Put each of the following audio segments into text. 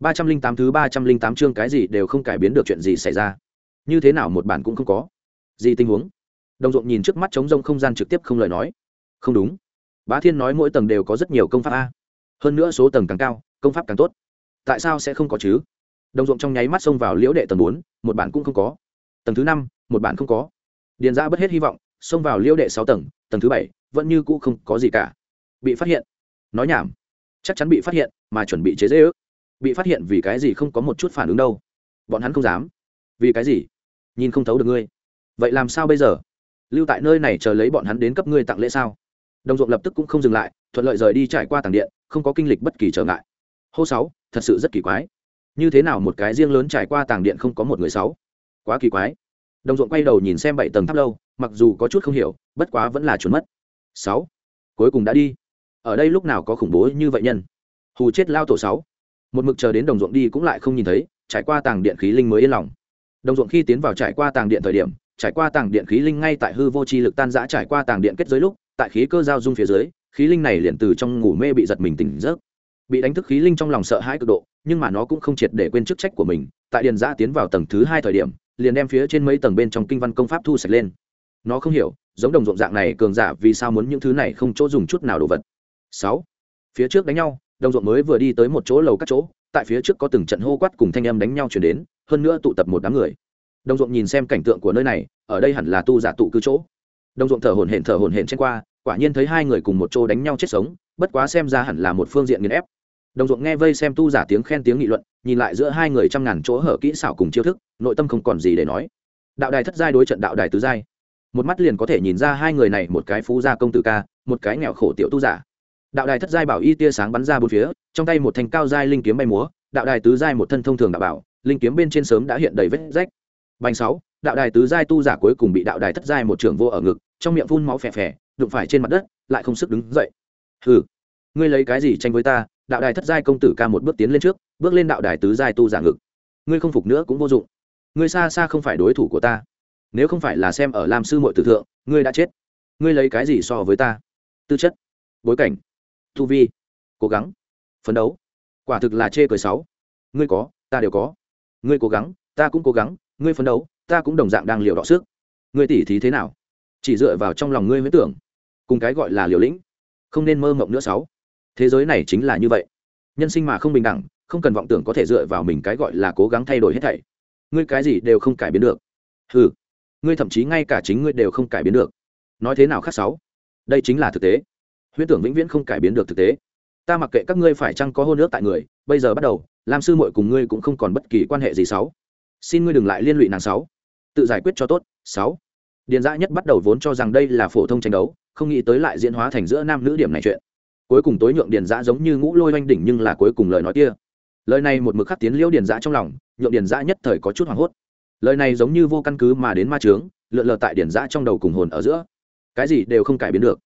ba trăm linh tám thứ ba trăm linh tám chương cái gì đều không cải biến được chuyện gì xảy ra. Như thế nào một bản cũng không có. Gì tình huống? Đồng ruộng nhìn trước mắt trống rông không gian trực tiếp không lời nói. Không đúng. Bá thiên nói mỗi tầng đều có rất nhiều công pháp a. Hơn nữa số tầng càng cao, công pháp càng tốt. Tại sao sẽ không có chứ? Đồng ruộng trong nháy mắt xông vào liễu đệ tầng bốn, một bản cũng không có. Tầng thứ năm, một bản không có. Điền ra bất hết hy vọng, xông vào liễu đệ sáu tầng tầng thứ bảy, vẫn như cũ không có gì cả. Bị phát hiện. Nói nhảm. Chắc chắn bị phát hiện, mà chuẩn bị chế dễ ước bị phát hiện vì cái gì không có một chút phản ứng đâu. Bọn hắn không dám. Vì cái gì? Nhìn không thấu được ngươi. Vậy làm sao bây giờ? Lưu tại nơi này chờ lấy bọn hắn đến cấp ngươi tặng lễ sao? Đồng ruộng lập tức cũng không dừng lại, thuận lợi rời đi trải qua tàng điện, không có kinh lịch bất kỳ trở ngại. Hô sáu, thật sự rất kỳ quái. Như thế nào một cái riêng lớn trải qua tàng điện không có một người sáu? Quá kỳ quái. Đồng ruộng quay đầu nhìn xem bảy tầng tháp lâu, mặc dù có chút không hiểu, bất quá vẫn là trốn mất. Sáu, cuối cùng đã đi. Ở đây lúc nào có khủng bố như vậy nhân? Hù chết lao tổ sáu một mực chờ đến đồng ruộng đi cũng lại không nhìn thấy, trải qua tàng điện khí linh mới yên lòng. Đồng ruộng khi tiến vào trải qua tàng điện thời điểm, trải qua tàng điện khí linh ngay tại hư vô chi lực tan giã trải qua tàng điện kết giới lúc, tại khí cơ giao dung phía dưới, khí linh này liền từ trong ngủ mê bị giật mình tỉnh giấc. Bị đánh thức khí linh trong lòng sợ hãi cực độ, nhưng mà nó cũng không triệt để quên chức trách của mình, tại điền giã tiến vào tầng thứ hai thời điểm, liền đem phía trên mấy tầng bên trong kinh văn công pháp thu sạch lên. Nó không hiểu, giống đồng ruộng dạng này cường giả vì sao muốn những thứ này không chỗ dùng chút nào đồ vật. Sáu, phía trước đánh nhau đồng ruộng mới vừa đi tới một chỗ lầu các chỗ, tại phía trước có từng trận hô quát cùng thanh âm đánh nhau chuyển đến, hơn nữa tụ tập một đám người. Đồng ruộng nhìn xem cảnh tượng của nơi này, ở đây hẳn là tu giả tụ cư chỗ. Đồng ruộng thở hổn hển thở hổn hển trên qua, quả nhiên thấy hai người cùng một chỗ đánh nhau chết sống, bất quá xem ra hẳn là một phương diện nghiền ép. Đồng ruộng nghe vây xem tu giả tiếng khen tiếng nghị luận, nhìn lại giữa hai người trăm ngàn chỗ hở kỹ xảo cùng chiêu thức, nội tâm không còn gì để nói. Đạo đài thất giai đối trận đạo đài tứ giai. Một mắt liền có thể nhìn ra hai người này một cái phú gia công tử ca, một cái nghèo khổ tiểu tu giả đạo đài thất giai bảo y tia sáng bắn ra bốn phía, trong tay một thanh cao giai linh kiếm bay múa, đạo đài tứ giai một thân thông thường đạo bảo, linh kiếm bên trên sớm đã hiện đầy vết rách. Bành sáu, đạo đài tứ giai tu giả cuối cùng bị đạo đài thất giai một trưởng vô ở ngực, trong miệng phun máu phè phè, đụng phải trên mặt đất, lại không sức đứng dậy. Hừ, ngươi lấy cái gì tranh với ta? Đạo đài thất giai công tử ca một bước tiến lên trước, bước lên đạo đài tứ giai tu giả ngực. Ngươi không phục nữa cũng vô dụng. Ngươi xa xa không phải đối thủ của ta. Nếu không phải là xem ở lam sư mội tử thượng, ngươi đã chết. Ngươi lấy cái gì so với ta? Tư chất, bối cảnh tu vi, cố gắng, phấn đấu. Quả thực là chê cười sáu. Ngươi có, ta đều có. Ngươi cố gắng, ta cũng cố gắng. Ngươi phấn đấu, ta cũng đồng dạng đang liều đọ sức. Ngươi tỉ thí thế nào? Chỉ dựa vào trong lòng ngươi mới tưởng. Cùng cái gọi là liều lĩnh, không nên mơ mộng nữa sáu. Thế giới này chính là như vậy. Nhân sinh mà không bình đẳng, không cần vọng tưởng có thể dựa vào mình cái gọi là cố gắng thay đổi hết thảy. Ngươi cái gì đều không cải biến được. Ừ ngươi thậm chí ngay cả chính ngươi đều không cải biến được. Nói thế nào khác sáu? Đây chính là thực tế huyễn tưởng vĩnh viễn không cải biến được thực tế. Ta mặc kệ các ngươi phải chăng có hôn ước tại người, bây giờ bắt đầu, lam sư muội cùng ngươi cũng không còn bất kỳ quan hệ gì sáu. Xin ngươi đừng lại liên lụy nàng sáu. Tự giải quyết cho tốt, sáu. Điền dã nhất bắt đầu vốn cho rằng đây là phổ thông tranh đấu, không nghĩ tới lại diễn hóa thành giữa nam nữ điểm này chuyện. Cuối cùng tối nhượng điền dã giống như ngũ lôi oanh đỉnh nhưng là cuối cùng lời nói kia. Lời này một mực khắc tiến liễu điền dã trong lòng, nhượng điền dã nhất thời có chút hoảng hốt. Lời này giống như vô căn cứ mà đến ma trướng lượn lờ tại điền dã trong đầu cùng hồn ở giữa. Cái gì đều không cải biến được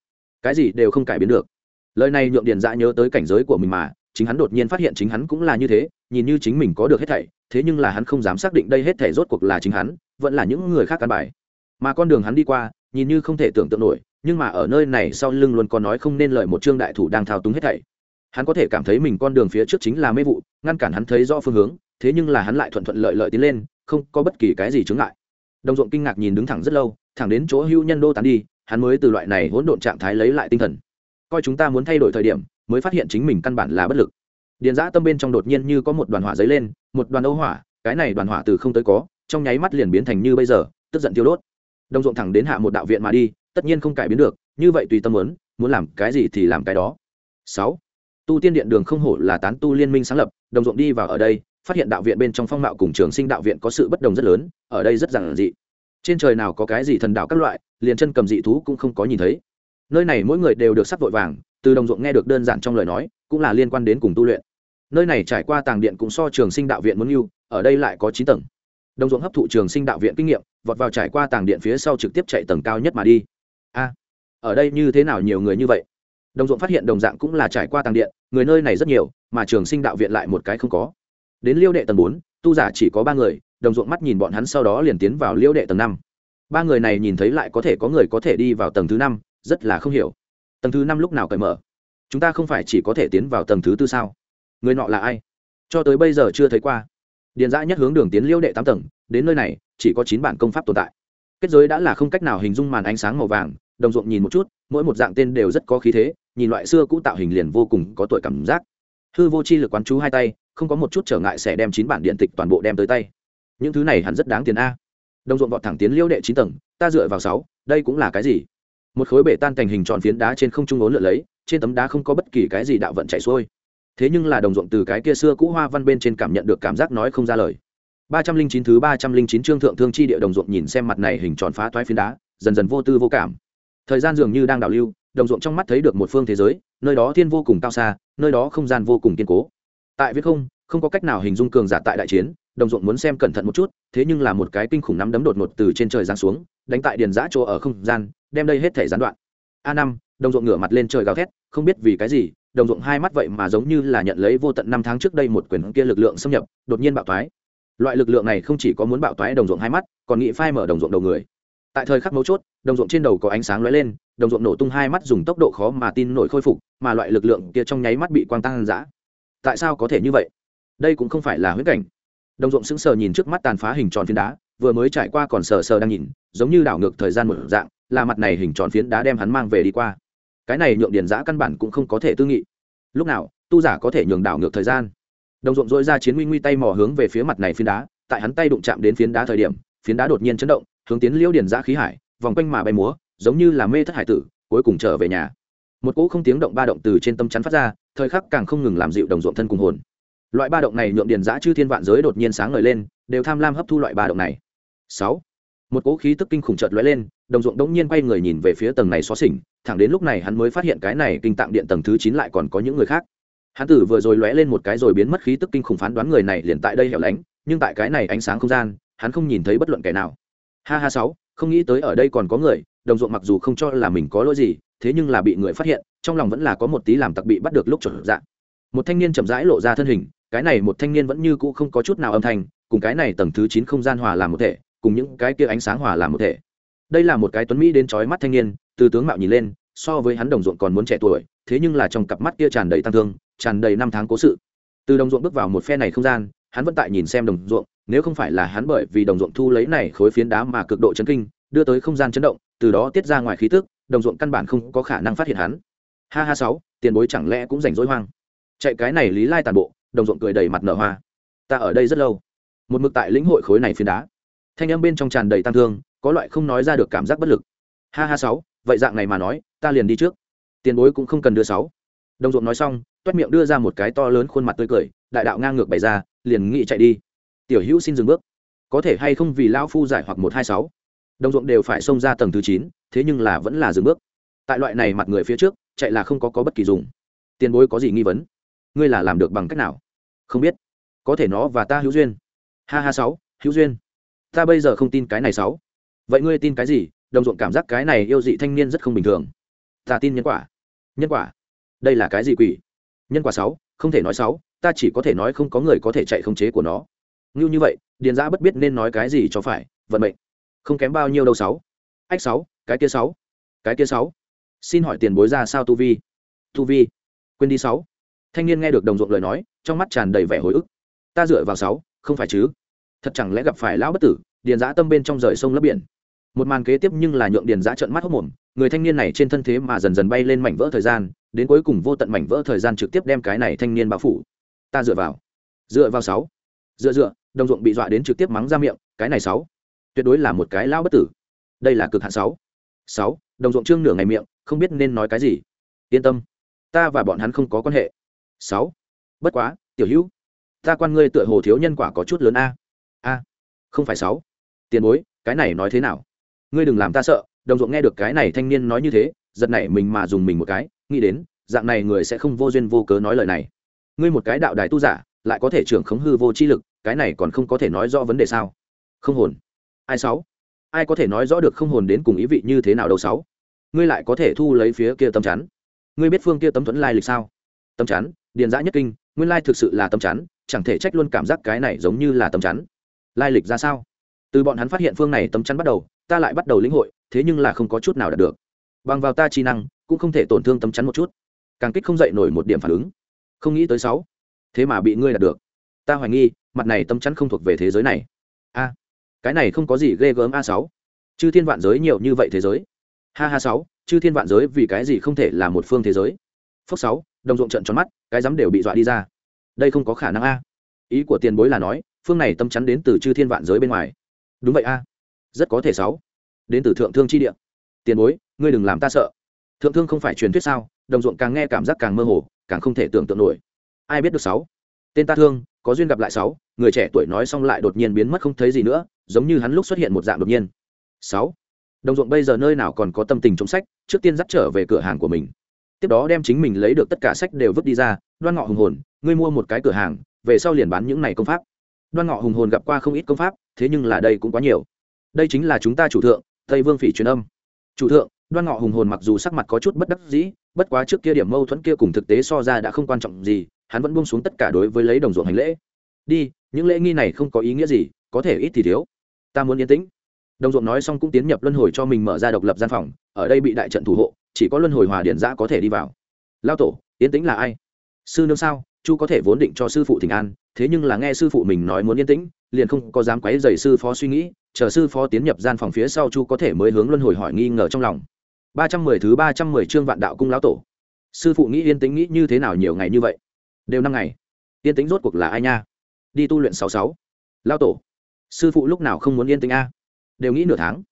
cái gì đều không cải biến được. Lời này nhượng điền dã nhớ tới cảnh giới của mình mà, chính hắn đột nhiên phát hiện chính hắn cũng là như thế, nhìn như chính mình có được hết thảy, thế nhưng là hắn không dám xác định đây hết thảy rốt cuộc là chính hắn, vẫn là những người khác căn bài. Mà con đường hắn đi qua, nhìn như không thể tưởng tượng nổi, nhưng mà ở nơi này sau lưng luôn có nói không nên lời một trương đại thủ đang thao túng hết thảy. Hắn có thể cảm thấy mình con đường phía trước chính là mê vụ, ngăn cản hắn thấy rõ phương hướng, thế nhưng là hắn lại thuận thuận lợi lợi tiến lên, không có bất kỳ cái gì chướng ngại. Đồng ruộng kinh ngạc nhìn đứng thẳng rất lâu, thẳng đến chỗ hữu nhân đô tán đi hắn mới từ loại này hỗn độn trạng thái lấy lại tinh thần. Coi chúng ta muốn thay đổi thời điểm, mới phát hiện chính mình căn bản là bất lực. Điền giã tâm bên trong đột nhiên như có một đoàn hỏa dấy lên, một đoàn âu hỏa, cái này đoàn hỏa từ không tới có, trong nháy mắt liền biến thành như bây giờ, tức giận tiêu đốt. Đồng ruộng thẳng đến hạ một đạo viện mà đi, tất nhiên không cải biến được, như vậy tùy tâm muốn muốn làm cái gì thì làm cái đó. Sáu, tu tiên điện đường không hổ là tán tu liên minh sáng lập, đồng ruộng đi vào ở đây, phát hiện đạo viện bên trong phong mạo cùng trường sinh đạo viện có sự bất đồng rất lớn, ở đây rất giản dị trên trời nào có cái gì thần đạo các loại, liền chân cầm dị thú cũng không có nhìn thấy. Nơi này mỗi người đều được sắp vội vàng, từ đồng ruộng nghe được đơn giản trong lời nói, cũng là liên quan đến cùng tu luyện. Nơi này trải qua tàng điện cũng so trường sinh đạo viện muốn yêu ở đây lại có chín tầng. Đồng ruộng hấp thụ trường sinh đạo viện kinh nghiệm, vọt vào trải qua tàng điện phía sau trực tiếp chạy tầng cao nhất mà đi. A, ở đây như thế nào nhiều người như vậy? Đồng ruộng phát hiện đồng dạng cũng là trải qua tàng điện, người nơi này rất nhiều, mà trường sinh đạo viện lại một cái không có. Đến liêu đệ tầng bốn, tu giả chỉ có ba người đồng ruộng mắt nhìn bọn hắn sau đó liền tiến vào liêu đệ tầng năm. Ba người này nhìn thấy lại có thể có người có thể đi vào tầng thứ năm, rất là không hiểu. Tầng thứ năm lúc nào cởi mở? Chúng ta không phải chỉ có thể tiến vào tầng thứ tư sao? Người nọ là ai? Cho tới bây giờ chưa thấy qua. Điền giã nhất hướng đường tiến liêu đệ tám tầng, đến nơi này, chỉ có chín bản công pháp tồn tại. Kết giới đã là không cách nào hình dung màn ánh sáng màu vàng, đồng ruộng nhìn một chút, mỗi một dạng tên đều rất có khí thế, nhìn loại xưa cũ tạo hình liền vô cùng có tuổi cảm giác. Hư vô chi lực quán chú hai tay, không có một chút trở ngại sẽ đem chín bản điện tịch toàn bộ đem tới tay những thứ này hẳn rất đáng tiền a. Đồng ruộng vọt thẳng tiến liêu đệ chín tầng, ta dựa vào sáu, đây cũng là cái gì? Một khối bể tan thành hình tròn phiến đá trên không trung ốn lượn lấy, trên tấm đá không có bất kỳ cái gì đạo vận chạy xuôi. Thế nhưng là đồng ruộng từ cái kia xưa cũ hoa văn bên trên cảm nhận được cảm giác nói không ra lời. Ba trăm linh chín thứ ba trăm linh chín chương thượng thương chi địa đồng ruộng nhìn xem mặt này hình tròn phá toái phiến đá, dần dần vô tư vô cảm. Thời gian dường như đang đảo lưu, đồng ruộng trong mắt thấy được một phương thế giới, nơi đó thiên vô cùng cao xa, nơi đó không gian vô cùng kiên cố. Tại viết không không có cách nào hình dung cường giả tại đại chiến đồng ruộng muốn xem cẩn thận một chút, thế nhưng là một cái kinh khủng nắm đấm đột ngột từ trên trời giáng xuống, đánh tại điền giã chỗ ở không gian, đem đây hết thể gián đoạn. A năm, đồng ruộng ngửa mặt lên trời gào thét, không biết vì cái gì, đồng ruộng hai mắt vậy mà giống như là nhận lấy vô tận năm tháng trước đây một quyền kia lực lượng xâm nhập, đột nhiên bạo toái loại lực lượng này không chỉ có muốn bạo toái đồng ruộng hai mắt, còn nghĩ phai mở đồng ruộng đầu người. Tại thời khắc mấu chốt, đồng ruộng trên đầu có ánh sáng lóe lên, đồng ruộng nổ tung hai mắt dùng tốc độ khó mà tin nổi khôi phục, mà loại lực lượng kia trong nháy mắt bị quang tăng giã. Tại sao có thể như vậy? Đây cũng không phải là huyết cảnh đồng ruộng sững sờ nhìn trước mắt tàn phá hình tròn phiến đá, vừa mới trải qua còn sờ sờ đang nhìn, giống như đảo ngược thời gian một dạng, là mặt này hình tròn phiến đá đem hắn mang về đi qua. Cái này nhượng điền giã căn bản cũng không có thể tư nghị. Lúc nào, tu giả có thể nhường đảo ngược thời gian? Đồng ruộng dội ra chiến nguy nguy tay mò hướng về phía mặt này phiến đá, tại hắn tay đụng chạm đến phiến đá thời điểm, phiến đá đột nhiên chấn động, hướng tiến liễu điền giã khí hải, vòng quanh mà bay múa, giống như là mê thất hải tử, cuối cùng trở về nhà. Một cỗ không tiếng động ba động từ trên tâm chắn phát ra, thời khắc càng không ngừng làm dịu đồng ruộng thân cùng hồn loại ba động này nhượng điền giã chư thiên vạn giới đột nhiên sáng ngời lên, đều tham lam hấp thu loại ba động này. Sáu. Một cỗ khí tức kinh khủng chợt lóe lên, đồng ruộng đống nhiên quay người nhìn về phía tầng này xóa xỉnh, thẳng đến lúc này hắn mới phát hiện cái này kinh tạng điện tầng thứ chín lại còn có những người khác. Hắn tử vừa rồi lóe lên một cái rồi biến mất khí tức kinh khủng phán đoán người này liền tại đây hẻo lánh, nhưng tại cái này ánh sáng không gian, hắn không nhìn thấy bất luận kẻ nào. Ha ha sáu, không nghĩ tới ở đây còn có người, đồng ruộng mặc dù không cho là mình có lỗi gì, thế nhưng là bị người phát hiện, trong lòng vẫn là có một tí làm tặc bị bắt được lúc chuẩn dạng một thanh niên chậm rãi lộ ra thân hình cái này một thanh niên vẫn như cũ không có chút nào âm thanh, cùng cái này tầng thứ chín không gian hòa làm một thể, cùng những cái kia ánh sáng hòa làm một thể. Đây là một cái tuấn mỹ đến trói mắt thanh niên, từ tướng mạo nhìn lên, so với hắn đồng ruộng còn muốn trẻ tuổi, thế nhưng là trong cặp mắt kia tràn đầy tăng thương, tràn đầy năm tháng cố sự. Từ đồng ruộng bước vào một phe này không gian, hắn vẫn tại nhìn xem đồng ruộng, nếu không phải là hắn bởi vì đồng ruộng thu lấy này khối phiến đá mà cực độ chấn kinh, đưa tới không gian chấn động, từ đó tiết ra ngoài khí tức, đồng ruộng căn bản không có khả năng phát hiện hắn. Ha ha sáu, tiền bối chẳng lẽ cũng rảnh rỗi hoang? Chạy cái này lý lai tàn bộ đồng ruộng cười đầy mặt nở hoa. Ta ở đây rất lâu. Một mực tại lĩnh hội khối này phiến đá. Thanh âm bên trong tràn đầy tăng thương, có loại không nói ra được cảm giác bất lực. Ha ha sáu, vậy dạng này mà nói, ta liền đi trước. Tiền bối cũng không cần đưa sáu. Đồng ruộng nói xong, toét miệng đưa ra một cái to lớn khuôn mặt tươi cười, đại đạo ngang ngược bày ra, liền nghị chạy đi. Tiểu hữu xin dừng bước. Có thể hay không vì lao phu giải hoặc một hai sáu. Đồng ruộng đều phải xông ra tầng thứ chín, thế nhưng là vẫn là dừng bước. Tại loại này mặt người phía trước, chạy là không có có bất kỳ dùng. Tiền bối có gì nghi vấn? Ngươi là làm được bằng cách nào? Không biết. Có thể nó và ta hữu duyên. Ha ha sáu, hữu duyên. Ta bây giờ không tin cái này sáu. Vậy ngươi tin cái gì? Đồng ruộng cảm giác cái này yêu dị thanh niên rất không bình thường. Ta tin nhân quả. Nhân quả? Đây là cái gì quỷ? Nhân quả sáu, không thể nói sáu, ta chỉ có thể nói không có người có thể chạy khống chế của nó. Ngưu như vậy, điền giã bất biết nên nói cái gì cho phải, vận mệnh. Không kém bao nhiêu đâu sáu. Ách sáu, cái kia sáu. Cái kia sáu. Xin hỏi tiền bối ra sao tu vi? Tu vi. Quên đi sáu thanh niên nghe được đồng ruộng lời nói, trong mắt tràn đầy vẻ hồi ức. Ta dựa vào sáu, không phải chứ? Thật chẳng lẽ gặp phải lão bất tử, điền giã tâm bên trong rời sông lấp biển? Một màn kế tiếp nhưng là nhượng điền giã trợn mắt hốc mồm, người thanh niên này trên thân thế mà dần dần bay lên mảnh vỡ thời gian, đến cuối cùng vô tận mảnh vỡ thời gian trực tiếp đem cái này thanh niên bao phủ. Ta dựa vào. Dựa vào sáu. Dựa dựa, đồng ruộng bị dọa đến trực tiếp mắng ra miệng, cái này sáu. Tuyệt đối là một cái lão bất tử. Đây là cực hạn sáu. Sáu, đồng ruộng trương nửa ngày miệng, không biết nên nói cái gì. Yên tâm. Ta và bọn hắn không có quan hệ sáu. Bất quá, tiểu hữu, ta quan ngươi tựa hồ thiếu nhân quả có chút lớn a. A, không phải sáu. Tiền bối, cái này nói thế nào? Ngươi đừng làm ta sợ, đồng ruộng nghe được cái này thanh niên nói như thế, giật này mình mà dùng mình một cái, nghĩ đến, dạng này người sẽ không vô duyên vô cớ nói lời này. Ngươi một cái đạo đài tu giả, lại có thể trưởng khống hư vô chi lực, cái này còn không có thể nói rõ vấn đề sao? Không hồn. Ai sáu? Ai có thể nói rõ được không hồn đến cùng ý vị như thế nào đâu sáu? Ngươi lại có thể thu lấy phía kia tấm chắn. Ngươi biết phương kia tấm thuẫn lai lịch sao? Tấm chắn điền giã nhất kinh, nguyên lai thực sự là tâm chắn, chẳng thể trách luôn cảm giác cái này giống như là tâm chắn. Lai lịch ra sao? Từ bọn hắn phát hiện phương này tâm chắn bắt đầu, ta lại bắt đầu lĩnh hội, thế nhưng là không có chút nào đạt được. Bằng vào ta chi năng, cũng không thể tổn thương tâm chắn một chút. Càng kích không dậy nổi một điểm phản ứng. Không nghĩ tới sáu. Thế mà bị ngươi đạt được. Ta hoài nghi, mặt này tâm chắn không thuộc về thế giới này. A. Cái này không có gì ghê gớm a sáu. Chư thiên vạn giới nhiều như vậy thế giới. Ha ha sáu, chư thiên vạn giới vì cái gì không thể là một phương thế giới? Phước sáu đồng ruộng trận tròn mắt, cái dám đều bị dọa đi ra. Đây không có khả năng a. Ý của tiền bối là nói, phương này tâm chắn đến từ chư thiên vạn giới bên ngoài. Đúng vậy a. Rất có thể sáu. Đến từ thượng thương chi địa. Tiền bối, ngươi đừng làm ta sợ. Thượng thương không phải truyền thuyết sao, đồng ruộng càng nghe cảm giác càng mơ hồ, càng không thể tưởng tượng nổi. Ai biết được sáu? Tên ta thương, có duyên gặp lại sáu, người trẻ tuổi nói xong lại đột nhiên biến mất không thấy gì nữa, giống như hắn lúc xuất hiện một dạng đột nhiên. Sáu. Đồng ruộng bây giờ nơi nào còn có tâm tình chống sách, trước tiên dắt trở về cửa hàng của mình tiếp đó đem chính mình lấy được tất cả sách đều vứt đi ra, đoan ngọ hùng hồn, ngươi mua một cái cửa hàng, về sau liền bán những này công pháp. Đoan ngọ hùng hồn gặp qua không ít công pháp, thế nhưng là đây cũng quá nhiều. Đây chính là chúng ta chủ thượng, tây vương phỉ truyền âm. Chủ thượng, đoan ngọ hùng hồn mặc dù sắc mặt có chút bất đắc dĩ, bất quá trước kia điểm mâu thuẫn kia cùng thực tế so ra đã không quan trọng gì, hắn vẫn buông xuống tất cả đối với lấy đồng ruộng hành lễ. Đi, những lễ nghi này không có ý nghĩa gì, có thể ít thì thiếu. Ta muốn yên tĩnh. Đồng ruộng nói xong cũng tiến nhập luân hồi cho mình mở ra độc lập gian phòng, ở đây bị đại trận thủ hộ chỉ có luân hồi hòa điển giã có thể đi vào. Lao tổ yên tĩnh là ai? Sư nương sao? Chu có thể vốn định cho sư phụ thỉnh an, thế nhưng là nghe sư phụ mình nói muốn yên tĩnh, liền không có dám quấy dày sư phó suy nghĩ, chờ sư phó tiến nhập gian phòng phía sau chu có thể mới hướng luân hồi hỏi nghi ngờ trong lòng. Ba trăm mười thứ ba trăm mười chương vạn đạo cung lão tổ. Sư phụ nghĩ yên tĩnh nghĩ như thế nào nhiều ngày như vậy? Đều năm ngày. Yên tĩnh rốt cuộc là ai nha? Đi tu luyện sáu sáu. Lão tổ, sư phụ lúc nào không muốn yên tĩnh a? Đều nghĩ nửa tháng.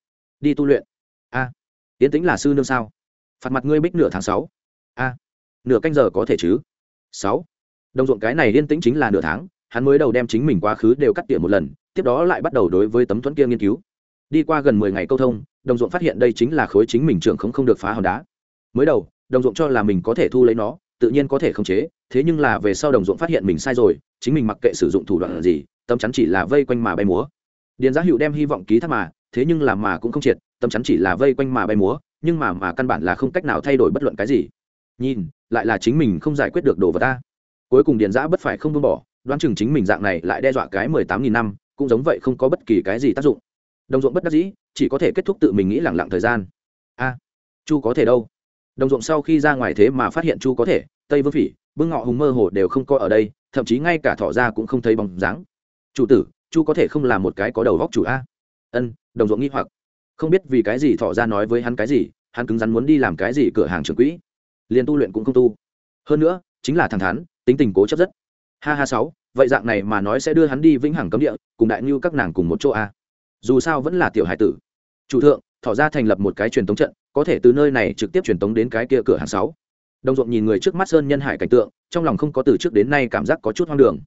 Đi tu luyện. A. Yên tĩnh là sư nương sao? Phạt mặt ngươi bích nửa tháng sáu. A, nửa canh giờ có thể chứ? Sáu. Đồng ruộng cái này yên tĩnh chính là nửa tháng, hắn mới đầu đem chính mình quá khứ đều cắt tỉa một lần, tiếp đó lại bắt đầu đối với tấm thuẫn kia nghiên cứu. Đi qua gần mười ngày câu thông, đồng ruộng phát hiện đây chính là khối chính mình trưởng không không được phá hòn đá. Mới đầu, đồng ruộng cho là mình có thể thu lấy nó, tự nhiên có thể khống chế, thế nhưng là về sau đồng ruộng phát hiện mình sai rồi, chính mình mặc kệ sử dụng thủ đoạn gì tâm chắn chỉ là vây quanh mà bay múa. Điền giá hữu đem hy vọng ký thác mà, thế nhưng là mà cũng không triệt tâm chắn chỉ là vây quanh mà bay múa nhưng mà mà căn bản là không cách nào thay đổi bất luận cái gì. Nhìn, lại là chính mình không giải quyết được đồ vật ta. Cuối cùng điền giã bất phải không buông bỏ, đoán chừng chính mình dạng này lại đe dọa cái mười tám nghìn năm, cũng giống vậy không có bất kỳ cái gì tác dụng. Đồng ruộng bất đắc dĩ, chỉ có thể kết thúc tự mình nghĩ lẳng lặng thời gian. A, chu có thể đâu? Đồng ruộng sau khi ra ngoài thế mà phát hiện chu có thể, tây vương phỉ, bưng ngọ hùng mơ hồ đều không coi ở đây, thậm chí ngay cả thỏ ra cũng không thấy bóng dáng. Chủ tử, chu có thể không là một cái có đầu vóc chủ a. Ân, đồng ruộng nghĩ hoặc không biết vì cái gì thọ ra nói với hắn cái gì, hắn cứng rắn muốn đi làm cái gì cửa hàng trưởng quỹ. Liền tu luyện cũng không tu. Hơn nữa, chính là thẳng thắn, tính tình cố chấp rất. Ha ha sáu, vậy dạng này mà nói sẽ đưa hắn đi vĩnh hằng cấm địa, cùng đại ngưu các nàng cùng một chỗ a dù sao vẫn là tiểu hải tử. Chủ thượng thọ ra thành lập một cái truyền tống trận, có thể từ nơi này trực tiếp truyền tống đến cái kia cửa hàng sáu. Đồng ruộng nhìn người trước mắt sơn nhân hải cảnh tượng, trong lòng không có từ trước đến nay cảm giác có chút hoang đường.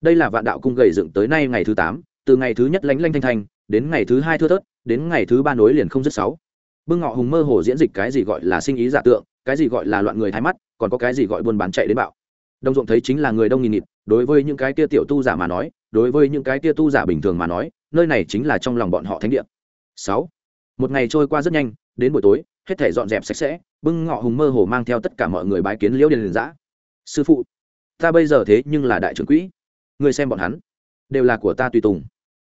Đây là vạn đạo cung gầy dựng tới nay ngày thứ tám, từ ngày thứ nhất lánh lanh thanh thanh, đến ngày thứ hai thưa thớt đến ngày thứ ba nối liền không dứt sáu. Bưng ngọ hùng mơ hồ diễn dịch cái gì gọi là sinh ý giả tượng, cái gì gọi là loạn người thái mắt, còn có cái gì gọi buôn bán chạy đến bạo. Đông dụng thấy chính là người đông nghìn nghịt, đối với những cái kia tiểu tu giả mà nói, đối với những cái kia tu giả bình thường mà nói, nơi này chính là trong lòng bọn họ thánh địa. Sáu. Một ngày trôi qua rất nhanh, đến buổi tối, hết thể dọn dẹp sạch sẽ, bưng ngọ hùng mơ hồ mang theo tất cả mọi người bái kiến liễu điền liền giã. Sư phụ, ta bây giờ thế nhưng là đại trưởng quỹ. Người xem bọn hắn, đều là của ta tùy tùng.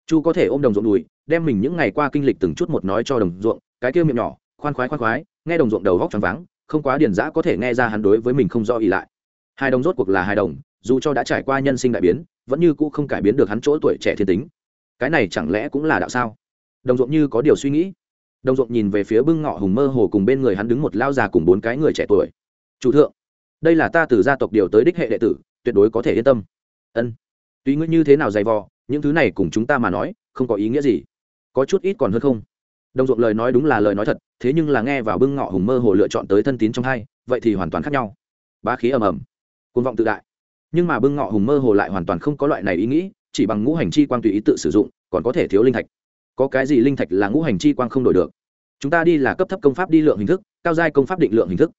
Chu có thể ôm đồng ruộng đùi đem mình những ngày qua kinh lịch từng chút một nói cho đồng ruộng, cái kia miệng nhỏ, khoan khoái khoan khoái, nghe đồng ruộng đầu góc tròn vắng không quá điền giã có thể nghe ra hắn đối với mình không do ý lại. Hai đồng rốt cuộc là hai đồng, dù cho đã trải qua nhân sinh đại biến, vẫn như cũ không cải biến được hắn chỗ tuổi trẻ thiên tính. Cái này chẳng lẽ cũng là đạo sao? Đồng ruộng như có điều suy nghĩ. Đồng ruộng nhìn về phía bưng ngọ hùng mơ hồ cùng bên người hắn đứng một lao già cùng bốn cái người trẻ tuổi. Chủ thượng, đây là ta từ gia tộc điều tới đích hệ đệ tử, tuyệt đối có thể yên tâm. Ân tuy ngươi như thế nào dày vò, những thứ này cùng chúng ta mà nói, không có ý nghĩa gì có chút ít còn hơn không? Đồng ruộng lời nói đúng là lời nói thật, thế nhưng là nghe vào bưng ngọ hùng mơ hồ lựa chọn tới thân tín trong hai, vậy thì hoàn toàn khác nhau. Ba khí ầm ầm côn vọng tự đại. Nhưng mà bưng ngọ hùng mơ hồ lại hoàn toàn không có loại này ý nghĩ, chỉ bằng ngũ hành chi quang tùy ý tự sử dụng, còn có thể thiếu linh thạch. Có cái gì linh thạch là ngũ hành chi quang không đổi được? Chúng ta đi là cấp thấp công pháp đi lượng hình thức, cao giai công pháp định lượng hình thức.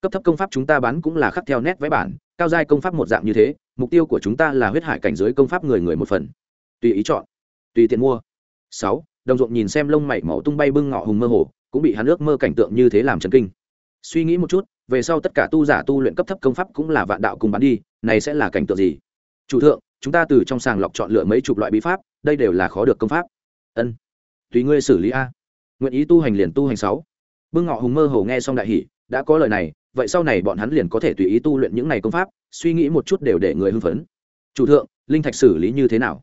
Cấp thấp công pháp chúng ta bán cũng là khắc theo nét vẽ bản, cao giai công pháp một dạng như thế, mục tiêu của chúng ta là huyết hải cảnh giới công pháp người người một phần. Tùy ý chọn, tùy tiện mua. Sáu đồng ruộng nhìn xem lông mảy máu tung bay bưng ngọ hùng mơ hồ, cũng bị hắn ước mơ cảnh tượng như thế làm chấn kinh. Suy nghĩ một chút, về sau tất cả tu giả tu luyện cấp thấp công pháp cũng là vạn đạo cùng bán đi, này sẽ là cảnh tượng gì? Chủ thượng, chúng ta từ trong sàng lọc chọn lựa mấy chục loại bí pháp, đây đều là khó được công pháp. Ân. Tùy ngươi xử lý a. Nguyện ý tu hành liền tu hành sáu. Bưng ngọ hùng mơ hồ nghe xong đại hỷ đã có lời này, vậy sau này bọn hắn liền có thể tùy ý tu luyện những này công pháp, suy nghĩ một chút đều để người hưng phấn. Chủ thượng, linh thạch xử lý như thế nào?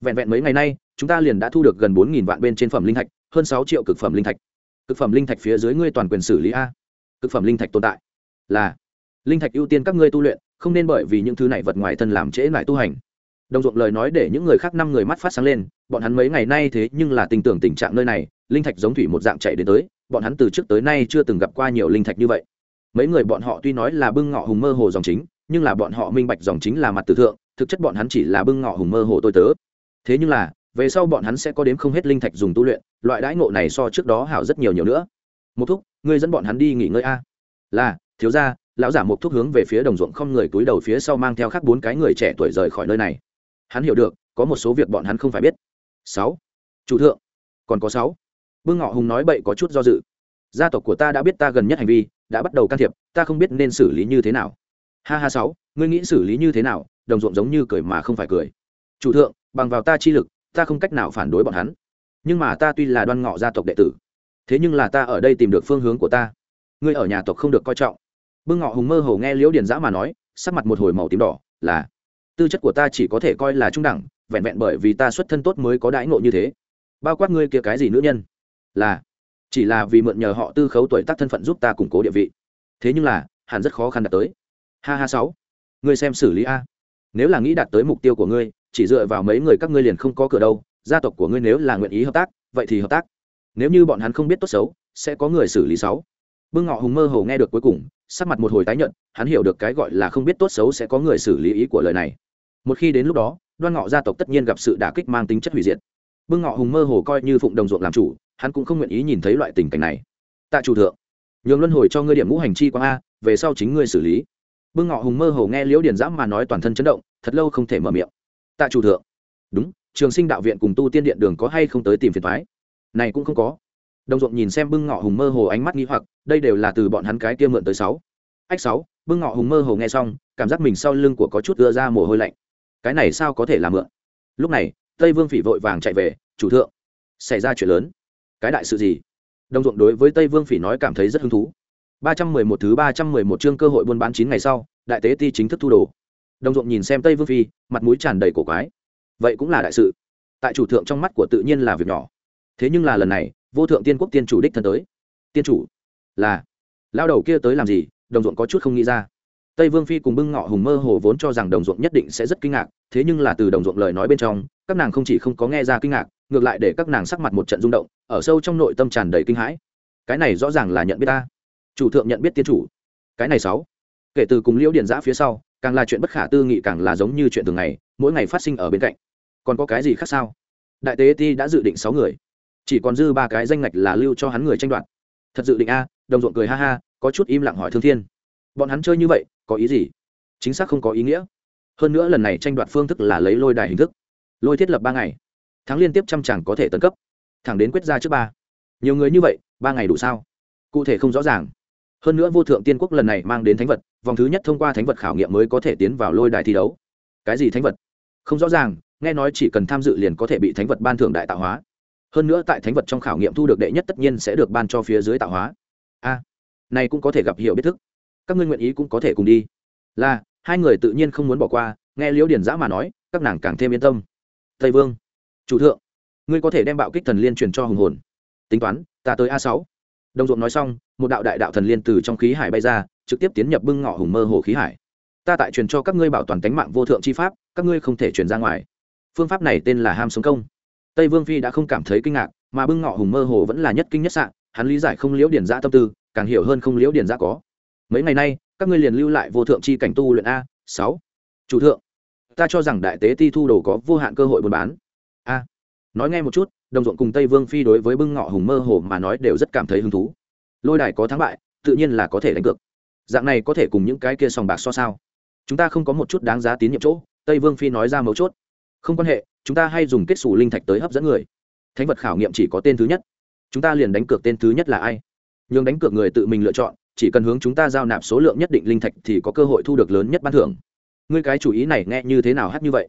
Vẹn vẹn mấy ngày nay chúng ta liền đã thu được gần bốn nghìn vạn bên trên phẩm linh thạch, hơn sáu triệu cực phẩm linh thạch. Cực phẩm linh thạch phía dưới ngươi toàn quyền xử lý a. Cực phẩm linh thạch tồn tại là linh thạch ưu tiên các ngươi tu luyện, không nên bởi vì những thứ này vật ngoài thân làm trễ lại tu hành. Đồng ruộng lời nói để những người khác năm người mắt phát sáng lên, bọn hắn mấy ngày nay thế nhưng là tình tưởng tình trạng nơi này, linh thạch giống thủy một dạng chạy đến tới, bọn hắn từ trước tới nay chưa từng gặp qua nhiều linh thạch như vậy. Mấy người bọn họ tuy nói là bưng ngọ hùng mơ hồ dòng chính, nhưng là bọn họ minh bạch dòng chính là mặt tử thượng, thực chất bọn hắn chỉ là bưng ngọ hùng mơ hồ tôi tớ. Thế nhưng là về sau bọn hắn sẽ có đếm không hết linh thạch dùng tu luyện, loại đãi ngộ này so trước đó hảo rất nhiều nhiều nữa. Một thúc, ngươi dẫn bọn hắn đi nghỉ ngơi a. Là, thiếu ra lão giả một thúc hướng về phía đồng ruộng không người túi đầu phía sau mang theo khác bốn cái người trẻ tuổi rời khỏi nơi này. Hắn hiểu được, có một số việc bọn hắn không phải biết. Sáu. Chủ thượng. Còn có sáu. Bưng ngọ hùng nói bậy có chút do dự. Gia tộc của ta đã biết ta gần nhất hành vi, đã bắt đầu can thiệp, ta không biết nên xử lý như thế nào. Ha ha, sáu. Ngươi nghĩ xử lý như thế nào, đồng ruộng giống như cười mà không phải cười. Chủ thượng, bằng vào ta chi lực ta không cách nào phản đối bọn hắn. Nhưng mà ta tuy là đoan ngọ gia tộc đệ tử, thế nhưng là ta ở đây tìm được phương hướng của ta. Ngươi ở nhà tộc không được coi trọng. Bưng ngọ hùng mơ hồ nghe liễu điền giã mà nói, sắc mặt một hồi màu tím đỏ, là, tư chất của ta chỉ có thể coi là trung đẳng, vẹn vẹn bởi vì ta xuất thân tốt mới có đãi ngộ như thế. Bao quát ngươi kia cái gì nữ nhân? Là, chỉ là vì mượn nhờ họ tư khấu tuổi tác thân phận giúp ta củng cố địa vị. Thế nhưng là, hẳn rất khó khăn đạt tới. Ha ha sáu, ngươi xem xử lý a. Nếu là nghĩ đạt tới mục tiêu của ngươi chỉ dựa vào mấy người các ngươi liền không có cửa đâu, gia tộc của ngươi nếu là nguyện ý hợp tác, vậy thì hợp tác. Nếu như bọn hắn không biết tốt xấu, sẽ có người xử lý sáu. Bưng ngọ hùng mơ hồ nghe được cuối cùng, sắc mặt một hồi tái nhận hắn hiểu được cái gọi là không biết tốt xấu sẽ có người xử lý ý của lời này. Một khi đến lúc đó, đoan ngọ gia tộc tất nhiên gặp sự đả kích mang tính chất hủy diệt. Bưng ngọ hùng mơ hồ coi như phụng đồng ruộng làm chủ, hắn cũng không nguyện ý nhìn thấy loại tình cảnh này. Tạ chủ thượng, nhường luân hồi cho ngươi điểm ngũ hành chi quang a, về sau chính ngươi xử lý. Bưng ngọ hùng mơ hồ nghe liễu điền giã mà nói toàn thân chấn động, thật lâu không thể mở miệng tạ chủ thượng. Đúng, trường sinh đạo viện cùng tu tiên điện đường có hay không tới tìm phiền thoái này cũng không có. Đồng ruộng nhìn xem bưng ngọ hùng mơ hồ ánh mắt nghi hoặc, đây đều là từ bọn hắn cái kia mượn tới sáu. Ách sáu, bưng ngọ hùng mơ hồ nghe xong, cảm giác mình sau lưng của có chút đưa ra mồ hôi lạnh. Cái này sao có thể là mượn? Lúc này, tây vương phỉ vội vàng chạy về, chủ thượng, xảy ra chuyện lớn. Cái đại sự gì? Đồng ruộng đối với tây vương phỉ nói cảm thấy rất hứng thú. Ba trăm mười một thứ ba trăm mười một chương cơ hội buôn bán chín ngày sau, đại tế ti chính thức thu đồ đồng ruộng nhìn xem tây vương phi, mặt mũi tràn đầy cổ quái. Vậy cũng là đại sự. Tại chủ thượng trong mắt của tự nhiên là việc nhỏ. Thế nhưng là lần này, vô thượng tiên quốc tiên chủ đích thân tới. Tiên chủ? Là. Lao đầu kia tới làm gì? Đồng ruộng có chút không nghĩ ra. Tây vương phi cùng bưng ngọ hùng mơ hồ vốn cho rằng đồng ruộng nhất định sẽ rất kinh ngạc, thế nhưng là từ đồng ruộng lời nói bên trong, các nàng không chỉ không có nghe ra kinh ngạc, ngược lại để các nàng sắc mặt một trận rung động, ở sâu trong nội tâm tràn đầy kinh hãi. Cái này rõ ràng là nhận biết ta. Chủ thượng nhận biết tiên chủ. Cái này sáu. Kể từ cùng liễu điện giã phía sau càng là chuyện bất khả tư nghị càng là giống như chuyện thường ngày, mỗi ngày phát sinh ở bên cạnh. Còn có cái gì khác sao? Đại tế ti đã dự định sáu người. Chỉ còn dư ba cái danh ngạch là lưu cho hắn người tranh đoạt. Thật dự định a, đồng ruộng cười ha ha, có chút im lặng hỏi thương thiên. Bọn hắn chơi như vậy, có ý gì? Chính xác không có ý nghĩa. Hơn nữa lần này tranh đoạt phương thức là lấy lôi đài hình thức. Lôi thiết lập ba ngày. Tháng liên tiếp trăm chẳng có thể tấn cấp. Thẳng đến quyết ra trước ba. Nhiều người như vậy, ba ngày đủ sao? Cụ thể không rõ ràng hơn nữa vô thượng tiên quốc lần này mang đến thánh vật, vòng thứ nhất thông qua thánh vật khảo nghiệm mới có thể tiến vào lôi đài thi đấu. Cái gì thánh vật? Không rõ ràng, nghe nói chỉ cần tham dự liền có thể bị thánh vật ban thưởng đại tạo hóa. Hơn nữa tại thánh vật trong khảo nghiệm thu được đệ nhất tất nhiên sẽ được ban cho phía dưới tạo hóa. A, này cũng có thể gặp hiểu biết thức. Các ngươi nguyện ý cũng có thể cùng đi. Là, hai người tự nhiên không muốn bỏ qua, nghe liễu điển giã mà nói, các nàng càng thêm yên tâm. Tây vương, chủ thượng, ngươi có thể đem bạo kích thần liên truyền cho hùng hồn. Tính toán, ta tới a sáu đồng ruộng nói xong, một đạo đại đạo thần liên từ trong khí hải bay ra, trực tiếp tiến nhập bưng ngọ hùng mơ hồ khí hải. Ta tại truyền cho các ngươi bảo toàn tánh mạng vô thượng chi pháp, các ngươi không thể truyền ra ngoài. Phương pháp này tên là ham sống công. Tây vương phi đã không cảm thấy kinh ngạc, mà bưng ngọ hùng mơ hồ vẫn là nhất kinh nhất sạn hắn lý giải không liễu điển giã tâm tư, càng hiểu hơn không liễu điển giã có. Mấy ngày nay, các ngươi liền lưu lại vô thượng chi cảnh tu luyện a, sáu. Chủ thượng, ta cho rằng đại tế ti thu đồ có vô hạn cơ hội buôn bán. A nói nghe một chút, đồng ruộng cùng tây vương phi đối với bưng ngọ hùng mơ hồ mà nói đều rất cảm thấy hứng thú. Lôi đài có thắng bại, tự nhiên là có thể đánh cược. Dạng này có thể cùng những cái kia sòng bạc so sao? Chúng ta không có một chút đáng giá tín nhiệm chỗ, tây vương phi nói ra mấu chốt. Không quan hệ, chúng ta hay dùng kết xù linh thạch tới hấp dẫn người. Thánh vật khảo nghiệm chỉ có tên thứ nhất. Chúng ta liền đánh cược tên thứ nhất là ai? Nhường đánh cược người tự mình lựa chọn, chỉ cần hướng chúng ta giao nạp số lượng nhất định linh thạch thì có cơ hội thu được lớn nhất ban thưởng. Ngươi cái chủ ý này nghe như thế nào hát như vậy?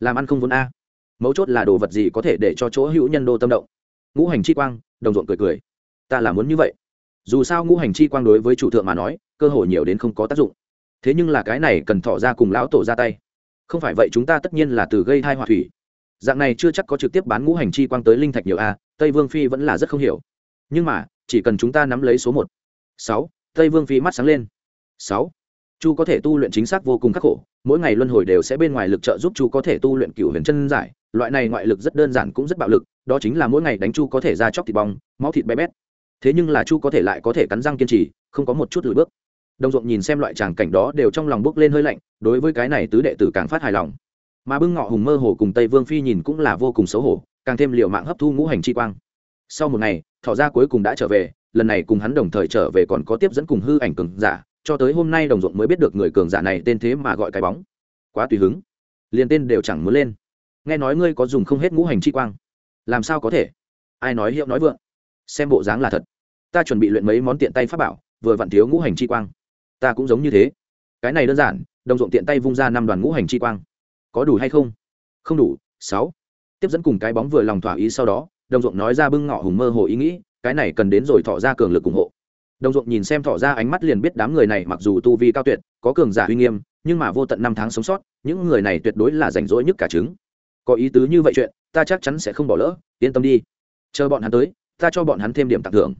Làm ăn không vốn a mấu chốt là đồ vật gì có thể để cho chỗ hữu nhân đô tâm động? Ngũ hành chi quang, đồng ruộng cười cười. Ta là muốn như vậy. Dù sao ngũ hành chi quang đối với chủ thượng mà nói, cơ hội nhiều đến không có tác dụng. Thế nhưng là cái này cần thọ ra cùng lão tổ ra tay. Không phải vậy chúng ta tất nhiên là từ gây thai họa thủy. Dạng này chưa chắc có trực tiếp bán ngũ hành chi quang tới linh thạch nhiều a, tây vương phi vẫn là rất không hiểu. Nhưng mà, chỉ cần chúng ta nắm lấy số một. Sáu. Tây vương phi mắt sáng lên. Sáu. Chu có thể tu luyện chính xác vô cùng khắc khổ mỗi ngày luân hồi đều sẽ bên ngoài lực trợ giúp chu có thể tu luyện cửu huyền chân giải. Loại này ngoại lực rất đơn giản cũng rất bạo lực, đó chính là mỗi ngày đánh chu có thể ra chóc thịt bong, máu thịt bé bét. Thế nhưng là chu có thể lại có thể cắn răng kiên trì, không có một chút lùi bước. Đồng ruộng nhìn xem loại tràng cảnh đó đều trong lòng bước lên hơi lạnh, đối với cái này tứ đệ tử càng phát hài lòng. Mà bưng ngọ hùng mơ hồ cùng tây vương phi nhìn cũng là vô cùng xấu hổ, càng thêm liệu mạng hấp thu ngũ hành chi quang. Sau một ngày thọ ra cuối cùng đã trở về lần này cùng hắn đồng thời trở về còn có tiếp dẫn cùng hư ảnh cường giả, cho tới hôm nay đồng ruộng mới biết được người cường giả này tên thế mà gọi cái bóng. Quá tùy hứng. Liền tên đều chẳng muốn lên. Nghe nói ngươi có dùng không hết ngũ hành chi quang. Làm sao có thể? Ai nói hiệu nói vượng? Xem bộ dáng là thật. Ta chuẩn bị luyện mấy món tiện tay pháp bảo, vừa vặn thiếu ngũ hành chi quang. Ta cũng giống như thế. Cái này đơn giản, đồng ruộng tiện tay vung ra năm đoàn ngũ hành chi quang. Có đủ hay không? Không đủ, sáu. Tiếp dẫn cùng cái bóng vừa lòng thỏa ý sau đó, đồng ruộng nói ra bưng ngọ hùng mơ hồ ý nghĩ cái này cần đến rồi thọ ra cường lực ủng hộ. Đồng ruộng nhìn xem thọ ra ánh mắt liền biết đám người này mặc dù tu vi cao tuyệt, có cường giả uy nghiêm, nhưng mà vô tận năm tháng sống sót, những người này tuyệt đối là rảnh rỗi nhất cả trứng. Có ý tứ như vậy chuyện, ta chắc chắn sẽ không bỏ lỡ, yên tâm đi. Chờ bọn hắn tới, ta cho bọn hắn thêm điểm tặng thưởng.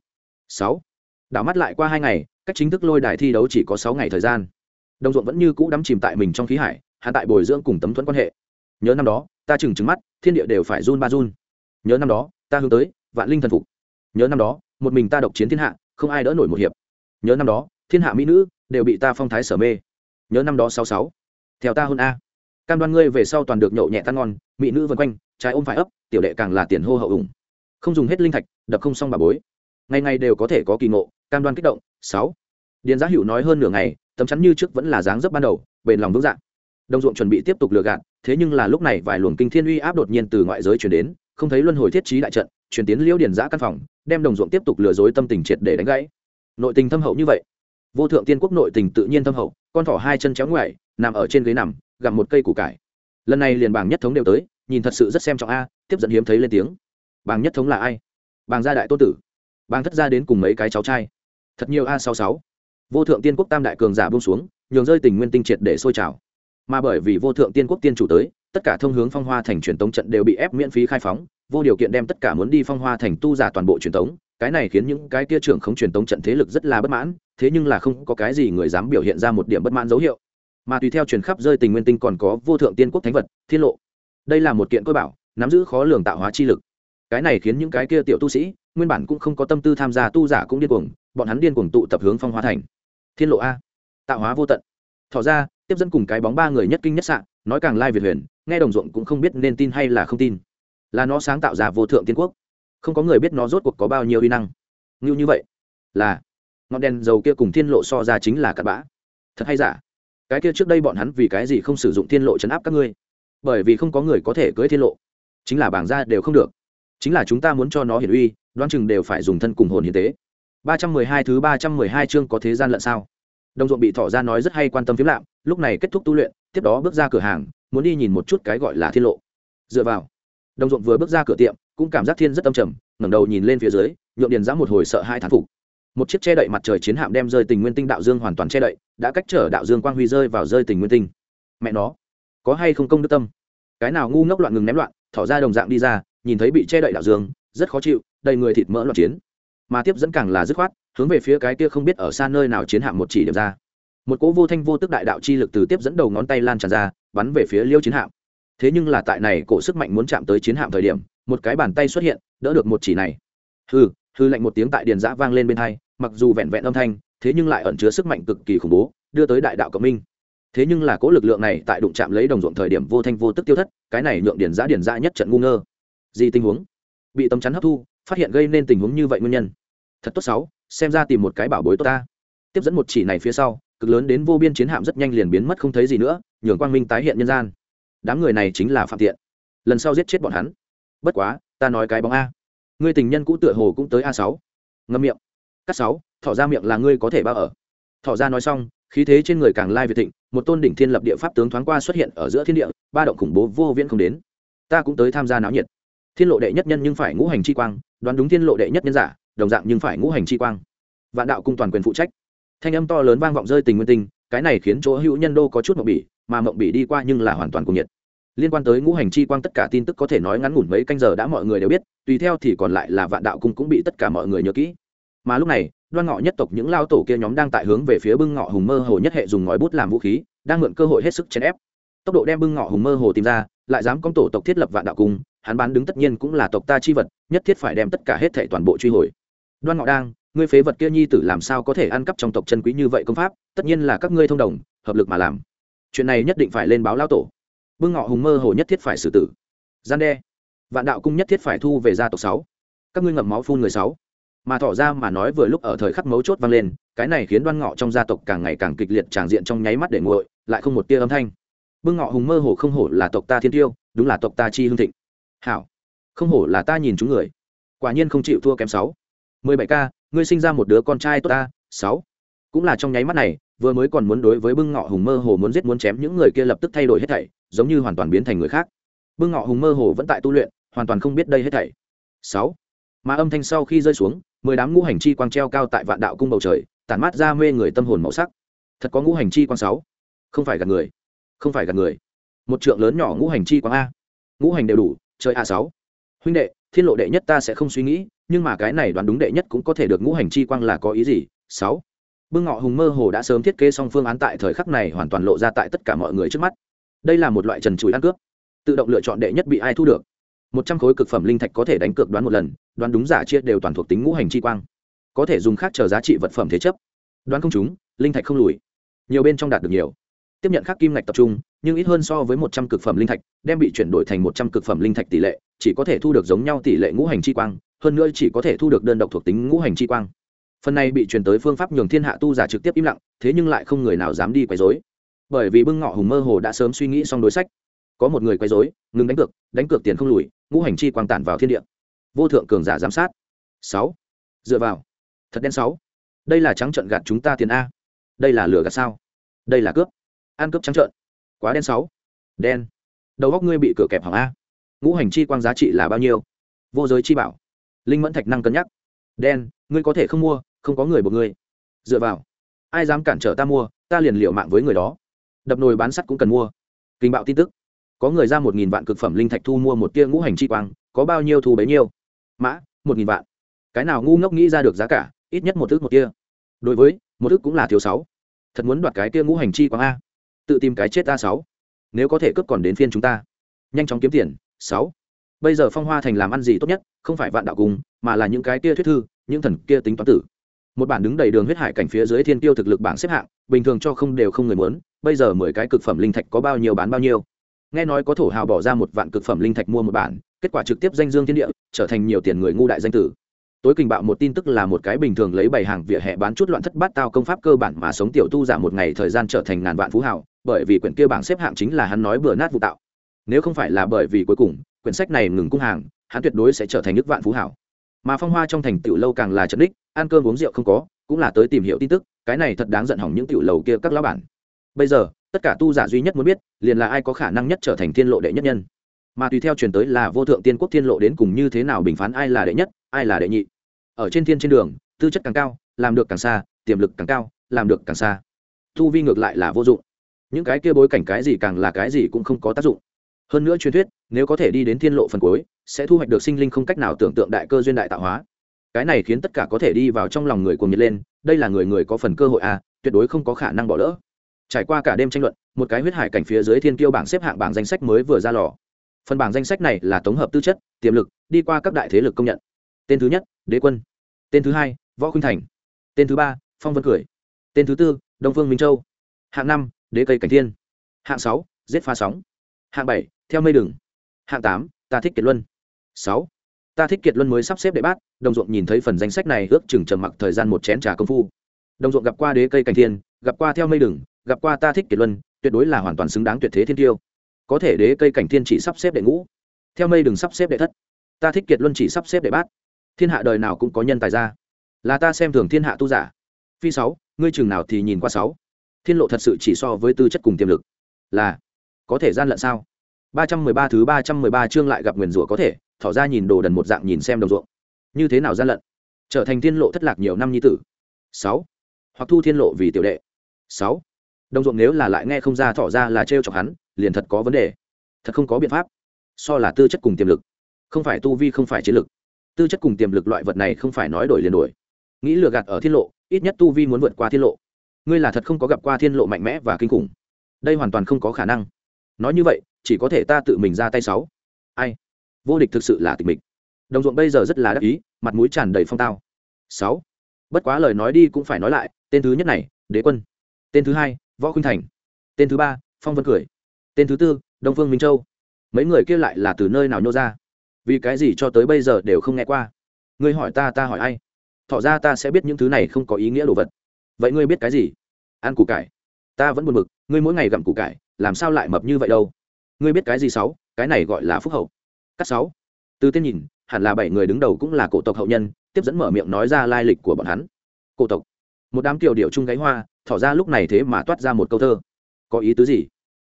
Sáu. Đảo mắt lại qua hai ngày, cách chính thức lôi đài thi đấu chỉ có sáu ngày thời gian. Đồng ruộng vẫn như cũ đắm chìm tại mình trong khí hải hạ tại bồi dưỡng cùng tấm thuẫn quan hệ. Nhớ năm đó, ta chừng trứng mắt, thiên địa đều phải run ba run. Nhớ năm đó, ta hướng tới, vạn linh thần phục nhớ năm đó, một mình ta độc chiến thiên hạ, không ai đỡ nổi một hiệp. Nhớ năm đó, thiên hạ mỹ nữ đều bị ta phong thái sở mê. Nhớ năm đó sáu sáu. Theo ta hôn a. Cam đoan ngươi về sau toàn được nhậu nhẹ tan ngon, mỹ nữ vân quanh, trái ôm phải ấp, tiểu đệ càng là tiền hô hậu ủng. Không dùng hết linh thạch, đập không xong bà bối. Ngày ngày đều có thể có kỳ ngộ, cam đoan kích động, sáu. Điền giá hữu nói hơn nửa ngày, tấm chắn như trước vẫn là dáng dấp ban đầu, bền lòng vững dạng đồng ruộng chuẩn bị tiếp tục lừa gạt, thế nhưng là lúc này vài luồng kinh thiên uy áp đột nhiên từ ngoại giới chuyển đến không thấy luân hồi thiết trí đại trận chuyển tiến liễu điền giã căn phòng, đem đồng ruộng tiếp tục lừa dối tâm tình triệt để đánh gãy. Nội tình thâm hậu như vậy. Vô thượng tiên quốc nội tình tự nhiên thâm hậu, con thỏ hai chân chéo ngoại, nằm ở trên ghế nằm, gặm một cây củ cải. Lần này liền bảng nhất thống đều tới, nhìn thật sự rất xem trọng a, tiếp dẫn hiếm thấy lên tiếng. Bảng nhất thống là ai? Bảng gia đại tô tử. Bảng thất gia đến cùng mấy cái cháu trai? Thật nhiều a sáu sáu. Vô thượng tiên quốc tam đại cường giả buông xuống, nhường rơi tình nguyên tinh triệt để sôi trào mà bởi vì vô thượng tiên quốc tiên chủ tới, tất cả thông hướng phong hoa thành truyền tống trận đều bị ép miễn phí khai phóng, vô điều kiện đem tất cả muốn đi phong hoa thành tu giả toàn bộ truyền tống, cái này khiến những cái kia trưởng không truyền tống trận thế lực rất là bất mãn, thế nhưng là không có cái gì người dám biểu hiện ra một điểm bất mãn dấu hiệu. Mà tùy theo truyền khắp rơi tình nguyên tinh còn có vô thượng tiên quốc thánh vật, thiên lộ. Đây là một kiện cơ bảo, nắm giữ khó lường tạo hóa chi lực. Cái này khiến những cái kia tiểu tu sĩ, nguyên bản cũng không có tâm tư tham gia tu giả cũng điên cuồng, bọn hắn điên cuồng tụ tập hướng phong hóa thành. Thiên lộ a. Tạo hóa vô tận. Thỏ ra tiếp dẫn cùng cái bóng ba người nhất kinh nhất sạn nói càng lai việt huyền, nghe đồng ruộng cũng không biết nên tin hay là không tin. Là nó sáng tạo ra vô thượng tiên quốc. Không có người biết nó rốt cuộc có bao nhiêu uy năng. Ngưu như vậy, là, ngọn đèn dầu kia cùng thiên lộ so ra chính là cặn bã. Thật hay giả? Cái kia trước đây bọn hắn vì cái gì không sử dụng thiên lộ chấn áp các ngươi? Bởi vì không có người có thể cưới thiên lộ. Chính là bảng ra đều không được. Chính là chúng ta muốn cho nó hiển uy đoan chừng đều phải dùng thân cùng hồn hiến tế. Ba trăm mười hai thứ ba trăm mười hai chương có thế gian lận sao? Đồng ruộng bị thỏ ra nói rất hay quan tâm phiếm lạm, lúc này kết thúc tu luyện, tiếp đó bước ra cửa hàng, muốn đi nhìn một chút cái gọi là thiên lộ. Dựa vào, đồng ruộng vừa bước ra cửa tiệm, cũng cảm giác thiên rất âm trầm, ngẩng đầu nhìn lên phía dưới nhộn điền giã một hồi sợ hai thán phục. Một chiếc che đậy mặt trời chiến hạm đem rơi tình nguyên tinh đạo dương hoàn toàn che đậy, đã cách trở đạo dương quang huy rơi vào rơi tình nguyên tinh. Mẹ nó, có hay không công đức tâm? Cái nào ngu ngốc loạn ngừng ném loạn, thỏ ra đồng dạng đi ra, nhìn thấy bị che đậy đạo dương, rất khó chịu, đầy người thịt mỡ loạn chiến. Mà tiếp dẫn càng là dứt khoát hướng về phía cái kia không biết ở xa nơi nào chiến hạm một chỉ điểm ra. Một cỗ vô thanh vô tức đại đạo chi lực từ tiếp dẫn đầu ngón tay lan tràn ra, bắn về phía liêu chiến hạm. Thế nhưng là tại này cổ sức mạnh muốn chạm tới chiến hạm thời điểm, một cái bàn tay xuất hiện, đỡ được một chỉ này. Hư hư lạnh một tiếng tại điền giã vang lên bên hai, mặc dù vẹn vẹn âm thanh, thế nhưng lại ẩn chứa sức mạnh cực kỳ khủng bố, đưa tới đại đạo cộng minh. Thế nhưng là cỗ lực lượng này tại đụng chạm lấy đồng ruộng thời điểm vô thanh vô tức tiêu thất, cái này nhượng điền giã điền giã nhất trận ngu ngơ. Gì tình huống? Bị tấm chắn hấp thu, phát hiện gây nên tình huống như vậy nguyên nhân. Thật tốt sáu xem ra tìm một cái bảo bối tốt ta. Tiếp dẫn một chỉ này phía sau, cực lớn đến vô biên chiến hạm rất nhanh liền biến mất không thấy gì nữa, nhường quang minh tái hiện nhân gian. Đám người này chính là phạm tiện. Lần sau giết chết bọn hắn. Bất quá, ta nói cái bóng a. Ngươi tình nhân cũ tựa hồ cũng tới a sáu. Ngâm miệng. Cắt sáu thọ ra miệng là ngươi có thể bao ở. Thọ ra nói xong, khí thế trên người càng lai việt thịnh, một tôn đỉnh thiên lập địa pháp tướng thoáng qua xuất hiện ở giữa thiên địa, ba động khủng bố vô viễn không đến. Ta cũng tới tham gia náo nhiệt. Thiên lộ đệ nhất nhân nhưng phải ngũ hành chi quang, đoán đúng thiên lộ đệ nhất nhân giả đồng dạng nhưng phải ngũ hành chi quang. Vạn đạo cung toàn quyền phụ trách. Thanh âm to lớn vang vọng rơi tình nguyên tinh, cái này khiến chỗ hữu nhân đô có chút mộng bỉ, mà mộng bỉ đi qua nhưng là hoàn toàn cùng nhiệt. Liên quan tới ngũ hành chi quang tất cả tin tức có thể nói ngắn ngủn mấy canh giờ đã mọi người đều biết, tùy theo thì còn lại là vạn đạo cung cũng bị tất cả mọi người nhớ kỹ. Mà lúc này, đoan ngọ nhất tộc những lao tổ kia nhóm đang tại hướng về phía bưng ngọ hùng mơ hồ nhất hệ dùng ngòi bút làm vũ khí, đang mượn cơ hội hết sức chèn ép. Tốc độ đem bưng ngọ hùng mơ hồ tìm ra, lại dám công tổ tộc thiết lập vạn đạo cung, hắn bán đứng tất nhiên cũng là tộc ta chi vật, nhất thiết phải đem tất cả hết thể toàn bộ truy hồi đoan ngọ đang, ngươi phế vật kia nhi tử làm sao có thể ăn cắp trong tộc chân quý như vậy công pháp, tất nhiên là các ngươi thông đồng, hợp lực mà làm. Chuyện này nhất định phải lên báo lao tổ. Bưng ngọ hùng mơ hồ nhất thiết phải xử tử. Gian đe. Vạn đạo cung nhất thiết phải thu về gia tộc sáu. Các ngươi ngậm máu phun người sáu. Mà thỏ ra mà nói vừa lúc ở thời khắc mấu chốt vang lên, cái này khiến đoan ngọ trong gia tộc càng ngày càng kịch liệt tràng diện trong nháy mắt để nguội, lại không một tia âm thanh. Bưng ngọ hùng mơ hồ không hổ là tộc ta thiên tiêu, đúng là tộc ta chi hương thịnh. Hảo. Không hổ là ta nhìn chúng người. Quả nhiên không chịu thua kém sáu mười bảy k ngươi sinh ra một đứa con trai tốt ta, sáu. Cũng là trong nháy mắt này, vừa mới còn muốn đối với bưng ngọ hùng mơ hồ muốn giết muốn chém những người kia lập tức thay đổi hết thảy, giống như hoàn toàn biến thành người khác. Bưng ngọ hùng mơ hồ vẫn tại tu luyện, hoàn toàn không biết đây hết thảy. Sáu. Mà âm thanh sau khi rơi xuống, mười đám ngũ hành chi quang treo cao tại vạn đạo cung bầu trời, tản mát ra mê người tâm hồn màu sắc. Thật có ngũ hành chi quang sáu. Không phải gạt người. Không phải gạt người. Một trượng lớn nhỏ ngũ hành chi quang a. Ngũ hành đều đủ chơi a sáu huynh đệ, thiên lộ đệ nhất ta sẽ không suy nghĩ, nhưng mà cái này đoán đúng đệ nhất cũng có thể được ngũ hành chi quang là có ý gì? Sáu. Bưng ngọ hùng mơ hồ đã sớm thiết kế xong phương án tại thời khắc này hoàn toàn lộ ra tại tất cả mọi người trước mắt. Đây là một loại trần chùi ăn cướp. Tự động lựa chọn đệ nhất bị ai thu được. Một trăm khối cực phẩm linh thạch có thể đánh cược đoán một lần, đoán đúng giả chia đều toàn thuộc tính ngũ hành chi quang. Có thể dùng khác chờ giá trị vật phẩm thế chấp. Đoán không chúng linh thạch không lùi. Nhiều bên trong đạt được nhiều tiếp nhận khắc kim ngạch tập trung, nhưng ít hơn so với một trăm cực phẩm linh thạch, đem bị chuyển đổi thành một trăm cực phẩm linh thạch tỷ lệ, chỉ có thể thu được giống nhau tỷ lệ ngũ hành chi quang, hơn nữa chỉ có thể thu được đơn độc thuộc tính ngũ hành chi quang. Phần này bị truyền tới phương pháp nhường thiên hạ tu giả trực tiếp im lặng, thế nhưng lại không người nào dám đi quấy dối bởi vì bưng ngọ hùng mơ hồ đã sớm suy nghĩ xong đối sách. Có một người quấy dối ngừng đánh cược đánh cược tiền không lùi, ngũ hành chi quang tản vào thiên địa. Vô thượng cường giả giám sát. Sáu. Dựa vào. Thật đen sáu. Đây là trắng trận gạt chúng ta tiền a. Đây là lửa gạt sao? Đây là cướp ăn cướp trắng trợn. Quá đen sáu. Đen. Đầu góc ngươi bị cửa kẹp hỏng a. Ngũ hành chi quang giá trị là bao nhiêu? Vô giới chi bảo. Linh mẫn thạch năng cân nhắc. Đen, ngươi có thể không mua, không có người buộc ngươi. Dựa vào. Ai dám cản trở ta mua, ta liền liệu mạng với người đó. Đập nồi bán sắt cũng cần mua. Kinh bạo tin tức. Có người ra một nghìn vạn cực phẩm linh thạch thu mua một tia ngũ hành chi quang, có bao nhiêu thu bấy nhiêu? Mã, một nghìn vạn. Cái nào ngu ngốc nghĩ ra được giá cả, ít nhất một thước một tia. Đối với, một thước cũng là thiếu sáu. Thật muốn đoạt cái tia ngũ hành chi quang a tự tìm cái chết ta sáu. Nếu có thể cướp còn đến phiên chúng ta. Nhanh chóng kiếm tiền, sáu. Bây giờ phong hoa thành làm ăn gì tốt nhất, không phải vạn đạo cùng mà là những cái kia thuyết thư, những thần kia tính toán tử. Một bản đứng đầy đường huyết hải cảnh phía dưới thiên tiêu thực lực bảng xếp hạng, bình thường cho không đều không người muốn, bây giờ mười cái cực phẩm linh thạch có bao nhiêu bán bao nhiêu? Nghe nói có thổ hào bỏ ra một vạn cực phẩm linh thạch mua một bản, kết quả trực tiếp danh dương thiên địa, trở thành nhiều tiền người ngu đại danh tử. Tối kinh bạo một tin tức là một cái bình thường lấy bảy hàng vỉa hè bán chút loạn thất bát tao công pháp cơ bản mà sống tiểu tu giả một ngày thời gian trở thành ngàn vạn phú hào bởi vì quyển kia bảng xếp hạng chính là hắn nói bừa nát vụ tạo. Nếu không phải là bởi vì cuối cùng, quyển sách này ngừng cung hàng, hắn tuyệt đối sẽ trở thành nước vạn phú hảo. Mà phong hoa trong thành tiểu lâu càng là trận đích, ăn cơm uống rượu không có, cũng là tới tìm hiểu tin tức, cái này thật đáng giận hỏng những tiểu lầu kia các lão bản. Bây giờ, tất cả tu giả duy nhất muốn biết, liền là ai có khả năng nhất trở thành thiên lộ đệ nhất nhân. Mà tùy theo truyền tới là vô thượng tiên quốc thiên lộ đến cùng như thế nào bình phán ai là đệ nhất, ai là đệ nhị. Ở trên thiên trên đường, tư chất càng cao, làm được càng xa, tiềm lực càng cao, làm được càng xa. Thu vi ngược lại là vô dụng những cái kia bối cảnh cái gì càng là cái gì cũng không có tác dụng. Hơn nữa truyền thuyết, nếu có thể đi đến thiên lộ phần cuối, sẽ thu hoạch được sinh linh không cách nào tưởng tượng đại cơ duyên đại tạo hóa. Cái này khiến tất cả có thể đi vào trong lòng người cuồng nhiệt lên, đây là người người có phần cơ hội à tuyệt đối không có khả năng bỏ lỡ. Trải qua cả đêm tranh luận, một cái huyết hải cảnh phía dưới thiên kiêu bảng xếp hạng bảng danh sách mới vừa ra lò. Phần bảng danh sách này là tổng hợp tư chất, tiềm lực, đi qua các đại thế lực công nhận. Tên thứ nhất, đế quân. Tên thứ hai, võ khuynh thành. Tên thứ ba, phong vân cười. Tên thứ tư, đông phương minh châu. Hạng năm đế cây cảnh thiên. Hạng sáu, giết pha sóng. Hạng bảy, theo mây đường. Hạng tám, ta thích kiệt luân. Sáu, ta thích kiệt luân mới sắp xếp đệ bát, đồng ruộng nhìn thấy phần danh sách này ước chừng trầm mặc thời gian một chén trà công phu. Đồng ruộng gặp qua đế cây cảnh thiên, gặp qua theo mây đường, gặp qua ta thích kiệt luân, tuyệt đối là hoàn toàn xứng đáng tuyệt thế thiên tiêu. Có thể đế cây cảnh thiên chỉ sắp xếp đệ ngũ, theo mây đường sắp xếp đệ thất. Ta thích kiệt luân chỉ sắp xếp đệ bát. Thiên hạ đời nào cũng có nhân tài ra. Là ta xem thường thiên hạ tu giả. Phi sáu, ngươi chừng nào thì nhìn qua sáu thiên lộ thật sự chỉ so với tư chất cùng tiềm lực. Là, có thể gian lận sao? ba trăm mười ba thứ ba trăm mười ba chương lại gặp nguyền rủa có thể, thỏ ra nhìn đồ đần một dạng nhìn xem đồng ruộng. Như thế nào gian lận? Trở thành thiên lộ thất lạc nhiều năm như tử. Sáu. Hoặc thu thiên lộ vì tiểu đệ. Sáu. Đồng ruộng nếu là lại nghe không ra thỏ ra là trêu chọc hắn, liền thật có vấn đề. Thật không có biện pháp. So là tư chất cùng tiềm lực. Không phải tu vi, không phải chiến lực. Tư chất cùng tiềm lực loại vật này không phải nói đổi liền đổi. Nghĩ lừa gạt ở thiên lộ, ít nhất tu vi muốn vượt qua thiên lộ ngươi là thật không có gặp qua thiên lộ mạnh mẽ và kinh khủng. Đây hoàn toàn không có khả năng. Nói như vậy, chỉ có thể ta tự mình ra tay sáu. Ai? Vô địch thực sự là tịch mịch. Đồng ruộng bây giờ rất là đắc ý, mặt mũi tràn đầy phong tao. Sáu. Bất quá lời nói đi cũng phải nói lại, tên thứ nhất này, đế quân. Tên thứ hai, võ khuynh thành. Tên thứ ba, phong vân cười. Tên thứ tư, đông phương minh châu. Mấy người kia lại là từ nơi nào nhô ra? Vì cái gì cho tới bây giờ đều không nghe qua? Ngươi hỏi ta ta hỏi ai? Thọ ra ta sẽ biết những thứ này không có ý nghĩa đồ vật vậy ngươi biết cái gì? Ăn củ cải. Ta vẫn buồn bực, ngươi mỗi ngày gặm củ cải, làm sao lại mập như vậy đâu? Ngươi biết cái gì sáu? Cái này gọi là phúc hậu. Cắt sáu. Từ tên nhìn, hẳn là bảy người đứng đầu cũng là cổ tộc hậu nhân, tiếp dẫn mở miệng nói ra lai lịch của bọn hắn. Cổ tộc. Một đám tiểu điệu chung gáy hoa, thỏ ra lúc này thế mà toát ra một câu thơ. Có ý tứ gì?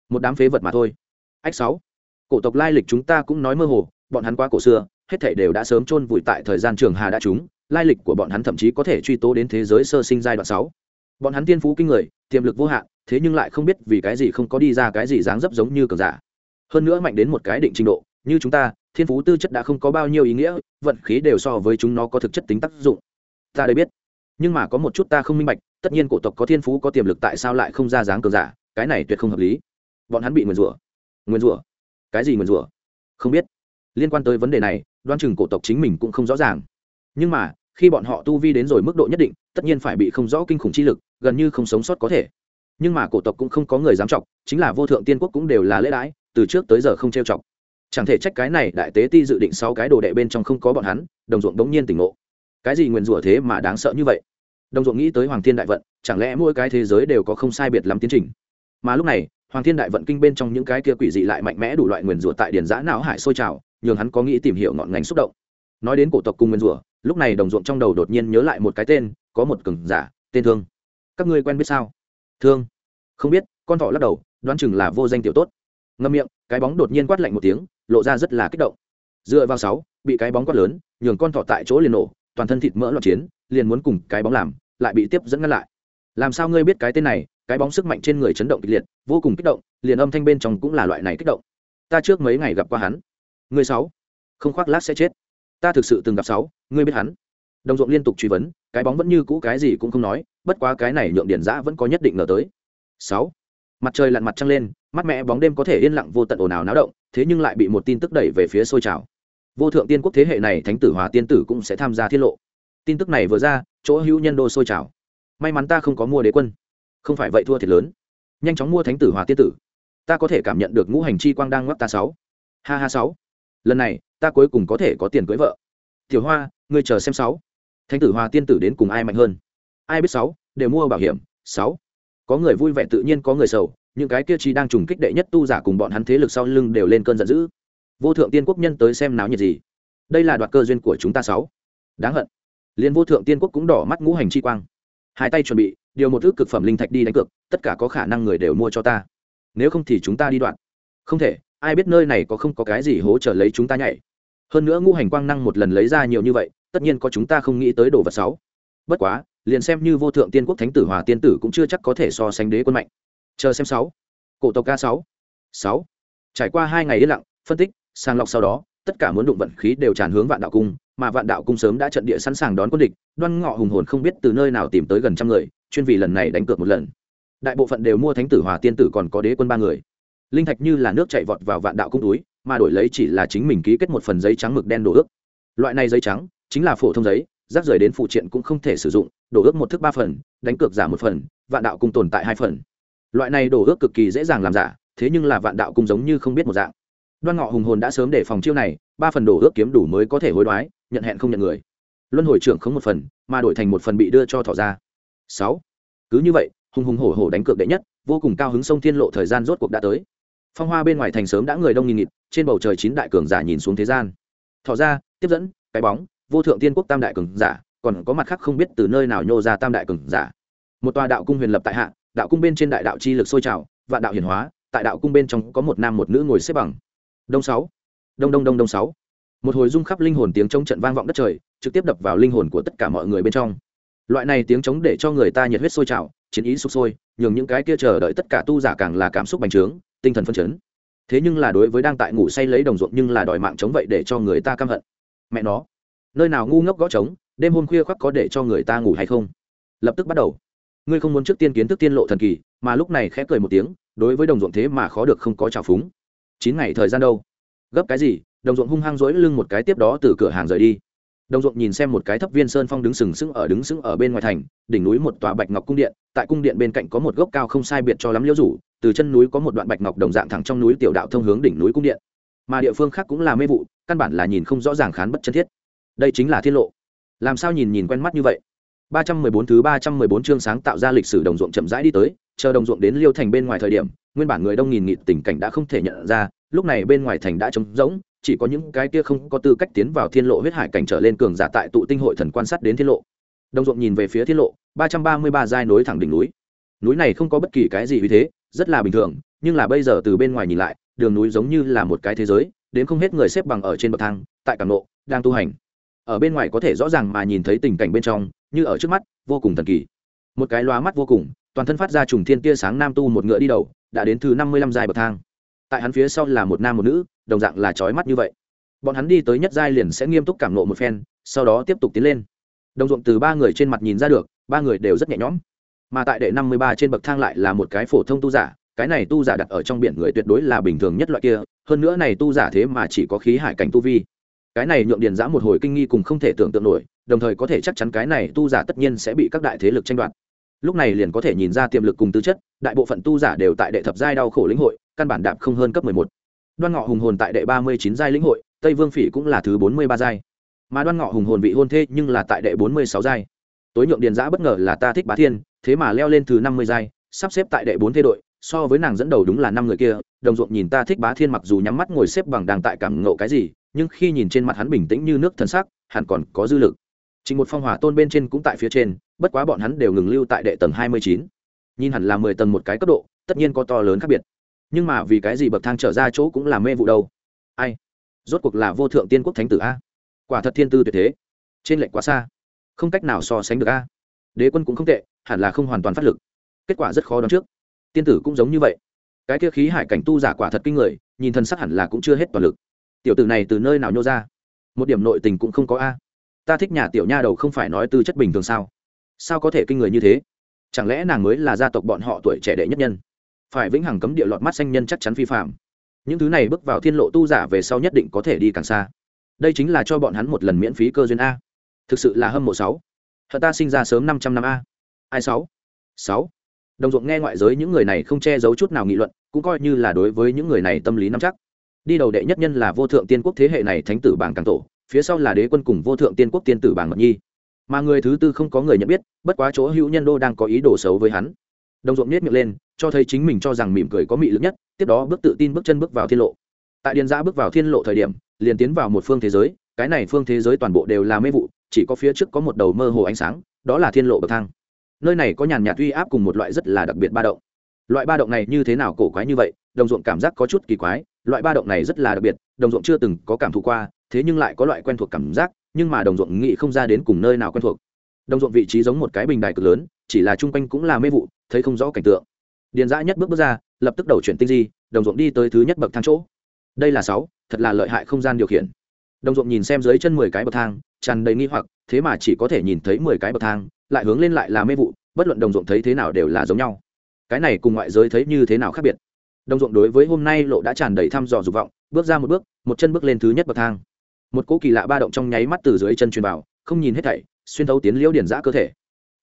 Một đám phế vật mà thôi. Ách sáu. Cổ tộc lai lịch chúng ta cũng nói mơ hồ, bọn hắn quá cổ xưa, hết thảy đều đã sớm chôn vùi tại thời gian trường hà đã chúng lai lịch của bọn hắn thậm chí có thể truy tố đến thế giới sơ sinh giai đoạn sáu bọn hắn tiên phú kinh người, tiềm lực vô hạn, thế nhưng lại không biết vì cái gì không có đi ra cái gì dáng dấp giống như cường giả. Hơn nữa mạnh đến một cái định trình độ, như chúng ta, thiên phú tư chất đã không có bao nhiêu ý nghĩa, vận khí đều so với chúng nó có thực chất tính tác dụng. Ta đây biết. Nhưng mà có một chút ta không minh bạch, tất nhiên cổ tộc có thiên phú, có tiềm lực tại sao lại không ra dáng cường giả, cái này tuyệt không hợp lý. Bọn hắn bị nguyền rủa. Nguyền rủa? Cái gì nguyền rủa? Không biết. Liên quan tới vấn đề này đoan chừng cổ tộc chính mình cũng không rõ ràng. Nhưng mà khi bọn họ tu vi đến rồi mức độ nhất định, tất nhiên phải bị không rõ kinh khủng chi lực, gần như không sống sót có thể. Nhưng mà cổ tộc cũng không có người dám chọc, chính là vô thượng tiên quốc cũng đều là lễ đãi, từ trước tới giờ không trêu chọc. Chẳng thể trách cái này đại tế ti dự định sau cái đồ đệ bên trong không có bọn hắn, đồng ruộng đống nhiên tỉnh ngộ. Cái gì nguyền rủa thế mà đáng sợ như vậy? Đồng ruộng nghĩ tới hoàng thiên đại vận, chẳng lẽ mỗi cái thế giới đều có không sai biệt lắm tiến trình? Mà lúc này, hoàng thiên đại vận kinh bên trong những cái kia quỷ dị lại mạnh mẽ đủ loại nguyền rủa tại điển giã não hải sôi trào, nhường hắn có nghĩ tìm hiểu ngọn ngành xúc động. Nói đến cổ tộc cùng nguyền rủa lúc này đồng ruộng trong đầu đột nhiên nhớ lại một cái tên, có một cừng giả, tên thương. Các ngươi quen biết sao? Thương. Không biết, con thọ lắc đầu, đoán chừng là vô danh tiểu tốt. Ngâm miệng, cái bóng đột nhiên quát lạnh một tiếng, lộ ra rất là kích động. Dựa vào sáu, bị cái bóng quát lớn, nhường con thọ tại chỗ liền nổ, toàn thân thịt mỡ loạn chiến, liền muốn cùng cái bóng làm, lại bị tiếp dẫn ngăn lại. Làm sao ngươi biết cái tên này? Cái bóng sức mạnh trên người chấn động kịch liệt, vô cùng kích động, liền âm thanh bên trong cũng là loại này kích động. Ta trước mấy ngày gặp qua hắn. Ngươi sáu, không khoác lát sẽ chết ta thực sự từng gặp sáu, ngươi biết hắn. Đồng ruộng liên tục truy vấn, cái bóng vẫn như cũ cái gì cũng không nói, bất quá cái này nhượng điển giã vẫn có nhất định ngờ tới. Sáu, mặt trời lặn mặt trăng lên, mắt mẹ bóng đêm có thể yên lặng vô tận ồn ào náo động, thế nhưng lại bị một tin tức đẩy về phía sôi trào. Vô thượng tiên quốc thế hệ này thánh tử hòa tiên tử cũng sẽ tham gia tiết lộ. Tin tức này vừa ra, chỗ hữu nhân đô sôi trào. May mắn ta không có mua đế quân. Không phải vậy thua thiệt lớn. Nhanh chóng mua thánh tử hòa tiên tử. Ta có thể cảm nhận được ngũ hành chi quang đang ngoắc ta sáu. Ha ha sáu. Lần này ta cuối cùng có thể có tiền cưới vợ. Tiểu hoa, ngươi chờ xem sáu. Thánh tử Hoa tiên tử đến cùng ai mạnh hơn? Ai biết sáu, đều mua bảo hiểm, sáu. Có người vui vẻ tự nhiên, có người sầu, những cái kia chi đang trùng kích đệ nhất tu giả cùng bọn hắn thế lực sau lưng đều lên cơn giận dữ. Vô thượng tiên quốc nhân tới xem náo nhiệt gì? Đây là đoạt cơ duyên của chúng ta sáu. Đáng hận. Liên vô thượng tiên quốc cũng đỏ mắt ngũ hành chi quang. Hai tay chuẩn bị, điều một thứ cực phẩm linh thạch đi đánh cược, tất cả có khả năng người đều mua cho ta. Nếu không thì chúng ta đi đoạn. Không thể, ai biết nơi này có không có cái gì hỗ trợ lấy chúng ta nhảy hơn nữa ngũ hành quang năng một lần lấy ra nhiều như vậy, tất nhiên có chúng ta không nghĩ tới đồ vật sáu. Bất quá, liền xem như vô thượng tiên quốc thánh tử hòa tiên tử cũng chưa chắc có thể so sánh đế quân mạnh. Chờ xem sáu. Cổ tộc ca sáu. Sáu. Trải qua hai ngày yên lặng, phân tích, sàng lọc sau đó, tất cả muốn đụng vận khí đều tràn hướng vạn đạo cung, mà vạn đạo cung sớm đã trận địa sẵn sàng đón quân địch, đoan ngọ hùng hồn không biết từ nơi nào tìm tới gần trăm người, chuyên vì lần này đánh cược một lần. Đại bộ phận đều mua thánh tử hòa tiên tử còn có đế quân ba người. Linh thạch như là nước chạy vọt vào vạn đạo cung túi mà đổi lấy chỉ là chính mình ký kết một phần giấy trắng mực đen đổ ước. Loại này giấy trắng, chính là phổ thông giấy, rác rời đến phụ triện cũng không thể sử dụng đổ ước một thức ba phần, đánh cược giả một phần, vạn đạo cung tồn tại hai phần. Loại này đổ ước cực kỳ dễ dàng làm giả, thế nhưng là vạn đạo cung giống như không biết một dạng. Đoan ngọ hùng hồn đã sớm để phòng chiêu này, ba phần đổ ước kiếm đủ mới có thể hối đoái, nhận hẹn không nhận người. Luân hồi trưởng không một phần, mà đổi thành một phần bị đưa cho thỏ ra. Sáu. Cứ như vậy, hùng hùng hổ hổ đánh cược đệ nhất, vô cùng cao hứng sông thiên lộ thời gian rốt cuộc đã tới phong hoa bên ngoài thành sớm đã người đông nghìn nghịt, trên bầu trời chín đại cường giả nhìn xuống thế gian. Thọ ra, tiếp dẫn, cái bóng, vô thượng tiên quốc tam đại cường giả, còn có mặt khác không biết từ nơi nào nhô ra tam đại cường giả. Một tòa đạo cung huyền lập tại hạ, đạo cung bên trên đại đạo chi lực sôi trào, vạn đạo hiển hóa, tại đạo cung bên trong có một nam một nữ ngồi xếp bằng. Đông sáu, đông đông đông đông sáu. Một hồi rung khắp linh hồn tiếng chống trận vang vọng đất trời, trực tiếp đập vào linh hồn của tất cả mọi người bên trong. Loại này tiếng chống để cho người ta nhiệt huyết sôi trào, chiến ý sục sôi, nhường những cái kia chờ đợi tất cả tu giả càng là cảm xúc bành trướng tinh thần phân chấn. Thế nhưng là đối với đang tại ngủ say lấy đồng ruộng nhưng là đòi mạng chống vậy để cho người ta căm hận. Mẹ nó, nơi nào ngu ngốc gõ trống, đêm hôm khuya khoác có để cho người ta ngủ hay không? Lập tức bắt đầu. Ngươi không muốn trước tiên kiến thức tiên lộ thần kỳ, mà lúc này khẽ cười một tiếng, đối với đồng ruộng thế mà khó được không có trào phúng. Chín ngày thời gian đâu? Gấp cái gì? Đồng ruộng hung hăng dối lưng một cái tiếp đó từ cửa hàng rời đi. Đồng ruộng nhìn xem một cái thấp viên sơn phong đứng sừng sững ở đứng sững ở bên ngoài thành, đỉnh núi một tòa bạch ngọc cung điện, tại cung điện bên cạnh có một gốc cao không sai biệt cho lắm liễu rủ từ chân núi có một đoạn bạch ngọc đồng dạng thẳng trong núi tiểu đạo thông hướng đỉnh núi cung điện mà địa phương khác cũng là mê vụ căn bản là nhìn không rõ ràng khán bất chân thiết đây chính là thiên lộ làm sao nhìn nhìn quen mắt như vậy 314 thứ 314 chương sáng tạo ra lịch sử đồng ruộng chậm rãi đi tới, chờ đồng ruộng đến Liêu Thành bên ngoài thời điểm, nguyên bản người đông nghìn nghịt tình cảnh đã không thể nhận ra, lúc này bên ngoài thành đã trống rỗng, chỉ có những cái kia không có tư cách tiến vào thiên lộ huyết hải cảnh trở lên cường giả tại tụ tinh hội thần quan sát đến thiên lộ. Đồng ruộng nhìn về phía thiên lộ, 333 giai nối thẳng đỉnh núi. Núi này không có bất kỳ cái gì uy thế, rất là bình thường, nhưng là bây giờ từ bên ngoài nhìn lại, đường núi giống như là một cái thế giới, đến không hết người xếp bằng ở trên bậc thang, tại cảm nộ, đang tu hành. Ở bên ngoài có thể rõ ràng mà nhìn thấy tình cảnh bên trong, như ở trước mắt vô cùng thần kỳ. Một cái loa mắt vô cùng toàn thân phát ra trùng thiên tia sáng nam tu một ngựa đi đầu đã đến thứ năm mươi lăm giai bậc thang. Tại hắn phía sau là một nam một nữ đồng dạng là trói mắt như vậy. Bọn hắn đi tới nhất giai liền sẽ nghiêm túc cảm nộ một phen sau đó tiếp tục tiến lên. Đồng ruộng từ ba người trên mặt nhìn ra được ba người đều rất nhẹ nhõm mà tại đệ năm mươi ba trên bậc thang lại là một cái phổ thông tu giả, cái này tu giả đặt ở trong biển người tuyệt đối là bình thường nhất loại kia, hơn nữa này tu giả thế mà chỉ có khí hải cảnh tu vi. Cái này nhượng điền giã một hồi kinh nghi cùng không thể tưởng tượng nổi, đồng thời có thể chắc chắn cái này tu giả tất nhiên sẽ bị các đại thế lực tranh đoạt. Lúc này liền có thể nhìn ra tiềm lực cùng tư chất, đại bộ phận tu giả đều tại đệ thập giai đau khổ lĩnh hội, căn bản đạp không hơn cấp mười một. Đoan ngọ hùng hồn tại đệ ba mươi chín giai lĩnh hội, tây vương phỉ cũng là thứ bốn mươi ba giai. Mà đoan ngọ hùng hồn vị hôn thê nhưng là tại đệ bốn mươi sáu giai. Tối nhượng điền giã bất ngờ là ta thích bá thiên thế mà leo lên thứ năm mươi giai sắp xếp tại đệ bốn thế đội so với nàng dẫn đầu đúng là năm người kia đồng ruộng nhìn ta thích bá thiên mặc dù nhắm mắt ngồi xếp bằng đang tại cảm ngộ cái gì nhưng khi nhìn trên mặt hắn bình tĩnh như nước thần sắc hẳn còn có dư lực Trình một phong hỏa tôn bên trên cũng tại phía trên, bất quá bọn hắn đều ngừng lưu tại đệ tầng hai mươi chín. Nhìn hẳn là mười tầng một cái cấp độ, tất nhiên có to lớn khác biệt. Nhưng mà vì cái gì bậc thang trở ra chỗ cũng là mê vụ đâu? Ai? Rốt cuộc là vô thượng tiên quốc thánh tử a? Quả thật thiên tư tuyệt thế. Trên lệnh quá xa, không cách nào so sánh được a. Đế quân cũng không tệ, hẳn là không hoàn toàn phát lực. Kết quả rất khó đoán trước. Tiên tử cũng giống như vậy. Cái kia khí hải cảnh tu giả quả thật kinh người, nhìn thân sắc hẳn là cũng chưa hết toàn lực. Tiểu tử này từ nơi nào nhô ra? Một điểm nội tình cũng không có a ta thích nhà tiểu nha đầu không phải nói tư chất bình thường sao sao có thể kinh người như thế chẳng lẽ nàng mới là gia tộc bọn họ tuổi trẻ đệ nhất nhân phải vĩnh hằng cấm địa lọt mắt xanh nhân chắc chắn phi phạm những thứ này bước vào thiên lộ tu giả về sau nhất định có thể đi càng xa đây chính là cho bọn hắn một lần miễn phí cơ duyên a thực sự là hâm mộ sáu hận ta sinh ra sớm năm trăm năm a. Ai sáu? Sáu. Đồng ruộng nghe ngoại giới những người này không che giấu chút nào nghị luận, cũng coi như là đối với những người này tâm lý nắm chắc. Đi đầu đệ nhất nhân là vô thượng tiên quốc thế hệ này thánh tử bảng càng tổ, phía sau là đế quân cùng vô thượng tiên quốc tiên tử bảng mật nhi. Mà người thứ tư không có người nhận biết, bất quá chỗ hữu nhân đô đang có ý đồ xấu với hắn. Đồng ruộng nết miệng lên, cho thấy chính mình cho rằng mỉm cười có mị lực nhất, tiếp đó bước tự tin bước chân bước vào thiên lộ. Tại điền giã bước vào thiên lộ thời điểm, liền tiến vào một phương thế giới, cái này phương thế giới toàn bộ đều là mê vụ chỉ có phía trước có một đầu mơ hồ ánh sáng, đó là thiên lộ bậc thang. Nơi này có nhàn nhạt uy áp cùng một loại rất là đặc biệt ba động. Loại ba động này như thế nào cổ quái như vậy, đồng ruộng cảm giác có chút kỳ quái, loại ba động này rất là đặc biệt, đồng ruộng chưa từng có cảm thụ qua, thế nhưng lại có loại quen thuộc cảm giác, nhưng mà đồng ruộng nghĩ không ra đến cùng nơi nào quen thuộc. Đồng ruộng vị trí giống một cái bình đài cực lớn, chỉ là chung quanh cũng là mê vụ, thấy không rõ cảnh tượng. Điền dã nhất bước bước ra, lập tức đầu chuyển tinh di, đồng ruộng đi tới thứ nhất bậc thang chỗ. Đây là sáu, thật là lợi hại không gian điều khiển. Đồng ruộng nhìn xem dưới chân mười cái bậc thang tràn đầy nghi hoặc, thế mà chỉ có thể nhìn thấy mười cái bậc thang, lại hướng lên lại là mê vụ, bất luận đồng ruộng thấy thế nào đều là giống nhau. Cái này cùng ngoại giới thấy như thế nào khác biệt? Đồng ruộng đối với hôm nay lộ đã tràn đầy thăm dò dục vọng, bước ra một bước, một chân bước lên thứ nhất bậc thang. Một cỗ kỳ lạ ba động trong nháy mắt từ dưới chân truyền vào, không nhìn hết thảy, xuyên thấu tiến liễu điền giã cơ thể.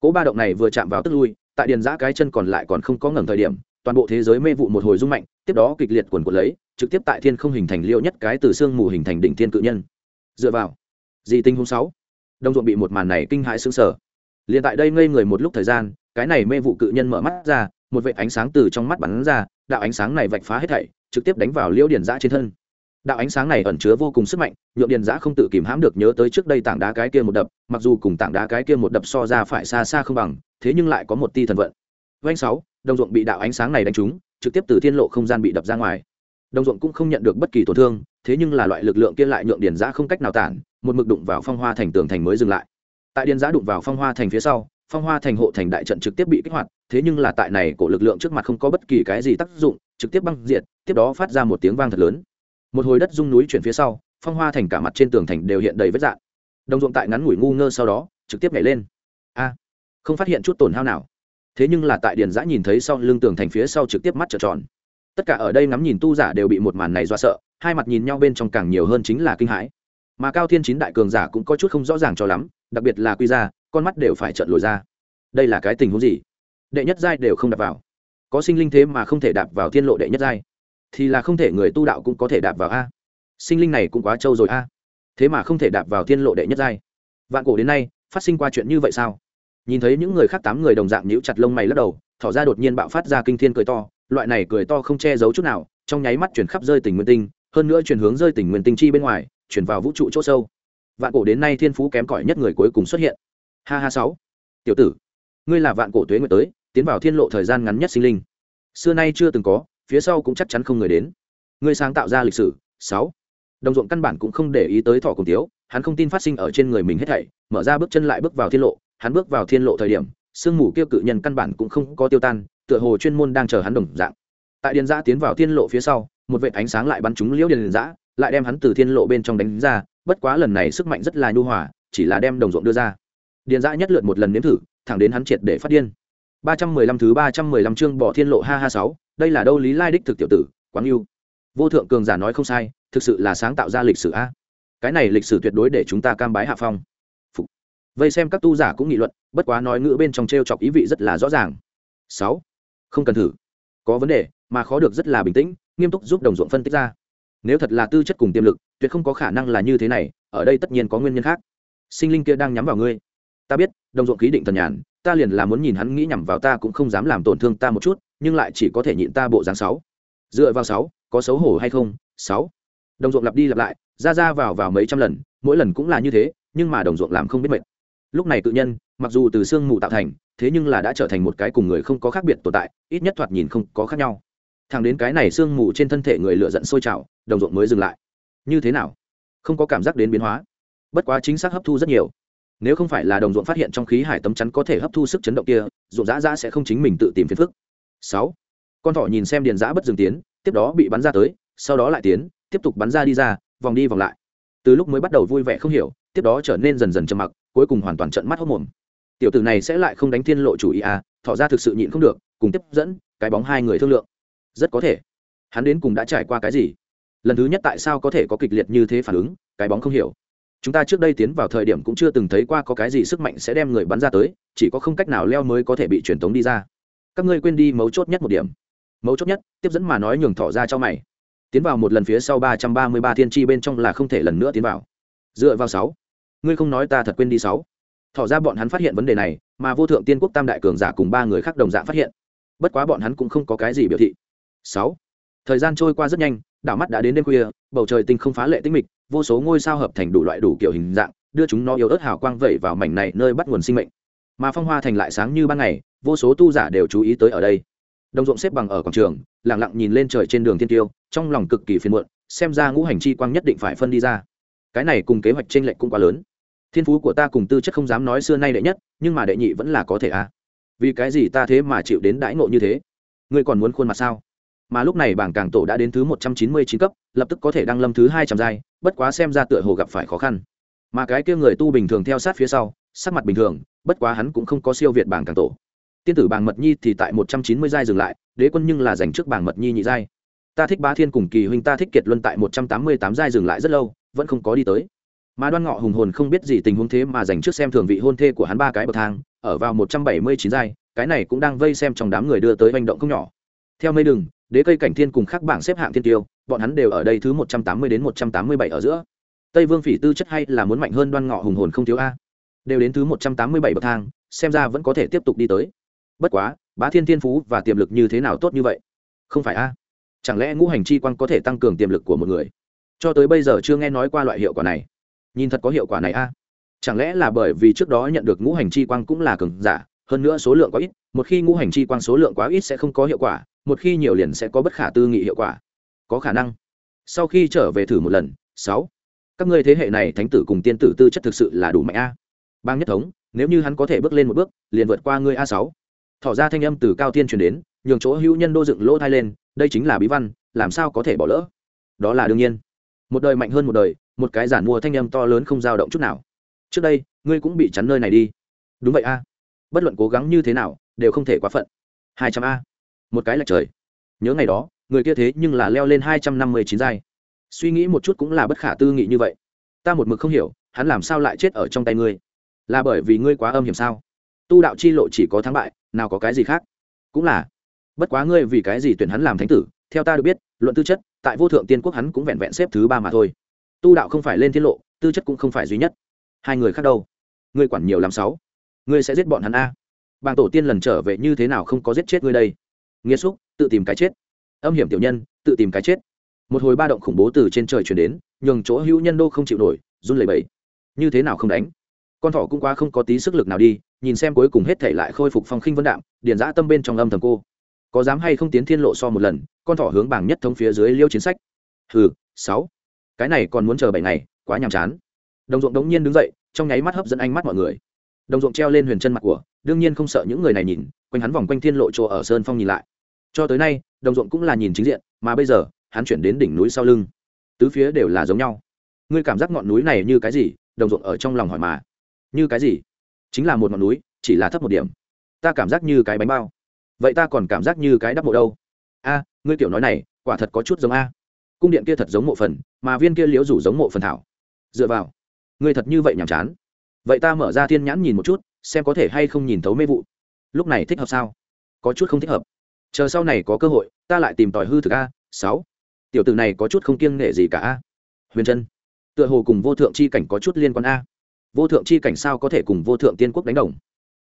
Cỗ ba động này vừa chạm vào tức lui, tại điền giã cái chân còn lại còn không có ngẩng thời điểm, toàn bộ thế giới mê vụ một hồi rung mạnh, tiếp đó kịch liệt quần quật lấy, trực tiếp tại thiên không hình thành liễu nhất cái từ xương mù hình thành đỉnh thiên cự nhân. Dựa vào Dị tinh hôm sáu. Đông ruộng bị một màn này kinh hãi sững sờ. Liền tại đây ngây người một lúc thời gian, cái này mê vụ cự nhân mở mắt ra, một vệt ánh sáng từ trong mắt bắn ra, đạo ánh sáng này vạch phá hết thảy, trực tiếp đánh vào liễu điền giã trên thân. Đạo ánh sáng này ẩn chứa vô cùng sức mạnh, nhượng điền giã không tự kìm hãm được nhớ tới trước đây tảng đá cái kia một đập, mặc dù cùng tảng đá cái kia một đập so ra phải xa xa không bằng, thế nhưng lại có một ti thần vận. Vanh sáu, đồng ruộng bị đạo ánh sáng này đánh trúng, trực tiếp từ thiên lộ không gian bị đập ra ngoài đồng ruộng cũng không nhận được bất kỳ tổn thương, thế nhưng là loại lực lượng kia lại nhượng điền giã không cách nào tản, một mực đụng vào phong hoa thành tường thành mới dừng lại. Tại điền giã đụng vào phong hoa thành phía sau, phong hoa thành hộ thành đại trận trực tiếp bị kích hoạt, thế nhưng là tại này cổ lực lượng trước mặt không có bất kỳ cái gì tác dụng, trực tiếp băng diệt, tiếp đó phát ra một tiếng vang thật lớn. Một hồi đất rung núi chuyển phía sau, phong hoa thành cả mặt trên tường thành đều hiện đầy vết dạn đồng ruộng tại ngắn ngủi ngu ngơ sau đó, trực tiếp nhảy lên. A, không phát hiện chút tổn hao nào. Thế nhưng là tại điền giã nhìn thấy sau lưng tường thành phía sau trực tiếp mắt trợn tròn tất cả ở đây ngắm nhìn tu giả đều bị một màn này do sợ, hai mặt nhìn nhau bên trong càng nhiều hơn chính là kinh hãi. Mà cao thiên chín đại cường giả cũng có chút không rõ ràng cho lắm, đặc biệt là quy ra con mắt đều phải trợn lồi ra. Đây là cái tình huống gì? Đệ nhất giai đều không đạp vào. Có sinh linh thế mà không thể đạp vào thiên lộ đệ nhất giai. Thì là không thể, người tu đạo cũng có thể đạp vào a. Sinh linh này cũng quá trâu rồi a. Thế mà không thể đạp vào thiên lộ đệ nhất giai. Vạn cổ đến nay, phát sinh qua chuyện như vậy sao? Nhìn thấy những người khác tám người đồng dạng nhíu chặt lông mày lắc đầu, thỏ ra đột nhiên bạo phát ra kinh thiên cười to loại này cười to không che giấu chút nào, trong nháy mắt chuyển khắp rơi tình nguyên tinh, hơn nữa chuyển hướng rơi tình nguyên tinh chi bên ngoài, chuyển vào vũ trụ chỗ sâu. Vạn cổ đến nay thiên phú kém cỏi nhất người cuối cùng xuất hiện. Ha ha sáu. Tiểu tử, ngươi là vạn cổ tuế nguyệt tới, tiến vào thiên lộ thời gian ngắn nhất sinh linh. Xưa nay chưa từng có, phía sau cũng chắc chắn không người đến. Ngươi sáng tạo ra lịch sử, sáu. Đồng ruộng căn bản cũng không để ý tới thọ cùng tiếu, hắn không tin phát sinh ở trên người mình hết thảy, mở ra bước chân lại bước vào thiên lộ, hắn bước vào thiên lộ thời điểm, sương mù kia cự nhân căn bản cũng không có tiêu tan tựa hồ chuyên môn đang chờ hắn đồng dạng. Tại điền giã tiến vào thiên lộ phía sau, một vệ ánh sáng lại bắn trúng liễu điền giã, lại đem hắn từ thiên lộ bên trong đánh ra, bất quá lần này sức mạnh rất là nhu hòa, chỉ là đem đồng ruộng đưa ra. Điền giã nhất lượt một lần nếm thử, thẳng đến hắn triệt để phát điên. ba trăm mười lăm thứ ba trăm mười lăm chương bỏ thiên lộ ha ha sáu, đây là đâu lý lai đích thực tiểu tử quáng yêu. Vô thượng cường giả nói không sai, thực sự là sáng tạo ra lịch sử a. Cái này lịch sử tuyệt đối để chúng ta cam bái hạ phong. Phục. vây xem các tu giả cũng nghị luận, bất quá nói ngữ bên trong t r e o chọc ý vị rất là rõ ràng. Sáu không cần thử. Có vấn đề, mà khó được rất là bình tĩnh, nghiêm túc giúp đồng ruộng phân tích ra. Nếu thật là tư chất cùng tiềm lực, tuyệt không có khả năng là như thế này, ở đây tất nhiên có nguyên nhân khác. Sinh linh kia đang nhắm vào ngươi. Ta biết, đồng ruộng khí định thần nhàn, ta liền là muốn nhìn hắn nghĩ nhằm vào ta cũng không dám làm tổn thương ta một chút, nhưng lại chỉ có thể nhịn ta bộ dáng sáu. Dựa vào sáu, có xấu hổ hay không? Sáu. Đồng ruộng lặp đi lặp lại, ra ra vào vào mấy trăm lần, mỗi lần cũng là như thế, nhưng mà đồng ruộng làm không biết mệt. Lúc này tự nhân mặc dù từ xương mù tạo thành, thế nhưng là đã trở thành một cái cùng người không có khác biệt tồn tại, ít nhất thoạt nhìn không có khác nhau. Thằng đến cái này xương mù trên thân thể người lựa giận sôi trào, đồng ruộng mới dừng lại. Như thế nào? Không có cảm giác đến biến hóa. Bất quá chính xác hấp thu rất nhiều. Nếu không phải là đồng ruộng phát hiện trong khí hải tấm chắn có thể hấp thu sức chấn động kia, ruộng giã giã sẽ không chính mình tự tìm phiền phức. Sáu. Con thỏ nhìn xem điền giã bất dừng tiến, tiếp đó bị bắn ra tới, sau đó lại tiến, tiếp tục bắn ra đi ra, vòng đi vòng lại. Từ lúc mới bắt đầu vui vẻ không hiểu, tiếp đó trở nên dần dần trầm mặc, cuối cùng hoàn toàn trận mắt hốc mồm tiểu tử này sẽ lại không đánh thiên lộ chủ ý à thọ ra thực sự nhịn không được, cùng tiếp dẫn, cái bóng hai người thương lượng. Rất có thể. Hắn đến cùng đã trải qua cái gì? Lần thứ nhất tại sao có thể có kịch liệt như thế phản ứng, cái bóng không hiểu. Chúng ta trước đây tiến vào thời điểm cũng chưa từng thấy qua có cái gì sức mạnh sẽ đem người bắn ra tới, chỉ có không cách nào leo mới có thể bị truyền tống đi ra. Các ngươi quên đi mấu chốt nhất một điểm. Mấu chốt nhất, tiếp dẫn mà nói nhường thỏ ra cho mày. Tiến vào một lần phía sau ba trăm ba mươi ba thiên tri bên trong là không thể lần nữa tiến vào. Dựa vào sáu. Ngươi không nói ta thật quên đi sáu thỏ ra bọn hắn phát hiện vấn đề này, mà vô thượng tiên quốc tam đại cường giả cùng ba người khác đồng dạng phát hiện. Bất quá bọn hắn cũng không có cái gì biểu thị. Sáu, thời gian trôi qua rất nhanh, đảo mắt đã đến đêm khuya, bầu trời tinh không phá lệ tinh mịch, vô số ngôi sao hợp thành đủ loại đủ kiểu hình dạng, đưa chúng nó yếu ớt hào quang vẩy vào mảnh này nơi bắt nguồn sinh mệnh. Mà phong hoa thành lại sáng như ban ngày, vô số tu giả đều chú ý tới ở đây. Đồng ruộng xếp bằng ở quảng trường lẳng lặng nhìn lên trời trên đường thiên tiêu, trong lòng cực kỳ phiền muộn, xem ra ngũ hành chi quang nhất định phải phân đi ra. Cái này cùng kế hoạch t r ê n lệch cũng quá lớn thiên phú của ta cùng tư chất không dám nói xưa nay đệ nhất, nhưng mà đệ nhị vẫn là có thể à? Vì cái gì ta thế mà chịu đến đãi ngộ như thế? Ngươi còn muốn khuôn mặt sao? Mà lúc này bảng càng tổ đã đến thứ một trăm chín mươi chín cấp, lập tức có thể đăng lâm thứ hai trăm giai, bất quá xem ra tựa hồ gặp phải khó khăn. Mà cái kia người tu bình thường theo sát phía sau, sắc mặt bình thường, bất quá hắn cũng không có siêu việt bảng càng tổ. Tiên tử bảng mật nhi thì tại một trăm chín mươi giai dừng lại, đế quân nhưng là dành trước bảng mật nhi nhị giai. Ta thích ba thiên cùng kỳ huynh ta thích kiệt luân tại một trăm tám mươi tám giai dừng lại rất lâu, vẫn không có đi tới mà đoan ngọ hùng hồn không biết gì tình huống thế mà dành trước xem thường vị hôn thê của hắn ba cái bậc thang, ở vào một trăm bảy mươi chín giai, cái này cũng đang vây xem trong đám người đưa tới hành động không nhỏ. Theo mây đừng, đế cây cảnh thiên cùng các bảng xếp hạng thiên tiêu, bọn hắn đều ở đây thứ một trăm tám mươi đến một trăm tám mươi bảy ở giữa. Tây vương phỉ tư chất hay là muốn mạnh hơn đoan ngọ hùng hồn không thiếu a? Đều đến thứ một trăm tám mươi bảy bậc thang, xem ra vẫn có thể tiếp tục đi tới. Bất quá, bá thiên thiên phú và tiềm lực như thế nào tốt như vậy? Không phải a? Chẳng lẽ ngũ hành chi quan có thể tăng cường tiềm lực của một người? Cho tới bây giờ chưa nghe nói qua loại hiệu quả này nhìn thật có hiệu quả này a. Chẳng lẽ là bởi vì trước đó nhận được ngũ hành chi quang cũng là cường giả, hơn nữa số lượng quá ít, một khi ngũ hành chi quang số lượng quá ít sẽ không có hiệu quả, một khi nhiều liền sẽ có bất khả tư nghị hiệu quả. Có khả năng. Sau khi trở về thử một lần, sáu. Các ngươi thế hệ này thánh tử cùng tiên tử tư chất thực sự là đủ mạnh a. Bang nhất thống, nếu như hắn có thể bước lên một bước, liền vượt qua ngươi a sáu. Thỏ ra thanh âm từ cao tiên truyền đến, nhường chỗ hữu nhân đô dựng lỗ thai lên, đây chính là bí văn, làm sao có thể bỏ lỡ? Đó là đương nhiên một đời mạnh hơn một đời, một cái giản mua thanh âm to lớn không dao động chút nào. Trước đây, ngươi cũng bị chắn nơi này đi. Đúng vậy a. Bất luận cố gắng như thế nào, đều không thể quá phận. Hai trăm a. Một cái là trời. Nhớ ngày đó, người kia thế nhưng là leo lên hai trăm năm mươi chín giai. Suy nghĩ một chút cũng là bất khả tư nghị như vậy. Ta một mực không hiểu, hắn làm sao lại chết ở trong tay ngươi? Là bởi vì ngươi quá âm hiểm sao? Tu đạo chi lộ chỉ có thắng bại, nào có cái gì khác? Cũng là. Bất quá ngươi vì cái gì tuyển hắn làm thánh tử, theo ta được biết, luận tư chất tại vô thượng tiên quốc hắn cũng vẹn vẹn xếp thứ ba mà thôi. Tu đạo không phải lên tiết lộ, tư chất cũng không phải duy nhất. Hai người khác đâu? Ngươi quản nhiều làm sáu. Ngươi sẽ giết bọn hắn a. Bàng tổ tiên lần trở về như thế nào không có giết chết ngươi đây? Nghĩa xúc, tự tìm cái chết. Âm hiểm tiểu nhân, tự tìm cái chết. Một hồi ba động khủng bố từ trên trời chuyển đến, nhường chỗ hữu nhân đô không chịu nổi, run lẩy bẩy. Như thế nào không đánh? Con thỏ cũng qua không có tí sức lực nào đi, nhìn xem cuối cùng hết thể lại khôi phục phong khinh vân đạm, điền giã tâm bên trong âm thầm cô có dám hay không tiến thiên lộ so một lần, con thỏ hướng bảng nhất thống phía dưới liêu chiến sách. Hừ, sáu. Cái này còn muốn chờ bảy ngày, quá nhàm chán. Đồng ruộng đống nhiên đứng dậy, trong nháy mắt hấp dẫn ánh mắt mọi người. Đồng ruộng treo lên huyền chân mặt của, đương nhiên không sợ những người này nhìn, quanh hắn vòng quanh thiên lộ chỗ ở sơn phong nhìn lại. Cho tới nay, đồng ruộng cũng là nhìn chính diện, mà bây giờ, hắn chuyển đến đỉnh núi sau lưng. Tứ phía đều là giống nhau. Ngươi cảm giác ngọn núi này như cái gì? Đồng ruộng ở trong lòng hỏi mà. Như cái gì? Chính là một ngọn núi, chỉ là thấp một điểm. Ta cảm giác như cái bánh bao vậy ta còn cảm giác như cái đắp mộ đâu? A, ngươi kiểu nói này, quả thật có chút giống a. Cung điện kia thật giống mộ phần, mà viên kia liễu rủ giống mộ phần thảo. Dựa vào, ngươi thật như vậy nhàm chán. Vậy ta mở ra thiên nhãn nhìn một chút, xem có thể hay không nhìn thấu mê vụ. Lúc này thích hợp sao? Có chút không thích hợp. Chờ sau này có cơ hội, ta lại tìm tòi hư thực a, sáu. Tiểu tử này có chút không kiêng nghệ gì cả a. Huyền chân tựa hồ cùng vô thượng c h i cảnh có chút liên quan a. Vô thượng c h i cảnh sao có thể cùng vô thượng tiên quốc đánh đồng?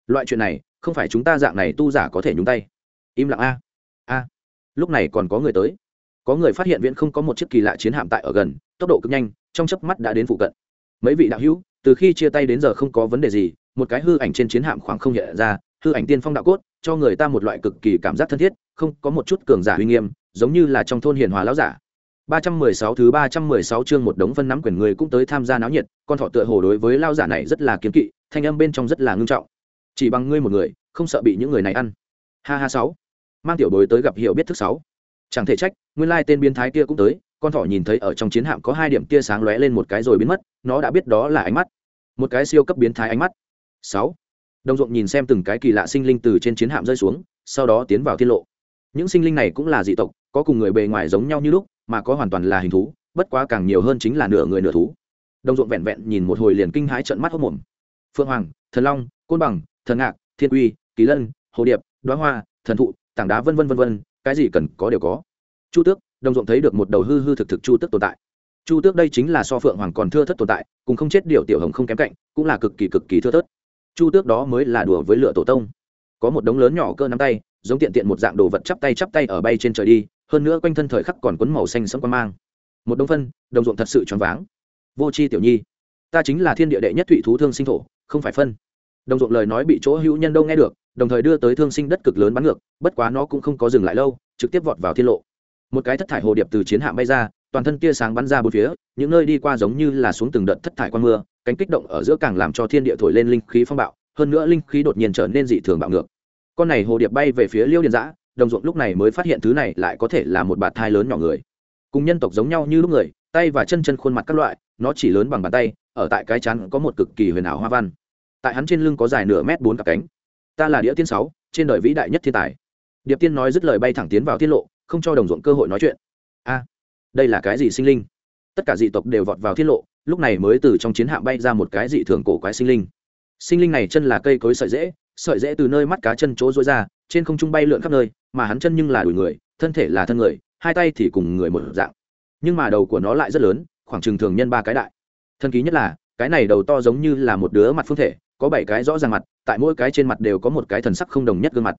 Loại chuyện này không phải chúng ta dạng này tu giả có thể nhúng tay. Im lặng a. A. Lúc này còn có người tới. Có người phát hiện viễn không có một chiếc kỳ lạ chiến hạm tại ở gần tốc độ cực nhanh trong chớp mắt đã đến phụ cận. Mấy vị đạo hữu từ khi chia tay đến giờ không có vấn đề gì một cái hư ảnh trên chiến hạm khoảng không hiện ra hư ảnh tiên phong đạo cốt cho người ta một loại cực kỳ cảm giác thân thiết không có một chút cường giả uy nghiêm giống như là trong thôn hiền hòa lão giả. 316 thứ 316 chương một đống phân nắm quyền người cũng tới tham gia náo nhiệt, con thỏ tựa hồ đối với lao giả này rất là kiêng kỵ, thanh âm bên trong rất là ngưng trọng. Chỉ bằng ngươi một người, không sợ bị những người này ăn. Ha ha sáu. Mang tiểu bối tới gặp hiểu biết thức sáu. Chẳng thể trách, nguyên lai tên biến thái kia cũng tới, con thỏ nhìn thấy ở trong chiến hạm có hai điểm tia sáng lóe lên một cái rồi biến mất, nó đã biết đó là ánh mắt. Một cái siêu cấp biến thái ánh mắt. Sáu, Đồng ruộng nhìn xem từng cái kỳ lạ sinh linh từ trên chiến hạm rơi xuống, sau đó tiến vào thiên lộ. Những sinh linh này cũng là dị tộc, có cùng người bề ngoài giống nhau như lúc, mà có hoàn toàn là hình thú bất quá càng nhiều hơn chính là nửa người nửa thú đồng ruộng vẹn vẹn nhìn một hồi liền kinh hãi trận mắt hốc mồm phượng hoàng thần long côn bằng thần ngạc, thiên quy, kỳ lân, hồ điệp, đoá hoa, thần thụ, tảng đá vân vân vân vân, cái gì cần có đều có. Chu tước, đồng ruộng thấy được một đầu hư hư thực thực chu tước tồn tại. Chu tước đây chính là so phượng hoàng còn thưa thất tồn tại, cùng không chết điều tiểu hồng không kém cạnh, cũng là cực kỳ cực kỳ thưa thớt chu tước đó mới là đùa với lựa tổ tông. Có một đống lớn nhỏ cơ nắm tay, giống tiện tiện một dạng đồ vật chắp tay chắp tay ở bay trên trời đi, hơn nữa quanh thân thời khắc còn quấn màu xanh sẫm quan mang. Một đống phân, đồng ruộng thật sự choáng váng. Vô c h i tiểu nhi, ta chính là thiên địa đệ nhất thụy thú thương sinh thổ, không phải phân đồng ruộng lời nói bị chỗ hữu nhân đâu nghe được, đồng thời đưa tới thương sinh đất cực lớn bắn ngược, bất quá nó cũng không có dừng lại lâu, trực tiếp vọt vào thiên lộ. Một cái thất thải hồ điệp từ chiến hạm bay ra, toàn thân tia sáng bắn ra bốn phía, những nơi đi qua giống như là xuống từng đợt thất thải quan mưa, cánh kích động ở giữa càng làm cho thiên địa thổi lên linh khí phong bạo, hơn nữa linh khí đột nhiên trở nên dị thường bạo ngược. Con này hồ điệp bay về phía liêu điện giã đồng ruộng lúc này mới phát hiện thứ này lại có thể là một bạt thai lớn nhỏ người. Cùng nhân tộc giống nhau như lúc người, tay và chân chân khuôn mặt các loại, nó chỉ lớn bằng bàn tay, ở tại cái chắn có một cực kỳ huyền ảo hoa văn tại hắn trên lưng có dài nửa mét bốn cặp cánh. Ta là đĩa tiên sáu, trên đời vĩ đại nhất thiên tài. Điệp tiên nói dứt lời bay thẳng tiến vào tiết lộ, không cho đồng ruộng cơ hội nói chuyện. A, đây là cái gì sinh linh? Tất cả dị tộc đều vọt vào tiết lộ, lúc này mới từ trong chiến hạm bay ra một cái dị thường cổ quái sinh linh. Sinh linh này chân là cây cối sợi dễ sợi dễ từ nơi mắt cá chân chỗ rối ra, trên không trung bay lượn khắp nơi, mà hắn chân nhưng là đùi người, thân thể là thân người, hai tay thì cùng người một dạng. Nhưng mà đầu của nó lại rất lớn, khoảng chừng thường nhân ba cái đại. Thân ký nhất là, cái này đầu to giống như là một đứa mặt phương thể có bảy cái rõ ràng mặt, tại mỗi cái trên mặt đều có một cái thần sắc không đồng nhất gương mặt.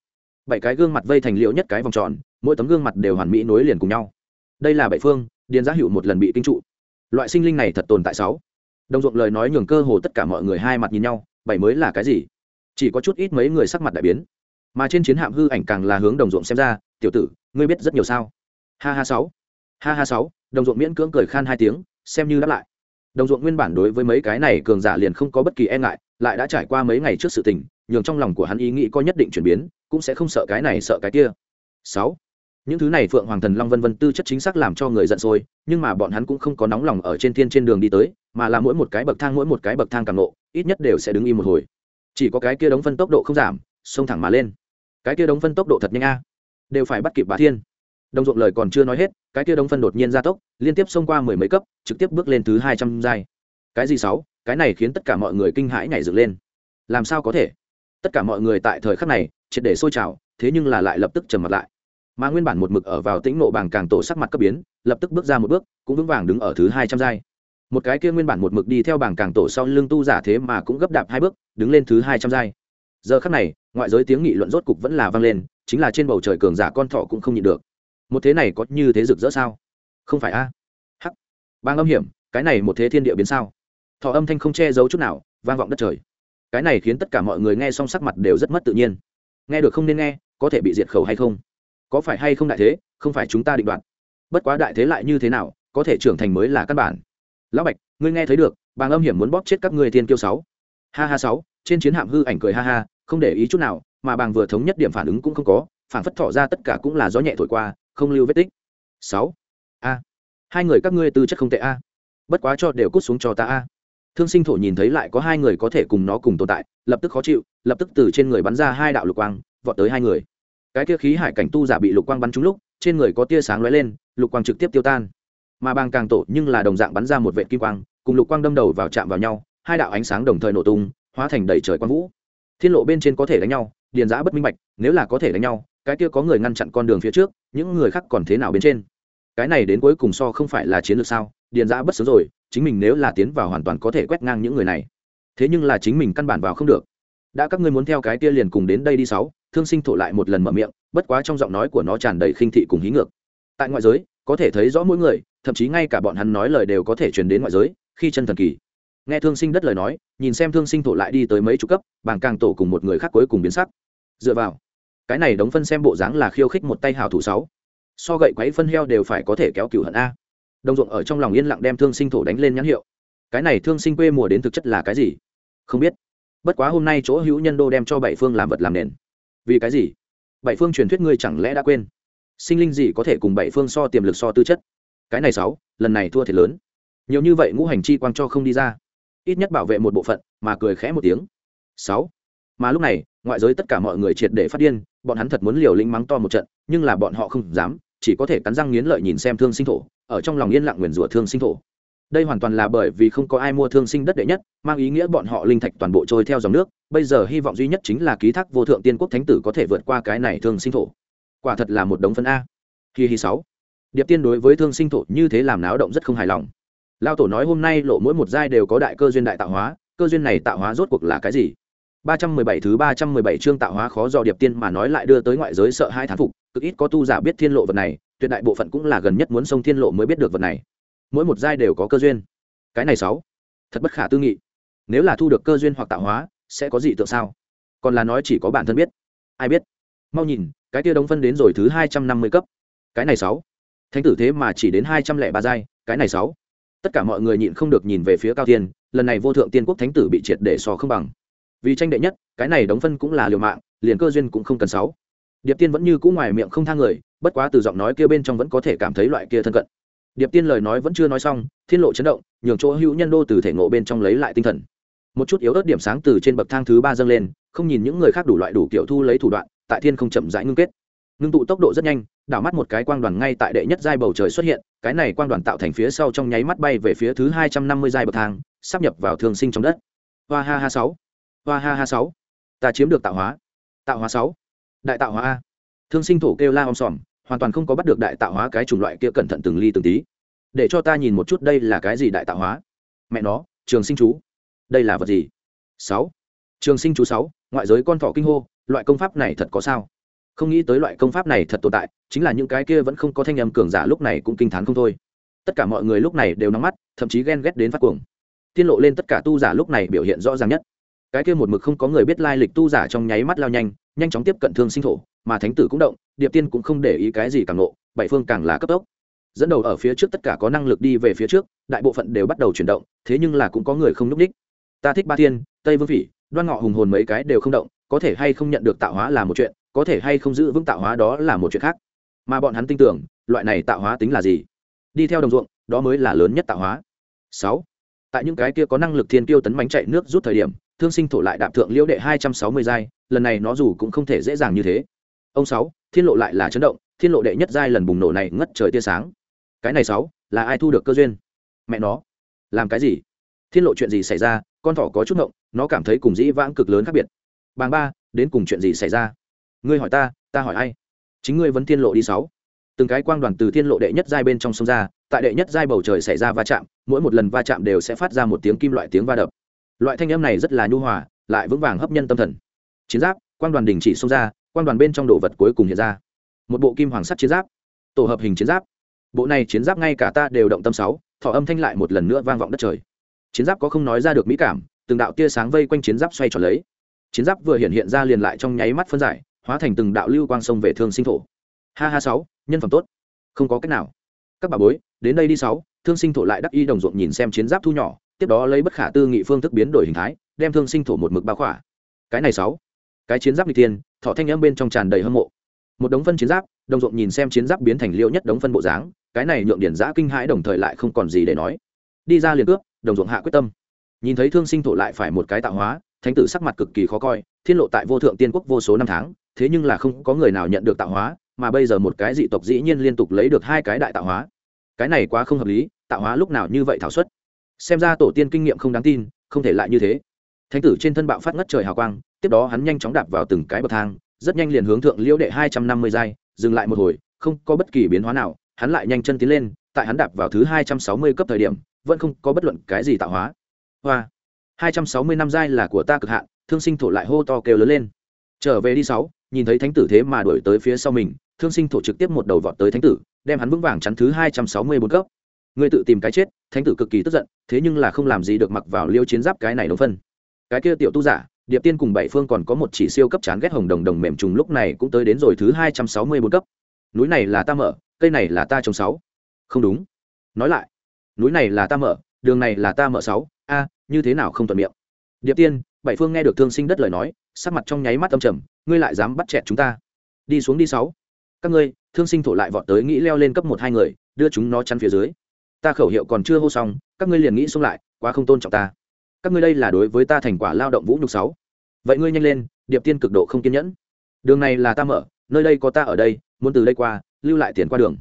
Bảy cái gương mặt vây thành liễu nhất cái vòng tròn, mỗi tấm gương mặt đều hoàn mỹ nối liền cùng nhau. Đây là bảy phương, điền giá hiệu một lần bị kinh trụ. Loại sinh linh này thật tồn tại sáu. Đồng ruộng lời nói nhường cơ hồ tất cả mọi người hai mặt nhìn nhau, bảy mới là cái gì? Chỉ có chút ít mấy người sắc mặt đại biến. Mà trên chiến hạm hư ảnh càng là hướng đồng ruộng xem ra, tiểu tử, ngươi biết rất nhiều sao? Ha ha sáu. Ha ha sáu, đồng ruộng miễn cưỡng cười khan hai tiếng, xem như đáp lại. Đồng ruộng nguyên bản đối với mấy cái này cường giả liền không có bất kỳ e ngại lại đã trải qua mấy ngày trước sự tình, nhường trong lòng của hắn ý nghĩ có nhất định chuyển biến, cũng sẽ không sợ cái này sợ cái kia. Sáu. Những thứ này phượng hoàng thần long vân vân tư chất chính xác làm cho người giận sôi, nhưng mà bọn hắn cũng không có nóng lòng ở trên thiên trên đường đi tới, mà là mỗi một cái bậc thang mỗi một cái bậc thang càng nộ ít nhất đều sẽ đứng im một hồi. Chỉ có cái kia đống phân tốc độ không giảm, xông thẳng mà lên. Cái kia đống phân tốc độ thật nhanh a. Đều phải bắt kịp bá thiên. Đồng ruộng lời còn chưa nói hết, cái kia đống phân đột nhiên gia tốc, liên tiếp xông qua mười mấy cấp, trực tiếp bước lên thứ hai trăm giai. Cái gì sáu? Cái này khiến tất cả mọi người kinh hãi nhảy dựng lên. Làm sao có thể? Tất cả mọi người tại thời khắc này, triệt để sôi trào, thế nhưng là lại lập tức trầm mặt lại. Mà nguyên bản một mực ở vào tĩnh nộ bảng càng tổ sắc mặt cấp biến, lập tức bước ra một bước, cũng vững vàng đứng ở thứ hai trăm giai. Một cái kia nguyên bản một mực đi theo bảng càng tổ sau lưng tu giả thế mà cũng gấp đạp hai bước, đứng lên thứ hai trăm giai. Giờ khắc này, ngoại giới tiếng nghị luận rốt cục vẫn là vang lên, chính là trên bầu trời cường giả con thọ cũng không nhịn được. Một thế này có như thế rực rỡ sao? Không phải a? Hắc. Bang âm hiểm, cái này một thế thiên địa biến sao? Thọ âm thanh không che giấu chút nào, vang vọng đất trời. Cái này khiến tất cả mọi người nghe xong sắc mặt đều rất mất tự nhiên. Nghe được không nên nghe, có thể bị diệt khẩu hay không? Có phải hay không đại thế, không phải chúng ta định đoạt. Bất quá đại thế lại như thế nào, có thể trưởng thành mới là căn bản. Lão bạch, ngươi nghe thấy được, bàng âm hiểm muốn bóp chết các ngươi thiên kiêu sáu. Ha ha sáu, trên chiến hạm hư ảnh cười ha ha, không để ý chút nào, mà bàng vừa thống nhất điểm phản ứng cũng không có, phản phất thỏ ra tất cả cũng là gió nhẹ thổi qua, không lưu vết tích. Sáu. A. Hai người các ngươi tư chất không tệ a. Bất quá cho đều cút xuống cho ta a thương sinh thổ nhìn thấy lại có hai người có thể cùng nó cùng tồn tại, lập tức khó chịu, lập tức từ trên người bắn ra hai đạo lục quang, vọt tới hai người. Cái kia khí hải cảnh tu giả bị lục quang bắn trúng lúc, trên người có tia sáng lóe lên, lục quang trực tiếp tiêu tan. Mà bang càng tổ nhưng là đồng dạng bắn ra một vệ kim quang, cùng lục quang đâm đầu vào chạm vào nhau, hai đạo ánh sáng đồng thời nổ tung, hóa thành đầy trời quang vũ. Thiên lộ bên trên có thể đánh nhau, điền giã bất minh bạch, nếu là có thể đánh nhau, cái kia có người ngăn chặn con đường phía trước, những người khác còn thế nào bên trên? Cái này đến cuối cùng so không phải là chiến lược sao? Điền giã bất xứ rồi chính mình nếu là tiến vào hoàn toàn có thể quét ngang những người này. Thế nhưng là chính mình căn bản vào không được. Đã các ngươi muốn theo cái kia liền cùng đến đây đi sáu, thương sinh thổ lại một lần mở miệng, bất quá trong giọng nói của nó tràn đầy khinh thị cùng hí ngược. Tại ngoại giới, có thể thấy rõ mỗi người, thậm chí ngay cả bọn hắn nói lời đều có thể truyền đến ngoại giới, khi chân thần kỳ. Nghe thương sinh đất lời nói, nhìn xem thương sinh thổ lại đi tới mấy chục cấp, bảng càng tổ cùng một người khác cuối cùng biến sắc. Dựa vào, cái này đóng phân xem bộ dáng là khiêu khích một tay hào thủ sáu. So gậy quấy phân heo đều phải có thể kéo cửu hận a đồng ruộng ở trong lòng yên lặng đem thương sinh thổ đánh lên nhãn hiệu. Cái này thương sinh quê mùa đến thực chất là cái gì? Không biết. Bất quá hôm nay chỗ hữu nhân đô đem cho bảy phương làm vật làm nền. Vì cái gì? Bảy phương truyền thuyết ngươi chẳng lẽ đã quên? Sinh linh gì có thể cùng bảy phương so tiềm lực so tư chất? Cái này sáu, lần này thua thiệt lớn. Nhiều như vậy ngũ hành chi quang cho không đi ra. Ít nhất bảo vệ một bộ phận, mà cười khẽ một tiếng. Sáu. Mà lúc này, ngoại giới tất cả mọi người triệt để phát điên, bọn hắn thật muốn liều lĩnh mắng to một trận, nhưng là bọn họ không dám, chỉ có thể cắn răng nghiến lợi nhìn xem thương sinh thổ ở trong lòng yên lặng nguyền rủa thương sinh thổ. Đây hoàn toàn là bởi vì không có ai mua thương sinh đất đệ nhất, mang ý nghĩa bọn họ linh thạch toàn bộ trôi theo dòng nước, bây giờ hy vọng duy nhất chính là ký thác vô thượng tiên quốc thánh tử có thể vượt qua cái này thương sinh thổ. Quả thật là một đống phân a. Hi hi sáu. Điệp tiên đối với thương sinh thổ như thế làm náo động rất không hài lòng. Lao tổ nói hôm nay lộ mỗi một giai đều có đại cơ duyên đại tạo hóa, cơ duyên này tạo hóa rốt cuộc là cái gì? 317 thứ 317 chương tạo hóa khó do điệp tiên mà nói lại đưa tới ngoại giới sợ hai thán phục, cực ít có tu giả biết thiên lộ vật này tuyệt đại bộ phận cũng là gần nhất muốn sông thiên lộ mới biết được vật này. Mỗi một giai đều có cơ duyên. Cái này sáu, thật bất khả tư nghị. Nếu là thu được cơ duyên hoặc tạo hóa, sẽ có gì tượng sao? Còn là nói chỉ có bản thân biết. Ai biết? Mau nhìn, cái kia đống phân đến rồi thứ hai trăm năm mươi cấp. Cái này sáu, thánh tử thế mà chỉ đến hai trăm lẻ ba giai, cái này sáu. Tất cả mọi người nhịn không được nhìn về phía cao tiên lần này vô thượng tiên quốc thánh tử bị triệt để so không bằng. Vì tranh đệ nhất, cái này đóng phân cũng là liều mạng, liền cơ duyên cũng không cần sáu điệp tiên vẫn như cũ ngoài miệng không thang người, bất quá từ giọng nói kia bên trong vẫn có thể cảm thấy loại kia thân cận. Điệp tiên lời nói vẫn chưa nói xong, thiên lộ chấn động, nhường chỗ hữu nhân đô từ thể ngộ bên trong lấy lại tinh thần. Một chút yếu ớt điểm sáng từ trên bậc thang thứ ba dâng lên, không nhìn những người khác đủ loại đủ kiểu thu lấy thủ đoạn, tại thiên không chậm rãi ngưng kết. Ngưng tụ tốc độ rất nhanh, đảo mắt một cái quang đoàn ngay tại đệ nhất giai bầu trời xuất hiện, cái này quang đoàn tạo thành phía sau trong nháy mắt bay về phía thứ hai trăm năm mươi giai bậc thang, sắp nhập vào thường sinh trong đất. Hoa ha ha sáu. Hoa ha ha sáu. Ta chiếm được tạo hóa. Tạo hóa sáu đại tạo hóa a. Thương sinh thổ kêu la om sòm, hoàn toàn không có bắt được đại tạo hóa cái chủng loại kia cẩn thận từng ly từng tí. Để cho ta nhìn một chút đây là cái gì đại tạo hóa? Mẹ nó, trường sinh chú. Đây là vật gì? Sáu. Trường sinh chú sáu, ngoại giới con thỏ kinh hô, loại công pháp này thật có sao? Không nghĩ tới loại công pháp này thật tồn tại, chính là những cái kia vẫn không có thanh âm cường giả lúc này cũng kinh t h á n không thôi. Tất cả mọi người lúc này đều nóng mắt, thậm chí ghen ghét đến phát cuồng. Tiết lộ lên tất cả tu giả lúc này biểu hiện rõ ràng nhất. Cái kia một mực không có người biết lai lịch tu giả trong nháy mắt lao nhanh nhanh chóng tiếp cận thương sinh thổ, mà thánh tử cũng động, điệp tiên cũng không để ý cái gì càng nộ bảy phương càng là cấp tốc. Dẫn đầu ở phía trước tất cả có năng lực đi về phía trước, đại bộ phận đều bắt đầu chuyển động, thế nhưng là cũng có người không n ú c ních ta thích ba thiên, tây vương phỉ, đoan ngọ hùng hồn mấy cái đều không động, có thể hay không nhận được tạo hóa là một chuyện, có thể hay không giữ vững tạo hóa đó là một chuyện khác. Mà bọn hắn tin tưởng, loại này tạo hóa tính là gì? Đi theo đồng ruộng, đó mới là lớn nhất tạo hóa. Sáu. Tại những cái kia có năng lực thiên tiêu tấn bánh chạy nước rút thời điểm thương sinh thổ lại đạp thượng liễu đệ hai trăm sáu mươi giai, lần này nó dù cũng không thể dễ dàng như thế. Ông sáu, thiên lộ lại là chấn động, thiên lộ đệ nhất giai lần bùng nổ này ngất trời tia sáng. Cái này sáu, là ai thu được cơ duyên? Mẹ nó, làm cái gì? Thiên lộ chuyện gì xảy ra, con thỏ có chút ngộng, nó cảm thấy cùng dĩ vãng cực lớn khác biệt. Bàng ba, đến cùng chuyện gì xảy ra? Ngươi hỏi ta ta hỏi ai? Chính ngươi vẫn thiên lộ đi sáu. Từng cái quang đoàn từ thiên lộ đệ nhất giai bên trong sông ra, tại đệ nhất giai bầu trời xảy ra va chạm, mỗi một lần va chạm đều sẽ phát ra một tiếng kim loại tiếng va đập loại thanh âm này rất là nhu hòa, lại vững vàng hấp nhân tâm thần. Chiến giáp quan đoàn đình chỉ xông ra quan đoàn bên trong đồ vật cuối cùng hiện ra. Một bộ kim hoàng sắt chiến giáp, tổ hợp hình chiến giáp. Bộ này chiến giáp ngay cả ta đều động tâm sáu, thọ âm thanh lại một lần nữa vang vọng đất trời. Chiến giáp có không nói ra được mỹ cảm, từng đạo tia sáng vây quanh chiến giáp xoay tròn lấy. Chiến giáp vừa hiện hiện ra liền lại trong nháy mắt phân giải, hóa thành từng đạo lưu quang sông về thương sinh thổ. Ha ha sáu, nhân phẩm tốt. Không có cách nào. Các bà bối, đến đây đi sáu, thương sinh thổ lại đắc y đồng ruộng nhìn xem chiến giáp thu nhỏ tiếp đó lấy bất khả tư nghị phương thức biến đổi hình thái, đem thương sinh thổ một mực bao khỏa. Cái này sáu. Cái chiến giáp n g tiên thọ thanh âm bên trong tràn đầy hâm mộ. Một đống phân chiến giáp, đồng ruộng nhìn xem chiến giáp biến thành liệu nhất đống phân bộ dáng, cái này nhượng điển giã kinh hãi đồng thời lại không còn gì để nói. Đi ra liền cướp, đồng ruộng hạ quyết tâm. Nhìn thấy thương sinh thổ lại phải một cái tạo hóa, thánh tử sắc mặt cực kỳ khó coi, thiên lộ tại vô thượng tiên quốc vô số năm tháng, thế nhưng là không có người nào nhận được tạo hóa, mà bây giờ một cái dị tộc dĩ nhiên liên tục lấy được hai cái đại tạo hóa. Cái này quá không hợp lý, tạo hóa lúc nào như vậy thảo suất? Xem ra tổ tiên kinh nghiệm không đáng tin, không thể lại như thế. Thánh tử trên thân bạo phát ngất trời hào quang, tiếp đó hắn nhanh chóng đạp vào từng cái bậc thang, rất nhanh liền hướng thượng liễu đệ hai trăm năm mươi giai, dừng lại một hồi, không có bất kỳ biến hóa nào, hắn lại nhanh chân tiến lên, tại hắn đạp vào thứ hai trăm sáu mươi cấp thời điểm, vẫn không có bất luận cái gì tạo hóa. Hoa, hai trăm sáu mươi năm giai là của ta cực hạn, thương sinh thổ lại hô to kêu lớn lên. Trở về đi sáu, nhìn thấy thánh tử thế mà đuổi tới phía sau mình, thương sinh thổ trực tiếp một đầu vọt tới thánh tử, đem hắn vững vàng chắn thứ hai trăm sáu mươi bốn cấp ngươi tự tìm cái chết, thánh tử cực kỳ tức giận, thế nhưng là không làm gì được mặc vào liêu chiến giáp cái này đồng phân. Cái kia tiểu tu giả, điệp tiên cùng bảy phương còn có một chỉ siêu cấp chán ghét hồng đồng đồng mềm trùng lúc này cũng tới đến rồi thứ hai trăm sáu mươi bốn cấp. Núi này là ta mở, cây này là ta trồng sáu. Không đúng. Nói lại, núi này là ta mở, đường này là ta mở sáu. A, như thế nào không thuận miệng? Điệp tiên, bảy phương nghe được thương sinh đất lời nói, sắc mặt trong nháy mắt âm trầm, ngươi lại dám bắt chẹt chúng ta. Đi xuống đi sáu. Các ngươi, thương sinh thổ lại vọt tới nghĩ leo lên cấp một hai người, đưa chúng nó chắn phía dưới ta khẩu hiệu còn chưa hô xong, các ngươi liền nghĩ xuống lại, quá không tôn trọng ta. Các ngươi đây là đối với ta thành quả lao động vũ nhục sáu. Vậy ngươi nhanh lên, điệp tiên cực độ không kiên nhẫn. Đường này là ta mở, nơi đây có ta ở đây, muốn từ đây qua, lưu lại tiền qua đường.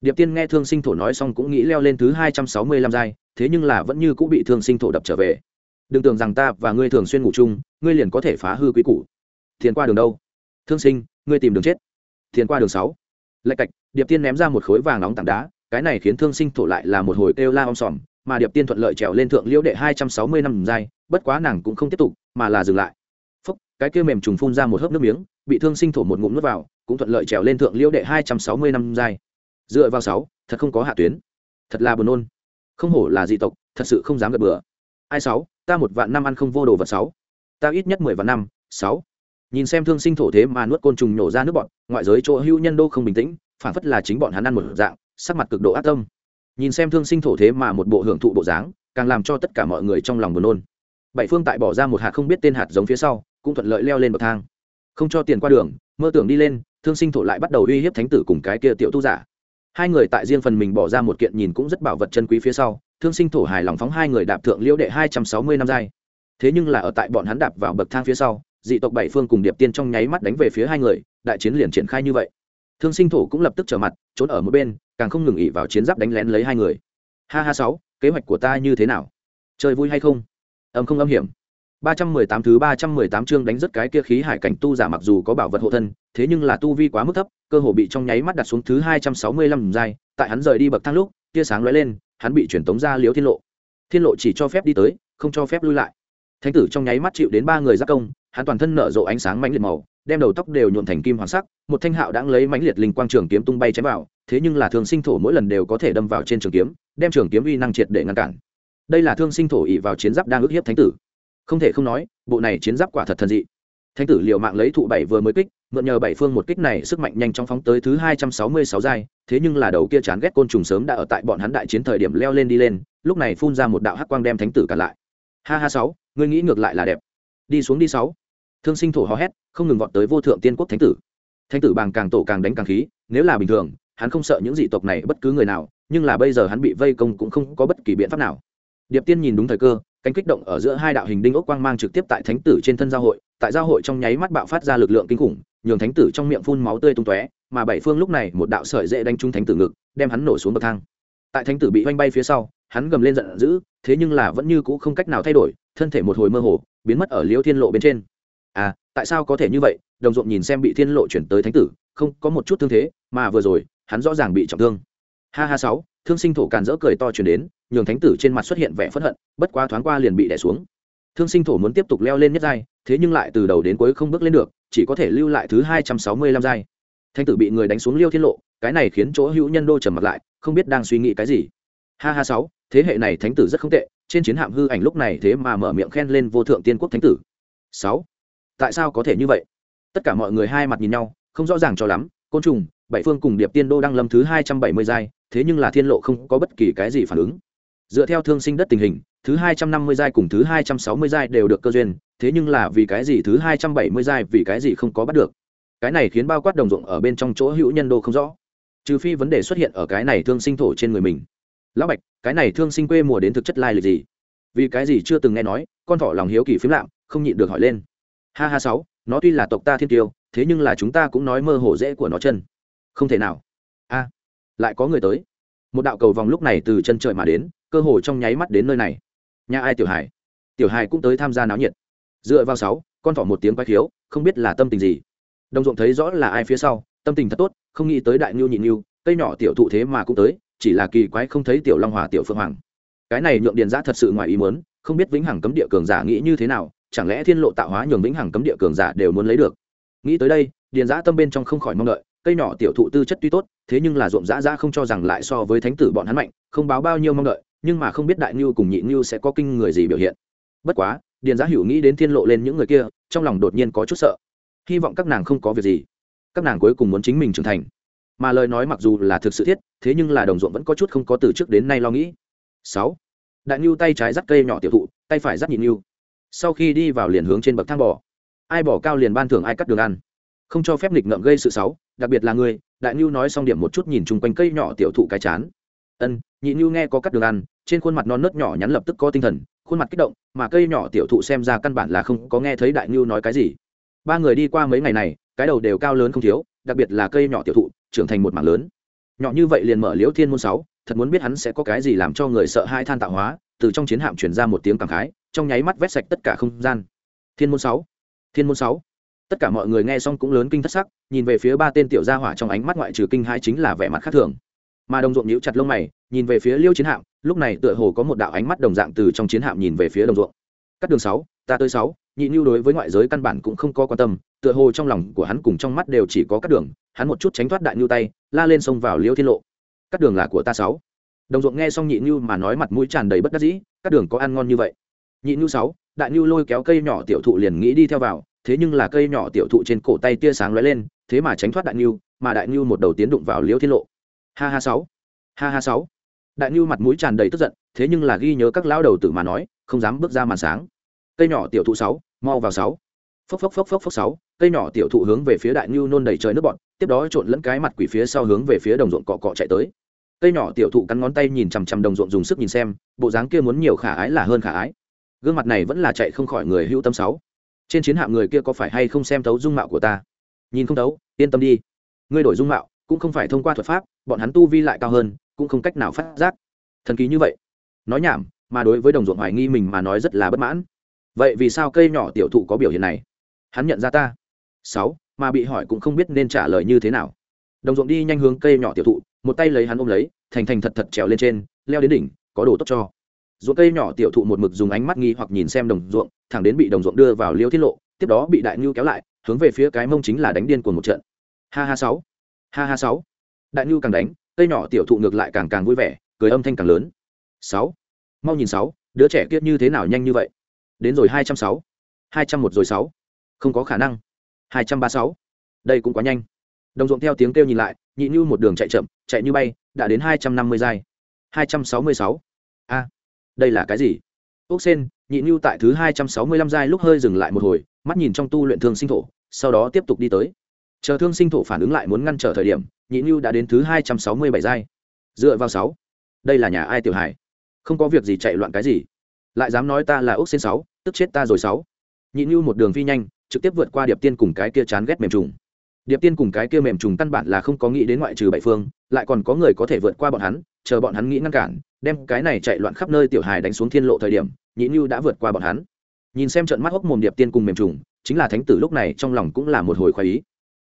Điệp tiên nghe thương sinh thổ nói xong cũng nghĩ leo lên thứ hai trăm sáu mươi lăm giai, thế nhưng là vẫn như cũng bị thương sinh thổ đập trở về. Đừng tưởng rằng ta và ngươi thường xuyên ngủ chung, ngươi liền có thể phá hư quý củ. Tiền qua đường đâu? Thương sinh, ngươi tìm đường chết. Tiền qua đường sáu. Lạch cạch, điệp tiên ném ra một khối vàng nóng tảng đá cái này khiến thương sinh thổ lại là một hồi kêu la om sòm mà điệp tiên thuận lợi trèo lên thượng liễu đệ hai trăm sáu mươi năm dài, bất quá nàng cũng không tiếp tục mà là dừng lại. Phúc cái kia mềm trùng phun ra một hớp nước miếng bị thương sinh thổ một ngụm nước vào cũng thuận lợi trèo lên thượng liễu đệ hai trăm sáu mươi năm dài. dựa vào sáu thật không có hạ tuyến. Thật là buồn nôn. Không hổ là dị tộc thật sự không dám gật bừa. Ai sáu ta một vạn năm ăn không vô đồ vật sáu. Ta ít nhất mười vạn năm sáu. Nhìn xem thương sinh thổ thế mà nuốt côn trùng nhổ ra nước bọn ngoại giới chỗ hữu nhân đô không bình tĩnh phản phất là chính bọn hắn ăn một dạng sắc mặt cực độ ác tâm. Nhìn xem thương sinh thổ thế mà một bộ hưởng thụ bộ dáng, càng làm cho tất cả mọi người trong lòng buồn nôn. Bảy phương tại bỏ ra một hạt không biết tên hạt giống phía sau, cũng thuận lợi leo lên bậc thang. Không cho tiền qua đường, mơ tưởng đi lên, thương sinh thổ lại bắt đầu uy hiếp thánh tử cùng cái kia tiểu tu giả. Hai người tại riêng phần mình bỏ ra một kiện nhìn cũng rất bảo vật chân quý phía sau, thương sinh thổ hài lòng phóng hai người đạp thượng liễu đệ hai trăm sáu mươi năm giai. Thế nhưng là ở tại bọn hắn đạp vào bậc thang phía sau, dị tộc bảy phương cùng điệp tiên trong nháy mắt đánh về phía hai người, đại chiến liền triển khai như vậy thương sinh thổ cũng lập tức trở mặt, trốn ở một bên, càng không ngừng ỉ vào chiến giáp đánh lén lấy hai người. Ha ha sáu, kế hoạch của ta như thế nào? Chơi vui hay không? Âm không âm hiểm. Ba trăm mười tám thứ ba trăm mười tám chương đánh rất cái kia khí hải cảnh tu giả mặc dù có bảo vật hộ thân, thế nhưng là tu vi quá mức thấp, cơ hồ bị trong nháy mắt đặt xuống thứ hai trăm sáu mươi lăm giai. Tại hắn rời đi bậc thang lúc, tia sáng lóe lên, hắn bị chuyển tống ra liếu thiên lộ. Thiên lộ chỉ cho phép đi tới, không cho phép lui lại. Thánh tử trong nháy mắt chịu đến ba người giác công, hắn toàn thân nở rộ ánh sáng mãnh liệt màu đem đầu tóc đều nhuộn thành kim hoàng sắc, một thanh hạo đáng lấy mãnh liệt linh quang trường kiếm tung bay chém vào, thế nhưng là thương sinh thổ mỗi lần đều có thể đâm vào trên trường kiếm, đem trường kiếm uy năng triệt để ngăn cản. Đây là thương sinh thổ ỉ vào chiến giáp đang ức hiếp thánh tử. Không thể không nói, bộ này chiến giáp quả thật thần dị. Thánh tử liệu mạng lấy thụ bảy vừa mới kích, mượn nhờ bảy phương một kích này sức mạnh nhanh chóng phóng tới thứ hai trăm sáu mươi sáu giai, thế nhưng là đầu kia chán ghét côn trùng sớm đã ở tại bọn hắn đại chiến thời điểm leo lên đi lên, lúc này phun ra một đạo hắc quang đem thánh tử cản lại. Ha ha sáu, ngươi nghĩ ngược lại là đẹp. Đi xuống đi sáu thương sinh thổ hò hét, không ngừng vọt tới vô thượng tiên quốc thánh tử. Thánh tử bàng càng tổ càng đánh càng khí, nếu là bình thường, hắn không sợ những dị tộc này bất cứ người nào, nhưng là bây giờ hắn bị vây công cũng không có bất kỳ biện pháp nào. Điệp tiên nhìn đúng thời cơ, cánh kích động ở giữa hai đạo hình đinh ốc quang mang trực tiếp tại thánh tử trên thân giao hội, tại giao hội trong nháy mắt bạo phát ra lực lượng kinh khủng, nhường thánh tử trong miệng phun máu tươi tung tóe, mà bảy phương lúc này một đạo sợi dễ đánh trúng thánh tử ngực, đem hắn nổ xuống bậc thang. Tại thánh tử bị oanh bay phía sau, hắn gầm lên giận dữ, thế nhưng là vẫn như cũ không cách nào thay đổi, thân thể một hồi mơ hồ, biến mất ở liễu thiên lộ bên trên à tại sao có thể như vậy? Đồng ruộng nhìn xem bị thiên lộ chuyển tới thánh tử, không có một chút thương thế, mà vừa rồi, hắn rõ ràng bị trọng thương. Ha ha sáu, thương sinh thổ càn dỡ cười to chuyển đến, nhường thánh tử trên mặt xuất hiện vẻ phẫn hận, bất quá thoáng qua liền bị đẻ xuống. Thương sinh thổ muốn tiếp tục leo lên nhất giai, thế nhưng lại từ đầu đến cuối không bước lên được, chỉ có thể lưu lại thứ hai trăm sáu mươi lăm giai. Thánh tử bị người đánh xuống liêu thiên lộ, cái này khiến chỗ hữu nhân đô trầm mặt lại, không biết đang suy nghĩ cái gì. Ha ha sáu, thế hệ này thánh tử rất không tệ, trên chiến hạm hư ảnh lúc này thế mà mở miệng khen lên vô thượng tiên quốc thánh tử. Sáu tại sao có thể như vậy? Tất cả mọi người hai mặt nhìn nhau, không rõ ràng cho lắm, côn trùng, bảy phương cùng điệp tiên đô đang lâm thứ hai trăm bảy mươi giai, thế nhưng là thiên lộ không có bất kỳ cái gì phản ứng. Dựa theo thương sinh đất tình hình, thứ hai trăm năm mươi giai cùng thứ hai trăm sáu mươi giai đều được cơ duyên, thế nhưng là vì cái gì thứ hai trăm bảy mươi giai vì cái gì không có bắt được? Cái này khiến bao quát đồng ruộng ở bên trong chỗ hữu nhân đô không rõ. Trừ phi vấn đề xuất hiện ở cái này thương sinh thổ trên người mình. Lão bạch, cái này thương sinh quê mùa đến thực chất lai lịch gì? Vì cái gì chưa từng nghe nói, con thỏ lòng hiếu kỳ phím lạm, không nhịn được hỏi lên ha ha sáu, nó tuy là tộc ta thiên tiêu thế nhưng là chúng ta cũng nói mơ hồ dễ của nó chân. Không thể nào. A, lại có người tới. Một đạo cầu vòng lúc này từ chân trời mà đến, cơ hồ trong nháy mắt đến nơi này. Nhà ai tiểu hải tiểu hải cũng tới tham gia náo nhiệt. Dựa vào sáu, con thỏ một tiếng quay khiếu, không biết là tâm tình gì. Đồng ruộng thấy rõ là ai phía sau, tâm tình thật tốt, không nghĩ tới đại ngưu nhịn ngưu, cây nhỏ tiểu thụ thế mà cũng tới, chỉ là kỳ quái không thấy tiểu long hòa, tiểu phượng hoàng. Cái này nhượng điền giã thật sự ngoài ý muốn, không biết vĩnh hằng cấm địa cường giả nghĩ như thế nào chẳng lẽ thiên lộ tạo hóa nhường vĩnh hằng cấm địa cường giả đều muốn lấy được? Nghĩ tới đây, điền giã tâm bên trong không khỏi mong đợi, cây nhỏ tiểu thụ tư chất tuy tốt, thế nhưng là ruộng giã giã không cho rằng lại so với thánh tử bọn hắn mạnh, không báo bao nhiêu mong đợi, nhưng mà không biết đại ngưu cùng nhị ngưu sẽ có kinh người gì biểu hiện. Bất quá, điền giã hiểu nghĩ đến thiên lộ lên những người kia, trong lòng đột nhiên có chút sợ. Hy vọng các nàng không có việc gì. Các nàng cuối cùng muốn chính mình trưởng thành. Mà lời nói mặc dù là thực sự thiết, thế nhưng là đồng ruộng vẫn có chút không có từ trước đến nay lo nghĩ. Sáu. Đại ngưu tay trái dắt cây nhỏ tiểu thụ, tay phải dắt nhị ngưu sau khi đi vào liền hướng trên bậc thang bò. Ai bỏ cao liền ban thưởng, ai cắt đường ăn. Không cho phép nghịch ngợm gây sự xấu, đặc biệt là người. Đại nhu nói xong điểm một chút nhìn chung quanh cây nhỏ tiểu thụ cái chán. Ân, nhị nhu nghe có cắt đường ăn, trên khuôn mặt non nớt nhỏ nhắn lập tức có tinh thần, khuôn mặt kích động, mà cây nhỏ tiểu thụ xem ra căn bản là không có nghe thấy đại nhu nói cái gì. Ba người đi qua mấy ngày này, cái đầu đều cao lớn không thiếu, đặc biệt là cây nhỏ tiểu thụ, trưởng thành một mảng lớn. Nhỏ như vậy liền mở liễu thiên môn sáu, thật muốn biết hắn sẽ có cái gì làm cho người sợ hai than tạo hóa, từ trong chiến hạm chuyển ra một tiếng cảm khái trong nháy mắt vét sạch tất cả không gian. Thiên môn sáu. Thiên môn sáu. Tất cả mọi người nghe xong cũng lớn kinh thất sắc, nhìn về phía ba tên tiểu gia hỏa trong ánh mắt ngoại trừ kinh hai chính là vẻ mặt khác thường. Mà đồng ruộng nhíu chặt lông mày, nhìn về phía liêu chiến hạm, lúc này tựa hồ có một đạo ánh mắt đồng dạng từ trong chiến hạm nhìn về phía đồng ruộng. Cắt đường sáu, ta tới sáu, nhị nhu đối với ngoại giới căn bản cũng không có quan tâm, tựa hồ trong lòng của hắn cùng trong mắt đều chỉ có cắt đường, hắn một chút tránh thoát đại nhu tay, la lên xông vào liêu thiên lộ. Cắt đường là của ta sáu. Đồng ruộng nghe xong nhị nhu mà nói mặt mũi tràn đầy bất đắc dĩ, cắt đường có ăn ngon như vậy nhị nhu sáu, đại nhu lôi kéo cây nhỏ tiểu thụ liền nghĩ đi theo vào, thế nhưng là cây nhỏ tiểu thụ trên cổ tay tia sáng lóe lên, thế mà tránh thoát đại nhu, mà đại nhu một đầu tiến đụng vào liễu thiên lộ. Ha ha sáu, ha ha sáu. Đại nhu mặt mũi tràn đầy tức giận, thế nhưng là ghi nhớ các lão đầu tử mà nói, không dám bước ra màn sáng. Cây nhỏ tiểu thụ sáu, mau vào sáu. Phốc phốc phốc phốc phốc sáu, cây nhỏ tiểu thụ hướng về phía đại nhu nôn đầy trời nước bọn tiếp đó trộn lẫn cái mặt quỷ phía sau hướng về phía đồng ruộng cọ cọ chạy tới. Cây nhỏ tiểu thụ cắn ngón tay nhìn chằm chằm đồng ruộng dùng sức nhìn xem, bộ dáng kia muốn nhiều khả ái là hơn khả ái gương mặt này vẫn là chạy không khỏi người hữu tâm sáu. Trên chiến hạm người kia có phải hay không xem thấu dung mạo của ta? Nhìn không thấu, yên tâm đi. Ngươi đổi dung mạo, cũng không phải thông qua thuật pháp, bọn hắn tu vi lại cao hơn, cũng không cách nào phát giác. Thần kỳ như vậy. Nói nhảm, mà đối với đồng ruộng hoài nghi mình mà nói rất là bất mãn. Vậy vì sao cây nhỏ tiểu thụ có biểu hiện này? Hắn nhận ra ta. Sáu, mà bị hỏi cũng không biết nên trả lời như thế nào. Đồng ruộng đi nhanh hướng cây nhỏ tiểu thụ, một tay lấy hắn ôm lấy, thành thành thật thật trèo lên trên, leo đến đỉnh, có đồ tốt cho ruộng cây nhỏ tiểu thụ một mực dùng ánh mắt nghi hoặc nhìn xem đồng ruộng, thẳng đến bị đồng ruộng đưa vào liêu tiết lộ, tiếp đó bị đại ngưu kéo lại, hướng về phía cái mông chính là đánh điên của một trận. Ha ha sáu, ha ha sáu. Đại ngưu càng đánh, cây nhỏ tiểu thụ ngược lại càng càng vui vẻ, cười âm thanh càng lớn. Sáu, mau nhìn sáu, đứa trẻ kia như thế nào nhanh như vậy? Đến rồi hai trăm sáu, hai trăm một rồi sáu. Không có khả năng. Hai trăm ba sáu. Đây cũng quá nhanh. Đồng ruộng theo tiếng kêu nhìn lại, nhị như một đường chạy chậm, chạy như bay, đã đến hai trăm năm mươi giây hai trăm sáu mươi sáu đây là cái gì? Ốc sen, nhị Nhu tại thứ hai trăm sáu mươi lăm giai lúc hơi dừng lại một hồi, mắt nhìn trong tu luyện thương sinh thổ, sau đó tiếp tục đi tới. Chờ thương sinh thổ phản ứng lại muốn ngăn trở thời điểm, nhị nhu đã đến thứ hai trăm sáu mươi bảy giai. Dựa vào sáu. Đây là nhà ai tiểu hải không có việc gì chạy loạn cái gì. Lại dám nói ta là ốc xin sáu, tức chết ta rồi sáu. Nhị nhu một đường phi nhanh, trực tiếp vượt qua điệp tiên cùng cái kia chán ghét mềm trùng. Điệp tiên cùng cái kia mềm trùng căn bản là không có nghĩ đến ngoại trừ bảy phương, lại còn có người có thể vượt qua bọn hắn, chờ bọn hắn nghĩ ngăn cản đem cái này chạy loạn khắp nơi tiểu hài đánh xuống thiên lộ thời điểm, nhị như đã vượt qua bọn hắn. Nhìn xem trận mắt hốc mồm điệp tiên cùng mềm trùng, chính là thánh tử lúc này trong lòng cũng là một hồi khoái ý.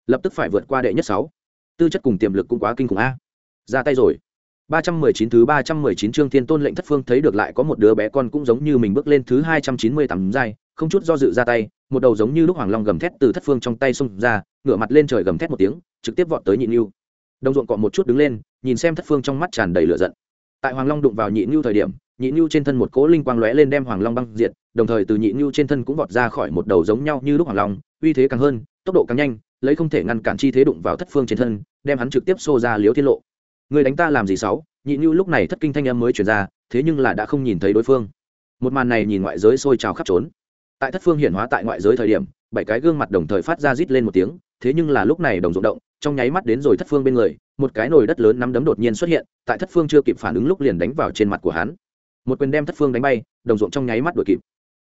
Lập tức phải vượt qua đệ nhất sáu. Tư chất cùng tiềm lực cũng quá kinh khủng a. Ra tay rồi. Ba trăm mười chín thứ ba trăm mười chín chương thiên tôn lệnh thất phương thấy được lại có một đứa bé con cũng giống như mình bước lên thứ hai trăm chín mươi tám giai, không chút do dự ra tay, một đầu giống như lúc hoàng long gầm thét từ thất phương trong tay xông ra, ngửa mặt lên trời gầm thét một tiếng, trực tiếp vọt tới nhị nhu đồng ruộng cọ một chút đứng lên, nhìn xem thất phương trong mắt tràn đầy lửa giận tại hoàng long đụng vào nhị nhu thời điểm, nhị nhu trên thân một cỗ linh quang lóe lên đem hoàng long băng diệt, đồng thời từ nhị nhu trên thân cũng vọt ra khỏi một đầu giống nhau như lúc hoàng long, uy thế càng hơn, tốc độ càng nhanh, lấy không thể ngăn cản chi thế đụng vào thất phương trên thân, đem hắn trực tiếp xô ra liếu tiết lộ. Người đánh ta làm gì sáu? Nhị nhu lúc này thất kinh thanh âm mới chuyển ra, thế nhưng là đã không nhìn thấy đối phương. Một màn này nhìn ngoại giới sôi trào khắp trốn. Tại thất phương hiển hóa tại ngoại giới thời điểm, bảy cái gương mặt đồng thời phát ra rít lên một tiếng, thế nhưng là lúc này đồng rụng động, trong nháy mắt đến rồi thất phương bên người một cái nồi đất lớn nắm đấm đột nhiên xuất hiện, tại thất phương chưa kịp phản ứng lúc liền đánh vào trên mặt của hắn. Một quyền đem thất phương đánh bay, đồng ruộng trong nháy mắt đuổi kịp.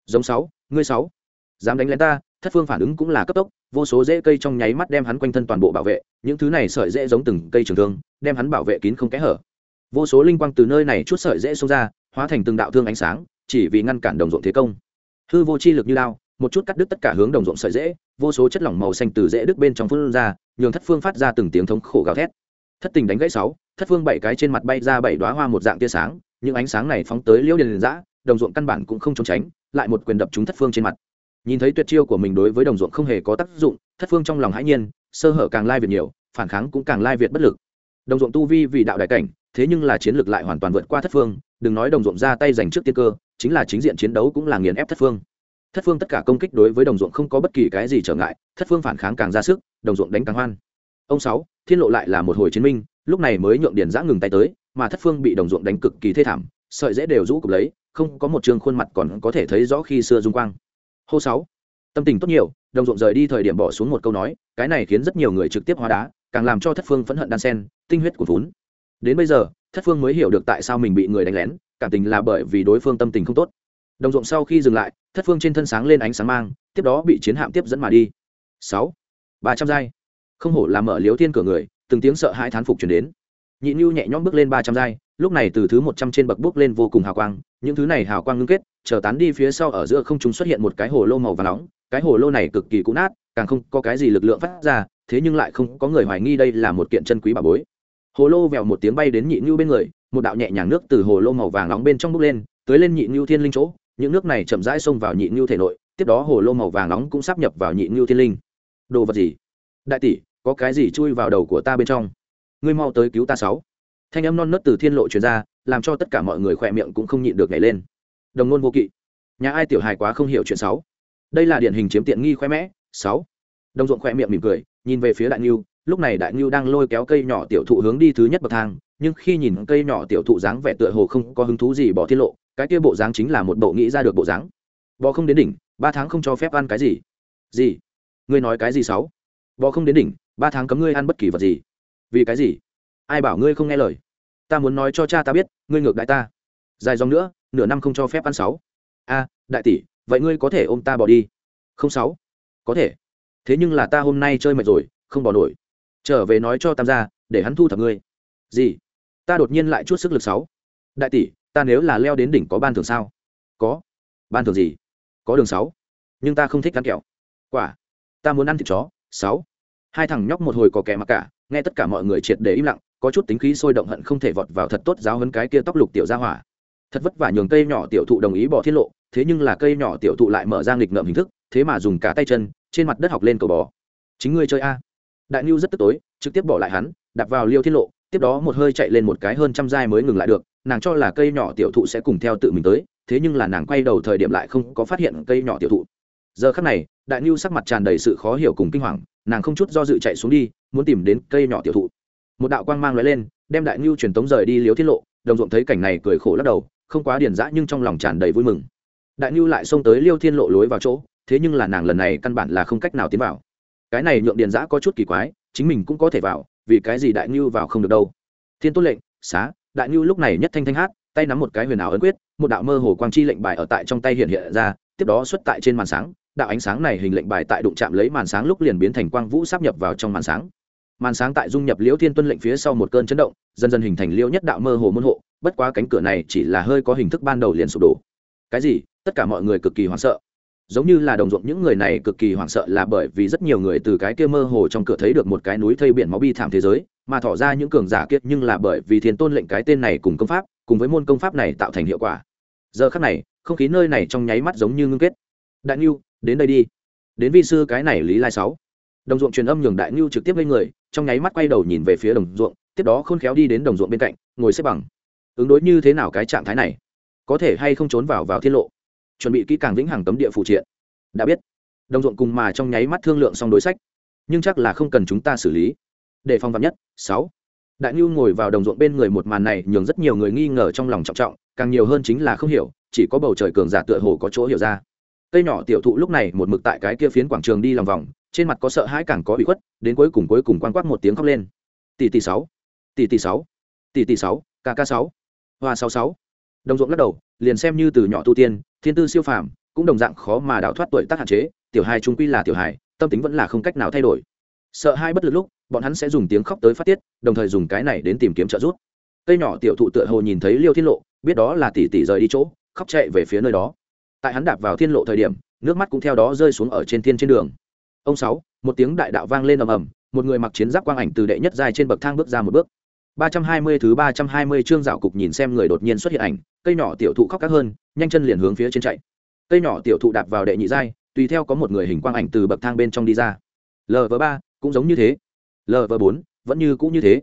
Giống sáu, ngươi sáu. Dám đánh lén ta, thất phương phản ứng cũng là cấp tốc, vô số rễ cây trong nháy mắt đem hắn quanh thân toàn bộ bảo vệ, những thứ này sợi rễ giống từng cây trường thương, đem hắn bảo vệ kín không kẽ hở. Vô số linh quang từ nơi này chút sợi rễ xông ra, hóa thành từng đạo thương ánh sáng, chỉ vì ngăn cản đồng ruộng thế công. Hư vô chi lực như lao, một chút cắt đứt tất cả hướng đồng ruộng sợi rễ, vô số chất lỏng màu xanh từ rễ đứt bên trong phun ra, nhường thất phương phát ra từng tiếng thống khổ gào thét thất tình đánh gãy sáu, thất phương bảy cái trên mặt bay ra bảy đoá hoa một dạng tia sáng, những ánh sáng này phóng tới liễu điền giã đồng ruộng căn bản cũng không trốn tránh, lại một quyền đập trúng thất phương trên mặt. Nhìn thấy tuyệt chiêu của mình đối với đồng ruộng không hề có tác dụng, thất phương trong lòng hãi nhiên, sơ hở càng lai việt nhiều, phản kháng cũng càng lai việt bất lực. Đồng ruộng tu vi vì đạo đại cảnh, thế nhưng là chiến lược lại hoàn toàn vượt qua thất phương, đừng nói đồng ruộng ra tay giành trước tiên cơ, chính là chính diện chiến đấu cũng là nghiền ép thất phương. Thất phương tất cả công kích đối với đồng ruộng không có bất kỳ cái gì trở ngại, thất phương phản kháng càng ra sức, đồng ruộng đánh càng hoan ông sáu, thiên lộ lại là một hồi chiến minh, lúc này mới nhượng điền giã ngừng tay tới, mà thất phương bị đồng ruộng đánh cực kỳ thê thảm, sợi dễ đều rũ cục lấy, không có một trường khuôn mặt còn có thể thấy rõ khi xưa dung quang. Hô sáu, tâm tình tốt nhiều, đồng ruộng rời đi thời điểm bỏ xuống một câu nói, cái này khiến rất nhiều người trực tiếp hóa đá, càng làm cho thất phương phẫn hận đan sen, tinh huyết của vốn đến bây giờ, thất phương mới hiểu được tại sao mình bị người đánh lén, cảm tình là bởi vì đối phương tâm tình không tốt. Đồng ruộng sau khi dừng lại, thất phương trên thân sáng lên ánh sáng mang, tiếp đó bị chiến hạm tiếp dẫn mà đi. Sáu, ba trăm giai không hổ là mở liếu thiên cửa người, từng tiếng sợ hãi thán phục chuyển đến. Nhị nhu nhẹ nhõm bước lên ba trăm giai, lúc này từ thứ một trăm trên bậc bước lên vô cùng hào quang, những thứ này hào quang ngưng kết, chờ tán đi phía sau ở giữa không chúng xuất hiện một cái hồ lô màu và nóng, cái hồ lô này cực kỳ cũ nát, càng không có cái gì lực lượng phát ra, thế nhưng lại không có người hoài nghi đây là một kiện chân quý bà bối. Hồ lô vèo một tiếng bay đến nhị nhu bên người, một đạo nhẹ nhàng nước từ hồ lô màu vàng nóng bên trong bốc lên, tới lên nhị nhu thiên linh chỗ, những nước này chậm rãi xông vào nhị nhu thể nội, tiếp đó hồ lô màu vàng nóng cũng sắp nhập vào nhị nhu thiên linh. Đồ vật gì? Đại tỷ có cái gì chui vào đầu của ta bên trong? Ngươi mau tới cứu ta sáu. Thanh âm non nớt từ thiên lộ truyền ra, làm cho tất cả mọi người khỏe miệng cũng không nhịn được nhảy lên. Đồng nôn vô kỵ. Nhà ai tiểu hài quá không hiểu chuyện sáu. Đây là điển hình chiếm tiện nghi khoe mẽ, sáu. Đồng ruộng khoe miệng mỉm cười, nhìn về phía đại ngưu. Lúc này đại ngưu đang lôi kéo cây nhỏ tiểu thụ hướng đi thứ nhất bậc thang, nhưng khi nhìn cây nhỏ tiểu thụ dáng vẻ tựa hồ không có hứng thú gì bỏ thiên lộ, cái kia bộ dáng chính là một bộ nghĩ ra được bộ dáng. Bò không đến đỉnh, ba tháng không cho phép ăn cái gì. Gì? Ngươi nói cái gì sáu? Bò không đến đỉnh ba tháng cấm ngươi ăn bất kỳ vật gì. Vì cái gì? Ai bảo ngươi không nghe lời? Ta muốn nói cho cha ta biết, ngươi ngược đại ta. Dài dòng nữa, nửa năm không cho phép ăn sáu. A, đại tỷ, vậy ngươi có thể ôm ta bỏ đi? Không sáu. Có thể. Thế nhưng là ta hôm nay chơi mệt rồi, không bỏ nổi. Trở về nói cho tam gia, để hắn thu thập ngươi. Gì? Ta đột nhiên lại chút sức lực sáu. Đại tỷ, ta nếu là leo đến đỉnh có ban thường sao? Có. Ban thường gì? Có đường sáu. Nhưng ta không thích ăn kẹo. Quả. Ta muốn ăn thịt chó, sáu hai thằng nhóc một hồi có kẻ mặc cả, nghe tất cả mọi người triệt để im lặng, có chút tính khí sôi động hận không thể vọt vào thật tốt giáo hấn cái kia tóc lục tiểu ra hỏa. Thật vất vả nhường cây nhỏ tiểu thụ đồng ý bỏ thiết lộ, thế nhưng là cây nhỏ tiểu thụ lại mở ra nghịch ngợm hình thức, thế mà dùng cả tay chân, trên mặt đất học lên cầu bò. Chính ngươi chơi a. Đại Niu rất tức tối, trực tiếp bỏ lại hắn, đạp vào liêu thiết lộ, tiếp đó một hơi chạy lên một cái hơn trăm giai mới ngừng lại được, nàng cho là cây nhỏ tiểu thụ sẽ cùng theo tự mình tới, thế nhưng là nàng quay đầu thời điểm lại không có phát hiện cây nhỏ tiểu thụ. Giờ khắc này, đại Niu sắc mặt tràn đầy sự khó hiểu cùng kinh hoàng nàng không chút do dự chạy xuống đi, muốn tìm đến cây nhỏ tiểu thụ. Một đạo quang mang lóe lên, đem đại nhu truyền tống rời đi liếu thiết lộ, đồng ruộng thấy cảnh này cười khổ lắc đầu, không quá điền dã nhưng trong lòng tràn đầy vui mừng. Đại nhu lại xông tới liêu thiên lộ lối vào chỗ, thế nhưng là nàng lần này căn bản là không cách nào tiến vào. Cái này nhượng điền giã có chút kỳ quái, chính mình cũng có thể vào, vì cái gì đại ngưu vào không được đâu. Thiên tốt lệnh, xá, đại ngưu lúc này nhất thanh thanh hát, tay nắm một cái huyền ảo ấn quyết, một đạo mơ hồ quang chi lệnh bài ở tại trong tay hiện hiện ra, tiếp đó xuất tại trên màn sáng đạo ánh sáng này hình lệnh bài tại đụng chạm lấy màn sáng lúc liền biến thành quang vũ sắp nhập vào trong màn sáng. Màn sáng tại dung nhập liễu thiên tuân lệnh phía sau một cơn chấn động, dần dần hình thành liễu nhất đạo mơ hồ môn hộ, bất quá cánh cửa này chỉ là hơi có hình thức ban đầu liền sụp đổ. Cái gì? Tất cả mọi người cực kỳ hoảng sợ. Giống như là đồng ruộng, những người này cực kỳ hoảng sợ là bởi vì rất nhiều người từ cái kia mơ hồ trong cửa thấy được một cái núi thây biển máu bi thảm thế giới, mà thỏ ra những cường giả kiệt nhưng là bởi vì thiên tôn lệnh cái tên này cùng công pháp, cùng với môn công pháp này tạo thành hiệu quả. Giờ khắc này, không khí nơi này trong nháy mắt giống như ngưng kết. Đại ngưu đến đây đi. Đến vi sư cái này lý lai sáu. Đồng ruộng truyền âm nhường đại ngưu trực tiếp lên người, trong nháy mắt quay đầu nhìn về phía đồng ruộng, tiếp đó khôn khéo đi đến đồng ruộng bên cạnh, ngồi xếp bằng. Ứng đối như thế nào cái trạng thái này? Có thể hay không trốn vào vào thiên lộ? Chuẩn bị kỹ càng vĩnh hằng cấm địa phụ triện. Đã biết. Đồng ruộng cùng mà trong nháy mắt thương lượng xong đối sách. Nhưng chắc là không cần chúng ta xử lý. Để phòng vắn nhất, sáu. Đại ngưu ngồi vào đồng ruộng bên người một màn này nhường rất nhiều người nghi ngờ trong lòng trọng trọng, càng nhiều hơn chính là không hiểu, chỉ có bầu trời cường giả tựa hồ có chỗ hiểu ra cây nhỏ tiểu thụ lúc này một mực tại cái kia phiến quảng trường đi lòng vòng, trên mặt có sợ hãi càng có bị khuất, đến cuối cùng cuối cùng quan quát một tiếng khóc lên. Tỷ tỷ sáu, tỷ tỷ sáu, tỷ tỷ sáu kk sáu, hoa sáu sáu. Đồng ruộng lắc đầu, liền xem như từ nhỏ tu tiên, thiên tư siêu phàm, cũng đồng dạng khó mà đào thoát tuổi tác hạn chế, tiểu hài trung quy là tiểu hài, tâm tính vẫn là không cách nào thay đổi. Sợ hai bất lực lúc, bọn hắn sẽ dùng tiếng khóc tới phát tiết, đồng thời dùng cái này đến tìm kiếm trợ giúp. Cây nhỏ tiểu thụ tựa hồ nhìn thấy liêu thiên lộ, biết đó là tỷ tỷ rời đi chỗ, khóc chạy về phía nơi đó tại hắn đạp vào thiên lộ thời điểm, nước mắt cũng theo đó rơi xuống ở trên thiên trên đường. Ông sáu, một tiếng đại đạo vang lên ầm ầm, một người mặc chiến giáp quang ảnh từ đệ nhất dài trên bậc thang bước ra một bước. Ba trăm hai mươi thứ ba trăm hai mươi chương dạo cục nhìn xem người đột nhiên xuất hiện ảnh, cây nhỏ tiểu thụ khóc các hơn, nhanh chân liền hướng phía trên chạy. Cây nhỏ tiểu thụ đạp vào đệ nhị giai, tùy theo có một người hình quang ảnh từ bậc thang bên trong đi ra. Lv ba, cũng giống như thế. Lv bốn, vẫn như cũng như thế.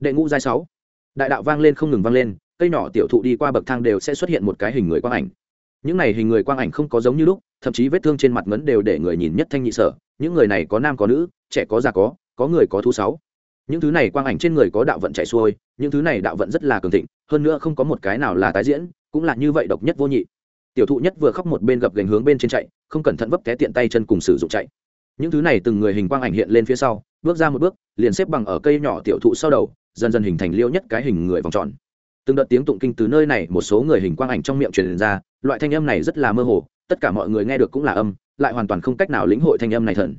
Đệ ngũ giai sáu. Đại đạo vang lên không ngừng vang lên, cây nhỏ tiểu thụ đi qua bậc thang đều sẽ xuất hiện một cái hình người quang ảnh những này hình người quang ảnh không có giống như lúc, thậm chí vết thương trên mặt ngấn đều để người nhìn nhất thanh nhị sở. Những người này có nam có nữ, trẻ có già có có người có thú sáu. Những thứ này quang ảnh trên người có đạo vận chạy xuôi, những thứ này đạo vận rất là cường thịnh, hơn nữa không có một cái nào là tái diễn, cũng là như vậy độc nhất vô nhị. Tiểu thụ nhất vừa khóc một bên gập gành hướng bên trên chạy, không cẩn thận vấp té tiện tay chân cùng sử dụng chạy. Những thứ này từng người hình quang ảnh hiện lên phía sau, bước ra một bước, liền xếp bằng ở cây nhỏ tiểu thụ sau đầu, dần dần hình thành liêu nhất cái hình người vòng tròn từng đợt tiếng tụng kinh từ nơi này, một số người hình quang ảnh trong miệng truyền ra, loại thanh âm này rất là mơ hồ, tất cả mọi người nghe được cũng là âm, lại hoàn toàn không cách nào lĩnh hội thanh âm này thần.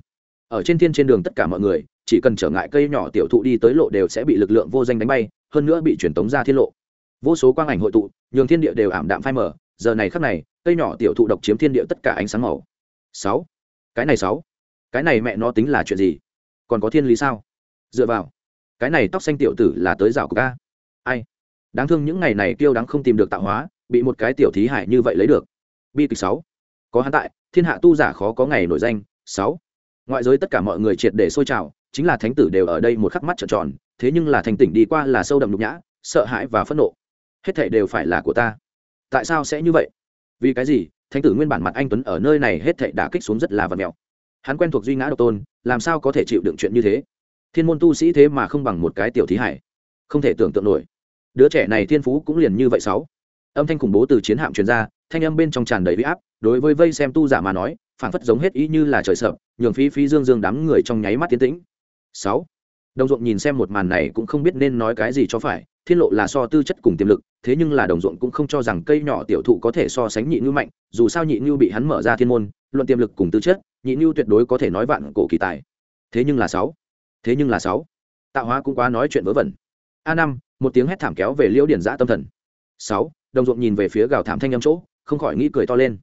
Ở trên thiên trên đường tất cả mọi người, chỉ cần trở ngại cây nhỏ tiểu thụ đi tới lộ đều sẽ bị lực lượng vô danh đánh bay, hơn nữa bị truyền tống ra thiên lộ. Vô số quang ảnh hội tụ, nhường thiên địa đều ảm đạm phai mở giờ này khắc này, cây nhỏ tiểu thụ độc chiếm thiên địa tất cả ánh sáng màu. Sáu. Cái này sáu. Cái này mẹ nó tính là chuyện gì? Còn có thiên lý sao? Dựa vào. Cái này tóc xanh tiểu tử là tới rào của ca ai? Đáng thương những ngày này tiêu đáng không tìm được tạo hóa, bị một cái tiểu thí hải như vậy lấy được. Bi kịch sáu. Có hắn tại, thiên hạ tu giả khó có ngày nổi danh, sáu. Ngoại giới tất cả mọi người triệt để sôi trào, chính là thánh tử đều ở đây một khắc mắt trợn tròn, thế nhưng là thành tỉnh đi qua là sâu đậm nhục nhã, sợ hãi và phẫn nộ. Hết thảy đều phải là của ta. Tại sao sẽ như vậy? Vì cái gì? Thánh tử nguyên bản mặt anh tuấn ở nơi này hết thảy đã kích xuống rất là vật mèo hắn quen thuộc duy ngã độc tôn, làm sao có thể chịu đựng chuyện như thế? Thiên môn tu sĩ thế mà không bằng một cái tiểu thí hải. Không thể tưởng tượng nổi đứa trẻ này thiên phú cũng liền như vậy sáu. Âm thanh khủng bố từ chiến hạm truyền ra, thanh âm bên trong tràn đầy huy áp, đối với vây xem tu giả mà nói phản phất giống hết ý như là trời sợ, nhường phi phi dương dương đám người trong nháy mắt tiến tĩnh. Sáu. Đồng ruộng nhìn xem một màn này cũng không biết nên nói cái gì cho phải, thiên lộ là so tư chất cùng tiềm lực, thế nhưng là đồng ruộng cũng không cho rằng cây nhỏ tiểu thụ có thể so sánh nhị ngưu mạnh, dù sao nhị ngưu bị hắn mở ra thiên môn, luận tiềm lực cùng tư chất, nhị ngưu tuyệt đối có thể nói vạn cổ kỳ tài. Thế nhưng là sáu. Thế nhưng là sáu. Tạo hóa cũng quá nói chuyện vớ vẩn. A năm một tiếng hét thảm kéo về liễu điển giã tâm thần. Sáu, đồng ruộng nhìn về phía gào thảm thanh âm chỗ, không khỏi nghĩ cười to lên.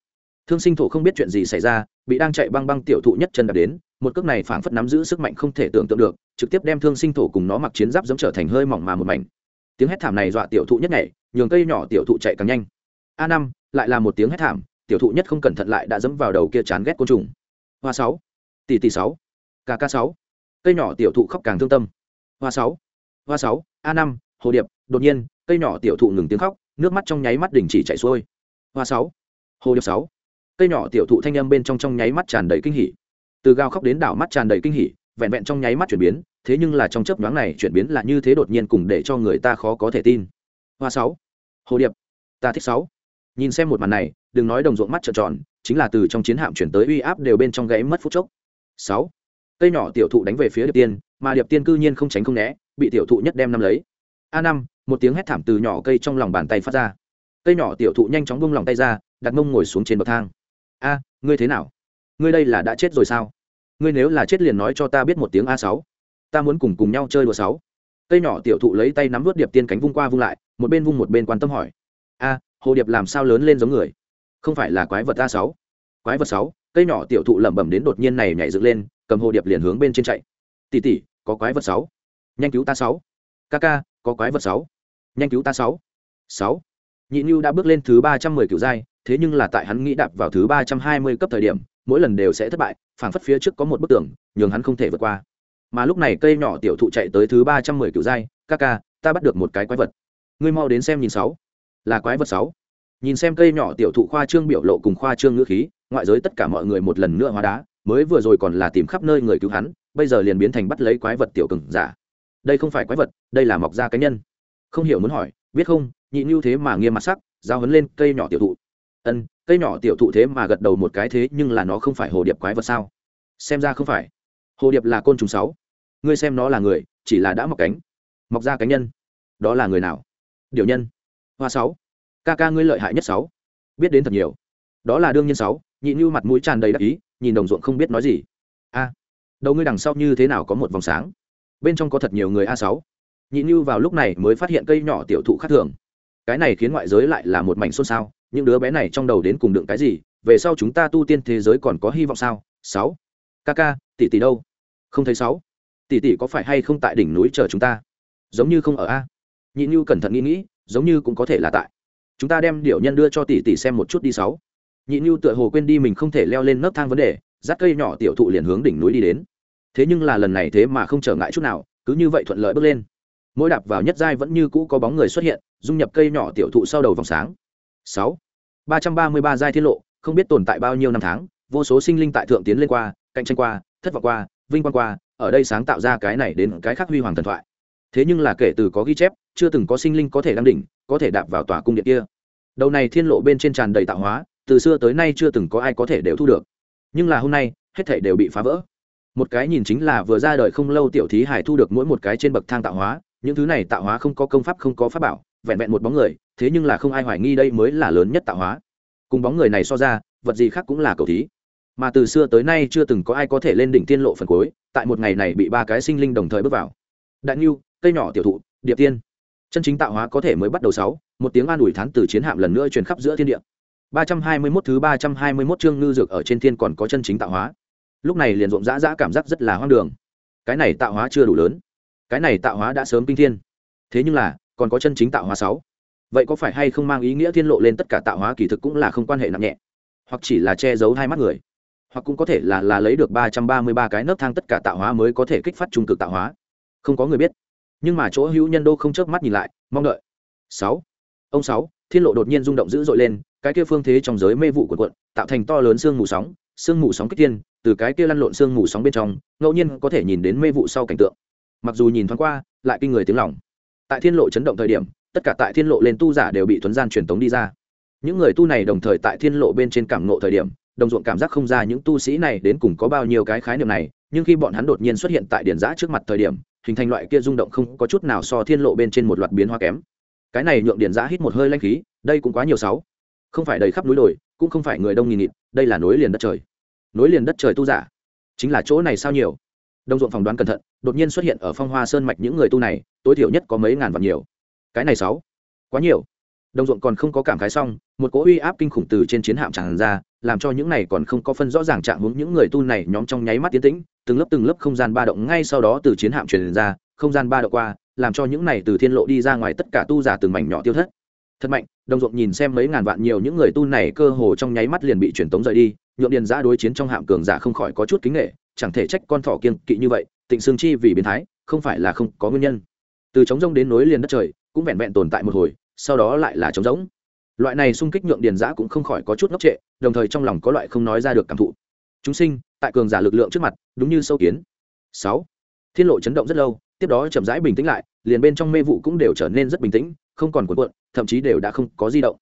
Thương sinh thổ không biết chuyện gì xảy ra, bị đang chạy băng băng tiểu thụ nhất chân đạp đến, một cước này phảng phất nắm giữ sức mạnh không thể tưởng tượng được, trực tiếp đem thương sinh thổ cùng nó mặc chiến giáp giống trở thành hơi mỏng mà một mảnh. Tiếng hét thảm này dọa tiểu thụ nhất nhảy, nhường cây nhỏ tiểu thụ chạy càng nhanh. A năm, lại là một tiếng hét thảm, tiểu thụ nhất không cẩn thận lại đã dẫm vào đầu kia chán ghét côn trùng. Hoa sáu, tỷ tỷ sáu kk sáu. Cây nhỏ tiểu thụ khóc càng thương tâm. Hoa sáu hoa sáu, a năm hồ điệp, đột nhiên, cây nhỏ tiểu thụ ngừng tiếng khóc, nước mắt trong nháy mắt đình chỉ chảy xuôi. Hoa sáu, hồ điệp sáu. Cây nhỏ tiểu thụ thanh âm bên trong trong nháy mắt tràn đầy kinh hỉ. Từ gào khóc đến đảo mắt tràn đầy kinh hỉ, vẹn vẹn trong nháy mắt chuyển biến, thế nhưng là trong chớp nhoáng này chuyển biến là như thế đột nhiên cùng để cho người ta khó có thể tin. Hoa sáu, hồ điệp, ta thích sáu. Nhìn xem một màn này, đừng nói đồng ruộng mắt trợn tròn, chính là từ trong chiến hạm chuyển tới uy áp đều bên trong gáy mất phút chốc. Sáu, cây nhỏ tiểu thụ đánh về phía điệp tiên, mà điệp tiên cư nhiên không tránh không né, bị tiểu thụ nhất đem năm lấy a năm, một tiếng hét thảm từ nhỏ cây trong lòng bàn tay phát ra. Cây nhỏ tiểu thụ nhanh chóng bông lòng tay ra, đặt mông ngồi xuống trên bậc thang. A, ngươi thế nào? Ngươi đây là đã chết rồi sao? Ngươi nếu là chết liền nói cho ta biết một tiếng a sáu. Ta muốn cùng cùng nhau chơi đùa sáu. Cây nhỏ tiểu thụ lấy tay nắm vớt điệp tiên cánh vung qua vung lại, một bên vung một bên quan tâm hỏi. A, hồ điệp làm sao lớn lên giống người? Không phải là quái vật a sáu. Quái vật sáu, cây nhỏ tiểu thụ lẩm bẩm đến đột nhiên này nhảy dựng lên, cầm hồ điệp liền hướng bên trên chạy. Tỉ tỉ, có quái vật sáu. Nhanh cứu ta sáu. Ca ca có quái vật sáu. Nhanh cứu ta sáu. Sáu. Nhị nhu đã bước lên thứ ba trăm mười kiểu giai, thế nhưng là tại hắn nghĩ đạp vào thứ ba trăm hai mươi cấp thời điểm, mỗi lần đều sẽ thất bại, phảng phất phía trước có một bức tường, nhường hắn không thể vượt qua. Mà lúc này cây nhỏ tiểu thụ chạy tới thứ ba trăm mười kiểu giai, ca ca, ta bắt được một cái quái vật. Ngươi mau đến xem nhìn sáu. Là quái vật sáu. Nhìn xem cây nhỏ tiểu thụ khoa trương biểu lộ cùng khoa trương ngữ khí, ngoại giới tất cả mọi người một lần nữa hóa đá, mới vừa rồi còn là tìm khắp nơi người cứu hắn, bây giờ liền biến thành bắt lấy quái vật tiểu cừng giả đây không phải quái vật, đây là mọc ra cá nhân. Không hiểu muốn hỏi, biết không, nhị như thế mà nghiêm mặt sắc, giao hấn lên cây nhỏ tiểu thụ. Ân, cây nhỏ tiểu thụ thế mà gật đầu một cái thế nhưng là nó không phải hồ điệp quái vật sao? Xem ra không phải. Hồ điệp là côn trùng sáu. Ngươi xem nó là người, chỉ là đã mọc cánh. Mọc ra cánh nhân. Đó là người nào? Điều nhân. Hoa sáu. Ca ca ngươi lợi hại nhất sáu. Biết đến thật nhiều. Đó là đương nhiên sáu, nhị như mặt mũi tràn đầy đắc ý, nhìn đồng ruộng không biết nói gì. A, đầu ngươi đằng sau như thế nào có một vòng sáng? Bên trong có thật nhiều người a sáu. Nhị như vào lúc này mới phát hiện cây nhỏ tiểu thụ khác thường. Cái này khiến ngoại giới lại là một mảnh xôn xao, những đứa bé này trong đầu đến cùng đựng cái gì, về sau chúng ta tu tiên thế giới còn có hy vọng sao? Sáu. Ca ca, tỷ tỷ đâu? Không thấy sáu. Tỷ tỷ có phải hay không tại đỉnh núi chờ chúng ta? Giống như không ở a. Nhị như cẩn thận nghĩ nghĩ, giống như cũng có thể là tại. Chúng ta đem điệu nhân đưa cho tỷ tỷ xem một chút đi sáu. Nhị như tựa hồ quên đi mình không thể leo lên nấc thang vấn đề, dắt cây nhỏ tiểu thụ liền hướng đỉnh núi đi đến thế nhưng là lần này thế mà không trở ngại chút nào, cứ như vậy thuận lợi bước lên. Mỗi đạp vào nhất giai vẫn như cũ có bóng người xuất hiện, dung nhập cây nhỏ tiểu thụ sau đầu vòng sáng. Sáu. Ba trăm ba mươi ba giai thiên lộ, không biết tồn tại bao nhiêu năm tháng, vô số sinh linh tại thượng tiến lên qua, cạnh tranh qua, thất vọng qua, vinh quang qua, ở đây sáng tạo ra cái này đến cái khác huy hoàng thần thoại. Thế nhưng là kể từ có ghi chép, chưa từng có sinh linh có thể đăng đỉnh, có thể đạp vào tòa cung điện kia. Đầu này thiên lộ bên trên tràn đầy tạo hóa, từ xưa tới nay chưa từng có ai có thể đều thu được. Nhưng là hôm nay, hết thể đều bị phá vỡ một cái nhìn chính là vừa ra đời không lâu tiểu thí hải thu được mỗi một cái trên bậc thang tạo hóa, những thứ này tạo hóa không có công pháp, không có pháp bảo, vẹn vẹn một bóng người, thế nhưng là không ai hoài nghi đây mới là lớn nhất tạo hóa. Cùng bóng người này so ra, vật gì khác cũng là cầu thí. Mà từ xưa tới nay chưa từng có ai có thể lên đỉnh tiên lộ phần cuối, tại một ngày này bị ba cái sinh linh đồng thời bước vào. Đại ngưu cây nhỏ tiểu thụ, điệp tiên. Chân chính tạo hóa có thể mới bắt đầu sáu, một tiếng an ủi thán từ chiến hạm lần nữa truyền khắp giữa thiên địa. Ba trăm hai mươi 321 thứ ba trăm hai mươi 321 chương ngư dược ở trên thiên còn có chân chính tạo hóa lúc này liền rộn rã rã cảm giác rất là hoang đường. Cái này tạo hóa chưa đủ lớn. Cái này tạo hóa đã sớm kinh thiên. Thế nhưng là, còn có chân chính tạo hóa sáu. Vậy có phải hay không mang ý nghĩa thiên lộ lên tất cả tạo hóa kỳ thực cũng là không quan hệ nặng nhẹ? Hoặc chỉ là che giấu hai mắt người? Hoặc cũng có thể là là lấy được ba trăm ba mươi ba cái nấc thang tất cả tạo hóa mới có thể kích phát trung cực tạo hóa? Không có người biết. Nhưng mà chỗ hữu nhân đô không chớp mắt nhìn lại, mong đợi. Sáu. Ông sáu, thiên lộ đột nhiên rung động dữ dội lên, cái kia phương thế trong giới mê vụ của quận tạo thành to lớn sương mù sóng, sương mù sóng kích tiên từ cái kia lăn lộn sương mù sóng bên trong, ngẫu nhiên có thể nhìn đến mê vụ sau cảnh tượng. Mặc dù nhìn thoáng qua, lại kinh người tiếng lòng. Tại thiên lộ chấn động thời điểm, tất cả tại thiên lộ lên tu giả đều bị thuấn gian truyền tống đi ra. Những người tu này đồng thời tại thiên lộ bên trên cảm nộ thời điểm, đồng ruộng cảm giác không ra những tu sĩ này đến cùng có bao nhiêu cái khái niệm này, nhưng khi bọn hắn đột nhiên xuất hiện tại điển giã trước mặt thời điểm, hình thành loại kia rung động không có chút nào so thiên lộ bên trên một loạt biến hoa kém. Cái này nhượng điển giã hít một hơi lanh khí, đây cũng quá nhiều sáu. Không phải đầy khắp núi đồi, cũng không phải người đông nghìn nghịt, đây là nối liền đất trời nối liền đất trời tu giả. Chính là chỗ này sao nhiều? Đồng ruộng phỏng đoán cẩn thận, đột nhiên xuất hiện ở phong hoa sơn mạch những người tu này, tối thiểu nhất có mấy ngàn vạn nhiều. Cái này sáu, quá nhiều. Đồng ruộng còn không có cảm khái xong, một cỗ uy áp kinh khủng từ trên chiến hạm tràn ra, làm cho những này còn không có phân rõ ràng trạng hướng những người tu này nhóm trong nháy mắt tiến tĩnh, từng lớp từng lớp không gian ba động ngay sau đó từ chiến hạm truyền ra, không gian ba động qua, làm cho những này từ thiên lộ đi ra ngoài tất cả tu giả từng mảnh nhỏ tiêu thất thật mạnh, đồng ruộng nhìn xem mấy ngàn vạn nhiều những người tu này cơ hồ trong nháy mắt liền bị truyền tống rời đi, nhượng điền giã đối chiến trong hạm cường giả không khỏi có chút kính nghệ chẳng thể trách con thỏ kiên kỵ như vậy, tịnh xương chi vì biến thái, không phải là không có nguyên nhân. Từ trống rông đến nối liền đất trời, cũng vẹn vẹn tồn tại một hồi, sau đó lại là trống rỗng. Loại này xung kích nhượng điền giã cũng không khỏi có chút ngốc trệ, đồng thời trong lòng có loại không nói ra được cảm thụ. Chúng sinh, tại cường giả lực lượng trước mặt, đúng như sâu kiến. Sáu, thiên lộ chấn động rất lâu, tiếp đó chậm rãi bình tĩnh lại, liền bên trong mê vụ cũng đều trở nên rất bình tĩnh, không còn cuộn cuộn thậm chí đều đã không có di động.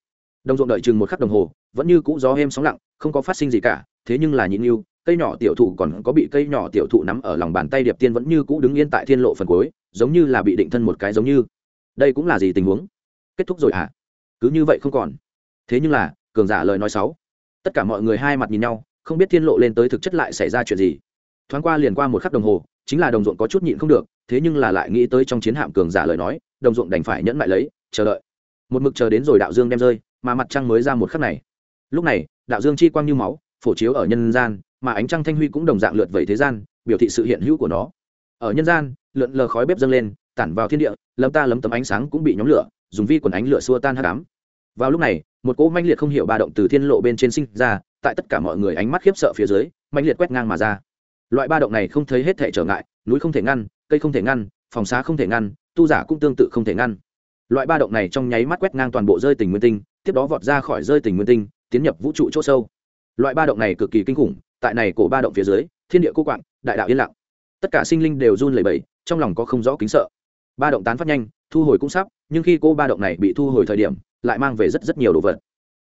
Đồng ruộng đợi chừng một khắc đồng hồ, vẫn như cũ gió êm sóng lặng, không có phát sinh gì cả, thế nhưng là nhịn yêu, cây nhỏ tiểu thụ còn có bị cây nhỏ tiểu thụ nắm ở lòng bàn tay điệp tiên vẫn như cũ đứng yên tại thiên lộ phần cuối, giống như là bị định thân một cái giống như. Đây cũng là gì tình huống? Kết thúc rồi à cứ như vậy không còn. Thế nhưng là, cường giả lời nói sáu tất cả mọi người hai mặt nhìn nhau, không biết thiên lộ lên tới thực chất lại xảy ra chuyện gì. Thoáng qua liền qua một khắc đồng hồ, chính là đồng ruộng có chút nhịn không được, thế nhưng là lại nghĩ tới trong chiến hạm cường giả lời nói, đồng ruộng đành phải nhẫn lại lấy, chờ đợi một mực chờ đến rồi đạo dương đem rơi, mà mặt trăng mới ra một khắc này. Lúc này, đạo dương chi quang như máu, phổ chiếu ở nhân gian, mà ánh trăng thanh huy cũng đồng dạng lượt vẩy thế gian, biểu thị sự hiện hữu của nó. Ở nhân gian, lượn lờ khói bếp dâng lên, tản vào thiên địa, lấm ta lấm tấm ánh sáng cũng bị nhóm lửa, dùng vi quần ánh lửa xua tan hát đám. Vào lúc này, một cỗ manh liệt không hiểu ba động từ thiên lộ bên trên sinh ra, tại tất cả mọi người ánh mắt khiếp sợ phía dưới manh liệt quét ngang mà ra. Loại ba động này không thấy hết thể trở ngại, núi không thể ngăn, cây không thể ngăn, phòng xá không thể ngăn, tu giả cũng tương tự không thể ngăn loại ba động này trong nháy mắt quét ngang toàn bộ rơi tình nguyên tinh, tiếp đó vọt ra khỏi rơi tình nguyên tinh, tiến nhập vũ trụ c h ỗ sâu. Loại ba động này cực kỳ kinh khủng, tại này cổ ba động phía dưới, thiên địa cô quạng, đại đạo yên lặng. Tất cả sinh linh đều run lẩy bẩy, trong lòng có không rõ kính sợ. Ba động tán phát nhanh, thu hồi cũng sắp, nhưng khi cô ba động này bị thu hồi thời điểm, lại mang về rất rất nhiều đồ vật.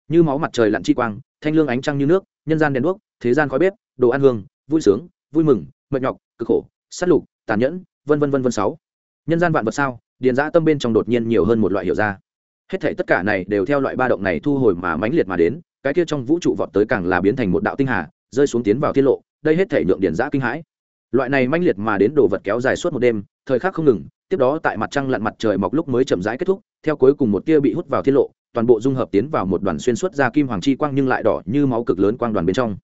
Như máu mặt trời lặn chi quang, thanh lương ánh trăng như nước, nhân gian đèn đuốc, thế gian khói bếp, đồ ăn hương, vui sướng, vui mừng, mệt nhọc, cực khổ, sát lục, tàn nhẫn, vân vân vân vân sáu. Nhân gian vạn vật sao? Điền giã tâm bên trong đột nhiên nhiều hơn một loại hiểu ra. Hết thể tất cả này đều theo loại ba động này thu hồi mà mãnh liệt mà đến, cái kia trong vũ trụ vọt tới càng là biến thành một đạo tinh hà, rơi xuống tiến vào tiết lộ, đây hết thể nhượng điền giã kinh hãi. Loại này mãnh liệt mà đến đồ vật kéo dài suốt một đêm, thời khắc không ngừng, tiếp đó tại mặt trăng lặn mặt trời mọc lúc mới chậm rãi kết thúc, theo cuối cùng một tia bị hút vào tiết lộ, toàn bộ dung hợp tiến vào một đoàn xuyên suốt ra kim hoàng chi quang nhưng lại đỏ như máu cực lớn quang đoàn bên trong.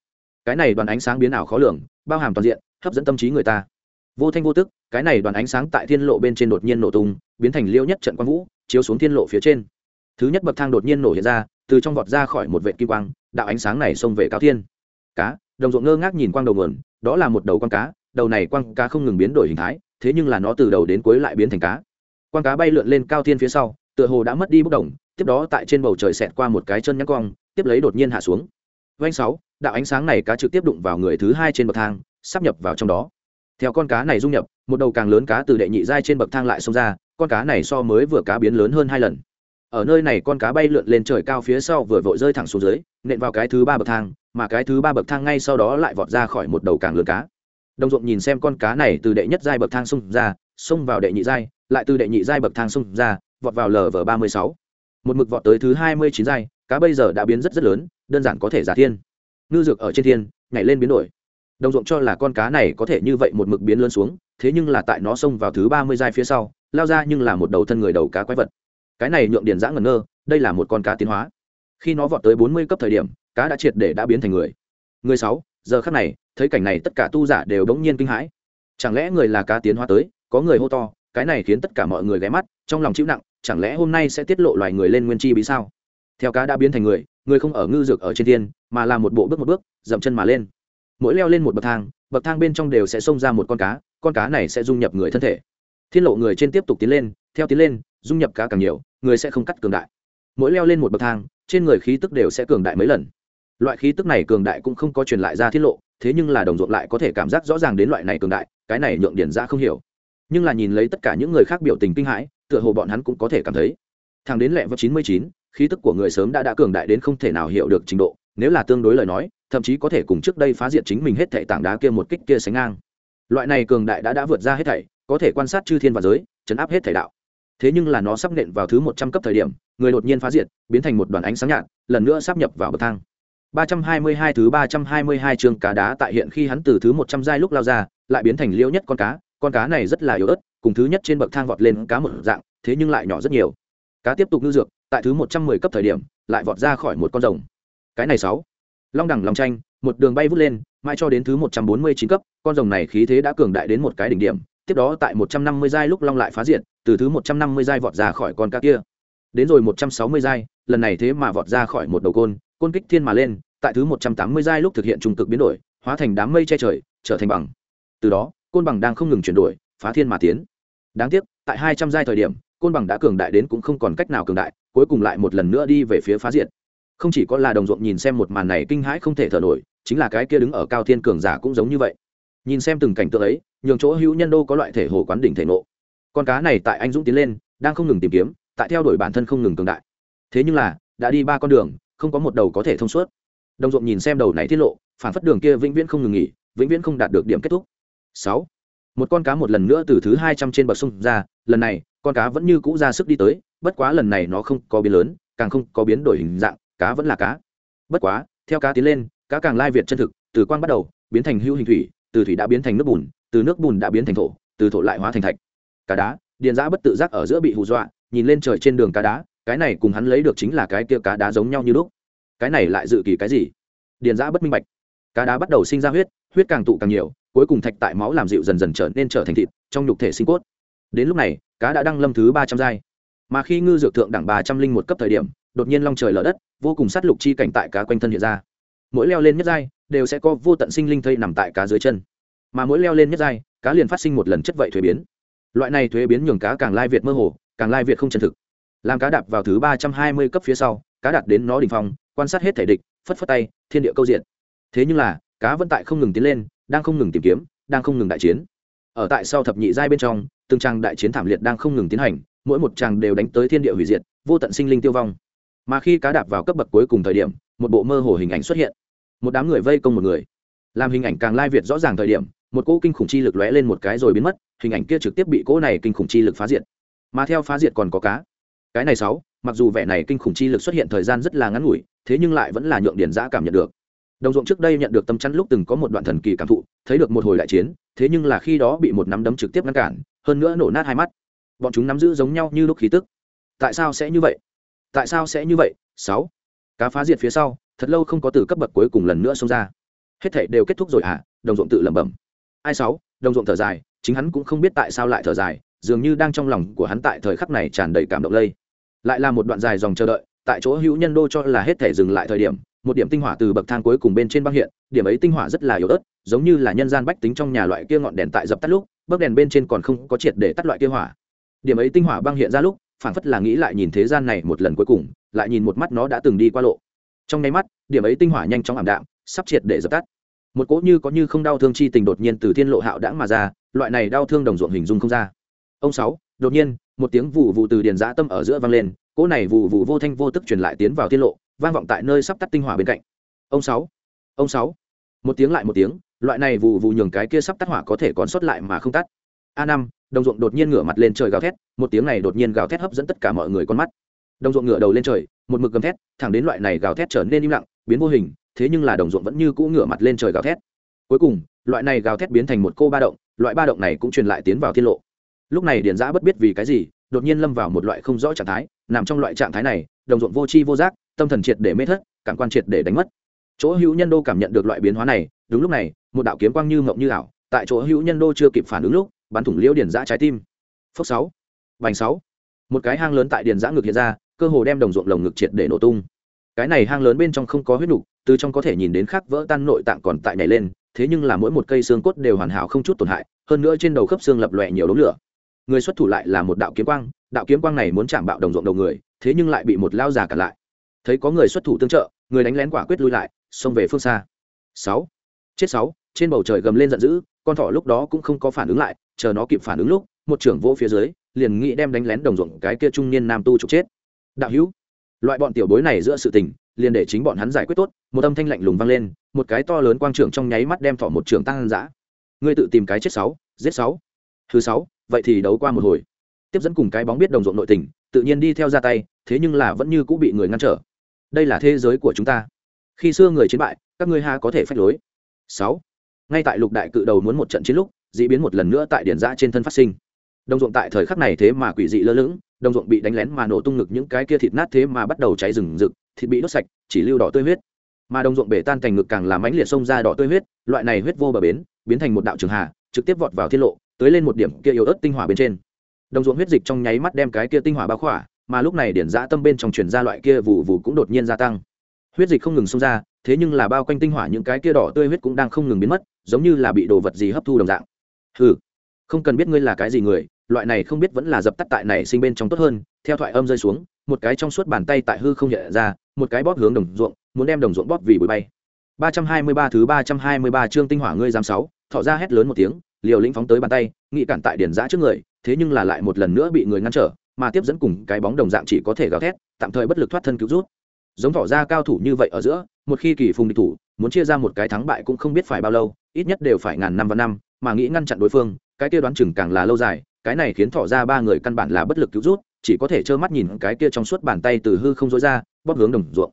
Cái này đoàn ánh sáng biến ảo khó lường, bao hàm toàn diện, hấp dẫn tâm trí người ta. Vô thanh vô tức, cái này đoàn ánh sáng tại thiên lộ bên trên đột nhiên nổ tung biến thành liêu nhất trận quang vũ, chiếu xuống thiên lộ phía trên. Thứ nhất bậc thang đột nhiên nổ hiện ra, từ trong vọt ra khỏi một vệ kim quang, đạo ánh sáng này xông về cao thiên. Cá, đồng ruộng ngơ ngác nhìn quang đầu nguồn, đó là một đầu quang cá, đầu này quang cá không ngừng biến đổi hình thái, thế nhưng là nó từ đầu đến cuối lại biến thành cá. Quang cá bay lượn lên cao thiên phía sau, tựa hồ đã mất đi bốc đồng, tiếp đó tại trên bầu trời xẹt qua một cái chân nhắc quang, tiếp lấy đột nhiên hạ xuống. Vanh sáu, đạo ánh sáng này cá trực tiếp đụng vào người thứ hai trên bậc thang, sắp nhập vào trong đó. Theo con cá này dung nhập, một đầu càng lớn cá từ đệ nhị giai trên bậc thang lại xông ra con cá này so mới vừa cá biến lớn hơn hai lần. Ở nơi này con cá bay lượn lên trời cao phía sau vừa vội rơi thẳng xuống dưới, nện vào cái thứ ba bậc thang, mà cái thứ ba bậc thang ngay sau đó lại vọt ra khỏi một đầu càng lớn cá. Đồng ruộng nhìn xem con cá này từ đệ nhất giai bậc thang xông ra, xông vào đệ nhị giai, lại từ đệ nhị giai bậc thang xông ra, vọt vào lv ba mươi sáu. Một mực vọt tới thứ hai mươi chín giai, cá bây giờ đã biến rất rất lớn, đơn giản có thể giả thiên. Ngư dược ở trên thiên, nhảy lên biến đổi. Đồng ruộng cho là con cá này có thể như vậy một mực biến lớn xuống, thế nhưng là tại nó xông vào thứ ba mươi giai phía sau lao ra nhưng là một đầu thân người đầu cá quái vật. Cái này nhượng điền giã ngẩn ngơ, đây là một con cá tiến hóa. Khi nó vọt tới bốn mươi cấp thời điểm, cá đã triệt để đã biến thành người. Người sáu, giờ khắc này, thấy cảnh này tất cả tu giả đều đống nhiên kinh hãi. Chẳng lẽ người là cá tiến hóa tới, có người hô to, cái này khiến tất cả mọi người ghé mắt, trong lòng chịu nặng, chẳng lẽ hôm nay sẽ tiết lộ loài người lên nguyên chi bí sao? Theo cá đã biến thành người người không ở ngư dược ở trên thiên, mà là một bộ bước một bước, dậm chân mà lên. Mỗi leo lên một bậc thang bậc thang bên trong đều sẽ xông ra một con cá con cá này sẽ dung nhập người thân thể thiên lộ người trên tiếp tục tiến lên, theo tiến lên, dung nhập cá càng nhiều, người sẽ không cắt cường đại. Mỗi leo lên một bậc thang, trên người khí tức đều sẽ cường đại mấy lần. Loại khí tức này cường đại cũng không có truyền lại ra thiết lộ, thế nhưng là đồng ruộng lại có thể cảm giác rõ ràng đến loại này cường đại, cái này nhượng điển ra không hiểu. Nhưng là nhìn lấy tất cả những người khác biểu tình kinh hãi, tựa hồ bọn hắn cũng có thể cảm thấy. Thằng đến lẹ vào chín mươi chín, khí tức của người sớm đã đã cường đại đến không thể nào hiểu được trình độ, nếu là tương đối lời nói, thậm chí có thể cùng trước đây phá diệt chính mình hết thảy tảng đá kia một kích kia sánh ngang. Loại này cường đại đã đã vượt ra hết thảy có thể quan sát chư thiên và giới chấn áp hết thể đạo thế nhưng là nó sắp nện vào thứ một trăm cấp thời điểm người đột nhiên phá diệt biến thành một đoàn ánh sáng nhạt lần nữa sắp nhập vào bậc thang 322 thứ 322 chương cá đá tại hiện khi hắn từ thứ 100 giai lúc lao ra, lại biến thành liễu nhất con cá, con cá này rất là yếu ớt, cùng thứ nhất trên bậc thang vọt lên cá một dạng, thế nhưng lại nhỏ rất nhiều. Cá tiếp tục ngư dược, tại thứ 110 cấp thời điểm, lại vọt ra khỏi một con rồng. Cái này sáu Long đẳng long tranh, một đường bay vút lên, mãi cho đến thứ 149 cấp, con rồng này khí thế đã cường đại đến một cái đỉnh điểm, tiếp đó tại 150 giai lúc long lại phá diệt, từ thứ 150 giai vọt ra khỏi con cá kia. Đến rồi 160 giai, lần này thế mà vọt ra khỏi một đầu côn, côn kích thiên mà lên tại thứ một trăm tám mươi giai lúc thực hiện trung cực biến đổi hóa thành đám mây che trời trở thành bằng. Từ đó côn bằng đang không ngừng chuyển đổi phá thiên mà tiến. Đáng tiếc tại hai trăm giai thời điểm côn bằng đã cường đại đến cũng không còn cách nào cường đại cuối cùng lại một lần nữa đi về phía phá diệt. Không chỉ có là đồng ruộng nhìn xem một màn này kinh hãi không thể thở nổi chính là cái kia đứng ở cao thiên cường giả cũng giống như vậy nhìn xem từng cảnh tượng ấy, nhường chỗ hữu nhân đô có loại thể hồ quán đỉnh thể nộ con cá này tại anh dũng tiến lên, đang không ngừng tìm kiếm, tại theo đuổi bản thân không ngừng cường đại. Thế nhưng là, đã đi ba con đường, không có một đầu có thể thông suốt. Đồng ruộng nhìn xem đầu này tiết lộ, phản phất đường kia vĩnh viễn không ngừng nghỉ, vĩnh viễn không đạt được điểm kết thúc. Sáu. Một con cá một lần nữa từ thứ hai trăm trên bờ sông ra, lần này, con cá vẫn như cũ ra sức đi tới, bất quá lần này nó không có biến lớn, càng không có biến đổi hình dạng, cá vẫn là cá. Bất quá, theo cá tiến lên, cá càng lai việt chân thực, từ quang bắt đầu, biến thành hưu hình thủy từ thủy đã biến thành nước bùn, từ nước bùn đã biến thành thổ, từ thổ lại hóa thành thạch. Cá đá, điền giã bất tự giác ở giữa bị hù dọa, nhìn lên trời trên đường cá đá, cái này cùng hắn lấy được chính là cái kia cá đá giống nhau như lúc. Cái này lại dự kỳ cái gì? Điền giã bất minh bạch. Cá đá bắt đầu sinh ra huyết huyết càng tụ càng nhiều, cuối cùng thạch tại máu làm dịu dần dần trở nên trở thành thịt, trong nhục thể sinh cốt. Đến lúc này, cá đã đăng lâm thứ ba trăm giai. Mà khi ngư dược thượng đẳng ba trăm linh một cấp thời điểm, đột nhiên long trời lở đất, vô cùng sát lục chi cảnh tại cá quanh thân hiện ra. Mỗi leo lên nhất giai đều sẽ có vô tận sinh linh thây nằm tại cá dưới chân. Mà mỗi leo lên nhất giai, cá liền phát sinh một lần chất vậy thuế biến. Loại này thuế biến nhường cá càng lai việt mơ hồ, càng lai việt không chân thực. Làm cá đạp vào thứ ba trăm hai mươi cấp phía sau, cá đạt đến nó đ ỉ n h phong, quan sát hết thể địch, phất phất tay, thiên địa câu diện. Thế nhưng là, cá vẫn tại không ngừng tiến lên, đang không ngừng tìm kiếm, đang không ngừng đại chiến. Ở tại sau thập nhị giai bên trong, từng trang đại chiến thảm liệt đang không ngừng tiến hành, mỗi một tràng đều đánh tới thiên địa hủy diệt, vô tận sinh linh tiêu vong. Mà khi cá đạp vào cấp bậc cuối cùng thời điểm, một bộ mơ hồ hình ảnh xuất hiện một đám người vây công một người. Làm hình ảnh càng lai việt rõ ràng thời điểm, một cỗ kinh khủng chi lực lóe lên một cái rồi biến mất, hình ảnh kia trực tiếp bị cỗ này kinh khủng chi lực phá diệt. Mà theo phá diệt còn có cá. Cái này sáu, mặc dù vẻ này kinh khủng chi lực xuất hiện thời gian rất là ngắn ngủi, thế nhưng lại vẫn là nhượng điển giã cảm nhận được. Đồng ruộng trước đây nhận được tâm chắn lúc từng có một đoạn thần kỳ cảm thụ, thấy được một hồi đại chiến, thế nhưng là khi đó bị một nắm đấm trực tiếp ngăn cản, hơn nữa nổ nát hai mắt. Bọn chúng nắm giữ giống nhau như lúc khí tức. Tại sao sẽ như vậy? Tại sao sẽ như vậy? Sáu. Cá phá diệt phía sau thật lâu không có từ cấp bậc cuối cùng lần nữa xông ra. Hết thảy đều kết thúc rồi à đồng ruộng tự lẩm bẩm. Ai sáu? Đồng ruộng thở dài, chính hắn cũng không biết tại sao lại thở dài, dường như đang trong lòng của hắn tại thời khắc này tràn đầy cảm động lây. Lại là một đoạn dài dòng chờ đợi, tại chỗ hữu nhân đô cho là hết thể dừng lại thời điểm, một điểm tinh hỏa từ bậc thang cuối cùng bên trên băng hiện, điểm ấy tinh hỏa rất là yếu ớt, giống như là nhân gian bách tính trong nhà loại kia ngọn đèn tại dập tắt lúc, bấc đèn bên trên còn không có triệt để tắt loại kia hỏa. Điểm ấy tinh hỏa băng hiện ra lúc phản phất là nghĩ lại nhìn thế gian này một lần cuối cùng, lại nhìn một mắt nó đã từng đi qua lộ trong nháy mắt, điểm ấy tinh hỏa nhanh chóng ảm đạm, sắp triệt để dập tắt. Một cỗ như có như không đau thương chi tình đột nhiên từ thiên lộ hạo đãng mà ra, loại này đau thương đồng ruộng hình dung không ra. Ông sáu, đột nhiên, một tiếng vụ vụ từ điền giã tâm ở giữa vang lên, cỗ này vụ vụ vô thanh vô tức truyền lại tiến vào thiên lộ, vang vọng tại nơi sắp tắt tinh hỏa bên cạnh. Ông sáu ông sáu. Một tiếng lại một tiếng, loại này vụ vụ nhường cái kia sắp tắt hỏa có thể còn sót lại mà không tắt. A năm, đồng ruộng đột nhiên ngửa mặt lên trời gào thét, một tiếng này đột nhiên gào thét hấp dẫn tất cả mọi người con mắt đồng ruộng ngửa đầu lên trời, một mực gầm thét, thẳng đến loại này gào thét trở nên im lặng, biến vô hình, thế nhưng là đồng ruộng vẫn như cũ ngửa mặt lên trời gào thét. Cuối cùng, loại này gào thét biến thành một cô ba động, loại ba động này cũng truyền lại tiến vào thiên lộ. Lúc này điền giã bất biết vì cái gì, đột nhiên lâm vào một loại không rõ trạng thái, nằm trong loại trạng thái này, đồng ruộng vô tri vô giác, tâm thần triệt để mê thất, cảm quan triệt để đánh mất. Chỗ hữu nhân đô cảm nhận được loại biến hóa này, đúng lúc này, một đạo kiếm quang như mộng như ảo, tại chỗ hữu nhân đô chưa kịp phản ứng lúc, bắn thủng liễu điền giã trái tim. Phốc sáu, vành sáu. Một cái hang lớn tại điền giã ngược hiện ra cơ hồ đem đồng ruộng lồng ngực triệt để nổ tung. Cái này hang lớn bên trong không có huyết nục, từ trong có thể nhìn đến khắc vỡ tan nội tạng còn tại nhảy lên, thế nhưng là mỗi một cây xương cốt đều hoàn hảo không chút tổn hại, hơn nữa trên đầu khớp xương lập lòe nhiều đống lửa. Người xuất thủ lại là một đạo kiếm quang, đạo kiếm quang này muốn chạm bạo đồng ruộng đầu người, thế nhưng lại bị một lao già cản lại. Thấy có người xuất thủ tương trợ, người đánh lén quả quyết lui lại, xông về phương xa. Sáu. Chết sáu, trên bầu trời gầm lên giận dữ, con thỏ lúc đó cũng không có phản ứng lại, chờ nó kịp phản ứng lúc, một trưởng vô phía dưới, liền nghĩ đem đánh lén đồng ruộng cái kia trung niên nam tu trục chết đạo hữu, loại bọn tiểu bối này giữa sự tình, liền để chính bọn hắn giải quyết tốt, một âm thanh lạnh lùng vang lên, một cái to lớn quang trưởng trong nháy mắt đem thỏ một trường tăng dã. Ngươi tự tìm cái chết sáu, giết sáu. Thứ sáu, vậy thì đấu qua một hồi. Tiếp dẫn cùng cái bóng biết đồng ruộng nội tình, tự nhiên đi theo ra tay, thế nhưng là vẫn như cũng bị người ngăn trở. Đây là thế giới của chúng ta. Khi xưa người chiến bại, các ngươi ha có thể phách lối. Sáu. Ngay tại lục đại cự đầu muốn một trận chiến lúc d ị biến một lần nữa tại điển giã trên thân phát sinh đồng ruộng tại thời khắc này thế mà quỷ dị lơ lửng đồng ruộng bị đánh lén mà nổ tung ngực những cái kia thịt nát thế mà bắt đầu cháy rừng rực thịt bị đốt sạch chỉ lưu đỏ tươi huyết. Mà đồng ruộng bể tan thành ngực càng làm mãnh liệt sông ra đỏ tươi huyết loại này huyết vô bờ bến biến thành một đạo trường hà trực tiếp vọt vào thiên lộ tới lên một điểm kia yếu ớt tinh hỏa bên trên. Đồng ruộng huyết dịch trong nháy mắt đem cái kia tinh hỏa bao khỏa mà lúc này điển giã tâm bên trong truyền ra loại kia vụ vụ cũng đột nhiên gia tăng. Huyết dịch không ngừng xông ra thế nhưng là bao quanh tinh hỏa những cái kia đỏ tươi huyết cũng đang không ngừng biến mất giống như là bị đồ vật gì hấp thu đồng dạng. Ừ, không cần biết ngươi là cái gì người loại này không biết vẫn là dập tắt tại này sinh bên trong tốt hơn, theo thoại âm rơi xuống, một cái trong suốt bàn tay tại hư không nhận ra, một cái bóp hướng đồng ruộng, muốn đem đồng ruộng bóp vì bụi bay. ba trăm hai mươi ba thứ ba trăm hai mươi ba chương tinh hỏa ngươi giám sáu, thọ ra hét lớn một tiếng, liều lĩnh phóng tới bàn tay, nghị cản tại điển giã trước người, thế nhưng là lại một lần nữa bị người ngăn trở, mà tiếp dẫn cùng cái bóng đồng dạng chỉ có thể gào thét, tạm thời bất lực thoát thân cứu rút. Giống thỏ ra cao thủ như vậy ở giữa, một khi kỳ phùng địch thủ, muốn chia ra một cái thắng bại cũng không biết phải bao lâu, ít nhất đều phải ngàn năm và năm, mà nghĩ ngăn chặn đối phương, cái kia đoán chừng càng là lâu dài cái này khiến thỏ ra ba người căn bản là bất lực cứu rút, chỉ có thể trơ mắt nhìn cái kia trong suốt bàn tay từ hư không dối ra, bóp hướng đồng ruộng.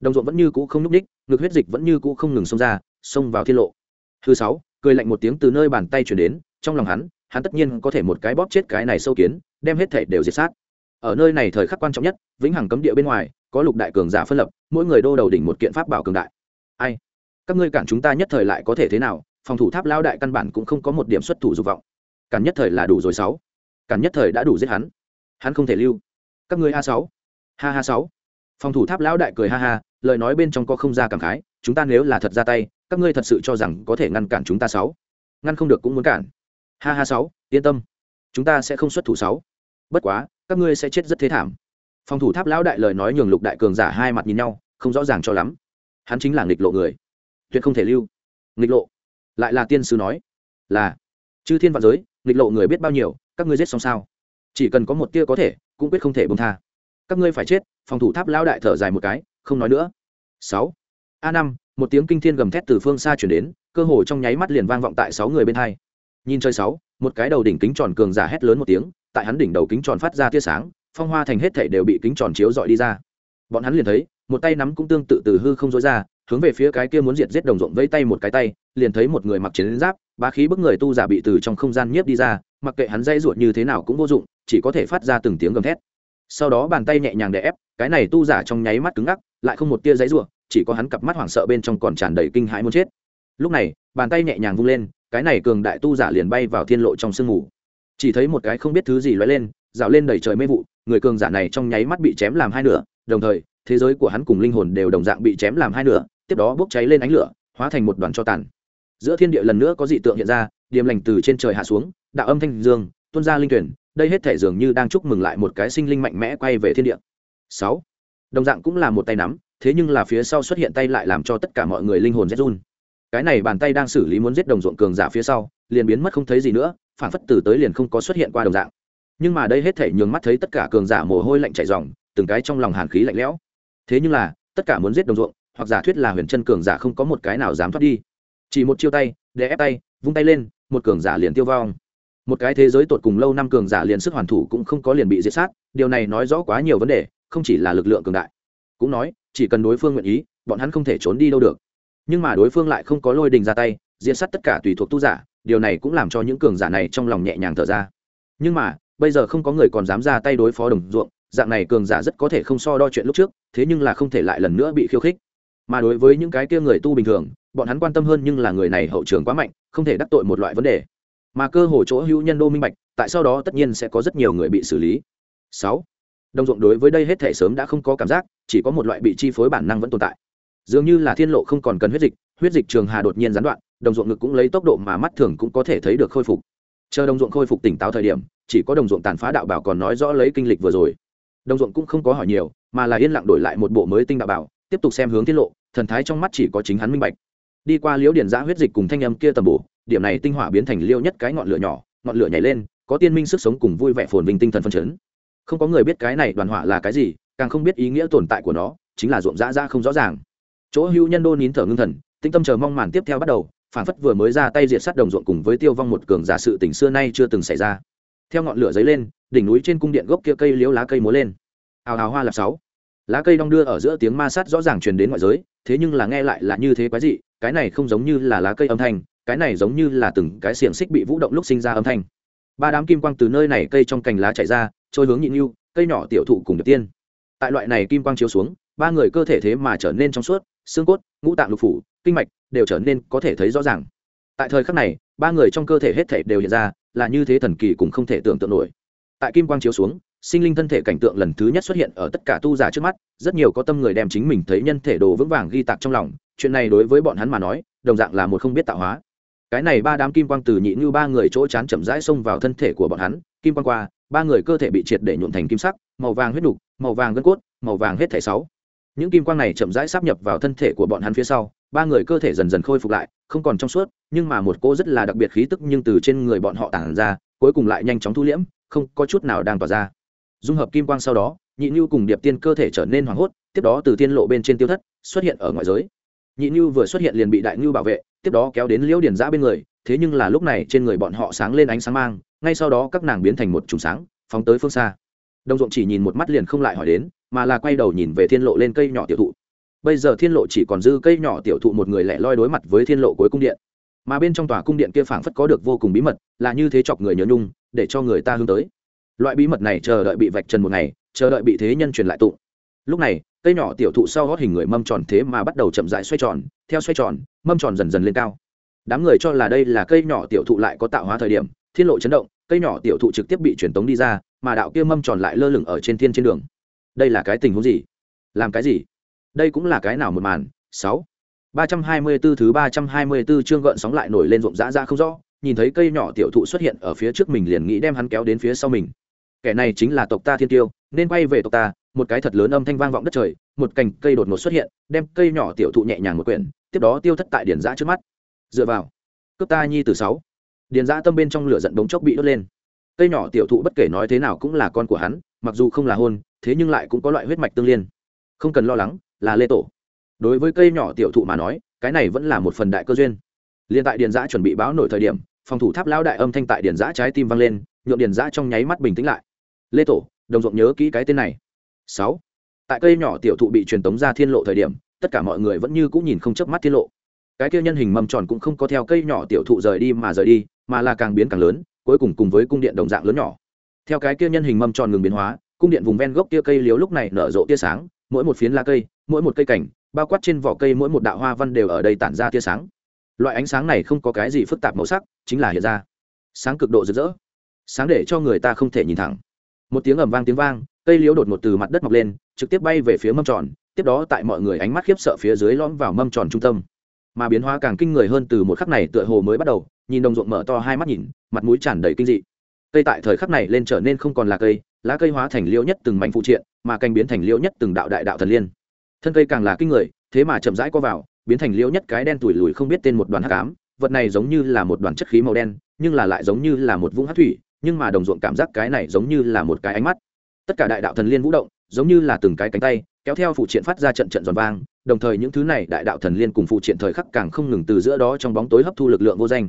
Đồng ruộng vẫn như cũ không n ú c ních ngực huyết dịch vẫn như cũ không ngừng xông ra, xông vào thiên lộ. Thứ sáu, cười lạnh một tiếng từ nơi bàn tay chuyển đến, trong lòng hắn hắn tất nhiên có thể một cái bóp chết cái này sâu kiến, đem hết thể đều diệt sát. Ở nơi này thời khắc quan trọng nhất, vĩnh hằng cấm địa bên ngoài, có lục đại cường giả phân lập, mỗi người đô đầu đỉnh một kiện pháp bảo cường đại. Ai? Các ngươi cản chúng ta nhất thời lại có thể thế nào? Phòng thủ tháp lao đại căn bản cũng không có một điểm xuất thủ dục vọng cản nhất thời là đủ rồi sáu. Cản nhất thời đã đủ giết hắn. Hắn không thể lưu. Các ngươi a sáu. Ha ha sáu. Phòng thủ tháp lão đại cười ha ha, lời nói bên trong có không ra cảm khái, chúng ta nếu là thật ra tay, các ngươi thật sự cho rằng có thể ngăn cản chúng ta sáu. Ngăn không được cũng muốn cản. Ha ha sáu, yên tâm. Chúng ta sẽ không xuất thủ sáu. Bất quá, các ngươi sẽ chết rất thế thảm. Phòng thủ tháp lão đại lời nói nhường lục đại cường giả hai mặt nhìn nhau, không rõ ràng cho lắm. Hắn chính là nghịch lộ người. Tuyệt không thể lưu. Nghịch lộ. Lại là tiên sư nói. Là. Chư thiên vạn giới nghịch lộ người biết bao nhiêu, các ngươi giết xong sao? Chỉ cần có một tia có thể, cũng quyết không thể bông tha. Các ngươi phải chết, phòng thủ tháp lão đại thở dài một cái, không nói nữa. Sáu. A năm, một tiếng kinh thiên gầm thét từ phương xa chuyển đến, cơ hồ trong nháy mắt liền vang vọng tại sáu người bên hai. Nhìn chơi sáu, một cái đầu đỉnh kính tròn cường giả hét lớn một tiếng, tại hắn đỉnh đầu kính tròn phát ra tia sáng, phong hoa thành hết thảy đều bị kính tròn chiếu dọi đi ra. Bọn hắn liền thấy, một tay nắm cũng tương tự từ hư không dối ra, hướng về phía cái kia muốn diệt giết đồng ruộng vẫy tay một cái tay, liền thấy một người mặc chiến giáp bá khí bức người tu giả bị từ trong không gian nhiếp đi ra, mặc kệ hắn dây ruột như thế nào cũng vô dụng, chỉ có thể phát ra từng tiếng gầm thét. Sau đó bàn tay nhẹ nhàng đè ép, cái này tu giả trong nháy mắt cứng ngắc, lại không một tia dãy ruột, chỉ có hắn cặp mắt hoảng sợ bên trong còn tràn đầy kinh hãi muốn chết. Lúc này, bàn tay nhẹ nhàng vung lên, cái này cường đại tu giả liền bay vào thiên lộ trong sương mù. Chỉ thấy một cái không biết thứ gì lóe lên, rào lên đầy trời mê vụ, người cường giả này trong nháy mắt bị chém làm hai nửa, đồng thời, thế giới của hắn cùng linh hồn đều đồng dạng bị chém làm hai nửa, tiếp đó bốc cháy lên ánh lửa, hóa thành một đoàn cho tàn giữa thiên địa lần nữa có dị tượng hiện ra, điềm lành từ trên trời hạ xuống, đạo âm thanh dương, tuôn ra linh tuyển, đây hết thể dường như đang chúc mừng lại một cái sinh linh mạnh mẽ quay về thiên địa. Sáu. Đồng dạng cũng là một tay nắm, thế nhưng là phía sau xuất hiện tay lại làm cho tất cả mọi người linh hồn rét run. Cái này bàn tay đang xử lý muốn giết đồng ruộng cường giả phía sau, liền biến mất không thấy gì nữa, phản phất từ tới liền không có xuất hiện qua đồng dạng. Nhưng mà đây hết thể nhường mắt thấy tất cả cường giả mồ hôi lạnh chảy ròng, từng cái trong lòng hàn khí lạnh lẽo. Thế nhưng là, tất cả muốn giết đồng ruộng, hoặc giả thuyết là huyền chân cường giả không có một cái nào dám thoát đi chỉ một chiêu tay để ép tay, vung tay lên, một cường giả liền tiêu vong. Một cái thế giới tột cùng lâu năm cường giả liền sức hoàn thủ cũng không có liền bị diệt sát, điều này nói rõ quá nhiều vấn đề, không chỉ là lực lượng cường đại. Cũng nói, chỉ cần đối phương nguyện ý, bọn hắn không thể trốn đi đâu được. Nhưng mà đối phương lại không có lôi đình ra tay, diệt sát tất cả tùy thuộc tu giả, điều này cũng làm cho những cường giả này trong lòng nhẹ nhàng thở ra. Nhưng mà, bây giờ không có người còn dám ra tay đối phó đồng ruộng, dạng này cường giả rất có thể không so đo chuyện lúc trước, thế nhưng là không thể lại lần nữa bị khiêu khích. Mà đối với những cái kia người tu bình thường bọn hắn quan tâm hơn nhưng là người này hậu trường quá mạnh, không thể đắc tội một loại vấn đề. Mà cơ hồ chỗ hữu nhân đô minh bạch, tại sau đó tất nhiên sẽ có rất nhiều người bị xử lý. Sáu, đồng ruộng đối với đây hết thể sớm đã không có cảm giác, chỉ có một loại bị chi phối bản năng vẫn tồn tại. Dường như là thiên lộ không còn cần huyết dịch huyết dịch trường hà đột nhiên gián đoạn, đồng ruộng ngực cũng lấy tốc độ mà mắt thường cũng có thể thấy được khôi phục. Chờ đồng ruộng khôi phục tỉnh táo thời điểm, chỉ có đồng ruộng tàn phá đạo bảo còn nói rõ lấy kinh lịch vừa rồi. Đồng ruộng cũng không có hỏi nhiều, mà là yên lặng đổi lại một bộ mới tinh đạo bảo, tiếp tục xem hướng tiết lộ, thần thái trong mắt chỉ có chính hắn minh bạch đi qua liễu điển giã huyết dịch cùng thanh âm kia tầm bổ, điểm này tinh hỏa biến thành liêu nhất cái ngọn lửa nhỏ, ngọn lửa nhảy lên, có tiên minh sức sống cùng vui vẻ phồn vinh tinh thần phân chấn. Không có người biết cái này đoàn hỏa là cái gì, càng không biết ý nghĩa tồn tại của nó, chính là ruộng dã ra không rõ ràng. Chỗ hữu nhân đô nín thở ngưng thần tinh tâm chờ mong màn tiếp theo bắt đầu, phản phất vừa mới ra tay diệt sát đồng ruộng cùng với tiêu vong một cường giả sự tình xưa nay chưa từng xảy ra. Theo ngọn lửa dấy lên, đỉnh núi trên cung điện gốc kia cây liễu lá cây múa lên. Hào hào hoa là sáu. Lá cây đong đưa ở giữa tiếng ma sát rõ ràng truyền đến ngoại giới, thế nhưng là nghe lại là như thế quái dị cái này không giống như là lá cây âm thanh, cái này giống như là từng cái xiềng xích bị vũ động lúc sinh ra âm thanh. Ba đám kim quang từ nơi này cây trong cành lá chạy ra, trôi hướng nhịn nhu, cây nhỏ tiểu thụ cùng được tiên. Tại loại này kim quang chiếu xuống, ba người cơ thể thế mà trở nên trong suốt, xương cốt, ngũ tạng lục phủ, kinh mạch đều trở nên có thể thấy rõ ràng. Tại thời khắc này, ba người trong cơ thể hết thể đều hiện ra, là như thế thần kỳ cũng không thể tưởng tượng nổi. Tại kim quang chiếu xuống sinh linh thân thể cảnh tượng lần thứ nhất xuất hiện ở tất cả tu giả trước mắt, rất nhiều có tâm người đem chính mình thấy nhân thể đồ vững vàng ghi tạc trong lòng, chuyện này đối với bọn hắn mà nói, đồng dạng là một không biết tạo hóa. Cái này ba đám kim quang từ nhị như ba người chỗ chán chậm rãi xông vào thân thể của bọn hắn, kim quang qua, ba người cơ thể bị triệt để nhuộn thành kim sắc, màu vàng huyết đục màu vàng gân cốt, màu vàng hết thể sáu. Những kim quang này chậm rãi sắp nhập vào thân thể của bọn hắn phía sau, ba người cơ thể dần dần khôi phục lại, không còn trong suốt, nhưng mà một cô rất là đặc biệt khí tức nhưng từ trên người bọn họ tản ra, cuối cùng lại nhanh chóng thu liễm, không có chút nào đang tỏa ra dung hợp kim quang sau đó, nhị như cùng điệp tiên cơ thể trở nên hoảng hốt, tiếp đó từ thiên lộ bên trên tiêu thất, xuất hiện ở ngoài giới. Nhị như vừa xuất hiện liền bị đại như bảo vệ, tiếp đó kéo đến liễu điền giã bên người, thế nhưng là lúc này trên người bọn họ sáng lên ánh sáng mang, ngay sau đó các nàng biến thành một trùng sáng, phóng tới phương xa. Đồng ruộng chỉ nhìn một mắt liền không lại hỏi đến, mà là quay đầu nhìn về thiên lộ lên cây nhỏ tiểu thụ. Bây giờ thiên lộ chỉ còn dư cây nhỏ tiểu thụ một người lẻ loi đối mặt với thiên lộ cuối cung điện. Mà bên trong tòa cung điện kia phảng phất có được vô cùng bí mật, là như thế chọc người nhớ nhung, để cho người ta hướng tới loại bí mật này chờ đợi bị vạch trần một ngày, chờ đợi bị thế nhân truyền lại tụng. Lúc này, cây nhỏ tiểu thụ sau gót hình người mâm tròn thế mà bắt đầu chậm dại xoay tròn, theo xoay tròn, mâm tròn dần dần lên cao. Đám người cho là đây là cây nhỏ tiểu thụ lại có tạo hóa thời điểm, thiên lộ chấn động, cây nhỏ tiểu thụ trực tiếp bị truyền tống đi ra, mà đạo kia mâm tròn lại lơ lửng ở trên thiên trên đường. Đây là cái tình huống gì? Làm cái gì? Đây cũng là cái nào một màn? Sáu. Ba trăm hai mươi 324 thứ ba trăm hai mươi 324 chương gợn sóng lại nổi lên rộn rã ra không rõ, nhìn thấy cây nhỏ tiểu thụ xuất hiện ở phía trước mình liền nghĩ đem hắn kéo đến phía sau mình kẻ này chính là tộc ta thiên tiêu, nên quay về tộc ta, một cái thật lớn âm thanh vang vọng đất trời, một cành cây đột ngột xuất hiện, đem cây nhỏ tiểu thụ nhẹ nhàng một quyển, tiếp đó tiêu thất tại điển giã trước mắt. Dựa vào, cướp ta nhi từ sáu. Điền giã tâm bên trong lửa giận đống chốc bị đốt lên. Cây nhỏ tiểu thụ bất kể nói thế nào cũng là con của hắn, mặc dù không là hôn, thế nhưng lại cũng có loại huyết mạch tương liên. Không cần lo lắng, là lê tổ. Đối với cây nhỏ tiểu thụ mà nói, cái này vẫn là một phần đại cơ duyên. Liên tại điền giã chuẩn bị báo nổi thời điểm, phòng thủ tháp lão đại âm thanh tại điền giã trái tim vang lên nhuộm điền giã trong nháy mắt bình tĩnh lại lê tổ, đồng ruộng nhớ kỹ cái tên này. Sáu. Tại cây nhỏ tiểu thụ bị truyền tống ra thiên lộ thời điểm, tất cả mọi người vẫn như cũng nhìn không chớp mắt thiên lộ. Cái kia nhân hình mâm tròn cũng không có theo cây nhỏ tiểu thụ rời đi mà rời đi, mà là càng biến càng lớn, cuối cùng cùng với cung điện đồng dạng lớn nhỏ. Theo cái kia nhân hình mâm tròn ngừng biến hóa, cung điện vùng ven gốc kia cây liếu lúc này nở rộ tia sáng, mỗi một phiến lá cây, mỗi một cây cảnh, bao quát trên vỏ cây mỗi một đạo hoa văn đều ở đây tản ra tia sáng. Loại ánh sáng này không có cái gì phức tạp màu sắc, chính là hiện ra. Sáng cực độ rực rỡ. Sáng để cho người ta không thể nhìn thẳng một tiếng ầm vang tiếng vang, cây liễu đột ngột từ mặt đất mọc lên, trực tiếp bay về phía mâm tròn, tiếp đó tại mọi người ánh mắt khiếp sợ phía dưới lõm vào mâm tròn trung tâm. Mà biến hóa càng kinh người hơn từ một khắc này tựa hồ mới bắt đầu, nhìn đồng ruộng mở to hai mắt nhìn, mặt mũi tràn đầy kinh dị. Cây tại thời khắc này lên trở nên không còn là cây, lá cây hóa thành liễu nhất từng mảnh phụ triện, mà canh biến thành liễu nhất từng đạo đại đạo thần liên. Thân cây càng là kinh người, thế mà chậm rãi co vào, biến thành liễu nhất cái đen tủi lùi không biết tên một đoàn hắc ám, vật này giống như là một đoàn chất khí màu đen, nhưng là lại giống như là một vũng hắc thủy nhưng mà đồng ruộng cảm giác cái này giống như là một cái ánh mắt. Tất cả đại đạo thần liên vũ động, giống như là từng cái cánh tay, kéo theo phụ triện phát ra trận trận giòn vang, đồng thời những thứ này đại đạo thần liên cùng phụ triện thời khắc càng không ngừng từ giữa đó trong bóng tối hấp thu lực lượng vô danh.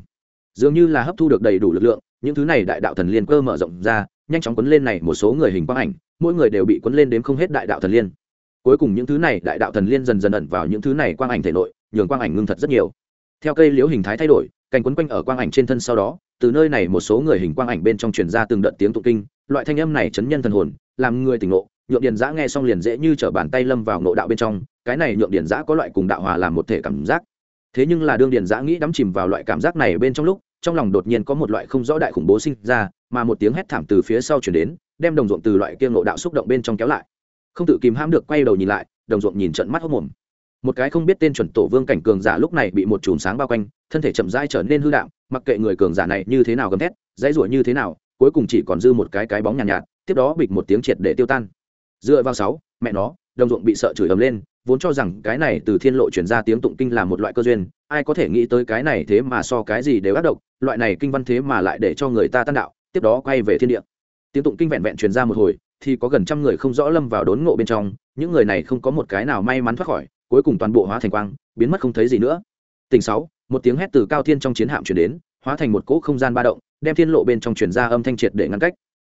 Dường như là hấp thu được đầy đủ lực lượng, những thứ này đại đạo thần liên cơ mở rộng ra, nhanh chóng quấn lên này một số người hình quang ảnh, mỗi người đều bị quấn lên đến không hết đại đạo thần liên. Cuối cùng những thứ này đại đạo thần liên dần dần ẩn vào những thứ này quang ảnh thể nội, nhường quang ảnh ngưng thật rất nhiều. Theo cây liễu hình thái thay đổi, cành quấn quanh ở quang ảnh trên thân sau đó từ nơi này một số người hình quang ảnh bên trong truyền ra từng đợt tiếng tụng kinh, loại thanh âm này chấn nhân thần hồn, làm người tỉnh ngộ, nhượng điền giã nghe xong liền dễ như trở bàn tay lâm vào ngộ đạo bên trong, cái này nhượng điền giã có loại cùng đạo hòa làm một thể cảm giác. Thế nhưng là đương điền giã nghĩ đắm chìm vào loại cảm giác này bên trong lúc, trong lòng đột nhiên có một loại không rõ đại khủng bố sinh ra, mà một tiếng hét thảm từ phía sau chuyển đến, đem đồng ruộng từ loại kia ngộ đạo xúc động bên trong kéo lại. Không tự kìm hãm được quay đầu nhìn lại, đồng ruộng nhìn trận mắt hốc mồm một cái không biết tên chuẩn tổ vương cảnh cường giả lúc này bị một chùm sáng bao quanh thân thể chậm rãi trở nên hư đạo mặc kệ người cường giả này như thế nào gầm thét dãy rủa như thế nào cuối cùng chỉ còn dư một cái cái bóng nhàn nhạt, nhạt tiếp đó bịch một tiếng triệt để tiêu tan. Dựa vào sáu mẹ nó đồng ruộng bị sợ chửi ầm lên vốn cho rằng cái này từ thiên lộ chuyển ra tiếng tụng kinh là một loại cơ duyên ai có thể nghĩ tới cái này thế mà so cái gì đều ác độc loại này kinh văn thế mà lại để cho người ta tan đạo tiếp đó quay về thiên địa. Tiếng tụng kinh vẹn vẹn truyền ra một hồi thì có gần trăm người không rõ lâm vào đốn ngộ bên trong những người này không có một cái nào may mắn thoát khỏi cuối cùng toàn bộ hóa thành quang, biến mất không thấy gì nữa. Tỉnh sáu, một tiếng hét từ cao thiên trong chiến hạm chuyển đến, hóa thành một cỗ không gian ba động, đem thiên lộ bên trong truyền ra âm thanh triệt để ngăn cách.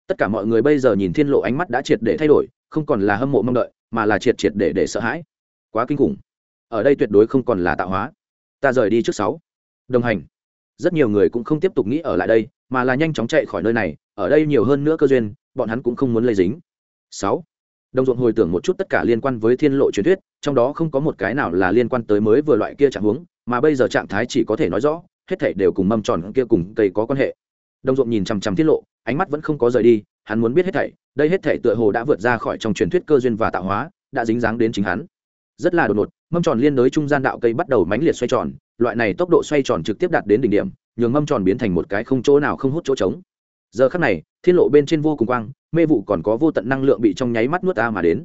Tất cả mọi người bây giờ nhìn thiên lộ ánh mắt đã triệt để thay đổi, không còn là hâm mộ mong đợi, mà là triệt triệt để để sợ hãi. Quá kinh khủng. Ở đây tuyệt đối không còn là tạo hóa. Ta rời đi trước sáu. Đồng hành. Rất nhiều người cũng không tiếp tục nghĩ ở lại đây, mà là nhanh chóng chạy khỏi nơi này, ở đây nhiều hơn nữa cơ duyên, bọn hắn cũng không muốn lây dính. Sáu đồng ruộng hồi tưởng một chút tất cả liên quan với thiên lộ truyền thuyết, trong đó không có một cái nào là liên quan tới mới vừa loại kia trạng huống, mà bây giờ trạng thái chỉ có thể nói rõ, hết thảy đều cùng mâm tròn kia cùng cây có quan hệ. Đồng ruộng nhìn chằm chằm tiết lộ, ánh mắt vẫn không có rời đi, hắn muốn biết hết thảy, đây hết thảy tựa hồ đã vượt ra khỏi trong truyền thuyết cơ duyên và tạo hóa, đã dính dáng đến chính hắn. Rất là đột ngột, mâm tròn liên đới trung gian đạo cây bắt đầu mãnh liệt xoay tròn, loại này tốc độ xoay tròn trực tiếp đạt đến đỉnh điểm, nhường mâm tròn biến thành một cái không chỗ nào không hút chỗ trống giờ khắc này, thiên lộ bên trên vô cùng quang, mê vụ còn có vô tận năng lượng bị trong nháy mắt nuốt ta mà đến.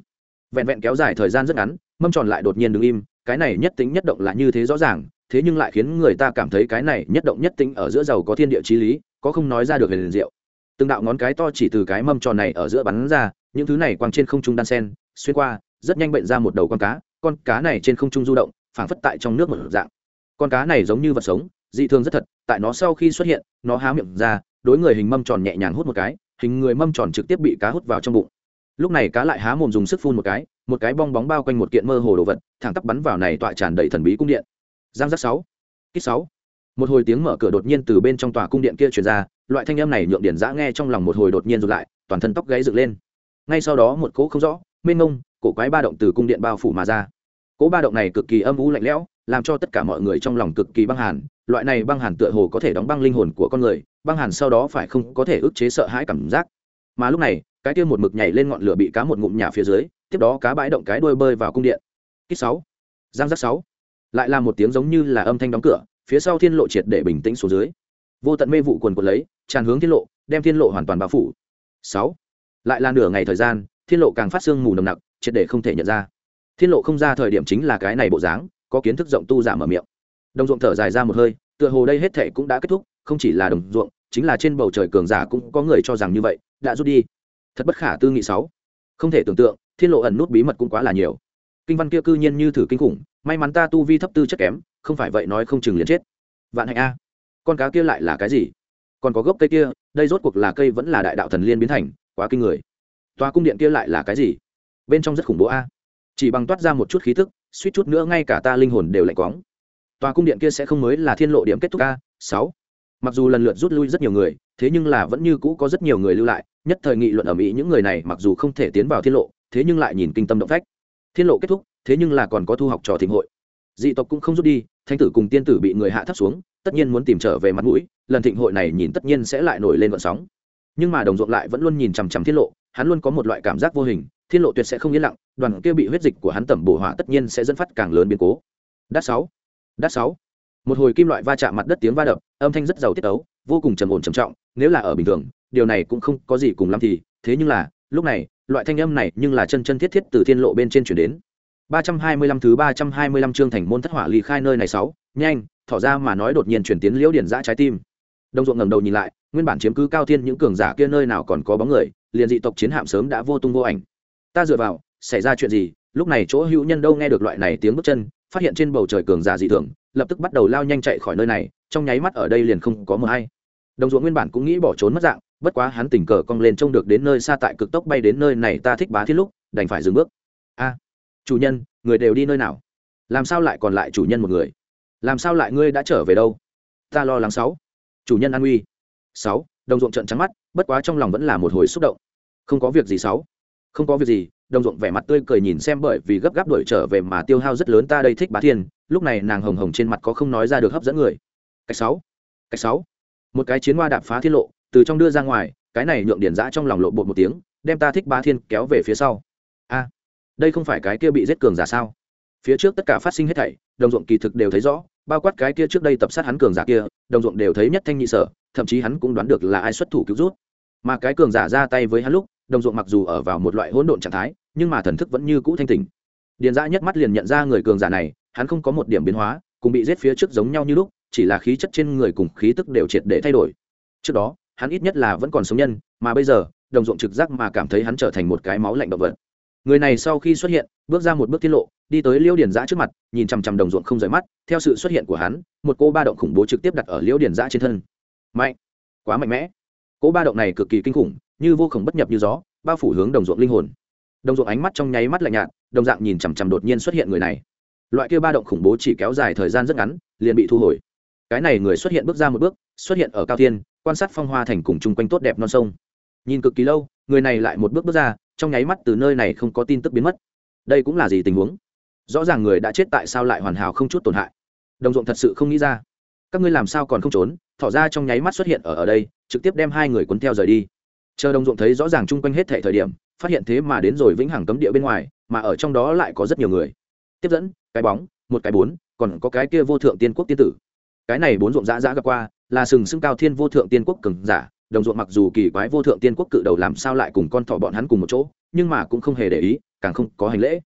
Vẹn vẹn kéo dài thời gian rất ngắn, mâm tròn lại đột nhiên đứng im, cái này nhất tính nhất động là như thế rõ ràng, thế nhưng lại khiến người ta cảm thấy cái này nhất động nhất tính ở giữa giàu có thiên địa trí lý, có không nói ra được về liền diệu. Từng đạo ngón cái to chỉ từ cái mâm tròn này ở giữa bắn ra, những thứ này quang trên không trung đan sen, xuyên qua, rất nhanh bệnh ra một đầu con cá con cá này trên không trung du động, phảng phất tại trong nước một dạng. Con cá này giống như vật sống, dị thường rất thật, tại nó sau khi xuất hiện, nó há miệng ra đối người hình mâm tròn nhẹ nhàng hút một cái, hình người mâm tròn trực tiếp bị cá hút vào trong bụng. Lúc này cá lại há mồm dùng sức phun một cái một cái bong bóng bao quanh một kiện mơ hồ đồ vật, thẳng tắp bắn vào này tọa tràn đầy thần bí cung điện. Giang giác sáu, kích sáu. Một hồi tiếng mở cửa đột nhiên từ bên trong tòa cung điện kia truyền ra, loại thanh âm này nhượng điển giã nghe trong lòng một hồi đột nhiên rụt lại, toàn thân tóc gáy dựng lên. Ngay sau đó một cỗ không rõ, mênh mông, cổ quái ba động từ cung điện bao phủ mà ra. Cỗ ba động này cực kỳ âm u lạnh lẽo, làm cho tất cả mọi người trong lòng cực kỳ băng hàn, loại này băng hàn tựa hồ có thể đóng băng linh hồn của con người băng hàn sau đó phải không có thể ức chế sợ hãi cảm giác. Mà lúc này, cái kia một mực nhảy lên ngọn lửa bị cá một ngụm nhà phía dưới, tiếp đó cá bãi động cái đuôi bơi vào cung điện. Kích sáu. Giang giác sáu. Lại là một tiếng giống như là âm thanh đóng cửa, phía sau thiên lộ triệt để bình tĩnh xuống dưới. Vô tận mê vụ quần quần lấy, tràn hướng thiên lộ, đem thiên lộ hoàn toàn bao phủ. Sáu. Lại là nửa ngày thời gian, thiên lộ càng phát sương mù nồng nặc, triệt để không thể nhận ra. Thiên lộ không ra thời điểm chính là cái này bộ dáng, có kiến thức rộng tu giả mở miệng. Đồng ruộng thở dài ra một hơi, tựa hồ đây hết thể cũng đã kết thúc không chỉ là đồng ruộng, chính là trên bầu trời cường giả cũng có người cho rằng như vậy, đã rút đi. Thật bất khả tư nghị sáu. Không thể tưởng tượng, thiên lộ ẩn nút bí mật cũng quá là nhiều. Kinh văn kia cư nhiên như thử kinh khủng, may mắn ta tu vi thấp tư chất kém, không phải vậy nói không chừng liền chết. Vạn hạnh a. Con cá kia lại là cái gì? Còn có gốc cây kia, đây rốt cuộc là cây vẫn là đại đạo thần liên biến thành, quá kinh người. Tòa cung điện kia lại là cái gì? Bên trong rất khủng bố a. Chỉ bằng toát ra một chút khí thức, suýt chút nữa ngay cả ta linh hồn đều lạnh quóng tòa cung điện kia sẽ không mới là thiên lộ điểm kết thúc a, sáu mặc dù lần lượt rút lui rất nhiều người, thế nhưng là vẫn như cũ có rất nhiều người lưu lại, nhất thời nghị luận ở mỹ những người này mặc dù không thể tiến vào thiên lộ, thế nhưng lại nhìn kinh tâm động phách. Thiên lộ kết thúc, thế nhưng là còn có thu học trò thịnh hội. Dị tộc cũng không rút đi thanh tử cùng tiên tử bị người hạ thấp xuống, tất nhiên muốn tìm trở về mặt mũi, lần thịnh hội này nhìn tất nhiên sẽ lại nổi lên vận sóng. Nhưng mà đồng ruộng lại vẫn luôn nhìn chằm chằm thiên lộ, hắn luôn có một loại cảm giác vô hình, thiên lộ tuyệt sẽ không yên lặng, đoàn kia bị huyết dịch của hắn tẩm bổ hỏa tất nhiên sẽ dẫn phát càng lớn biến cố. Đát sáu đát sáu một hồi kim loại va chạm mặt đất tiếng va đập, âm thanh rất giàu tiết ấu vô cùng trầm ổn trầm trọng, nếu là ở bình thường, điều này cũng không có gì cùng lắm thì, thế nhưng là, lúc này, loại thanh âm này nhưng là chân chân thiết thiết từ thiên lộ bên trên chuyển đến. 325 thứ 325 chương thành môn thất hỏa ly khai nơi này sáu, nhanh, thỏ ra mà nói đột nhiên chuyển tiến liễu điển dã trái tim. Đông ruộng ngẩng đầu nhìn lại, nguyên bản chiếm cứ cao thiên những cường giả kia nơi nào còn có bóng người, liền dị tộc chiến hạm sớm đã vô tung vô ảnh. Ta dựa vào, xảy ra chuyện gì, lúc này chỗ hữu nhân đâu nghe được loại này tiếng bước chân, phát hiện trên bầu trời cường giả dị thường lập tức bắt đầu lao nhanh chạy khỏi nơi này, trong nháy mắt ở đây liền không có mờ hay. Đồng ruộng nguyên bản cũng nghĩ bỏ trốn mất dạng, bất quá hắn tình cờ cong lên trông được đến nơi xa tại cực tốc bay đến nơi này ta thích bá thiết lúc, đành phải dừng bước. A, chủ nhân, người đều đi nơi nào? Làm sao lại còn lại chủ nhân một người? Làm sao lại ngươi đã trở về đâu? Ta lo lắng sáu. Chủ nhân an nguy sáu, đồng ruộng trận trắng mắt, bất quá trong lòng vẫn là một hồi xúc động. Không có việc gì sáu. Không có việc gì đồng ruộng vẻ mặt tươi cười nhìn xem bởi vì gấp gáp đuổi trở về mà tiêu hao rất lớn ta đây thích bá thiên, lúc này nàng hồng hồng trên mặt có không nói ra được hấp dẫn người. Cách sáu cách sáu. Một cái chiến hoa đạp phá thiên lộ, từ trong đưa ra ngoài, cái này nhượng điển giã trong lòng lộ bột một tiếng, đem ta thích bá thiên kéo về phía sau. A, đây không phải cái kia bị giết cường giả sao? Phía trước tất cả phát sinh hết thảy, đồng ruộng kỳ thực đều thấy rõ, bao quát cái kia trước đây tập sát hắn cường giả kia, đồng ruộng đều thấy nhất thanh nhị sở, thậm chí hắn cũng đoán được là ai xuất thủ cứu rút. Mà cái cường giả ra tay với hắn lúc đồng ruộng mặc dù ở vào một loại hỗn độn trạng thái, nhưng mà thần thức vẫn như cũ thanh tỉnh. Điền dã nhất mắt liền nhận ra người cường giả này, hắn không có một điểm biến hóa, cùng bị giết phía trước giống nhau như lúc, chỉ là khí chất trên người cùng khí tức đều triệt để thay đổi. Trước đó, hắn ít nhất là vẫn còn sống nhân, mà bây giờ, đồng ruộng trực giác mà cảm thấy hắn trở thành một cái máu lạnh động vật. Người này sau khi xuất hiện, bước ra một bước tiết lộ, đi tới liêu điền giã trước mặt, nhìn chằm chằm đồng ruộng không rời mắt, theo sự xuất hiện của hắn, một cô ba động khủng bố trực tiếp đặt ở liêu điền giã trên thân. Mạnh! Quá mạnh mẽ! Cô ba động này cực kỳ kinh khủng như vô khổng bất nhập như gió, bao phủ hướng đồng ruộng linh hồn. Đồng ruộng ánh mắt trong nháy mắt lạnh nhạt, đồng dạng nhìn chằm chằm đột nhiên xuất hiện người này. Loại kia ba động khủng bố chỉ kéo dài thời gian rất ngắn, liền bị thu hồi. Cái này người xuất hiện bước ra một bước, xuất hiện ở cao thiên, quan sát phong hoa thành cùng chung quanh tốt đẹp non sông. Nhìn cực kỳ lâu, người này lại một bước bước ra, trong nháy mắt từ nơi này không có tin tức biến mất. Đây cũng là gì tình huống? Rõ ràng người đã chết tại sao lại hoàn hảo không chút tổn hại. Đồng ruộng thật sự không nghĩ ra. Các ngươi làm sao còn không trốn? Thỏ ra trong nháy mắt xuất hiện ở ở đây, trực tiếp đem hai người cuốn theo rời đi chờ đồng ruộng thấy rõ ràng chung quanh hết thệ thời điểm, phát hiện thế mà đến rồi vĩnh hằng cấm địa bên ngoài, mà ở trong đó lại có rất nhiều người. Tiếp dẫn, cái bóng, một cái bốn, còn có cái kia vô thượng tiên quốc tiên tử. Cái này bốn ruộng dã dã gặp qua, là sừng sững cao thiên vô thượng tiên quốc cường giả. Đồng ruộng mặc dù kỳ quái vô thượng tiên quốc cự đầu làm sao lại cùng con thỏ bọn hắn cùng một chỗ, nhưng mà cũng không hề để ý, càng không có hành lễ.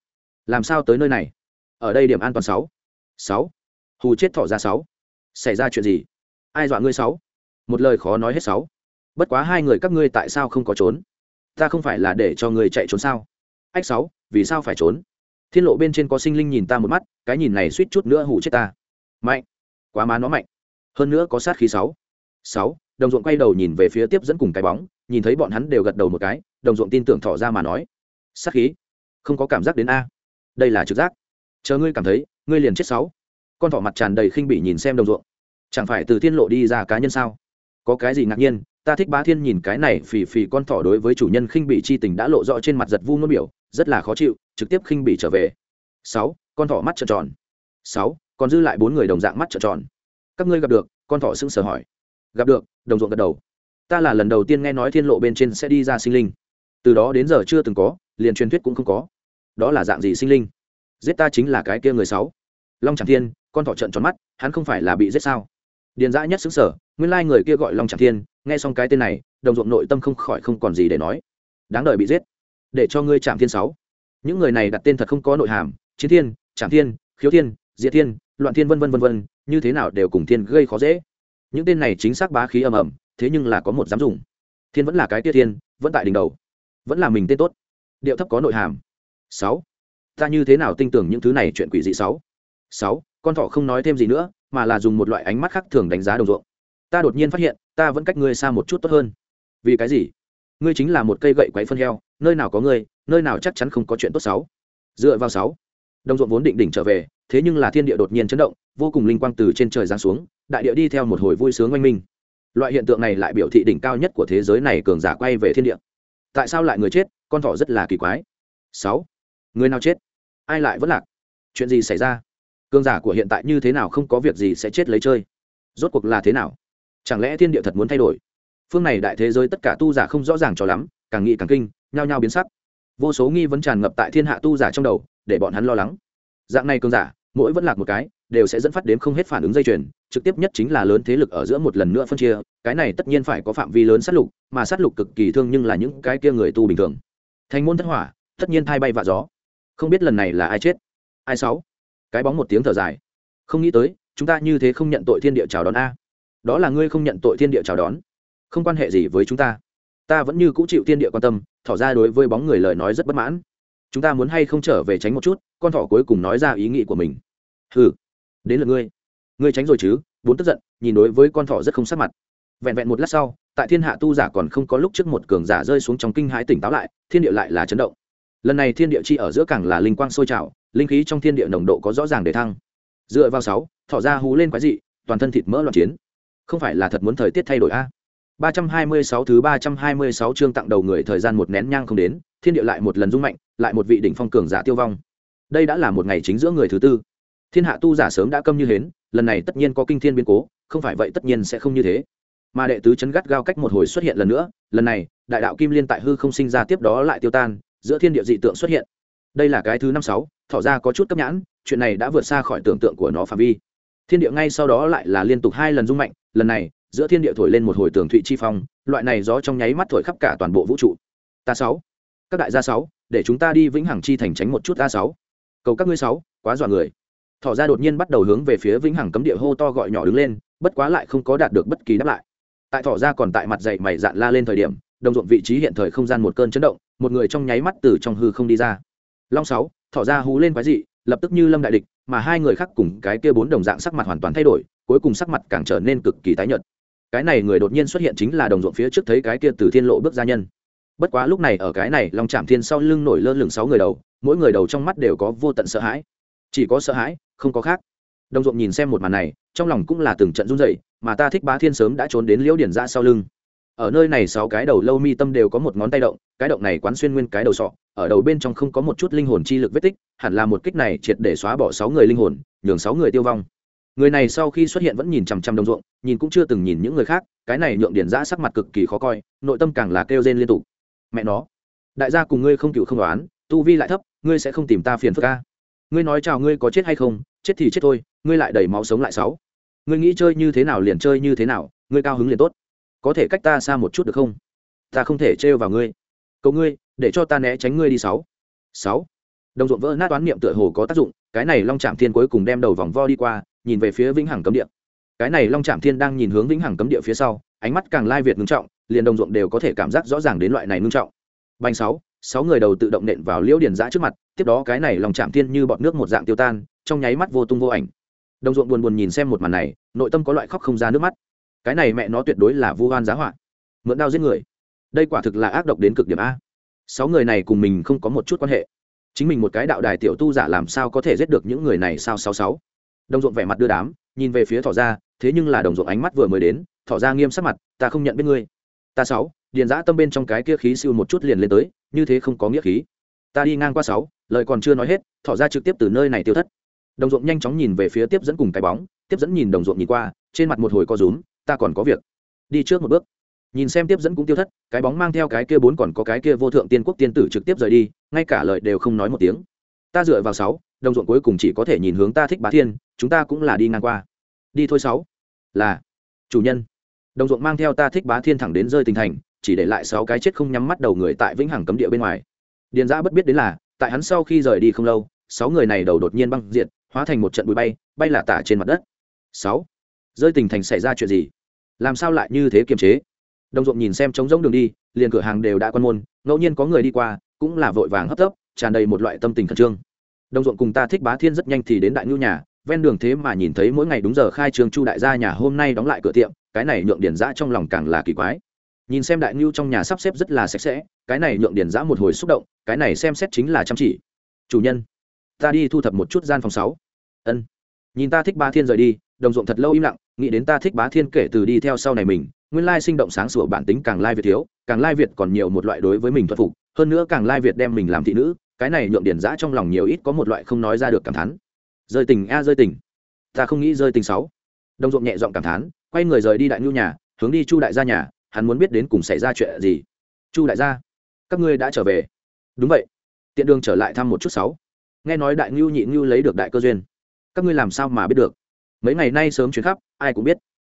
Làm sao tới nơi này? Ở đây điểm an toàn sáu. Sáu. Hù chết thỏ ra sáu. Xảy ra chuyện gì? Ai dọa ngươi sáu? Một lời khó nói hết sáu bất quá hai người các ngươi tại sao không có trốn? Ta không phải là để cho ngươi chạy trốn sao? Ách sáu, vì sao phải trốn? Thiên lộ bên trên có sinh linh nhìn ta một mắt, cái nhìn này suýt chút nữa hủ chết ta. Mạnh. Quá má nó mạnh. Hơn nữa có sát khí sáu. Sáu, đồng ruộng quay đầu nhìn về phía tiếp dẫn cùng cái bóng, nhìn thấy bọn hắn đều gật đầu một cái, đồng ruộng tin tưởng thỏ ra mà nói. Sát khí? Không có cảm giác đến a. Đây là trực giác. Chờ ngươi cảm thấy, ngươi liền chết sáu. Con thỏ mặt tràn đầy khinh bỉ nhìn xem đồng ruộng. Chẳng phải từ thiên lộ đi ra cá nhân sao? Có cái gì ngạc nhiên ta thích bá thiên nhìn cái này phì phì con thỏ đối với chủ nhân khinh bị chi tình đã lộ rõ trên mặt giật vu nôn biểu, rất là khó chịu, trực tiếp khinh bị trở về. Sáu, con thỏ mắt trợn tròn. Sáu, còn dư lại bốn người đồng dạng mắt trợn tròn. Các ngươi gặp được? Con thỏ sững sờ hỏi. Gặp được, đồng ruộng gật đầu. Ta là lần đầu tiên nghe nói thiên lộ bên trên sẽ đi ra sinh linh. Từ đó đến giờ chưa từng có, liền truyền thuyết cũng không có. Đó là dạng gì sinh linh? Giết ta chính là cái kia người sáu. Long tràng thiên, con thỏ trận tròn mắt, hắn không phải là bị giết sao? Điền dã nhất xứng sở nguyên lai người kia gọi long tràng thiên nghe xong cái tên này, đồng ruộng nội tâm không khỏi không còn gì để nói. Đáng đời bị giết. Để cho ngươi chạm thiên sáu. Những người này đặt tên thật không có nội hàm, chiến thiên trạm thiên, khiếu thiên, diệt thiên, loạn thiên vân vân vân vân, như thế nào đều cùng thiên gây khó dễ. Những tên này chính xác bá khí ầm ầm, thế nhưng là có một dám dùng. Thiên vẫn là cái tia thiên, vẫn tại đỉnh đầu. Vẫn là mình tên tốt. Điệu thấp có nội hàm. Sáu. Ta như thế nào tin tưởng những thứ này chuyện quỷ dị sáu? Sáu. Con thỏ không nói thêm gì nữa, mà là dùng một loại ánh mắt khác thường đánh giá đồng ruộng. Ta đột nhiên phát hiện ta vẫn cách ngươi xa một chút tốt hơn. Vì cái gì? Ngươi chính là một cây gậy quấy phân heo, nơi nào có ngươi, nơi nào chắc chắn không có chuyện tốt sáu dựa vào sáu, đồng ruộng vốn định đỉnh trở về, thế nhưng là thiên địa đột nhiên chấn động, vô cùng linh quang từ trên trời giáng xuống, đại địa đi theo một hồi vui sướng oanh minh. Loại hiện tượng này lại biểu thị đỉnh cao nhất của thế giới này cường giả quay về thiên địa. Tại sao lại người chết? Con thỏ rất là kỳ quái. Sáu, người nào chết? Ai lại vẫn lạc? Chuyện gì xảy ra? Cường giả của hiện tại như thế nào không có việc gì sẽ chết lấy chơi. Rốt cuộc là thế nào? Chẳng lẽ thiên địa thật muốn thay đổi? Phương này đại thế giới tất cả tu giả không rõ ràng cho lắm, càng nghĩ càng kinh, nhao nhao biến sắc. Vô số nghi vấn tràn ngập tại thiên hạ tu giả trong đầu, để bọn hắn lo lắng. Dạng này cường giả, mỗi vẫn lạc một cái, đều sẽ dẫn phát đến không hết phản ứng dây chuyền, trực tiếp nhất chính là lớn thế lực ở giữa một lần nữa phân chia, cái này tất nhiên phải có phạm vi lớn sát lục, mà sát lục cực kỳ thương nhưng là những cái kia người tu bình thường. Thành môn thất hỏa, tất nhiên thay bay vạ gió. Không biết lần này là ai chết? Ai sáu? Cái bóng một tiếng thở dài. Không nghĩ tới, chúng ta như thế không nhận tội thiên địa chào đón a đó là ngươi không nhận tội thiên địa chào đón. Không quan hệ gì với chúng ta. Ta vẫn như cũ chịu thiên địa quan tâm, thỏ ra đối với bóng người lời nói rất bất mãn. Chúng ta muốn hay không trở về tránh một chút, con thỏ cuối cùng nói ra ý nghĩ của mình. Hừ, đến lượt ngươi. Ngươi tránh rồi chứ, bốn tức giận, nhìn đối với con thỏ rất không sát mặt. Vẹn vẹn một lát sau, tại thiên hạ tu giả còn không có lúc trước một cường giả rơi xuống trong kinh hãi tỉnh táo lại, thiên địa lại là chấn động. Lần này thiên địa chi ở giữa càng là linh quang sôi trào, linh khí trong thiên địa nồng độ có rõ ràng để thăng. Dựa vào sáu, thỏ ra hú lên quái dị, toàn thân thịt mỡ loạn chiến không phải là thật muốn thời tiết thay đổi a? ba trăm hai mươi sáu thứ ba trăm hai mươi sáu chương tặng đầu người thời gian một nén nhang không đến, thiên địa lại một lần rung mạnh, lại một vị đỉnh phong cường giả tiêu vong. Đây đã là một ngày chính giữa người thứ tư. Thiên hạ tu giả sớm đã câm như hến, lần này tất nhiên có kinh thiên biến cố, không phải vậy tất nhiên sẽ không như thế. Mà đệ tứ chấn gắt gao cách một hồi xuất hiện lần nữa, lần này, đại đạo kim liên tại hư không sinh ra tiếp đó lại tiêu tan, giữa thiên địa dị tượng xuất hiện. Đây là cái thứ năm sáu thọ ra có chút cấp nhãn, chuyện này đã vượt xa khỏi tưởng tượng của nó phạm vi thiên địa ngay sau đó lại là liên tục hai lần rung mạnh, lần này, giữa thiên địa thổi lên một hồi tường thụy chi phong, loại này gió trong nháy mắt thổi khắp cả toàn bộ vũ trụ. Ta sáu, các đại gia sáu, để chúng ta đi vĩnh hằng chi thành tránh một chút a sáu. Cầu các ngươi sáu, quá dọa người. Thỏ ra đột nhiên bắt đầu hướng về phía vĩnh hằng cấm địa hô to gọi nhỏ đứng lên, bất quá lại không có đạt được bất kỳ đáp lại. Tại thỏ ra còn tại mặt dậy mày dạn la lên thời điểm, đồng ruộng vị trí hiện thời không gian một cơn chấn động, một người trong nháy mắt từ trong hư không đi ra. Long sáu, thỏ ra hú lên quái dị lập tức như lâm đại địch, mà hai người khác cùng cái kia bốn đồng dạng sắc mặt hoàn toàn thay đổi, cuối cùng sắc mặt càng trở nên cực kỳ tái nhợt. Cái này người đột nhiên xuất hiện chính là đồng ruộng phía trước thấy cái kia từ thiên lộ bước ra nhân. Bất quá lúc này ở cái này long chạm thiên sau lưng nổi lơ lửng sáu người đầu, mỗi người đầu trong mắt đều có vô tận sợ hãi. Chỉ có sợ hãi, không có khác. Đồng ruộng nhìn xem một màn này, trong lòng cũng là từng trận run dậy mà ta thích bá thiên sớm đã trốn đến liễu điển ra sau lưng ở nơi này sáu cái đầu lâu mi tâm đều có một ngón tay động, cái động này quán xuyên nguyên cái đầu sọ, ở đầu bên trong không có một chút linh hồn chi lực vết tích, hẳn là một kích này triệt để xóa bỏ sáu người linh hồn, nhường sáu người tiêu vong. Người này sau khi xuất hiện vẫn nhìn chằm chằm đồng ruộng, nhìn cũng chưa từng nhìn những người khác, cái này nhượng điển giã sắc mặt cực kỳ khó coi, nội tâm càng là kêu rên liên tục. Mẹ nó, đại gia cùng ngươi không cựu không đoán, tu vi lại thấp, ngươi sẽ không tìm ta phiền phức ca ngươi nói chào ngươi có chết hay không, chết thì chết thôi, ngươi lại đầy máu sống lại sáu. Ngươi nghĩ chơi như thế nào liền chơi như thế nào, ngươi cao hứng liền tốt có thể cách ta xa một chút được không? Ta không thể trêu vào ngươi. Cầu ngươi, để cho ta né tránh ngươi đi sáu. Sáu. Đồng ruộng vỡ nát toán niệm tựa hồ có tác dụng, cái này long trạm thiên cuối cùng đem đầu vòng vo đi qua, nhìn về phía vĩnh hằng cấm địa. Cái này long trạm thiên đang nhìn hướng vĩnh hằng cấm địa phía sau, ánh mắt càng lai việt ngưng trọng, liền đồng ruộng đều có thể cảm giác rõ ràng đến loại này ngưng trọng. Bành sáu sáu người đầu tự động nện vào liễu điền giã trước mặt, tiếp đó cái này lòng chạm thiên như bọt nước một dạng tiêu tan, trong nháy mắt vô tung vô ảnh. Đồng ruộng buồn buồn nhìn xem một màn này, nội tâm có loại khóc không ra nước mắt cái này mẹ nó tuyệt đối là vu oan giá họa. Mượn đao giết người. Đây quả thực là ác độc đến cực điểm a. Sáu người này cùng mình không có một chút quan hệ. Chính mình một cái đạo đài tiểu tu giả làm sao có thể giết được những người này sao sáu sáu. Đồng ruộng vẻ mặt đưa đám, nhìn về phía thỏ ra thế nhưng là đồng ruộng ánh mắt vừa mới đến, thỏ ra nghiêm sắc mặt, ta không nhận biết ngươi. Ta sáu, điền giã tâm bên trong cái kia khí siêu một chút liền lên tới, như thế không có nghĩa khí. Ta đi ngang qua sáu, lời còn chưa nói hết, thỏ ra trực tiếp từ nơi này tiêu thất. Đồng ruộng nhanh chóng nhìn về phía tiếp dẫn cùng cái bóng, tiếp dẫn nhìn đồng ruộng nhìn qua, trên mặt một hồi co rúm ta còn có việc. Đi trước một bước. Nhìn xem tiếp dẫn cũng tiêu thất, cái bóng mang theo cái kia bốn còn có cái kia vô thượng tiên quốc tiên tử trực tiếp rời đi, ngay cả lời đều không nói một tiếng. Ta dựa vào sáu, đồng ruộng cuối cùng chỉ có thể nhìn hướng ta thích bá thiên, chúng ta cũng là đi ngang qua. Đi thôi sáu. Là, chủ nhân. Đồng ruộng mang theo ta thích bá thiên thẳng đến rơi tình thành, chỉ để lại sáu cái chết không nhắm mắt đầu người tại vĩnh hằng cấm địa bên ngoài. Điền giã bất biết đến là, tại hắn sau khi rời đi không lâu, sáu người này đầu đột nhiên băng diện hóa thành một trận bụi bay bay là tả trên mặt đất. Sáu. Rơi tình thành xảy ra chuyện gì? Làm sao lại như thế kiềm chế? Đồng ruộng nhìn xem trống rỗng đường đi, liền cửa hàng đều đã quan môn, ngẫu nhiên có người đi qua, cũng là vội vàng hấp tấp, tràn đầy một loại tâm tình khẩn trương. Đồng ruộng cùng ta thích bá thiên rất nhanh thì đến đại ngưu nhà, ven đường thế mà nhìn thấy mỗi ngày đúng giờ khai trương chu đại gia nhà hôm nay đóng lại cửa tiệm, cái này nhượng điển giã trong lòng càng là kỳ quái. Nhìn xem đại ngưu trong nhà sắp xếp rất là sạch sẽ, cái này nhượng điển giã một hồi xúc động, cái này xem xét chính là chăm chỉ. Chủ nhân, ta đi thu thập một chút gian phòng sáu. Ân. Nhìn ta thích bá thiên rời đi đồng ruộng thật lâu im lặng, nghĩ đến ta thích bá thiên kể từ đi theo sau này mình, nguyên lai sinh động sáng sủa bản tính càng lai việt thiếu, càng lai việt còn nhiều một loại đối với mình thuận phục, hơn nữa càng lai việt đem mình làm thị nữ, cái này nhượng điển giã trong lòng nhiều ít có một loại không nói ra được cảm thán. Rơi tình a, rơi tình. Ta không nghĩ rơi tình sáu. Đồng ruộng nhẹ giọng cảm thán, quay người rời đi đại ngưu nhà, hướng đi chu đại gia nhà, hắn muốn biết đến cùng xảy ra chuyện gì. Chu đại gia, các ngươi đã trở về. Đúng vậy. Tiện đường trở lại thăm một chút sáu. Nghe nói đại ngưu nhị ngưu lấy được đại cơ duyên. Các ngươi làm sao mà biết được? Mấy ngày nay sớm chuyến khắp, ai cũng biết.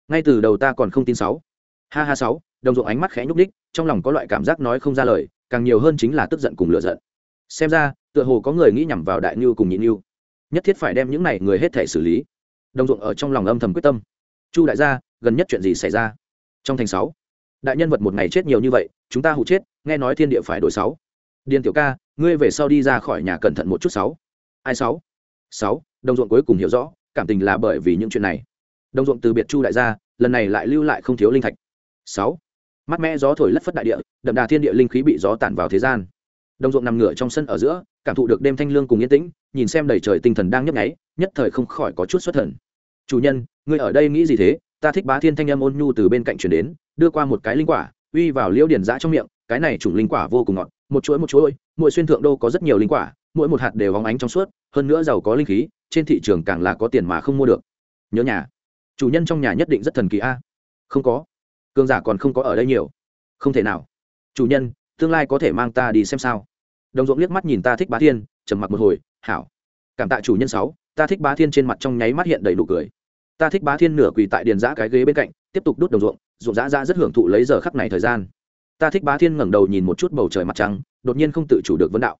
Ngay từ đầu ta còn không tin sáu. Ha ha sáu, đồng ruộng ánh mắt khẽ nhúc đích trong lòng có loại cảm giác nói không ra lời, càng nhiều hơn chính là tức giận cùng lựa giận. Xem ra, tựa hồ có người nghĩ nhằm vào đại ngưu cùng nhị ngưu nhất thiết phải đem những này người hết thể xử lý. Đồng ruộng ở trong lòng âm thầm quyết tâm. Chu đại gia, gần nhất chuyện gì xảy ra? Trong thành sáu. Đại nhân vật một ngày chết nhiều như vậy, chúng ta hụ chết, nghe nói thiên địa phải đổi sáu. Điền tiểu ca, ngươi về sau đi ra khỏi nhà cẩn thận một chút sáu. Ai sáu? Sáu, đồng ruộng cuối cùng hiểu rõ cảm tình là bởi vì những chuyện này. Đồng ruộng từ biệt chu đại gia, lần này lại lưu lại không thiếu linh thạch. Sáu mắt mẽ gió thổi lất phất đại địa, đậm đà thiên địa linh khí bị gió tản vào thế gian. Đồng ruộng nằm ngửa trong sân ở giữa, cảm thụ được đêm thanh lương cùng yên tĩnh, nhìn xem đầy trời tinh thần đang nhấp nháy, nhất thời không khỏi có chút xuất thần. Chủ nhân, ngươi ở đây nghĩ gì thế? Ta thích bá thiên thanh âm ôn nhu từ bên cạnh chuyển đến, đưa qua một cái linh quả, uy vào liễu điển giã trong miệng, cái này chủng linh quả vô cùng ngọt, một chuỗi một chuỗi, mỗi xuyên thượng đô có rất nhiều linh quả mỗi một hạt đều óng ánh trong suốt, hơn nữa giàu có linh khí, trên thị trường càng là có tiền mà không mua được. Nhớ nhà. Chủ nhân trong nhà nhất định rất thần kỳ a. À? Không có. Cương giả còn không có ở đây nhiều. Không thể nào. Chủ nhân, tương lai có thể mang ta đi xem sao? Đồng ruộng liếc mắt nhìn ta thích bá thiên, trầm mặc một hồi, hảo. Cảm tạ chủ nhân sáu, ta thích bá thiên trên mặt trong nháy mắt hiện đầy đủ cười. Ta thích bá thiên nửa quỳ tại điền giã cái ghế bên cạnh, tiếp tục đốt đồng ruộng ruộng giã ra rất hưởng thụ lấy giờ khắc này thời gian. Ta thích bá thiên ngẩng đầu nhìn một chút bầu trời mặt trăng, đột nhiên không tự chủ được vấn đạo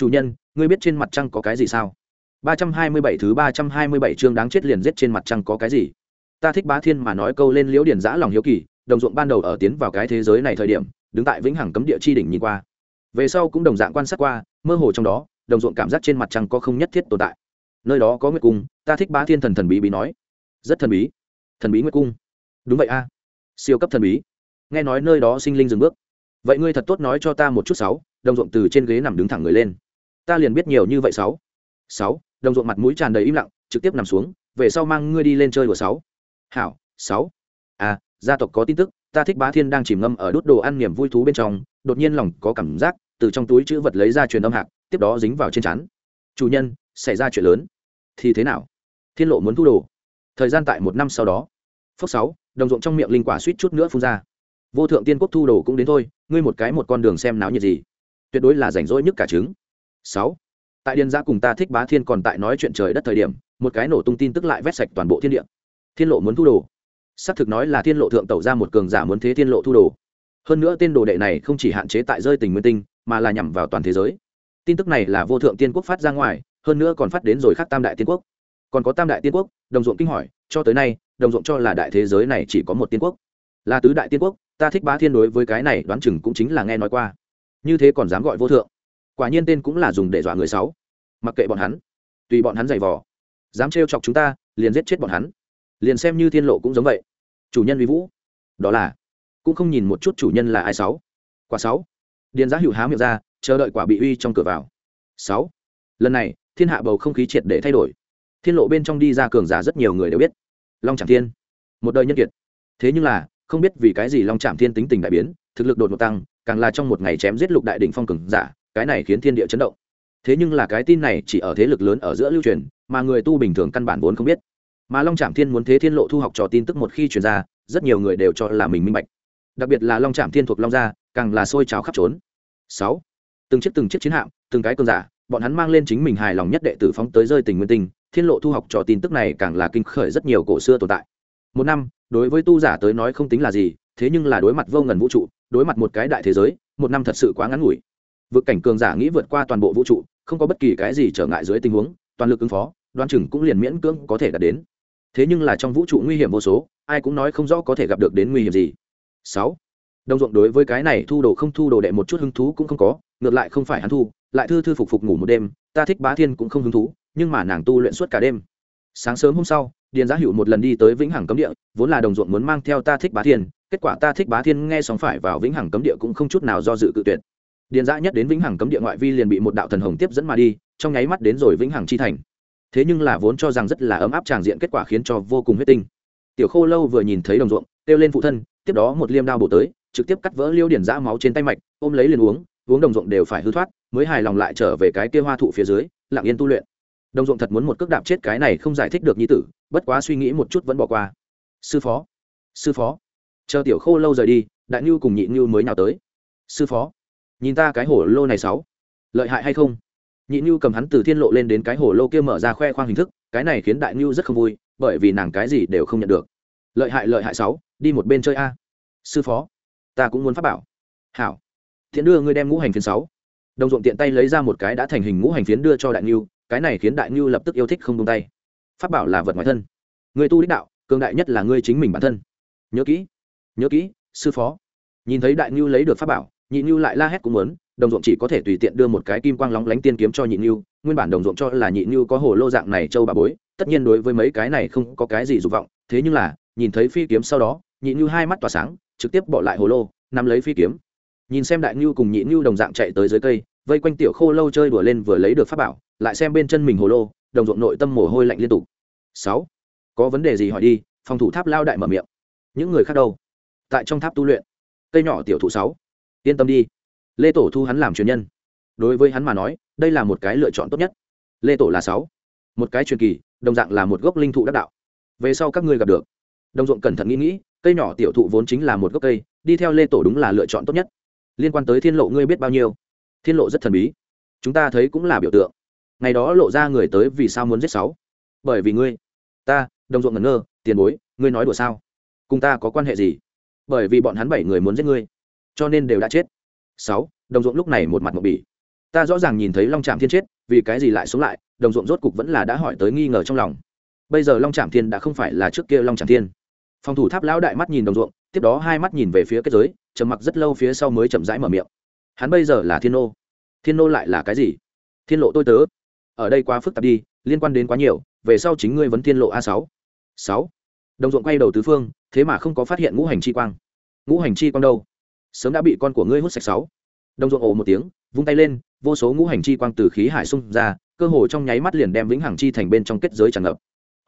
chủ nhân, ngươi biết trên mặt trăng có cái gì sao? ba trăm hai mươi bảy thứ ba trăm hai mươi bảy chương đáng chết liền giết trên mặt trăng có cái gì? Ta thích bá thiên mà nói câu lên liễu điền giã lòng hiếu kỳ, đồng ruộng ban đầu ở tiến vào cái thế giới này thời điểm, đứng tại vĩnh hằng cấm địa chi đỉnh nhìn qua. Về sau cũng đồng dạng quan sát qua, mơ hồ trong đó, đồng ruộng cảm giác trên mặt trăng có không nhất thiết tồn tại. Nơi đó có nguyệt cung, ta thích bá thiên thần thần bí bí nói. Rất thần bí. Thần bí nguyệt cung. Đúng vậy a. Siêu cấp thần bí. Nghe nói nơi đó sinh linh dừng bước. Vậy ngươi thật tốt nói cho ta một chút sáu, đồng ruộng từ trên ghế nằm đứng thẳng người lên ta liền biết nhiều như vậy sáu. Sáu, đồng ruộng mặt mũi tràn đầy im lặng, trực tiếp nằm xuống, về sau mang ngươi đi lên chơi của sáu. Hảo, sáu. À gia tộc có tin tức, ta thích bá thiên đang chìm ngâm ở đốt đồ ăn niềm vui thú bên trong, đột nhiên lòng có cảm giác, từ trong túi chữ vật lấy ra truyền âm hạc, tiếp đó dính vào trên chắn chủ nhân, xảy ra chuyện lớn. Thì thế nào? Thiên lộ muốn thu đồ. Thời gian tại một năm sau đó. Phước sáu, đồng ruộng trong miệng linh quả suýt chút nữa phun ra. Vô thượng tiên quốc thu đồ cũng đến thôi, ngươi một cái một con đường xem náo nhiệt gì. Tuyệt đối là rảnh rỗi nhất cả trứng sáu. Tại điền giã cùng ta thích bá thiên còn tại nói chuyện trời đất thời điểm, một cái nổ tung tin tức lại vét sạch toàn bộ thiên địa. Thiên lộ muốn thu đồ. Xác thực nói là thiên lộ thượng tẩu ra một cường giả muốn thế thiên lộ thu đồ. Hơn nữa tên đồ đệ này không chỉ hạn chế tại rơi tình nguyên tinh, mà là nhằm vào toàn thế giới. Tin tức này là vô thượng tiên quốc phát ra ngoài, hơn nữa còn phát đến rồi khác tam đại tiên quốc. Còn có tam đại tiên quốc, đồng ruộng kinh hỏi, cho tới nay, đồng ruộng cho là đại thế giới này chỉ có một tiên quốc. Là tứ đại tiên quốc, ta thích bá thiên đối với cái này đoán chừng cũng chính là nghe nói qua. Như thế còn dám gọi vô thượng quả nhiên tên cũng là dùng để dọa người sáu. Mặc kệ bọn hắn. Tùy bọn hắn giày vò. Dám trêu chọc chúng ta, liền giết chết bọn hắn. Liền xem như thiên lộ cũng giống vậy. Chủ nhân uy vũ. Đó là, cũng không nhìn một chút chủ nhân là ai sáu. Quả sáu. Điền giá hữu há miệng ra, chờ đợi quả bị uy trong cửa vào. Sáu. Lần này, thiên hạ bầu không khí triệt để thay đổi. Thiên lộ bên trong đi ra cường giả rất nhiều người đều biết. Long trạm thiên. Một đời nhân kiệt. Thế nhưng là, không biết vì cái gì long trạm thiên tính tình đại biến, thực lực đột ngột tăng, càng là trong một ngày chém giết lục đại đỉnh phong cường giả cái này khiến thiên địa chấn động. Thế nhưng là cái tin này chỉ ở thế lực lớn ở giữa lưu truyền, mà người tu bình thường căn bản vốn không biết. Mà long trạm thiên muốn thế thiên lộ thu học trò tin tức một khi truyền ra, rất nhiều người đều cho là mình minh bạch. Đặc biệt là long trạm thiên thuộc long gia, càng là sôi trào khắp trốn sáu, từng chiếc từng chiếc chiến hạm, từng cái cơn giả, bọn hắn mang lên chính mình hài lòng nhất đệ tử phóng tới rơi tình nguyên tinh, thiên lộ thu học trò tin tức này càng là kinh khởi rất nhiều cổ xưa tồn tại. Một năm, đối với tu giả tới nói không tính là gì, thế nhưng là đối mặt vô ngần vũ trụ, đối mặt một cái đại thế giới, một năm thật sự quá ngắn ngủi vực cảnh cường giả nghĩ vượt qua toàn bộ vũ trụ, không có bất kỳ cái gì trở ngại dưới tình huống, toàn lực ứng phó đoan chừng cũng liền miễn cưỡng có thể đạt đến. Thế nhưng là trong vũ trụ nguy hiểm vô số, ai cũng nói không rõ có thể gặp được đến nguy hiểm gì. Sáu. Đồng ruộng đối với cái này thu đồ không thu đồ đệ một chút hứng thú cũng không có, ngược lại không phải hắn thu, lại thư thư phục phục ngủ một đêm, ta thích bá thiên cũng không hứng thú, nhưng mà nàng tu luyện suốt cả đêm. Sáng sớm hôm sau, điền giá hữu một lần đi tới vĩnh hằng cấm địa, vốn là đồng ruộng muốn mang theo ta thích bá thiên, kết quả ta thích bá thiên nghe sóng phải vào vĩnh hằng cấm địa cũng không chút nào do dự cự tuyệt điền dã nhất đến vĩnh hằng cấm địa ngoại vi liền bị một đạo thần hồng tiếp dẫn mà đi, trong nháy mắt đến rồi vĩnh hằng chi thành. Thế nhưng là vốn cho rằng rất là ấm áp tràng diện kết quả khiến cho vô cùng huyết tinh. Tiểu khô lâu vừa nhìn thấy đồng ruộng, kêu lên phụ thân, tiếp đó một liêm đao bổ tới, trực tiếp cắt vỡ liêu điển dã máu trên tay mạch, ôm lấy liền uống uống đồng ruộng đều phải hư thoát, mới hài lòng lại trở về cái kia hoa thụ phía dưới, lặng yên tu luyện. Đồng ruộng thật muốn một cước đạp chết cái này không giải thích được nhi tử, bất quá suy nghĩ một chút vẫn bỏ qua. Sư phó sư phó, chờ tiểu khô lâu rời đi, đại ngưu cùng nhị ngưu mới nào tới. Sư phó nhìn ta cái hổ lô này sáu. Lợi hại hay không? Nhị ngưu cầm hắn từ thiên lộ lên đến cái hổ lô kia mở ra khoe khoang hình thức, cái này khiến đại ngưu rất không vui, bởi vì nàng cái gì đều không nhận được. Lợi hại lợi hại sáu, đi một bên chơi a. Sư phó, ta cũng muốn phát bảo. Hảo. Thiện đưa ngươi đem ngũ hành phiến sáu. Đồng ruộng tiện tay lấy ra một cái đã thành hình ngũ hành phiến đưa cho đại ngưu cái này khiến đại ngưu lập tức yêu thích không tung tay. Phát bảo là vật ngoài thân. Người tu đích đạo, cường đại nhất là ngươi chính mình bản thân. Nhớ kỹ nhớ kỹ, sư phó. Nhìn thấy đại ngưu lấy được pháp bảo nhị ngưu lại la hét cũng muốn, đồng ruộng chỉ có thể tùy tiện đưa một cái kim quang lóng lánh tiên kiếm cho nhị ngưu nguyên bản đồng ruộng cho là nhị ngưu có hồ lô dạng này châu bà bối, tất nhiên đối với mấy cái này không có cái gì dục vọng, thế nhưng là, nhìn thấy phi kiếm sau đó, nhị ngưu hai mắt tỏa sáng, trực tiếp bỏ lại hồ lô, nắm lấy phi kiếm. Nhìn xem đại ngưu cùng nhị ngưu đồng dạng chạy tới dưới cây, vây quanh tiểu khô lâu chơi đùa lên vừa lấy được pháp bảo, lại xem bên chân mình hồ lô, đồng ruộng nội tâm mồ hôi lạnh liên tục. Sáu, có vấn đề gì hỏi đi, phòng thủ tháp lao đại mở miệng. Những người khác đâu? Tại trong tháp tu luyện. Cây nhỏ tiểu thụ sáu yên tâm đi. Lê tổ thu hắn làm truyền nhân. Đối với hắn mà nói, đây là một cái lựa chọn tốt nhất. Lê tổ là sáu. Một cái truyền kỳ, đồng dạng là một gốc linh thụ đắc đạo. Về sau các ngươi gặp được. Đồng ruộng cẩn thận nghĩ nghĩ, cây nhỏ tiểu thụ vốn chính là một gốc cây, đi theo lê tổ đúng là lựa chọn tốt nhất. Liên quan tới thiên lộ ngươi biết bao nhiêu? Thiên lộ rất thần bí. Chúng ta thấy cũng là biểu tượng. Ngày đó lộ ra người tới vì sao muốn giết sáu? Bởi vì ngươi. Ta, đồng ruộng ngẩn ngơ, tiền bối, ngươi nói đùa sao? Cùng ta có quan hệ gì? Bởi vì bọn hắn bảy người muốn giết ngươi cho nên đều đã chết. Sáu, đồng ruộng lúc này một mặt một bỉ. Ta rõ ràng nhìn thấy long trạm thiên chết, vì cái gì lại sống lại, đồng ruộng rốt cục vẫn là đã hỏi tới nghi ngờ trong lòng. Bây giờ long trạm thiên đã không phải là trước kia long trạm thiên. Phòng thủ tháp lão đại mắt nhìn đồng ruộng, tiếp đó hai mắt nhìn về phía kết giới, trầm mặc rất lâu phía sau mới chậm rãi mở miệng. Hắn bây giờ là thiên nô. Thiên nô lại là cái gì? Thiên lộ tôi tớ. Ở đây quá phức tạp đi, liên quan đến quá nhiều, về sau chính ngươi vẫn thiên lộ a sáu. Sáu. Đồng ruộng quay đầu tứ phương, thế mà không có phát hiện ngũ hành chi quang. Ngũ hành chi quang đâu? Sớm đã bị con của ngươi hút sạch sáu. Đồng ruộng ồ một tiếng, vung tay lên, vô số ngũ hành chi quang từ khí hải xung ra, cơ hồ trong nháy mắt liền đem vĩnh hằng chi thành bên trong kết giới tràn ngập.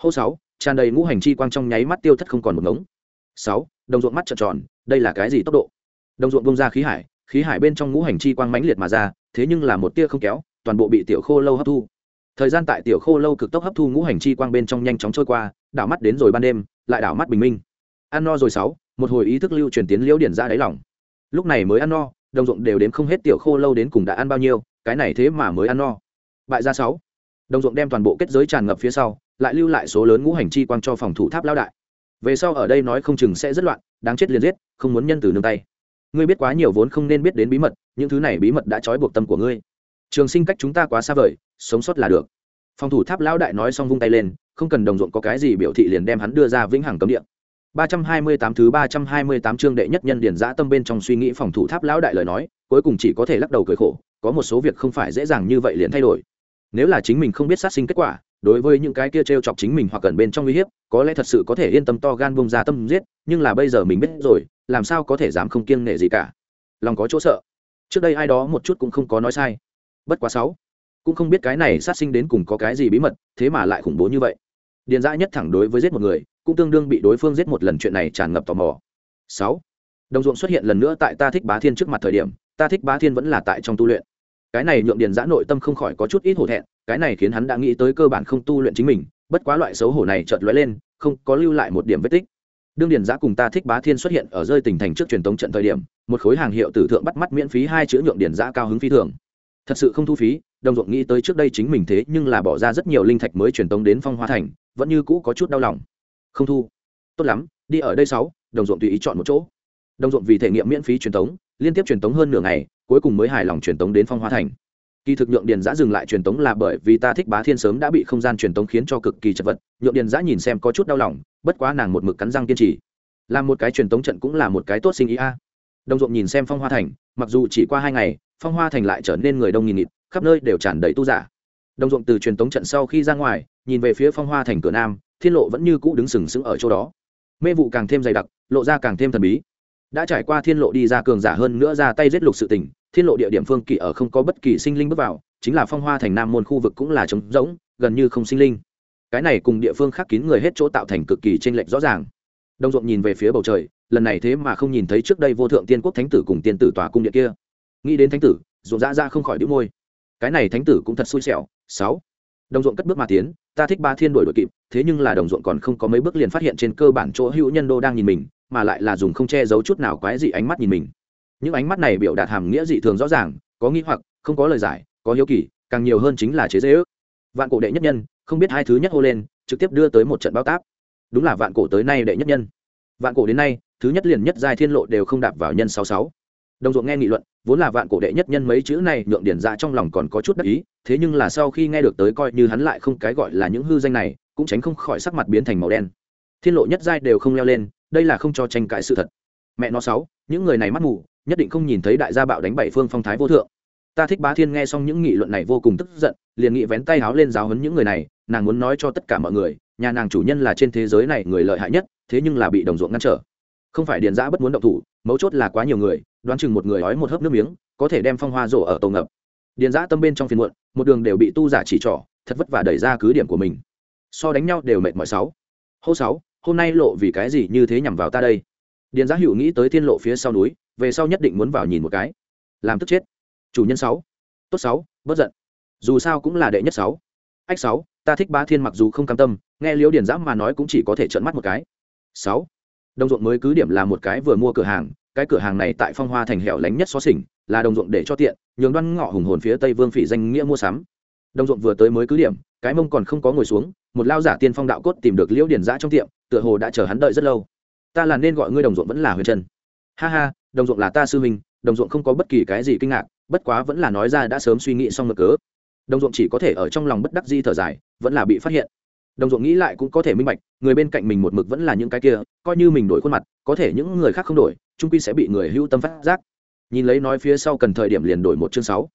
Hô sáu, tràn đầy ngũ hành chi quang trong nháy mắt tiêu thất không còn một ngống. Sáu đồng ruộng mắt trợn tròn, đây là cái gì tốc độ? Đồng ruộng bông ra khí hải khí hải bên trong ngũ hành chi quang mãnh liệt mà ra, thế nhưng là một tia không kéo, toàn bộ bị tiểu khô lâu hấp thu. Thời gian tại tiểu khô lâu cực tốc hấp thu ngũ hành chi quang bên trong nhanh chóng trôi qua, đảo mắt đến rồi ban đêm, lại đảo mắt bình minh. Ăn no rồi sáu, một hồi ý thức lưu truyền tiến liễu điển ra đáy lòng lúc này mới ăn no, đồng ruộng đều đến không hết tiểu khô lâu đến cùng đã ăn bao nhiêu, cái này thế mà mới ăn no. Bại ra sáu. Đồng ruộng đem toàn bộ kết giới tràn ngập phía sau, lại lưu lại số lớn ngũ hành chi quang cho phòng thủ tháp lao đại. Về sau ở đây nói không chừng sẽ rất loạn, đáng chết liền giết, không muốn nhân từ nương tay. Ngươi biết quá nhiều vốn không nên biết đến bí mật, những thứ này bí mật đã trói buộc tâm của ngươi. Trường sinh cách chúng ta quá xa vời, sống sót là được. Phòng thủ tháp lão đại nói xong vung tay lên, không cần đồng ruộng có cái gì biểu thị liền đem hắn đưa ra vĩnh hằng cấm địa. 328 thứ 328 chương đệ nhất nhân điển dã tâm bên trong suy nghĩ phòng thủ tháp lão đại lời nói, cuối cùng chỉ có thể lắc đầu cười khổ, có một số việc không phải dễ dàng như vậy liền thay đổi. Nếu là chính mình không biết sát sinh kết quả, đối với những cái kia trêu chọc chính mình hoặc gần bên trong uy hiếp, có lẽ thật sự có thể yên tâm to gan bung ra tâm giết, nhưng là bây giờ mình biết rồi, làm sao có thể dám không kiêng nể gì cả. Lòng có chỗ sợ. Trước đây ai đó một chút cũng không có nói sai. Bất quá sáu, cũng không biết cái này sát sinh đến cùng có cái gì bí mật, thế mà lại khủng bố như vậy. Điền dã nhất thẳng đối với giết một người, cũng tương đương bị đối phương giết một lần chuyện này tràn ngập tò mò. Sáu, đồng ruộng xuất hiện lần nữa tại ta thích bá thiên trước mặt thời điểm, ta thích bá thiên vẫn là tại trong tu luyện. Cái này nhượng điền giã nội tâm không khỏi có chút ít hổ thẹn, cái này khiến hắn đã nghĩ tới cơ bản không tu luyện chính mình, bất quá loại xấu hổ này chợt lóe lên, không có lưu lại một điểm vết tích. Đương điền giã cùng ta thích bá thiên xuất hiện ở rơi tỉnh thành trước truyền tống trận thời điểm, một khối hàng hiệu tử thượng bắt mắt miễn phí hai chữ nhượng điền giã cao hứng phi thường. Thật sự không thu phí, đồng ruộng nghĩ tới trước đây chính mình thế nhưng là bỏ ra rất nhiều linh thạch mới truyền tống đến phong hoa thành, vẫn như cũ có chút đau lòng không thu. Tốt lắm, đi ở đây sáu, đồng ruộng tùy ý chọn một chỗ. Đồng ruộng vì thể nghiệm miễn phí truyền tống liên tiếp truyền tống hơn nửa ngày, cuối cùng mới hài lòng truyền tống đến phong hoa thành. Kỳ thực nhượng điền giã dừng lại truyền tống là bởi vì ta thích bá thiên sớm đã bị không gian truyền tống khiến cho cực kỳ chật vật, nhượng điền giã nhìn xem có chút đau lòng, bất quá nàng một mực cắn răng kiên trì. Làm một cái truyền tống trận cũng là một cái tốt sinh ý a. Đồng ruộng nhìn xem phong hoa thành, mặc dù chỉ qua hai ngày, phong hoa thành lại trở nên người đông nghìn nghịt, khắp nơi đều tràn đầy tu giả đồng ruộng từ truyền tống trận sau khi ra ngoài, nhìn về phía phong hoa thành cửa nam, thiên lộ vẫn như cũ đứng sừng sững ở chỗ đó. Mê vụ càng thêm dày đặc, lộ ra càng thêm thần bí. Đã trải qua thiên lộ đi ra cường giả hơn nữa ra tay giết lục sự tình, thiên lộ địa điểm phương kỳ ở không có bất kỳ sinh linh bước vào, chính là phong hoa thành nam môn khu vực cũng là trống rỗng, gần như không sinh linh. Cái này cùng địa phương khác kín người hết chỗ tạo thành cực kỳ tranh lệch rõ ràng. Đông ruộng nhìn về phía bầu trời, lần này thế mà không nhìn thấy trước đây vô thượng tiên quốc thánh tử cùng tiên tử tòa cung điện kia. Nghĩ đến thánh tử, ruộng dã ra không khỏi đĩu môi. Cái này thánh tử cũng thật xui xẻo sáu. Đồng ruộng cất bước mà tiến, ta thích ba thiên đổi đội kịp, thế nhưng là đồng ruộng còn không có mấy bước liền phát hiện trên cơ bản chỗ hữu nhân đô đang nhìn mình, mà lại là dùng không che giấu chút nào quái dị ánh mắt nhìn mình. Những ánh mắt này biểu đạt hàm nghĩa dị thường rõ ràng, có nghi hoặc, không có lời giải, có hiếu kỳ, càng nhiều hơn chính là chế dễ ước. Vạn cổ đệ nhất nhân, không biết hai thứ nhất hô lên, trực tiếp đưa tới một trận bao táp. Đúng là vạn cổ tới nay đệ nhất nhân. Vạn cổ đến nay, thứ nhất liền nhất giai thiên lộ đều không đạp vào nhân sáu sáu đồng ruộng nghe nghị luận, vốn là vạn cổ đệ nhất nhân mấy chữ này nhượng điển ra dạ trong lòng còn có chút đắc ý, thế nhưng là sau khi nghe được tới coi như hắn lại không cái gọi là những hư danh này, cũng tránh không khỏi sắc mặt biến thành màu đen. Thiên lộ nhất giai đều không leo lên, đây là không cho tranh cãi sự thật. Mẹ nó sáu, những người này mắt mù, nhất định không nhìn thấy đại gia bạo đánh bảy phương phong thái vô thượng. Ta thích bá thiên nghe xong những nghị luận này vô cùng tức giận, liền nghị vén tay háo lên giáo hấn những người này, nàng muốn nói cho tất cả mọi người, nhà nàng chủ nhân là trên thế giới này người lợi hại nhất, thế nhưng là bị đồng ruộng ngăn trở. Không phải điền giã bất muốn động thủ, mấu chốt là quá nhiều người đoán chừng một người ói một hớp nước miếng, có thể đem phong hoa rổ ở tổ ngập. Điền giã tâm bên trong phiền muộn, một đường đều bị tu giả chỉ trỏ, thật vất vả đẩy ra cứ điểm của mình. So đánh nhau đều mệt mỏi sáu. Hô sáu, hôm nay lộ vì cái gì như thế nhằm vào ta đây? Điền giã hữu nghĩ tới thiên lộ phía sau núi, về sau nhất định muốn vào nhìn một cái. Làm tức chết. Chủ nhân sáu. Tốt sáu bất giận. Dù sao cũng là đệ nhất sáu. Ách sáu, ta thích ba thiên mặc dù không cam tâm, nghe liễu điền giã mà nói cũng chỉ có thể trợn mắt một cái. Sáu. Đồng ruộng mới cứ điểm là một cái vừa mua cửa hàng cái cửa hàng này tại phong hoa thành hẻo lánh nhất xó xỉnh, là đồng ruộng để cho tiện, nhường đoan ngọ hùng hồn phía tây vương phỉ danh nghĩa mua sắm. Đồng ruộng vừa tới mới cứ điểm, cái mông còn không có ngồi xuống, một lao giả tiên phong đạo cốt tìm được liễu điển giã trong tiệm, tựa hồ đã chờ hắn đợi rất lâu. Ta là nên gọi ngươi đồng ruộng vẫn là huyền trần ha ha, đồng ruộng là ta sư huynh, đồng ruộng không có bất kỳ cái gì kinh ngạc, bất quá vẫn là nói ra đã sớm suy nghĩ xong ngược cớ. Đồng ruộng chỉ có thể ở trong lòng bất đắc di thở dài, vẫn là bị phát hiện đồng ruộng nghĩ lại cũng có thể minh bạch, người bên cạnh mình một mực vẫn là những cái kia, coi như mình đổi khuôn mặt, có thể những người khác không đổi trung quy sẽ bị người hưu tâm phát giác. Nhìn lấy nói phía sau cần thời điểm liền đổi một chương sáu.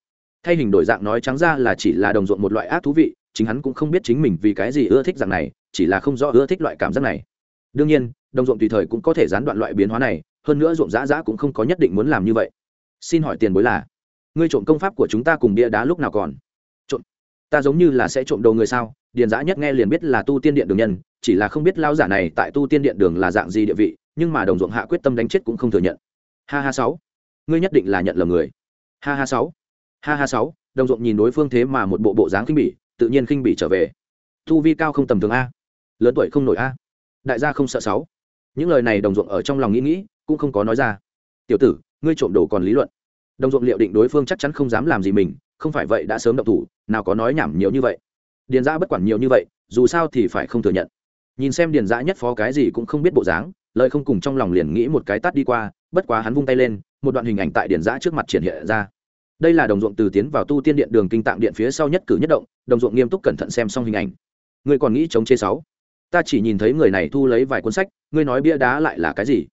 Thay hình đổi dạng nói trắng ra là chỉ là đồng ruộng một loại ác thú vị, chính hắn cũng không biết chính mình vì cái gì ưa thích dạng này, chỉ là không rõ ưa thích loại cảm giác này. Đương nhiên, đồng ruộng tùy thời cũng có thể gián đoạn loại biến hóa này, hơn nữa ruộng giã giã cũng không có nhất định muốn làm như vậy. Xin hỏi tiền bối là, ngươi trộm công pháp của chúng ta cùng bia đá lúc nào còn? Trộm, ta giống như là sẽ trộm đầu người sao? Điền giã nhất nghe liền biết là tu tiên điện đường nhân, chỉ là không biết lao giả này tại tu tiên điện đường là dạng gì địa vị, nhưng mà đồng ruộng hạ quyết tâm đánh chết cũng không thừa nhận. Ha ha sáu, ngươi nhất định là nhận lầm người. Ha ha sáu, ha ha sáu, đồng ruộng nhìn đối phương thế mà một bộ bộ dáng khinh bỉ, tự nhiên khinh bỉ trở về. Tu vi cao không tầm thường a, lớn tuổi không nổi a. Đại gia không sợ sáu. Những lời này đồng ruộng ở trong lòng nghĩ nghĩ, cũng không có nói ra. Tiểu tử, ngươi trộm đồ còn lý luận. Đồng ruộng liệu định đối phương chắc chắn không dám làm gì mình, không phải vậy đã sớm động thủ, nào có nói nhảm nhiều như vậy điền giã bất quản nhiều như vậy, dù sao thì phải không thừa nhận. Nhìn xem điền giã nhất phó cái gì cũng không biết bộ dáng, lời không cùng trong lòng liền nghĩ một cái tắt đi qua, bất quá hắn vung tay lên, một đoạn hình ảnh tại điền giã trước mặt triển hiện ra. Đây là đồng ruộng từ tiến vào tu tiên điện đường kinh tạng điện phía sau nhất cử nhất động, đồng ruộng nghiêm túc cẩn thận xem xong hình ảnh. Ngươi còn nghĩ chống chế sáu. Ta chỉ nhìn thấy người này thu lấy vài cuốn sách, ngươi nói bia đá lại là cái gì?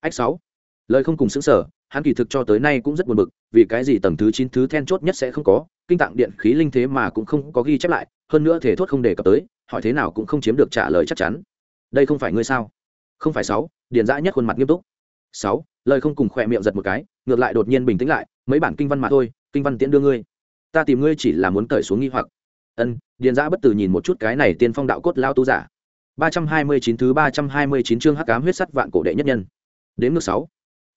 Ách sáu. Lời không cùng xứng sở, hắn kỳ thực cho tới nay cũng rất buồn bực, vì cái gì tầng thứ chín thứ then chốt nhất sẽ không có, kinh tạng điện khí linh thế mà cũng không có ghi chép lại hơn nữa thể thốt không đề cập tới, hỏi thế nào cũng không chiếm được trả lời chắc chắn. Đây không phải ngươi sao? Không phải sáu, điền dã nhất khuôn mặt nghiêm túc. Sáu, lời không cùng khỏe miệng giật một cái, ngược lại đột nhiên bình tĩnh lại, mấy bản kinh văn mà thôi, kinh văn tiễn đưa ngươi. Ta tìm ngươi chỉ là muốn cởi xuống nghi hoặc. Ân, điền dã bất tử nhìn một chút cái này tiên phong đạo cốt lao tu giả. Ba trăm hai mươi chín thứ ba trăm hai mươi chín chương hắc ám huyết sắt vạn cổ đệ nhất nhân. Đến ngược sáu.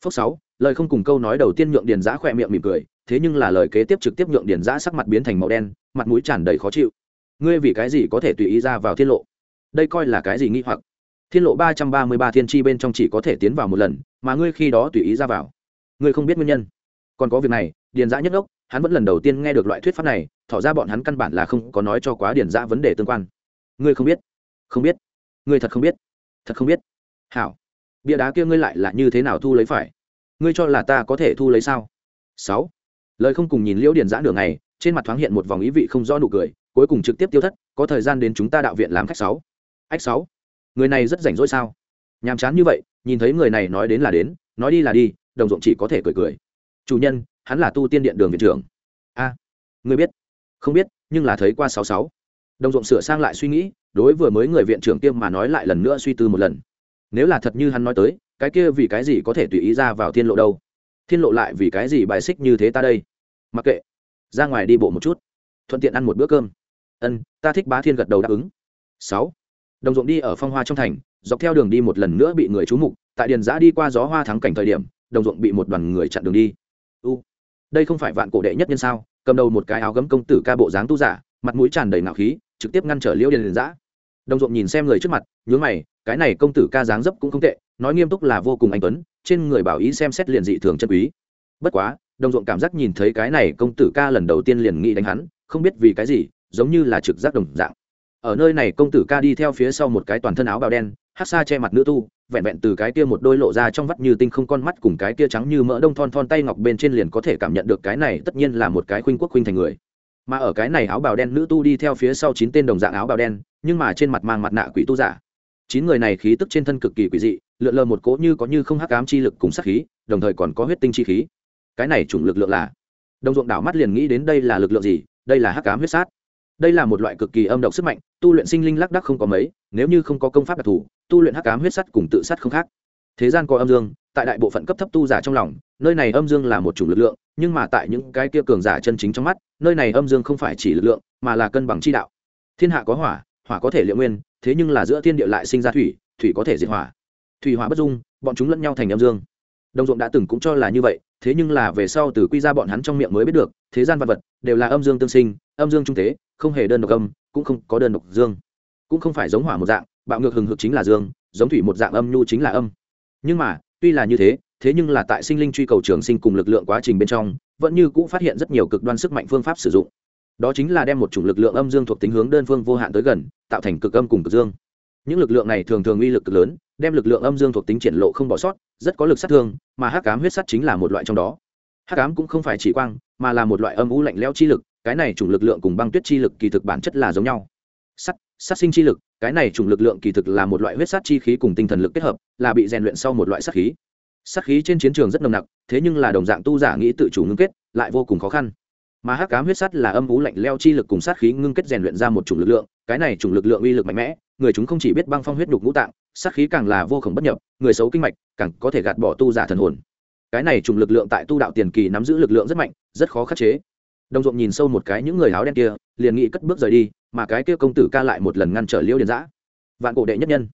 Phước sáu, lời không cùng câu nói đầu tiên nhượng điền giã khỏe miệng mỉm cười, thế nhưng là lời kế tiếp trực tiếp nhượng điền giã sắc mặt biến thành màu đen, mặt mũi tràn đầy khó chịu ngươi vì cái gì có thể tùy ý ra vào thiên lộ? Đây coi là cái gì nghi hoặc? Thiên lộ ba trăm ba mươi ba thiên tri bên trong chỉ có thể tiến vào một lần, mà ngươi khi đó tùy ý ra vào. Ngươi không biết nguyên nhân. Còn có việc này, điền giã nhất ốc hắn vẫn lần đầu tiên nghe được loại thuyết pháp này, thỏ ra bọn hắn căn bản là không có nói cho quá điền giã vấn đề tương quan. Ngươi không biết? Không biết. Ngươi thật không biết? Thật không biết? Hảo. Bia đá kia ngươi lại là như thế nào thu lấy phải? Ngươi cho là ta có thể thu lấy sao? Sáu. Lời không cùng nhìn liễu điền giã nửa ngày, trên mặt thoáng hiện một vòng ý vị không rõ nụ cười cuối cùng trực tiếp tiêu thất có thời gian đến chúng ta đạo viện làm khách sáu. Ách sáu. Người này rất rảnh rỗi sao? Nhàm chán như vậy nhìn thấy người này nói đến là đến nói đi là đi đồng ruộng chỉ có thể cười cười. Chủ nhân hắn là tu tiên điện đường viện trưởng. A à, ngươi biết. Không biết nhưng là thấy qua sáu sáu. Đồng ruộng sửa sang lại suy nghĩ đối vừa mới người viện trưởng tiêm mà nói lại lần nữa suy tư một lần. Nếu là thật như hắn nói tới cái kia vì cái gì có thể tùy ý ra vào thiên lộ đâu? Thiên lộ lại vì cái gì bài xích như thế ta đây? Mặc kệ. Ra ngoài đi bộ một chút. Thuận tiện ăn một bữa cơm ân, ta thích bá thiên gật đầu đáp ứng. Sáu. Đồng ruộng đi ở phong hoa trong thành, dọc theo đường đi một lần nữa bị người trú mục, tại điền giã đi qua gió hoa thắng cảnh thời điểm, đồng ruộng bị một đoàn người chặn đường đi. U. Đây không phải vạn cổ đệ nhất nhân sao, cầm đầu một cái áo gấm công tử ca bộ dáng tu giả, mặt mũi tràn đầy ngạo khí, trực tiếp ngăn trở liễu điền giã. Đồng ruộng nhìn xem người trước mặt, nhướng mày, cái này công tử ca dáng dấp cũng không tệ, nói nghiêm túc là vô cùng anh tuấn, trên người bảo ý xem xét liền dị thường chân quý. Bất quá, đồng ruộng cảm giác nhìn thấy cái này công tử ca lần đầu tiên liền nghĩ đánh hắn, không biết vì cái gì giống như là trực giác đồng dạng. Ở nơi này công tử ca đi theo phía sau một cái toàn thân áo bào đen, hát xa che mặt nữ tu, vẹn vẹn từ cái kia một đôi lộ ra trong vắt như tinh không con mắt cùng cái kia trắng như mỡ đông thon thon tay ngọc bên trên liền có thể cảm nhận được cái này tất nhiên là một cái khuynh quốc khuynh thành người. Mà ở cái này áo bào đen nữ tu đi theo phía sau chín tên đồng dạng áo bào đen, nhưng mà trên mặt mang mặt nạ quỷ tu giả. Chín người này khí tức trên thân cực kỳ quỷ dị, lượn lờ một cỗ như có như không hắc ám chi lực cùng sát khí, đồng thời còn có huyết tinh chi khí. Cái này chủng lực lượng là? Đồng ruộng đảo mắt liền nghĩ đến đây là lực lượng gì? Đây là hắc ám huyết sát đây là một loại cực kỳ âm độc sức mạnh, tu luyện sinh linh lác đắc không có mấy, nếu như không có công pháp đặc thù, tu luyện hắc ám huyết sắt cùng tự sát không khác. Thế gian có âm dương, tại đại bộ phận cấp thấp tu giả trong lòng, nơi này âm dương là một chủng lực lượng, nhưng mà tại những cái kia cường giả chân chính trong mắt, nơi này âm dương không phải chỉ lực lượng, mà là cân bằng chi đạo. Thiên hạ có hỏa hỏa có thể liệu nguyên, thế nhưng là giữa thiên địa lại sinh ra thủy thủy có thể diệt hỏa. Thủy hỏa bất dung, bọn chúng lẫn nhau thành âm dương. Đồng ruộng đã từng cũng cho là như vậy, thế nhưng là về sau từ quy ra bọn hắn trong miệng mới biết được, thế gian vật vật đều là âm dương tương sinh âm dương trung tế không hề đơn độc âm, cũng không có đơn độc dương. Cũng không phải giống hỏa một dạng, bạo ngược hừng hực chính là dương, giống thủy một dạng âm nhu chính là âm. Nhưng mà, tuy là như thế thế nhưng là tại sinh linh truy cầu trường sinh cùng lực lượng quá trình bên trong, vẫn như cũ phát hiện rất nhiều cực đoan sức mạnh phương pháp sử dụng. Đó chính là đem một chủng lực lượng âm dương thuộc tính hướng đơn phương vô hạn tới gần, tạo thành cực âm cùng cực dương. Những lực lượng này thường thường uy lực cực lớn, đem lực lượng âm dương thuộc tính triển lộ không bỏ sót, rất có lực sát thương, mà hắc cám huyết sắt chính là một loại trong đó. Hắc cám cũng không phải chỉ quang, mà là một loại âm u lạnh lẽo chi lực cái này chủng lực lượng cùng băng tuyết chi lực kỳ thực bản chất là giống nhau. Sắt, sát sinh chi lực, cái này chủng lực lượng kỳ thực là một loại huyết sát chi khí cùng tinh thần lực kết hợp, là bị rèn luyện sau một loại sát khí. Sát khí trên chiến trường rất nồng nặc, thế nhưng là đồng dạng tu giả nghĩ tự chủ ngưng kết, lại vô cùng khó khăn. Mà hắc cám huyết sắt là âm ú lạnh leo chi lực cùng sát khí ngưng kết rèn luyện ra một chủng lực lượng, cái này chủng lực lượng uy lực mạnh mẽ, người chúng không chỉ biết băng phong huyết đục ngũ tạng, sát khí càng là vô khổng bất nhập, người xấu kinh mạch càng có thể gạt bỏ tu giả thần hồn. Cái này chủng lực lượng tại tu đạo tiền kỳ nắm giữ lực lượng rất mạnh, rất khó khắc chế đồng ruộng nhìn sâu một cái những người áo đen kia, liền nghĩ cất bước rời đi, mà cái kia công tử ca lại một lần ngăn trở liêu điền giã vạn cổ đệ nhất nhân,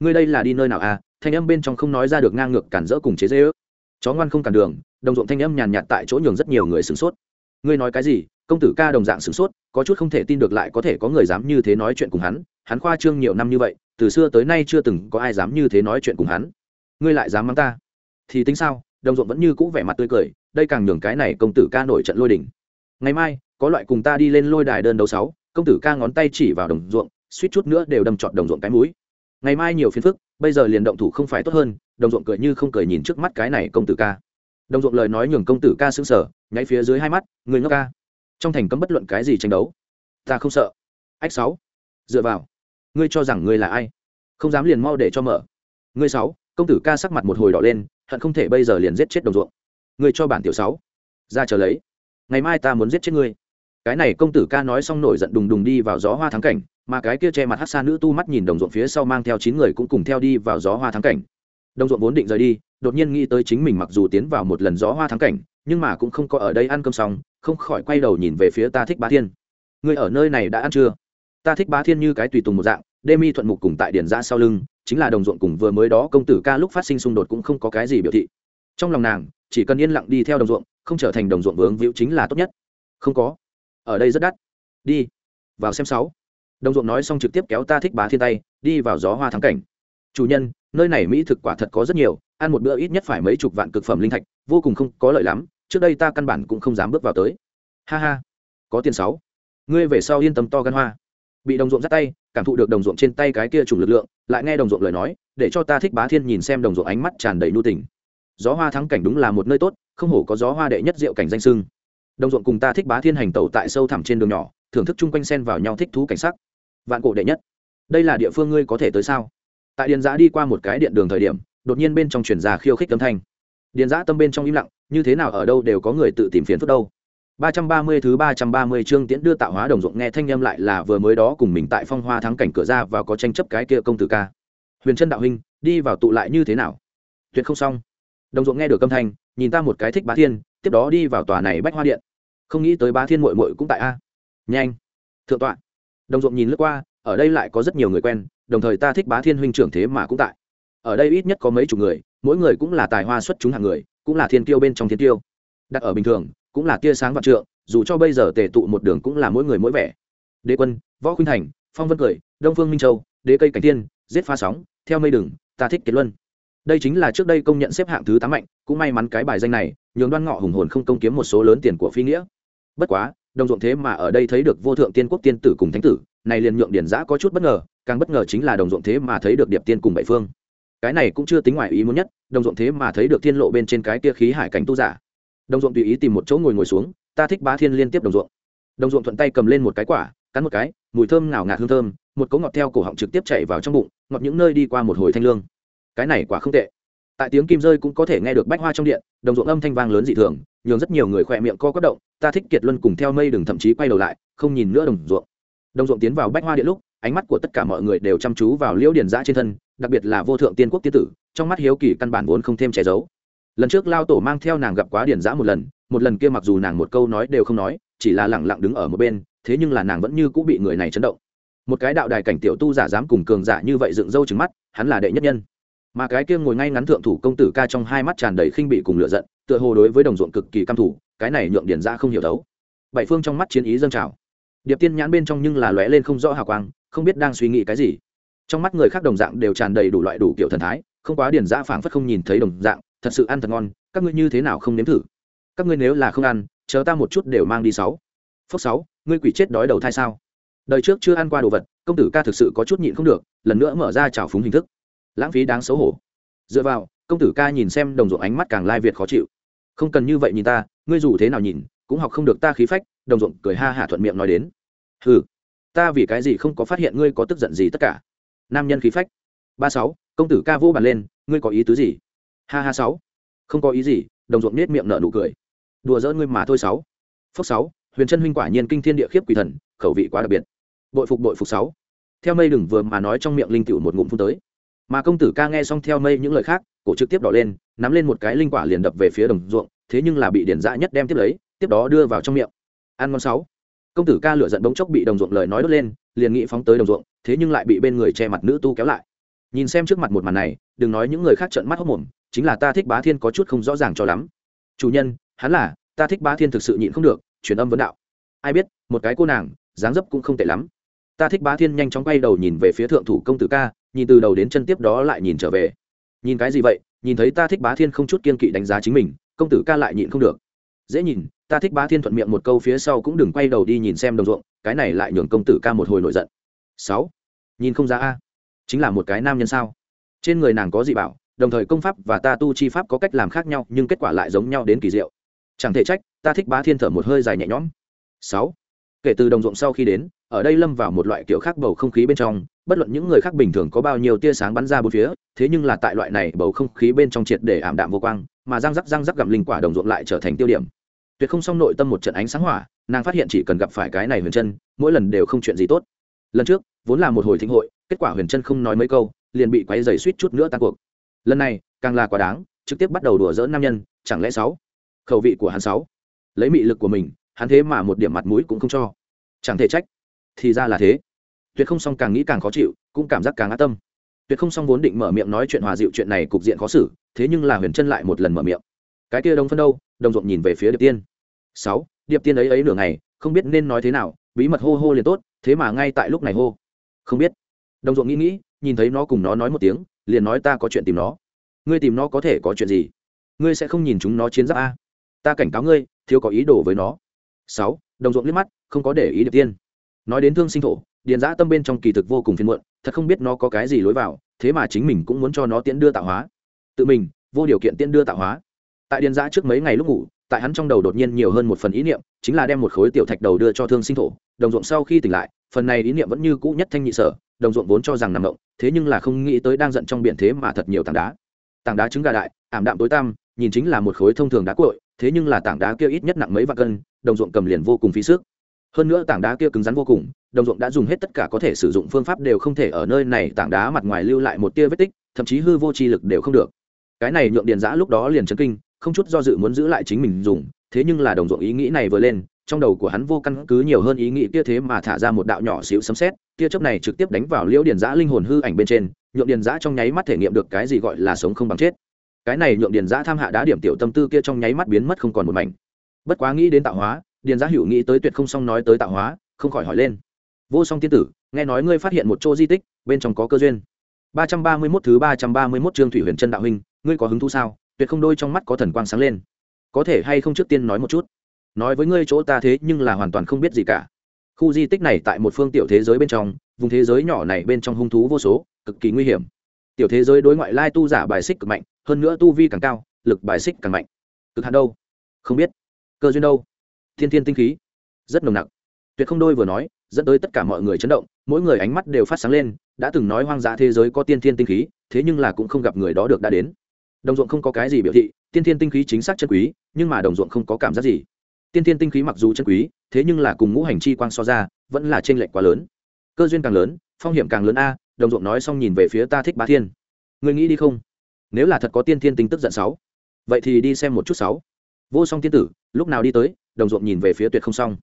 ngươi đây là đi nơi nào à? Thanh âm bên trong không nói ra được ngang ngược cản rỡ cùng chế dễ ước chó ngoan không cản đường, đồng ruộng thanh âm nhàn nhạt tại chỗ nhường rất nhiều người sửng sốt. Ngươi nói cái gì? Công tử ca đồng dạng sửng sốt, có chút không thể tin được lại có thể có người dám như thế nói chuyện cùng hắn. Hắn khoa trương nhiều năm như vậy, từ xưa tới nay chưa từng có ai dám như thế nói chuyện cùng hắn. Ngươi lại dám mắng ta? Thì tính sao? Đồng ruộng vẫn như cũ vẻ mặt tươi cười, đây càng nhường cái này công tử ca nổi trận lôi đỉnh ngày mai, có loại cùng ta đi lên lôi đài đơn đấu sáu, công tử ca ngón tay chỉ vào đồng ruộng, suýt chút nữa đều đâm trọt đồng ruộng cái mũi. Ngày mai nhiều phiền phức, bây giờ liền động thủ không phải tốt hơn, đồng ruộng cười như không cười nhìn trước mắt cái này công tử ca. Đồng ruộng lời nói nhường công tử ca xứng sở nháy phía dưới hai mắt, người ngốc ca. Trong thành cấm bất luận cái gì tranh đấu. Ta không sợ. Ách sáu. Dựa vào. Ngươi cho rằng ngươi là ai? Không dám liền mau để cho mở. Ngươi sáu, công tử ca sắc mặt một hồi đỏ lên, hận không thể bây giờ liền giết chết đồng ruộng. Ngươi cho bản tiểu sáu. Ra chờ lấy ngày mai ta muốn giết chết ngươi. Cái này công tử ca nói xong nổi giận đùng đùng đi vào gió hoa thắng cảnh, mà cái kia che mặt hát xa nữ tu mắt nhìn đồng ruộng phía sau mang theo chín người cũng cùng theo đi vào gió hoa thắng cảnh. Đồng ruộng vốn định rời đi, đột nhiên nghĩ tới chính mình mặc dù tiến vào một lần gió hoa thắng cảnh, nhưng mà cũng không có ở đây ăn cơm xong, không khỏi quay đầu nhìn về phía ta thích bá thiên. Ngươi ở nơi này đã ăn chưa? Ta thích bá thiên như cái tùy tùng một dạng đê mi thuận mục cùng tại điển ra sau lưng, chính là đồng ruộng cùng vừa mới đó công tử ca lúc phát sinh xung đột cũng không có cái gì biểu thị. Trong lòng nàng, chỉ cần yên lặng đi theo đồng ruộng không trở thành đồng ruộng vướng víu chính là tốt nhất. Không có. Ở đây rất đắt. Đi. Vào xem sáu. Đồng ruộng nói xong trực tiếp kéo ta thích bá thiên tay, đi vào gió hoa thắng cảnh. Chủ nhân, nơi này mỹ thực quả thật có rất nhiều, ăn một bữa ít nhất phải mấy chục vạn cực phẩm linh thạch, vô cùng không có lợi lắm, trước đây ta căn bản cũng không dám bước vào tới. Ha ha. Có tiền sáu. Ngươi về sau yên tâm to gan hoa. Bị đồng ruộng dắt tay, cảm thụ được đồng ruộng trên tay cái kia chủ lực lượng, lại nghe đồng ruộng lời nói, để cho ta thích bá thiên nhìn xem đồng ruộng ánh mắt tràn đầy nhu tình gió hoa thắng cảnh đúng là một nơi tốt, không hổ có gió hoa đệ nhất diệu cảnh danh sưng. Đồng ruộng cùng ta thích bá thiên hành tẩu tại sâu thẳm trên đường nhỏ, thưởng thức chung quanh sen vào nhau thích thú cảnh sắc. Vạn cổ đệ nhất. Đây là địa phương ngươi có thể tới sao? Tại điền giã đi qua một cái điện đường thời điểm, đột nhiên bên trong truyền ra khiêu khích âm thanh. Điền giã tâm bên trong im lặng, như thế nào ở đâu đều có người tự tìm phiền phức đâu. Ba trăm ba mươi thứ ba trăm ba mươi chương tiễn đưa tạo hóa đồng ruộng nghe thanh âm lại là vừa mới đó cùng mình tại phong hoa thắng cảnh cửa ra và có tranh chấp cái kia công tử ca. Huyền chân đạo huynh, đi vào tụ lại như thế nào? Tuyệt không xong đồng ruộng nghe được âm thanh, nhìn ta một cái thích bá thiên, tiếp đó đi vào tòa này bách hoa điện. Không nghĩ tới bá thiên mội mội cũng tại a. Nhanh, thượng tọa. Đồng ruộng nhìn lướt qua, ở đây lại có rất nhiều người quen, đồng thời ta thích bá thiên huynh trưởng thế mà cũng tại. Ở đây ít nhất có mấy chục người, mỗi người cũng là tài hoa xuất chúng hàng người, cũng là thiên tiêu bên trong thiên tiêu. Đặt ở bình thường, cũng là tia sáng vạn trượng, dù cho bây giờ tề tụ một đường cũng là mỗi người mỗi vẻ. Đế quân, võ khuynh thành, phong vân cười, đông phương minh châu, đế cây cảnh tiên, giết pha sóng, theo mây đừng, ta thích kết luân đây chính là trước đây công nhận xếp hạng thứ tám mạnh, cũng may mắn cái bài danh này, nhường đoan ngọ hùng hồn không công kiếm một số lớn tiền của phi nghĩa. Bất quá, đồng ruộng thế mà ở đây thấy được vô thượng tiên quốc tiên tử cùng thánh tử, này liền nhượng điển giã có chút bất ngờ, càng bất ngờ chính là đồng ruộng thế mà thấy được điệp tiên cùng bảy phương. Cái này cũng chưa tính ngoài ý muốn nhất, đồng ruộng thế mà thấy được thiên lộ bên trên cái kia khí hải cảnh tu giả. Đồng ruộng tùy ý tìm một chỗ ngồi ngồi xuống, ta thích bá thiên liên tiếp đồng ruộng. Đồng ruộng thuận tay cầm lên một cái quả, cắn một cái, mùi thơm ngào ngạt hương thơm, một cấu ngọt theo cổ họng trực tiếp chạy vào trong bụng, ngọt những nơi đi qua một hồi thanh lương cái này quả không tệ. Tại tiếng kim rơi cũng có thể nghe được bách hoa trong điện, đồng ruộng âm thanh vang lớn dị thường, nhường rất nhiều người khỏe miệng co quất động, ta thích kiệt luân cùng theo mây đừng thậm chí quay đầu lại, không nhìn nữa đồng ruộng. Đồng ruộng tiến vào bách hoa điện lúc, ánh mắt của tất cả mọi người đều chăm chú vào liễu điển giã trên thân, đặc biệt là vô thượng tiên quốc tiên tử, trong mắt hiếu kỳ căn bản vốn không thêm che giấu. Lần trước lao tổ mang theo nàng gặp quá điển giã một lần một lần kia mặc dù nàng một câu nói đều không nói, chỉ là lẳng lặng đứng ở một bên, thế nhưng là nàng vẫn như cũng bị người này chấn động. Một cái đạo đài cảnh tiểu tu giả dám cùng cường giả như vậy dựng râu trứng mắt, hắn là đệ nhất nhân mà cái kia ngồi ngay ngắn thượng thủ công tử ca trong hai mắt tràn đầy khinh bị cùng lựa giận, tựa hồ đối với đồng ruộng cực kỳ căm thủ cái này nhượng điển ra không hiểu đấu bảy phương trong mắt chiến ý dâng trào. Điệp tiên nhãn bên trong nhưng là lóe lên không rõ hào quang, không biết đang suy nghĩ cái gì. Trong mắt người khác đồng dạng đều tràn đầy đủ loại đủ kiểu thần thái, không quá điển ra phảng phất không nhìn thấy đồng dạng, thật sự ăn thật ngon, các ngươi như thế nào không nếm thử? Các ngươi nếu là không ăn, chờ ta một chút đều mang đi sáu. Phốc sáu, ngươi quỷ chết đói đầu thai sao? Đời trước chưa ăn qua đồ vật, công tử ca thực sự có chút nhịn không được, lần nữa mở ra trào phúng hình thức lãng phí đáng xấu hổ. Dựa vào, công tử ca nhìn xem đồng ruộng ánh mắt càng lai việt khó chịu. Không cần như vậy nhìn ta, ngươi dù thế nào nhìn, cũng học không được ta khí phách, đồng ruộng cười ha hả thuận miệng nói đến. Ừ ta vì cái gì không có phát hiện ngươi có tức giận gì tất cả? Nam nhân khí phách. Ba sáu, công tử ca vô bàn lên, ngươi có ý tứ gì? Ha ha sáu. Không có ý gì, đồng ruộng nết miệng nở nụ cười. Đùa dỡ ngươi mà thôi sáu. Phúc sáu, huyền chân huynh quả nhiên kinh thiên địa khiếp quỷ thần, khẩu vị quá đặc biệt. Bội phục bội phục sáu. Theo mây đừng vừa mà nói trong miệng linh tiểu một ngụm phun tới mà công tử ca nghe xong theo mây những lời khác, cổ trực tiếp đỏ lên, nắm lên một cái linh quả liền đập về phía đồng ruộng, thế nhưng là bị điển dạ nhất đem tiếp lấy, tiếp đó đưa vào trong miệng. Ăn ngon sáu. Công tử ca lựa giận bỗng chốc bị đồng ruộng lời nói đốt lên, liền nghĩ phóng tới đồng ruộng, thế nhưng lại bị bên người che mặt nữ tu kéo lại. Nhìn xem trước mặt một màn này, đừng nói những người khác trợn mắt hốc mồm, chính là ta thích bá thiên có chút không rõ ràng cho lắm. Chủ nhân, hắn là, ta thích bá thiên thực sự nhịn không được, truyền âm vấn đạo. Ai biết, một cái cô nàng, dáng dấp cũng không tệ lắm. Ta thích bá thiên nhanh chóng quay đầu nhìn về phía thượng thủ công tử ca nhìn từ đầu đến chân tiếp đó lại nhìn trở về. Nhìn cái gì vậy? Nhìn thấy ta thích bá thiên không chút kiên kỵ đánh giá chính mình, công tử ca lại nhịn không được. Dễ nhìn, ta thích bá thiên thuận miệng một câu phía sau cũng đừng quay đầu đi nhìn xem đồng ruộng, cái này lại nhường công tử ca một hồi nổi giận. Sáu, nhìn không ra a, chính là một cái nam nhân sao? Trên người nàng có gì bảo, đồng thời công pháp và ta tu chi pháp có cách làm khác nhau, nhưng kết quả lại giống nhau đến kỳ diệu. Chẳng thể trách, ta thích bá thiên thở một hơi dài nhẹ nhõm. Sáu, kể từ đồng ruộng sau khi đến ở đây lâm vào một loại kiểu khác bầu không khí bên trong, bất luận những người khác bình thường có bao nhiêu tia sáng bắn ra bốn phía, thế nhưng là tại loại này bầu không khí bên trong triệt để ảm đạm vô quang, mà răng rắc răng rắc gặm linh quả đồng ruộng lại trở thành tiêu điểm. Tuyệt không xong nội tâm một trận ánh sáng hỏa, nàng phát hiện chỉ cần gặp phải cái này huyền chân, mỗi lần đều không chuyện gì tốt. Lần trước, vốn là một hồi thính hội, kết quả huyền chân không nói mấy câu, liền bị quáy dày suýt chút nữa tan cuộc. Lần này, càng là quá đáng, trực tiếp bắt đầu đùa dỡ nam nhân, chẳng lẽ sáu? Khẩu vị của hắn sáu? Lấy mị lực của mình, hắn thế mà một điểm mặt mũi cũng không cho. Chẳng thể trách thì ra là thế. Tuyệt không xong càng nghĩ càng khó chịu, cũng cảm giác càng ác tâm. Tuyệt không xong vốn định mở miệng nói chuyện hòa dịu chuyện này cục diện khó xử, thế nhưng là huyền chân lại một lần mở miệng. Cái kia đông phân đâu? Đồng ruộng nhìn về phía điệp tiên. Sáu, điệp tiên ấy ấy nửa ngày, không biết nên nói thế nào, bí mật hô hô liền tốt, thế mà ngay tại lúc này hô. Không biết. Đồng ruộng nghĩ nghĩ, nhìn thấy nó cùng nó nói một tiếng, liền nói ta có chuyện tìm nó. Ngươi tìm nó có thể có chuyện gì? Ngươi sẽ không nhìn chúng nó chiến giáp a. Ta cảnh cáo ngươi, thiếu có ý đồ với nó. Sáu, đồng ruộng liếc mắt, không có để ý điệp tiên nói đến thương sinh thổ, điền giã tâm bên trong kỳ thực vô cùng phiền muộn, thật không biết nó có cái gì lối vào, thế mà chính mình cũng muốn cho nó tiễn đưa tạo hóa. Tự mình, vô điều kiện tiễn đưa tạo hóa. Tại điền giã trước mấy ngày lúc ngủ, tại hắn trong đầu đột nhiên nhiều hơn một phần ý niệm, chính là đem một khối tiểu thạch đầu đưa cho thương sinh thổ, đồng ruộng sau khi tỉnh lại, phần này ý niệm vẫn như cũ nhất thanh nhị sở, đồng ruộng vốn cho rằng nằm động, thế nhưng là không nghĩ tới đang giận trong biển thế mà thật nhiều tảng đá. Tảng đá trứng gà đại, ảm đạm tối tăm, nhìn chính là một khối thông thường đá cội thế nhưng là tảng đá kia ít nhất nặng mấy vạn cân, đồng ruộng cầm liền vô cùng phí sức hơn nữa tảng đá kia cứng rắn vô cùng, đồng ruộng đã dùng hết tất cả có thể sử dụng phương pháp đều không thể ở nơi này tảng đá mặt ngoài lưu lại một tia vết tích, thậm chí hư vô chi lực đều không được. Cái này nhượng điền giã lúc đó liền chấn kinh, không chút do dự muốn giữ lại chính mình dùng, thế nhưng là đồng ruộng ý nghĩ này vừa lên, trong đầu của hắn vô căn cứ nhiều hơn ý nghĩ kia thế mà thả ra một đạo nhỏ xíu sấm xét tia chớp này trực tiếp đánh vào liễu điền giã linh hồn hư ảnh bên trên, nhượng điền giã trong nháy mắt thể nghiệm được cái gì gọi là sống không bằng chết. Cái này nhượng điền giã tham hạ đá điểm tiểu tâm tư kia trong nháy mắt biến mất không còn một mảnh. Bất quá nghĩ đến tạo hóa điền giá hữu nghĩ tới tuyệt không xong nói tới tạo hóa, không khỏi hỏi lên. Vô song tiên tử, nghe nói ngươi phát hiện một chỗ di tích, bên trong có cơ duyên. ba trăm ba mươi mốt thứ ba trăm ba mươi mốt trương thủy huyền trân đạo huynh, ngươi có hứng thú sao? Tuyệt không đôi trong mắt có thần quang sáng lên. Có thể hay không trước tiên nói một chút? Nói với ngươi chỗ ta thế nhưng là hoàn toàn không biết gì cả. Khu di tích này tại một phương tiểu thế giới bên trong, vùng thế giới nhỏ này bên trong hung thú vô số, cực kỳ nguy hiểm. Tiểu thế giới đối ngoại lai tu giả bài xích cực mạnh, hơn nữa tu vi càng cao, lực bài xích càng mạnh. Cực hạn đâu? Không biết. Cơ duyên đâu? Thiên thiên tinh khí. Rất nồng nặc. Tuyệt không đôi vừa nói, dẫn tới tất cả mọi người chấn động, mỗi người ánh mắt đều phát sáng lên, đã từng nói hoang dã thế giới có tiên thiên tinh khí, thế nhưng là cũng không gặp người đó được đã đến. Đồng ruộng không có cái gì biểu thị, tiên thiên tinh khí chính xác chân quý, nhưng mà đồng ruộng không có cảm giác gì. Tiên thiên tinh khí mặc dù chân quý, thế nhưng là cùng ngũ hành chi quang so ra, vẫn là t r ê n lệch quá lớn. Cơ duyên càng lớn, phong hiểm càng lớn a, đồng ruộng nói xong nhìn về phía ta thích bá thiên. Người nghĩ đi không? Nếu là thật có tiên thiên tinh tức giận sáu, vậy thì đi xem một chút sáu. Vô song tiên tử, lúc nào đi tới? Đồng ruộng nhìn về phía tuyệt không xong.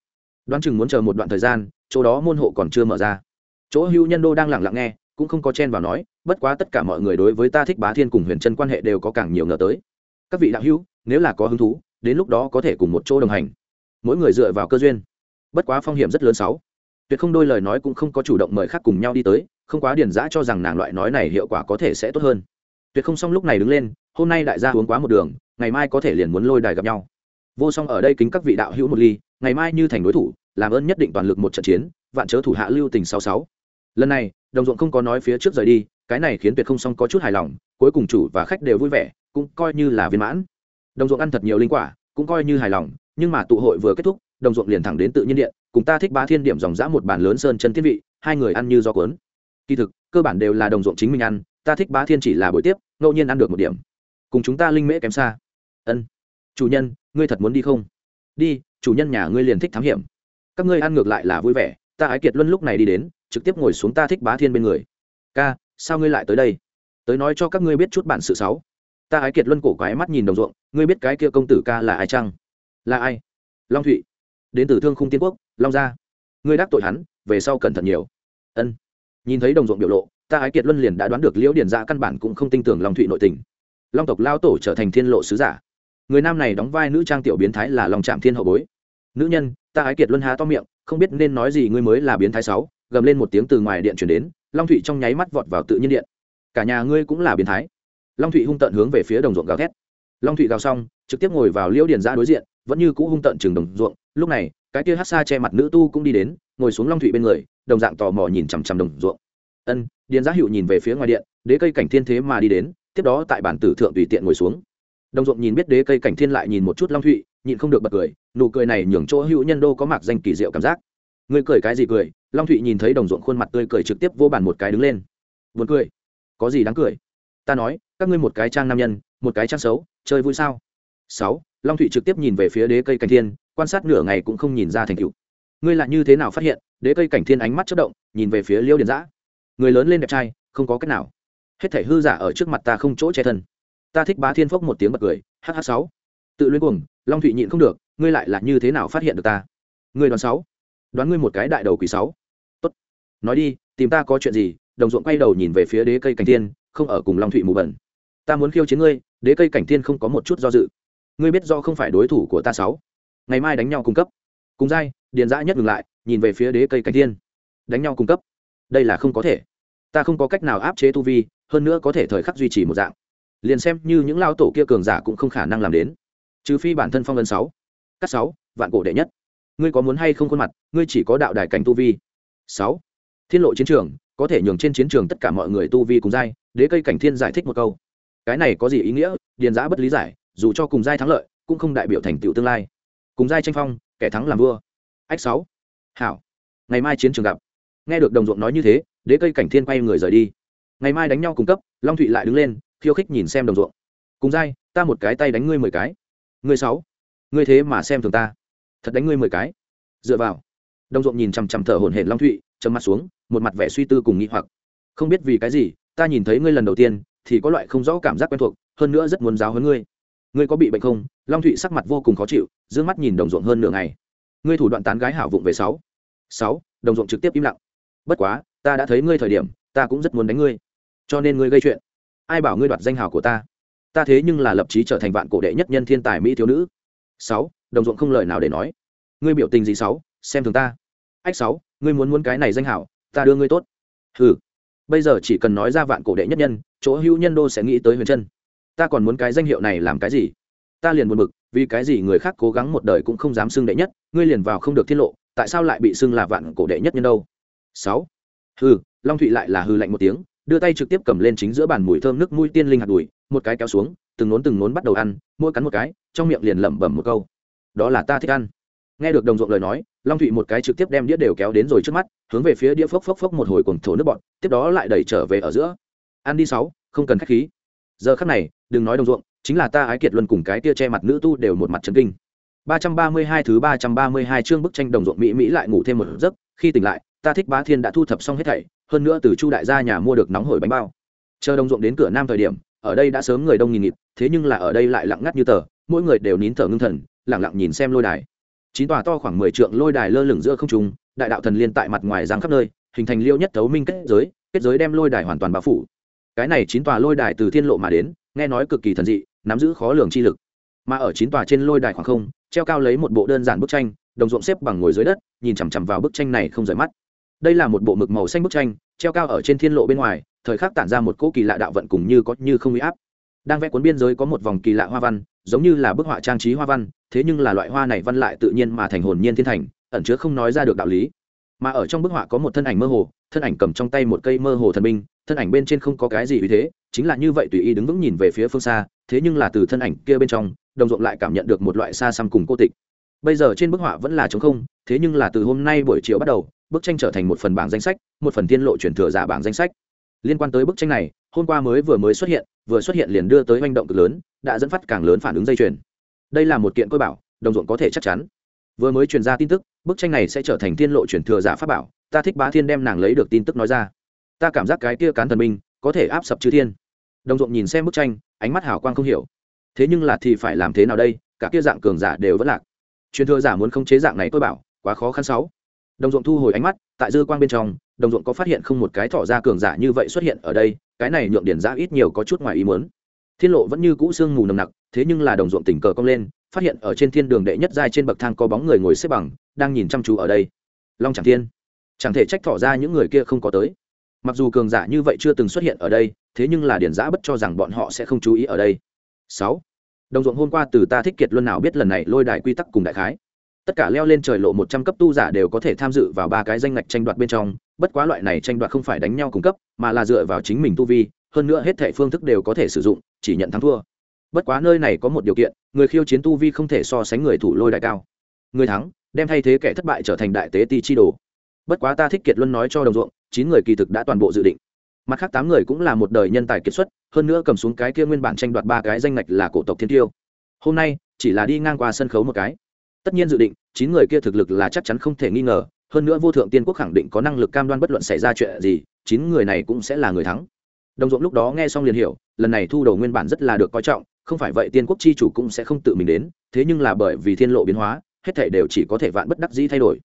Đoán chừng muốn chờ một đoạn thời gian, chỗ đó môn hộ còn chưa mở ra. Chỗ hưu nhân đô đang lặng lặng nghe, cũng không có chen vào nói, bất quá tất cả mọi người đối với ta thích bá thiên cùng huyền chân quan hệ đều có càng nhiều ngờ tới. Các vị đạo hữu, nếu là có hứng thú, đến lúc đó có thể cùng một chỗ đồng hành. Mỗi người dựa vào cơ duyên. Bất quá phong hiểm rất lớn sáu. Tuyệt không đôi lời nói cũng không có chủ động mời khác cùng nhau đi tới, không quá điền giã cho rằng nàng loại nói này hiệu quả có thể sẽ tốt hơn. Tuyệt không xong lúc này đứng lên, hôm nay đại gia uống quá một đường, ngày mai có thể liền muốn lôi đài gặp nhau vô song ở đây kính các vị đạo hữu một ly, ngày mai như thành đối thủ, làm ơn nhất định toàn lực một trận chiến, vạn chớ thủ hạ lưu tình sáu sáu. Lần này, đồng ruộng không có nói phía trước rời đi, cái này khiến tuyệt không song có chút hài lòng, cuối cùng chủ và khách đều vui vẻ, cũng coi như là viên mãn. Đồng ruộng ăn thật nhiều linh quả, cũng coi như hài lòng, nhưng mà tụ hội vừa kết thúc, đồng ruộng liền thẳng đến tự nhiên điện, cùng ta thích ba thiên điểm dòng dã một bàn lớn sơn chân thiên vị, hai người ăn như do cuốn. Kỳ thực, cơ bản đều là đồng ruộng chính mình ăn, ta thích ba thiên chỉ là buổi tiếp, ngẫu nhiên ăn được một điểm. Cùng chúng ta linh mễ kém xa. Ân chủ nhân, ngươi thật muốn đi không? Đi, chủ nhân nhà ngươi liền thích thám hiểm. Các ngươi ăn ngược lại là vui vẻ, ta ái kiệt luân lúc này đi đến, trực tiếp ngồi xuống ta thích bá thiên bên người. Ca, sao ngươi lại tới đây? Tới nói cho các ngươi biết chút bản sự sáu. Ta ái kiệt luân cổ quái mắt nhìn đồng ruộng, ngươi biết cái kia công tử ca là ai chăng? Là ai? Long thụy. Đến từ thương khung tiên quốc, long gia. Ngươi đắc tội hắn, về sau cẩn thận nhiều. Ân. Nhìn thấy đồng ruộng biểu lộ, ta ái kiệt luân liền đã đoán được liễu điển ra dạ căn bản cũng không tin tưởng long thụy nội tình. Long tộc lao tổ trở thành thiên lộ sứ giả người nam này đóng vai nữ trang tiểu biến thái là lòng trạm thiên hậu bối. Nữ nhân, ta ái kiệt luân há to miệng, không biết nên nói gì, ngươi mới là biến thái sáu. Gầm lên một tiếng từ ngoài điện chuyển đến, long thụy trong nháy mắt vọt vào tự nhiên điện. Cả nhà ngươi cũng là biến thái. Long thụy hung tận hướng về phía đồng ruộng gào thét. Long thụy gào xong, trực tiếp ngồi vào liễu điền ra đối diện, vẫn như cũ hung tận chừng đồng ruộng. Lúc này, cái kia hát xa che mặt nữ tu cũng đi đến, ngồi xuống long thụy bên người, đồng dạng tò mò nhìn chằm chằm đồng ruộng. Ân, điền giá hiệu nhìn về phía ngoài điện, đế cây cảnh thiên thế mà đi đến, tiếp đó tại bản tử thượng tùy tiện ngồi xuống đồng ruộng nhìn biết đế cây cảnh thiên lại nhìn một chút long thụy, nhịn không được bật cười, nụ cười này nhường chỗ hữu nhân đô có mặc danh kỳ diệu cảm giác. Ngươi cười cái gì cười? Long thụy nhìn thấy đồng ruộng khuôn mặt tươi cười trực tiếp vô bàn một cái đứng lên. Vượt cười? Có gì đáng cười? Ta nói, các ngươi một cái trang nam nhân, một cái trang xấu, chơi vui sao? Sáu, long thụy trực tiếp nhìn về phía đế cây cảnh thiên, quan sát nửa ngày cũng không nhìn ra thành cựu ngươi lại như thế nào phát hiện, đế cây cảnh thiên ánh mắt chất động, nhìn về phía liêu điền giã. Người lớn lên đẹp trai, không có cách nào. Hết thể hư giả ở trước mặt ta không chỗ che thân ta thích bá thiên phốc một tiếng bật cười hh sáu. Tự luyến cuồng, long thụy nhịn không được, ngươi lại là như thế nào phát hiện được ta? Ngươi đoán sáu. Đoán ngươi một cái đại đầu quỷ sáu. Tốt. Nói đi, tìm ta có chuyện gì? Đồng ruộng quay đầu nhìn về phía đế cây cảnh thiên, không ở cùng long thụy mù bẩn ta muốn khiêu chiến ngươi, đế cây cảnh thiên không có một chút do dự. Ngươi biết do không phải đối thủ của ta sáu. Ngày mai đánh nhau cung cấp. Cùng dai điền dã nhất ngừng lại, nhìn về phía đế cây cảnh thiên. Đánh nhau cung cấp. Đây là không có thể. Ta không có cách nào áp chế tu vi, hơn nữa có thể thời khắc duy trì một dạng liền xem như những lao tổ kia cường giả cũng không khả năng làm đến. Trừ phi bản thân phong vân sáu, cắt sáu, vạn cổ đệ nhất. Ngươi có muốn hay không khuôn mặt, ngươi chỉ có đạo đài cảnh tu vi. Sáu, thiên lộ chiến trường, có thể nhường trên chiến trường tất cả mọi người tu vi cùng giai, đế cây cảnh thiên giải thích một câu. Cái này có gì ý nghĩa? Điền giã bất lý giải, dù cho cùng giai thắng lợi, cũng không đại biểu thành tựu tương lai. Cùng giai tranh phong, kẻ thắng làm vua. Ách sáu, hảo, ngày mai chiến trường gặp. Nghe được đồng ruộng nói như thế, đế cây cảnh thiên quay người rời đi. Ngày mai đánh nhau cung cấp, long thụy lại đứng lên khiêu khích nhìn xem đồng ruộng. Cùng giai ta một cái tay đánh ngươi mười cái. Ngươi sáu. Ngươi thế mà xem thường ta. Thật đánh ngươi mười cái. Dựa vào. Đồng ruộng nhìn chằm chằm thở hổn hển long thụy chấm mặt xuống, một mặt vẻ suy tư cùng nghĩ hoặc. Không biết vì cái gì, ta nhìn thấy ngươi lần đầu tiên, thì có loại không rõ cảm giác quen thuộc, hơn nữa rất muốn giáo hơn ngươi. Ngươi có bị bệnh không? Long thụy sắc mặt vô cùng khó chịu d ư ơ n g mắt nhìn đồng ruộng hơn nửa ngày. Ngươi thủ đoạn tán gái hảo vụng về sáu. Sáu, đồng ruộng trực tiếp im lặng. Bất quá, ta đã thấy ngươi thời điểm, ta cũng rất muốn đánh ngươi. Cho nên ngươi gây chuyện ai bảo ngươi đoạt danh hào của ta? Ta thế nhưng là lập trí trở thành vạn cổ đệ nhất nhân thiên tài mỹ thiếu nữ. Sáu đồng ruộng không lời nào để nói. Ngươi biểu tình gì sáu? Xem thường ta. Ách sáu ngươi muốn muốn cái này danh hào, ta đưa ngươi tốt. Hừ, bây giờ chỉ cần nói ra vạn cổ đệ nhất nhân chỗ hữu nhân đô sẽ nghĩ tới huyền chân. Ta còn muốn cái danh hiệu này làm cái gì? Ta liền buồn bực vì cái gì người khác cố gắng một đời cũng không dám xưng đệ nhất ngươi liền vào không được tiết lộ tại sao lại bị xưng là vạn cổ đệ nhất nhân đâu? Sáu. Hừ, long thụy lại là hư lạnh một tiếng đưa tay trực tiếp cầm lên chính giữa bàn mùi thơm nước mũi tiên linh hạt đùi, một cái kéo xuống, từng nốn từng nốn bắt đầu ăn, mỗi cắn một cái, trong miệng liền lẩm bẩm một câu. Đó là ta thích ăn. Nghe được đồng ruộng lời nói, long thụy một cái trực tiếp đem đĩa đều kéo đến rồi trước mắt, hướng về phía đĩa phốc phốc phốc một hồi cùng thổ nước bọn tiếp đó lại đẩy trở về ở giữa. Ăn đi sáu, không cần khách khí. Giờ khắc này, đừng nói đồng ruộng, chính là ta ái kiệt luân cùng cái tia che mặt nữ tu đều một mặt trấn kinh. 332 thứ 332 chương bức tranh đồng ruộng mỹ mỹ lại ngủ thêm một giấc, khi tỉnh lại, ta thích bá thiên đã thu thập xong hết thảy hơn nữa từ chu đại gia nhà mua được nóng hổi bánh bao. Chờ đồng ruộng đến cửa nam thời điểm, ở đây đã sớm người đông nghìn nghịt, thế nhưng là ở đây lại lặng ngắt như tờ, mỗi người đều nín thở ngưng thần, lặng lặng nhìn xem lôi đài. Chín tòa to khoảng mười trượng lôi đài lơ lửng giữa không trung, đại đạo thần liên tại mặt ngoài giang khắp nơi, hình thành liêu nhất thấu minh kết giới kết giới đem lôi đài hoàn toàn bao phủ. Cái này chín tòa lôi đài từ thiên lộ mà đến, nghe nói cực kỳ thần dị, nắm giữ khó lường chi lực. Mà ở chín tòa trên lôi đài khoảng không, treo cao lấy một bộ đơn giản bức tranh, đồng ruộng xếp bằng ngồi dưới đất, nhìn chằm chằm vào bức tranh này không rời mắt đây là một bộ mực màu xanh bức tranh, treo cao ở trên thiên lộ bên ngoài, thời khắc tản ra một cỗ kỳ lạ đạo vận cùng như có như không uy áp. Đang vẽ cuốn biên giới có một vòng kỳ lạ hoa văn, giống như là bức họa trang trí hoa văn, thế nhưng là loại hoa này văn lại tự nhiên mà thành hồn nhiên thiên thành, ẩn chứa không nói ra được đạo lý. Mà ở trong bức họa có một thân ảnh mơ hồ, thân ảnh cầm trong tay một cây mơ hồ thần binh, thân ảnh bên trên không có cái gì uy thế, chính là như vậy tùy ý đứng vững nhìn về phía phương xa, thế nhưng là từ thân ảnh kia bên trong, đồng ruộng lại cảm nhận được một loại xa xăm cùng cô tịch. Bây giờ trên bức họa vẫn là trống không, thế nhưng là từ hôm nay buổi chiều bắt đầu bức tranh trở thành một phần bảng danh sách, một phần tiên lộ chuyển thừa giả bảng danh sách. Liên quan tới bức tranh này, hôm qua mới vừa mới xuất hiện, vừa xuất hiện liền đưa tới manh động cực lớn, đã dẫn phát càng lớn phản ứng dây chuyền. Đây là một kiện cơ bảo, đồng ruộng có thể chắc chắn. Vừa mới truyền ra tin tức, bức tranh này sẽ trở thành tiên lộ chuyển thừa giả pháp bảo, ta thích bá thiên đem nàng lấy được tin tức nói ra. Ta cảm giác cái kia cán thần minh, có thể áp sập chư thiên. Đồng ruộng nhìn xem bức tranh, ánh mắt hào quang không hiểu. Thế nhưng là thì phải làm thế nào đây, cả kia dạng cường giả đều vẫn lạc. Truyền thừa giả muốn không chế dạng này tôi bảo, quá khó khăn sáu đồng ruộng thu hồi ánh mắt, tại dư quang bên trong, đồng ruộng có phát hiện không một cái thỏ ra cường giả như vậy xuất hiện ở đây, cái này nhượng điển giã ít nhiều có chút ngoài ý muốn. Thiên lộ vẫn như cũ sương mù nồng nặc, thế nhưng là đồng ruộng tình cờ cong lên, phát hiện ở trên thiên đường đệ nhất giai trên bậc thang có bóng người ngồi xếp bằng, đang nhìn chăm chú ở đây. Long chẳng thiên, chẳng thể trách thỏ ra những người kia không có tới. Mặc dù cường giả như vậy chưa từng xuất hiện ở đây, thế nhưng là điển giã bất cho rằng bọn họ sẽ không chú ý ở đây. Sáu, đồng ruộng hôm qua từ ta thích kiệt luân nào biết lần này lôi đài quy tắc cùng đại khái tất cả leo lên trời lộ một trăm cấp tu giả đều có thể tham dự vào ba cái danh ngạch tranh đoạt bên trong, bất quá loại này tranh đoạt không phải đánh nhau cung cấp, mà là dựa vào chính mình tu vi, hơn nữa hết thẻ phương thức đều có thể sử dụng, chỉ nhận thắng thua. Bất quá nơi này có một điều kiện, người khiêu chiến tu vi không thể so sánh người thủ lôi đại cao. Người thắng, đem thay thế kẻ thất bại trở thành đại tế ti chi đồ. Bất quá ta thích kiệt luân nói cho đồng ruộng, chín người kỳ thực đã toàn bộ dự định. Mặt khác tám người cũng là một đời nhân tài kiệt xuất, hơn nữa cầm xuống cái kia nguyên bản tranh đoạt ba cái danh ngạch là cổ tộc thiên tiêu. Hôm nay, chỉ là đi ngang qua sân khấu một cái tất nhiên dự định, chín người kia thực lực là chắc chắn không thể nghi ngờ, hơn nữa vô thượng tiên quốc khẳng định có năng lực cam đoan bất luận xảy ra chuyện gì, chín người này cũng sẽ là người thắng. Đồng ruộng lúc đó nghe xong liền hiểu, lần này thu đầu nguyên bản rất là được coi trọng, không phải vậy tiên quốc chi chủ cũng sẽ không tự mình đến, thế nhưng là bởi vì thiên lộ biến hóa, hết thể đều chỉ có thể vạn bất đắc dĩ thay đổi.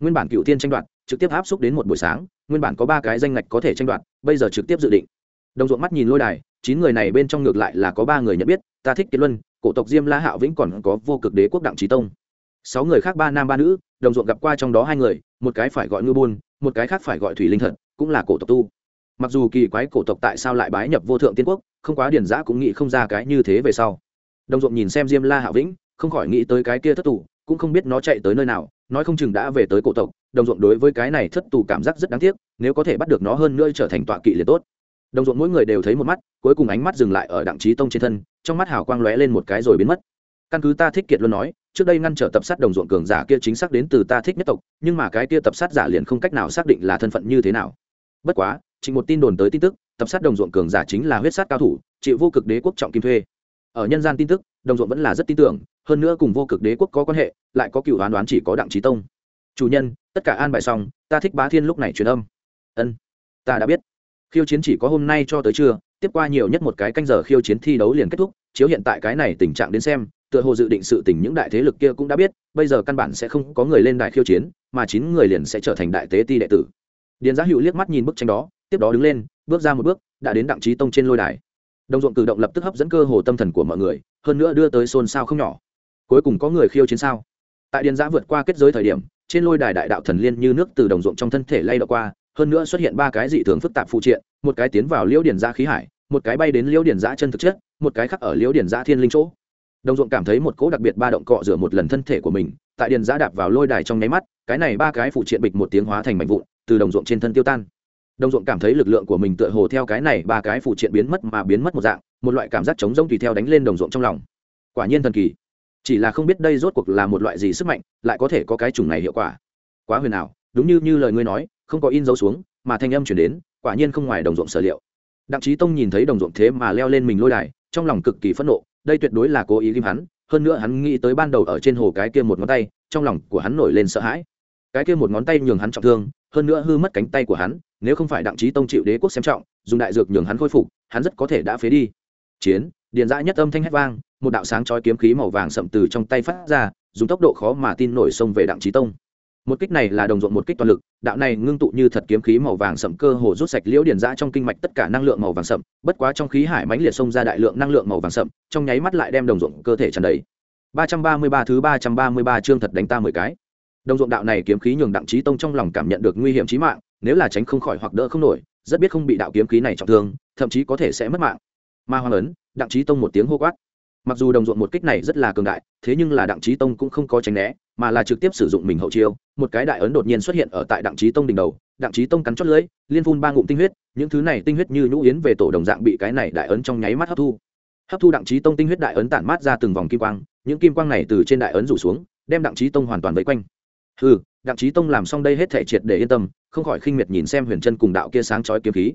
Nguyên bản cựu tiên tranh đoạt, trực tiếp áp xúc đến một buổi sáng, nguyên bản có ba cái danh ngạch có thể tranh đoạt, bây giờ trực tiếp dự định. Đồng ruộng mắt nhìn lôi đài, chín người này bên trong ngược lại là có ba người nhận biết, ta thích kiệt luân, cổ tộc diêm la hạo vĩnh còn có vô cực đế quốc đặng trí tông sáu người khác ba nam ba nữ, đồng ruộng gặp qua trong đó hai người, một cái phải gọi ngư buôn, một cái khác phải gọi thủy linh thật, cũng là cổ tộc tu. Mặc dù kỳ quái cổ tộc tại sao lại bái nhập vô thượng tiên quốc, không quá điển giã cũng nghĩ không ra cái như thế về sau. Đồng ruộng nhìn xem diêm la hạ vĩnh, không khỏi nghĩ tới cái kia thất tù, cũng không biết nó chạy tới nơi nào, nói không chừng đã về tới cổ tộc, đồng ruộng đối với cái này thất tù cảm giác rất đáng tiếc, nếu có thể bắt được nó hơn nữa trở thành tọa kỵ liền tốt. Đồng ruộng mỗi người đều thấy một mắt, cuối cùng ánh mắt dừng lại ở đặng trí tông trên thân, trong mắt hào quang lóe lên một cái rồi biến mất. Căn cứ ta thích kiệt luôn nói trước đây ngăn trở tập sát đồng ruộng cường giả kia chính xác đến từ ta thích nhất tộc, nhưng mà cái kia tập sát giả liền không cách nào xác định là thân phận như thế nào. Bất quá chỉ một tin đồn tới tin tức, tập sát đồng ruộng cường giả chính là huyết sát cao thủ, chịu vô cực đế quốc trọng kim thuê. Ở nhân gian tin tức, đồng ruộng vẫn là rất tin tưởng, hơn nữa cùng vô cực đế quốc có quan hệ, lại có cựu đoán đoán chỉ có đặng trí tông. Chủ nhân, tất cả an bài xong, ta thích bá thiên lúc này truyền âm. Ân, ta đã biết. Khiêu chiến chỉ có hôm nay cho tới trưa, tiếp qua nhiều nhất một cái canh giờ khiêu chiến thi đấu liền kết thúc, chiếu hiện tại cái này tình trạng đến xem tựa hồ dự định sự tình những đại thế lực kia cũng đã biết, bây giờ căn bản sẽ không có người lên đài khiêu chiến, mà chín người liền sẽ trở thành đại tế ti đệ tử. Điền giá hữu liếc mắt nhìn bức tranh đó, tiếp đó đứng lên, bước ra một bước, đã đến đặng trí tông trên lôi đài. Đồng ruộng cử động lập tức hấp dẫn cơ hồ tâm thần của mọi người, hơn nữa đưa tới xôn xao không nhỏ. Cuối cùng có người khiêu chiến sao? Tại điền giã vượt qua kết giới thời điểm, trên lôi đài đại đạo thần liên như nước từ đồng ruộng trong thân thể lay đ qua, hơn nữa xuất hiện ba cái dị thường phức tạp phụ triện, một cái tiến vào liễu điền giã khí hải, một cái bay đến liễu điền giã chân thực chất, một cái khác ở liễu điền giã thiên linh chỗ đồng ruộng cảm thấy một cỗ đặc biệt ba động cọ rửa một lần thân thể của mình, tại điền giã đạp vào lôi đài trong nháy mắt, cái này ba cái phụ triện bịch một tiếng hóa thành mảnh vụn, từ đồng ruộng trên thân tiêu tan. Đồng ruộng cảm thấy lực lượng của mình tựa hồ theo cái này ba cái phụ triện biến mất mà biến mất một dạng, một loại cảm giác chống rông tùy theo đánh lên đồng ruộng trong lòng. Quả nhiên thần kỳ. Chỉ là không biết đây rốt cuộc là một loại gì sức mạnh, lại có thể có cái chủng này hiệu quả. Quá huyền ảo, đúng như như lời ngươi nói, không có in dấu xuống, mà thanh âm chuyển đến, quả nhiên không ngoài đồng ruộng sở liệu. Đặng trí tông nhìn thấy đồng ruộng thế mà leo lên mình lôi đài, trong lòng cực kỳ phẫn nộ đây tuyệt đối là cố ý ghim hắn, hơn nữa hắn nghĩ tới ban đầu ở trên hồ cái kia một ngón tay, trong lòng của hắn nổi lên sợ hãi. Cái kia một ngón tay nhường hắn trọng thương, hơn nữa hư mất cánh tay của hắn, nếu không phải đặng trí tông chịu đế quốc xem trọng, dùng đại dược nhường hắn khôi phục, hắn rất có thể đã phế đi. Chiến, điện dã nhất âm thanh hét vang, một đạo sáng chói kiếm khí màu vàng sậm từ trong tay phát ra, dùng tốc độ khó mà tin nổi xông về đặng trí tông một kích này là đồng ruộng một kích toàn lực, đạo này ngưng tụ như thật kiếm khí màu vàng sậm cơ hồ rút sạch liễu điển giã trong kinh mạch tất cả năng lượng màu vàng sậm bất quá trong khí hải mãnh liệt xông ra đại lượng năng lượng màu vàng sậm trong nháy mắt lại đem đồng ruộng cơ thể tràn đầy. Ba trăm ba mươi ba thứ ba trăm ba mươi ba chương thật đánh ta mười cái. Đồng ruộng đạo này kiếm khí nhường đặng trí tông trong lòng cảm nhận được nguy hiểm chí mạng, nếu là tránh không khỏi hoặc đỡ không nổi, rất biết không bị đạo kiếm khí này trọng thương, thậm chí có thể sẽ mất mạng. Ma hoàng ấn, đặng trí tông một tiếng hô quát mặc dù đồng ruộng một kích này rất là cường đại, thế nhưng là đặng trí tông cũng không có tránh né, mà là trực tiếp sử dụng mình hậu chiêu. Một cái đại ấn đột nhiên xuất hiện ở tại đặng trí tông đỉnh đầu. Đặng trí tông cắn chót lưỡi, liên phun ba ngụm tinh huyết, những thứ này tinh huyết như nhũ yến về tổ đồng dạng bị cái này đại ấn trong nháy mắt hấp thu. Hấp thu đặng trí tông tinh huyết đại ấn tản mát ra từng vòng kim quang, những kim quang này từ trên đại ấn rủ xuống, đem đặng trí tông hoàn toàn vây quanh. Ừ đặng trí tông làm xong đây hết thể triệt để yên tâm, không khỏi khinh miệt nhìn xem huyền chân cùng đạo kia sáng chói kiếm khí.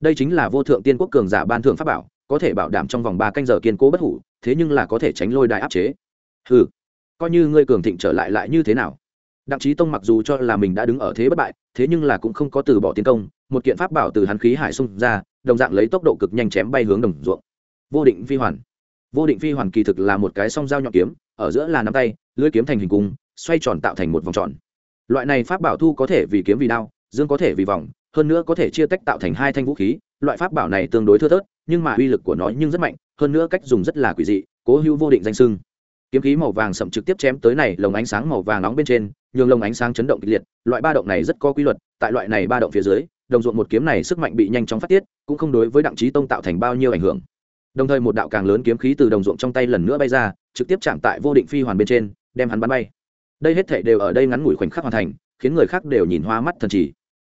Đây chính là vô thượng tiên quốc cường giả ban thượng pháp bảo, có thể bảo đảm trong vòng ba canh giờ kiên cố bất hủ thế nhưng là có thể tránh lôi đài áp chế. Ừ coi như ngươi cường thịnh trở lại lại như thế nào? Đặng trí tông mặc dù cho là mình đã đứng ở thế bất bại, thế nhưng là cũng không có từ bỏ tiến công, một kiện pháp bảo từ hắn khí hải xung ra, đồng dạng lấy tốc độ cực nhanh chém bay hướng đồng ruộng. Vô định phi hoàn. Vô định phi hoàn kỳ thực là một cái song dao nhọn kiếm, ở giữa là nắm tay lưỡi kiếm thành hình cung, xoay tròn tạo thành một vòng tròn. Loại này pháp bảo thu có thể vì kiếm vì đao, dương có thể vì vòng, hơn nữa có thể chia tách tạo thành hai thanh vũ khí, loại pháp bảo này tương đối thưa thớt, nhưng mà uy lực của nó nhưng rất mạnh hơn nữa cách dùng rất là quỷ dị, cố hữu vô định danh sưng. Kiếm khí màu vàng sậm trực tiếp chém tới này, lồng ánh sáng màu vàng nóng bên trên, nhường lồng ánh sáng chấn động kịch liệt, loại ba động này rất có quy luật, tại loại này ba động phía dưới, đồng ruộng một kiếm này sức mạnh bị nhanh chóng phát tiết, cũng không đối với đặng trí tông tạo thành bao nhiêu ảnh hưởng. Đồng thời một đạo càng lớn kiếm khí từ đồng ruộng trong tay lần nữa bay ra, trực tiếp chạm tại vô định phi hoàn bên trên, đem hắn bắn bay. Đây hết thể đều ở đây ngắn ngủi khoảnh khắc hoàn thành, khiến người khác đều nhìn hoa mắt thần trì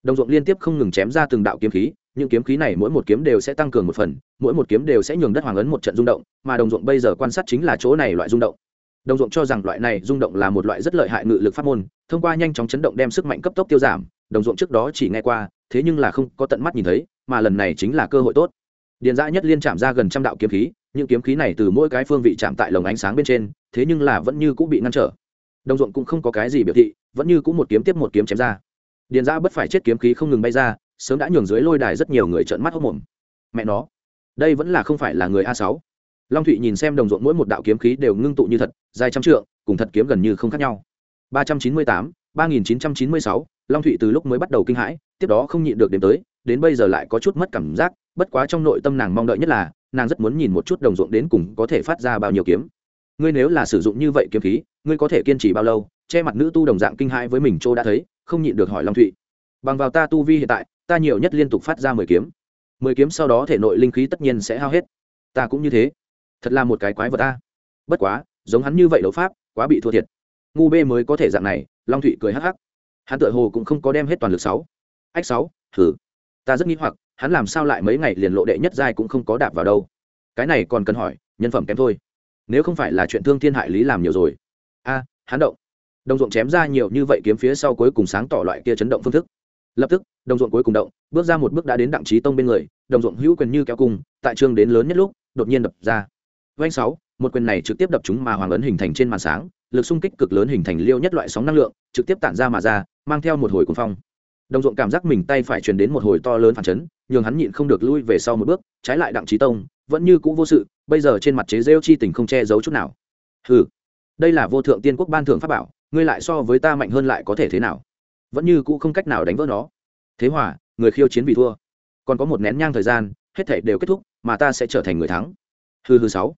đồng ruộng liên tiếp không ngừng chém ra từng đạo kiếm khí, những kiếm khí này mỗi một kiếm đều sẽ tăng cường một phần, mỗi một kiếm đều sẽ nhường đất hoàng ấn một trận rung động, mà đồng ruộng bây giờ quan sát chính là chỗ này loại rung động. Đồng ruộng cho rằng loại này rung động là một loại rất lợi hại ngự lực pháp môn, thông qua nhanh chóng chấn động đem sức mạnh cấp tốc tiêu giảm, đồng ruộng trước đó chỉ nghe qua, thế nhưng là không có tận mắt nhìn thấy, mà lần này chính là cơ hội tốt. Điền dã nhất liên chạm ra gần trăm đạo kiếm khí, những kiếm khí này từ mỗi cái phương vị chạm tại lồng ánh sáng bên trên, thế nhưng là vẫn như cũng bị ngăn trở. Đồng ruộng cũng không có cái gì biểu thị, vẫn như cũng một kiếm tiếp một kiếm chém ra điền dã bất phải chết kiếm khí không ngừng bay ra, sớm đã nhường dưới lôi đài rất nhiều người trợn mắt hốc mồm. Mẹ nó, đây vẫn là không phải là người a sáu. Long thụy nhìn xem đồng ruộng mỗi một đạo kiếm khí đều ngưng tụ như thật, dài trăm trượng, cùng thật kiếm gần như không khác nhau. ba trăm chín mươi tám, ba nghìn chín trăm chín mươi sáu, long thụy từ lúc mới bắt đầu kinh hãi, tiếp đó không nhịn được đến tới, đến bây giờ lại có chút mất cảm giác, bất quá trong nội tâm nàng mong đợi nhất là, nàng rất muốn nhìn một chút đồng ruộng đến cùng có thể phát ra bao nhiêu kiếm. Ngươi nếu là sử dụng như vậy kiếm khí, ngươi có thể kiên trì bao lâu? Che mặt nữ tu đồng dạng kinh hãi với mình châu đã thấy không nhịn được hỏi long thụy. Bằng vào ta tu vi hiện tại, ta nhiều nhất liên tục phát ra mười kiếm. Mười kiếm sau đó thể nội linh khí tất nhiên sẽ hao hết. Ta cũng như thế. Thật là một cái quái vật ta bất quá, giống hắn như vậy đấu pháp, quá bị thua thiệt. Ngu bê mới có thể dạng này, long thụy cười hắc hắc. Hắn tựa hồ cũng không có đem hết toàn lực sáu. Ách sáu thử ta rất nghi hoặc, hắn làm sao lại mấy ngày liền lộ đệ nhất giai cũng không có đạp vào đâu. Cái này còn cần hỏi, nhân phẩm kém thôi. Nếu không phải là chuyện thương thiên hại lý làm nhiều rồi. A, hắn động đồng ruộng chém ra nhiều như vậy kiếm phía sau cuối cùng sáng tỏ loại kia chấn động phương thức. Lập tức, đồng ruộng cuối cùng động, bước ra một bước đã đến đặng trí tông bên người, đồng ruộng hữu quyền như kéo cung, tại trường đến lớn nhất lúc, đột nhiên đập ra. Vanh sáu, một quyền này trực tiếp đập chúng mà hoàng ấn hình thành trên màn sáng, lực xung kích cực lớn hình thành liêu nhất loại sóng năng lượng, trực tiếp tản ra mà ra, mang theo một hồi cuồng phong. Đồng ruộng cảm giác mình tay phải truyền đến một hồi to lớn phản chấn, nhường hắn nhịn không được lui về sau một bước, trái lại đặng trí tông, vẫn như cũ vô sự, bây giờ trên mặt chế rêu chi tình không che giấu chút nào. Ừ đây là vô thượng tiên quốc ban thượng pháp bảo ngươi lại so với ta mạnh hơn lại có thể thế nào? Vẫn như cũ không cách nào đánh vỡ nó. Thế hòa, người khiêu chiến vì thua. Còn có một nén nhang thời gian, hết thể đều kết thúc, mà ta sẽ trở thành người thắng. Hư hư sáu.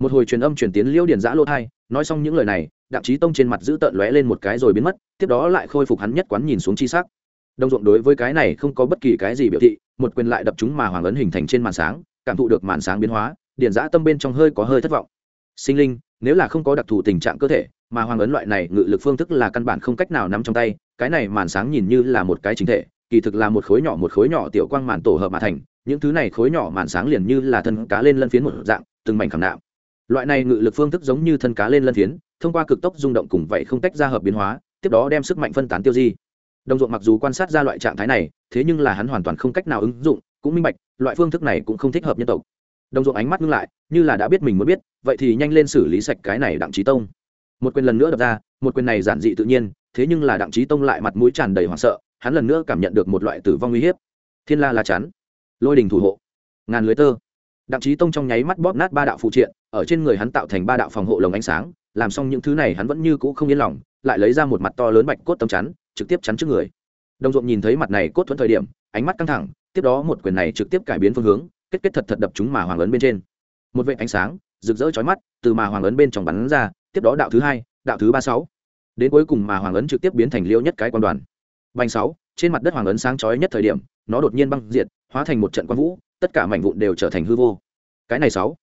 Một hồi truyền âm truyền tiến liễu điền giã lô thai, nói xong những lời này, đặng trí tông trên mặt giữ tợn lóe lên một cái rồi biến mất, tiếp đó lại khôi phục hắn nhất quán nhìn xuống chi sắc. Đồng ruộng đối với cái này không có bất kỳ cái gì biểu thị, một quyền lại đập chúng mà hoàng ấn hình thành trên màn sáng, cảm thụ được màn sáng biến hóa, điền giã tâm bên trong hơi có hơi thất vọng. Sinh linh, nếu là không có đặc thù tình trạng cơ thể mà hoàng ấn loại này ngự lực phương thức là căn bản không cách nào nắm trong tay, cái này màn sáng nhìn như là một cái chính thể, kỳ thực là một khối nhỏ một khối nhỏ tiểu quang màn tổ hợp mà thành, những thứ này khối nhỏ màn sáng liền như là thân cá lên lân phiến một dạng, từng mảnh khảm nạm. Loại này ngự lực phương thức giống như thân cá lên lân phiến, thông qua cực tốc rung động cùng vậy không tách ra hợp biến hóa, tiếp đó đem sức mạnh phân tán tiêu di. Đồng ruộng mặc dù quan sát ra loại trạng thái này, thế nhưng là hắn hoàn toàn không cách nào ứng dụng, cũng minh bạch, loại phương thức này cũng không thích hợp nhân tộc. Đồng ruộng ánh mắt ngưng lại, như là đã biết mình muốn biết, vậy thì nhanh lên xử lý sạch cái này đặng trí tông một quyền lần nữa đập ra, một quyền này giản dị tự nhiên, thế nhưng là đặng trí tông lại mặt mũi tràn đầy hoảng sợ, hắn lần nữa cảm nhận được một loại tử vong uy hiếp. Thiên la la chắn lôi đình thủ hộ, ngàn lưới tơ. Đặng trí tông trong nháy mắt bóp nát ba đạo phụ triện, ở trên người hắn tạo thành ba đạo phòng hộ lồng ánh sáng, làm xong những thứ này hắn vẫn như cũ không yên lòng, lại lấy ra một mặt to lớn bạch cốt tấm chắn, trực tiếp chắn trước người. Đồng ruộng nhìn thấy mặt này cốt thuẫn thời điểm, ánh mắt căng thẳng, tiếp đó một quyền này trực tiếp cải biến phương hướng, kết kết thật thật đập chúng mà hoàng ấn bên trên. Một vệ ánh sáng, rực rỡ chói mắt, từ mà hoàng ấn bên trong bắn ra tiếp đó đạo thứ hai, đạo thứ ba sáu. Đến cuối cùng mà hoàng ấn trực tiếp biến thành liêu nhất cái quan đoàn. Bành sáu, trên mặt đất hoàng ấn sáng chói nhất thời điểm, nó đột nhiên băng diệt, hóa thành một trận quan vũ, tất cả mảnh vụn đều trở thành hư vô. Cái này sáu,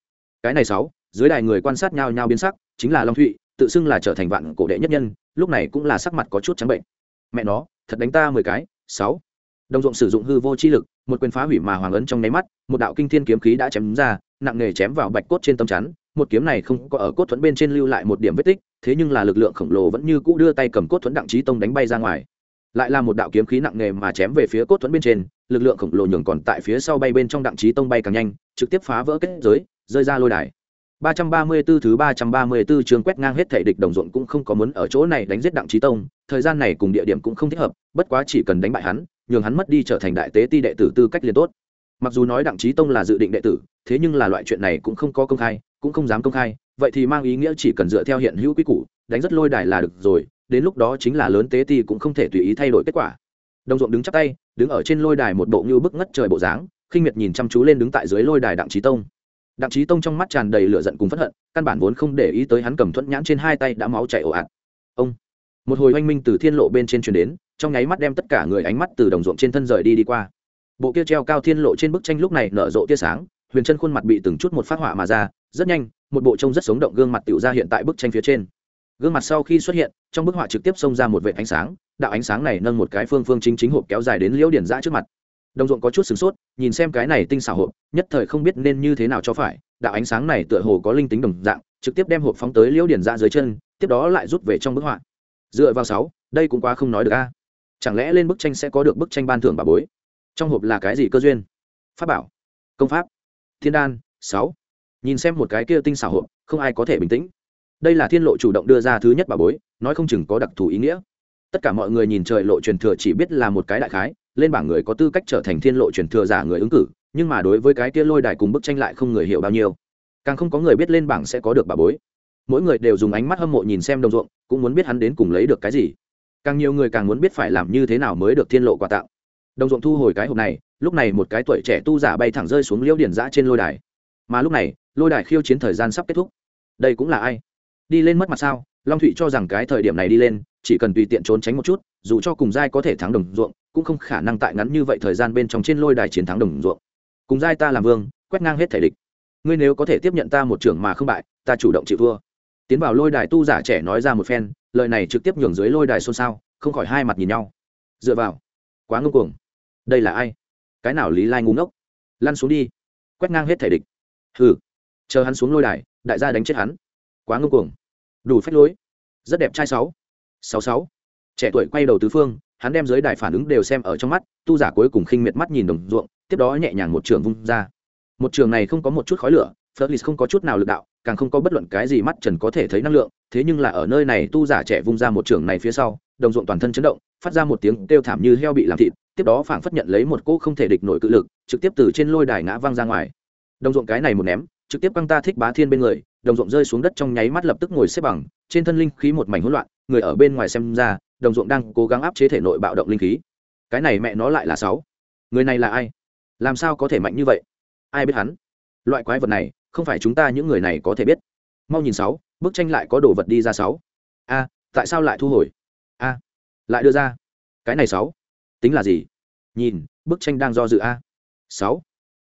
cái này sáu, dưới đài người quan sát nhau nhau biến sắc, chính là long thụy, tự xưng là trở thành vạn cổ đệ nhất nhân, lúc này cũng là sắc mặt có chút trắng bệnh. Mẹ nó, thật đánh ta mười cái, sáu. Đồng ruộng sử dụng hư vô chi lực, một quyền phá hủy mà hoàng ấn trong nháy mắt, một đạo kinh thiên kiếm khí đã chém ra, nặng nề chém vào bạch cốt trên tâm chắn một kiếm này không có ở cốt thuẫn bên trên lưu lại một điểm vết tích, thế nhưng là lực lượng khổng lồ vẫn như cũ đưa tay cầm cốt thuẫn đặng trí tông đánh bay ra ngoài. Lại là một đạo kiếm khí nặng nề mà chém về phía cốt thuẫn bên trên, lực lượng khổng lồ nhường còn tại phía sau bay bên trong đặng trí tông bay càng nhanh, trực tiếp phá vỡ kết giới, rơi ra lôi đài. 334 thứ 334 trường quét ngang hết thể địch đồng ruộng cũng không có muốn ở chỗ này đánh giết đặng trí tông, thời gian này cùng địa điểm cũng không thích hợp, bất quá chỉ cần đánh bại hắn, nhường hắn mất đi trở thành đại tế ti đệ tử tư cách liền tốt. Mặc dù nói đặng trí tông là dự định đệ tử, thế nhưng là loại chuyện này cũng không có công khai cũng không dám công khai, vậy thì mang ý nghĩa chỉ cần dựa theo hiện hữu quy củ, đánh rất lôi đài là được rồi, đến lúc đó chính là lớn tế ti cũng không thể tùy ý thay đổi kết quả. Đồng ruộng đứng chắp tay, đứng ở trên lôi đài một bộ như bức ngất trời bộ dáng, khinh miệt nhìn chăm chú lên đứng tại dưới lôi đài đặng trí tông. Đặng trí tông trong mắt tràn đầy lửa giận cùng phẫn hận, căn bản vốn không để ý tới hắn cầm thuẫn nhãn trên hai tay đã máu chảy ồ ạt. Ông! Một hồi oanh minh từ thiên lộ bên trên truyền đến, trong nháy mắt đem tất cả người ánh mắt từ đồng ruộng trên thân rời đi đi qua. Bộ kia treo cao thiên lộ trên bức tranh lúc này nở rộ tia sáng, huyền chân khuôn mặt bị từng chút một phát họa mà ra rất nhanh, một bộ trông rất sống động gương mặt tiểu ra hiện tại bức tranh phía trên. Gương mặt sau khi xuất hiện, trong bức họa trực tiếp xông ra một vệ ánh sáng, đạo ánh sáng này nâng một cái phương phương chính chính hộp kéo dài đến liễu điển giã trước mặt. Đồng ruộng có chút sửng sốt, nhìn xem cái này tinh xảo hộp, nhất thời không biết nên như thế nào cho phải, đạo ánh sáng này tựa hồ có linh tính đồng dạng, trực tiếp đem hộp phóng tới liễu điển giã dưới chân, tiếp đó lại rút về trong bức họa. Dựa vào sáu, đây cũng quá không nói được a. Chẳng lẽ lên bức tranh sẽ có được bức tranh ban thưởng bà bối? Trong hộp là cái gì cơ duyên? Pháp bảo. Công pháp. Thiên đan. Sáu nhìn xem một cái kia tinh xảo hộp, không ai có thể bình tĩnh. Đây là thiên lộ chủ động đưa ra thứ nhất bà bối, nói không chừng có đặc thù ý nghĩa. Tất cả mọi người nhìn trời lộ truyền thừa chỉ biết là một cái đại khái, lên bảng người có tư cách trở thành thiên lộ truyền thừa giả người ứng cử, nhưng mà đối với cái kia lôi đài cùng bức tranh lại không người hiểu bao nhiêu. Càng không có người biết lên bảng sẽ có được bà bối. Mỗi người đều dùng ánh mắt hâm mộ nhìn xem đồng ruộng, cũng muốn biết hắn đến cùng lấy được cái gì. Càng nhiều người càng muốn biết phải làm như thế nào mới được thiên lộ quà tặng. Đồng ruộng thu hồi cái hộp này, lúc này một cái tuổi trẻ tu giả bay thẳng rơi xuống liễu điển giã trên lôi đài. Mà lúc này lôi đài khiêu chiến thời gian sắp kết thúc. Đây cũng là ai? Đi lên mất mặt sao? Long thụy cho rằng cái thời điểm này đi lên, chỉ cần tùy tiện trốn tránh một chút, dù cho cùng giai có thể thắng đồng ruộng, cũng không khả năng tại ngắn như vậy thời gian bên trong trên lôi đài chiến thắng đồng ruộng. Cùng giai ta làm vương, quét ngang hết thể địch. Ngươi nếu có thể tiếp nhận ta một trưởng mà không bại, ta chủ động chịu thua. Tiến vào lôi đài tu giả trẻ nói ra một phen, lời này trực tiếp nhường dưới lôi đài xôn xao, không khỏi hai mặt nhìn nhau. Dựa vào, quá ngưng cuồng. Đây là ai? Cái nào lý lai ngu ngốc? Lăn xuống đi, quét ngang hết thể địch. Hừ chờ hắn xuống lôi đài đại gia đánh chết hắn. Quá ngưng cuồng. Đủ phép lối. Rất đẹp trai sáu. Sáu sáu. Trẻ tuổi quay đầu tứ phương hắn đem dưới đài phản ứng đều xem ở trong mắt tu giả cuối cùng khinh miệt mắt nhìn đồng ruộng tiếp đó nhẹ nhàng một trường vung ra. Một trường này không có một chút khói lửa Flerlis không có chút nào lực đạo, càng không có bất luận cái gì mắt trần có thể thấy năng lượng, thế nhưng là ở nơi này tu giả trẻ vung ra một trường này phía sau, đồng ruộng toàn thân chấn động, phát ra một tiếng kêu thảm như heo bị làm thịt, tiếp đó phảng phất nhận lấy một cỗ không thể địch nổi cự lực, trực tiếp từ trên lôi đài ngã văng ra ngoài. Đồng ruộng cái này một ném, trực tiếp quăng ta thích bá thiên bên người, đồng ruộng rơi xuống đất trong nháy mắt lập tức ngồi xếp bằng, trên thân linh khí một mảnh hỗn loạn, người ở bên ngoài xem ra, đồng ruộng đang cố gắng áp chế thể nội bạo động linh khí. Cái này mẹ nó lại là sáu. Người này là ai? Làm sao có thể mạnh như vậy? Ai biết hắn? Loại quái vật này, không phải chúng ta những người này có thể biết mau nhìn sáu bức tranh lại có đồ vật đi ra sáu a tại sao lại thu hồi a lại đưa ra cái này sáu tính là gì nhìn bức tranh đang do dự a sáu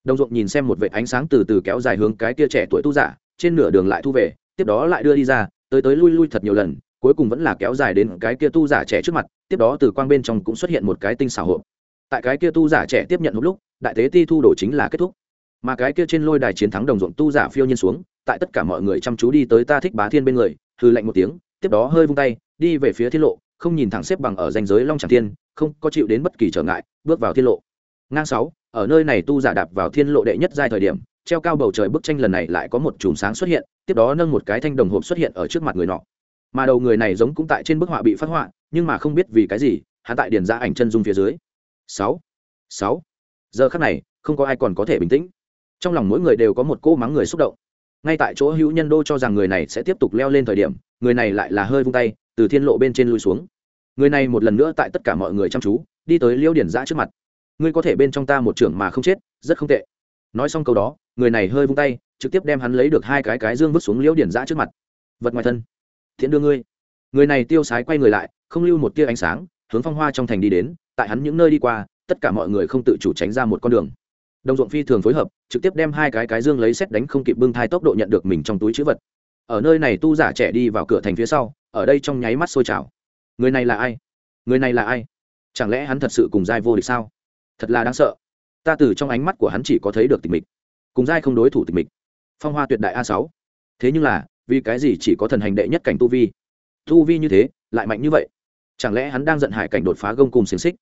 đồng ruộng nhìn xem một vệ ánh sáng từ từ kéo dài hướng cái kia trẻ tuổi tu giả, trên nửa đường lại thu về, tiếp đó lại đưa đi ra, tới tới lui lui thật nhiều lần, cuối cùng vẫn là kéo dài đến cái kia tu giả trẻ trước mặt, tiếp đó từ quang bên trong cũng xuất hiện một cái tinh xảo hộp. Tại cái kia tu giả trẻ tiếp nhận một lúc, đại tế ti thu đồ chính là kết thúc. Mà cái kia trên lôi đài chiến thắng đồng ruộng tu giả phiêu nhiên xuống, tại tất cả mọi người chăm chú đi tới ta thích bá thiên bên người hư lạnh một tiếng, tiếp đó hơi vung tay, đi về phía thiên lộ, không nhìn thẳng xếp bằng ở danh giới long tràng thiên, không có chịu đến bất kỳ trở ngại, bước vào thiên lộ. Ngang sáu ở nơi này tu giả đạp vào thiên lộ đệ nhất giai thời điểm, treo cao bầu trời bức tranh lần này lại có một chùm sáng xuất hiện, tiếp đó nâng một cái thanh đồng hộp xuất hiện ở trước mặt người nọ. Mà đầu người này giống cũng tại trên bức họa bị phát họa, nhưng mà không biết vì cái gì, hắn tại điền ra ảnh chân dung phía dưới. Sáu sáu. Giờ khắc này, không có ai còn có thể bình tĩnh. Trong lòng mỗi người đều có một cô mắng người xúc động. Ngay tại chỗ hữu nhân đô cho rằng người này sẽ tiếp tục leo lên thời điểm, người này lại là hơi vung tay, từ thiên lộ bên trên lui xuống. Người này một lần nữa tại tất cả mọi người chăm chú, đi tới liêu điển giã trước mặt ngươi có thể bên trong ta một trưởng mà không chết, rất không tệ. Nói xong câu đó, người này hơi vung tay, trực tiếp đem hắn lấy được hai cái cái dương vứt xuống liêu điển giã trước mặt. Vật ngoài thân, thiện đưa ngươi. Người này tiêu sái quay người lại, không lưu một tia ánh sáng, hướng phong hoa trong thành đi đến, tại hắn những nơi đi qua, tất cả mọi người không tự chủ tránh ra một con đường. Đồng ruộng phi thường phối hợp, trực tiếp đem hai cái cái dương lấy xét đánh không kịp bưng thai tốc độ nhận được mình trong túi chữ vật. Ở nơi này tu giả trẻ đi vào cửa thành phía sau, ở đây trong nháy mắt sôi trào. Người này là ai? Người này là ai? Chẳng lẽ hắn thật sự cùng giai vô địch sao? Thật là đáng sợ. Ta từ trong ánh mắt của hắn chỉ có thấy được tịch mịch, cùng giai không đối thủ tịch mịch. Phong hoa tuyệt đại a sáu. Thế nhưng là, vì cái gì chỉ có thần hành đệ nhất cảnh tu vi? Tu vi như thế, lại mạnh như vậy? Chẳng lẽ hắn đang giận hải cảnh đột phá gông cùng xiềng xích?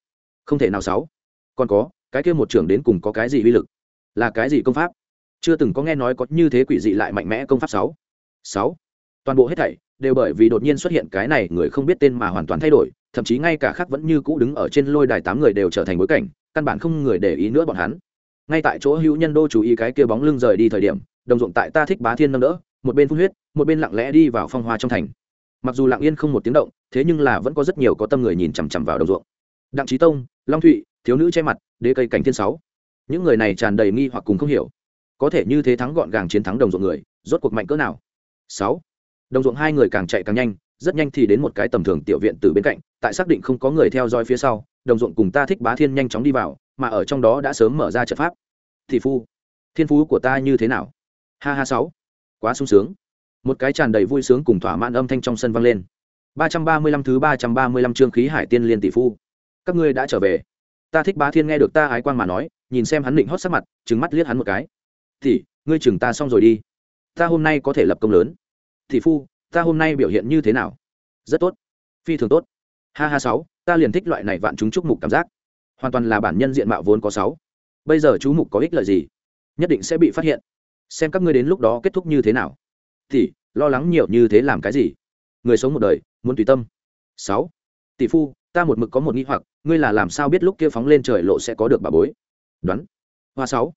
Không thể nào sáu. Còn có, cái kia một trưởng đến cùng có cái gì uy lực? Là cái gì công pháp? Chưa từng có nghe nói có như thế quỷ dị lại mạnh mẽ công pháp sáu. Sáu. Toàn bộ hết thảy đều bởi vì đột nhiên xuất hiện cái này, người không biết tên mà hoàn toàn thay đổi, thậm chí ngay cả khác vẫn như cũ đứng ở trên lôi đài tám người đều trở thành bối cảnh căn bản không người để ý nữa bọn hắn. Ngay tại chỗ hữu nhân đô chú ý cái kia bóng lưng rời đi thời điểm, đồng ruộng tại ta thích bá thiên nâng đỡ, một bên phun huyết, một bên lặng lẽ đi vào phong hoa trong thành. Mặc dù lặng yên không một tiếng động, thế nhưng là vẫn có rất nhiều có tâm người nhìn chằm chằm vào đồng ruộng. Đặng trí tông, long thụy, thiếu nữ che mặt, đế cây cảnh thiên sáu. Những người này tràn đầy nghi hoặc cùng không hiểu. Có thể như thế thắng gọn gàng chiến thắng đồng ruộng người, rốt cuộc mạnh cỡ nào? Sáu. Đồng ruộng hai người càng chạy càng nhanh rất nhanh thì đến một cái tầm thường tiểu viện từ bên cạnh, tại xác định không có người theo dõi phía sau, đồng ruộng cùng ta thích bá thiên nhanh chóng đi vào, mà ở trong đó đã sớm mở ra trận pháp. Thì phu, thiên phú của ta như thế nào? Ha ha sáu, quá sung sướng. Một cái tràn đầy vui sướng cùng thỏa mãn âm thanh trong sân vang lên. Ba trăm ba mươi lăm thứ ba trăm ba mươi lăm trương khí hải tiên liên tỷ phu. Các ngươi đã trở về. Ta thích bá thiên nghe được ta ái quan mà nói, nhìn xem hắn định hót sắc mặt, trừng mắt liếc hắn một cái. Thì, ngươi chừng ta xong rồi đi. Ta hôm nay có thể lập công lớn. Thì phu ta hôm nay biểu hiện như thế nào? Rất tốt. Phi thường tốt. Ha ha sáu, ta liền thích loại này vạn chúng chúc mục cảm giác. Hoàn toàn là bản nhân diện mạo vốn có sáu. Bây giờ chú mục có ích lợi gì? Nhất định sẽ bị phát hiện. Xem các ngươi đến lúc đó kết thúc như thế nào. Thì lo lắng nhiều như thế làm cái gì? Người sống một đời, muốn tùy tâm. Sáu, tỷ phu, ta một mực có một nghi hoặc, ngươi là làm sao biết lúc kia phóng lên trời lộ sẽ có được bà bối? Đoán. Hoa sáu,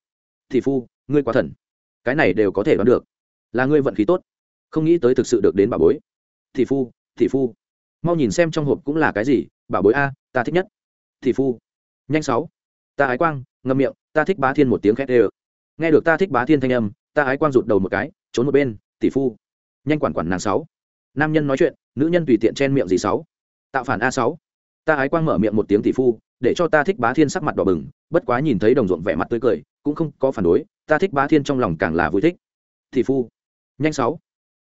tỷ phu, ngươi quá thần. Cái này đều có thể đoán được. Là ngươi vận khí tốt không nghĩ tới thực sự được đến bà bối. Tỷ phu tỷ phu. Mau nhìn xem trong hộp cũng là cái gì, bà bối a, ta thích nhất. Tỷ phu. Nhanh sáu. Ta ái quang ngâm miệng, ta thích bá thiên một tiếng khét ê nghe được ta thích bá thiên thanh âm, ta ái quang rụt đầu một cái, trốn một bên tỷ phu. Nhanh quản quản nàng sáu. Nam nhân nói chuyện, nữ nhân tùy tiện chen miệng gì sáu. Tạo phản a sáu. Ta ái quang mở miệng một tiếng tỷ phu, để cho ta thích bá thiên sắc mặt đỏ bừng, bất quá nhìn thấy đồng ruộng vẻ mặt tươi cười, cũng không có phản đối, ta thích bá thiên trong lòng càng là vui thích. Tỷ phu. Nhanh sáu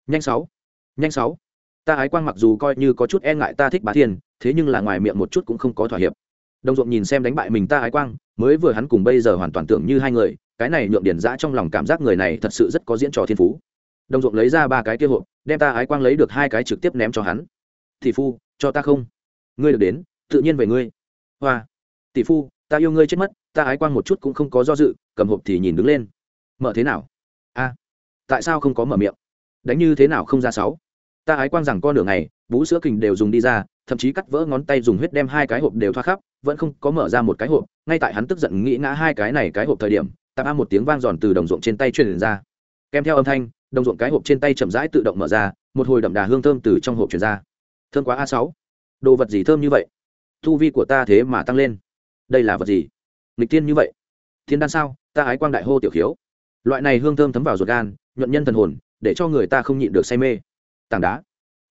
nhanh sáu. Nhanh sáu. Ta ái quang mặc dù coi như có chút e ngại ta thích bá thiên, thế nhưng là ngoài miệng một chút cũng không có thỏa hiệp. Đồng ruộng nhìn xem đánh bại mình ta ái quang, mới vừa hắn cùng bây giờ hoàn toàn tưởng như hai người, cái này nhượng điển giã trong lòng cảm giác người này thật sự rất có diễn trò thiên phú. Đồng ruộng lấy ra ba cái kia hộp, đem ta ái quang lấy được hai cái trực tiếp ném cho hắn. Tỷ phu, cho ta không? Ngươi được đến, tự nhiên về ngươi. Hoa. Tỷ phu, ta yêu ngươi chết mất, ta ái quang một chút cũng không có do dự, cầm hộp thì nhìn đứng lên. Mở thế nào? A. Tại sao không có mở miệng? Đánh như thế nào không ra sáu. Ta ái quang rằng con nửa ngày, vũ sữa kình đều dùng đi ra, thậm chí cắt vỡ ngón tay dùng huyết đem hai cái hộp đều thoa khắp, vẫn không có mở ra một cái hộp, ngay tại hắn tức giận nghĩ ngã hai cái này cái hộp thời điểm tạp a một tiếng vang giòn từ đồng ruộng trên tay truyền ra. Kèm theo âm thanh, đồng ruộng cái hộp trên tay chậm rãi tự động mở ra, một hồi đậm đà hương thơm từ trong hộp truyền ra. Thơm quá a sáu. Đồ vật gì thơm như vậy? Thu vi của ta thế mà tăng lên. Đây là vật gì? Nghịch tiên như vậy. Thiên đan sao? Ta ái quang đại hô tiểu khiếu. Loại này hương thơm thấm vào ruột gan, nhuận nhân thần hồn để cho người ta không nhịn được say mê. Tảng đá.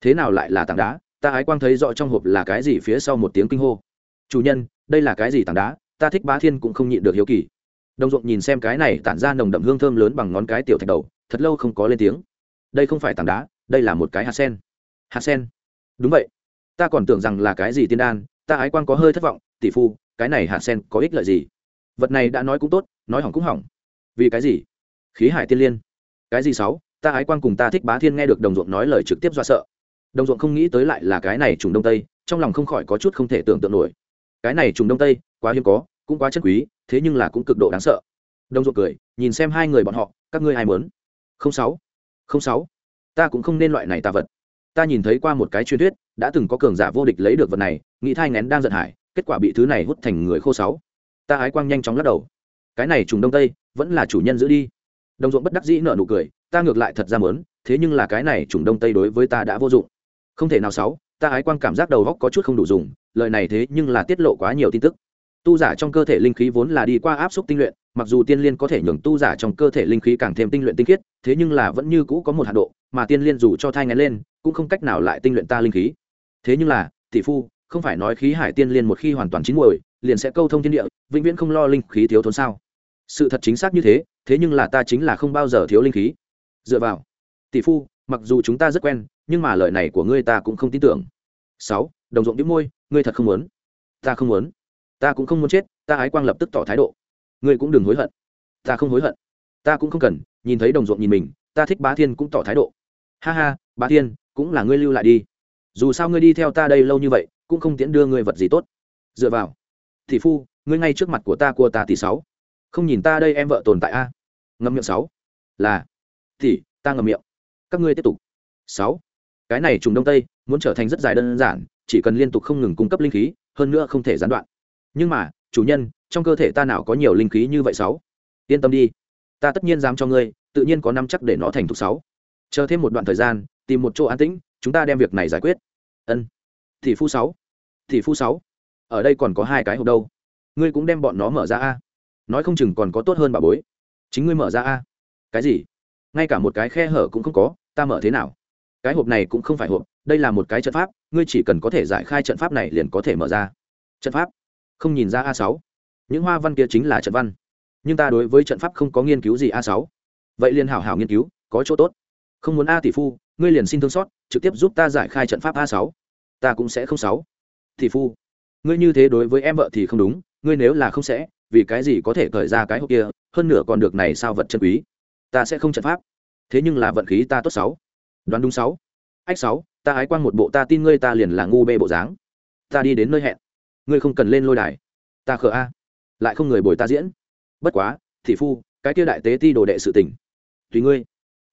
Thế nào lại là tảng đá? Ta ái quang thấy rõ trong hộp là cái gì, phía sau một tiếng kinh hô. Chủ nhân, đây là cái gì tảng đá? Ta thích bá thiên cũng không nhịn được hiếu kỳ. Đồng ruộng nhìn xem cái này tản ra nồng đậm hương thơm lớn bằng ngón cái tiểu thạch đầu, thật lâu không có lên tiếng. Đây không phải tảng đá, đây là một cái hạt sen. Hạt sen. Đúng vậy. Ta còn tưởng rằng là cái gì tiên đan, ta ái quang có hơi thất vọng. Tỷ phu, cái này hạt sen có ích lợi gì? Vật này đã nói cũng tốt, nói hỏng cũng hỏng. Vì cái gì? Khí hải tiên liên. Cái gì sáu? Ta ái Quang cùng ta thích bá thiên nghe được đồng ruộng nói lời trực tiếp do sợ. Đồng ruộng không nghĩ tới lại là cái này trùng đông tây, trong lòng không khỏi có chút không thể tưởng tượng nổi. Cái này trùng đông tây, quá hiếm có, cũng quá chân quý, thế nhưng là cũng cực độ đáng sợ. Đồng ruộng cười, nhìn xem hai người bọn họ, các ngươi ai muốn? Không sáu. Không sáu. Ta cũng không nên loại này tà vật. Ta nhìn thấy qua một cái truyền thuyết, đã từng có cường giả vô địch lấy được vật này, nghĩ thai ngén đang giận hải kết quả bị thứ này hút thành người khô sáu. Ta ái quang nhanh chóng lắc đầu. Cái này trùng đông tây, vẫn là chủ nhân giữ đi đồng ruộng bất đắc dĩ nợ nụ cười, ta ngược lại thật ra mớn thế nhưng là cái này trùng đông tây đối với ta đã vô dụng. Không thể nào sáu, ta ái quang cảm giác đầu góc có chút không đủ dùng, lời này thế nhưng là tiết lộ quá nhiều tin tức. Tu giả trong cơ thể linh khí vốn là đi qua áp suất tinh luyện, mặc dù tiên liên có thể nhường tu giả trong cơ thể linh khí càng thêm tinh luyện tinh khiết, thế nhưng là vẫn như cũ có một hạ độ, mà tiên liên dù cho thai ngén lên, cũng không cách nào lại tinh luyện ta linh khí. Thế nhưng là, tỷ phu, không phải nói khí hải tiên liên một khi hoàn toàn chín muồi, liền sẽ câu thông thiên địa, vĩnh viễn không lo linh khí thiếu thốn sao? Sự thật chính xác như thế thế nhưng là ta chính là không bao giờ thiếu linh khí. Dựa vào. Tỷ phu, mặc dù chúng ta rất quen, nhưng mà lời này của ngươi ta cũng không tin tưởng. Sáu, đồng ruộng đĩu môi, ngươi thật không muốn. Ta không muốn. Ta cũng không muốn chết, ta ái quang lập tức tỏ thái độ. Ngươi cũng đừng hối hận. Ta không hối hận. Ta cũng không cần, nhìn thấy đồng ruộng nhìn mình, ta thích bá thiên cũng tỏ thái độ. Ha ha, bá thiên, cũng là ngươi lưu lại đi. Dù sao ngươi đi theo ta đây lâu như vậy, cũng không tiễn đưa ngươi vật gì tốt. Dựa vào. Thị phu, ngươi ngay trước mặt của ta của ta tỷ sáu không nhìn ta đây em vợ tồn tại a? Ngâm miệng sáu. Là. Thì, ta ngậm miệng. Các ngươi tiếp tục. Sáu. Cái này trùng đông tây, muốn trở thành rất dài đơn giản, chỉ cần liên tục không ngừng cung cấp linh khí, hơn nữa không thể gián đoạn. Nhưng mà, chủ nhân, trong cơ thể ta nào có nhiều linh khí như vậy sáu? Yên tâm đi. Ta tất nhiên dám cho ngươi, tự nhiên có năm chắc để nó thành thục sáu. Chờ thêm một đoạn thời gian, tìm một chỗ an tĩnh, chúng ta đem việc này giải quyết. Ân. Thì phu sáu. Thì phu sáu. Ở đây còn có hai cái hộp đâu? Ngươi cũng đem bọn nó mở ra a nói không chừng còn có tốt hơn bà bối. Chính ngươi mở ra a. Cái gì? Ngay cả một cái khe hở cũng không có, ta mở thế nào? Cái hộp này cũng không phải hộp, đây là một cái trận pháp, ngươi chỉ cần có thể giải khai trận pháp này liền có thể mở ra. Trận pháp? Không nhìn ra a sáu. Những hoa văn kia chính là trận văn. Nhưng ta đối với trận pháp không có nghiên cứu gì a sáu. Vậy liền hảo hảo nghiên cứu, có chỗ tốt. Không muốn a tỷ phu, ngươi liền xin thương xót, trực tiếp giúp ta giải khai trận pháp a sáu. Ta cũng sẽ không sáu tỷ phu, ngươi như thế đối với em vợ thì không đúng, ngươi nếu là không sẽ vì cái gì có thể cởi ra cái hộp kia, hơn nửa còn được này sao vật chân quý. Ta sẽ không trận pháp. Thế nhưng là vận khí ta tốt sáu. Đoán đúng sáu. Ách sáu, ta ái quan một bộ, ta tin ngươi ta liền là ngu bê bộ dáng. Ta đi đến nơi hẹn. Ngươi không cần lên lôi đài. Ta khờ a. Lại không người bồi ta diễn. Bất quá, thị phu, cái kia đại tế ti đồ đệ sự tỉnh tùy ngươi.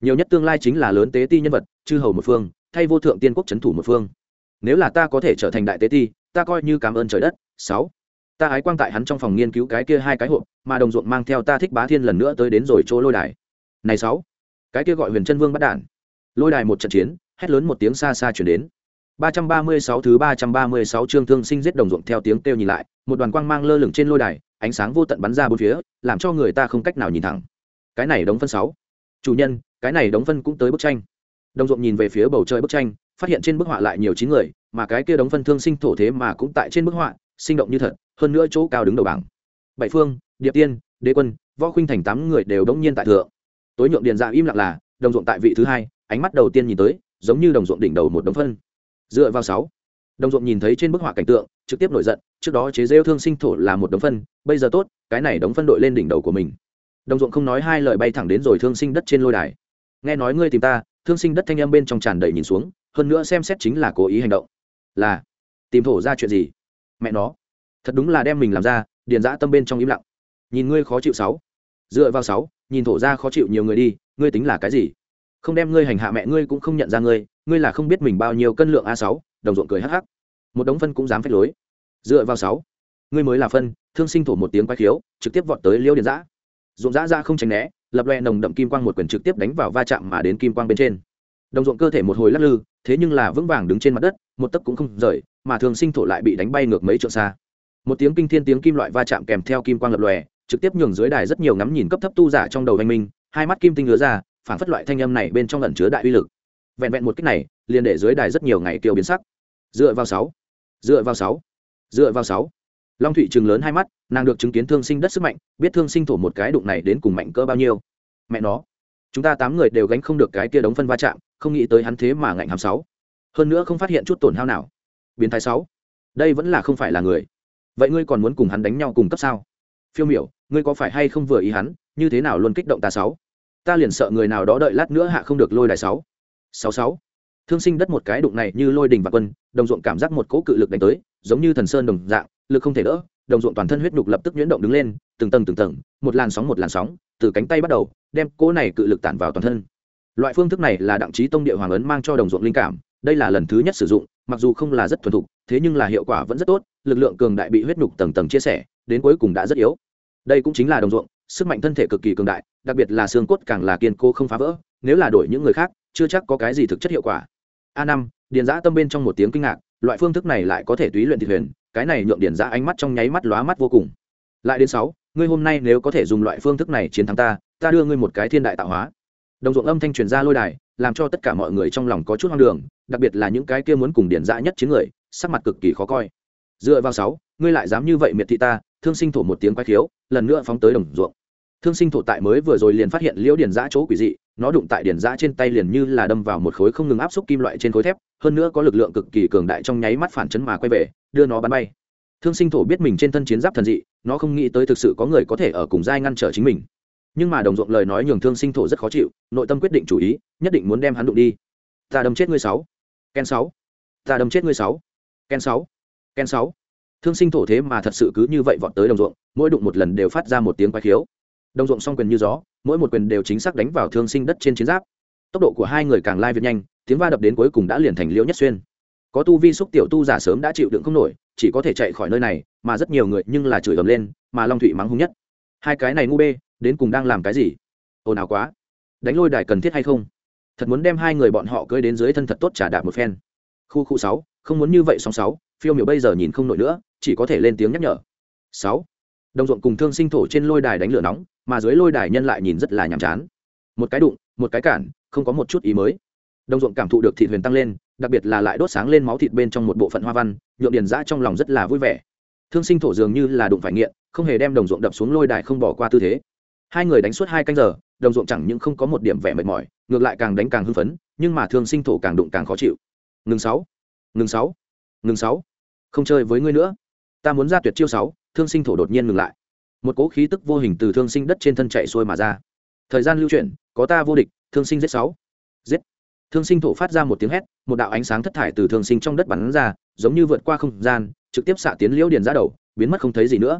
Nhiều nhất tương lai chính là lớn tế ti nhân vật, chư hầu một phương, thay vô thượng tiên quốc c h ấ n thủ một phương. Nếu là ta có thể trở thành đại tế ti, ta coi như cảm ơn trời đất. Sáu ta ái quang tại hắn trong phòng nghiên cứu cái kia hai cái hộp mà đồng ruộng mang theo ta thích bá thiên lần nữa tới đến rồi chỗ lôi đài này sáu cái kia gọi huyền chân vương bắt đản lôi đài một trận chiến hét lớn một tiếng xa xa chuyển đến 336 thứ 336 chương thương sinh giết đồng ruộng theo tiếng kêu nhìn lại, một đoàn quang mang lơ lửng trên lôi đài, ánh sáng vô tận bắn ra bốn phía, làm cho người ta không cách nào nhìn thẳng. Cái này đống phân 6. Chủ nhân, cái này đống phân cũng tới bức tranh. Đồng ruộng nhìn về phía bầu trời bức tranh, phát hiện trên bức họa lại nhiều chín người, mà cái kia đống phân thương sinh thổ thế mà cũng tại trên bức họa, sinh động như thật, hơn nữa chỗ cao đứng đầu bảng. Bảy phương, Điệp Tiên, Đế Quân, Võ Khuynh thành tám người đều đống nhiên tại thượng. Tối nhượng điền dạ im lặng là, đồng ruộng tại vị thứ hai, ánh mắt đầu tiên nhìn tới, giống như đồng ruộng đỉnh đầu một đống phân. Dựa vào sáu đồng ruộng nhìn thấy trên bức họa cảnh tượng trực tiếp nổi giận trước đó chế rêu thương sinh thổ là một đống phân bây giờ tốt cái này đống phân đội lên đỉnh đầu của mình. Đồng ruộng không nói hai lời bay thẳng đến rồi thương sinh đất trên lôi đài. Nghe nói ngươi tìm ta thương sinh đất thanh âm bên trong tràn đầy nhìn xuống hơn nữa xem xét chính là cố ý hành động. Là tìm thổ ra chuyện gì? Mẹ nó. Thật đúng là đem mình làm ra, điền giã tâm bên trong im lặng. Nhìn ngươi khó chịu sáu. Dựa vào sáu, nhìn thổ ra khó chịu nhiều người đi, ngươi tính là cái gì? Không đem ngươi hành hạ mẹ ngươi cũng không nhận ra ngươi ngươi là không biết mình bao nhiêu cân lượng a sáu, đồng ruộng cười hắc hắc. Một đống phân cũng dám phép lối. Dựa vào sáu, ngươi mới là phân, thương sinh thổ một tiếng quay khiếu, trực tiếp vọt tới liêu điền giã ruộng giã ra không tránh né, lập loe nồng đậm kim quang một quyền trực tiếp đánh vào va chạm mà đến kim quang bên trên. Đồng ruộng cơ thể một hồi lắc lư, thế nhưng là vững vàng đứng trên mặt đất một tấc cũng không rời, mà thường sinh thổ lại bị đánh bay ngược mấy trượng xa. Một tiếng kinh thiên tiếng kim loại va chạm kèm theo kim quang lập lòe, trực tiếp nhường dưới đài rất nhiều ngắm nhìn cấp thấp tu giả trong đầu anh minh, hai mắt kim tinh ngứa ra, phản phất loại thanh âm này bên trong lần chứa đại uy lực. Vẹn vẹn một cách này, liền để dưới đài rất nhiều ngày tiêu biến sắc. Dựa vào sáu, dựa vào sáu, dựa vào sáu. Long thụy chừng lớn hai mắt, nàng được chứng kiến thương sinh đất sức mạnh, biết thương sinh thổ một cái đụng này đến cùng mạnh cỡ bao nhiêu. Mẹ nó, chúng ta tám người đều gánh không được cái kia đống phân va chạm, không nghĩ tới hắn thế mà ngạnh hàm sáu hơn nữa không phát hiện chút tổn hao nào. Biến thái sáu, đây vẫn là không phải là người. Vậy ngươi còn muốn cùng hắn đánh nhau cùng cấp sao? Phiêu miểu, ngươi có phải hay không vừa ý hắn, như thế nào luôn kích động ta sáu? Ta liền sợ người nào đó đợi lát nữa hạ không được lôi đài sáu. Sáu sáu, thương sinh đất một cái đụng này như lôi đình và quân, đồng ruộng cảm giác một cỗ cự lực đánh tới, giống như thần sơn đồng dạng, lực không thể đỡ, đồng ruộng toàn thân huyết đục lập tức nhuyễn động đứng lên, từng tầng từng tầng, một làn sóng một làn sóng, từ cánh tay bắt đầu, đem cỗ này cự lực tản vào toàn thân. Loại phương thức này là đặng trí tông địa hoàng ấn mang cho đồng ruộng linh cảm đây là lần thứ nhất sử dụng, mặc dù không là rất thuần thục, thế nhưng là hiệu quả vẫn rất tốt, lực lượng cường đại bị huyết nhục tầng tầng chia sẻ, đến cuối cùng đã rất yếu. Đây cũng chính là đồng ruộng, sức mạnh thân thể cực kỳ cường đại, đặc biệt là xương cốt càng là kiên cố không phá vỡ, nếu là đổi những người khác, chưa chắc có cái gì thực chất hiệu quả. A năm, điền giã tâm bên trong một tiếng kinh ngạc, loại phương thức này lại có thể túy luyện thị huyền, cái này nhượng điền giã ánh mắt trong nháy mắt lóa mắt vô cùng. Lại đến sáu, ngươi hôm nay nếu có thể dùng loại phương thức này chiến thắng ta ta đưa ngươi một cái thiên đại tạo hóa. Đồng ruộng âm thanh truyền ra lôi đài làm cho tất cả mọi người trong lòng có chút hoang đường, đặc biệt là những cái kia muốn cùng điển giã nhất chiến người, sắc mặt cực kỳ khó coi. Dựa vào sáu, ngươi lại dám như vậy miệt thị ta, thương sinh thổ một tiếng quay khiếu, lần nữa phóng tới đồng ruộng. Thương sinh thổ tại mới vừa rồi liền phát hiện liễu điển giã chỗ quỷ dị, nó đụng tại điển giã trên tay liền như là đâm vào một khối không ngừng áp xúc kim loại trên khối thép, hơn nữa có lực lượng cực kỳ cường đại trong nháy mắt phản chấn mà quay về, đưa nó bắn bay. Thương sinh thổ biết mình trên thân chiến giáp thần dị, nó không nghĩ tới thực sự có người có thể ở cùng giai ngăn trở chính mình nhưng mà đồng ruộng lời nói nhường thương sinh thổ rất khó chịu, nội tâm quyết định chủ ý, nhất định muốn đem hắn đụng đi. Ta đâm chết ngươi sáu. Ken sáu. Ta đâm chết ngươi sáu. Ken sáu. Ken sáu. Thương sinh thổ thế mà thật sự cứ như vậy vọt tới đồng ruộng, mỗi đụng một lần đều phát ra một tiếng quái khiếu. Đồng ruộng song quyền như gió, mỗi một quyền đều chính xác đánh vào thương sinh đất trên chiến giáp. Tốc độ của hai người càng lai việt nhanh, tiếng va đập đến cuối cùng đã liền thành liễu nhất xuyên. Có tu vi xúc tiểu tu giả sớm đã chịu đựng không nổi, chỉ có thể chạy khỏi nơi này, mà rất nhiều người nhưng là chửi ầm lên, mà long thụy mắng hung nhất. Hai cái này ngu bê đến cùng đang làm cái gì? Ồn ào quá. Đánh lôi đài cần thiết hay không? Thật muốn đem hai người bọn họ cưới đến dưới thân thật tốt trả đạp một phen. Khu khu sáu, không muốn như vậy song sáu, phiêu miểu bây giờ nhìn không nổi nữa, chỉ có thể lên tiếng nhắc nhở. Sáu. Đồng ruộng cùng thương sinh thổ trên lôi đài đánh lửa nóng, mà dưới lôi đài nhân lại nhìn rất là nhàm chán. Một cái đụng, một cái cản, không có một chút ý mới. Đồng ruộng cảm thụ được thịt huyền tăng lên, đặc biệt là lại đốt sáng lên máu thịt bên trong một bộ phận hoa văn nhuộm điền giã trong lòng rất là vui vẻ. Thương sinh thổ dường như là đụng phải nghiện, không hề đem đồng ruộng đập xuống lôi đài không bỏ qua tư thế hai người đánh suốt hai canh giờ, đồng ruộng chẳng những không có một điểm vẻ mệt mỏi, ngược lại càng đánh càng hưng phấn, nhưng mà thương sinh thổ càng đụng càng khó chịu. Ngừng sáu ngừng sáu ngừng sáu. Không chơi với ngươi nữa. Ta muốn ra tuyệt chiêu sáu, thương sinh thổ đột nhiên ngừng lại. Một cỗ khí tức vô hình từ thương sinh đất trên thân chạy xuôi mà ra. Thời gian lưu chuyển, có ta vô địch, thương sinh giết sáu. Giết. Thương sinh thổ phát ra một tiếng hét, một đạo ánh sáng thất thải từ thương sinh trong đất bắn ra, giống như vượt qua không gian, trực tiếp xạ tiến liễu điền ra đầu, biến mất không thấy gì nữa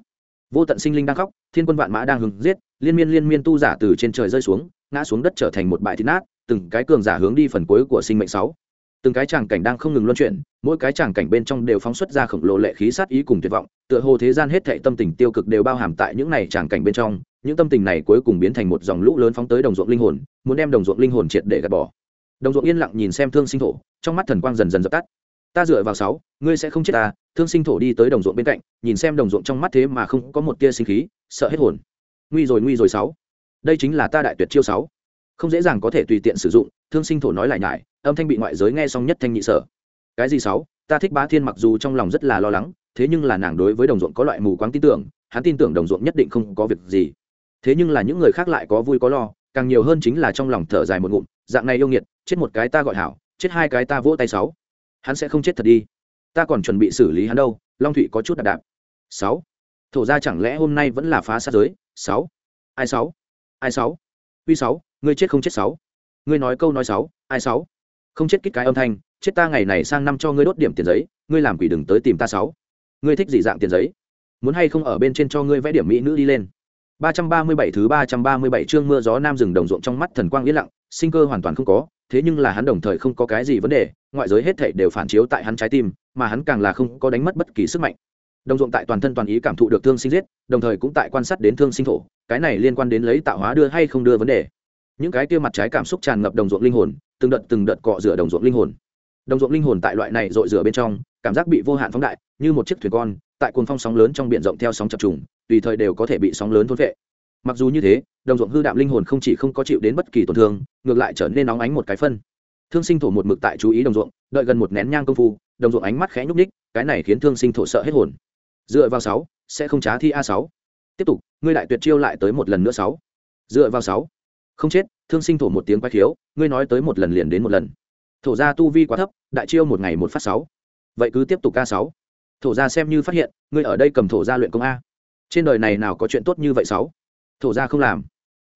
vô tận sinh linh đang khóc, thiên quân vạn mã đang hừng giết, liên miên liên miên tu giả từ trên trời rơi xuống, ngã xuống đất trở thành một bãi thịt nát, từng cái cường giả hướng đi phần cuối của sinh mệnh sáu. Từng cái tràng cảnh đang không ngừng luân chuyển, mỗi cái tràng cảnh bên trong đều phóng xuất ra khổng lồ lệ khí sát ý cùng tuyệt vọng, tựa hồ thế gian hết thệ tâm tình tiêu cực đều bao hàm tại những này tràng cảnh bên trong, những tâm tình này cuối cùng biến thành một dòng lũ lớn phóng tới đồng ruộng linh hồn, muốn đem đồng ruộng linh hồn triệt để gạt bỏ. Đồng ruộng yên lặng nhìn xem thương sinh thổ, trong mắt thần quang dần dần dập tắt ta dựa vào sáu, ngươi sẽ không chết ta, thương sinh thổ đi tới đồng ruộng bên cạnh, nhìn xem đồng ruộng trong mắt thế mà không có một tia sinh khí, sợ hết hồn. Nguy rồi nguy rồi sáu. Đây chính là ta đại tuyệt chiêu sáu. Không dễ dàng có thể tùy tiện sử dụng, thương sinh thổ nói lại nhải, âm thanh bị ngoại giới nghe xong nhất thanh nhị sở. Cái gì sáu? Ta thích bá thiên mặc dù trong lòng rất là lo lắng, thế nhưng là nàng đối với đồng ruộng có loại mù quáng tin tưởng, hắn tin tưởng đồng ruộng nhất định không có việc gì. Thế nhưng là những người khác lại có vui có lo, càng nhiều hơn chính là trong lòng thở dài một ngụm, dạng này yêu nghiệt, chết một cái ta gọi hảo, chết hai cái ta vỗ tay sáu hắn sẽ không chết thật đi. Ta còn chuẩn bị xử lý hắn đâu long thụy có chút đạp đạp. Sáu. Thổ ra chẳng lẽ hôm nay vẫn là phá sát giới? Sáu. Ai sáu? Ai sáu? Uy sáu ngươi chết không chết sáu? Ngươi nói câu nói sáu ai sáu? Không chết kích cái âm thanh chết ta ngày này sang năm cho ngươi đốt điểm tiền giấy ngươi làm quỷ đừng tới tìm ta sáu. Ngươi thích gì dạng tiền giấy? Muốn hay không ở bên trên cho ngươi vẽ điểm mỹ nữ đi lên? 337 thứ 337 chương mưa gió nam rừng đồng ruộng trong mắt thần quang yên lặng, sinh cơ hoàn toàn không có, thế nhưng là hắn đồng thời không có cái gì vấn đề, ngoại giới hết thảy đều phản chiếu tại hắn trái tim, mà hắn càng là không có đánh mất bất kỳ sức mạnh. Đồng ruộng tại toàn thân toàn ý cảm thụ được thương sinh giết, đồng thời cũng tại quan sát đến thương sinh thổ, cái này liên quan đến lấy tạo hóa đưa hay không đưa vấn đề. Những cái kia mặt trái cảm xúc tràn ngập đồng ruộng linh hồn, từng đợt từng đợt cọ rửa đồng ruộng linh hồn. Đồng ruộng linh hồn tại loại này dội rửa bên trong, cảm giác bị vô hạn phóng đại, như một chiếc thuyền con, tại cuồng phong sóng lớn trong biển rộng theo sóng chập trùng, tùy thời đều có thể bị sóng lớn thôn vệ. mặc dù như thế đồng ruộng hư đạm linh hồn không chỉ không có chịu đến bất kỳ tổn thương ngược lại trở nên nóng ánh một cái phân. Thương sinh thổ một mực tại chú ý đồng ruộng đợi gần một nén nhang công phu đồng ruộng ánh mắt khẽ nhúc ních cái này khiến thương sinh thổ sợ hết hồn. Dựa vào sáu sẽ không trá thi a sáu. Tiếp tục ngươi đại tuyệt chiêu lại tới một lần nữa sáu. Dựa vào sáu. Không chết thương sinh thổ một tiếng quay thiếu, ngươi nói tới một lần liền đến một lần. Thổ ra tu vi quá thấp đại chiêu một ngày một phát sáu. Vậy cứ tiếp tục ca sáu. Thổ ra xem như phát hiện ngươi ở đây cầm thổ ra luyện công a. Trên đời này nào có chuyện tốt như vậy sáu? Thổ ra không làm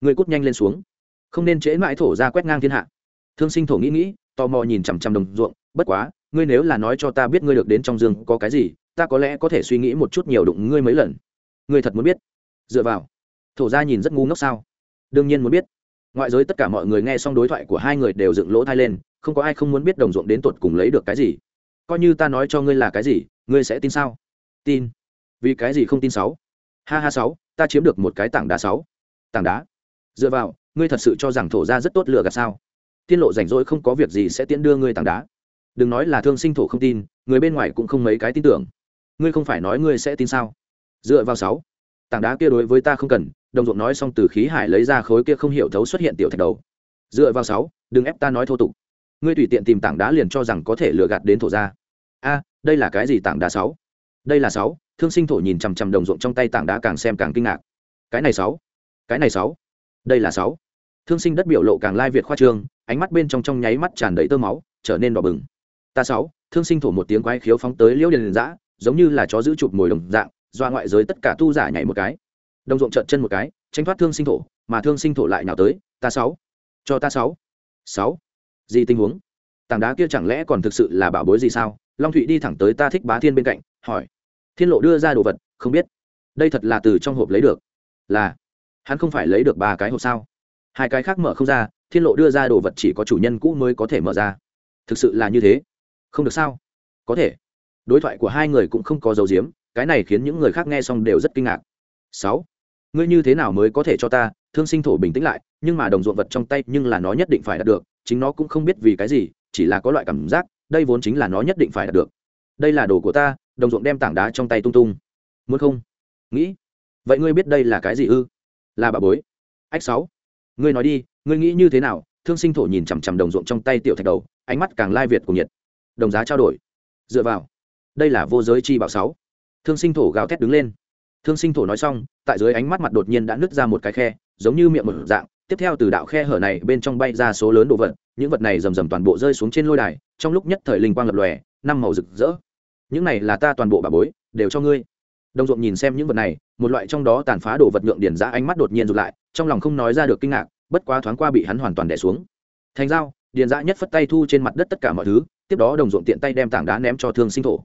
người cút nhanh lên xuống. Không nên trễ mãi thổ ra quét ngang thiên hạ. Thương sinh thổ nghĩ nghĩ tò mò nhìn chằm chằm đồng ruộng bất quá ngươi nếu là nói cho ta biết ngươi được đến trong giường, có cái gì ta có lẽ có thể suy nghĩ một chút nhiều đụng ngươi mấy lần. Ngươi thật muốn biết? Dựa vào. Thổ ra nhìn rất ngu ngốc sao? Đương nhiên muốn biết. Ngoại giới tất cả mọi người nghe xong đối thoại của hai người đều dựng lỗ thai lên không có ai không muốn biết đồng ruộng đến tột cùng lấy được cái gì. Coi như ta nói cho ngươi là cái gì ngươi sẽ tin sao? Tin. Vì cái gì không tin sáu? Ha ha sáu ta chiếm được một cái tảng đá sáu. Tảng đá? Dựa vào, ngươi thật sự cho rằng thổ ra rất tốt lựa gạt sao? Tiết lộ rảnh rỗi không có việc gì sẽ tiễn đưa ngươi tảng đá. Đừng nói là thương sinh thổ không tin, người bên ngoài cũng không mấy cái tin tưởng. Ngươi không phải nói ngươi sẽ tin sao? Dựa vào sáu, tảng đá kia đối với ta không cần, đồng ruộng nói xong từ khí hải lấy ra khối kia không hiểu thấu xuất hiện tiểu thạch đầu. Dựa vào sáu, đừng ép ta nói thô tục. Ngươi tùy tiện tìm tảng đá liền cho rằng có thể lừa gạt đến thổ ra a, đây là cái gì tảng đá sáu? Đây là sáu, thương sinh thổ nhìn chằm chằm đồng ruộng trong tay tảng đá càng xem càng kinh ngạc. Cái này sáu, cái này sáu đây là sáu. Thương sinh đất biểu lộ càng lai việt khoa trương, ánh mắt bên trong trong nháy mắt tràn đầy tơ máu, trở nên đỏ bừng. Ta sáu, thương sinh thổ một tiếng quái khiếu phóng tới liễu điền dã giống như là chó giữ chụp mồi đồng dạng, doa ngoại giới tất cả tu giả nhảy một cái. Đồng ruộng trợn chân một cái, tránh thoát thương sinh thổ, mà thương sinh thổ lại nào tới, ta sáu. Cho ta sáu. Sáu. Gì tình huống? Tảng đá kia chẳng lẽ còn thực sự là bảo bối gì sao? Long thụy đi thẳng tới ta thích bá thiên bên cạnh, hỏi. Thiên lộ đưa ra đồ vật, không biết. Đây thật là từ trong hộp lấy được. Là hắn không phải lấy được ba cái hộp sao? Hai cái khác mở không ra, thiên lộ đưa ra đồ vật chỉ có chủ nhân cũ mới có thể mở ra. Thực sự là như thế? Không được sao? Có thể. Đối thoại của hai người cũng không có dấu diếm cái này khiến những người khác nghe xong đều rất kinh ngạc. Sáu. Ngươi như thế nào mới có thể cho ta thương sinh thổ bình tĩnh lại, nhưng mà đồng ruộng vật trong tay nhưng là nó nhất định phải đạt được, chính nó cũng không biết vì cái gì, chỉ là có loại cảm giác, đây vốn chính là nó nhất định phải đạt được. Đây là đồ của ta, đồng ruộng đem tảng đá trong tay tung tung. Muốn không? Nghĩ. Vậy ngươi biết đây là cái gì ư? Là bà bối. Ách sáu, ngươi nói đi, ngươi nghĩ như thế nào? Thương sinh thổ nhìn chằm chằm đồng ruộng trong tay tiểu thạch đầu, ánh mắt càng lai việt của nhiệt. Đồng giá trao đổi. Dựa vào. Đây là vô giới chi bảo sáu. Thương sinh thổ gào thét đứng lên. Thương sinh thổ nói xong, tại dưới ánh mắt mặt đột nhiên đã nứt ra một cái khe, giống như miệng một dạng. Tiếp theo từ đạo khe hở này bên trong bay ra số lớn đồ vật, những vật này rầm rầm toàn bộ rơi xuống trên lôi đài, trong lúc nhất thời linh quang lập lòe, năm màu rực rỡ. Những này là ta toàn bộ bà bối, đều cho ngươi đồng ruộng nhìn xem những vật này, một loại trong đó tàn phá đồ vật nhượng điển giã ánh mắt đột nhiên rụt lại, trong lòng không nói ra được kinh ngạc, bất quá thoáng qua bị hắn hoàn toàn đẻ xuống. Thành dao điền giã nhất phất tay thu trên mặt đất tất cả mọi thứ, tiếp đó đồng ruộng tiện tay đem tảng đá ném cho thương sinh thổ.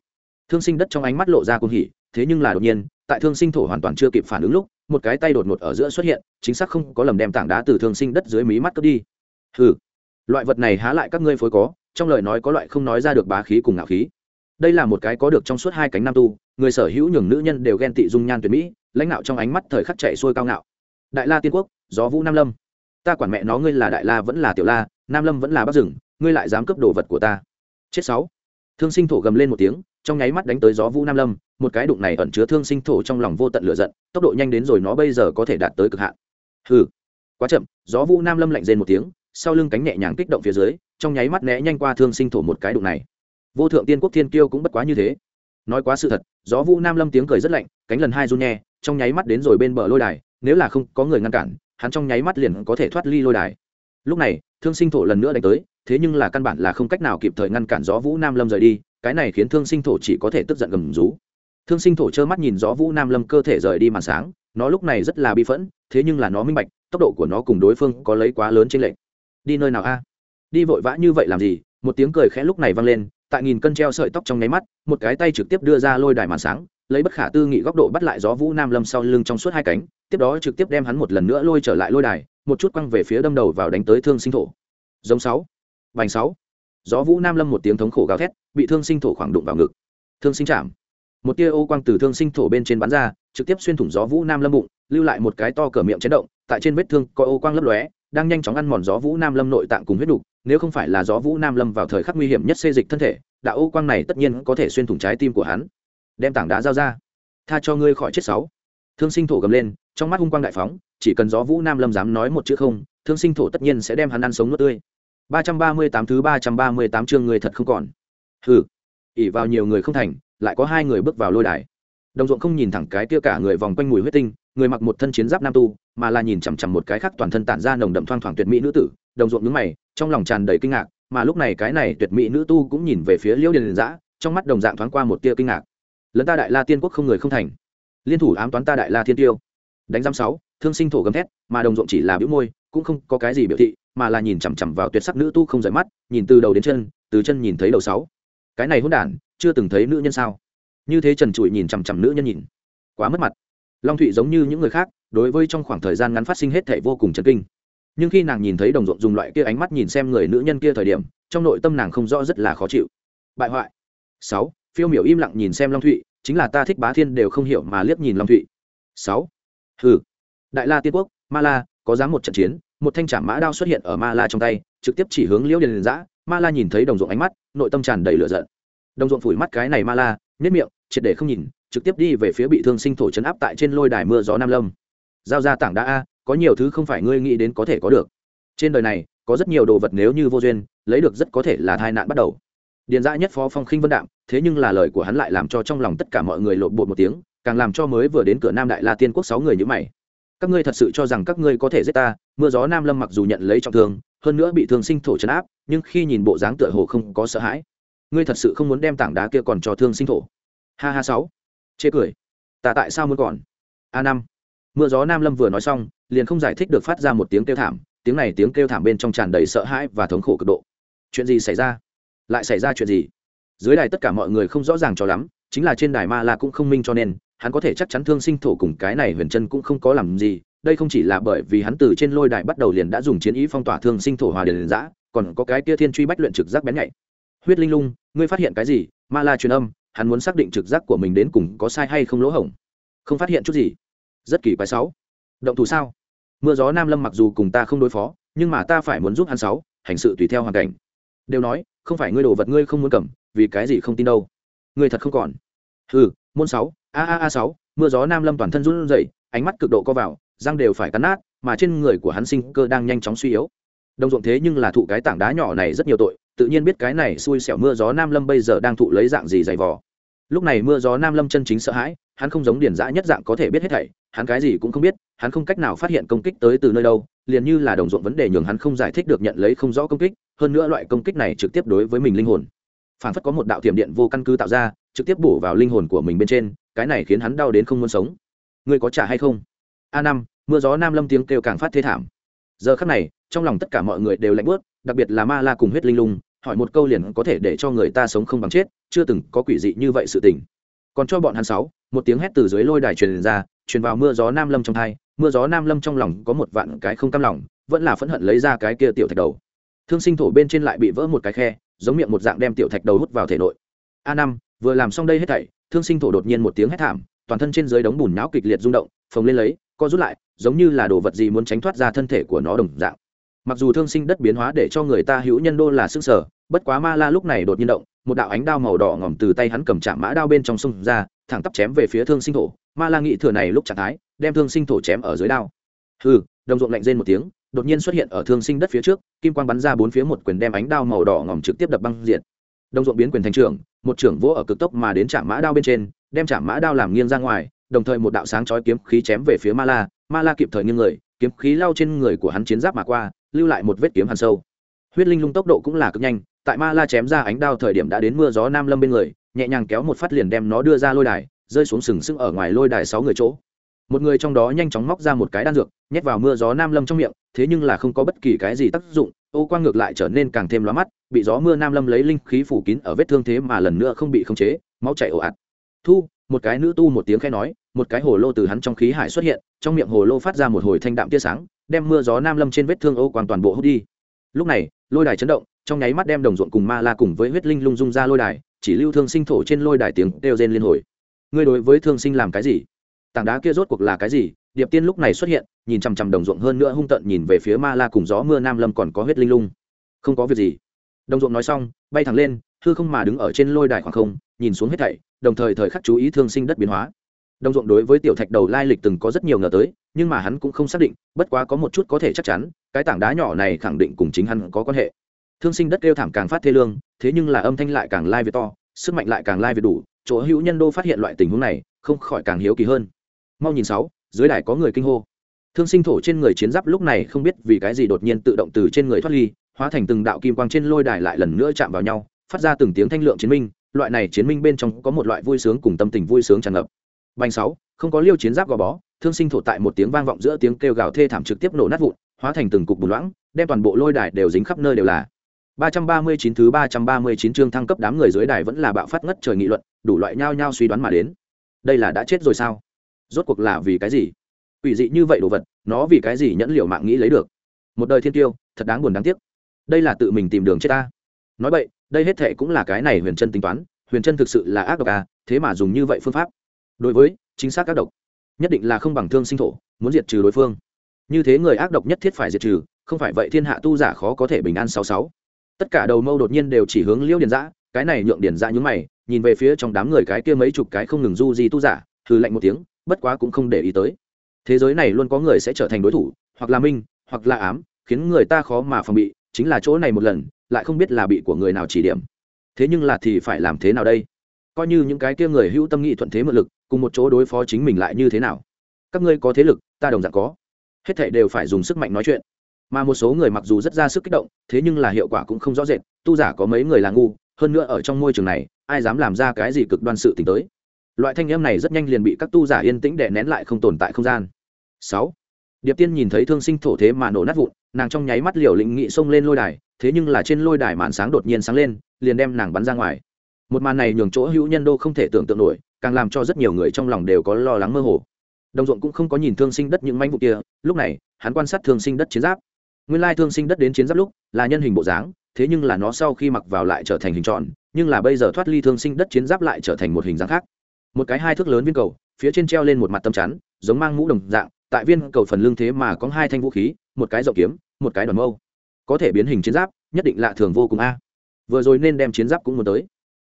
Thương sinh đất trong ánh mắt lộ ra cung hỉ, thế nhưng là đột nhiên, tại thương sinh thổ hoàn toàn chưa kịp phản ứng lúc, một cái tay đột ngột ở giữa xuất hiện, chính xác không có lầm đem tảng đá từ thương sinh đất dưới mí mắt cướp đi. Hừ, loại vật này há lại các ngươi phối có, trong lời nói có loại không nói ra được bá khí cùng ngạo khí. Đây là một cái có được trong suốt hai cánh nam tu người sở hữu nhường nữ nhân đều ghen tị dung nhan tuyệt mỹ, lãnh đạo trong ánh mắt thời khắc chạy xuôi cao ngạo. Đại la tiên quốc, gió vũ nam lâm. Ta quản mẹ nó ngươi là đại la vẫn là tiểu la, nam lâm vẫn là bắc rừng, ngươi lại dám cướp đồ vật của ta. Chết sáu. Thương sinh thổ gầm lên một tiếng, trong nháy mắt đánh tới gió vũ nam lâm, một cái đụng này ẩn chứa thương sinh thổ trong lòng vô tận lửa giận, tốc độ nhanh đến rồi nó bây giờ có thể đạt tới cực hạn. Hừ. Quá chậm, gió vũ nam lâm lạnh rên một tiếng, sau lưng cánh nhẹ nhàng kích động phía dưới, trong nháy mắt né nhanh qua thương sinh thổ một cái đụng này. Vô thượng tiên quốc thiên kiêu cũng bất quá như thế nói quá sự thật, gió vũ nam lâm tiếng cười rất lạnh, cánh lần hai run nhẹ, trong nháy mắt đến rồi bên bờ lôi đài, nếu là không có người ngăn cản, hắn trong nháy mắt liền có thể thoát ly lôi đài. Lúc này, thương sinh thổ lần nữa đánh tới, thế nhưng là căn bản là không cách nào kịp thời ngăn cản gió vũ nam lâm rời đi, cái này khiến thương sinh thổ chỉ có thể tức giận gầm rú. Thương sinh thổ trơ mắt nhìn gió vũ nam lâm cơ thể rời đi màn sáng, nó lúc này rất là bi phẫn, thế nhưng là nó minh bạch, tốc độ của nó cùng đối phương có lấy quá lớn trên lệnh đi nơi nào a? Đi vội vã như vậy làm gì? Một tiếng cười khẽ lúc này vang lên tại nghìn cân treo sợi tóc trong nháy mắt, một cái tay trực tiếp đưa ra lôi đài màn sáng, lấy bất khả tư nghị góc độ bắt lại gió vũ nam lâm sau lưng trong suốt hai cánh, tiếp đó trực tiếp đem hắn một lần nữa lôi trở lại lôi đài, một chút quăng về phía đâm đầu vào đánh tới thương sinh thổ. Giống sáu vành sáu. Gió vũ nam lâm một tiếng thống khổ gào thét, bị thương sinh thổ khoảng đụng vào ngực. Thương sinh chạm. Một tia ô quang từ thương sinh thổ bên trên bắn ra, trực tiếp xuyên thủng gió vũ nam lâm bụng, lưu lại một cái to cỡ miệng chấn động, tại trên vết thương có ô quang lấp lóe, đang nhanh chóng ăn mòn gió vũ nam lâm nội tạng cùng huyết đục nếu không phải là gió vũ nam lâm vào thời khắc nguy hiểm nhất xê dịch thân thể, đạo ô quang này tất nhiên có thể xuyên thủng trái tim của hắn. Đem tảng đá giao ra. Tha cho ngươi khỏi chết sáu. Thương sinh thổ gầm lên, trong mắt hung quang đại phóng, chỉ cần gió vũ nam lâm dám nói một chữ không, thương sinh thổ tất nhiên sẽ đem hắn ăn sống nuốt tươi. Ba trăm ba mươi tám thứ ba trăm ba mươi tám chương người thật không còn. Hừ ỉ vào nhiều người không thành, lại có hai người bước vào lôi đài đồng ruộng không nhìn thẳng cái kia cả người vòng quanh mùi huyết tinh, người mặc một thân chiến giáp nam tu, mà là nhìn chằm chằm một cái khác toàn thân tản ra nồng đậm thoang thoảng tuyệt mỹ nữ tử, đồng ruộng nhướng mày, trong lòng tràn đầy kinh ngạc, mà lúc này cái này tuyệt mỹ nữ tu cũng nhìn về phía liễu điền giã trong mắt đồng dạng thoáng qua một tia kinh ngạc. Lẫn ta đại la tiên quốc không người không thành. Liên thủ ám toán ta đại la thiên tiêu. Đánh giam sáu, thương sinh thổ gầm thét, mà đồng ruộng chỉ là biểu môi, cũng không có cái gì biểu thị, mà là nhìn chằm chằm vào tuyệt sắc nữ tu không rời mắt, nhìn từ đầu đến chân, từ chân nhìn thấy đầu sáu. Cái này hỗn đản, chưa từng thấy nữ nhân sao? Như thế trần trụi nhìn chằm chằm nữ nhân nhìn. Quá mất mặt. Long thụy giống như những người khác, đối với trong khoảng thời gian ngắn phát sinh hết thể vô cùng chấn kinh. Nhưng khi nàng nhìn thấy đồng ruộng dùng loại kia ánh mắt nhìn xem người nữ nhân kia thời điểm, trong nội tâm nàng không rõ rất là khó chịu. Bại hoại. Sáu, phiêu miểu im lặng nhìn xem long thụy, chính là ta thích bá thiên đều không hiểu mà liếc nhìn long thụy. Sáu, hừ. Đại la tiên quốc, ma la, có dám một trận chiến, một thanh trả mã đao xuất hiện ở ma la trong tay, trực tiếp chỉ hướng liễu điền giã ma la nhìn thấy đồng ruộng ánh mắt, nội tâm tràn đầy lửa giận. Đồng ruộng phủi mắt cái này ma la nhất miệng, triệt để không nhìn, trực tiếp đi về phía bị thương sinh thổ chấn áp tại trên lôi đài mưa gió nam lâm. Giao ra tảng đá a, có nhiều thứ không phải ngươi nghĩ đến có thể có được. Trên đời này, có rất nhiều đồ vật nếu như vô duyên, lấy được rất có thể là tai nạn bắt đầu. Điền dã nhất phó phong khinh vân đạm, thế nhưng là lời của hắn lại làm cho trong lòng tất cả mọi người lộn bột một tiếng, càng làm cho mới vừa đến cửa nam đại la tiên quốc sáu người như mày. Các ngươi thật sự cho rằng các ngươi có thể giết ta? Mưa gió nam lâm mặc dù nhận lấy trọng thương, hơn nữa bị thương sinh thổ chấn áp, nhưng khi nhìn bộ dáng tựa hồ không có sợ hãi ngươi thật sự không muốn đem tảng đá kia còn cho thương sinh thổ. Ha ha sáu. Chê cười. Ta tại sao muốn còn? A năm. Mưa gió nam lâm vừa nói xong, liền không giải thích được phát ra một tiếng kêu thảm, tiếng này tiếng kêu thảm bên trong tràn đầy sợ hãi và thống khổ cực độ. Chuyện gì xảy ra? Lại xảy ra chuyện gì? Dưới đài tất cả mọi người không rõ ràng cho lắm, chính là trên đài ma la cũng không minh cho nên, hắn có thể chắc chắn thương sinh thổ cùng cái này huyền chân cũng không có làm gì, đây không chỉ là bởi vì hắn từ trên lôi đài bắt đầu liền đã dùng chiến ý phong tỏa thương sinh thổ hòa điền giã còn có cái kia thiên truy bách luyện trực giác bén nhạy huyết linh lung, ngươi phát hiện cái gì? Ma la truyền âm, hắn muốn xác định trực giác của mình đến cùng có sai hay không lỗ hổng. Không phát hiện chút gì. Rất kỳ quái sáu. Động thủ sao? Mưa gió nam lâm mặc dù cùng ta không đối phó, nhưng mà ta phải muốn giúp hắn sáu, hành sự tùy theo hoàn cảnh. Đều nói, không phải ngươi đồ vật ngươi không muốn cầm, vì cái gì không tin đâu. Ngươi thật không còn. Ừ môn sáu, a a a sáu, mưa gió nam lâm toàn thân run rẩy, ánh mắt cực độ co vào, răng đều phải cắn nát, mà trên người của hắn sinh cơ đang nhanh chóng suy yếu. Đồng ruộng thế nhưng là thụ cái tảng đá nhỏ này rất nhiều tội tự nhiên biết cái này xui xẻo mưa gió nam lâm bây giờ đang thụ lấy dạng gì dày vò. Lúc này mưa gió nam lâm chân chính sợ hãi, hắn không giống điển dã nhất dạng có thể biết hết thảy, hắn cái gì cũng không biết, hắn không cách nào phát hiện công kích tới từ nơi đâu, liền như là đồng ruộng vấn đề nhường hắn không giải thích được nhận lấy không rõ công kích, hơn nữa loại công kích này trực tiếp đối với mình linh hồn. Phản phất có một đạo tiềm điện vô căn cứ tạo ra, trực tiếp bổ vào linh hồn của mình bên trên, cái này khiến hắn đau đến không muốn sống. Ngươi có trả hay không? A năm, mưa gió nam lâm tiếng kêu càng phát thế thảm. Giờ khắc này, trong lòng tất cả mọi người đều lạnh bớt đặc biệt là ma la cùng huyết linh lung, hỏi một câu liền có thể để cho người ta sống không bằng chết, chưa từng có quỷ dị như vậy sự tình. Còn cho bọn hắn sáu, một tiếng hét từ dưới lôi đài truyền ra, truyền vào mưa gió nam lâm trong thai mưa gió nam lâm trong lòng có một vạn cái không cam lòng, vẫn là phẫn hận lấy ra cái kia tiểu thạch đầu. Thương sinh thổ bên trên lại bị vỡ một cái khe, giống miệng một dạng đem tiểu thạch đầu hút vào thể nội. A năm, vừa làm xong đây hết thảy, thương sinh thổ đột nhiên một tiếng hét thảm, toàn thân trên dưới đống bùn nháo kịch liệt rung động, phồng lên lấy, co rút lại, giống như là đồ vật gì muốn tránh thoát ra thân thể của nó đồng dạng mặc dù thương sinh đất biến hóa để cho người ta hữu nhân đô là sức sở, bất quá ma la lúc này đột nhiên động, một đạo ánh đao màu đỏ ngỏm từ tay hắn cầm chạm mã đao bên trong sông ra, thẳng tắp chém về phía thương sinh thổ. Ma la nghị thừa này lúc trạng thái, đem thương sinh thổ chém ở dưới đao. Hừ, đồng ruộng lạnh rên một tiếng, đột nhiên xuất hiện ở thương sinh đất phía trước, kim quang bắn ra bốn phía một quyền đem ánh đao màu đỏ ngỏm trực tiếp đập băng diện đồng ruộng biến quyền thành trưởng, một trưởng vỗ ở cực tốc mà đến chạm mã đao bên trên, đem chạm mã đao làm nghiêng ra ngoài, đồng thời một đạo sáng chói kiếm khí chém về phía ma la. Ma la kịp thời nghiêng người kiếm khí lao trên người của hắn chiến giáp mà qua, lưu lại một vết kiếm hàn sâu. Huyết linh lung tốc độ cũng là cực nhanh, tại ma la chém ra ánh đao thời điểm đã đến mưa gió nam lâm bên người, nhẹ nhàng kéo một phát liền đem nó đưa ra lôi đài, rơi xuống sừng sững ở ngoài lôi đài sáu người chỗ. Một người trong đó nhanh chóng móc ra một cái đan dược, nhét vào mưa gió nam lâm trong miệng, thế nhưng là không có bất kỳ cái gì tác dụng, ô quang ngược lại trở nên càng thêm lóa mắt, bị gió mưa nam lâm lấy linh khí phủ kín ở vết thương thế mà lần nữa không bị khống chế, máu chảy ồ ạt. Thu, một cái nữ tu một tiếng khe nói, một cái hồ lô từ hắn trong khí hải xuất hiện trong miệng hồ lô phát ra một hồi thanh đạm tia sáng, đem mưa gió nam lâm trên vết thương ô quang toàn bộ hút đi. Lúc này, lôi đài chấn động, trong nháy mắt đem đồng ruộng cùng ma la cùng với huyết linh lung dung ra lôi đài, chỉ lưu thương sinh thổ trên lôi đài tiếng đều rên liên hồi. Ngươi đối với thương sinh làm cái gì? Tảng đá kia rốt cuộc là cái gì? Điệp tiên lúc này xuất hiện, nhìn chằm chằm đồng ruộng hơn nữa hung tận nhìn về phía ma la cùng gió mưa nam lâm còn có huyết linh lung. Không có việc gì. Đồng ruộng nói xong, bay thẳng lên, hư không mà đứng ở trên lôi đài khoảng không, nhìn xuống hết thảy, đồng thời thời khắc chú ý thương sinh đất biến hóa đồng ruộng đối với tiểu thạch đầu lai lịch từng có rất nhiều ngờ tới, nhưng mà hắn cũng không xác định, bất quá có một chút có thể chắc chắn, cái tảng đá nhỏ này khẳng định cùng chính hắn có quan hệ. Thương sinh đất kêu thảm càng phát thê lương, thế nhưng là âm thanh lại càng lai việt to, sức mạnh lại càng lai việt đủ, chỗ hữu nhân đô phát hiện loại tình huống này, không khỏi càng hiếu kỳ hơn. Mau nhìn sáu, dưới đài có người kinh hô. Thương sinh thổ trên người chiến giáp lúc này không biết vì cái gì đột nhiên tự động từ trên người thoát ly, hóa thành từng đạo kim quang trên lôi đài lại lần nữa chạm vào nhau, phát ra từng tiếng thanh lượng chiến minh, loại này chiến minh bên trong có một loại vui sướng cùng tâm tình vui sướng tràn ngập bành sáu không có liêu chiến giáp gò bó thương sinh thổ tại một tiếng vang vọng giữa tiếng kêu gào thê thảm trực tiếp nổ nát vụn hóa thành từng cục bùn loãng đem toàn bộ lôi đài đều dính khắp nơi đều là 339 thứ 339 chương thăng cấp đám người dưới đài vẫn là bạo phát ngất trời nghị luận, đủ loại nhao nhao suy đoán mà đến. Đây là đã chết rồi sao? Rốt cuộc là vì cái gì? Quỷ dị như vậy đồ vật, nó vì cái gì nhẫn liều mạng nghĩ lấy được? Một đời thiên tiêu, thật đáng buồn đáng tiếc. Đây là tự mình tìm đường chết ta. Nói vậy, đây hết thệ cũng là cái này Huyền Chân tính toán, Huyền Chân thực sự là ác độc à, thế mà dùng như vậy phương pháp. Đối với, chính xác các độc, nhất định là không bằng thương sinh thổ, muốn diệt trừ đối phương. Như thế người ác độc nhất thiết phải diệt trừ, không phải vậy thiên hạ tu giả khó có thể bình an sáu sáu. Tất cả đầu mâu đột nhiên đều chỉ hướng liêu điền giã cái này nhượng điền giã nhúng mày nhìn về phía trong đám người cái kia mấy chục cái không ngừng du di tu giả hừ lạnh một tiếng bất quá cũng không để ý tới. Thế giới này luôn có người sẽ trở thành đối thủ hoặc là minh hoặc là ám khiến người ta khó mà phòng bị chính là chỗ này một lần lại không biết là bị của người nào chỉ điểm. Thế nhưng là thì phải làm thế nào đây? Coi như những cái kia người hữu tâm nghị thuận thế mượn lực, cùng một chỗ đối phó chính mình lại như thế nào? Các ngươi có thế lực, ta đồng dạng có. Hết thảy đều phải dùng sức mạnh nói chuyện. Mà một số người mặc dù rất ra sức kích động, thế nhưng là hiệu quả cũng không rõ rệt, tu giả có mấy người là ngu, hơn nữa ở trong môi trường này, ai dám làm ra cái gì cực đoan sự t ì n h tới? Loại thanh em này rất nhanh liền bị các tu giả yên tĩnh đè nén lại không tồn tại không gian. Sáu. Điệp tiên nhìn thấy thương sinh thổ thế mà nổ nát vụn, nàng trong nháy mắt liều lĩnh nghị xông lên lôi đài, thế nhưng là trên lôi đài màn sáng đột nhiên sáng lên, liền đem nàng bắn ra ngoài một màn này nhường chỗ hữu nhân đô không thể tưởng tượng nổi, càng làm cho rất nhiều người trong lòng đều có lo lắng mơ hồ. Đồng ruộng cũng không có nhìn thương sinh đất những manh vụ kia, lúc này, hắn quan sát thương sinh đất chiến giáp. Nguyên lai thương sinh đất đến chiến giáp lúc, là nhân hình bộ dáng, thế nhưng là nó sau khi mặc vào lại trở thành hình tròn, nhưng là bây giờ thoát ly thương sinh đất chiến giáp lại trở thành một hình dáng khác. Một cái hai thước lớn viên cầu, phía trên treo lên một mặt tâm chắn, giống mang mũ đồng dạng, tại viên cầu phần lưng thế mà có hai thanh vũ khí, một cái dậu kiếm, một cái đòn mâu. Có thể biến hình chiến giáp, nhất định lạ thường vô cùng a. Vừa rồi nên đem chiến giáp cũng muốn tới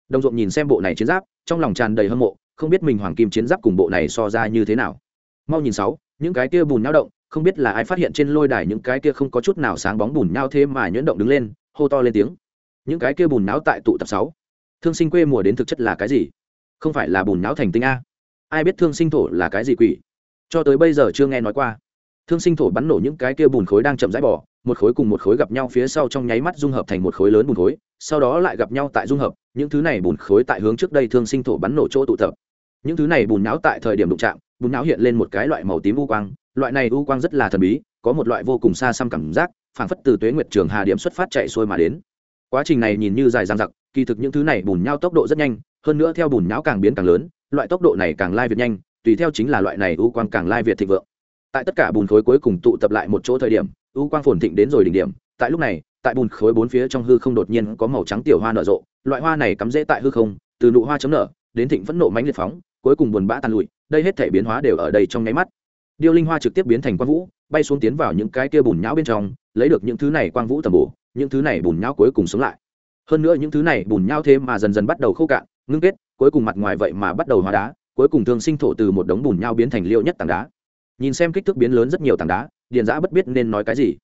đồng ruộng nhìn xem bộ này chiến giáp, trong lòng tràn đầy hâm mộ, không biết mình hoàng kim chiến giáp cùng bộ này so ra như thế nào. Mau nhìn sáu, những cái kia bùn nhau động, không biết là ai phát hiện trên lôi đài những cái kia không có chút nào sáng bóng bùn nhau thế mà nhuyễn động đứng lên, hô to lên tiếng. Những cái kia bùn não tại tụ tập sáu. Thương sinh quê mùa đến thực chất là cái gì? Không phải là bùn não thành tinh a. Ai biết thương sinh thổ là cái gì quỷ? Cho tới bây giờ chưa nghe nói qua. Thương sinh thổ bắn nổ những cái kia bùn khối đang chậm rãi bỏ một khối cùng một khối gặp nhau phía sau trong nháy mắt dung hợp thành một khối lớn bùn khối, sau đó lại gặp nhau tại dung hợp, những thứ này bùn khối tại hướng trước đây thương sinh thổ bắn nổ chỗ tụ tập. Những thứ này bùn não tại thời điểm đụng chạm, bùn não hiện lên một cái loại màu tím u quang, loại này u quang rất là thần bí, có một loại vô cùng xa xăm cảm giác, phảng phất từ tuế nguyệt trường hà điểm xuất phát chạy xuôi mà đến. Quá trình này nhìn như dài dằng dặc, kỳ thực những thứ này bùn nhau tốc độ rất nhanh, hơn nữa theo bùn nhão càng biến càng lớn, loại tốc độ này càng lai việt nhanh, tùy theo chính là loại này u quang càng lai việt thịnh vượng. Tại tất cả bùn khối cuối cùng tụ tập lại một chỗ thời điểm u quang phồn thịnh đến rồi đỉnh điểm, tại lúc này, tại bùn khối bốn phía trong hư không đột nhiên có màu trắng tiểu hoa nở rộ, loại hoa này cắm rễ tại hư không, từ nụ hoa chấm nở, đến thịnh phẫn nộ mánh liệt phóng, cuối cùng buồn bã tàn lụi, đây hết thể biến hóa đều ở đây trong nháy mắt. Điêu linh hoa trực tiếp biến thành quang vũ, bay xuống tiến vào những cái kia bùn nhão bên trong, lấy được những thứ này quang vũ tầm bổ, những thứ này bùn nhão cuối cùng sống lại. Hơn nữa những thứ này bùn nhão thế mà dần dần bắt đầu khô cạn, ngưng kết, cuối cùng mặt ngoài vậy mà bắt đầu hóa đá, cuối cùng thương sinh thổ từ một đống bùn nhão biến thành liêu nhất tảng đá. Nhìn xem kích thước biến lớn rất nhiều tảng đá điền giã bất biết nên nói cái gì.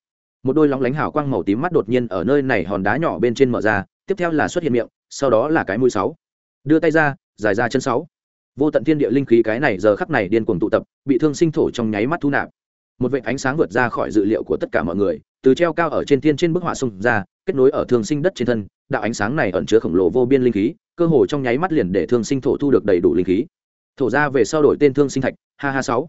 Một đôi lóng lánh hào quang màu tím mắt đột nhiên ở nơi này hòn đá nhỏ bên trên mở ra, tiếp theo là xuất hiện miệng, sau đó là cái mũi sáu. Đưa tay ra, dài ra chân sáu. Vô tận thiên địa linh khí cái này giờ khắc này điên cuồng tụ tập, bị thương sinh thổ trong nháy mắt thu nạp. Một vệ ánh sáng vượt ra khỏi dự liệu của tất cả mọi người, từ treo cao ở trên thiên trên bức họa sông ra, kết nối ở thương sinh đất trên thân, đạo ánh sáng này ẩn chứa khổng lồ vô biên linh khí, cơ hồ trong nháy mắt liền để thương sinh thổ thu được đầy đủ linh khí. Thổ ra về sau đổi tên thương sinh thạch, ha ha sáu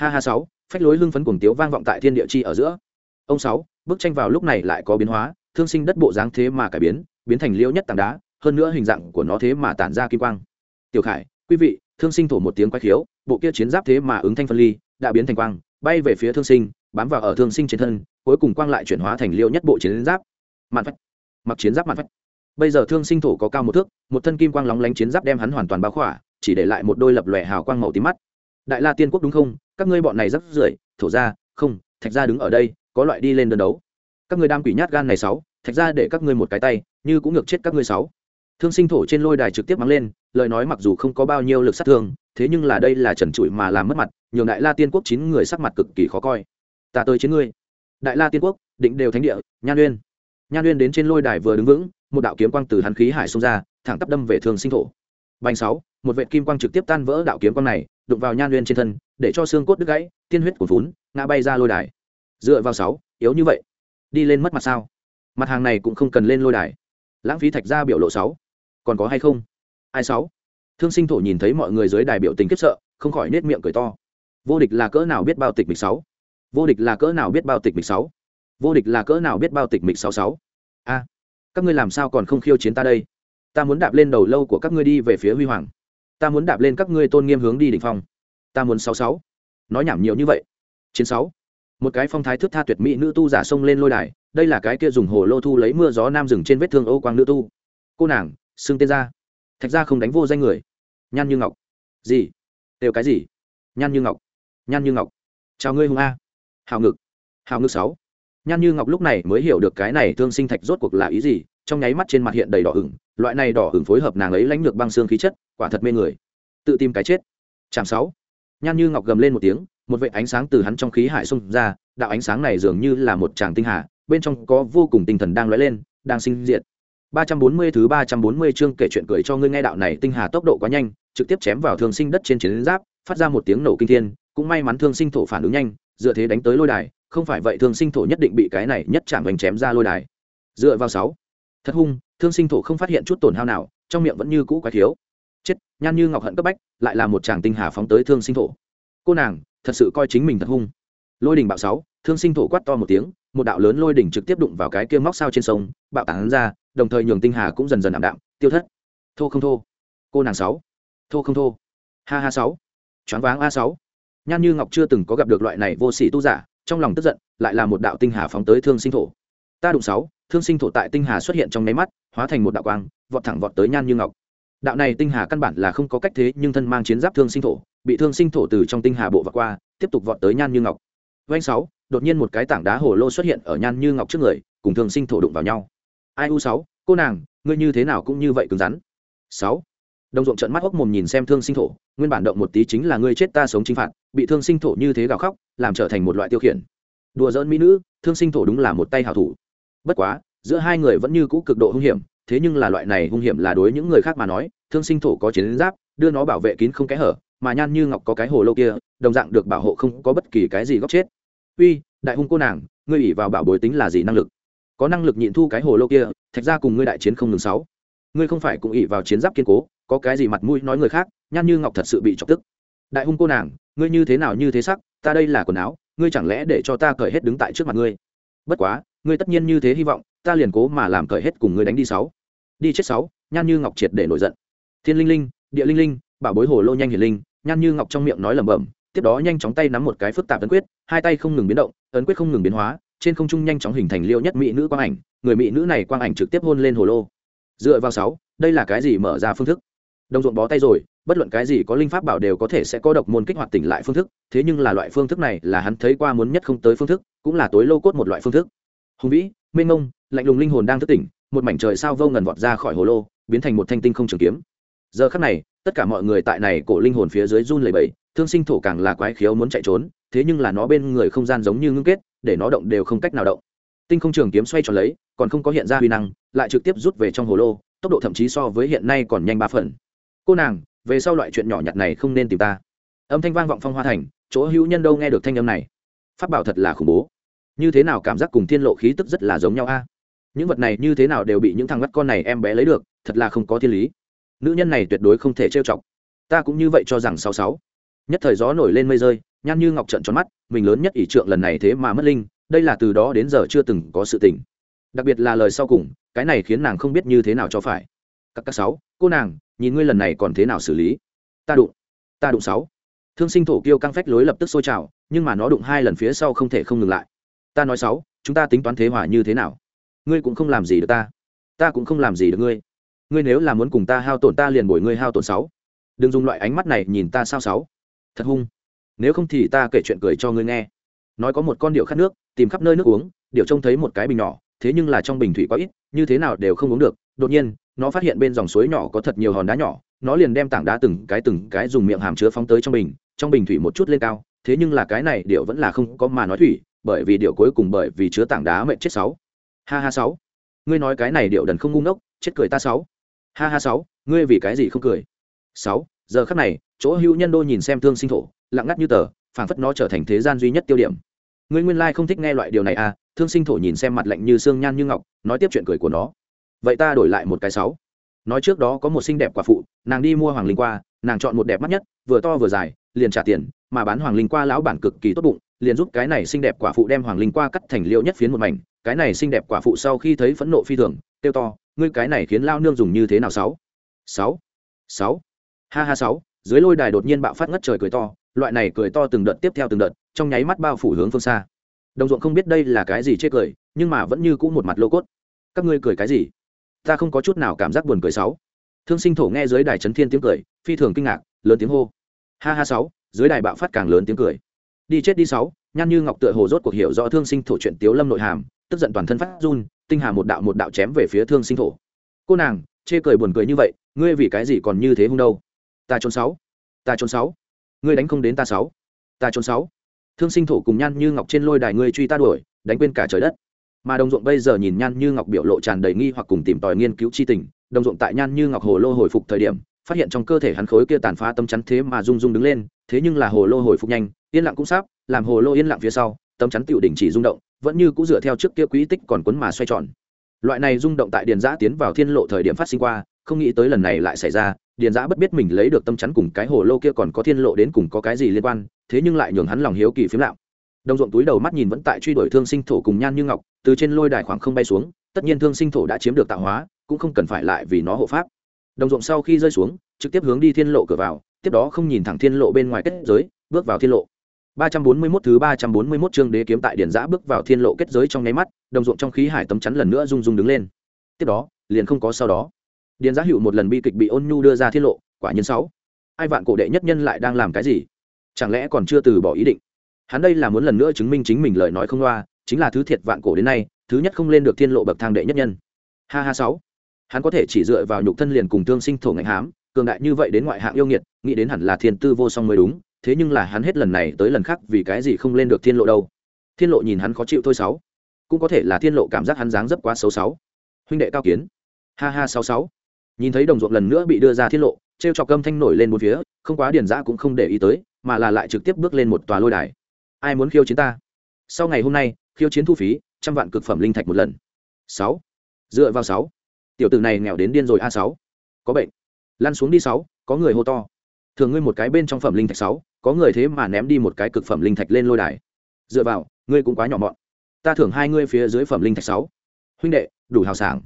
ha ha sáu, phách lối lưng phấn cuồng tiếu vang vọng tại thiên địa chi ở giữa. Ông sáu, bức tranh vào lúc này lại có biến hóa, thương sinh đất bộ dáng thế mà cải biến biến thành liễu nhất tảng đá, hơn nữa hình dạng của nó thế mà tản ra kim quang. Tiểu khải, quý vị, thương sinh thổ một tiếng quái khiếu, bộ kia chiến giáp thế mà ứng thanh phân ly, đã biến thành quang, bay về phía thương sinh, bám vào ở thương sinh trên thân, cuối cùng quang lại chuyển hóa thành liễu nhất bộ chiến giáp. Mạn phách, mặc chiến giáp mạn phách. Bây giờ thương sinh thổ có cao một thước, một thân kim quang lóng lánh chiến giáp đem hắn hoàn toàn bao khỏa, chỉ để lại một đôi lập lòe hào quang màu tím mắt đại la tiên quốc đúng không? Các ngươi bọn này rắc rưởi. Thổ ra không, thạch ra đứng ở đây, có loại đi lên đơn đấu. Các ngươi đam quỷ nhát gan này sáu, thạch ra để các ngươi một cái tay, như cũng ngược chết các ngươi sáu. Thương sinh thổ trên lôi đài trực tiếp mắng lên, lời nói mặc dù không có bao nhiêu lực sát thương, thế nhưng là đây là trần trụi mà làm mất mặt, nhường đại la tiên quốc chín người sắc mặt cực kỳ khó coi. Ta tới chiến ngươi. Đại la tiên quốc, định đều thánh địa, nhan uyên. Nhan uyên đến trên lôi đài vừa đứng vững, một đạo kiếm quang từ hắn khí hải xông ra, thẳng tắp đâm về thương sinh thổ. Bành sáu, một vệ kim quang trực tiếp tan vỡ đạo kiếm quang này đụng vào nhan uyên trên thân, để cho xương cốt đứt gãy, tiên huyết của vốn ngã bay ra lôi đài. Dựa vào sáu, yếu như vậy. Đi lên mất mặt sao? Mặt hàng này cũng không cần lên lôi đài. Lãng phí thạch ra biểu lộ sáu. Còn có hay không? Ai sáu? Thương sinh thổ nhìn thấy mọi người dưới đài biểu tình kiếp sợ, không khỏi nết miệng cười to. Vô địch là cỡ nào biết bao tịch mịch sáu? Vô địch là cỡ nào biết bao tịch mịch sáu? Vô địch là cỡ nào biết bao tịch mịch sáu sáu? A, các ngươi làm sao còn không khiêu chiến ta đây? Ta muốn đạp lên đầu lâu của các ngươi đi về phía huy hoàng ta muốn đạp lên các ngươi tôn nghiêm hướng đi đỉnh phong. Ta muốn sáu sáu. Nói nhảm nhiều như vậy. Chiến sáu. Một cái phong thái thước tha tuyệt mỹ nữ tu giả sông lên lôi đài, đây là cái kia dùng hồ lô thu lấy mưa gió nam rừng trên vết thương ô quang nữ tu. Cô nàng, xưng tên ra. Thạch ra không đánh vô danh người. Nhan như ngọc. Gì? Đều cái gì? Nhan như ngọc. Nhan như ngọc. Chào ngươi hùng a. Hào ngực. Hào ngực sáu. Nhan như ngọc lúc này mới hiểu được cái này thương sinh thạch rốt cuộc là ý gì, trong nháy mắt trên mặt hiện đầy đỏ ửng, loại này đỏ ửng phối hợp nàng ấy lãnh lược băng xương khí chất quả thật mê người. Tự tìm cái chết. Chạm sáu. Nhan như ngọc gầm lên một tiếng, một vệ ánh sáng từ hắn trong khí hải xung ra, đạo ánh sáng này dường như là một tràng tinh hà, bên trong có vô cùng tinh thần đang lóe lên, đang sinh diệt. 340 thứ 340 chương kể chuyện cười cho ngươi nghe đạo này tinh hà tốc độ quá nhanh, trực tiếp chém vào thương sinh đất trên chiến giáp, phát ra một tiếng nổ kinh thiên, cũng may mắn thương sinh thổ phản ứng nhanh, dựa thế đánh tới lôi đài, không phải vậy thương sinh thổ nhất định bị cái này nhất chạm đánh chém ra lôi đài. Dựa vào sáu. Thật hung, thương sinh thổ không phát hiện chút tổn hao nào, trong miệng vẫn như cũ quá thiếu chết, nhan như ngọc hận cấp bách, lại là một chàng tinh hà phóng tới thương sinh thổ. Cô nàng, thật sự coi chính mình thật hung. Lôi đình bạo sáu, thương sinh thổ quát to một tiếng, một đạo lớn lôi đỉnh trực tiếp đụng vào cái kia móc sao trên sông, bạo tán ra, đồng thời nhường tinh hà cũng dần dần ảm đạm, tiêu thất. Thô không thô. Cô nàng sáu. Thô không thô. Ha ha sáu. Choáng váng a sáu. Nhan như ngọc chưa từng có gặp được loại này vô sĩ tu giả, trong lòng tức giận, lại là một đạo tinh hà phóng tới thương sinh thổ. Ta đụng sáu, thương sinh thổ tại tinh hà xuất hiện trong nháy mắt, hóa thành một đạo quang, vọt thẳng vọt tới nhan như ngọc đạo này tinh hà căn bản là không có cách thế, nhưng thân mang chiến giáp thương sinh thổ, bị thương sinh thổ từ trong tinh hà bộ vọt qua, tiếp tục vọt tới nhan như ngọc. Vanh sáu, đột nhiên một cái tảng đá hồ lô xuất hiện ở nhan như ngọc trước người, cùng thương sinh thổ đụng vào nhau. Ai u sáu, cô nàng, ngươi như thế nào cũng như vậy cứng rắn. Sáu, đồng ruộng trận mắt hốc mồm nhìn xem thương sinh thổ, nguyên bản động một tí chính là ngươi chết ta sống chính phạt, bị thương sinh thổ như thế gào khóc, làm trở thành một loại tiêu khiển. Đùa giỡn mỹ nữ, thương sinh thổ đúng là một tay hảo thủ. Bất quá, giữa hai người vẫn như cũ cực độ hung hiểm thế nhưng là loại này hung hiểm là đối những người khác mà nói, thương sinh thổ có chiến giáp, đưa nó bảo vệ kín không kẽ hở, mà nhan như ngọc có cái hồ lô kia, đồng dạng được bảo hộ không có bất kỳ cái gì góc chết. Uy, đại hung cô nàng, ngươi ủy vào bảo bối tính là gì năng lực? Có năng lực nhịn thu cái hồ lô kia, thạch ra cùng ngươi đại chiến không ngừng sáu. Ngươi không phải cũng ỉ vào chiến giáp kiên cố, có cái gì mặt mũi nói người khác, nhan như ngọc thật sự bị chọc tức. Đại hung cô nàng, ngươi như thế nào như thế sắc, ta đây là quần áo, ngươi chẳng lẽ để cho ta cởi hết đứng tại trước mặt ngươi? Bất quá, ngươi tất nhiên như thế hy vọng, ta liền cố mà làm cởi hết cùng ngươi đánh đi sáu đi chết sáu, nhan như ngọc triệt để nổi giận. Thiên linh linh, địa linh linh, bảo bối hồ lô nhanh hiền linh, nhan như ngọc trong miệng nói lẩm bẩm, tiếp đó nhanh chóng tay nắm một cái phức tạp ấn quyết, hai tay không ngừng biến động, ấn quyết không ngừng biến hóa, trên không trung nhanh chóng hình thành liêu nhất mỹ nữ quang ảnh, người mỹ nữ này quang ảnh trực tiếp hôn lên hồ lô. Dựa vào sáu, đây là cái gì mở ra phương thức? Đồng ruộng bó tay rồi, bất luận cái gì có linh pháp bảo đều có thể sẽ có độc môn kích hoạt tỉnh lại phương thức, thế nhưng là loại phương thức này là hắn thấy qua muốn nhất không tới phương thức, cũng là tối lô cốt một loại phương thức. Hùng vĩ, mênh mông, lạnh lùng linh hồn đang thức tỉnh một mảnh trời sao vô ngần vọt ra khỏi hồ lô, biến thành một thanh tinh không trường kiếm. Giờ khắc này, tất cả mọi người tại này cổ linh hồn phía dưới run lẩy bẩy, thương sinh thổ càng là quái khiếu muốn chạy trốn, thế nhưng là nó bên người không gian giống như ngưng kết, để nó động đều không cách nào động. Tinh không trường kiếm xoay tròn lấy, còn không có hiện ra huy năng, lại trực tiếp rút về trong hồ lô, tốc độ thậm chí so với hiện nay còn nhanh ba phần. Cô nàng, về sau loại chuyện nhỏ nhặt này không nên tìm ta. Âm thanh vang vọng phong hoa thành, chỗ hữu nhân đâu nghe được thanh âm này. Phát bảo thật là khủng bố. Như thế nào cảm giác cùng thiên lộ khí tức rất là giống nhau a? Những vật này như thế nào đều bị những thằng ngắt con này em bé lấy được, thật là không có thiên lý. Nữ nhân này tuyệt đối không thể trêu chọc. Ta cũng như vậy cho rằng sáu sáu. Nhất thời gió nổi lên mây rơi, nhan như ngọc trận tròn mắt, mình lớn nhất ỷ trượng lần này thế mà mất linh, đây là từ đó đến giờ chưa từng có sự tình. Đặc biệt là lời sau cùng, cái này khiến nàng không biết như thế nào cho phải. Các các sáu, cô nàng, nhìn ngươi lần này còn thế nào xử lý? Ta đụng ta đụng sáu. Thương sinh thổ kiêu căng phách lối lập tức sôi trào, nhưng mà nó đụng hai lần phía sau không thể không ngừng lại. Ta nói sáu, chúng ta tính toán thế hòa như thế nào? Ngươi cũng không làm gì được ta. Ta cũng không làm gì được ngươi. Ngươi nếu là muốn cùng ta hao tổn, ta liền bồi ngươi hao tổn sáu. Đừng dùng loại ánh mắt này nhìn ta sao sáu. Thật hung. Nếu không thì ta kể chuyện cười cho ngươi nghe. Nói có một con điệu khát nước, tìm khắp nơi nước uống, điệu trông thấy một cái bình nhỏ, thế nhưng là trong bình thủy quá ít, như thế nào đều không uống được. Đột nhiên, nó phát hiện bên dòng suối nhỏ có thật nhiều hòn đá nhỏ, nó liền đem tảng đá từng cái từng cái dùng miệng hàm chứa phóng tới trong bình trong bình thủy một chút lên cao. Thế nhưng là cái này điệu vẫn là không có mà nói thủy, bởi vì điệu cuối cùng bởi vì chứa tảng đá mệnh chết sáu ha ha sáu. Ngươi nói cái này điệu đần không ngu ngốc, chết cười ta sáu. Ha ha sáu, ngươi vì cái gì không cười? Sáu, giờ khắc này, chỗ hữu nhân đô nhìn xem thương sinh thổ, lặng ngắt như tờ, phảng phất nó trở thành thế gian duy nhất tiêu điểm. Ngươi nguyên lai không thích nghe loại điều này à thương sinh thổ nhìn xem mặt lạnh như xương nhan như ngọc, nói tiếp chuyện cười của nó. Vậy ta đổi lại một cái sáu. Nói trước đó có một xinh đẹp quả phụ, nàng đi mua hoàng linh qua, nàng chọn một đẹp mắt nhất, vừa to vừa dài, liền trả tiền, mà bán hoàng linh qua lão bản cực kỳ tốt bụng, liền giúp cái này xinh đẹp quả phụ đem hoàng linh qua cắt thành liêu nhất phiến một mảnh cái này xinh đẹp quả phụ sau khi thấy phẫn nộ phi thường tiêu to, ngươi cái này khiến lao nương dùng như thế nào sáu? Sáu? Sáu? Ha ha, sáu. Dưới lôi đài đột nhiên bạo phát ngất trời cười to, loại này cười to từng đợt tiếp theo từng đợt, trong nháy mắt bao phủ hướng phương xa. Đồng ruộng không biết đây là cái gì chê cười, nhưng mà vẫn như cũ một mặt lô cốt. Các ngươi cười cái gì? Ta không có chút nào cảm giác buồn cười sáu. Thương sinh thổ nghe dưới đài trấn thiên tiếng cười, phi thường kinh ngạc, lớn tiếng hô. Ha ha, sáu. Dưới đài bạo phát càng lớn tiếng cười. Đi chết đi, sáu. Nhan như ngọc tựa hồ rốt cuộc hiểu rõ thương sinh thổ chuyện tiếu lâm nội hàm tức giận toàn thân phát run, tinh hà một đạo một đạo chém về phía thương sinh thổ. Cô nàng, chê cười buồn cười như vậy, ngươi vì cái gì còn như thế hung đâu? Ta trốn sáu, ta trốn sáu. Ngươi đánh không đến ta sáu, ta trốn sáu. Thương sinh thổ cùng nhan như ngọc trên lôi đài ngươi truy ta đuổi, đánh quên cả trời đất. Mà đồng ruộng bây giờ nhìn nhan như ngọc biểu lộ tràn đầy nghi hoặc cùng tìm tòi nghiên cứu chi tình, đồng ruộng tại nhan như ngọc hồ lô hồi phục thời điểm, phát hiện trong cơ thể hắn khối kia tàn phá tâm chắn thế mà rung rung đứng lên, thế nhưng là hồ lô hồi phục nhanh, yên lặng cũng sắp, làm hồ lô yên lặng phía sau tâm chắn tựu đỉnh chỉ rung động vẫn như cũng dựa theo trước kia quỹ tích còn quấn mà xoay tròn. Loại này rung động tại điền giã tiến vào thiên lộ thời điểm phát sinh qua, không nghĩ tới lần này lại xảy ra, điền giã bất biết mình lấy được tâm chắn cùng cái hồ lô kia còn có thiên lộ đến cùng có cái gì liên quan, thế nhưng lại nhường hắn lòng hiếu kỳ phiếm lạo đồng ruộng túi đầu mắt nhìn vẫn tại truy đuổi thương sinh thổ cùng nhan như ngọc, từ trên lôi đài khoảng không bay xuống, tất nhiên thương sinh thổ đã chiếm được tạo hóa, cũng không cần phải lại vì nó hộ pháp. Đồng ruộng sau khi rơi xuống, trực tiếp hướng đi thiên lộ cửa vào, tiếp đó không nhìn thẳng thiên lộ bên ngoài kết giới, bước vào thiên lộ. 341 thứ 341 chương đế kiếm tại điển giã bước vào thiên lộ kết giới trong nháy mắt, đồng ruộng trong khí hải tấm chắn lần nữa rung rung đứng lên. Tiếp đó, liền không có sau đó. Điển giã hữu một lần bi kịch bị ôn nhu đưa ra thiên lộ, quả nhiên sáu. Ai vạn cổ đệ nhất nhân lại đang làm cái gì? Chẳng lẽ còn chưa từ bỏ ý định? Hắn đây là muốn lần nữa chứng minh chính mình lời nói không loa, chính là thứ thiệt vạn cổ đến nay, thứ nhất không lên được thiên lộ bậc thang đệ nhất nhân. Ha ha sáu. Hắn có thể chỉ dựa vào nhục thân liền cùng thương sinh thổ ngạnh hám, cường đại như vậy đến ngoại hạng yêu nghiệt, nghĩ đến hẳn là thiên tư vô song mới đúng, thế nhưng là hắn hết lần này tới lần khác vì cái gì không lên được thiên lộ đâu. Thiên lộ nhìn hắn khó chịu thôi sáu. Cũng có thể là thiên lộ cảm giác hắn dáng dấp quá xấu sáu. Huynh đệ cao kiến. Ha ha sáu sáu. Nhìn thấy đồng ruộng lần nữa bị đưa ra thiên lộ, trêu chọc cơm thanh nổi lên một phía, không quá điền giã cũng không để ý tới, mà là lại trực tiếp bước lên một tòa lôi đài. Ai muốn khiêu chiến ta? Sau ngày hôm nay, khiêu chiến thu phí, trăm vạn cực phẩm linh thạch một lần. Sáu. Dựa vào sáu. Tiểu tử này nghèo đến điên rồi a sáu. Có bệnh. Lăn xuống đi sáu, có người hô to thường ngươi một cái bên trong phẩm linh thạch sáu, có người thế mà ném đi một cái cực phẩm linh thạch lên lôi đài. Dựa vào, ngươi cũng quá nhỏ mọn. Ta thưởng hai ngươi phía dưới phẩm linh thạch sáu. Huynh đệ, đủ hào sảng.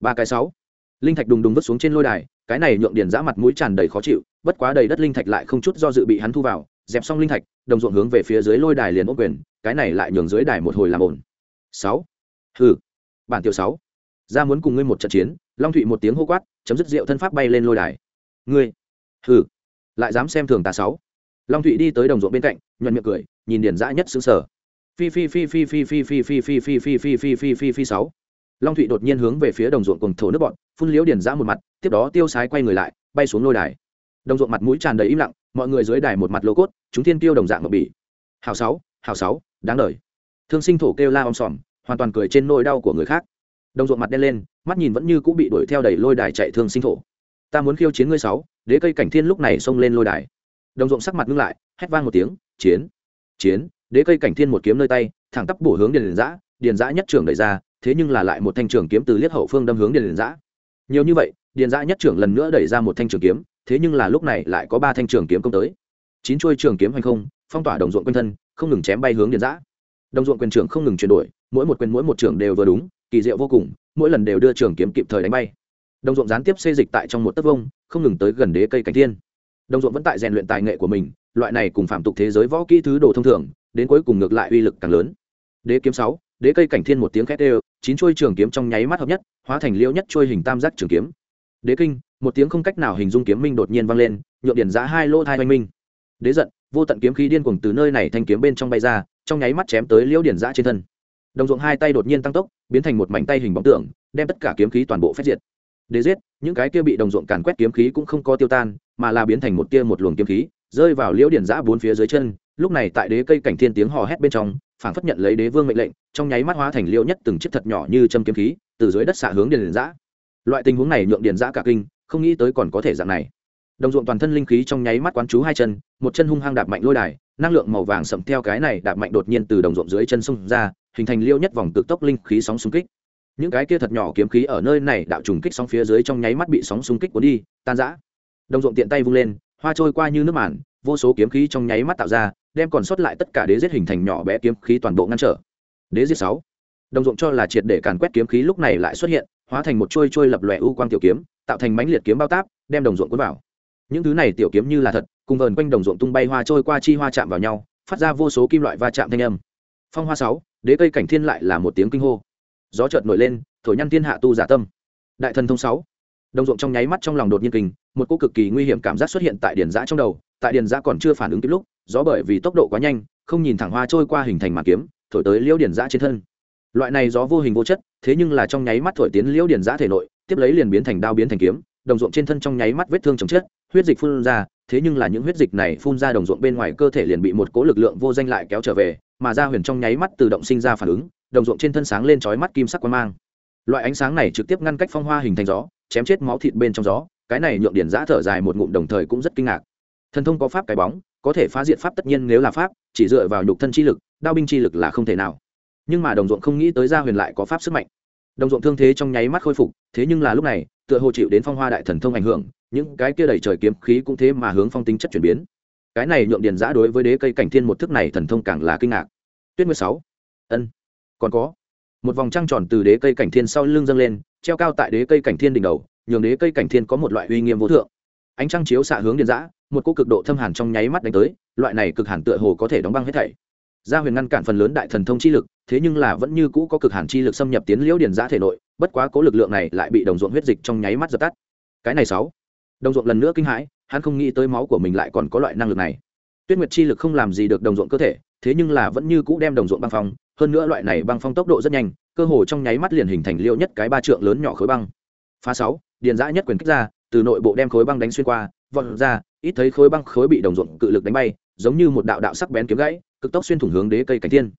Ba cái sáu. Linh thạch đùng đùng vứt xuống trên lôi đài, cái này nhượng điền giã mặt mũi tràn đầy khó chịu, bất quá đầy đất linh thạch lại không chút do dự bị hắn thu vào, dẹp xong linh thạch, đồng ruộng hướng về phía dưới lôi đài liền ốc quyền, cái này lại nhường dưới đài một hồi làm ổn sáu. Hừ. Bản tiểu sáu. Ra muốn cùng ngươi một trận chiến, long thụy một tiếng hô quát, chấm dứt rượu thân pháp bay lên lôi đài. Ngươi. Hừ lại dám xem thường ta sáu long thụy đi tới đồng ruộng bên cạnh nhuận miệng cười nhìn điền dã nhất xứng sở phi phi phi phi phi phi phi phi phi phi phi phi phi phi phi phi sáu long thụy đột nhiên hướng về phía đồng ruộng cùng thổ nước bọn phun liễu điền dã một mặt tiếp đó tiêu sái quay người lại bay xuống lôi đài đồng ruộng mặt mũi tràn đầy im lặng mọi người dưới đài một mặt lô cốt chúng thiên tiêu đồng dạng ngọc bỉ hào sáu hào sáu đáng đời thương sinh thổ kêu la om sòm hoàn toàn cười trên nỗi đau của người khác đồng ruộng mặt đen lên mắt nhìn vẫn như cũng bị đuổi theo đẩy lôi đài chạy thương sinh thổ ta muốn khiêu chiến ngươi sáu đế cây cảnh thiên lúc này xông lên lôi đài. Đồng ruộng sắc mặt ngưng lại, hét vang một tiếng, chiến chiến, đế cây cảnh thiên một kiếm nơi tay, thẳng tắp bổ hướng điền giã điền giã nhất trưởng đẩy ra, thế nhưng là lại một thanh trưởng kiếm từ liết hậu phương đâm hướng điền giã nhiều như vậy, điền giã nhất trưởng lần nữa đẩy ra một thanh trường kiếm, thế nhưng là lúc này lại có ba thanh trường kiếm công tới. Chín chuôi trường kiếm hành không, phong tỏa đồng ruộng quanh thân, không ngừng chém bay hướng điền giã đồng ruộng quyền trưởng không ngừng chuyển đổi, mỗi một quyền mỗi một trường đều vừa đúng, kỳ diệu vô cùng, mỗi lần đều đưa trường kiếm kịp thời đánh bay. Đồng ruộng gián tiếp xê dịch tại trong một tấc vông không ngừng tới gần đế cây cảnh thiên. Đồng ruộng vẫn tại rèn luyện tài nghệ của mình, loại này cùng phạm tục thế giới võ kỹ thứ đồ thông thường, đến cuối cùng ngược lại uy lực càng lớn. Đế kiếm sáu, đế cây cảnh thiên một tiếng khét đều, chín chuôi trường kiếm trong nháy mắt hợp nhất, hóa thành liêu nhất chuôi hình tam giác trường kiếm. Đế kinh, một tiếng không cách nào hình dung kiếm minh đột nhiên vang lên, nhượng điển giá hai lô thai oanh minh. Đế giận, vô tận kiếm khí điên cuồng từ nơi này thanh kiếm bên trong bay ra, trong nháy mắt chém tới liễu điển giã trên thân. Đồng ruộng hai tay đột nhiên tăng tốc, biến thành một mảnh tay hình bóng tượng, đem tất cả kiếm khí toàn bộ phép diệt đế giết, những cái kia bị đồng ruộng càn quét kiếm khí cũng không có tiêu tan, mà là biến thành một tia một luồng kiếm khí, rơi vào liễu điển giã bốn phía dưới chân. Lúc này tại đế cây cảnh thiên tiếng hò hét bên trong, phảng phất nhận lấy đế vương mệnh lệnh, trong nháy mắt hóa thành liễu nhất từng chiếc thật nhỏ như châm kiếm khí, từ dưới đất xạ hướng điển giã. Loại tình huống này nhượng điển giã cả kinh, không nghĩ tới còn có thể dạng này. Đồng ruộng toàn thân linh khí trong nháy mắt quán chú hai chân, một chân hung hăng đạp mạnh lôi đài, năng lượng màu vàng sậm theo cái này đạp mạnh đột nhiên từ đồng ruộng dưới chân xung ra, hình thành liêu nhất vòng cực tốc linh khí sóng xung kích những cái kia thật nhỏ kiếm khí ở nơi này đạo trùng kích sóng phía dưới trong nháy mắt bị sóng xung kích cuốn đi, tan rã. Đồng ruộng tiện tay vung lên, hoa trôi qua như nước màn, vô số kiếm khí trong nháy mắt tạo ra, đem còn sót lại tất cả đế giết hình thành nhỏ bé kiếm khí toàn bộ ngăn trở. Đế giết sáu. Đồng ruộng cho là triệt để càn quét kiếm khí lúc này lại xuất hiện, hóa thành một trôi trôi lập lòe u quang tiểu kiếm, tạo thành mãnh liệt kiếm bao táp, đem đồng ruộng cuốn vào. Những thứ này tiểu kiếm như là thật, cùng vờn quanh đồng ruộng tung bay hoa trôi qua chi hoa chạm vào nhau, phát ra vô số kim loại va chạm thanh âm. Phong hoa sáu, đế cây cảnh thiên lại là một tiếng kinh hô gió chợt nổi lên, thổi nhăn thiên hạ tu giả tâm. Đại thần thông sáu. Đồng ruộng trong nháy mắt trong lòng đột nhiên kinh, một cô cực kỳ nguy hiểm cảm giác xuất hiện tại điền giã trong đầu, tại điền giã còn chưa phản ứng kịp lúc, gió bởi vì tốc độ quá nhanh, không nhìn thẳng hoa trôi qua hình thành màn kiếm, thổi tới liễu điền giã trên thân. Loại này gió vô hình vô chất, thế nhưng là trong nháy mắt thổi tiến liễu điền giã thể nội, tiếp lấy liền biến thành đao biến thành kiếm, đồng ruộng trên thân trong nháy mắt vết thương chồng chết, huyết dịch phun ra, thế nhưng là những huyết dịch này phun ra đồng ruộng bên ngoài cơ thể liền bị một cố lực lượng vô danh lại kéo trở về, mà ra huyền trong nháy mắt tự động sinh ra phản ứng đồng ruộng trên thân sáng lên chói mắt kim sắc quang mang. Loại ánh sáng này trực tiếp ngăn cách phong hoa hình thành gió, chém chết máu thịt bên trong gió, cái này nhượng điển giã thở dài một ngụm đồng thời cũng rất kinh ngạc. Thần thông có pháp cái bóng, có thể phá diệt pháp tất nhiên nếu là pháp, chỉ dựa vào nhục thân chi lực, đao binh chi lực là không thể nào. Nhưng mà đồng ruộng không nghĩ tới gia huyền lại có pháp sức mạnh. Đồng ruộng thương thế trong nháy mắt khôi phục, thế nhưng là lúc này, tựa hồ chịu đến phong hoa đại thần thông ảnh hưởng, những cái kia đẩy trời kiếm khí cũng thế mà hướng phong tính chất chuyển biến. Cái này nhượng điền giã đối với đế cây cảnh thiên một thức này thần thông càng là kinh ngạc. Tuyết mười sáu. Ân còn có. Một vòng trăng tròn từ đế cây cảnh thiên sau lưng dâng lên, treo cao tại đế cây cảnh thiên đỉnh đầu, nhường đế cây cảnh thiên có một loại uy nghiêm vô thượng. Ánh trăng chiếu xạ hướng điện giã, một cô cực độ thâm hàn trong nháy mắt đánh tới, loại này cực hàn tựa hồ có thể đóng băng hết thảy. Gia huyền ngăn cản phần lớn đại thần thông chi lực, thế nhưng là vẫn như cũ có cực hàn chi lực xâm nhập tiến liễu điền giã thể nội, bất quá cố lực lượng này lại bị đồng ruộng huyết dịch trong nháy mắt dập tắt. Cái này sáu. Đồng ruộng lần nữa kinh hãi, hắn không nghĩ tới máu của mình lại còn có loại năng lực này. Tuyết nguyệt chi lực không làm gì được đồng ruộng cơ thể thế nhưng là vẫn như cũ đem đồng ruộng băng phong, hơn nữa loại này băng phong tốc độ rất nhanh, cơ hồ trong nháy mắt liền hình thành liêu nhất cái ba trượng lớn nhỏ khối băng. Phá sáu, điền giã nhất quyền kích ra, từ nội bộ đem khối băng đánh xuyên qua, vọt ra, ít thấy khối băng khối bị đồng ruộng cự lực đánh bay, giống như một đạo đạo sắc bén kiếm gãy, cực tốc xuyên thủng hướng đế cây cảnh thiên.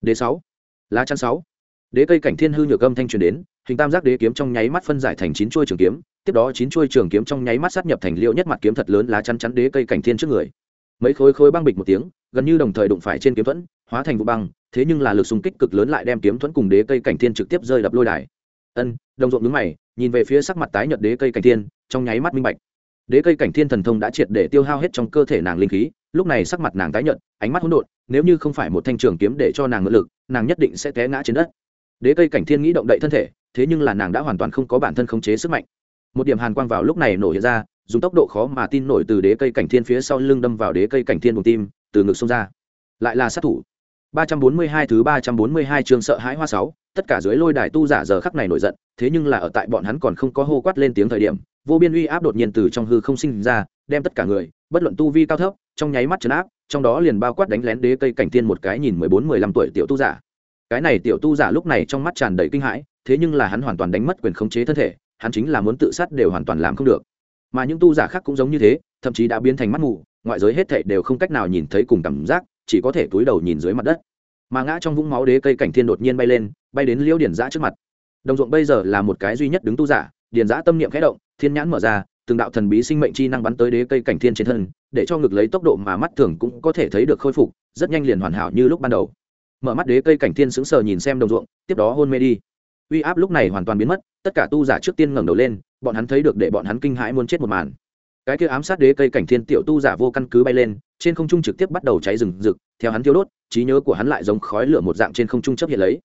Đế sáu, lá chắn sáu. Đế cây cảnh thiên hư nhược âm thanh truyền đến, hình tam giác đế kiếm trong nháy mắt phân giải thành chín chuôi trường kiếm, tiếp đó chín chuôi trường kiếm trong nháy mắt sát nhập thành liêu nhất mặt kiếm thật lớn lá chắn chắn đế cây cảnh thiên trước người mấy khối khối băng bịch một tiếng, gần như đồng thời đụng phải trên kiếm thuẫn, hóa thành vụ băng, thế nhưng là lực xung kích cực lớn lại đem kiếm thuẫn cùng đế cây cảnh thiên trực tiếp rơi đập lôi đài. Ân, đồng ruộng đứng mày, nhìn về phía sắc mặt tái nhợt đế cây cảnh thiên, trong nháy mắt minh bạch. Đế cây cảnh thiên thần thông đã triệt để tiêu hao hết trong cơ thể nàng linh khí, lúc này sắc mặt nàng tái nhợt, ánh mắt hỗn độn, nếu như không phải một thanh trường kiếm để cho nàng ngự lực, nàng nhất định sẽ té ngã trên đất. Đế cây cảnh thiên nghĩ động đậy thân thể, thế nhưng là nàng đã hoàn toàn không có bản thân khống chế sức mạnh. Một điểm hàn quang vào lúc này nổ hiện ra dùng tốc độ khó mà tin nổi từ đế cây cảnh thiên phía sau lưng đâm vào đế cây cảnh thiên vùng tim từ ngực xông ra lại là sát thủ 342 thứ 342 chương sợ hãi hoa 6, tất cả dưới lôi đài tu giả giờ khắc này nổi giận, thế nhưng là ở tại bọn hắn còn không có hô quát lên tiếng thời điểm, vô biên uy áp đột nhiên từ trong hư không sinh ra, đem tất cả người, bất luận tu vi cao thấp, trong nháy mắt trấn áp, trong đó liền bao quát đánh lén đế cây cảnh thiên một cái nhìn 14-15 tuổi tiểu tu giả. Cái này tiểu tu giả lúc này trong mắt tràn đầy kinh hãi, thế nhưng là hắn hoàn toàn đánh mất quyền khống chế thân thể, hắn chính là muốn tự sát đều hoàn toàn làm không được. Mà những tu giả khác cũng giống như thế, thậm chí đã biến thành mắt mù, ngoại giới hết thảy đều không cách nào nhìn thấy cùng cảm giác, chỉ có thể túi đầu nhìn dưới mặt đất. Mà ngã trong vũng máu đế cây cảnh thiên đột nhiên bay lên bay đến liễu điển giã trước mặt. Đồng ruộng bây giờ là một cái duy nhất đứng tu giả điển giã tâm niệm khẽ động thiên nhãn mở ra từng đạo thần bí sinh mệnh chi năng bắn tới đế cây cảnh thiên trên thân để cho ngực lấy tốc độ mà mắt thường cũng có thể thấy được khôi phục rất nhanh liền hoàn hảo như lúc ban đầu. Mở mắt đế cây cảnh thiên sững sờ nhìn xem đồng ruộng tiếp đó hôn mê đi uy áp lúc này hoàn toàn biến mất, tất cả tu giả trước tiên ngẩng đầu lên, bọn hắn thấy được để bọn hắn kinh hãi muốn chết một màn. Cái kia ám sát đế cây cảnh thiên tiểu tu giả vô căn cứ bay lên, trên không trung trực tiếp bắt đầu cháy rừng rực, theo hắn thiêu đốt, trí nhớ của hắn lại giống khói lửa một dạng trên không trung chấp hiện lấy.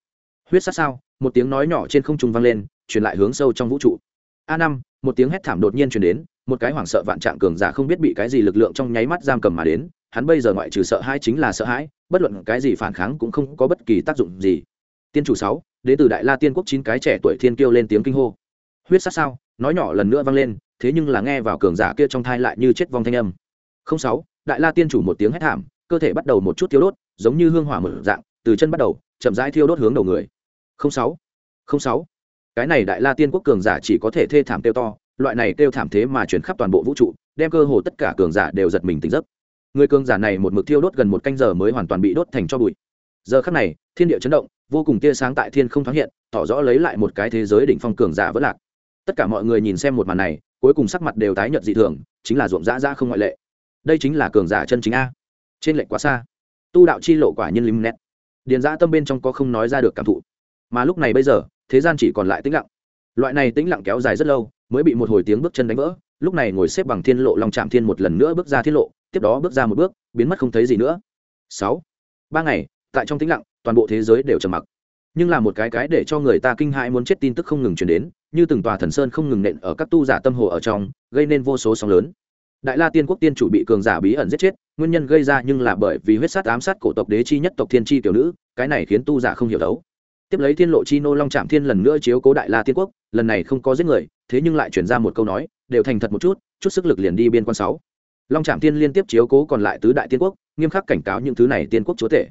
Huyết sát sao, một tiếng nói nhỏ trên không trung vang lên, truyền lại hướng sâu trong vũ trụ. A năm, một tiếng hét thảm đột nhiên truyền đến, một cái hoảng sợ vạn trạng cường giả không biết bị cái gì lực lượng trong nháy mắt giam cầm mà đến, hắn bây giờ ngoại trừ sợ hãi chính là sợ hãi, bất luận cái gì phản kháng cũng không có bất kỳ tác dụng gì. Tiên chủ sáu đến từ đại la tiên quốc chín cái trẻ tuổi thiên kêu lên tiếng kinh hô. Huyết sát sao? Nói nhỏ lần nữa vang lên, thế nhưng là nghe vào cường giả kia trong thai lại như chết vong thanh âm. Không sáu, đại la tiên chủ một tiếng hét thảm, cơ thể bắt đầu một chút thiêu đốt, giống như hương hỏa mở dạng, từ chân bắt đầu, chậm rãi thiêu đốt hướng đầu người. Không sáu không sáu. Cái này đại la tiên quốc cường giả chỉ có thể thê thảm tiêu to, loại này tiêu thảm thế mà chuyển khắp toàn bộ vũ trụ, đem cơ hồ tất cả cường giả đều giật mình tỉnh giấc. Người cường giả này một mực thiêu đốt gần một canh giờ mới hoàn toàn bị đốt thành cho bụi. Giờ khắc này, thiên địa chấn động vô cùng tia sáng tại thiên không thoáng hiện, tỏ rõ lấy lại một cái thế giới đỉnh phong cường giả vỡ lạc. Tất cả mọi người nhìn xem một màn này, cuối cùng sắc mặt đều tái nhợt dị thường, chính là ruộng dã dã không ngoại lệ. Đây chính là cường giả chân chính a. Trên lệnh quá xa. Tu đạo chi lộ quả nhân lim nét. Điền dã tâm bên trong có không nói ra được cảm thụ. Mà lúc này bây giờ, thế gian chỉ còn lại tĩnh lặng. Loại này tĩnh lặng kéo dài rất lâu, mới bị một hồi tiếng bước chân đánh vỡ, lúc này ngồi xếp bằng thiên lộ lòng chạm thiên một lần nữa bước ra thiên lộ, tiếp đó bước ra một bước, biến mất không thấy gì nữa. Sáu. Ba ngày tại trong tĩnh lặng, toàn bộ thế giới đều trầm mặc. Nhưng là một cái cái để cho người ta kinh hãi muốn chết tin tức không ngừng truyền đến, như từng tòa thần sơn không ngừng nện ở các tu giả tâm hồ ở trong, gây nên vô số sóng lớn. Đại la tiên quốc tiên chủ bị cường giả bí ẩn giết chết, nguyên nhân gây ra nhưng là bởi vì huyết sát ám sát cổ tộc đế chi nhất tộc thiên chi tiểu nữ, cái này khiến tu giả không hiểu đấu. Tiếp lấy thiên lộ chi nô long trạm thiên lần nữa chiếu cố đại la tiên quốc, lần này không có giết người, thế nhưng lại chuyển ra một câu nói, đều thành thật một chút chút sức lực liền đi biên quan sáu. Long trạm thiên liên tiếp chiếu cố còn lại tứ đại tiên quốc, nghiêm khắc cảnh cáo những thứ này tiên quốc chúa tể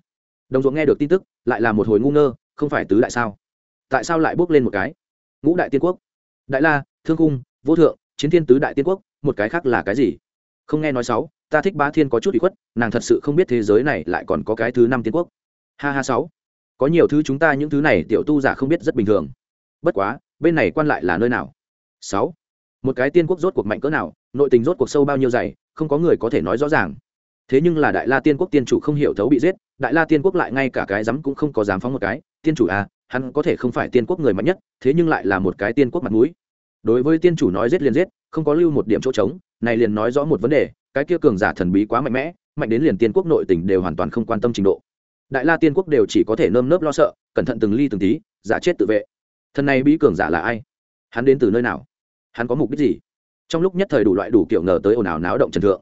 đồng ruộng nghe được tin tức, lại là một hồi ngu ngơ, không phải tứ đại sao? Tại sao lại bước lên một cái? Ngũ đại tiên quốc. Đại la, thương cung, vô thượng, chiến thiên tứ đại tiên quốc, một cái khác là cái gì? Không nghe nói sáu, ta thích ba thiên có chút bị khuất, nàng thật sự không biết thế giới này lại còn có cái thứ năm tiên quốc. Ha ha sáu. Có nhiều thứ chúng ta những thứ này tiểu tu giả không biết rất bình thường. Bất quá, bên này quan lại là nơi nào? Sáu. Một cái tiên quốc rốt cuộc mạnh cỡ nào, nội tình rốt cuộc sâu bao nhiêu dày, không có người có thể nói rõ ràng. Thế nhưng là đại la tiên quốc tiên chủ không hiểu thấu bị giết đại la tiên quốc lại ngay cả cái dám cũng không có dám phóng một cái. Tiên chủ à hắn có thể không phải tiên quốc người mạnh nhất, thế nhưng lại là một cái tiên quốc mặt mũi. Đối với tiên chủ nói giết liền giết, không có lưu một điểm chỗ trống, này liền nói rõ một vấn đề, cái kia cường giả thần bí quá mạnh mẽ, mạnh đến liền tiên quốc nội tình đều hoàn toàn không quan tâm trình độ. Đại la tiên quốc đều chỉ có thể nơm nớp lo sợ, cẩn thận từng ly từng tí, giả chết tự vệ. Thần này bí cường giả là ai? Hắn đến từ nơi nào? Hắn có mục đích gì? Trong lúc nhất thời đủ loại đủ kiểu ngờ tới ồn ào náo động trần thượng.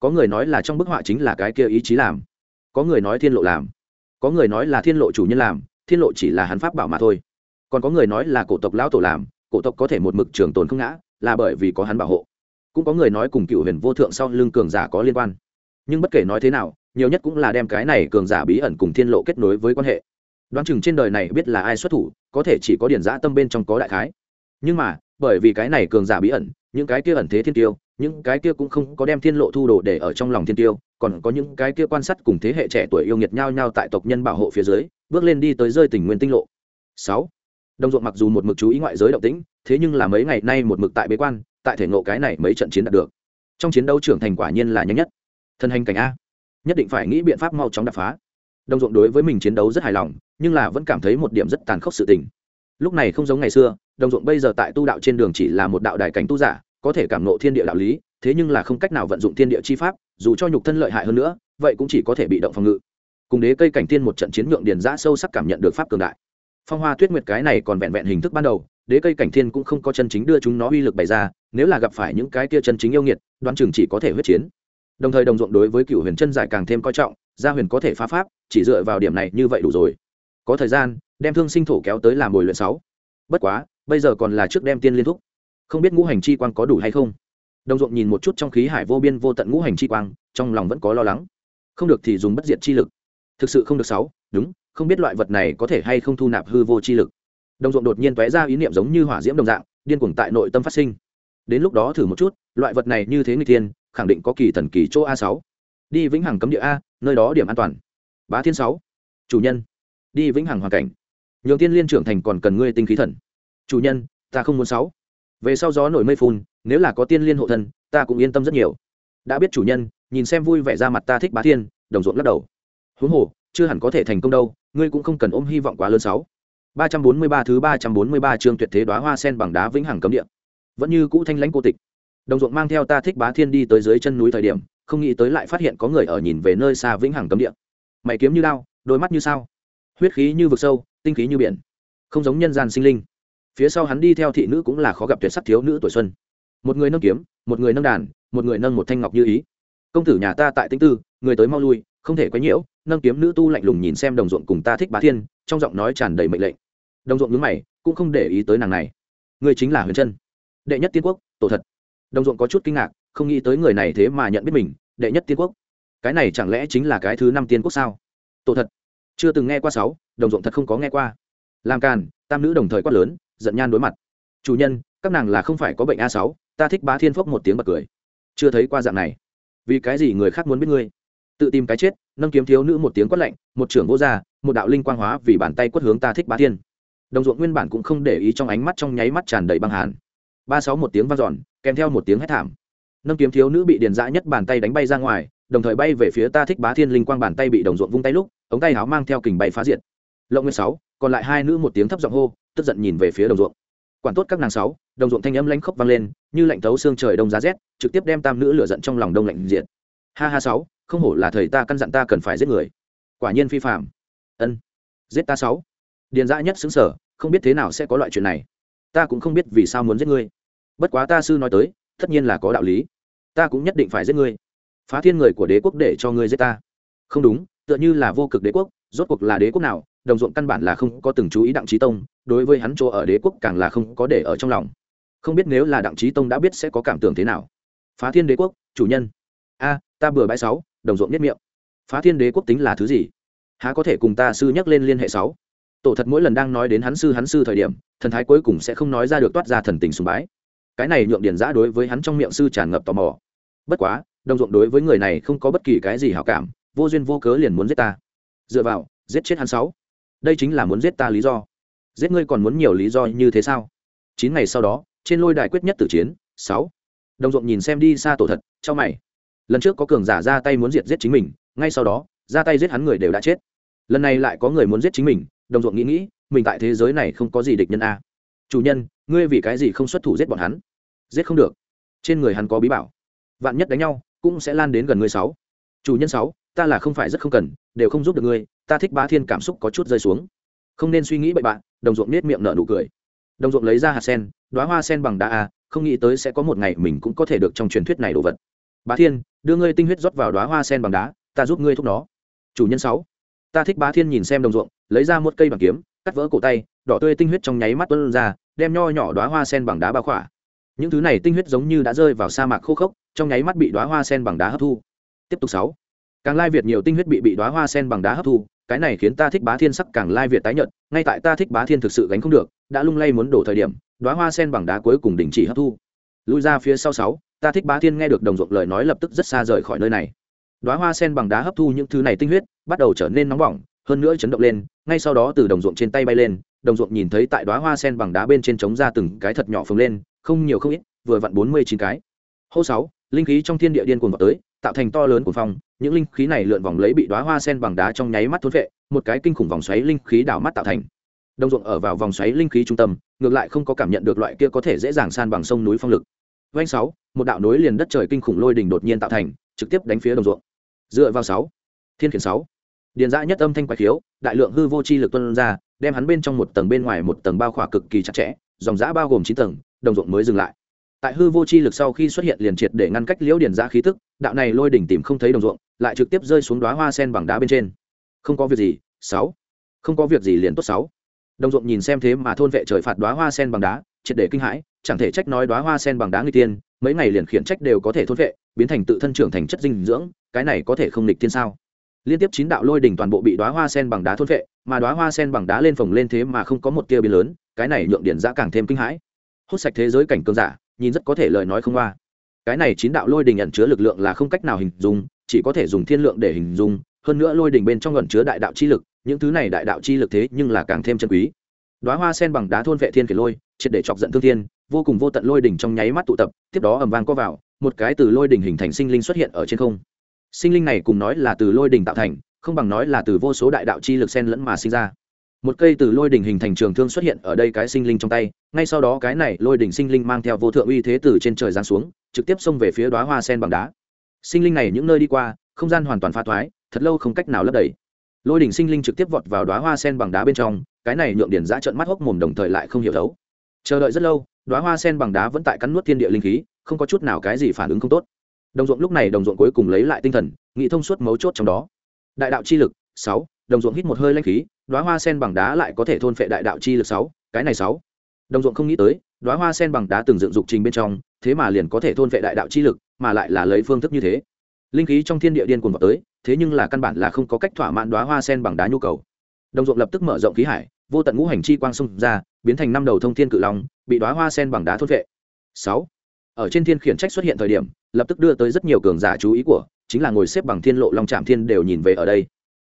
Có người nói là trong bức họa chính là cái kia ý chí làm có người nói thiên lộ làm, có người nói là thiên lộ chủ nhân làm, thiên lộ chỉ là hắn pháp bảo mà thôi. Còn có người nói là cổ tộc lão tổ làm, cổ tộc có thể một mực trường tồn không ngã, là bởi vì có hắn bảo hộ. Cũng có người nói cùng cựu huyền vô thượng sau lưng cường giả có liên quan. Nhưng bất kể nói thế nào, nhiều nhất cũng là đem cái này cường giả bí ẩn cùng thiên lộ kết nối với quan hệ. Đoán chừng trên đời này biết là ai xuất thủ, có thể chỉ có điển giã tâm bên trong có đại khái. Nhưng mà, bởi vì cái này cường giả bí ẩn, những cái kia ẩn thế thiên tiêu những cái kia cũng không có đem thiên lộ thu đồ để ở trong lòng thiên tiêu, còn có những cái kia quan sát cùng thế hệ trẻ tuổi yêu nghiệt nhau nhau tại tộc nhân bảo hộ phía dưới, bước lên đi tới rơi tình nguyên tinh lộ. Sáu đồng ruộng mặc dù một mực chú ý ngoại giới động tĩnh, thế nhưng là mấy ngày nay một mực tại bế quan, tại thể ngộ cái này mấy trận chiến đạt được. Trong chiến đấu trưởng thành quả nhiên là nhanh nhất. Thân hành cảnh a. Nhất định phải nghĩ biện pháp mau chóng đập phá. Đồng ruộng đối với mình chiến đấu rất hài lòng, nhưng là vẫn cảm thấy một điểm rất tàn khốc sự tình. Lúc này không giống ngày xưa đồng ruộng bây giờ tại tu đạo trên đường chỉ là một đạo đại cảnh tu giả có thể cảm nộ thiên địa đạo lý, thế nhưng là không cách nào vận dụng thiên địa chi pháp, dù cho nhục thân lợi hại hơn nữa, vậy cũng chỉ có thể bị động phòng ngự. Cùng đế cây cảnh tiên một trận chiến nhượng điền giã sâu sắc cảm nhận được pháp cường đại. Phong hoa tuyết nguyệt cái này còn vẹn vẹn hình thức ban đầu, đế cây cảnh thiên cũng không có chân chính đưa chúng nó uy lực bày ra, nếu là gặp phải những cái kia chân chính yêu nghiệt, đoán chừng chỉ có thể huyết chiến. Đồng thời đồng ruộng đối với cựu huyền chân giải càng thêm coi trọng, gia huyền có thể phá pháp, chỉ dựa vào điểm này như vậy đủ rồi. Có thời gian, đem thương sinh thổ kéo tới làm bồi luyện sáu. Bất quá, bây giờ còn là trước đem tiên liên thúc không biết ngũ hành chi quang có đủ hay không. Đồng ruộng nhìn một chút trong khí hải vô biên vô tận ngũ hành chi quang trong lòng vẫn có lo lắng. Không được thì dùng bất diệt chi lực. Thực sự không được sáu đúng không biết loại vật này có thể hay không thu nạp hư vô chi lực. Đồng ruộng đột nhiên tóe ra ý niệm giống như hỏa diễm đồng dạng điên cuồng tại nội tâm phát sinh. Đến lúc đó thử một chút loại vật này như thế người thiên, khẳng định có kỳ thần kỳ chỗ a sáu. Đi vĩnh hằng cấm địa a nơi đó điểm an toàn. Bá thiên sáu. Chủ nhân. Đi vĩnh hằng hoàn cảnh. Nhường tiên liên trưởng thành còn cần ngươi tinh khí thần. Chủ nhân ta không muốn sáu về sau gió nổi mây phun nếu là có tiên liên hộ thân ta cũng yên tâm rất nhiều. Đã biết chủ nhân nhìn xem vui vẻ ra mặt ta thích bá thiên đồng ruộng lắc đầu. Huống hồ chưa hẳn có thể thành công đâu ngươi cũng không cần ôm hy vọng quá lớn sáu. ba trăm bốn mươi ba thứ ba trăm bốn mươi ba chương tuyệt thế đóa hoa sen bằng đá vĩnh hằng cấm địa. Vẫn như cũ thanh lãnh cô tịch. Đồng ruộng mang theo ta thích bá thiên đi tới dưới chân núi thời điểm không nghĩ tới lại phát hiện có người ở nhìn về nơi xa vĩnh hằng cấm địa. Mày kiếm như đao, đôi mắt như sao. Huyết khí như vực sâu tinh khí như biển. Không giống nhân gian sinh linh phía sau hắn đi theo thị nữ cũng là khó gặp tuyệt sắc thiếu nữ tuổi xuân. Một người nâng kiếm, một người nâng đàn, một người nâng một thanh ngọc như ý. Công tử nhà ta tại tinh tư, người tới mau lui, không thể quấy nhiễu, nâng kiếm nữ tu lạnh lùng nhìn xem đồng ruộng cùng ta thích bá thiên, trong giọng nói tràn đầy mệnh lệnh. Đồng ruộng nhướng mày, cũng không để ý tới nàng này. Người chính là huyền trân đệ nhất tiên quốc, tổ thật. Đồng ruộng có chút kinh ngạc, không nghĩ tới người này thế mà nhận biết mình, đệ nhất tiên quốc. Cái này chẳng lẽ chính là cái thứ năm tiên quốc sao? Tổ thật. Chưa từng nghe qua sáu, đồng ruộng thật không có nghe qua. Làm càn, tam nữ đồng thời quát lớn giận nhan đối mặt. Chủ nhân, các nàng là không phải có bệnh a sáu, ta thích bá thiên phốc một tiếng bật cười. Chưa thấy qua dạng này. Vì cái gì người khác muốn biết ngươi? Tự tìm cái chết, nâng kiếm thiếu nữ một tiếng quát lạnh, một trưởng vô gia, một đạo linh quang hóa vì bàn tay quất hướng ta thích bá thiên. Đồng ruộng nguyên bản cũng không để ý trong ánh mắt trong nháy mắt tràn đầy băng hàn. Ba sáu một tiếng vang dọn, kèm theo một tiếng hét thảm. Nâng kiếm thiếu nữ bị điền dã nhất bàn tay đánh bay ra ngoài, đồng thời bay về phía ta thích bá thiên linh quang bàn tay bị đồng ruộng vung tay lúc, ống tay áo mang theo kình bay phá diệt. Lộng nguyên sáu còn lại hai nữ một tiếng thấp giọng hô, tức giận nhìn về phía đồng ruộng. Quản tốt các nàng sáu, đồng ruộng thanh âm lãnh khốc vang lên, như lạnh thấu xương trời đông giá rét, trực tiếp đem tam nữ lửa giận trong lòng đông lạnh diện ha ha sáu, không hổ là thầy ta căn dặn ta cần phải giết người. Quả nhiên phi phạm ân. Giết ta sáu. Điền dã nhất xứng sở, không biết thế nào sẽ có loại chuyện này. Ta cũng không biết vì sao muốn giết ngươi. Bất quá ta sư nói tới, tất nhiên là có đạo lý. Ta cũng nhất định phải giết ngươi. Phá thiên người của đế quốc để cho ngươi giết ta. Không đúng, tựa như là vô cực đế quốc, rốt cuộc là đế quốc nào đồng ruộng căn bản là không có từng chú ý đặng trí tông, đối với hắn chỗ ở đế quốc càng là không có để ở trong lòng. Không biết nếu là đặng trí tông đã biết sẽ có cảm tưởng thế nào. Phá thiên đế quốc, chủ nhân. A, ta bừa bãi sáu, đồng ruộng nhất miệng. Phá thiên đế quốc tính là thứ gì? Há có thể cùng ta sư nhắc lên liên hệ sáu? Tổ thật mỗi lần đang nói đến hắn sư hắn sư thời điểm, thần thái cuối cùng sẽ không nói ra được toát ra thần tình sùng bái. Cái này nhượng điển giã đối với hắn trong miệng sư tràn ngập tò mò. Bất quá, đồng ruộng đối với người này không có bất kỳ cái gì hảo cảm, vô duyên vô cớ liền muốn giết ta. Dựa vào, giết chết hắn sáu đây chính là muốn giết ta lý do. Giết ngươi còn muốn nhiều lý do như thế sao? Chín ngày sau đó, trên lôi đài quyết nhất tử chiến, sáu. Đồng ruộng nhìn xem đi xa tổ thật, cho mày. Lần trước có cường giả ra tay muốn diệt giết chính mình, ngay sau đó, ra tay giết hắn người đều đã chết. Lần này lại có người muốn giết chính mình, đồng ruộng nghĩ nghĩ, mình tại thế giới này không có gì địch nhân a. Chủ nhân, ngươi vì cái gì không xuất thủ giết bọn hắn? Giết không được. Trên người hắn có bí bảo. Vạn nhất đánh nhau, cũng sẽ lan đến gần ngươi sáu. Chủ nhân sáu, ta là không phải rất không cần, đều không giúp được ngươi ta thích bá thiên cảm xúc có chút rơi xuống. Không nên suy nghĩ bậy bạn, đồng ruộng nết miệng nở nụ cười. Đồng ruộng lấy ra hạt sen đoá hoa sen bằng đá a, không nghĩ tới sẽ có một ngày mình cũng có thể được trong truyền thuyết này đồ vật. Bá thiên, đưa ngươi tinh huyết rót vào đoá hoa sen bằng đá, ta giúp ngươi thúc nó. Chủ nhân sáu, ta thích bá thiên nhìn xem đồng ruộng, lấy ra một cây bằng kiếm, cắt vỡ cổ tay, đỏ tươi tinh huyết trong nháy mắt tuân ra, đem nho nhỏ đoá hoa sen bằng đá bao khỏa. Những thứ này tinh huyết giống như đã rơi vào sa mạc khô khốc, trong nháy mắt bị đoá hoa sen bằng đá hấp thu. Tiếp tục sáu càng lai việt nhiều tinh huyết bị bị đoá hoa sen bằng đá hấp thu, cái này khiến ta thích bá thiên sắc càng lai việt tái nhợt, ngay tại ta thích bá thiên thực sự gánh không được, đã lung lay muốn đổ thời điểm đoá hoa sen bằng đá cuối cùng đình chỉ hấp thu. Lui ra phía sau sáu, ta thích bá thiên nghe được đồng ruộng lời nói lập tức rất xa rời khỏi nơi này. Đoá hoa sen bằng đá hấp thu những thứ này tinh huyết, bắt đầu trở nên nóng bỏng, hơn nữa chấn động lên, ngay sau đó từ đồng ruộng trên tay bay lên, đồng ruộng nhìn thấy tại đoá hoa sen bằng đá bên trên trống ra từng cái thật nhỏ phồng lên, không nhiều không ít, vừa vặn bốn mươi chín cái. Hô sáu, linh khí trong thiên địa điên cuồng vào tới, tạo thành to lớn của phong những linh khí này lượn vòng lấy bị đoá hoa sen bằng đá trong nháy mắt thốn vệ một cái kinh khủng vòng xoáy linh khí đảo mắt tạo thành. Đồng ruộng ở vào vòng xoáy linh khí trung tâm, ngược lại không có cảm nhận được loại kia có thể dễ dàng san bằng sông núi phong lực. Vanh sáu, một đạo núi liền đất trời kinh khủng lôi đỉnh đột nhiên tạo thành, trực tiếp đánh phía đồng ruộng. Dựa vào sáu, thiên khiển sáu. Điền dã nhất âm thanh quái khiếu, đại lượng hư vô chi lực tuân ra, đem hắn bên trong một tầng bên ngoài một tầng bao khỏa cực kỳ chặt chẽ, dòng giã bao gồm chín tầng, đồng ruộng mới dừng lại tại hư vô chi lực sau khi xuất hiện liền triệt để ngăn cách liễu điển giã khí tức, đạo này lôi đỉnh tìm không thấy đồng ruộng, lại trực tiếp rơi xuống đoá hoa sen bằng đá bên trên. Không có việc gì, sáu. Không có việc gì liền tốt sáu. Đồng ruộng nhìn xem thế mà thôn vệ trời phạt đoá hoa sen bằng đá, triệt để kinh hãi, chẳng thể trách nói đoá hoa sen bằng đá người tiên, mấy ngày liền khiển trách đều có thể thôn vệ, biến thành tự thân trưởng thành chất dinh dưỡng, cái này có thể không nghịch thiên sao? Liên tiếp chín đạo lôi đỉnh toàn bộ bị đoá hoa sen bằng đá thôn vệ, mà đoá hoa sen bằng đá lên phồng lên thế mà không có một tia biến lớn, cái này nhượng điển giã càng thêm kinh hãi. Hút sạch thế giới cảnh cơn giả nhìn rất có thể lời nói không qua. Cái này chín đạo lôi đình ẩn chứa lực lượng là không cách nào hình dung, chỉ có thể dùng thiên lượng để hình dung, hơn nữa lôi đình bên trong ẩn chứa đại đạo chi lực, những thứ này đại đạo chi lực thế nhưng là càng thêm chân quý. Đoá hoa sen bằng đá thôn vệ thiên kỳ lôi, triệt để chọc giận thương thiên, vô cùng vô tận lôi đỉnh trong nháy mắt tụ tập, tiếp đó ầm vang có vào, một cái từ lôi đỉnh hình thành sinh linh xuất hiện ở trên không. Sinh linh này cùng nói là từ lôi đỉnh tạo thành, không bằng nói là từ vô số đại đạo chi lực sen lẫn mà sinh ra một cây từ lôi đỉnh hình thành trường thương xuất hiện ở đây cái sinh linh trong tay, ngay sau đó cái này lôi đỉnh sinh linh mang theo vô thượng uy thế từ trên trời giáng xuống, trực tiếp xông về phía đoá hoa sen bằng đá. Sinh linh này những nơi đi qua, không gian hoàn toàn pha thoái, thật lâu không cách nào lấp đầy. Lôi đỉnh sinh linh trực tiếp vọt vào đoá hoa sen bằng đá bên trong, cái này nhượng điển giã trận mắt hốc mồm đồng thời lại không hiểu thấu. Chờ đợi rất lâu đoá hoa sen bằng đá vẫn tại cắn nuốt thiên địa linh khí, không có chút nào cái gì phản ứng không tốt. Đồng ruộng lúc này đồng ruộng cuối cùng lấy lại tinh thần nghĩ thông suốt mấu chốt trong đó. Đại đạo chi lực, sáu đồng ruộng hít một hơi lanh khí đoá hoa sen bằng đá lại có thể thôn phệ đại đạo chi lực sáu, cái này sáu. Đồng ruộng không nghĩ tới đoá hoa sen bằng đá từng dựng dục trình bên trong, thế mà liền có thể thôn phệ đại đạo chi lực, mà lại là lấy phương thức như thế. Linh khí trong thiên địa điên cuồng vào tới, thế nhưng là căn bản là không có cách thỏa mãn đoá hoa sen bằng đá nhu cầu. Đồng ruộng lập tức mở rộng khí hải, vô tận ngũ hành chi quang xung ra, biến thành năm đầu thông thiên cự long, bị đoá hoa sen bằng đá thôn phệ. sáu. Ở trên thiên khiển trách xuất hiện thời điểm, lập tức đưa tới rất nhiều cường giả chú ý của, chính là ngồi xếp bằng thiên lộ long trạm thiên đều nhìn về ở đây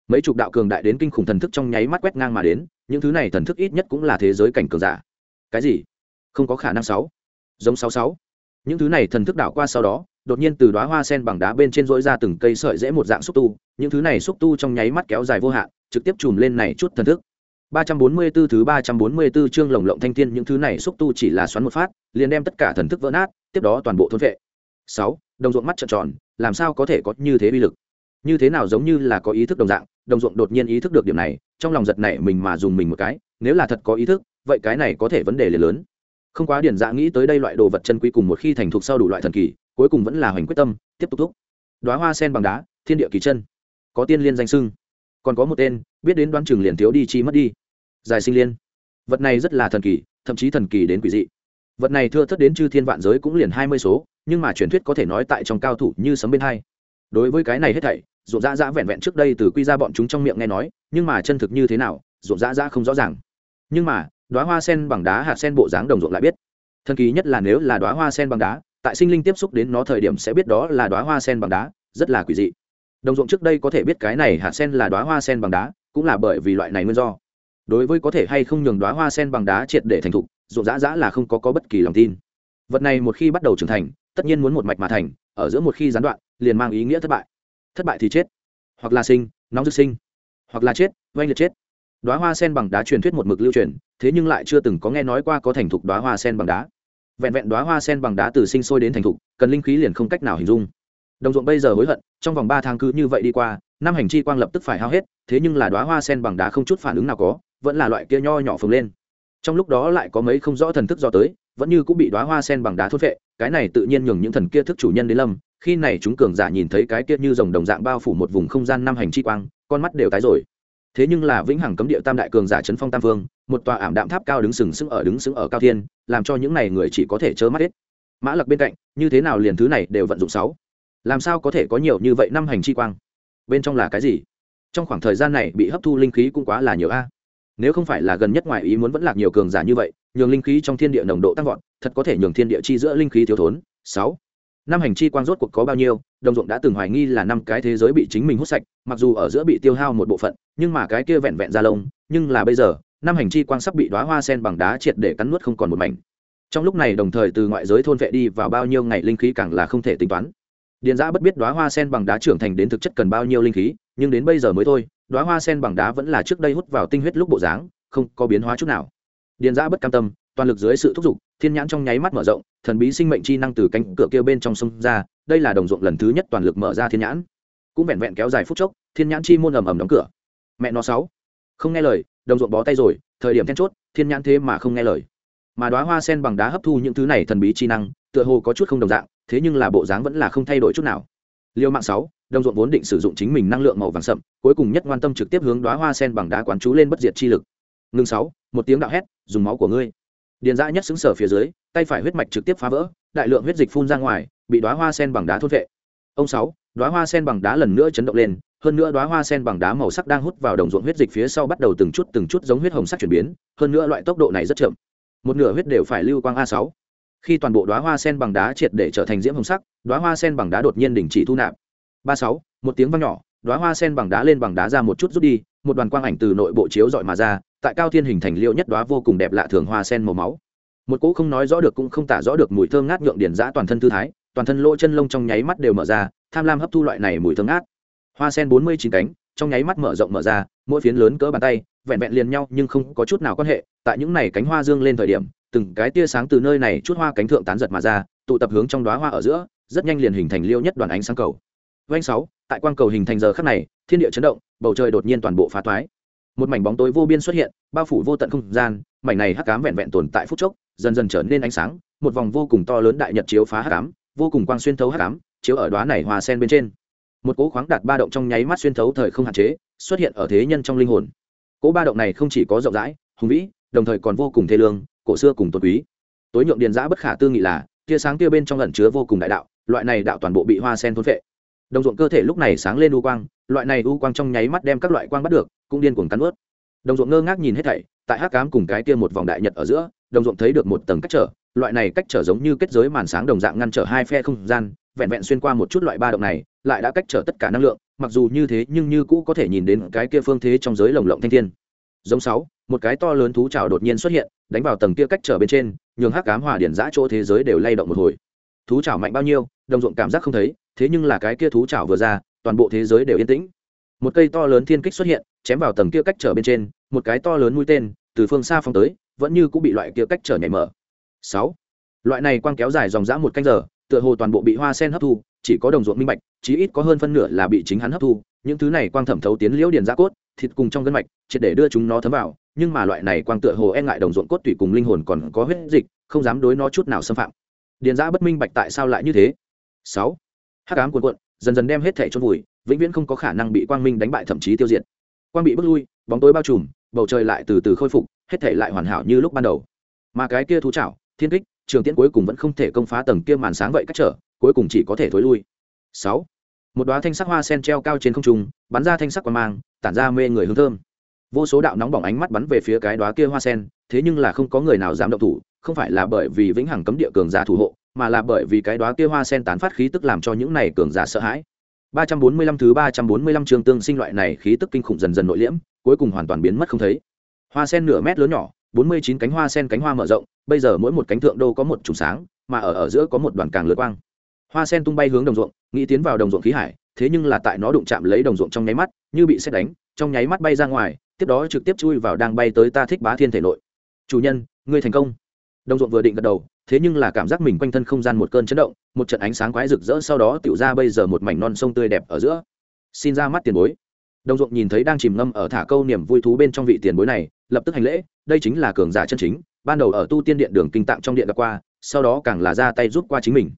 mấy chục đạo cường đại đến kinh khủng thần thức trong nháy mắt quét ngang mà đến những thứ này thần thức ít nhất cũng là thế giới cảnh cường giả cái gì không có khả năng sáu giống sáu sáu những thứ này thần thức đảo qua sau đó đột nhiên từ đóa hoa sen bằng đá bên trên rỗi ra từng cây sợi dễ một dạng xúc tu những thứ này xúc tu trong nháy mắt kéo dài vô hạn trực tiếp chùm lên này chút thần thức 344 thứ 344 chương lồng lộng thanh thiên những thứ này xúc tu chỉ là xoắn một phát, liền đem tất cả thần thức vỡ nát, tiếp đó toàn bộ thôn vệ. 6. Đồng ruộng mắt trợn tròn, làm sao có thể có như thế uy lực? Như thế nào giống như là có ý thức đồng dạng, đồng ruộng đột nhiên ý thức được điểm này, trong lòng giật nảy mình mà dùng mình một cái, nếu là thật có ý thức, vậy cái này có thể vấn đề liền lớn. Không quá điển dạ nghĩ tới đây loại đồ vật chân quý cùng một khi thành thục sau đủ loại thần kỳ, cuối cùng vẫn là hoành quyết tâm, tiếp tục thúc. Đóa hoa sen bằng đá, thiên địa kỳ chân, có tiên liên danh sưng, còn có một tên biết đến đoán chừng liền thiếu đi chi mất đi. Dài sinh liên. Vật này rất là thần kỳ thậm chí thần kỳ đến quỷ dị. Vật này thưa thất đến chư thiên vạn giới cũng liền hai mươi số nhưng mà truyền thuyết có thể nói tại trong cao thủ như sấm bên hai. Đối với cái này hết thảy ruộng dã dã vẹn vẹn trước đây từ quy ra bọn chúng trong miệng nghe nói nhưng mà chân thực như thế nào ruộng dã dã không rõ ràng. Nhưng mà đoá hoa sen bằng đá hạt sen bộ dáng đồng ruộng lại biết. Thần kỳ nhất là nếu là đoá hoa sen bằng đá tại sinh linh tiếp xúc đến nó thời điểm sẽ biết đó là đoá hoa sen bằng đá rất là quỷ dị. Đồng ruộng trước đây có thể biết cái này hạt sen là đoá hoa sen bằng đá cũng là bởi vì loại này nguyên do. Đối với có thể hay không nhường đoá hoa sen bằng đá triệt để thành thục ruộng dã dã là không có, có bất kỳ lòng tin. Vật này một khi bắt đầu trưởng thành tất nhiên muốn một mạch mà thành ở giữa một khi gián đoạn liền mang ý nghĩa thất bại thất bại thì chết, hoặc là sinh, nóng dược sinh, hoặc là chết, oanh liệt chết. Đoá hoa sen bằng đá truyền thuyết một mực lưu truyền, thế nhưng lại chưa từng có nghe nói qua có thành thục đoá hoa sen bằng đá. Vẹn vẹn đoá hoa sen bằng đá từ sinh sôi đến thành thục, cần linh khí liền không cách nào hình dung. Đồng ruộng bây giờ hối hận, trong vòng ba tháng cứ như vậy đi qua, năm hành chi quang lập tức phải hao hết, thế nhưng là đoá hoa sen bằng đá không chút phản ứng nào có, vẫn là loại kia nho nhỏ phồng lên. Trong lúc đó lại có mấy không rõ thần thức do tới, vẫn như cũng bị đoá hoa sen bằng đá thốt vệ cái này tự nhiên nhường những thần kia thức chủ nhân đến lâm khi này chúng cường giả nhìn thấy cái kia như dòng đồng dạng bao phủ một vùng không gian năm hành chi quang con mắt đều tái rồi. Thế nhưng là vĩnh hằng cấm địa tam đại cường giả trấn phong tam vương, một tòa ảm đạm tháp cao đứng sừng sững ở đứng sững ở cao thiên làm cho những này người chỉ có thể chớ mắt hết. Mã lặc bên cạnh như thế nào liền thứ này đều vận dụng sáu? Làm sao có thể có nhiều như vậy năm hành chi quang? Bên trong là cái gì? Trong khoảng thời gian này bị hấp thu linh khí cũng quá là nhiều a. Nếu không phải là gần nhất ngoài ý muốn vẫn lạc nhiều cường giả như vậy nhường linh khí trong thiên địa nồng độ tăng vọt thật có thể nhường thiên địa chi giữa linh khí thiếu thốn. Sáu năm hành chi quang rốt cuộc có bao nhiêu, đồng ruộng đã từng hoài nghi là năm cái thế giới bị chính mình hút sạch, mặc dù ở giữa bị tiêu hao một bộ phận, nhưng mà cái kia vẹn vẹn ra lông, nhưng là bây giờ, năm hành chi quang sắp bị đoá hoa sen bằng đá triệt để cắn nuốt không còn một mảnh. Trong lúc này đồng thời từ ngoại giới thôn vệ đi vào bao nhiêu ngày linh khí càng là không thể tính toán. Điền giã bất biết đoá hoa sen bằng đá trưởng thành đến thực chất cần bao nhiêu linh khí, nhưng đến bây giờ mới thôi đoá hoa sen bằng đá vẫn là trước đây hút vào tinh huyết lúc bộ dáng, không có biến hóa chút nào. Điền giã bất cam tâm, toàn lực dưới sự thúc giục thiên nhãn trong nháy mắt mở rộng, thần bí sinh mệnh chi năng từ cánh cửa kia bên trong sông ra, đây là đồng ruộng lần thứ nhất toàn lực mở ra thiên nhãn. Cũng vẹn vẹn kéo dài phút chốc, thiên nhãn chi môn ầm ầm đóng cửa. Mẹ nó sáu. Không nghe lời, đồng ruộng bó tay rồi, thời điểm then chốt, thiên nhãn thế mà không nghe lời. Mà đóa hoa sen bằng đá hấp thu những thứ này thần bí chi năng, tựa hồ có chút không đồng dạng, thế nhưng là bộ dáng vẫn là không thay đổi chút nào. Liêu mạng sáu, đồng ruộng vốn định sử dụng chính mình năng lượng màu vàng sậm, cuối cùng nhất quan tâm trực tiếp hướng đóa hoa sen bằng đá quán chú lên bất diệt chi lực. Ngưng sáu, một tiếng đạo hét, dùng máu của ngươi điền dã nhất xứng sở phía dưới, tay phải huyết mạch trực tiếp phá vỡ, đại lượng huyết dịch phun ra ngoài, bị đoá hoa sen bằng đá thốt vệ. Ông sáu đoá hoa sen bằng đá lần nữa chấn động lên, hơn nữa đoá hoa sen bằng đá màu sắc đang hút vào đồng ruộng huyết dịch phía sau bắt đầu từng chút từng chút giống huyết hồng sắc chuyển biến, hơn nữa loại tốc độ này rất chậm. Một nửa huyết đều phải lưu quang a sáu. Khi toàn bộ đoá hoa sen bằng đá triệt để trở thành diễm hồng sắc đoá hoa sen bằng đá đột nhiên đình chỉ thu nạp. Ba sáu, một tiếng vang nhỏ đoá hoa sen bằng đá lên bằng đá ra một chút rút đi, một đoàn quang ảnh từ nội bộ chiếu dọi mà ra tại cao thiên hình thành liệu nhất đoá vô cùng đẹp lạ thường hoa sen màu máu. Một cỗ không nói rõ được cũng không tả rõ được mùi thơm ngát nhượng điển giã toàn thân thư thái, toàn thân lỗ chân lông trong nháy mắt đều mở ra, tham lam hấp thu loại này mùi thơm ngát. Hoa sen bốn mươi chín cánh, trong nháy mắt mở rộng mở ra, mỗi phiến lớn cỡ bàn tay, vẹn vẹn liền nhau nhưng không có chút nào quan hệ, tại những này cánh hoa dương lên thời điểm, từng cái tia sáng từ nơi này chút hoa cánh thượng tán giật mà ra, tụ tập hướng trong đoá hoa ở giữa, rất nhanh liền hình thành liêu nhất đoàn ánh sáng cầu. Vanh sáu, tại quang cầu hình thành giờ khắc này, thiên địa chấn động, bầu trời đột nhiên toàn bộ phá toái một mảnh bóng tối vô biên xuất hiện, bao phủ vô tận không gian, mảnh này hắc cám vẹn vẹn tồn tại phút chốc, dần dần trở nên ánh sáng, một vòng vô cùng to lớn đại nhật chiếu phá hắc cám vô cùng quang xuyên thấu hắc cám chiếu ở đoá này hòa sen bên trên. Một cỗ khoáng đạt ba động trong nháy mắt xuyên thấu thời không hạn chế, xuất hiện ở thế nhân trong linh hồn. Cỗ ba động này không chỉ có rộng rãi, hùng vĩ, đồng thời còn vô cùng thê lương, cổ xưa cùng tôn quý. Tối nhượng điền giã bất khả tư nghị là, tia sáng tia bên trong lẩn chứa vô cùng đại đạo, loại này đạo toàn bộ bị hoa sen thôn vệ đồng ruộng cơ thể lúc này sáng lên u quang, loại này u quang trong nháy mắt đem các loại quang bắt được cũng điên cuồng cắn ướt đồng ruộng ngơ ngác nhìn hết thảy, tại hắc cám cùng cái kia một vòng đại nhật ở giữa, đồng ruộng thấy được một tầng cách trở, loại này cách trở giống như kết giới màn sáng đồng dạng ngăn trở hai phe không gian, vẹn vẹn xuyên qua một chút loại ba động này, lại đã cách trở tất cả năng lượng, mặc dù như thế nhưng như cũ có thể nhìn đến cái kia phương thế trong giới lồng lộng thanh thiên. Giống sáu, một cái to lớn thú trào đột nhiên xuất hiện, đánh vào tầng kia cách trở bên trên, nhường hắc cám hòa điển giã chỗ thế giới đều lay động một hồi. Thú trào mạnh bao nhiêu, đồng ruộng cảm giác không thấy, thế nhưng là cái kia thú trào vừa ra, toàn bộ thế giới đều yên tĩnh một cây to lớn thiên kích xuất hiện, chém vào tầng kia cách trở bên trên, một cái to lớn mũi tên từ phương xa phong tới, vẫn như cũng bị loại kia cách trở nhảy mở. Sáu. Loại này quang kéo dài dòng dã một canh giờ, tựa hồ toàn bộ bị hoa sen hấp thu, chỉ có đồng ruộng minh bạch, chí ít có hơn phân nửa là bị chính hắn hấp thu. Những thứ này quang thẩm thấu tiến liễu điền giã cốt, thịt cùng trong gân mạch, triệt để đưa chúng nó thấm vào, nhưng mà loại này quang tựa hồ e ngại đồng ruộng cốt tủy cùng linh hồn còn có huyết dịch, không dám đối nó chút nào xâm phạm. Điền giã bất minh bạch tại sao lại như thế? Sáu. Hắc ám cuồn cuộn, dần dần đem hết thể chôn vùi vĩnh viễn không có khả năng bị quang minh đánh bại, thậm chí tiêu diệt. Quang bị bước lui, bóng tối bao trùm, bầu trời lại từ từ khôi phục, hết thể lại hoàn hảo như lúc ban đầu. Mà cái kia thú chảo thiên kích, trường tiễn cuối cùng vẫn không thể công phá tầng kia màn sáng vậy cách trở, cuối cùng chỉ có thể thối lui. Sáu. Một đoá thanh sắc hoa sen treo cao trên không trung, bắn ra thanh sắc quang mang, tản ra mê người hương thơm. Vô số đạo nóng bỏng ánh mắt bắn về phía cái đoá kia hoa sen, thế nhưng là không có người nào dám động thủ, không phải là bởi vì vĩnh hằng cấm địa cường giả thủ hộ, mà là bởi vì cái đoá kia hoa sen tán phát khí tức làm cho những này cường giả sợ hãi. 345 thứ 345 trường tương sinh loại này khí tức kinh khủng dần dần nội liễm, cuối cùng hoàn toàn biến mất không thấy. Hoa sen nửa mét lớn nhỏ, 49 cánh hoa sen cánh hoa mở rộng, bây giờ mỗi một cánh thượng đô có một chùm sáng, mà ở ở giữa có một đoàn càng lửa quang. Hoa sen tung bay hướng đồng ruộng, nghĩ tiến vào đồng ruộng khí hải, thế nhưng là tại nó đụng chạm lấy đồng ruộng trong nháy mắt, như bị sét đánh, trong nháy mắt bay ra ngoài, tiếp đó trực tiếp chui vào đang bay tới ta thích bá thiên thể nội. Chủ nhân, ngươi thành công. Đồng ruộng vừa định gật đầu, thế nhưng là cảm giác mình quanh thân không gian một cơn chấn động một trận ánh sáng quái rực rỡ sau đó tiểu ra bây giờ một mảnh non sông tươi đẹp ở giữa. Xin ra mắt tiền bối. Đồng ruộng nhìn thấy đang chìm ngâm ở thả câu niềm vui thú bên trong vị tiền bối này, lập tức hành lễ, đây chính là cường giả chân chính, ban đầu ở tu tiên điện đường kinh tạng trong điện gặp qua, sau đó càng là ra tay rút qua chính mình.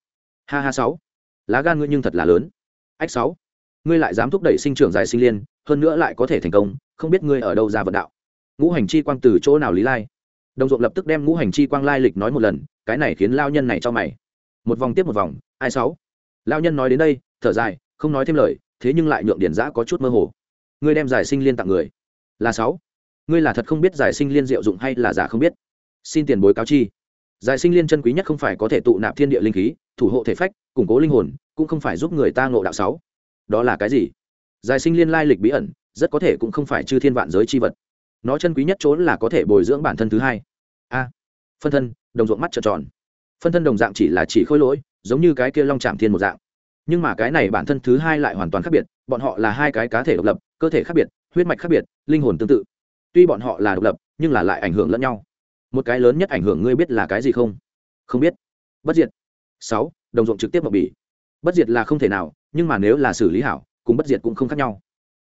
Ha ha sáu. Lá gan ngươi nhưng thật là lớn. Ách sáu. Ngươi lại dám thúc đẩy sinh trưởng dài sinh liên, hơn nữa lại có thể thành công, không biết ngươi ở đâu ra vận đạo. Ngũ hành chi quang từ chỗ nào lý lai? Đồng ruộng lập tức đem ngũ hành chi quang lai lịch nói một lần, cái này khiến lao nhân này cho mày một vòng tiếp một vòng, ai sáu? Lao nhân nói đến đây, thở dài, không nói thêm lời, thế nhưng lại nhượng điển giã có chút mơ hồ. Ngươi đem giải sinh liên tặng người. Là sáu. Ngươi là thật không biết giải sinh liên diệu dụng hay là giả không biết. Xin tiền bối cáo chi. Giải sinh liên chân quý nhất không phải có thể tụ nạp thiên địa linh khí, thủ hộ thể phách, củng cố linh hồn, cũng không phải giúp người ta ngộ đạo sáu. Đó là cái gì? Giải sinh liên lai lịch bí ẩn, rất có thể cũng không phải chư thiên vạn giới chi vật. Nó chân quý nhất trốn là có thể bồi dưỡng bản thân thứ hai. A. Phân thân, đồng ruộng mắt trợn tròn phân thân đồng dạng chỉ là chỉ khôi lỗi, giống như cái kia long trạm thiên một dạng. Nhưng mà cái này bản thân thứ hai lại hoàn toàn khác biệt, bọn họ là hai cái cá thể độc lập, cơ thể khác biệt, huyết mạch khác biệt, linh hồn tương tự. Tuy bọn họ là độc lập, nhưng là lại ảnh hưởng lẫn nhau. Một cái lớn nhất ảnh hưởng ngươi biết là cái gì không? Không biết. Bất diệt. Sáu, đồng ruộng trực tiếp mập bỉ. Bất diệt là không thể nào, nhưng mà nếu là xử lý hảo, cùng bất diệt cũng không khác nhau.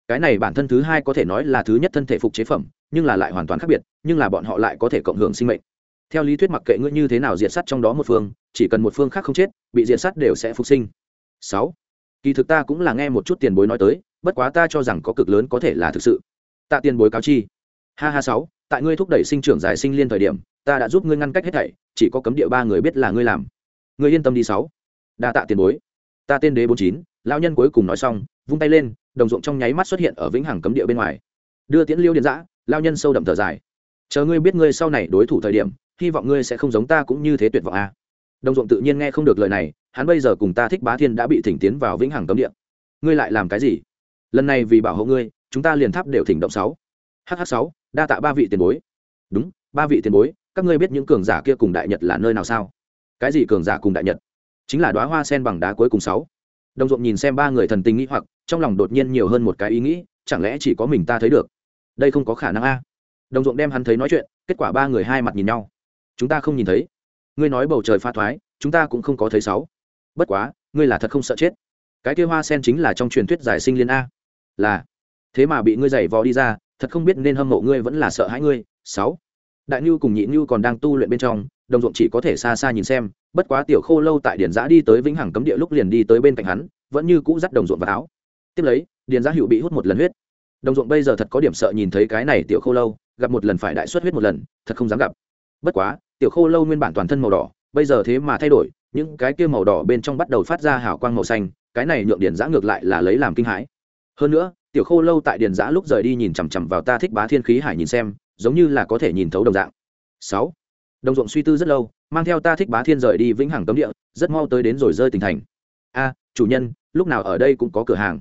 Cái này bản thân thứ hai có thể nói là thứ nhất thân thể phục chế phẩm, nhưng là lại hoàn toàn khác biệt, nhưng là bọn họ lại có thể cộng hưởng sinh mệnh theo lý thuyết mặc kệ ngươi như thế nào diệt sát trong đó một phương, chỉ cần một phương khác không chết, bị diệt sát đều sẽ phục sinh. Sáu, kỳ thực ta cũng là nghe một chút tiền bối nói tới, bất quá ta cho rằng có cực lớn có thể là thực sự. Tạ tiền bối cáo chi. Ha ha sáu, tại ngươi thúc đẩy sinh trưởng giải sinh liên thời điểm, ta đã giúp ngươi ngăn cách hết thảy, chỉ có cấm địa ba người biết là ngươi làm. Ngươi yên tâm đi sáu. Đa tạ tiền bối. Ta tên đế bốn chín, lão nhân cuối cùng nói xong, vung tay lên, đồng ruộng trong nháy mắt xuất hiện ở vĩnh hằng cấm địa bên ngoài. Đưa tiễn liêu điện giã lao nhân sâu đậm thở dài. Chờ ngươi biết ngươi sau này đối thủ thời điểm hy vọng ngươi sẽ không giống ta cũng như thế tuyệt vọng a à. đồng ruộng tự nhiên nghe không được lời này, hắn bây giờ cùng ta thích bá thiên đã bị thỉnh tiến vào vĩnh hằng cấm địa. Ngươi lại làm cái gì? Lần này vì bảo hộ ngươi, chúng ta liền tháp đều thỉnh động sáu. Hh sáu, đa tạ ba vị tiền bối. Đúng, ba vị tiền bối, các ngươi biết những cường giả kia cùng đại nhật là nơi nào sao? Cái gì cường giả cùng đại nhật? Chính là đoá hoa sen bằng đá cuối cùng sáu. Đồng ruộng nhìn xem ba người thần tình nghĩ hoặc, trong lòng đột nhiên nhiều hơn một cái ý nghĩ, chẳng lẽ chỉ có mình ta thấy được? Đây không có khả năng a. Đồng ruộng đem hắn thấy nói chuyện, kết quả ba người hai mặt nhìn nhau chúng ta không nhìn thấy. Ngươi nói bầu trời pha thoái, chúng ta cũng không có thấy sáu. Bất quá, ngươi là thật không sợ chết. Cái kia hoa sen chính là trong truyền thuyết giải sinh liên a. Là. Thế mà bị ngươi giày vò đi ra, thật không biết nên hâm mộ ngươi vẫn là sợ hãi ngươi, sáu. Đại nhu cùng nhị nhu còn đang tu luyện bên trong, đồng ruộng chỉ có thể xa xa nhìn xem, bất quá tiểu khô lâu tại điển giã đi tới vĩnh hằng cấm địa lúc liền đi tới bên cạnh hắn, vẫn như cũ dắt đồng ruộng vào áo. Tiếp lấy, điền giã hữu bị hút một lần huyết. Đồng ruộng bây giờ thật có điểm sợ nhìn thấy cái này tiểu khô lâu, gặp một lần phải đại xuất huyết một lần, thật không dám gặp. Bất quá tiểu khô lâu nguyên bản toàn thân màu đỏ, bây giờ thế mà thay đổi, những cái kia màu đỏ bên trong bắt đầu phát ra hào quang màu xanh, cái này nhượng điền giã ngược lại là lấy làm kinh hãi. Hơn nữa, tiểu khô lâu tại điền giã lúc rời đi nhìn chằm chằm vào ta thích bá thiên khí hải nhìn xem, giống như là có thể nhìn thấu đồng dạng. Sáu. Đồng ruộng suy tư rất lâu, mang theo ta thích bá thiên rời đi vĩnh hằng cấm địa, rất mau tới đến rồi rơi tỉnh thành. A, chủ nhân, lúc nào ở đây cũng có cửa hàng.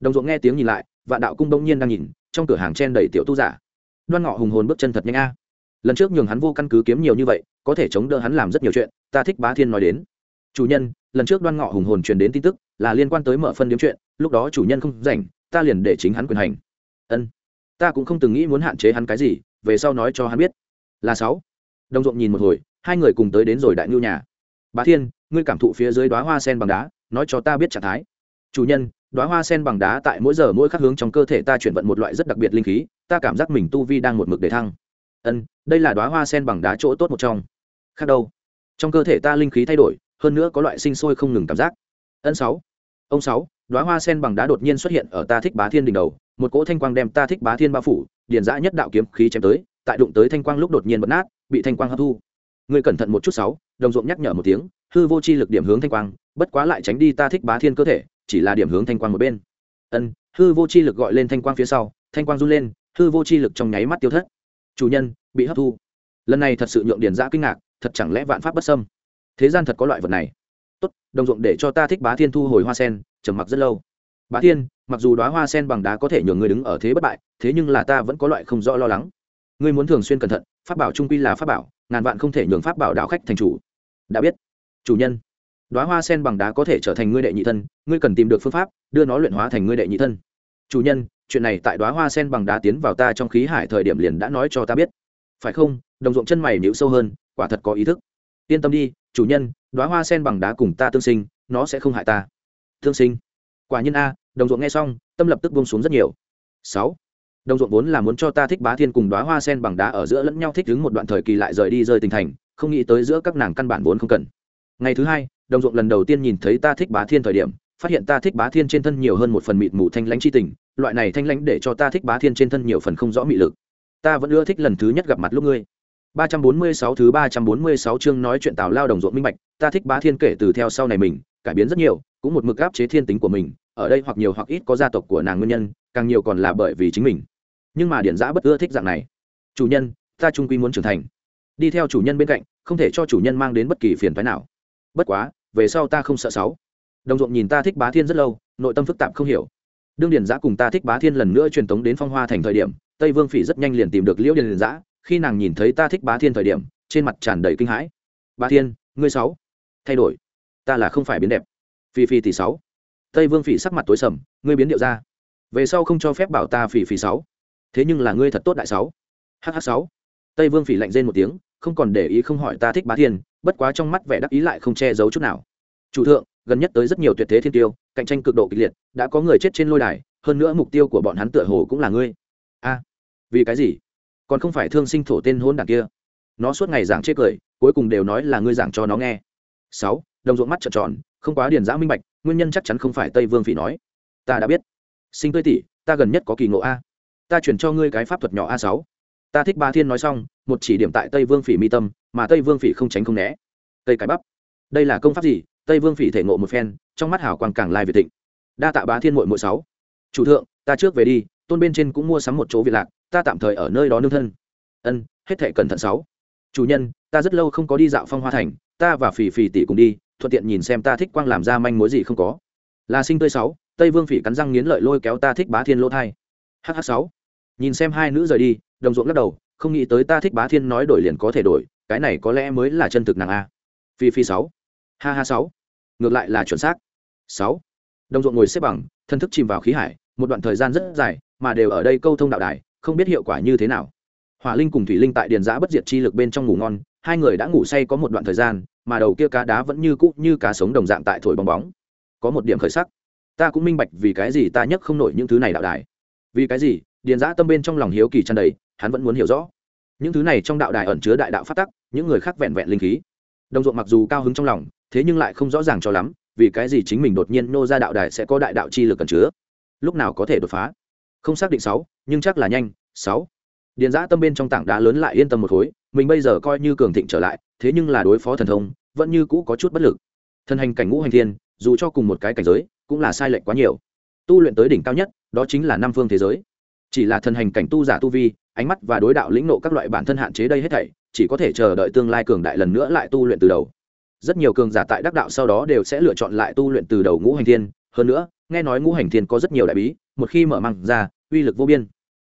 Đồng ruộng nghe tiếng nhìn lại, vạn đạo cung đông nhiên đang nhìn, trong cửa hàng chen đầy tiểu tu giả. Đoan ngọ hùng hồn bước chân thật nhanh a lần trước nhường hắn vô căn cứ kiếm nhiều như vậy, có thể chống đỡ hắn làm rất nhiều chuyện, ta thích bá thiên nói đến. Chủ nhân, lần trước đoan ngọ hùng hồn truyền đến tin tức, là liên quan tới mở phân điếm chuyện, lúc đó chủ nhân không rảnh, ta liền để chính hắn quyền hành. Ân. Ta cũng không từng nghĩ muốn hạn chế hắn cái gì, về sau nói cho hắn biết. Là sáu. Đồng ruộng nhìn một hồi, hai người cùng tới đến rồi đại ngưu nhà. Bá thiên, ngươi cảm thụ phía dưới đoá hoa sen bằng đá, nói cho ta biết trạng thái. Chủ nhân đoá hoa sen bằng đá tại mỗi giờ mỗi khắc hướng trong cơ thể ta chuyển vận một loại rất đặc biệt linh khí, ta cảm giác mình tu vi đang một mực để thăng ân, đây là đoá hoa sen bằng đá chỗ tốt một trong. Khác đâu? Trong cơ thể ta linh khí thay đổi, hơn nữa có loại sinh sôi không ngừng cảm giác. Ân sáu. Ông sáu đoá hoa sen bằng đá đột nhiên xuất hiện ở ta thích bá thiên đỉnh đầu. Một cỗ thanh quang đem ta thích bá thiên bao phủ, điền dã nhất đạo kiếm khí chém tới, tại đụng tới thanh quang lúc đột nhiên bật nát, bị thanh quang hấp thu. Người cẩn thận một chút sáu, đồng ruộng nhắc nhở một tiếng, hư vô chi lực điểm hướng thanh quang, bất quá lại tránh đi ta thích bá thiên cơ thể, chỉ là điểm hướng thanh quang một bên. Ân, hư vô chi lực gọi lên thanh quang phía sau, thanh quang run lên, hư vô chi lực trong nháy mắt tiêu thất chủ nhân, bị hấp thu. Lần này thật sự nhượng điền giã kinh ngạc, thật chẳng lẽ vạn pháp bất sâm thế gian thật có loại vật này. Tốt, đồng ruộng để cho ta thích bá thiên thu hồi hoa sen, trầm mặc rất lâu. Bá thiên, mặc dù đoá hoa sen bằng đá có thể nhường người đứng ở thế bất bại, thế nhưng là ta vẫn có loại không rõ lo lắng. Ngươi muốn thường xuyên cẩn thận, pháp bảo trung quy là pháp bảo, ngàn vạn không thể nhường pháp bảo đạo khách thành chủ. Đã biết. Chủ nhân đoá hoa sen bằng đá có thể trở thành ngươi đệ nhị thân, ngươi cần tìm được phương pháp đưa nó luyện hóa thành ngươi đệ nhị thân. Chủ nhân chuyện này tại đoá hoa sen bằng đá tiến vào ta trong khí hải thời điểm liền đã nói cho ta biết. Phải không? Đồng ruộng chân mày nhịu sâu hơn, quả thật có ý thức. Yên tâm đi, chủ nhân đoá hoa sen bằng đá cùng ta tương sinh, nó sẽ không hại ta. Tương sinh? Quả nhiên a, đồng ruộng nghe xong, tâm lập tức bông xuống rất nhiều. Sáu. Đồng ruộng vốn là muốn cho ta thích bá thiên cùng đoá hoa sen bằng đá ở giữa lẫn nhau thích đứng một đoạn thời kỳ lại rời đi rơi tình thành, không nghĩ tới giữa các nàng căn bản vốn không cần. Ngày thứ hai, đồng ruộng lần đầu tiên nhìn thấy ta thích bá thiên thời điểm phát hiện ta thích bá thiên trên thân nhiều hơn một phần mịt mù thanh lãnh c h i tình, loại này thanh lãnh để cho ta thích bá thiên trên thân nhiều phần không rõ mị lực. Ta vẫn ưa thích lần thứ nhất gặp mặt lúc ngươi. Ba trăm bốn mươi sáu thứ ba trăm bốn mươi sáu chương nói chuyện tào lao đồng ruộng minh bạch, ta thích bá thiên kể từ theo sau này mình, cải biến rất nhiều, cũng một mực áp chế thiên tính của mình, ở đây hoặc nhiều hoặc ít có gia tộc của nàng nguyên nhân, càng nhiều còn là bởi vì chính mình. Nhưng mà điển giã bất ưa thích dạng này. Chủ nhân, ta trung quy muốn trưởng thành. Đi theo chủ nhân bên cạnh, không thể cho chủ nhân mang đến bất kỳ phiền phái nào. Bất quá, về sau ta không sợ sáu đồng ruộng nhìn ta thích bá thiên rất lâu, nội tâm phức tạp không hiểu. Đương điền giã cùng ta thích bá thiên lần nữa truyền tống đến phong hoa thành thời điểm, tây vương phỉ rất nhanh liền tìm được liễu điền giã, khi nàng nhìn thấy ta thích bá thiên thời điểm, trên mặt tràn đầy kinh hãi. Bá thiên, ngươi sáu, thay đổi. Ta là không phải biến đẹp. Phi phi tỷ sáu. Tây vương phỉ sắc mặt tối sầm, ngươi biến điệu ra. Về sau không cho phép bảo ta phỉ phỉ sáu. Thế nhưng là ngươi thật tốt đại sáu. Hh sáu. Tây vương phỉ lạnh rên một tiếng, không còn để ý không hỏi ta thích bá thiên, bất quá trong mắt vẻ đắc ý lại không che giấu chút nào. Chủ thượng gần nhất tới rất nhiều tuyệt thế thiên tiêu, cạnh tranh cực độ kịch liệt, đã có người chết trên lôi đài, hơn nữa mục tiêu của bọn hắn tựa hồ cũng là ngươi. A, vì cái gì? Còn không phải thương sinh thổ tên hôn đảng kia. Nó suốt ngày giảng chê cười, cuối cùng đều nói là ngươi giảng cho nó nghe. Sáu, đồng ruộng mắt trợn tròn, không quá điền giã minh bạch, nguyên nhân chắc chắn không phải tây vương phỉ nói. Ta đã biết. Sinh tươi tỷ, ta gần nhất có kỳ ngộ a. Ta chuyển cho ngươi cái pháp thuật nhỏ a sáu. Ta thích ba thiên nói xong, một chỉ điểm tại tây vương phỉ mi tâm, mà tây vương phỉ không tránh không né. Tây cái bắp. Đây là công pháp gì? Tây vương phỉ thể ngộ một phen, trong mắt hảo quang càng lai việt thịnh. Đa tạ bá thiên mội mội sáu. Chủ thượng, ta trước về đi, tôn bên trên cũng mua sắm một chỗ việc lạc, ta tạm thời ở nơi đó nương thân. Ân, hết thể cẩn thận sáu. Chủ nhân, ta rất lâu không có đi dạo phong hoa thành, ta và phỉ phỉ tỷ cùng đi, thuận tiện nhìn xem ta thích quang làm ra manh mối gì không có. Là sinh tươi sáu, tây vương phỉ cắn răng nghiến lợi lôi kéo ta thích bá thiên lỗ thai. Hh sáu. Nhìn xem hai nữ rời đi, đồng ruộng lắc đầu, không nghĩ tới ta thích bá thiên nói đổi liền có thể đổi, cái này có lẽ mới là chân thực nàng a. Phi phi sáu ha ha, sáu. Ngược lại là chuẩn xác. Sáu. Đồng ruộng ngồi xếp bằng, thân thức chìm vào khí hải, một đoạn thời gian rất dài, mà đều ở đây câu thông đạo đài, không biết hiệu quả như thế nào. Hỏa linh cùng thủy linh tại điền giã bất diệt chi lực bên trong ngủ ngon, hai người đã ngủ say có một đoạn thời gian, mà đầu kia cá đá vẫn như cũ như cá sống đồng dạng tại thổi bong bóng. Có một điểm khởi sắc. Ta cũng minh bạch vì cái gì ta nhấc không nổi những thứ này đạo đài. Vì cái gì? Điền giã tâm bên trong lòng hiếu kỳ tràn đầy, hắn vẫn muốn hiểu rõ. Những thứ này trong đạo đài ẩn chứa đại đạo phát tắc, những người khác vẹn vẹn linh khí. Đồng ruộng mặc dù cao hứng trong lòng thế nhưng lại không rõ ràng cho lắm, vì cái gì chính mình đột nhiên nô ra đạo đài sẽ có đại đạo chi lực cần chứa? Lúc nào có thể đột phá? Không xác định sáu, nhưng chắc là nhanh, sáu. Điền giã tâm bên trong tảng đá lớn lại yên tâm một khối, mình bây giờ coi như cường thịnh trở lại, thế nhưng là đối phó thần thông, vẫn như cũ có chút bất lực. Thần hành cảnh ngũ hành thiên, dù cho cùng một cái cảnh giới, cũng là sai lệch quá nhiều. Tu luyện tới đỉnh cao nhất, đó chính là năm phương thế giới. Chỉ là thần hành cảnh tu giả tu vi, ánh mắt và đối đạo lĩnh nộ các loại bản thân hạn chế đây hết thảy, chỉ có thể chờ đợi tương lai cường đại lần nữa lại tu luyện từ đầu rất nhiều cường giả tại đắc đạo sau đó đều sẽ lựa chọn lại tu luyện từ đầu ngũ hành thiên. Hơn nữa, nghe nói ngũ hành thiên có rất nhiều đại bí, một khi mở măng ra, uy lực vô biên.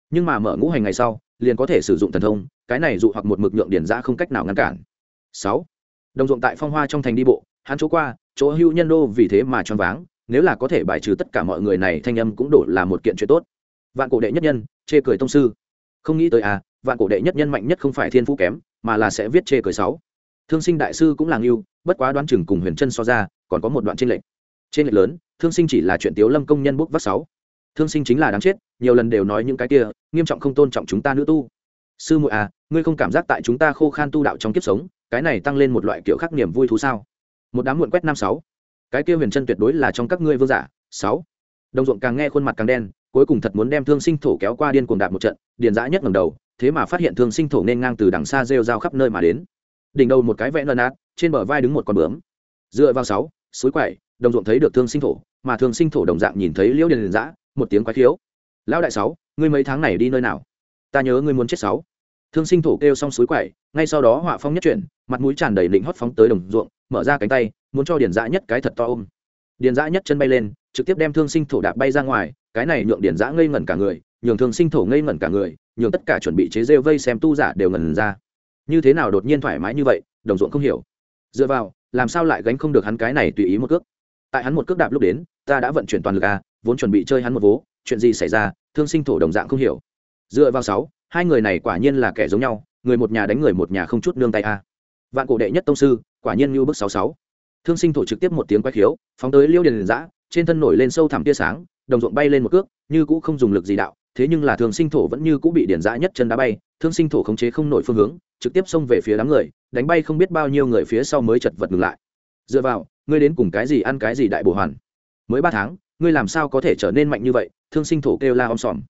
Nhưng mà mở ngũ hành ngày sau, liền có thể sử dụng thần thông, cái này dụ hoặc một mực nhượng điển ra không cách nào ngăn cản. Sáu, đồng ruộng tại phong hoa trong thành đi bộ, hắn chỗ qua, chỗ hưu nhân đô vì thế mà choáng váng, nếu là có thể bài trừ tất cả mọi người này, thanh âm cũng đổ là một kiện chuyện tốt. Vạn cổ đệ nhất nhân, chê cười tông sư. Không nghĩ tới à vạn cổ đệ nhất nhân mạnh nhất không phải thiên phú kém, mà là sẽ viết chê cười sáu thương sinh đại sư cũng là ngưu bất quá đoán chừng cùng huyền chân so ra, còn có một đoạn trên lệnh trên lệnh lớn, thương sinh chỉ là chuyện tiếu lâm công nhân bốc vác sáu. Thương sinh chính là đáng chết, nhiều lần đều nói những cái kia, nghiêm trọng không tôn trọng chúng ta nữ tu. Sư muội à ngươi không cảm giác tại chúng ta khô khan tu đạo trong kiếp sống, cái này tăng lên một loại kiểu khác niềm vui thú sao? Một đám muộn quét năm sáu. Cái kia huyền chân tuyệt đối là trong các ngươi vương giả, sáu. Đồng ruộng càng nghe khuôn mặt càng đen, cuối cùng thật muốn đem thương sinh thổ kéo qua điên cuồng đạp một trận, điền dã nhất ngầm đầu, thế mà phát hiện thương sinh thổ nên ngang từ đằng xa rêu rao khắp nơi mà đến đỉnh đầu một cái vẽ nơn át trên bờ vai đứng một con bướm. Dựa vào sáu, suối quậy đồng ruộng thấy được thương sinh thổ, mà thương sinh thổ đồng dạng nhìn thấy liễu điền dã, một tiếng quái thiếu lão đại sáu, ngươi mấy tháng này đi nơi nào? Ta nhớ ngươi muốn chết sáu. Thương sinh thổ kêu xong suối quậy ngay sau đó họa phong nhất chuyển, mặt mũi tràn đầy định hót phóng tới đồng ruộng, mở ra cánh tay, muốn cho điền dã nhất cái thật to ôm. Điền dã nhất chân bay lên, trực tiếp đem thương sinh thổ đạp bay ra ngoài, cái này nhượng điền dã ngây ngẩn cả người, nhường thương sinh thổ ngây ngẩn cả người, nhường tất cả chuẩn bị chế rêu vây xem tu giả đều ngẩn ra như thế nào đột nhiên thoải mái như vậy, đồng ruộng không hiểu. Dựa vào, làm sao lại gánh không được hắn cái này tùy ý một cước? Tại hắn một cước đạp lúc đến, ta đã vận chuyển toàn lực a vốn chuẩn bị chơi hắn một vố, chuyện gì xảy ra, thương sinh thổ đồng dạng không hiểu. Dựa vào sáu, hai người này quả nhiên là kẻ giống nhau, người một nhà đánh người một nhà không chút nương tay a vạn cổ đệ nhất tông sư, quả nhiên như bức sáu sáu. Thương sinh thổ trực tiếp một tiếng quay khiếu, phóng tới liêu điền giã trên thân nổi lên sâu thẳm tia sáng, đồng ruộng bay lên một cước, như cũ không dùng lực gì đạo thế nhưng là thường sinh thổ vẫn như cũ bị điển giã nhất chân đá bay, thương sinh thổ khống chế không nổi phương hướng, trực tiếp xông về phía đám người, đánh bay không biết bao nhiêu người phía sau mới chật vật ngừng lại. Dựa vào, ngươi đến cùng cái gì ăn cái gì đại bổ hoàn? Mới ba tháng, ngươi làm sao có thể trở nên mạnh như vậy? Thương sinh thổ kêu la om sòm.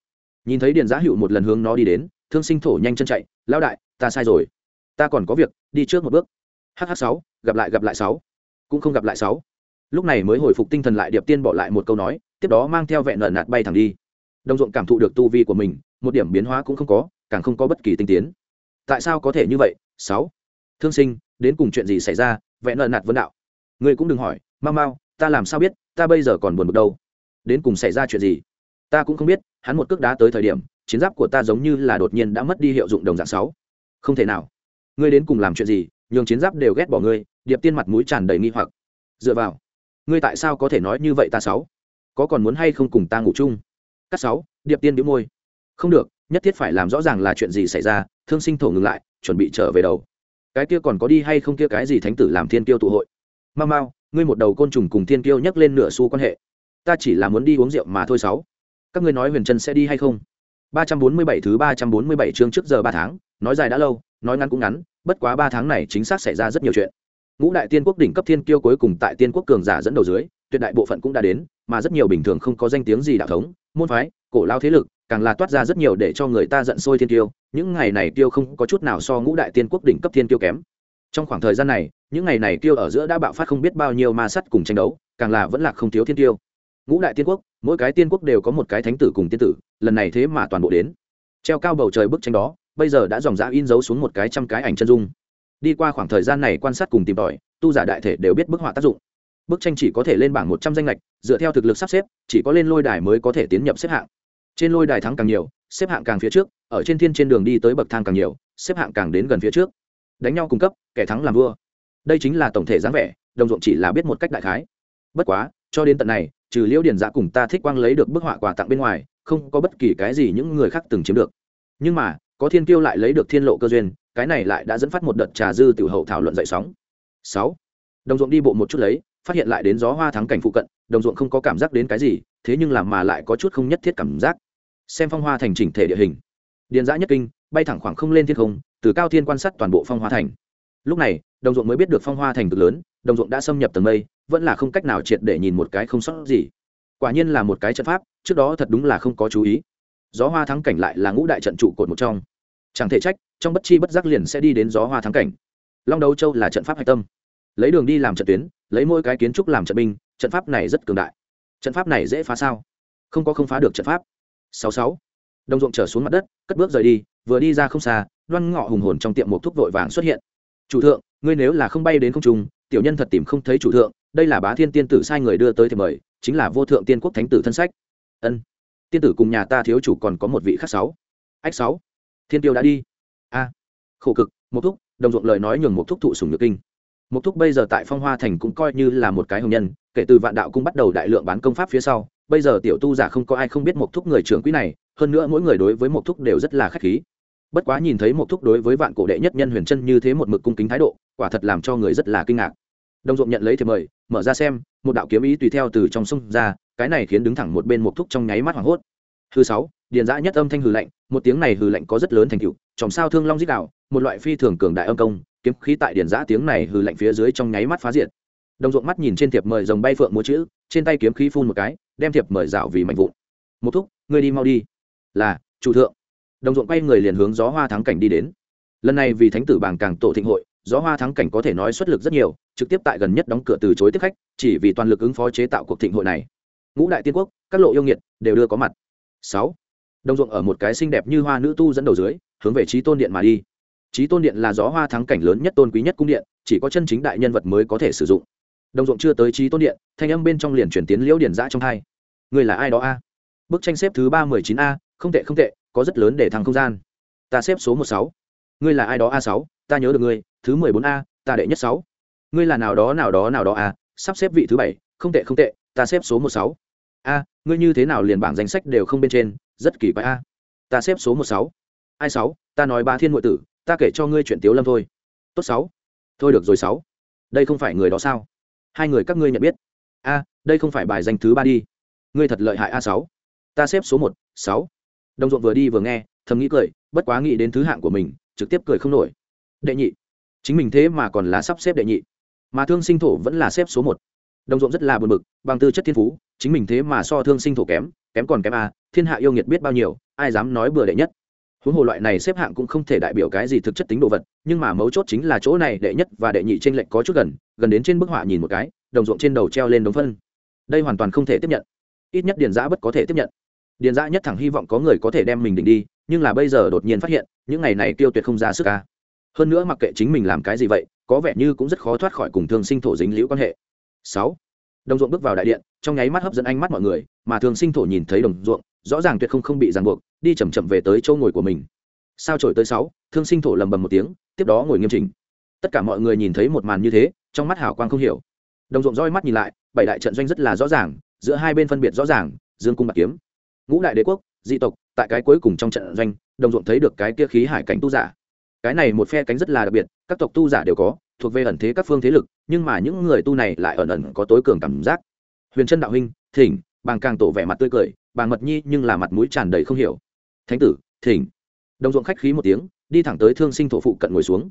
Nhìn thấy điền giã hữu một lần hướng nó đi đến, thương sinh thổ nhanh chân chạy lao đại, ta sai rồi. Ta còn có việc, đi trước một bước. Hh sáu, gặp lại gặp lại sáu. Cũng không gặp lại sáu. Lúc này mới hồi phục tinh thần lại, điệp tiên bỏ lại một câu nói, tiếp đó mang theo vẹn nợ nạt bay thẳng đi đồng ruộng cảm thụ được tu vi của mình, một điểm biến hóa cũng không có, càng không có bất kỳ tinh tiến. Tại sao có thể như vậy? Sáu. Thương sinh, đến cùng chuyện gì xảy ra? Vẹn nợ nạt vấn đạo. Ngươi cũng đừng hỏi mau mau ta làm sao biết, ta bây giờ còn buồn bực đâu? Đến cùng xảy ra chuyện gì? Ta cũng không biết, hắn một cước đá tới thời điểm, chiến giáp của ta giống như là đột nhiên đã mất đi hiệu dụng đồng dạng sáu. Không thể nào. Ngươi đến cùng làm chuyện gì? Nhường chiến giáp đều ghét bỏ ngươi, điệp tiên mặt mũi tràn đầy nghi hoặc. Dựa vào, ngươi tại sao có thể nói như vậy ta sáu? Có còn muốn hay không cùng ta ngủ chung? Cắt sáu, điệp tiên đĩu môi. Không được, nhất thiết phải làm rõ ràng là chuyện gì xảy ra, thương sinh thổ ngừng lại, chuẩn bị trở về đầu. Cái kia còn có đi hay không kia cái gì thánh tử làm thiên tiêu tụ hội? Mau mau, ngươi một đầu côn trùng cùng thiên tiêu nhắc lên nửa xu quan hệ. Ta chỉ là muốn đi uống rượu mà thôi sáu. Các ngươi nói huyền trần sẽ đi hay không? Ba trăm bốn mươi bảy thứ ba trăm bốn mươi bảy chương trước giờ ba tháng, nói dài đã lâu, nói ngắn cũng ngắn, bất quá ba tháng này chính xác xảy ra rất nhiều chuyện. Ngũ đại tiên quốc đỉnh cấp thiên kiêu cuối cùng tại tiên quốc cường giả dẫn đầu dưới tuyệt đại bộ phận cũng đã đến, mà rất nhiều bình thường không có danh tiếng gì đạo thống, môn phái, cổ lao thế lực, càng là toát ra rất nhiều để cho người ta giận sôi thiên tiêu những ngày này tiêu không có chút nào so ngũ đại tiên quốc đỉnh cấp thiên tiêu kém. Trong khoảng thời gian này, những ngày này tiêu ở giữa đã bạo phát không biết bao nhiêu ma sắt cùng tranh đấu, càng là vẫn là không thiếu thiên tiêu ngũ đại tiên quốc, mỗi cái tiên quốc đều có một cái thánh tử cùng tiên tử, lần này thế mà toàn bộ đến. Treo cao bầu trời bức tranh đó, bây giờ đã dòng dã in dấu xuống một cái trăm cái ảnh chân dung. Đi qua khoảng thời gian này quan sát cùng tìm tòi, tu giả đại thể đều biết bức họa tác dụng bức tranh chỉ có thể lên bảng một trăm danh lệch, dựa theo thực lực sắp xếp, chỉ có lên lôi đài mới có thể tiến nhập xếp hạng. Trên lôi đài thắng càng nhiều, xếp hạng càng phía trước, ở trên thiên trên đường đi tới bậc thang càng nhiều, xếp hạng càng đến gần phía trước. Đánh nhau cung cấp, kẻ thắng làm vua. Đây chính là tổng thể dáng vẻ, đồng ruộng chỉ là biết một cách đại khái. Bất quá, cho đến tận này, trừ liễu điền dạ cùng ta thích quang lấy được bức họa quà tặng bên ngoài, không có bất kỳ cái gì những người khác từng chiếm được. Nhưng mà, có thiên kiêu lại lấy được thiên lộ cơ duyên, cái này lại đã dẫn phát một đợt trà dư tiểu hậu thảo luận dậy sóng. Sáu. Đồng ruộng đi bộ một chút lấy phát hiện lại đến gió hoa thắng cảnh phụ cận, đồng ruộng không có cảm giác đến cái gì, thế nhưng làm mà lại có chút không nhất thiết cảm giác. Xem phong hoa thành chỉnh thể địa hình. Điền giã nhất kinh, bay thẳng khoảng không lên thiên không, từ cao thiên quan sát toàn bộ phong hoa thành. Lúc này, đồng ruộng mới biết được phong hoa thành cực lớn, đồng ruộng đã xâm nhập tầng mây, vẫn là không cách nào triệt để nhìn một cái không sót gì. Quả nhiên là một cái trận pháp, trước đó thật đúng là không có chú ý. Gió hoa thắng cảnh lại là ngũ đại trận trụ cột một trong. Chẳng thể trách, trong bất chi bất giác liền sẽ đi đến gió hoa thắng cảnh. Long đấu châu là trận pháp hạch tâm lấy đường đi làm trận tuyến, lấy mỗi cái kiến trúc làm trận binh, trận pháp này rất cường đại. Trận pháp này dễ phá sao? Không có không phá được trận pháp. Sáu sáu. Đồng ruộng trở xuống mặt đất, cất bước rời đi, vừa đi ra không xa loan ngọ hùng hồn trong tiệm một thuốc vội vàng xuất hiện. Chủ thượng, ngươi nếu là không bay đến không trung, tiểu nhân thật tìm không thấy chủ thượng, đây là bá thiên tiên tử sai người đưa tới thì mời, chính là vô thượng tiên quốc thánh tử thân sách. Ân. Tiên tử cùng nhà ta thiếu chủ còn có một vị khác sáu. Ách sáu. Thiên tiêu đã đi. A. Khổ cực một thúc, đồng ruộng lời nói nhường một thúc thụ sùng nhược kinh. Mục thúc bây giờ tại phong hoa thành cũng coi như là một cái hồng nhân, kể từ vạn đạo cung bắt đầu đại lượng bán công pháp phía sau, bây giờ tiểu tu giả không có ai không biết Mục thúc người trưởng quý này, hơn nữa mỗi người đối với Mục thúc đều rất là khách khí. Bất quá nhìn thấy Mục thúc đối với vạn cổ đệ nhất nhân huyền chân như thế một mực cung kính thái độ, quả thật làm cho người rất là kinh ngạc. Đông Dụng nhận lấy thì mời, mở ra xem, một đạo kiếm ý tùy theo từ trong sông ra, cái này khiến đứng thẳng một bên Mục thúc trong nháy mắt hoảng hốt. Hư sáu, điền dã nhất âm thanh hừ lạnh, một tiếng này hừ lạnh có rất lớn thành tựu, chòm sao thương long rít đạo, một loại phi thường cường đại âm công kiếm khí tại điển giã tiếng này hư lạnh phía dưới trong nháy mắt phá diệt. Đồng ruộng mắt nhìn trên thiệp mời rồng bay phượng múa chữ, trên tay kiếm khí phun một cái, đem thiệp mời rào vì mạnh vụn. Một thúc, ngươi đi mau đi. Là, chủ thượng. Đồng ruộng quay người liền hướng gió hoa thắng cảnh đi đến. Lần này vì thánh tử bảng càng tổ thịnh hội, gió hoa thắng cảnh có thể nói xuất lực rất nhiều, trực tiếp tại gần nhất đóng cửa từ chối tiếp khách, chỉ vì toàn lực ứng phó chế tạo cuộc thịnh hội này. Ngũ đại tiên quốc, các lộ yêu nghiệt, đều đưa có mặt. Sáu. Đồng ruộng ở một cái xinh đẹp như hoa nữ tu dẫn đầu dưới, hướng về trí tôn điện mà đi trí tôn điện là gió hoa thắng cảnh lớn nhất tôn quý nhất cung điện, chỉ có chân chính đại nhân vật mới có thể sử dụng. Đồng ruộng chưa tới trí tôn điện, thanh âm bên trong liền chuyển tiến liễu điển giã trong hai. Người là ai đó a? Bức tranh xếp thứ ba mười chín a, không tệ không tệ, có rất lớn để thăng không gian. Ta xếp số một sáu. Ngươi là ai đó a sáu, ta nhớ được ngươi, thứ mười bốn a, ta đệ nhất sáu. Ngươi là nào đó nào đó nào đó a, sắp xếp vị thứ bảy, không tệ không tệ, ta xếp số một sáu. A, ngươi như thế nào liền bảng danh sách đều không bên trên, rất kỳ quái a. Ta xếp số một sáu. Ai sáu, ta nói ba thiên nội tử ta kể cho ngươi chuyện tiếu lâm thôi. Tốt sáu. Thôi được rồi sáu. Đây không phải người đó sao? Hai người các ngươi nhận biết. A, đây không phải bài danh thứ ba đi. Ngươi thật lợi hại a sáu. Ta xếp số một, sáu. Đồng ruộng vừa đi vừa nghe, thầm nghĩ cười, bất quá nghĩ đến thứ hạng của mình, trực tiếp cười không nổi. Đệ nhị. Chính mình thế mà còn là sắp xếp đệ nhị. Mà thương sinh thổ vẫn là xếp số một. Đồng ruộng rất là buồn bực, bằng tư chất thiên phú, chính mình thế mà so thương sinh thổ kém kém còn kém a, thiên hạ yêu nghiệt biết bao nhiêu, ai dám nói bừa đệ nhất huống hồ loại này xếp hạng cũng không thể đại biểu cái gì thực chất tính đồ vật, nhưng mà mấu chốt chính là chỗ này đệ nhất và đệ nhị trên lệnh có chút gần gần đến trên bức họa nhìn một cái, đồng ruộng trên đầu treo lên đống phân. Đây hoàn toàn không thể tiếp nhận. Ít nhất điền giã bất có thể tiếp nhận. Điền giã nhất thẳng hy vọng có người có thể đem mình định đi, nhưng là bây giờ đột nhiên phát hiện, những ngày này tiêu tuyệt không ra sức ca hơn nữa mặc kệ chính mình làm cái gì vậy, có vẻ như cũng rất khó thoát khỏi cùng thương sinh thổ dính liễu quan hệ. Sáu đồng ruộng bước vào đại điện, trong nháy mắt hấp dẫn ánh mắt mọi người, mà thường sinh thổ nhìn thấy đồng ruộng, rõ ràng tuyệt không không bị ràng buộc, đi chầm chậm về tới chỗ ngồi của mình. Sao trổi tới sáu, thương sinh thổ lầm bầm một tiếng, tiếp đó ngồi nghiêm chỉnh. Tất cả mọi người nhìn thấy một màn như thế, trong mắt hào quang không hiểu. Đồng ruộng roi mắt nhìn lại, bảy đại trận doanh rất là rõ ràng, giữa hai bên phân biệt rõ ràng, dương cung bạc kiếm. Ngũ đại đế quốc, dị tộc, tại cái cuối cùng trong trận doanh, đồng ruộng thấy được cái kia khí hải cảnh tu giả. Cái này một phe cánh rất là đặc biệt, các tộc tu giả đều có thuộc về ẩn thế các phương thế lực, nhưng mà những người tu này lại ẩn ẩn có tối cường cảm giác. Huyền chân đạo huynh, thỉnh, bàng càng tổ vẻ mặt tươi cười, bàng mật nhi nhưng là mặt mũi tràn đầy không hiểu. Thánh tử, thỉnh. Đồng ruộng khách khí một tiếng, đi thẳng tới thương sinh thổ phụ cận ngồi xuống.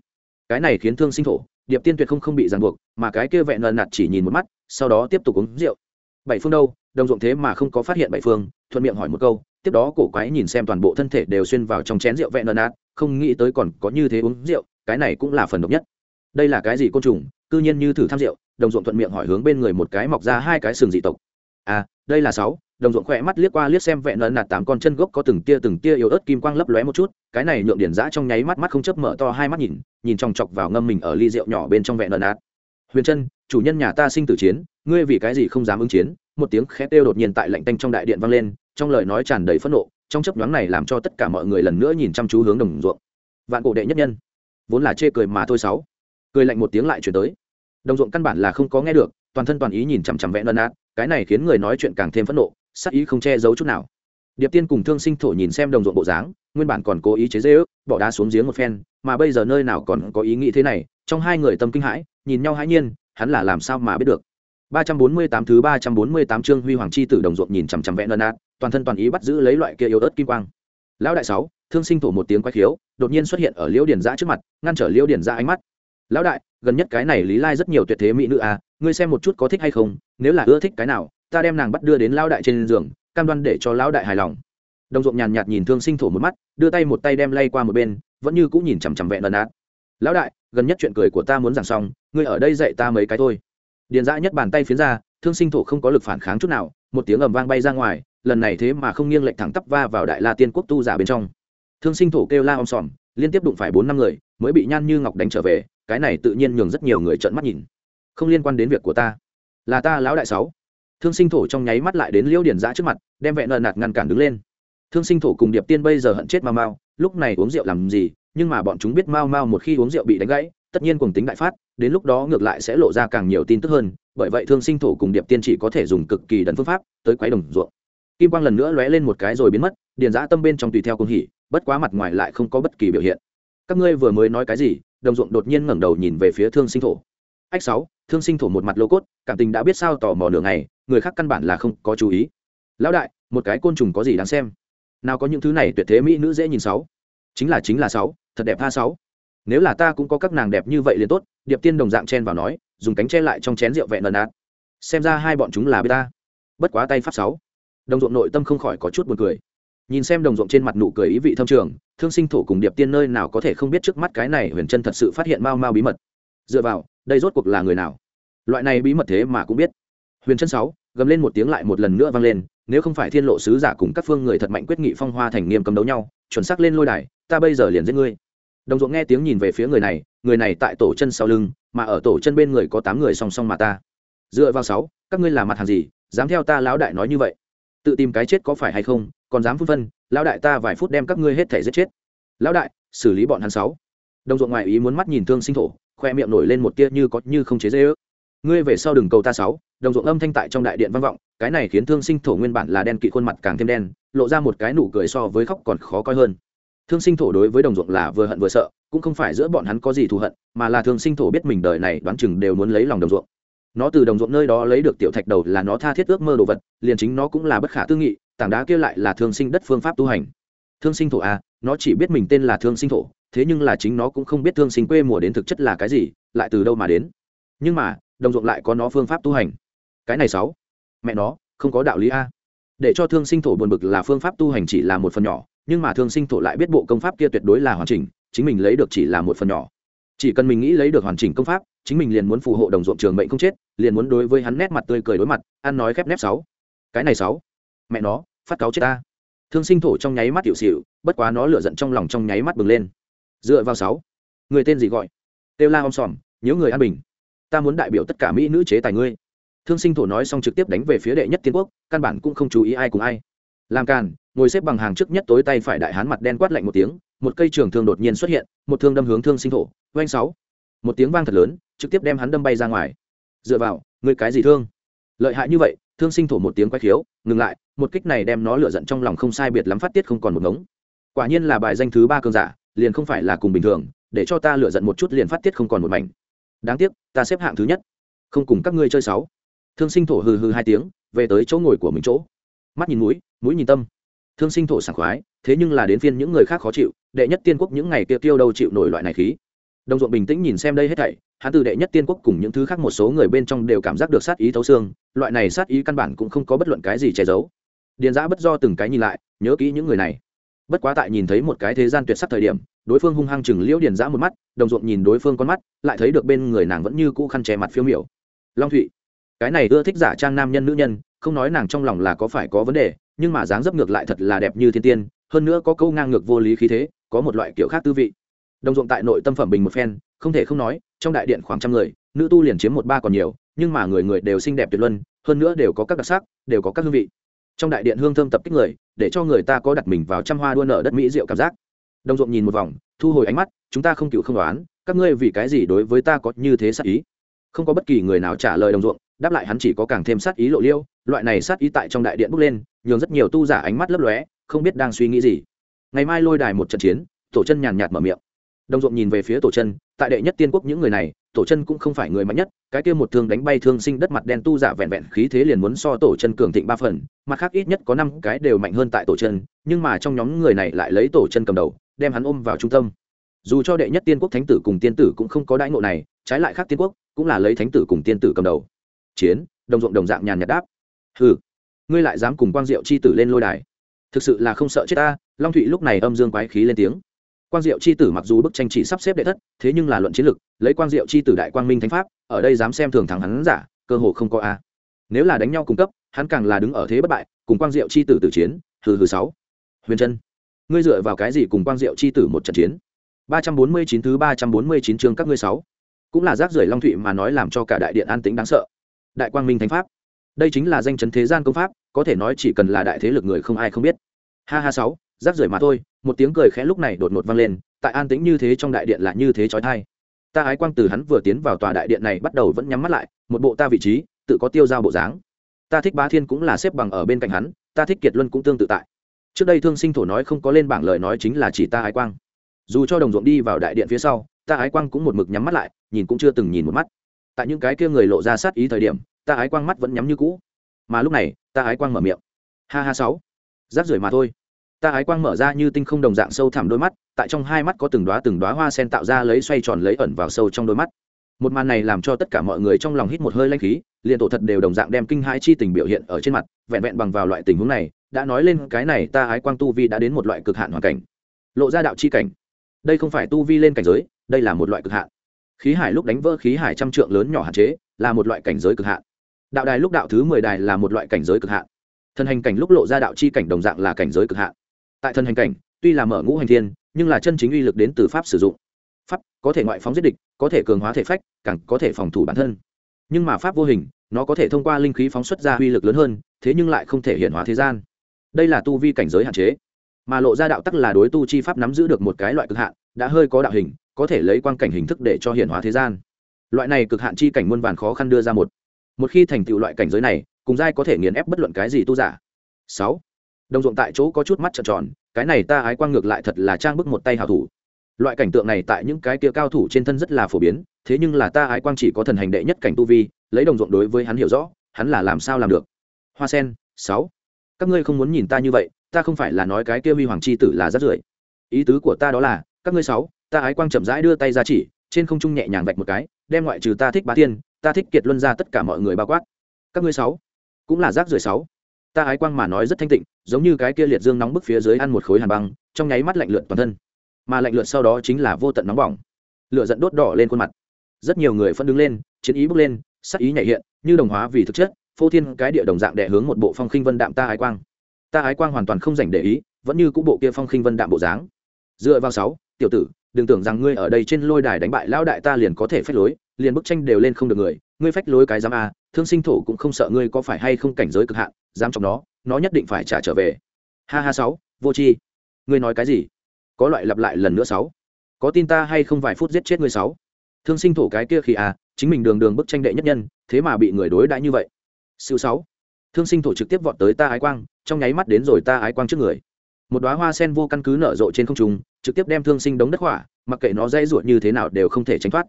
Cái này khiến thương sinh thổ, điệp tiên tuyệt không không bị ràng buộc, mà cái kia vẹn lần nạt chỉ nhìn một mắt, sau đó tiếp tục uống rượu. Bảy phương đâu, đồng ruộng thế mà không có phát hiện bảy phương, thuận miệng hỏi một câu, tiếp đó cổ quái nhìn xem toàn bộ thân thể đều xuyên vào trong chén rượu vẹn lần nạt, không nghĩ tới còn có như thế uống rượu, cái này cũng là phần độc nhất đây là cái gì côn trùng, cư nhiên như thử tham rượu, đồng ruộng thuận miệng hỏi hướng bên người một cái mọc ra hai cái sừng dị tộc. À đây là sáu, đồng ruộng khỏe mắt liếc qua liếc xem vẹn lợn nạt tám con chân gốc có từng tia từng tia yếu ớt kim quang lấp lóe một chút, cái này nhượng điển giã trong nháy mắt mắt không chấp mở to hai mắt nhìn nhìn trong chọc vào ngâm mình ở ly rượu nhỏ bên trong vẹn lợn nạt. Huyền chân chủ nhân nhà ta sinh tử chiến, ngươi vì cái gì không dám ứng chiến? Một tiếng khét kêu đột nhiên tại lạnh tanh trong đại điện vang lên, trong lời nói tràn đầy phẫn nộ, trong chấp nhoáng này làm cho tất cả mọi người lần nữa nhìn chăm chú hướng đồng ruộng. Vạn cổ đệ nhất nhân. Vốn là chê cười mà thôi sáu cười lạnh một tiếng lại chuyển tới đồng ruộng căn bản là không có nghe được toàn thân toàn ý nhìn chằm chằm vẽ nân át cái này khiến người nói chuyện càng thêm phẫn nộ sắc ý không che giấu chút nào điệp tiên cùng thương sinh thổ nhìn xem đồng ruộng bộ dáng nguyên bản còn cố ý chế dễ ước bỏ đá xuống giếng một phen mà bây giờ nơi nào còn có ý nghĩ thế này trong hai người tâm kinh hãi nhìn nhau hãi nhiên hắn là làm sao mà biết được 348 thứ 348 chương Huy Hoàng chi tử đồng ruộng nhìn chằm chằm vẽ nân át, toàn thân toàn ý bắt giữ lấy loại kia yếu ớt kim quang. Lão đại sáu, thương sinh thổ một tiếng quái khiếu, đột nhiên xuất hiện ở Liễu Điển Dã trước mặt, ngăn trở Liễu Điển Dã ánh mắt. Lão đại, gần nhất cái này Lý Lai rất nhiều tuyệt thế mỹ nữ à, ngươi xem một chút có thích hay không, nếu là ưa thích cái nào, ta đem nàng bắt đưa đến lão đại trên giường, cam đoan để cho lão đại hài lòng. Đồng ruộng nhàn nhạt nhìn thương sinh thổ một mắt, đưa tay một tay đem lay qua một bên, vẫn như cũng nhìn chằm chằm vẹn lần át. Lão đại, gần nhất chuyện cười của ta muốn giảng xong, ngươi ở đây dạy ta mấy cái thôi. Điền Dã nhất bàn tay phiến ra, thương sinh thổ không có lực phản kháng chút nào một tiếng ầm vang bay ra ngoài lần này thế mà không nghiêng lệch thẳng tắp va vào đại la tiên quốc tu giả bên trong thương sinh thổ kêu la om sòm liên tiếp đụng phải bốn năm người mới bị nhan như ngọc đánh trở về cái này tự nhiên nhường rất nhiều người trợn mắt nhìn. Không liên quan đến việc của ta. Là ta lão đại sáu. Thương sinh thổ trong nháy mắt lại đến liễu điển giã trước mặt, đem vẹn nợ nạt ngăn cản đứng lên. Thương sinh thổ cùng điệp tiên bây giờ hận chết mau mau lúc này uống rượu làm gì, nhưng mà bọn chúng biết mau mau một khi uống rượu bị đánh gãy, tất nhiên cùng tính đại phát, đến lúc đó ngược lại sẽ lộ ra càng nhiều tin tức hơn, bởi vậy thương sinh thổ cùng điệp tiên chỉ có thể dùng cực kỳ đần phương pháp tới quấy đồng ruộng. Kim quang lần nữa lóe lên một cái rồi biến mất, điền giã tâm bên trong tùy theo cung hỉ, bất quá mặt ngoài lại không có bất kỳ biểu hiện. Các ngươi vừa mới nói cái gì đồng ruộng đột nhiên ngẩng đầu nhìn về phía thương sinh thổ. Ách sáu, thương sinh thổ một mặt lô cốt, cảm tình đã biết sao tò mò nửa ngày, người khác căn bản là không có chú ý. Lão đại, một cái côn trùng có gì đáng xem? Nào có những thứ này tuyệt thế mỹ nữ dễ nhìn sáu. Chính là chính là sáu, thật đẹp tha sáu. Nếu là ta cũng có các nàng đẹp như vậy liền tốt, điệp tiên đồng dạng chen vào nói, dùng cánh che lại trong chén rượu vẹn lần ạt xem ra hai bọn chúng là bê ta. Bất quá tay pháp sáu. Đồng ruộng nội tâm không khỏi có chút buồn cười nhìn xem đồng ruộng trên mặt nụ cười ý vị thâm trường, thương sinh thổ cùng điệp tiên nơi nào có thể không biết trước mắt cái này huyền chân thật sự phát hiện mau mau bí mật. Dựa vào, đây rốt cuộc là người nào? Loại này bí mật thế mà cũng biết. Huyền chân sáu, gầm lên một tiếng lại một lần nữa vang lên, nếu không phải thiên lộ sứ giả cùng các phương người thật mạnh quyết nghị phong hoa thành nghiêm cầm đấu nhau, chuẩn xác lên lôi đài, ta bây giờ liền giết ngươi. Đồng ruộng nghe tiếng nhìn về phía người này người này tại tổ chân sau lưng, mà ở tổ chân bên người có tám người song song mà ta. Dựa vào sáu, các ngươi là mặt hàng gì, dám theo ta lão đại nói như vậy? Tự tìm cái chết có phải hay không? Còn dám phun phân, lão đại ta vài phút đem các ngươi hết thể giết chết. Lão đại, xử lý bọn hắn sáu. Đồng ruộng ngoại ý muốn mắt nhìn thương sinh thổ, khoe miệng nổi lên một tia như có như không chế dễ ước. Ngươi về sau đừng cầu ta sáu. Đồng ruộng âm thanh tại trong đại điện vang vọng, cái này khiến thương sinh thổ nguyên bản là đen kỵ khuôn mặt càng thêm đen, lộ ra một cái nụ cười so với khóc còn khó coi hơn. Thương sinh thổ đối với đồng ruộng là vừa hận vừa sợ, cũng không phải giữa bọn hắn có gì thù hận, mà là thương sinh thổ biết mình đời này đoán chừng đều muốn lấy lòng đồng ruộng. Nó từ đồng ruộng nơi đó lấy được tiểu thạch đầu là nó tha thiết ước mơ đồ vật, liền chính nó cũng là bất khả tư nghị tảng đá kia lại là thương sinh đất phương pháp tu hành. Thương sinh thổ à nó chỉ biết mình tên là thương sinh thổ, thế nhưng là chính nó cũng không biết thương sinh quê mùa đến thực chất là cái gì, lại từ đâu mà đến. Nhưng mà, đồng ruộng lại có nó phương pháp tu hành. Cái này sáu. Mẹ nó, không có đạo lý a. Để cho thương sinh thổ buồn bực là phương pháp tu hành chỉ là một phần nhỏ, nhưng mà thương sinh thổ lại biết bộ công pháp kia tuyệt đối là hoàn chỉnh, chính mình lấy được chỉ là một phần nhỏ. Chỉ cần mình nghĩ lấy được hoàn chỉnh công pháp, chính mình liền muốn phù hộ đồng ruộng trường mệnh không chết, liền muốn đối với hắn nét mặt tươi cười đối mặt, ăn nói khép nép sáu. Cái này sáu mẹ nó, phát cáo chết ta. Thương sinh thổ trong nháy mắt tiểu xỉu, bất quá nó lửa giận trong lòng trong nháy mắt bừng lên. Dựa vào sáu, người tên gì gọi? Têu la om sòm, nhớ người an bình. Ta muốn đại biểu tất cả mỹ nữ chế tài ngươi. Thương sinh thổ nói xong trực tiếp đánh về phía đệ nhất tiên quốc, căn bản cũng không chú ý ai cùng ai. Làm càn, ngồi xếp bằng hàng trước nhất tối tay phải đại hán mặt đen quát lạnh một tiếng, một cây trường thương đột nhiên xuất hiện, một thương đâm hướng thương sinh thổ, oanh sáu. Một tiếng vang thật lớn, trực tiếp đem hắn đâm bay ra ngoài. Dựa vào người cái gì thương? Lợi hại như vậy thương sinh thổ một tiếng quay khiếu, ngừng lại, một kích này đem nó lựa giận trong lòng không sai biệt lắm phát tiết không còn một ngống. Quả nhiên là bài danh thứ ba cơn giả, liền không phải là cùng bình thường, để cho ta lựa giận một chút liền phát tiết không còn một mảnh. Đáng tiếc, ta xếp hạng thứ nhất. Không cùng các ngươi chơi sáu. Thương sinh thổ hừ hừ hai tiếng, về tới chỗ ngồi của mình chỗ. Mắt nhìn mũi mũi nhìn tâm. Thương sinh thổ sảng khoái, thế nhưng là đến phiên những người khác khó chịu, đệ nhất tiên quốc những ngày kia tiêu đâu chịu nổi loại này khí đồng ruộng bình tĩnh nhìn xem đây hết thảy, hắn từ đệ nhất tiên quốc cùng những thứ khác một số người bên trong đều cảm giác được sát ý thấu xương, loại này sát ý căn bản cũng không có bất luận cái gì che giấu. Điền giã bất do từng cái nhìn lại, nhớ kỹ những người này. Bất quá tại nhìn thấy một cái thế gian tuyệt sắc thời điểm, đối phương hung hăng chừng liễu điền giã một mắt, đồng ruộng nhìn đối phương con mắt, lại thấy được bên người nàng vẫn như cũ khăn che mặt phiêu miểu. Long thụy, cái này ưa thích giả trang nam nhân nữ nhân, không nói nàng trong lòng là có phải có vấn đề, nhưng mà dáng dấp ngược lại thật là đẹp như thiên tiên, hơn nữa có câu ngang ngược vô lý khí thế, có một loại kiểu khác tư vị đồng ruộng tại nội tâm phẩm bình một phen, không thể không nói, trong đại điện khoảng trăm người, nữ tu liền chiếm một ba còn nhiều, nhưng mà người người đều xinh đẹp tuyệt luân, hơn nữa đều có các đặc sắc, đều có các hương vị. Trong đại điện hương thơm tập kích người, để cho người ta có đặt mình vào trăm hoa đua nở đất mỹ rượu cảm giác. Đồng ruộng nhìn một vòng, thu hồi ánh mắt, chúng ta không cựu không đoán, các ngươi vì cái gì đối với ta có như thế sát ý? Không có bất kỳ người nào trả lời đồng ruộng, đáp lại hắn chỉ có càng thêm sát ý lộ liêu, loại này sát ý tại trong đại điện bốc lên, nhường rất nhiều tu giả ánh mắt lấp lóe, không biết đang suy nghĩ gì. Ngày mai lôi đài một trận chiến, tổ chân nhàn nhạt mở miệng đồng ruộng nhìn về phía tổ chân, tại đệ nhất tiên quốc những người này, tổ chân cũng không phải người mạnh nhất, cái kia một thương đánh bay thương sinh đất mặt đen tu giả vẹn vẹn khí thế liền muốn so tổ chân cường thịnh ba phần, mặt khác ít nhất có năm cái đều mạnh hơn tại tổ chân, nhưng mà trong nhóm người này lại lấy tổ chân cầm đầu, đem hắn ôm vào trung tâm. Dù cho đệ nhất tiên quốc thánh tử cùng tiên tử cũng không có đãi ngộ này, trái lại khác tiên quốc cũng là lấy thánh tử cùng tiên tử cầm đầu. Chiến, đồng ruộng đồng dạng nhàn nhạt đáp. Hừ, ngươi lại dám cùng quang diệu chi tử lên lôi đài. Thực sự là không sợ chết ta, long thụy lúc này âm dương quái khí lên tiếng quang diệu chi tử mặc dù bức tranh chỉ sắp xếp đệ thất thế nhưng là luận chiến lược, lấy quang diệu chi tử đại quang minh thánh pháp ở đây dám xem thường thẳng hắn giả cơ hồ không có a. Nếu là đánh nhau cung cấp hắn càng là đứng ở thế bất bại cùng quang diệu chi tử tử chiến hừ hừ sáu. Huyền Trân, ngươi dựa vào cái gì cùng quang diệu chi tử một trận chiến? Ba trăm bốn mươi chín thứ ba trăm bốn mươi chín chương các ngươi sáu. Cũng là rác rưởi long thụy mà nói làm cho cả đại điện an tĩnh đáng sợ. Đại quang minh thánh pháp. Đây chính là danh chấn thế gian công pháp có thể nói chỉ cần là đại thế lực người không ai không biết. Ha ha sáu rác rưởi mà thôi một tiếng cười khẽ lúc này đột ngột vang lên, tại an tĩnh như thế trong đại điện là như thế trói thai ta ái quang từ hắn vừa tiến vào tòa đại điện này bắt đầu vẫn nhắm mắt lại, một bộ ta vị trí, tự có tiêu giao bộ dáng. Ta thích bá thiên cũng là xếp bằng ở bên cạnh hắn, ta thích kiệt luân cũng tương tự tại. Trước đây thương sinh thổ nói không có lên bảng lời nói chính là chỉ ta ái quang. Dù cho đồng ruộng đi vào đại điện phía sau, ta ái quang cũng một mực nhắm mắt lại, nhìn cũng chưa từng nhìn một mắt. Tại những cái kia người lộ ra sát ý thời điểm, ta ái quang mắt vẫn nhắm như cũ. Mà lúc này, ta ái quang mở miệng. Ha ha sáu. Rác rưởi mà thôi ta ái quang mở ra như tinh không đồng dạng sâu thẳm đôi mắt, tại trong hai mắt có từng đoá từng đoá hoa sen tạo ra lấy xoay tròn lấy ẩn vào sâu trong đôi mắt. Một màn này làm cho tất cả mọi người trong lòng hít một hơi lanh khí, liền tổ thật đều đồng dạng đem kinh hãi chi tình biểu hiện ở trên mặt, vẹn vẹn bằng vào loại tình huống này, đã nói lên cái này ta ái quang tu vi đã đến một loại cực hạn hoàn cảnh. Lộ ra đạo chi cảnh. Đây không phải tu vi lên cảnh giới, đây là một loại cực hạn. Khí hải lúc đánh vỡ khí hải trăm trượng lớn nhỏ hạn chế, là một loại cảnh giới cực hạn. Đạo đài lúc đạo thứ mười đài là một loại cảnh giới cực hạn. Thần hành cảnh lúc lộ ra đạo chi cảnh đồng dạng là cảnh giới cực hạn tại thần hành cảnh, tuy là mở ngũ hành thiên, nhưng là chân chính uy lực đến từ pháp sử dụng. Pháp có thể ngoại phóng giết địch, có thể cường hóa thể phách, càng có thể phòng thủ bản thân. Nhưng mà pháp vô hình, nó có thể thông qua linh khí phóng xuất ra uy lực lớn hơn, thế nhưng lại không thể hiện hóa thế gian. Đây là tu vi cảnh giới hạn chế. Mà lộ ra đạo tắc là đối tu chi pháp nắm giữ được một cái loại cực hạn, đã hơi có đạo hình, có thể lấy quan cảnh hình thức để cho hiện hóa thế gian. Loại này cực hạn chi cảnh muôn vàn khó khăn đưa ra một. Một khi thành tựu loại cảnh giới này, cùng giai có thể nghiền ép bất luận cái gì tu giả. Sáu đồng ruộng tại chỗ có chút mắt trợn tròn, cái này ta ái quang ngược lại thật là trang bức một tay hào thủ. Loại cảnh tượng này tại những cái kia cao thủ trên thân rất là phổ biến, thế nhưng là ta ái quang chỉ có thần hành đệ nhất cảnh tu vi, lấy đồng ruộng đối với hắn hiểu rõ, hắn là làm sao làm được? Hoa sen, sáu. Các ngươi không muốn nhìn ta như vậy, ta không phải là nói cái kia huy hoàng chi tử là rất rưởi. Ý tứ của ta đó là, các ngươi sáu, ta ái quang chậm rãi đưa tay ra chỉ, trên không trung nhẹ nhàng vạch một cái, đem ngoại trừ ta thích bá tiên, ta thích kiệt luân ra tất cả mọi người bao quát. Các ngươi sáu, cũng là rác rưởi sáu ta ái quang mà nói rất thanh tịnh, giống như cái kia liệt dương nóng bức phía dưới ăn một khối hàn băng, trong nháy mắt lạnh lượt toàn thân. Mà lạnh lượt sau đó chính là vô tận nóng bỏng. Lửa giận đốt đỏ lên khuôn mặt. Rất nhiều người phân đứng lên, chiến ý bước lên, sắc ý nhảy hiện, như đồng hóa vì thực chất, phô thiên cái địa đồng dạng đệ hướng một bộ phong khinh vân đạm ta ái quang. Ta ái quang hoàn toàn không dành để ý, vẫn như cũ bộ kia phong khinh vân đạm bộ dáng. Dựa vào sáu, tiểu tử, đừng tưởng rằng ngươi ở đây trên lôi đài đánh bại lão đại ta liền có thể phách lối, liền bức tranh đều lên không được người, ngươi phách lối cái giám a, thương sinh thổ cũng không sợ ngươi có phải hay không cảnh giới cực hạn dám trong nó nó nhất định phải trả trở về. Ha ha sáu, vô chi ngươi nói cái gì? Có loại lặp lại lần nữa sáu. Có tin ta hay không vài phút giết chết ngươi sáu? Thương sinh thổ cái kia khi à chính mình đường đường bức tranh đệ nhất nhân, thế mà bị người đối đãi như vậy. Siêu sáu. Thương sinh thổ trực tiếp vọt tới ta ái quang, trong nháy mắt đến rồi ta ái quang trước người. Một đóa hoa sen vô căn cứ nở rộ trên không trung, trực tiếp đem thương sinh đống đất hỏa, mặc kệ nó dây ruột như thế nào đều không thể tránh thoát.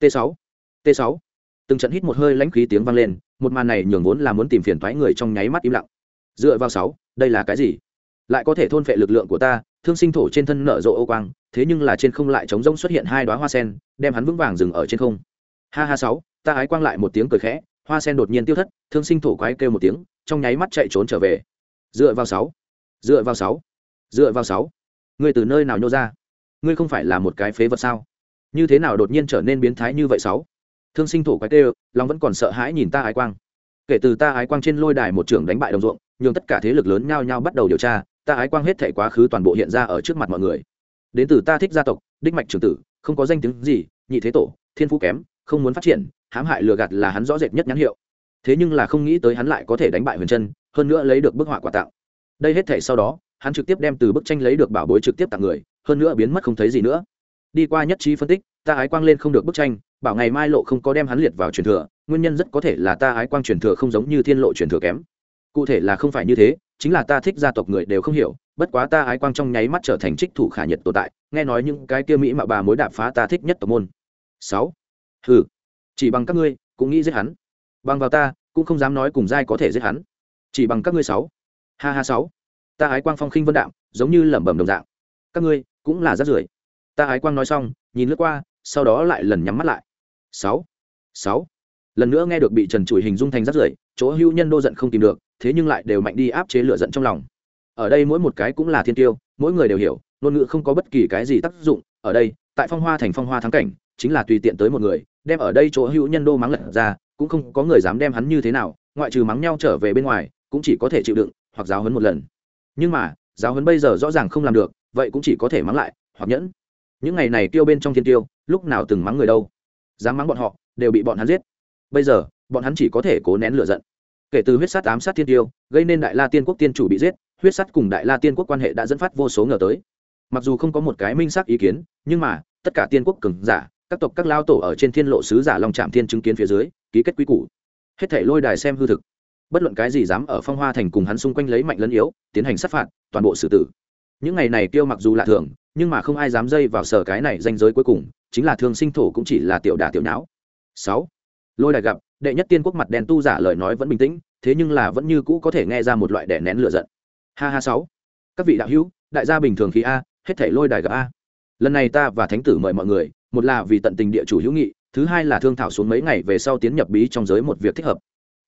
T 6 t 6 từng trận hít một hơi lãnh khí tiếng vang lên một màn này nhường vốn là muốn tìm phiền thoái người trong nháy mắt im lặng. Dựa vào sáu, đây là cái gì? Lại có thể thôn phệ lực lượng của ta, thương sinh thổ trên thân nở rộ ô quang, thế nhưng là trên không lại trống rỗng xuất hiện hai đoá hoa sen, đem hắn vững vàng dừng ở trên không. Ha ha sáu, ta ái quang lại một tiếng cười khẽ, hoa sen đột nhiên tiêu thất, thương sinh thổ quái kêu một tiếng, trong nháy mắt chạy trốn trở về. Dựa vào sáu, dựa vào sáu, dựa vào sáu. Ngươi từ nơi nào nhô ra? Ngươi không phải là một cái phế vật sao? Như thế nào đột nhiên trở nên biến thái như vậy sáu? Thương sinh thổ quái kêu long vẫn còn sợ hãi nhìn ta ái quang. Kể từ ta ái quang trên lôi đài một trưởng đánh bại đồng ruộng, nhường tất cả thế lực lớn nhao nhao bắt đầu điều tra, ta ái quang hết thể quá khứ toàn bộ hiện ra ở trước mặt mọi người. Đến từ ta thích gia tộc, đích mạch trường tử, không có danh tiếng gì, nhị thế tổ, thiên phú kém, không muốn phát triển, hãm hại lừa gạt là hắn rõ rệt nhất nhãn hiệu. Thế nhưng là không nghĩ tới hắn lại có thể đánh bại huyền chân hơn nữa lấy được bức họa quà tặng đây hết thể sau đó, hắn trực tiếp đem từ bức tranh lấy được bảo bối trực tiếp tặng người, hơn nữa biến mất không thấy gì nữa. Đi qua nhất trí phân tích, ta ái quang lên không được bức tranh bảo ngày mai lộ không có đem hắn liệt vào truyền thừa, nguyên nhân rất có thể là ta ái quang truyền thừa không giống như thiên lộ truyền thừa kém. Cụ thể là không phải như thế, chính là ta thích gia tộc người đều không hiểu, bất quá ta ái quang trong nháy mắt trở thành trích thủ khả nhiệt tồn tại, nghe nói những cái kia mỹ mà bà mối đạp phá ta thích nhất tộc môn. Sáu. Hừ, chỉ bằng các ngươi, cũng nghĩ giết hắn. Bằng vào ta, cũng không dám nói cùng giai có thể giết hắn. Chỉ bằng các ngươi sáu. Ha ha sáu. Ta ái quang phong khinh vân đạm, giống như lẩm bẩm đồng dạng. Các ngươi, cũng là rát rưởi. Ta ái quang nói xong, nhìn lướt qua, sau đó lại lần nhắm mắt lại sáu. Sáu. Lần nữa nghe được bị trần trụi hình dung thành rát rưởi, chỗ hưu nhân đô giận không tìm được, thế nhưng lại đều mạnh đi áp chế lửa giận trong lòng. Ở đây mỗi một cái cũng là thiên tiêu, mỗi người đều hiểu, ngôn ngữ không có bất kỳ cái gì tác dụng. Ở đây, tại phong hoa thành phong hoa thắng cảnh, chính là tùy tiện tới một người, đem ở đây chỗ hữu nhân đô mắng lật ra, cũng không có người dám đem hắn như thế nào, ngoại trừ mắng nhau trở về bên ngoài, cũng chỉ có thể chịu đựng hoặc giáo hấn một lần. Nhưng mà, giáo hấn bây giờ rõ ràng không làm được, vậy cũng chỉ có thể mắng lại, hoặc nhẫn. Những ngày này tiêu bên trong thiên tiêu, lúc nào từng mắng người đâu? Dám mắng bọn họ, đều bị bọn hắn giết. Bây giờ, bọn hắn chỉ có thể cố nén lửa giận. Kể từ huyết sát ám sát thiên tiêu, gây nên đại la tiên quốc tiên chủ bị giết, huyết sát cùng đại la tiên quốc quan hệ đã dẫn phát vô số ngờ tới. Mặc dù không có một cái minh xác ý kiến, nhưng mà, tất cả tiên quốc cường giả, các tộc các lao tổ ở trên thiên lộ sứ giả long trạm thiên chứng kiến phía dưới, ký kết quy củ. Hết thể lôi đài xem hư thực. Bất luận cái gì dám ở phong hoa thành cùng hắn xung quanh lấy mạnh lẫn yếu, tiến hành sát phạt, toàn bộ xử tử. Những ngày này tiêu mặc dù lạ thường, nhưng mà không ai dám dây vào sở cái này danh giới cuối cùng chính là thường sinh thổ cũng chỉ là tiểu đả tiểu não sáu, lôi đài gặp, đệ nhất tiên quốc mặt đen tu giả lời nói vẫn bình tĩnh, thế nhưng là vẫn như cũ có thể nghe ra một loại đẻ nén lửa giận. Ha ha, sáu, các vị đạo hữu, đại gia bình thường khí a, hết thể lôi đài gặp a. Lần này ta và thánh tử mời mọi người, một là vì tận tình địa chủ hữu nghị, thứ hai là thương thảo xuống mấy ngày về sau tiến nhập bí trong giới một việc thích hợp.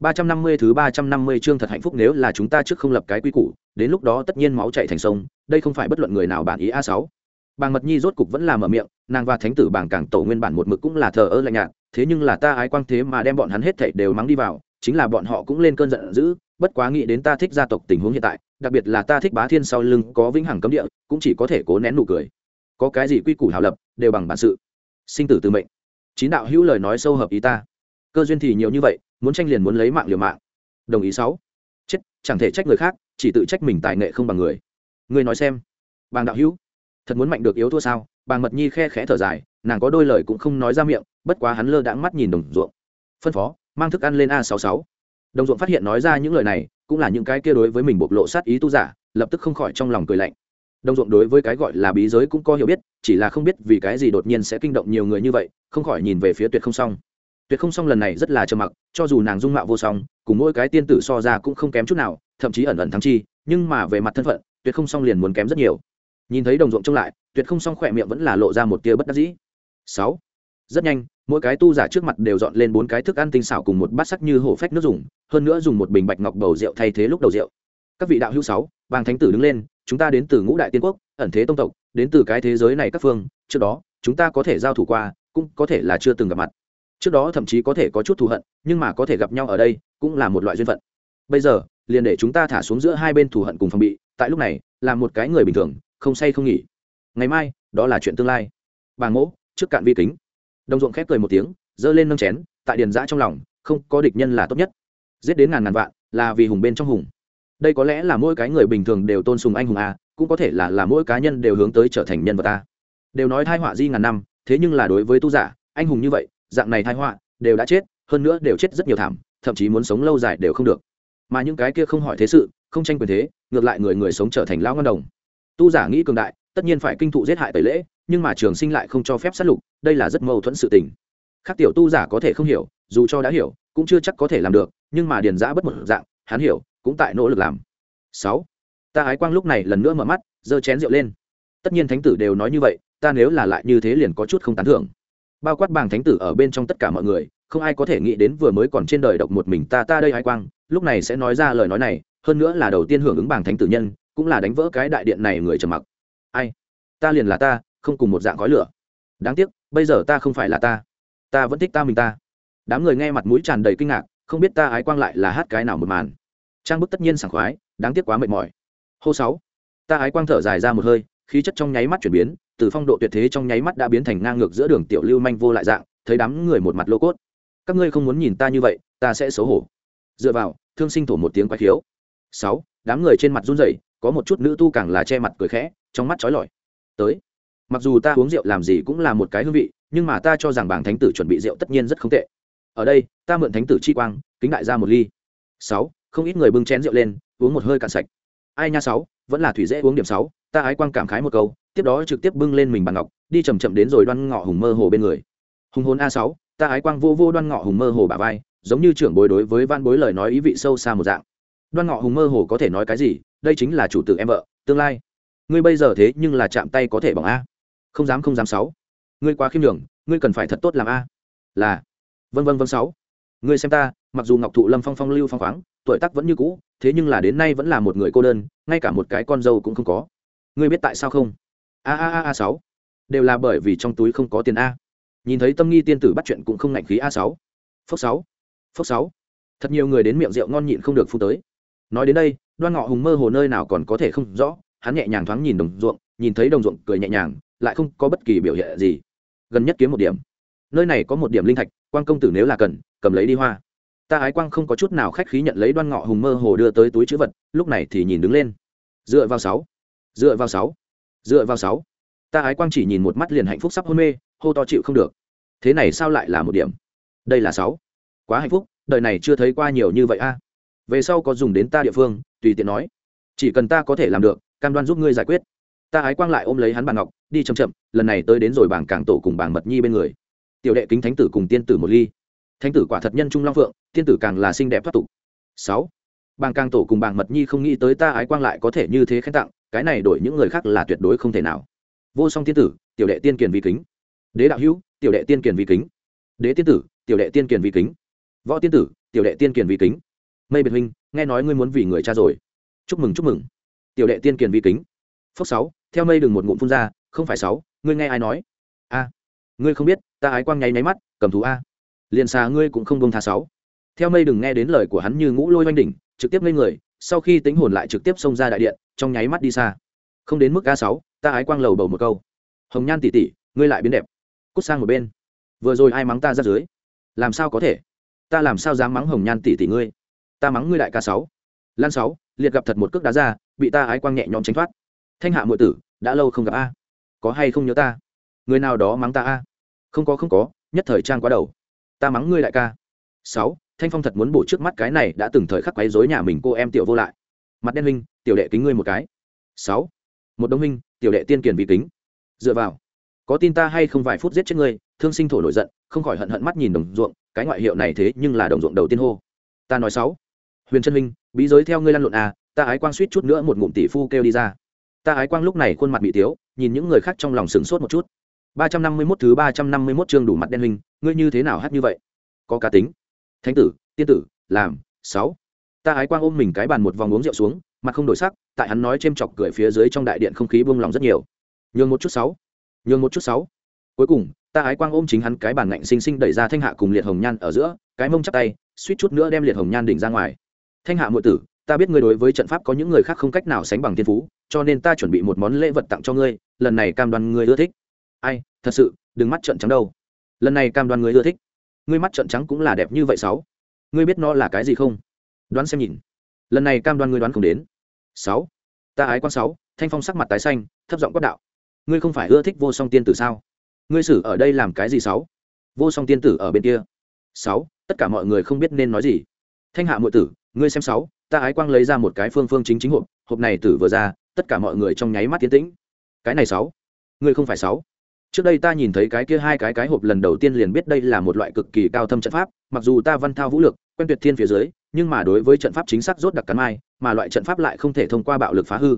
Ba trăm năm mươi thứ ba trăm năm mươi chương thật hạnh phúc nếu là chúng ta trước không lập cái quy củ, đến lúc đó tất nhiên máu chảy thành sông, đây không phải bất luận người nào bản ý a sáu bàng mật nhi rốt cục vẫn là mở miệng, nàng và thánh tử Bàng càng tổ nguyên bản một mực cũng là thờ ơ lạnh nhạt, thế nhưng là ta ái quang thế mà đem bọn hắn hết thảy đều mắng đi vào, chính là bọn họ cũng lên cơn giận dữ, bất quá nghĩ đến ta thích gia tộc tình huống hiện tại, đặc biệt là ta thích bá thiên sau lưng có vĩnh hằng cấm địa, cũng chỉ có thể cố nén nụ cười. Có cái gì quy củ hảo lập, đều bằng bản sự. Sinh tử từ mệnh. Chín đạo hữu lời nói sâu hợp ý ta. Cơ duyên thì nhiều như vậy, muốn tranh liền muốn lấy mạng liều mạng. Đồng ý sáu. Chết, chẳng thể trách người khác, chỉ tự trách mình tài nghệ không bằng người. Người nói xem. Bàng đạo hữu thật muốn mạnh được yếu thua sao? Bàng mật nhi khe khẽ thở dài, nàng có đôi lời cũng không nói ra miệng, bất quá hắn lơ đãng mắt nhìn đồng ruộng. Phân phó, mang thức ăn lên a sáu sáu. Đồng ruộng phát hiện nói ra những lời này, cũng là những cái kia đối với mình bộc lộ sát ý tu giả, lập tức không khỏi trong lòng cười lạnh. Đồng ruộng đối với cái gọi là bí giới cũng có hiểu biết, chỉ là không biết vì cái gì đột nhiên sẽ kinh động nhiều người như vậy, không khỏi nhìn về phía tuyệt không xong tuyệt không xong lần này rất là trầm mặc, cho dù nàng dung mạo vô song, cùng mỗi cái tiên tử so ra cũng không kém chút nào, thậm chí ẩn ẩn thắng chi, nhưng mà về mặt thân phận, tuyệt không xong liền muốn kém rất nhiều nhìn thấy đồng ruộng trông lại, tuyệt không xong khỏe miệng vẫn là lộ ra một tia bất đắc dĩ. Sáu. Rất nhanh, mỗi cái tu giả trước mặt đều dọn lên bốn cái thức ăn tinh xảo cùng một bát sắc như hổ phách nước dùng, hơn nữa dùng một bình bạch ngọc bầu rượu thay thế lúc đầu rượu. Các vị đạo hữu sáu vàng thánh tử đứng lên, chúng ta đến từ ngũ đại tiên quốc, ẩn thế tông tộc, đến từ cái thế giới này các phương, trước đó, chúng ta có thể giao thủ qua, cũng có thể là chưa từng gặp mặt. Trước đó thậm chí có thể có chút thù hận, nhưng mà có thể gặp nhau ở đây, cũng là một loại duyên phận. Bây giờ, liền để chúng ta thả xuống giữa hai bên thù hận cùng phòng bị, tại lúc này, là một cái người bình thường không say không nghỉ. Ngày mai, đó là chuyện tương lai. Bà ngỗ, trước cạn vi kính. Đồng ruộng khép cười một tiếng, giơ lên nâng chén, tại điền giã trong lòng, không có địch nhân là tốt nhất. Giết đến ngàn ngàn vạn, là vì hùng bên trong hùng. Đây có lẽ là mỗi cái người bình thường đều tôn sùng anh hùng a cũng có thể là là mỗi cá nhân đều hướng tới trở thành nhân vật ta đều nói thai họa di ngàn năm, thế nhưng là đối với tu giả, anh hùng như vậy, dạng này thai họa đều đã chết, hơn nữa đều chết rất nhiều thảm, thậm chí muốn sống lâu dài đều không được. Mà những cái kia không hỏi thế sự, không tranh quyền thế, ngược lại người người sống trở thành lão ngân đồng tu giả nghĩ cường đại, tất nhiên phải kinh thụ giết hại tẩy lễ, nhưng mà trường sinh lại không cho phép sát lục, đây là rất mâu thuẫn sự tình. Khác tiểu tu giả có thể không hiểu, dù cho đã hiểu, cũng chưa chắc có thể làm được, nhưng mà điền giã bất một dạng, hắn hiểu, cũng tại nỗ lực làm. Sáu, ta ái quang lúc này lần nữa mở mắt, giơ chén rượu lên. Tất nhiên thánh tử đều nói như vậy, ta nếu là lại như thế liền có chút không tán thưởng. Bao quát bàng thánh tử ở bên trong tất cả mọi người, không ai có thể nghĩ đến vừa mới còn trên đời độc một mình ta ta đây ái quang, lúc này sẽ nói ra lời nói này, hơn nữa là đầu tiên hưởng ứng bàng thánh tử nhân cũng là đánh vỡ cái đại điện này người trầm mặc. Ai? Ta liền là ta, không cùng một dạng khói lửa. Đáng tiếc, bây giờ ta không phải là ta. Ta vẫn thích ta mình ta. Đám người nghe mặt mũi tràn đầy kinh ngạc, không biết ta ái quang lại là hát cái nào một màn. Trang bức tất nhiên sảng khoái, đáng tiếc quá mệt mỏi. Hô sáu. Ta ái quang thở dài ra một hơi, khí chất trong nháy mắt chuyển biến, từ phong độ tuyệt thế trong nháy mắt đã biến thành ngang ngược giữa đường tiểu lưu manh vô lại dạng, thấy đám người một mặt lô cốt. Các ngươi không muốn nhìn ta như vậy, ta sẽ xấu hổ. Dựa vào, thương sinh thổ một tiếng quái khiếu. Sáu, đám người trên mặt run rẩy có một chút nữ tu càng là che mặt cười khẽ, trong mắt trói lọi. Tới. Mặc dù ta uống rượu làm gì cũng là một cái hương vị, nhưng mà ta cho rằng bảng thánh tử chuẩn bị rượu tất nhiên rất không tệ. Ở đây, ta mượn thánh tử chi quang, kính đại ra một ly. Sáu, không ít người bưng chén rượu lên, uống một hơi cạn sạch. Ai nha sáu, vẫn là thủy dễ uống điểm sáu, ta ái quang cảm khái một câu, tiếp đó trực tiếp bưng lên mình bàn ngọc, đi chầm chậm đến rồi đoan ngọ hùng mơ hồ bên người. Hùng hồn a sáu, ta ái quang vô vô đoan ngọ hùng mơ hồ bà vai, giống như trưởng bối đối với van bối lời nói ý vị sâu xa một dạng. Đoan ngọ hùng mơ hồ có thể nói cái gì đây chính là chủ tử em vợ, tương lai. Ngươi bây giờ thế nhưng là chạm tay có thể bằng a. Không dám không dám sáu. Ngươi quá khiêm đường ngươi cần phải thật tốt làm a. Là. Vân vân vân sáu. Ngươi xem ta, mặc dù ngọc thụ lâm phong phong lưu phong khoáng, tuổi tác vẫn như cũ, thế nhưng là đến nay vẫn là một người cô đơn, ngay cả một cái con dâu cũng không có. Ngươi biết tại sao không? A a a a, sáu. Đều là bởi vì trong túi không có tiền a. Nhìn thấy tâm nghi tiên tử bắt chuyện cũng không ngạnh khí a sáu. Phốc sáu. Phốc sáu. Thật nhiều người đến miệng rượu ngon nhịn không được phu tới nói đến đây, đoan ngọ hùng mơ hồ nơi nào còn có thể không rõ, hắn nhẹ nhàng thoáng nhìn đồng ruộng, nhìn thấy đồng ruộng cười nhẹ nhàng, lại không có bất kỳ biểu hiện gì. Gần nhất kiếm một điểm. Nơi này có một điểm linh thạch quan công tử nếu là cần, cầm lấy đi hoa. Ta ái quang không có chút nào khách khí nhận lấy đoan ngọ hùng mơ hồ đưa tới túi chữ vật, lúc này thì nhìn đứng lên. Dựa vào sáu. Dựa vào sáu. Dựa vào sáu. Ta ái quang chỉ nhìn một mắt liền hạnh phúc sắp hôn mê, hô to chịu không được. Thế này sao lại là một điểm? Đây là sáu. Quá hạnh phúc, đời này chưa thấy qua nhiều như vậy a về sau có dùng đến ta địa phương, tùy tiện nói. Chỉ cần ta có thể làm được, cam đoan giúp ngươi giải quyết. Ta ái quang lại ôm lấy hắn bàn ngọc, đi chậm chậm, lần này tới đến rồi bảng càng tổ cùng bảng mật nhi bên người. Tiểu đệ kính thánh tử cùng tiên tử một ly. Thánh tử quả thật nhân trung long phượng, tiên tử càng là xinh đẹp thoát tục. Sáu. Bàng càng tổ cùng bàng mật nhi không nghĩ tới ta ái quang lại có thể như thế khen tặng, cái này đổi những người khác là tuyệt đối không thể nào. Vô song tiên tử, tiểu đệ tiên kiền vi kính. Đế đạo hữu, tiểu đệ tiên kiền vi kính. Đế tiên tử, tiểu đệ tiên kiền vi kính. Võ tiên tử, tiểu đệ tiên kiền vi kính mây biệt huynh, nghe nói ngươi muốn vì người cha rồi. Chúc mừng chúc mừng. Tiểu đệ tiên kiền vi kính. Phước sáu, theo mây đừng một ngụm phun ra, không phải sáu, ngươi nghe ai nói? A. Ngươi không biết, ta ái quang nháy nháy mắt, cầm thú a. Liền xà ngươi cũng không bông tha sáu. Theo mây đừng nghe đến lời của hắn như ngũ lôi oanh đỉnh, trực tiếp lên người, sau khi tính hồn lại trực tiếp xông ra đại điện, trong nháy mắt đi xa. Không đến mức a sáu, ta ái quang lầu bầu một câu. Hồng nhan tỷ tỷ, ngươi lại biến đẹp. Cút sang một bên. Vừa rồi ai mắng ta ra dưới? Làm sao có thể? Ta làm sao dám mắng hồng nhan tỷ tỷ ngươi? Ta mắng ngươi đại ca sáu. Lan sáu, liệt gặp thật một cước đá ra, bị ta ái quang nhẹ nhõm tránh thoát. Thanh hạ muội tử, đã lâu không gặp a. Có hay không nhớ ta? Người nào đó mắng ta a? Không có không có, nhất thời trang quá đầu. Ta mắng ngươi đại ca. Sáu, thanh phong thật muốn bổ trước mắt cái này đã từng thời khắc quấy dối nhà mình cô em tiểu vô lại. Mặt đen huynh, tiểu đệ kính ngươi một cái. Sáu, một đông huynh, tiểu đệ tiên kiền vì kính. Dựa vào. Có tin ta hay không vài phút giết chết ngươi, thương sinh thổ nổi giận, không khỏi hận hận mắt nhìn đồng ruộng, cái ngoại hiệu này thế nhưng là đồng ruộng đầu tiên hô. Ta nói sáu huyền trân Minh, bí giới theo ngươi lăn lộn à ta ái quang suýt chút nữa một ngụm tỷ phu kêu đi ra. Ta ái quang lúc này khuôn mặt bị tiếu nhìn những người khác trong lòng sửng sốt một chút. Ba trăm năm mươi mốt thứ ba trăm năm mươi mốt chương đủ mặt đen huynh ngươi như thế nào hát như vậy? Có cá tính. Thánh tử tiên tử làm sáu. Ta ái quang ôm mình cái bàn một vòng uống rượu xuống mặt không đổi sắc tại hắn nói chêm chọc cười phía dưới trong đại điện không khí buông lòng rất nhiều. Nhường một chút sáu. Nhường một chút sáu. Cuối cùng ta ái quang ôm chính hắn cái bàn ngạnh xinh xinh đẩy ra thanh hạ cùng liệt hồng nhan ở giữa cái mông chắc tay suýt chút nữa đem liệt hồng nhan đỉnh ra ngoài thanh hạ muội tử, ta biết ngươi đối với trận pháp có những người khác không cách nào sánh bằng thiên phú, cho nên ta chuẩn bị một món lễ vật tặng cho ngươi, lần này cam đoan ngươi ưa thích. Ai, thật sự, đừng mắt trận trắng đâu. Lần này cam đoan ngươi ưa thích. Ngươi mắt trận trắng cũng là đẹp như vậy sáu. Ngươi biết nó là cái gì không? Đoán xem nhìn. Lần này cam đoan ngươi đoán không đến. Sáu. Ta ái quan sáu, thanh phong sắc mặt tái xanh, thấp giọng quát đạo. Ngươi không phải ưa thích vô song tiên tử sao? Ngươi xử ở đây làm cái gì sáu? Vô song tiên tử ở bên kia. Sáu, tất cả mọi người không biết nên nói gì. Thanh hạ muội tử ngươi xem sáu, ta ái quang lấy ra một cái phương phương chính chính hộp hộp này tử vừa ra, tất cả mọi người trong nháy mắt tiến tĩnh. Cái này sáu, ngươi không phải sáu. Trước đây ta nhìn thấy cái kia hai cái cái hộp lần đầu tiên liền biết đây là một loại cực kỳ cao thâm trận pháp, mặc dù ta văn thao vũ lực, quen tuyệt thiên phía dưới, nhưng mà đối với trận pháp chính xác rốt đặc cắn mai, mà loại trận pháp lại không thể thông qua bạo lực phá hư.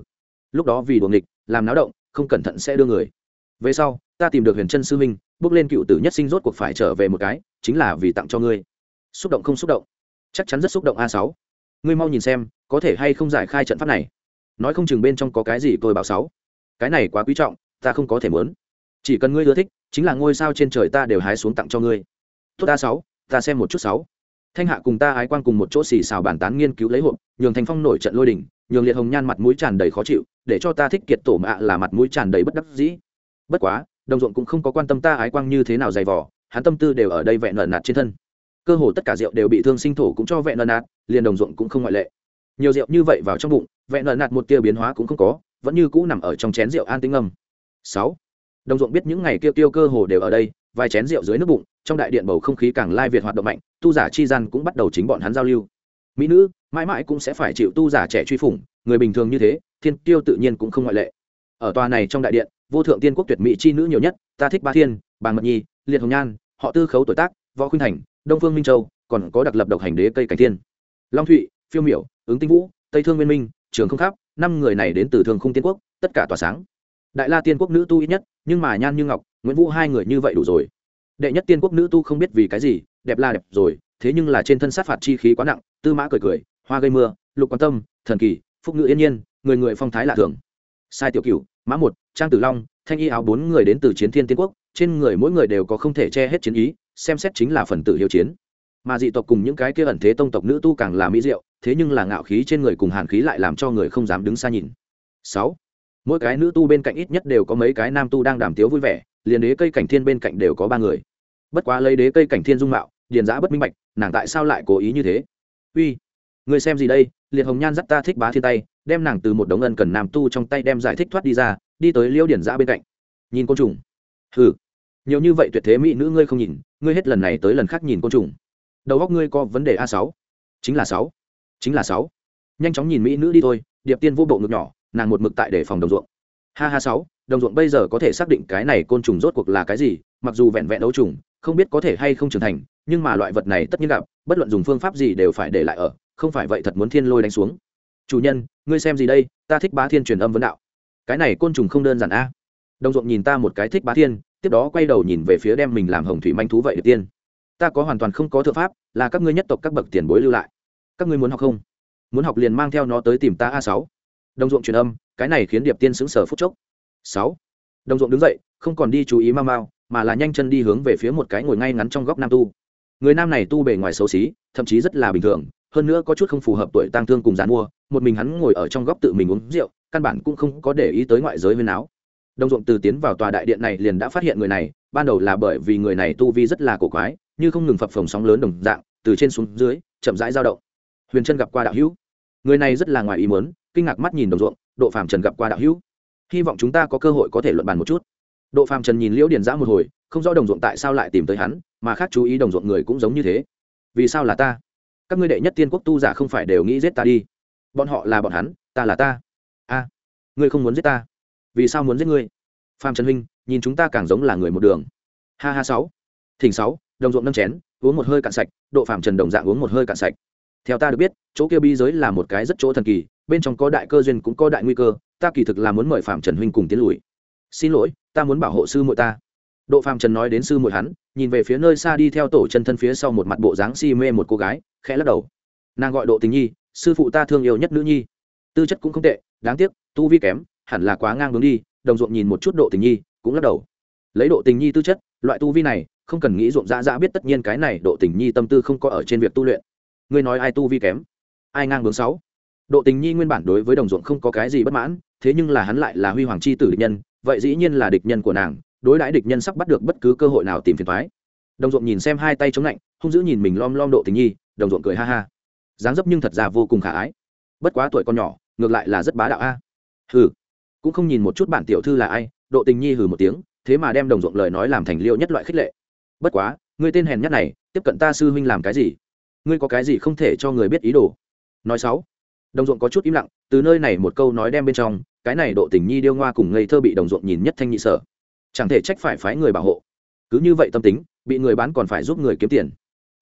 Lúc đó vì đuồng địch làm náo động, không cẩn thận sẽ đưa người. Về sau, ta tìm được huyền chân sư minh, bước lên cựu tử nhất sinh rốt cuộc phải trở về một cái, chính là vì tặng cho ngươi. Xúc động không xúc động? Chắc chắn rất xúc động a sáu ngươi mau nhìn xem, có thể hay không giải khai trận pháp này. Nói không chừng bên trong có cái gì tôi bảo sáu. Cái này quá quý trọng, ta không có thể muốn. Chỉ cần ngươi ưa thích, chính là ngôi sao trên trời ta đều hái xuống tặng cho ngươi. Tốt ta sáu, ta xem một chút sáu. Thanh hạ cùng ta ái quan cùng một chỗ xì xào bàn tán nghiên cứu lấy hộp, nhường thành phong nổi trận lôi đỉnh nhường liệt hồng nhan mặt mũi tràn đầy khó chịu, để cho ta thích kiệt tổ mạ là mặt mũi tràn đầy bất đắc dĩ. Bất quá, đồng ruộng cũng không có quan tâm ta ái quang như thế nào dày vỏ hắn tâm tư đều ở đây vẹn lợn nạt trên thân. Cơ hồ tất cả rượu đều bị thương sinh thổ cũng cho vẹn lợn nạt liền đồng ruộng cũng không ngoại lệ. Nhiều rượu như vậy vào trong bụng, vẹn nợ nạt một tia biến hóa cũng không có, vẫn như cũ nằm ở trong chén rượu an tĩnh âm sáu. Đồng ruộng biết những ngày kia tiêu cơ hồ đều ở đây, vài chén rượu dưới nước bụng, trong đại điện bầu không khí càng lai việt hoạt động mạnh, tu giả chi gian cũng bắt đầu chính bọn hắn giao lưu. Mỹ nữ, mãi mãi cũng sẽ phải chịu tu giả trẻ truy phủng, người bình thường như thế, thiên tiêu tự nhiên cũng không ngoại lệ. Ở tòa này trong đại điện, vô thượng tiên quốc tuyệt mỹ chi nữ nhiều nhất, ta thích ba thiên, bàng mật nhi, liệt hồng nhan, họ tư khấu tuổi tác, võ khuynh thành, đông phương minh châu, còn có đặc lập độc hành đế cây cảnh thiên long thụy, phiêu miểu, ứng tinh vũ, tây thương nguyên minh, trường không khắp, năm người này đến từ thường khung tiên quốc, tất cả tỏa sáng. Đại la tiên quốc nữ tu ít nhất, nhưng mà nhan như ngọc, nguyễn vũ hai người như vậy đủ rồi. Đệ nhất tiên quốc nữ tu không biết vì cái gì, đẹp là đẹp rồi, thế nhưng là trên thân sát phạt chi khí quá nặng, tư mã cười cười, hoa gây mưa, lục quan tâm, thần kỳ, phúc ngữ yên nhiên, người người phong thái lạ thường. Sai tiểu cửu, mã một, trang tử long, thanh y áo bốn người đến từ chiến thiên tiên quốc, trên người mỗi người đều có không thể che hết chiến ý, xem xét chính là phần tử hiếu chiến mà dị tộc cùng những cái kia ẩn thế tông tộc nữ tu càng là mỹ diệu, thế nhưng là ngạo khí trên người cùng hàn khí lại làm cho người không dám đứng xa nhìn. Sáu, mỗi cái nữ tu bên cạnh ít nhất đều có mấy cái nam tu đang đàm tiếu vui vẻ, liền đế cây cảnh thiên bên cạnh đều có ba người. Bất quá lấy đế cây cảnh thiên dung mạo, điền giã bất minh bạch, nàng tại sao lại cố ý như thế? Uy, người xem gì đây? Liệt hồng nhan dắt ta thích bá thiên tay, đem nàng từ một đống ân cần nam tu trong tay đem giải thích thoát đi ra, đi tới liêu điền giã bên cạnh. Nhìn côn trùng. Hừ, nhiều như vậy tuyệt thế mỹ nữ ngươi không nhìn, ngươi hết lần này tới lần khác nhìn côn trùng đầu góc ngươi có vấn đề a sáu. Chính là sáu. Chính là sáu. Nhanh chóng nhìn mỹ nữ đi thôi, điệp tiên vô bộ ngực nhỏ, nàng một mực tại để phòng đồng ruộng. Ha ha sáu, đồng ruộng bây giờ có thể xác định cái này côn trùng rốt cuộc là cái gì, mặc dù vẹn vẹn đấu trùng, không biết có thể hay không trưởng thành, nhưng mà loại vật này tất nhiên gặp, bất luận dùng phương pháp gì đều phải để lại ở, không phải vậy thật muốn thiên lôi đánh xuống. Chủ nhân, ngươi xem gì đây, ta thích bá thiên truyền âm vấn đạo. Cái này côn trùng không đơn giản a. Đồng ruộng nhìn ta một cái thích bá thiên, tiếp đó quay đầu nhìn về phía đem mình làm hồng thủy manh thú vậy điệp tiên ta có hoàn toàn không có thượng pháp, là các ngươi nhất tộc các bậc tiền bối lưu lại. Các ngươi muốn học không? Muốn học liền mang theo nó tới tìm ta a sáu. Đồng ruộng truyền âm, cái này khiến điệp tiên xứng sở phút chốc. Sáu. Đồng ruộng đứng dậy, không còn đi chú ý mau mau mà là nhanh chân đi hướng về phía một cái ngồi ngay ngắn trong góc nam tu. Người nam này tu bề ngoài xấu xí, thậm chí rất là bình thường, hơn nữa có chút không phù hợp tuổi tang thương cùng giàn mua một mình hắn ngồi ở trong góc tự mình uống rượu, căn bản cũng không có để ý tới ngoại giới huyên áo. Đồng ruộng từ tiến vào tòa đại điện này liền đã phát hiện người này, ban đầu là bởi vì người này tu vi rất là cổ quái như không ngừng phập phồng sóng lớn đồng dạng, từ trên xuống dưới, chậm rãi dao động. Huyền trân gặp qua đạo hữu. Người này rất là ngoài ý muốn, kinh ngạc mắt nhìn đồng ruộng, độ phàm trần gặp qua đạo hữu. Hy vọng chúng ta có cơ hội có thể luận bàn một chút. Độ phàm trần nhìn liễu điền giã một hồi, không rõ đồng ruộng tại sao lại tìm tới hắn, mà khác chú ý đồng ruộng người cũng giống như thế. Vì sao là ta? Các ngươi đệ nhất tiên quốc tu giả không phải đều nghĩ giết ta đi. Bọn họ là bọn hắn, ta là ta. A, ngươi không muốn giết ta? Vì sao muốn giết ngươi? Phạm trần huynh, nhìn chúng ta càng giống là người một đường. Ha ha sáu. Thỉnh sáu đồng ruộng nâng chén, uống một hơi cạn sạch, độ Phạm trần đồng dạng uống một hơi cạn sạch. Theo ta được biết, chỗ kia bi giới là một cái rất chỗ thần kỳ, bên trong có đại cơ duyên cũng có đại nguy cơ, ta kỳ thực là muốn mời phạm trần huynh cùng tiến lùi. Xin lỗi, ta muốn bảo hộ sư muội ta. Độ phạm trần nói đến sư muội hắn, nhìn về phía nơi xa đi theo tổ chân thân phía sau một mặt bộ dáng si mê một cô gái, khẽ lắc đầu. Nàng gọi độ tình nhi, sư phụ ta thương yêu nhất nữ nhi. Tư chất cũng không tệ, đáng tiếc, tu vi kém, hẳn là quá ngang hướng đi, đồng ruộng nhìn một chút độ tình nhi, cũng lắc đầu. Lấy độ tình nhi tư chất, loại tu vi này không cần nghĩ ruộng rã rã biết tất nhiên cái này độ tình nhi tâm tư không có ở trên việc tu luyện. Ngươi nói ai tu vi kém, ai ngang bướng sáu. Độ tình nhi nguyên bản đối với đồng ruộng không có cái gì bất mãn, thế nhưng là hắn lại là huy hoàng chi tử địch nhân, vậy dĩ nhiên là địch nhân của nàng, đối đãi địch nhân sắp bắt được bất cứ cơ hội nào tìm phiền thoái đồng ruộng nhìn xem hai tay chống lạnh không giữ nhìn mình lom lom độ tình nhi, đồng ruộng cười ha ha. Dáng dấp nhưng thật ra vô cùng khả ái. Bất quá tuổi con nhỏ, ngược lại là rất bá đạo a. Hừ, cũng không nhìn một chút bản tiểu thư là ai, độ tình nhi hừ một tiếng, thế mà đem đồng ruộng lời nói làm thành liêu nhất loại khích lệ bất quá, ngươi tên hèn nhát này, tiếp cận ta sư huynh làm cái gì? Ngươi có cái gì không thể cho người biết ý đồ? Nói sáu. Đồng ruộng có chút im lặng, từ nơi này một câu nói đem bên trong, cái này độ tình nhi điêu ngoa cùng ngây thơ bị đồng ruộng nhìn nhất thanh nhị sở. Chẳng thể trách phải phái người bảo hộ. Cứ như vậy tâm tính, bị người bán còn phải giúp người kiếm tiền.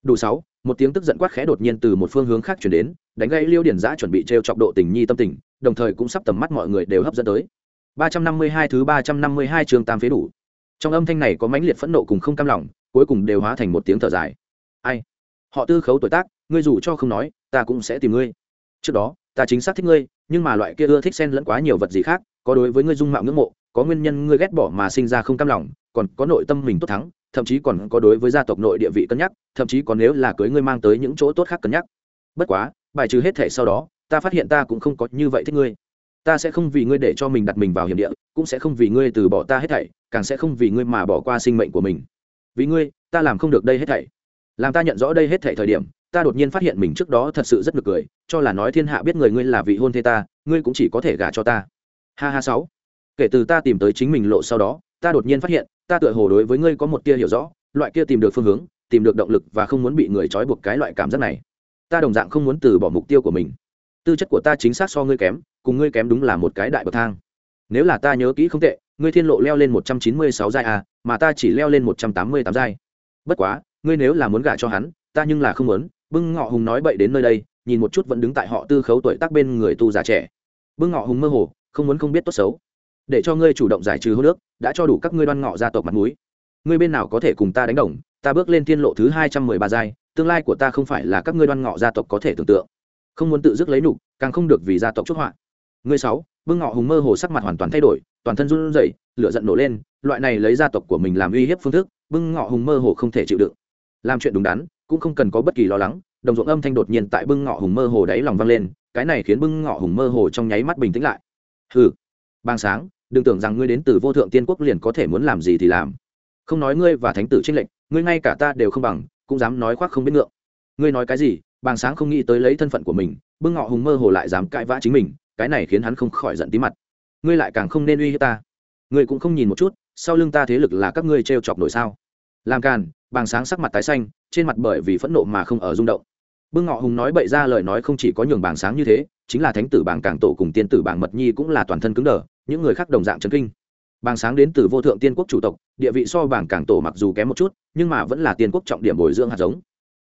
Đủ sáu, một tiếng tức giận quát khẽ đột nhiên từ một phương hướng khác chuyển đến, đánh gây liêu điển giã chuẩn bị t r e o chọc độ tình nhi tâm tình, đồng thời cũng sắp tầm mắt mọi người đều hấp dẫn tới. Ba trăm năm mươi hai thứ ba trăm năm mươi hai trường tam phế đủ. Trong âm thanh này có mãnh liệt phẫn nộ cùng không cam lòng cuối cùng đều hóa thành một tiếng thở dài. Ai? Họ tư khấu tuổi tác, ngươi dù cho không nói, ta cũng sẽ tìm ngươi. Trước đó, ta chính xác thích ngươi, nhưng mà loại kia ưa thích xen lẫn quá nhiều vật gì khác, có đối với ngươi dung mạo ngưỡng mộ, có nguyên nhân ngươi ghét bỏ mà sinh ra không cam lòng, còn có nội tâm mình tốt thắng, thậm chí còn có đối với gia tộc nội địa vị cân nhắc, thậm chí còn nếu là cưới ngươi mang tới những chỗ tốt khác cân nhắc. Bất quá, bài trừ hết thể sau đó, ta phát hiện ta cũng không có như vậy thích ngươi. Ta sẽ không vì ngươi để cho mình đặt mình vào hiểm địa, cũng sẽ không vì ngươi từ bỏ ta hết thảy, càng sẽ không vì ngươi mà bỏ qua sinh mệnh của mình vì ngươi, ta làm không được đây hết thảy. Làm ta nhận rõ đây hết thảy thời điểm, ta đột nhiên phát hiện mình trước đó thật sự rất nực cười, cho là nói thiên hạ biết người ngươi là vị hôn thê ta, ngươi cũng chỉ có thể gả cho ta. Ha ha sáu. Kể từ ta tìm tới chính mình lộ sau đó, ta đột nhiên phát hiện, ta tựa hồ đối với ngươi có một tia hiểu rõ, loại kia tìm được phương hướng, tìm được động lực và không muốn bị người trói buộc cái loại cảm giác này. Ta đồng dạng không muốn từ bỏ mục tiêu của mình. Tư chất của ta chính xác so ngươi kém, cùng ngươi kém đúng là một cái đại bậc thang nếu là ta nhớ kỹ không tệ, ngươi thiên lộ leo lên một trăm chín mươi sáu giai a mà ta chỉ leo lên một trăm tám mươi tám giai. Bất quá, ngươi nếu là muốn gả cho hắn, ta nhưng là không muốn. Bưng ngọ hùng nói bậy đến nơi đây, nhìn một chút vẫn đứng tại họ tư khấu tuổi tác bên người tu già trẻ. Bưng ngọ hùng mơ hồ, không muốn không biết tốt xấu. Để cho ngươi chủ động giải trừ hô nước đã cho đủ các ngươi đoan ngọ gia tộc mặt mũi. Ngươi bên nào có thể cùng ta đánh đồng, ta bước lên thiên lộ thứ hai trăm mười ba giai, tương lai của ta không phải là các ngươi đoan ngọ gia tộc có thể tưởng tượng. Không muốn tự dứt lấy nục càng không được vì gia tộc chốt họa. Ngươi sáu bưng ngọ hùng mơ hồ sắc mặt hoàn toàn thay đổi, toàn thân run rẩy, lửa giận nổ lên, loại này lấy gia tộc của mình làm uy hiếp phương thức, bưng ngọ hùng mơ hồ không thể chịu đựng. Làm chuyện đúng đắn, cũng không cần có bất kỳ lo lắng, đồng ruộng âm thanh đột nhiên tại bưng ngọ hùng mơ hồ đáy lòng vang lên, cái này khiến bưng ngọ hùng mơ hồ trong nháy mắt bình tĩnh lại. Hừ bang sáng, đừng tưởng rằng ngươi đến từ vô thượng tiên quốc liền có thể muốn làm gì thì làm. Không nói ngươi và thánh tử trinh lệnh ngươi ngay cả ta đều không bằng, cũng dám nói khoác không biết ngượng. Ngươi nói cái gì, bàng sáng không nghĩ tới lấy thân phận của mình, bưng ngọ hùng mơ hồ lại dám cãi vã chính mình cái này khiến hắn không khỏi giận tí mặt. Ngươi lại càng không nên uy hiếp ta. Ngươi cũng không nhìn một chút, sau lưng ta thế lực là các ngươi t r e o chọc nổi sao? Làm càn, bàng sáng sắc mặt tái xanh, trên mặt bởi vì phẫn nộ mà không ở rung động. Bưng ngọ hùng nói bậy ra lời nói không chỉ có nhường bàng sáng như thế, chính là thánh tử bàng càng tổ cùng tiên tử bàng mật nhi cũng là toàn thân cứng đờ, những người khác đồng dạng trấn kinh. Bàng sáng đến từ vô thượng tiên quốc chủ tộc, địa vị so bàng càng tổ mặc dù kém một chút, nhưng mà vẫn là tiên quốc trọng điểm bồi dưỡng hạt giống.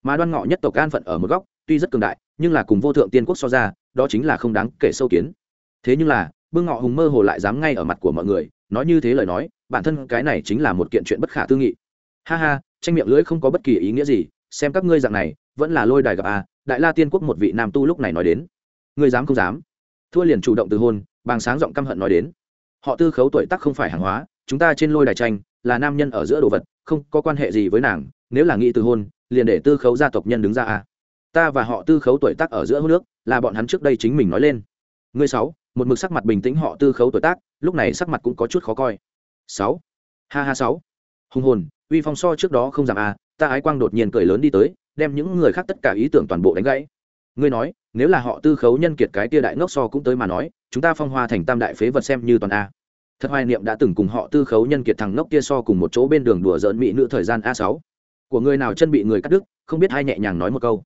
Mà đoan ngọ nhất tộc an phận ở một góc, tuy rất cường đại, nhưng là cùng vô thượng tiên quốc so ra đó chính là không đáng kể sâu kiến. Thế nhưng là, bưng ngọ hùng mơ hồ lại dám ngay ở mặt của mọi người, nói như thế lời nói, bản thân cái này chính là một kiện chuyện bất khả tư nghị. Ha ha, tranh miệng lưỡi không có bất kỳ ý nghĩa gì, xem các ngươi dạng này, vẫn là lôi đài gặp à đại la tiên quốc một vị nam tu lúc này nói đến. Ngươi dám không dám? Thua liền chủ động từ hôn bàng sáng giọng căm hận nói đến. Họ tư khấu tuổi tác không phải hàng hóa, chúng ta trên lôi đài tranh, là nam nhân ở giữa đồ vật, không có quan hệ gì với nàng, nếu là nghĩ từ hôn, liền để tư khấu gia tộc nhân đứng ra à ta và họ tư khấu tuổi tác ở giữa hô nước, là bọn hắn trước đây chính mình nói lên. Ngươi sáu, một mực sắc mặt bình tĩnh họ tư khấu tuổi tác, lúc này sắc mặt cũng có chút khó coi. Sáu, ha ha sáu. Hùng hồn, uy phong so trước đó không giảm à ta ái quang đột nhiên cười lớn đi tới, đem những người khác tất cả ý tưởng toàn bộ đánh gãy. Ngươi nói, nếu là họ tư khấu nhân kiệt cái tia đại ngốc so cũng tới mà nói, chúng ta phong hoa thành tam đại phế vật xem như toàn a. Thật hoài niệm đã từng cùng họ tư khấu nhân kiệt thằng ngốc kia so cùng một chỗ bên đường đùa giỡn mỹ nữ thời gian a sáu. Của người nào chân bị người cắt đứt, không biết hai nhẹ nhàng nói một câu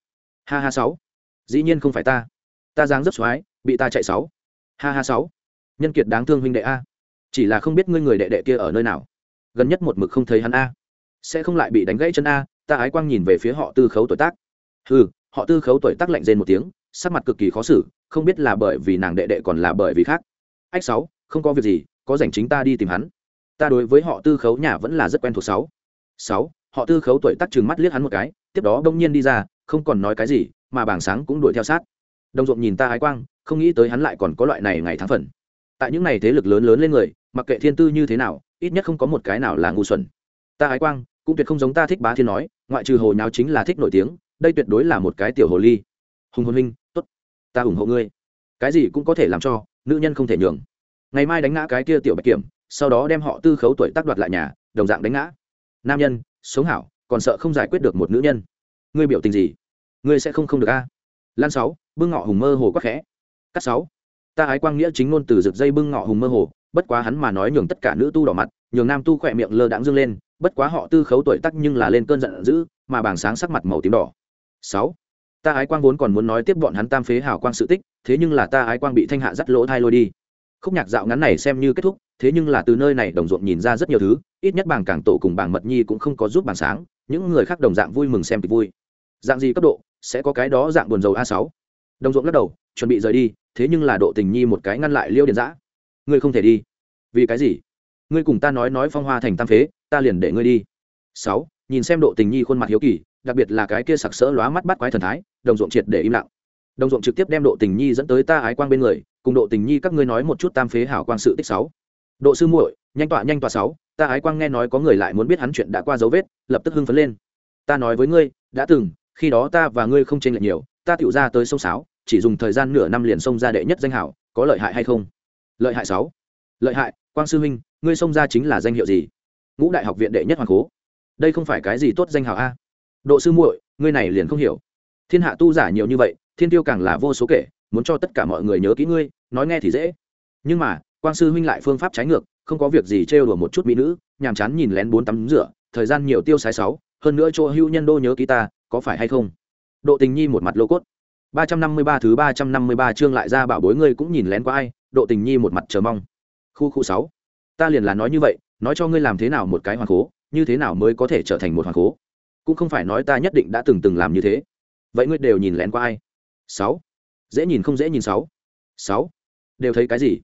ha ha sáu. Dĩ nhiên không phải ta. Ta dáng rất xoái, bị ta chạy sáu. Ha ha sáu. Nhân kiệt đáng thương huynh đệ a. Chỉ là không biết ngươi người đệ đệ kia ở nơi nào. Gần nhất một mực không thấy hắn a. Sẽ không lại bị đánh gãy chân a, ta ái quang nhìn về phía họ tư khấu tuổi tác. Ừ họ tư khấu tuổi tác lạnh rên một tiếng, sắc mặt cực kỳ khó xử, không biết là bởi vì nàng đệ đệ còn là bởi vì khác. Ách sáu, không có việc gì, có rảnh chính ta đi tìm hắn. Ta đối với họ tư khấu nhà vẫn là rất quen thuộc sáu. Sáu, họ tư khấu tuổi tác trừng mắt liếc hắn một cái, tiếp đó đông nhiên đi ra không còn nói cái gì, mà bảng sáng cũng đuổi theo sát. Đồng ruộng nhìn ta ái quang, không nghĩ tới hắn lại còn có loại này ngày tháng phần. Tại những ngày thế lực lớn lớn lên người, mặc kệ thiên tư như thế nào, ít nhất không có một cái nào là ngu xuẩn. Ta ái quang, cũng tuyệt không giống ta thích bá thiên nói, ngoại trừ hồ nháo chính là thích nổi tiếng, đây tuyệt đối là một cái tiểu hồ ly. Hùng hồn huynh, tốt. Ta ủng hộ ngươi. Cái gì cũng có thể làm cho, nữ nhân không thể nhường. Ngày mai đánh ngã cái kia tiểu bạch kiểm, sau đó đem họ tư khấu tuổi tác đoạt lại nhà, đồng dạng đánh ngã. Nam nhân, sống hảo, còn sợ không giải quyết được một nữ nhân ngươi biểu tình gì? Ngươi sẽ không không được a? Lan sáu, bưng ngọ hùng mơ hồ quắc khẽ. Cắt sáu, ta ái quang nghĩa chính ngôn từ rực dây bưng ngọ hùng mơ hồ, bất quá hắn mà nói nhường tất cả nữ tu đỏ mặt, nhường nam tu khỏe miệng lơ đãng dâng lên, bất quá họ tư khấu tuổi tắc nhưng là lên cơn giận dữ, mà bảng sáng sắc mặt màu tím đỏ. Sáu, ta ái quang vốn còn muốn nói tiếp bọn hắn tam phế hào quang sự tích, thế nhưng là ta ái quang bị thanh hạ dắt lỗ thai lôi đi. Khúc nhạc dạo ngắn này xem như kết thúc, thế nhưng là từ nơi này đồng ruộng nhìn ra rất nhiều thứ, ít nhất bảng cảng tổ cùng bảng mật nhi cũng không có giúp bảng sáng, những người khác đồng dạng vui mừng xem kịch vui dạng gì cấp độ, sẽ có cái đó dạng buồn dầu a sáu. Đồng ruộng lắc đầu, chuẩn bị rời đi, thế nhưng là độ tình nhi một cái ngăn lại liêu điện giã. Ngươi không thể đi. Vì cái gì? Ngươi cùng ta nói nói phong hoa thành tam phế, ta liền để ngươi đi. Sáu, nhìn xem độ tình nhi khuôn mặt hiếu kỳ, đặc biệt là cái kia sặc sỡ lóa mắt bắt quái thần thái, đồng ruộng triệt để im lặng. Đồng ruộng trực tiếp đem độ tình nhi dẫn tới ta ái quang bên người, cùng độ tình nhi các ngươi nói một chút tam phế hảo quang sự tích sáu. Độ sư muội, nhanh tọa nhanh tọa sáu, ta ái quang nghe nói có người lại muốn biết hắn chuyện đã qua dấu vết, lập tức hưng phấn lên. Ta nói với ngươi, đã từng khi đó ta và ngươi không tranh lệch nhiều, ta tựu ra tới sông sáo, chỉ dùng thời gian nửa năm liền xông ra đệ nhất danh hảo, có lợi hại hay không? Lợi hại sáu. Lợi hại, quang sư huynh, ngươi xông ra chính là danh hiệu gì? Ngũ đại học viện đệ nhất hoàng cố. Đây không phải cái gì tốt danh hiệu a? Độ sư muội, ngươi này liền không hiểu. Thiên hạ tu giả nhiều như vậy, thiên tiêu càng là vô số kể, muốn cho tất cả mọi người nhớ kỹ ngươi, nói nghe thì dễ. Nhưng mà, quang sư huynh lại phương pháp trái ngược, không có việc gì trêu đùa một chút mỹ nữ, nhàm chán nhìn lén bốn tắm rửa, thời gian nhiều tiêu sái sáu, hơn nữa chỗ hữu nhân đô nhớ ký ta có phải hay không? Độ tình nhi một mặt lô cốt. Ba trăm năm mươi ba thứ ba trăm năm mươi ba chương lại ra bảo bối ngươi cũng nhìn lén qua ai? Độ tình nhi một mặt chờ mong. Khu khu sáu. Ta liền là nói như vậy, nói cho ngươi làm thế nào một cái hoàng cố như thế nào mới có thể trở thành một hoàng cố cũng không phải nói ta nhất định đã từng từng làm như thế. Vậy ngươi đều nhìn lén qua ai? Sáu. Dễ nhìn không dễ nhìn sáu. Sáu. Đều thấy cái gì?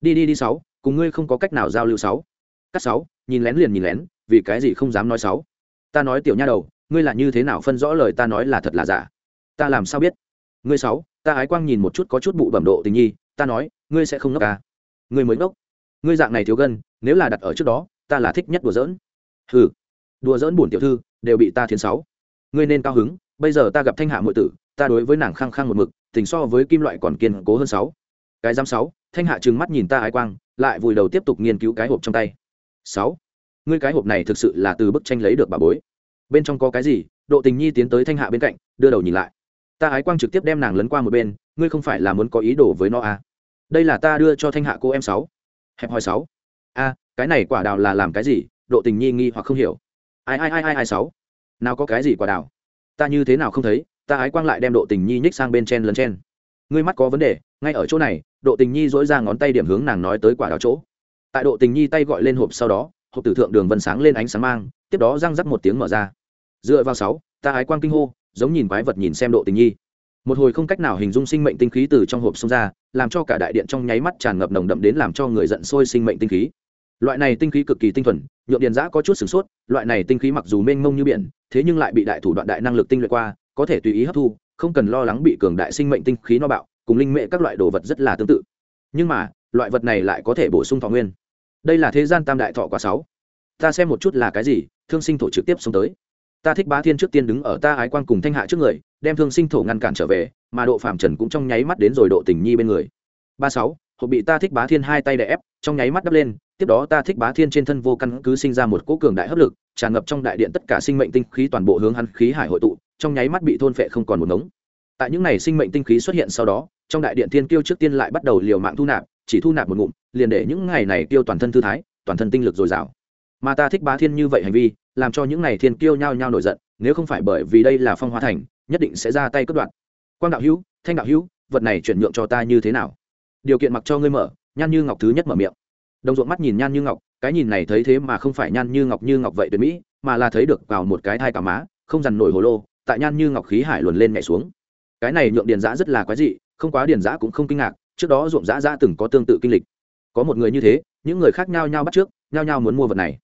Đi đi đi sáu, cùng ngươi không có cách nào giao lưu sáu. Cắt sáu, nhìn lén liền nhìn lén, vì cái gì không dám nói sáu? Ta nói tiểu nha đầu ngươi là như thế nào phân rõ lời ta nói là thật là giả? Ta làm sao biết? Ngươi sáu, ta ái quang nhìn một chút có chút bụ bẩm độ tình nhi, ta nói, ngươi sẽ không ngốc à? Ngươi mới ngốc. Ngươi dạng này thiếu gân, nếu là đặt ở trước đó, ta là thích nhất đùa giỡn. Hừ, đùa giỡn bổn tiểu thư, đều bị ta thiến sáu. Ngươi nên cao hứng, bây giờ ta gặp thanh hạ muội tử, ta đối với nàng khăng khăng một mực, tình so với kim loại còn kiên cố hơn sáu. Cái giám sáu, thanh hạ trừng mắt nhìn ta ái quang, lại vùi đầu tiếp tục nghiên cứu cái hộp trong tay. Sáu, ngươi cái hộp này thực sự là từ bức tranh lấy được bà bối bên trong có cái gì? Độ tình nhi tiến tới thanh hạ bên cạnh, đưa đầu nhìn lại. Ta ái quang trực tiếp đem nàng lấn qua một bên, ngươi không phải là muốn có ý đồ với nó à. đây là ta đưa cho thanh hạ cô em sáu. Hẹp hỏi sáu. A cái này quả đào là làm cái gì? Độ tình nhi nghi hoặc không hiểu. Ai ai ai ai ai sáu? Nào có cái gì quả đào? Ta như thế nào không thấy? Ta ái quang lại đem độ tình nhi nhích sang bên trên lấn chen ngươi mắt có vấn đề, ngay ở chỗ này, độ tình nhi dỗi ra ngón tay điểm hướng nàng nói tới quả đào chỗ. Tại độ tình nhi tay gọi lên hộp sau đó, hộp tử thượng đường vân sáng lên ánh sáng mang, tiếp đó răng rắc một tiếng mở ra dựa vào sáu, ta ái quang kinh hô, giống nhìn quái vật nhìn xem độ tình nhi. Một hồi không cách nào hình dung sinh mệnh tinh khí từ trong hộp xông ra, làm cho cả đại điện trong nháy mắt tràn ngập nồng đậm đến làm cho người giận sôi sinh mệnh tinh khí. Loại này tinh khí cực kỳ tinh thuần nhuộm điện giã có chút sửng sốt, loại này tinh khí mặc dù mênh mông như biển, thế nhưng lại bị đại thủ đoạn đại năng lực tinh luyện qua, có thể tùy ý hấp thu, không cần lo lắng bị cường đại sinh mệnh tinh khí no bạo, cùng linh mệ các loại đồ vật rất là tương tự. Nhưng mà, loại vật này lại có thể bổ sung thọ nguyên. Đây là thế gian tam đại thọ quá sáu. Ta xem một chút là cái gì, thương sinh thổ trực tiếp xuống tới ta thích bá thiên trước tiên đứng ở ta ái quang cùng thanh hạ trước người, đem thương sinh thổ ngăn cản trở về, mà độ phạm trần cũng trong nháy mắt đến rồi độ tình nhi bên người. Ba sáu, hộp bị ta thích bá thiên hai tay đè ép, trong nháy mắt đắp lên, tiếp đó ta thích bá thiên trên thân vô căn cứ sinh ra một cỗ cường đại hấp lực, tràn ngập trong đại điện tất cả sinh mệnh tinh khí toàn bộ hướng hắn khí hải hội tụ, trong nháy mắt bị thôn phệ không còn một ngống. Tại những ngày sinh mệnh tinh khí xuất hiện sau đó, trong đại điện thiên kiêu trước tiên lại bắt đầu liều mạng thu nạp, chỉ thu nạp một ngụm, liền để những ngày này tiêu toàn thân thư thái, toàn thân tinh lực dồi dào mà ta thích bá thiên như vậy hành vi, làm cho những này thiên kiêu nhao nhao nổi giận, nếu không phải bởi vì đây là phong hóa thành, nhất định sẽ ra tay cướp đoạt. Quang đạo hữu, thanh đạo hữu, vật này chuyển nhượng cho ta như thế nào? Điều kiện mặc cho ngươi mở, nhan như ngọc thứ nhất mở miệng. Đồng ruộng mắt nhìn nhan như ngọc, cái nhìn này thấy thế mà không phải nhan như ngọc như ngọc vậy tuyệt mỹ, mà là thấy được vào một cái thai cả má, không dằn nổi hồ lô, tại nhan như ngọc khí hải luồn lên nhảy xuống. Cái này nhượng điền giã rất là quái dị, không quá điền giã cũng không kinh ngạc, trước đó ruộng giã giã từng có tương tự kinh lịch. Có một người như thế, những người khác nhau nhau bắt trước nhau nhau muốn mua vật này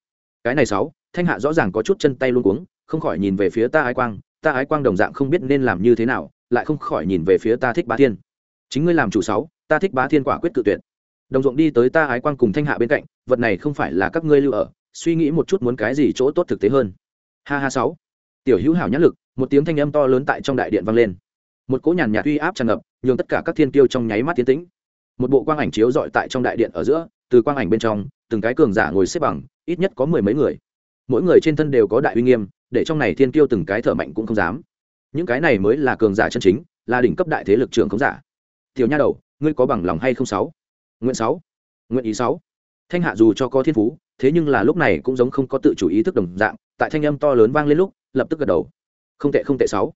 cái này sáu, thanh hạ rõ ràng có chút chân tay luôn cuống, không khỏi nhìn về phía ta ái quang. Ta ái quang đồng dạng không biết nên làm như thế nào, lại không khỏi nhìn về phía ta thích bá thiên. Chính ngươi làm chủ sáu, ta thích bá thiên quả quyết tự tuyệt. Đồng ruộng đi tới ta ái quang cùng thanh hạ bên cạnh, vật này không phải là các ngươi lưu ở, suy nghĩ một chút muốn cái gì chỗ tốt thực tế hơn. Ha ha sáu. Tiểu hữu hảo nhã lực, một tiếng thanh âm to lớn tại trong đại điện vang lên. Một cỗ nhàn nhạt uy áp tràn ngập, nhường tất cả các thiên tiêu trong nháy mắt tiến tĩnh. Một bộ quang ảnh chiếu dọi tại trong đại điện ở giữa, từ quang ảnh bên trong từng cái cường giả ngồi xếp bằng, ít nhất có mười mấy người. Mỗi người trên thân đều có đại uy nghiêm, để trong này thiên kiêu từng cái thở mạnh cũng không dám. Những cái này mới là cường giả chân chính, là đỉnh cấp đại thế lực trưởng khống giả. Tiểu nha đầu, ngươi có bằng lòng hay không sáu? Nguyện sáu. Nguyện ý sáu. Thanh hạ dù cho có thiên phú, thế nhưng là lúc này cũng giống không có tự chủ ý thức đồng dạng, tại thanh âm to lớn vang lên lúc, lập tức gật đầu. Không tệ không tệ sáu.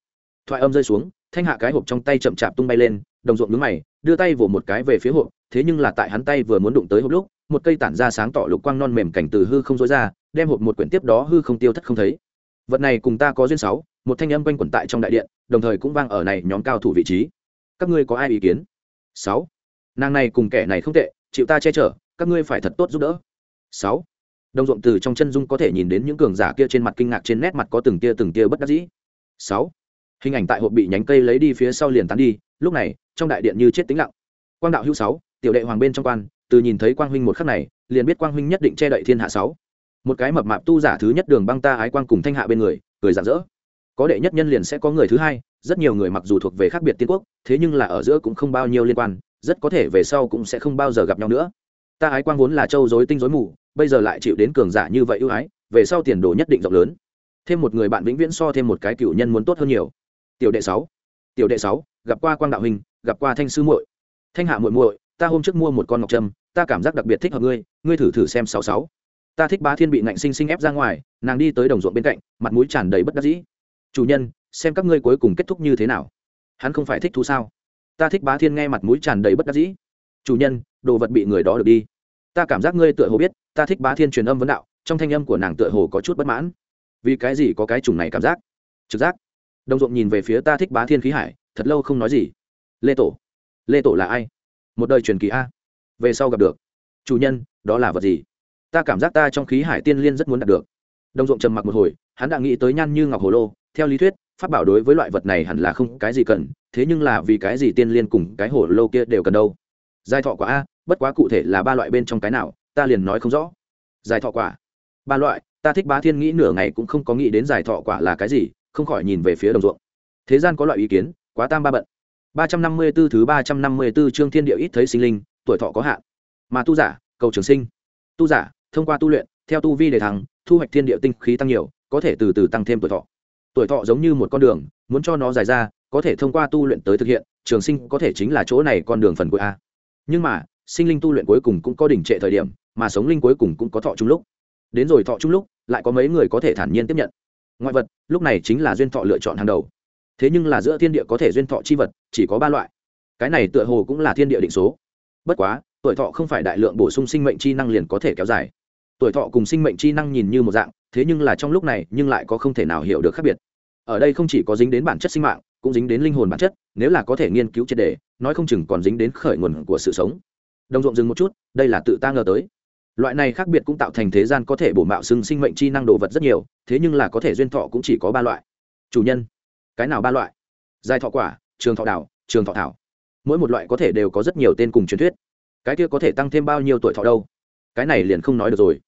Thoại âm rơi xuống, thanh hạ cái hộp trong tay chậm chạp tung bay lên, đồng ruộng nhướng mày, đưa tay vỗ một cái về phía hộp thế nhưng là tại hắn tay vừa muốn đụng tới hộp lúc, một cây tản ra sáng tỏ lục quang non mềm cảnh từ hư không dối ra, đem hộp một quyển tiếp đó hư không tiêu thất không thấy. Vật này cùng ta có duyên sáu, một thanh âm quanh quẩn tại trong đại điện, đồng thời cũng vang ở này nhóm cao thủ vị trí. Các ngươi có ai ý kiến? Sáu. Nàng này cùng kẻ này không tệ, chịu ta che chở, các ngươi phải thật tốt giúp đỡ. Sáu. Đồng ruộng từ trong chân dung có thể nhìn đến những cường giả kia trên mặt kinh ngạc trên nét mặt có từng tia từng tia bất đắc dĩ. Sáu. Hình ảnh tại hộp bị nhánh cây lấy đi phía sau liền tán đi, lúc này, trong đại điện như chết tĩnh lặng. Quang đạo hữu sáu tiểu đệ hoàng bên trong quan, từ nhìn thấy quang huynh một khắc này, liền biết quang huynh nhất định che đậy thiên hạ sáu. Một cái mập mạp tu giả thứ nhất đường băng ta ái quang cùng thanh hạ bên người, cười rạng rỡ. Có đệ nhất nhân liền sẽ có người thứ hai, rất nhiều người mặc dù thuộc về khác biệt tiên quốc, thế nhưng là ở giữa cũng không bao nhiêu liên quan, rất có thể về sau cũng sẽ không bao giờ gặp nhau nữa. Ta ái quang vốn là châu dối tinh dối mù, bây giờ lại chịu đến cường giả như vậy ưu ái, về sau tiền đồ nhất định rộng lớn. Thêm một người bạn vĩnh viễn so thêm một cái cựu nhân muốn tốt hơn nhiều. Tiểu đệ sáu, tiểu đệ sáu, gặp qua quang đạo hình, gặp qua thanh sư muội. Thanh hạ muội muội ta hôm trước mua một con ngọc trâm, ta cảm giác đặc biệt thích hợp ngươi ngươi thử thử xem sáu sáu. Ta thích bá thiên bị ngạnh sinh sinh ép ra ngoài, nàng đi tới đồng ruộng bên cạnh, mặt mũi tràn đầy bất đắc dĩ. Chủ nhân, xem các ngươi cuối cùng kết thúc như thế nào. Hắn không phải thích thú sao? Ta thích bá thiên nghe mặt mũi tràn đầy bất đắc dĩ. Chủ nhân, đồ vật bị người đó được đi. Ta cảm giác ngươi tựa hồ biết, ta thích bá thiên truyền âm vấn đạo, trong thanh âm của nàng tựa hồ có chút bất mãn. Vì cái gì có cái chủng này cảm giác? Trực giác. Đồng ruộng nhìn về phía ta thích bá thiên khí hải, thật lâu không nói gì. Lê tổ. Lê tổ là ai? Một đời truyền kỳ a. Về sau gặp được. Chủ nhân, đó là vật gì? Ta cảm giác ta trong khí hải tiên liên rất muốn đạt được. Đồng ruộng trầm mặc một hồi, hắn đã nghĩ tới nhan như ngọc hồ lô. Theo lý thuyết phát bảo đối với loại vật này hẳn là không cái gì cần, thế nhưng là vì cái gì tiên liên cùng cái hồ lô kia đều cần đâu? Giải thọ quả a, bất quá cụ thể là ba loại bên trong cái nào, ta liền nói không rõ. Giải thọ quả. Ba loại, ta thích bá thiên nghĩ nửa ngày cũng không có nghĩ đến giải thọ quả là cái gì, không khỏi nhìn về phía đồng ruộng. Thế gian có loại ý kiến, quá tam ba bận ba trăm năm mươi 354 thứ ba trăm năm mươi 354 chương thiên địa ít thấy sinh linh tuổi thọ có hạn. Mà tu giả cầu trường sinh. Tu giả thông qua tu luyện theo tu vi để thăng, thu hoạch thiên địa tinh khí tăng nhiều có thể từ từ tăng thêm tuổi thọ. Tuổi thọ giống như một con đường muốn cho nó dài ra có thể thông qua tu luyện tới thực hiện trường sinh có thể chính là chỗ này con đường phần cuối a. Nhưng mà sinh linh tu luyện cuối cùng cũng có đỉnh trệ thời điểm mà sống linh cuối cùng cũng có thọ chung lúc. Đến rồi thọ chung lúc lại có mấy người có thể thản nhiên tiếp nhận. Ngoại vật lúc này chính là duyên thọ lựa chọn hàng đầu thế nhưng là giữa thiên địa có thể duyên thọ chi vật, chỉ có ba loại. Cái này tựa hồ cũng là thiên địa định số. Bất quá, tuổi thọ không phải đại lượng bổ sung sinh mệnh chi năng liền có thể kéo dài. Tuổi thọ cùng sinh mệnh chi năng nhìn như một dạng, thế nhưng là trong lúc này nhưng lại có không thể nào hiểu được khác biệt. Ở đây không chỉ có dính đến bản chất sinh mạng, cũng dính đến linh hồn bản chất, nếu là có thể nghiên cứu triệt đề nói không chừng còn dính đến khởi nguồn của sự sống. Đồng ruộng dừng một chút, đây là tự ta ngờ tới. Loại này khác biệt cũng tạo thành thế gian có thể bổ mạo xưng sinh mệnh chi năng đồ vật rất nhiều, thế nhưng là có thể duyên thọ cũng chỉ có ba loại. Chủ nhân cái nào ba loại? Dài thọ quả, trường thọ đảo, trường thọ thảo. Mỗi một loại có thể đều có rất nhiều tên cùng truyền thuyết. Cái kia có thể tăng thêm bao nhiêu tuổi thọ đâu? Cái này liền không nói được rồi.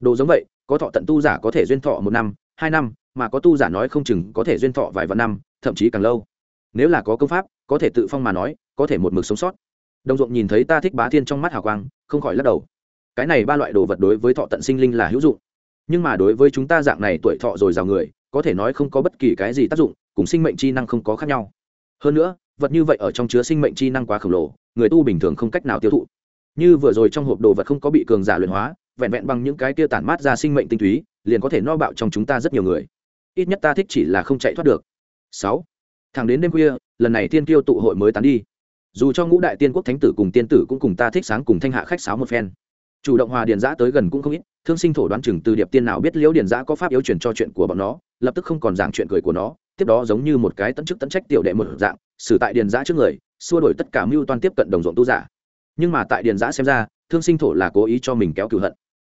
Đồ giống vậy, có thọ tận tu giả có thể duyên thọ một năm, hai năm, mà có tu giả nói không chừng có thể duyên thọ vài vạn năm, thậm chí càng lâu. Nếu là có công pháp, có thể tự phong mà nói, có thể một mực sống sót. Đồng ruộng nhìn thấy ta thích bá thiên trong mắt hào quang, không khỏi lắc đầu. Cái này ba loại đồ vật đối với thọ tận sinh linh là hữu dụng. Nhưng mà đối với chúng ta dạng này tuổi thọ rồi giàu người, có thể nói không có bất kỳ cái gì tác dụng cùng sinh mệnh chi năng không có khác nhau. Hơn nữa, vật như vậy ở trong chứa sinh mệnh chi năng quá khổng lồ, người tu bình thường không cách nào tiêu thụ. Như vừa rồi trong hộp đồ vật không có bị cường giả luyện hóa, vẹn vẹn bằng những cái kia tản mát ra sinh mệnh tinh túy, liền có thể no bạo trong chúng ta rất nhiều người. Ít nhất ta thích chỉ là không chạy thoát được. Sáu. Thẳng đến đêm khuya, lần này tiên tiêu tụ hội mới tán đi. Dù cho ngũ đại tiên quốc thánh tử cùng tiên tử cũng cùng ta thích sáng cùng thanh hạ khách sáo một phen. Chủ động hòa điền giã tới gần cũng không ít, thương sinh thổ đoán chừng từ điệp tiên nào biết liễu điền giã có pháp yếu truyền cho chuyện của bọn nó, lập tức không còn giảng chuyện cười của nó tiếp đó giống như một cái tận chức tận trách tiểu đệ một dạng, xử tại điền giã trước người, xua đổi tất cả mưu toan tiếp cận đồng ruộng tu giả. Nhưng mà tại điền giã xem ra, thương sinh thổ là cố ý cho mình kéo cửu hận.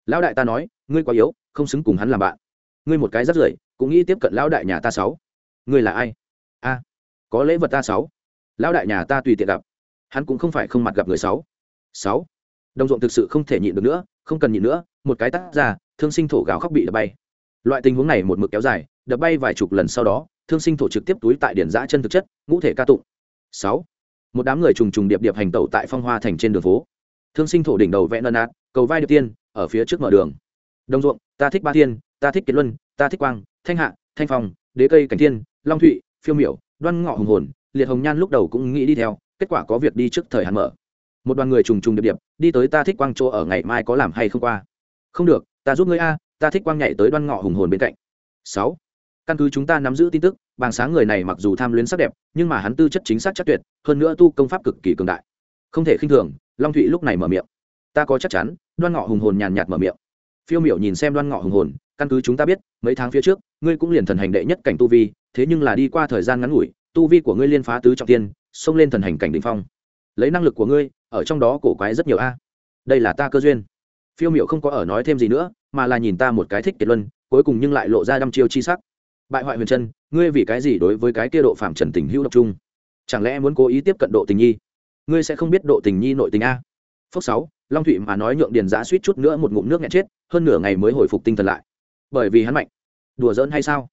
Lão đại ta nói, ngươi quá yếu, không xứng cùng hắn làm bạn. Ngươi một cái rất rưởi, cũng nghĩ tiếp cận lão đại nhà ta sáu. Ngươi là ai? A, có lễ vật ta sáu. Lão đại nhà ta tùy tiện gặp. Hắn cũng không phải không mặt gặp người sáu. Sáu. Đồng ruộng thực sự không thể nhịn được nữa, không cần nhịn nữa, một cái tắt ra, thương sinh thổ gào khóc bị đập bay. Loại tình huống này một mực kéo dài, đập bay vài chục lần sau đó thương sinh thổ trực tiếp túi tại điển giã chân thực chất, ngũ thể ca tụng. Sáu. Một đám người trùng trùng điệp điệp hành tẩu tại phong hoa thành trên đường phố. Thương sinh thổ đỉnh đầu vẽ nân át cầu vai điệp tiên, ở phía trước mở đường. Đồng ruộng, ta thích ba thiên, ta thích kiệt luân, ta thích quang, thanh hạ, thanh phong, đế cây cảnh thiên, long thụy, phiêu miểu, đoan ngọ hùng hồn, liệt hồng nhan lúc đầu cũng nghĩ đi theo, kết quả có việc đi trước thời hạn mở. Một đoàn người trùng trùng điệp điệp, đi tới ta thích quang chỗ ở ngày mai có làm hay không qua. Không được, ta giúp ngươi a, ta thích quang nhảy tới đoan ngọ hùng hồn bên cạnh. Sáu căn cứ chúng ta nắm giữ tin tức bàng sáng người này mặc dù tham luyến sắc đẹp, nhưng mà hắn tư chất chính xác chắc tuyệt, hơn nữa tu công pháp cực kỳ cường đại. Không thể khinh thường, long thụy lúc này mở miệng. Ta có chắc chắn, đoan ngọ hùng hồn nhàn nhạt mở miệng. Phiêu miểu nhìn xem đoan ngọ hùng hồn, căn cứ chúng ta biết, mấy tháng phía trước, ngươi cũng liền thần hành đệ nhất cảnh tu vi, thế nhưng là đi qua thời gian ngắn ngủi, tu vi của ngươi liên phá tứ trọng tiên xông lên thần hành cảnh đ ỉ n h phong. Lấy năng lực của ngươi, ở trong đó cổ quái rất nhiều a. Đây là ta cơ duyên. Phiêu miểu không có ở nói thêm gì nữa, mà là nhìn ta một cái thích kiệt luân, cuối cùng nhưng lại lộ ra đăm chiêu chi sắc bại hoại huyền chân ngươi vì cái gì đối với cái kia độ phạm trần tình hữu độc trung chẳng lẽ muốn cố ý tiếp cận độ tình nhi? Ngươi sẽ không biết độ tình nhi nội tình a. Phước sáu, long thụy mà nói nhượng điền giã suýt chút nữa một ngụm nước nhẹ chết, hơn nửa ngày mới hồi phục tinh thần lại. Bởi vì hắn mạnh. Đùa giỡn hay sao?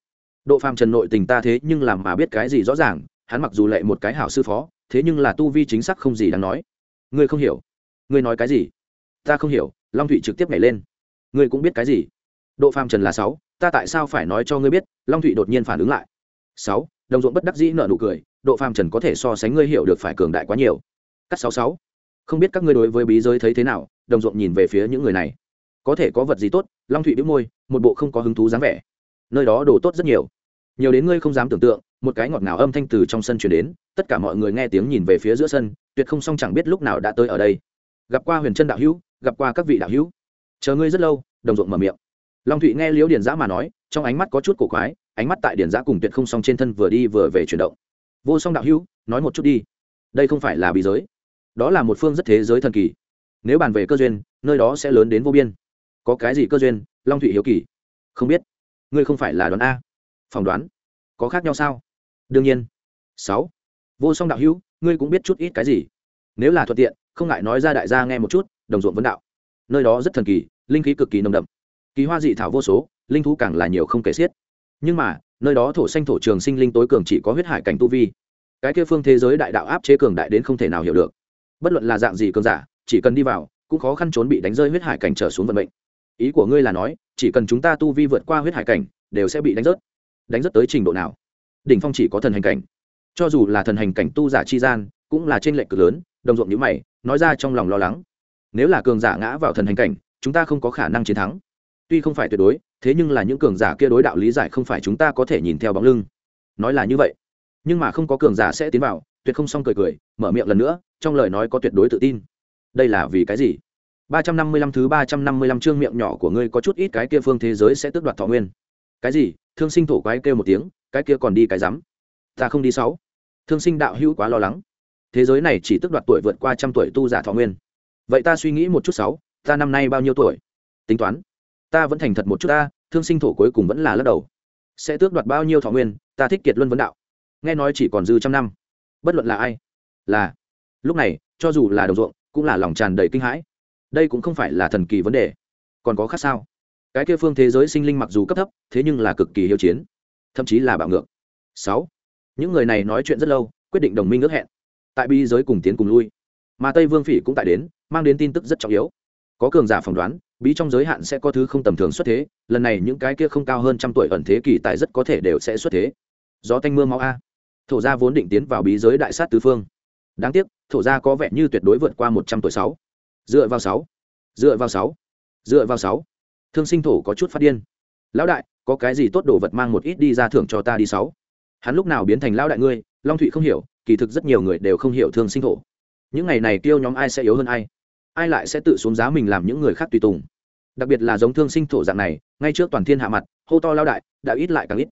Độ Phạm trần nội tình ta thế nhưng làm mà biết cái gì rõ ràng, hắn mặc dù lệ một cái hảo sư phó, thế nhưng là tu vi chính xác không gì đáng nói. Ngươi không hiểu. Ngươi nói cái gì? Ta không hiểu, long thụy trực tiếp nhảy lên. Ngươi cũng biết cái gì? Độ Phạm trần là sáu ta tại sao phải nói cho ngươi biết, long thụy đột nhiên phản ứng lại. Sáu, đồng ruộng bất đắc dĩ nợ nụ cười, độ phàm trần có thể so sánh ngươi hiểu được phải cường đại quá nhiều. Cắt sáu sáu, không biết các ngươi đối với bí giới thấy thế nào, đồng ruộng nhìn về phía những người này. Có thể có vật gì tốt, long thụy đĩu môi, một bộ không có hứng thú dáng vẻ. Nơi đó đồ tốt rất nhiều. Nhiều đến ngươi không dám tưởng tượng, một cái ngọt ngào âm thanh từ trong sân truyền đến, tất cả mọi người nghe tiếng nhìn về phía giữa sân, tuyệt không xong chẳng biết lúc nào đã tới ở đây. Gặp qua huyền trân đạo hữu, gặp qua các vị đạo hữu. Chờ ngươi rất lâu, đồng ruộng mở miệng long thụy nghe liễu điền giã mà nói, trong ánh mắt có chút cổ quái, ánh mắt tại điền giã cùng tuyệt không song trên thân vừa đi vừa về chuyển động. Vô song đạo hữu, nói một chút đi. Đây không phải là bí giới. Đó là một phương rất thế giới thần kỳ. Nếu bàn về cơ duyên, nơi đó sẽ lớn đến vô biên. Có cái gì cơ duyên, long thụy hiếu kỳ. Không biết. Ngươi không phải là đoán a. Phỏng đoán. Có khác nhau sao? Đương nhiên. Sáu. Vô song đạo hữu, ngươi cũng biết chút ít cái gì. Nếu là thuận tiện, không ngại nói ra đại gia nghe một chút, đồng ruộng vấn đạo. Nơi đó rất thần kỳ, linh khí cực kỳ nồng đậm kỳ hoa dị thảo vô số, linh thú càng là nhiều không kể xiết. Nhưng mà, nơi đó thổ xanh thổ trường sinh linh tối cường chỉ có huyết hải cảnh tu vi. Cái kia phương thế giới đại đạo áp chế cường đại đến không thể nào hiểu được. Bất luận là dạng gì cường giả, chỉ cần đi vào, cũng khó khăn trốn bị đánh rơi huyết hải cảnh trở xuống vận mệnh. Ý của ngươi là nói, chỉ cần chúng ta tu vi vượt qua huyết hải cảnh, đều sẽ bị đánh rớt. Đánh rớt tới trình độ nào? Đỉnh phong chỉ có thần hành cảnh. Cho dù là thần hành cảnh tu giả chi gian, cũng là trên lệnh cực lớn, đồng ruộng nhữ mày, nói ra trong lòng lo lắng. Nếu là cường giả ngã vào thần hành cảnh, chúng ta không có khả năng chiến thắng tuy không phải tuyệt đối, thế nhưng là những cường giả kia đối đạo lý giải không phải chúng ta có thể nhìn theo bóng lưng. Nói là như vậy. Nhưng mà không có cường giả sẽ tiến vào, tuyệt không xong cười cười, mở miệng lần nữa, trong lời nói có tuyệt đối tự tin. Đây là vì cái gì? Ba trăm năm mươi lăm thứ ba trăm năm mươi lăm chương miệng nhỏ của ngươi có chút ít cái kia phương thế giới sẽ tước đoạt thọ nguyên. Cái gì? Thương sinh thổ quái kêu một tiếng, cái kia còn đi cái rắm. Ta không đi sáu. Thương sinh đạo hữu quá lo lắng. Thế giới này chỉ tước đoạt tuổi vượt qua trăm tuổi tu giả thọ nguyên. Vậy ta suy nghĩ một chút sáu, ta năm nay bao nhiêu tuổi? Tính toán ta vẫn thành thật một chút ta, thương sinh thổ cuối cùng vẫn là lắc đầu. Sẽ tước đoạt bao nhiêu thọ nguyên, ta thích kiệt luân vấn đạo. Nghe nói chỉ còn dư trăm năm. Bất luận là ai? Là. Lúc này, cho dù là đồng ruộng, cũng là lòng tràn đầy kinh hãi. Đây cũng không phải là thần kỳ vấn đề. Còn có khác sao? Cái kia phương thế giới sinh linh mặc dù cấp thấp, thế nhưng là cực kỳ hiếu chiến. Thậm chí là bạo ngược. Sáu. Những người này nói chuyện rất lâu, quyết định đồng minh ước hẹn. Tại bi giới cùng tiến cùng lui. Mà tây vương phỉ cũng tại đến, mang đến tin tức rất trọng yếu. Có cường giả phỏng đoán bí trong giới hạn sẽ có thứ không tầm thường xuất thế, lần này những cái kia không cao hơn trăm tuổi ẩn thế kỳ tại rất có thể đều sẽ xuất thế. Gió tanh mưa máu a. Thổ gia vốn định tiến vào bí giới đại sát tứ phương. Đáng tiếc, thổ gia có vẻ như tuyệt đối vượt qua một trăm tuổi sáu. Dựa vào sáu. Dựa vào sáu. Dựa vào sáu. Thương sinh thổ có chút phát điên. Lão đại, có cái gì tốt đồ vật mang một ít đi ra thưởng cho ta đi sáu? Hắn lúc nào biến thành lão đại ngươi, long thụy không hiểu, kỳ thực rất nhiều người đều không hiểu thương sinh thổ. Những ngày này kêu nhóm ai sẽ yếu hơn ai? Ai lại sẽ tự xuống giá mình làm những người khác tùy tùng? Đặc biệt là giống thương sinh thổ dạng này, ngay trước toàn thiên hạ mặt, hô to lao đại, đã ít lại càng ít.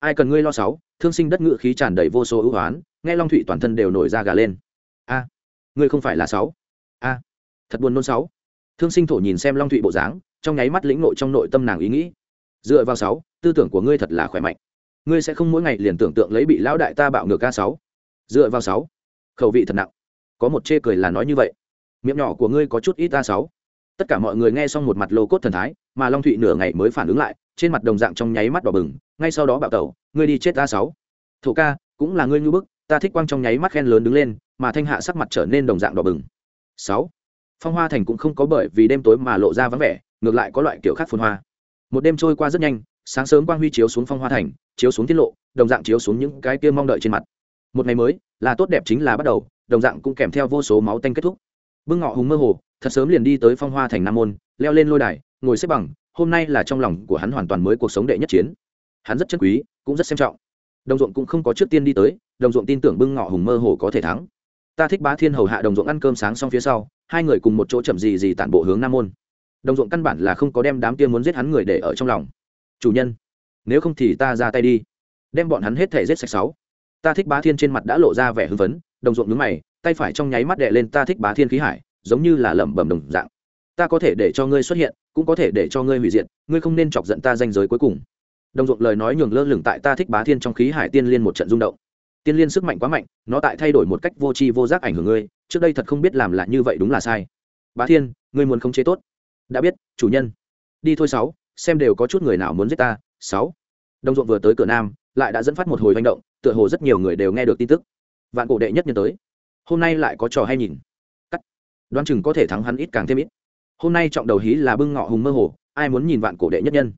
Ai cần ngươi lo sáu, thương sinh đất ngự khí tràn đầy vô số ưu hoán nghe long thụy toàn thân đều nổi ra gà lên. A, ngươi không phải là sáu? A, thật buồn nôn sáu. Thương sinh thổ nhìn xem long thụy bộ dáng, trong nháy mắt lĩnh nội trong nội tâm nàng ý nghĩ. Dựa vào sáu, tư tưởng của ngươi thật là khỏe mạnh. Ngươi sẽ không mỗi ngày liền tưởng tượng lấy bị lão đại ta bạo ngược ca sáu. Dựa vào sáu, khẩu vị thật nặng. Có một chê cười là nói như vậy miệng nhỏ của ngươi có chút ít a sáu. Tất cả mọi người nghe xong một mặt lô cốt thần thái, mà long thụy nửa ngày mới phản ứng lại, trên mặt đồng dạng trong nháy mắt đỏ bừng, ngay sau đó bạo tẩu, ngươi đi chết a sáu. Thổ ca, cũng là ngươi ngư bức, ta thích quang trong nháy mắt khen lớn đứng lên, mà thanh hạ sắc mặt trở nên đồng dạng đỏ bừng. Sáu. Phong hoa thành cũng không có bởi vì đêm tối mà lộ ra vắng vẻ, ngược lại có loại kiểu khác phun hoa. Một đêm trôi qua rất nhanh, sáng sớm quang huy chiếu xuống phong hoa thành, chiếu xuống tiết lộ, đồng dạng chiếu xuống những cái kia mong đợi trên mặt. Một ngày mới, là tốt đẹp chính là bắt đầu, đồng dạng cũng kèm theo vô số máu tanh kết thúc bưng ngọ hùng mơ hồ, thật sớm liền đi tới phong hoa thành nam môn, leo lên lôi đài, ngồi xếp bằng, hôm nay là trong lòng của hắn hoàn toàn mới cuộc sống đệ nhất chiến. Hắn rất chân quý, cũng rất xem trọng. Đồng ruộng cũng không có trước tiên đi tới, đồng ruộng tin tưởng bưng ngọ hùng mơ hồ có thể thắng. Ta thích bá thiên hầu hạ đồng ruộng ăn cơm sáng xong phía sau, hai người cùng một chỗ chậm gì gì tản bộ hướng nam môn. Đồng ruộng căn bản là không có đem đám kia muốn giết hắn người để ở trong lòng. Chủ nhân, nếu không thì ta ra tay đi. Đem bọn hắn hết thể giết sạch sáu. Ta thích bá thiên trên mặt đã lộ ra vẻ hưng phấn, đồng ruộng nhướng mày tay phải trong nháy mắt đệ lên ta thích bá thiên khí hải, giống như là lẩm bẩm đồng dạng. Ta có thể để cho ngươi xuất hiện, cũng có thể để cho ngươi hủy diệt, ngươi không nên chọc giận ta danh giới cuối cùng. Đồng ruộng lời nói nhường lơ lửng tại ta thích bá thiên trong khí hải tiên liên một trận rung động. Tiên liên sức mạnh quá mạnh, nó tại thay đổi một cách vô tri vô giác ảnh hưởng ngươi, trước đây thật không biết làm là như vậy đúng là sai. Bá thiên, ngươi muốn khống chế tốt. Đã biết, chủ nhân. Đi thôi sáu, xem đều có chút người nào muốn giết ta, sáu. Đồng ruộng vừa tới cửa nam, lại đã dẫn phát một hồi manh động, tựa hồ rất nhiều người đều nghe được tin tức. Vạn cổ đệ nhất nhân tới hôm nay lại có trò hay nhìn. Cắt. Đoán chừng có thể thắng hắn ít càng thêm ít. Hôm nay trọng đầu hí là bưng ngọ hùng mơ hồ, ai muốn nhìn vạn cổ đệ nhất nhân?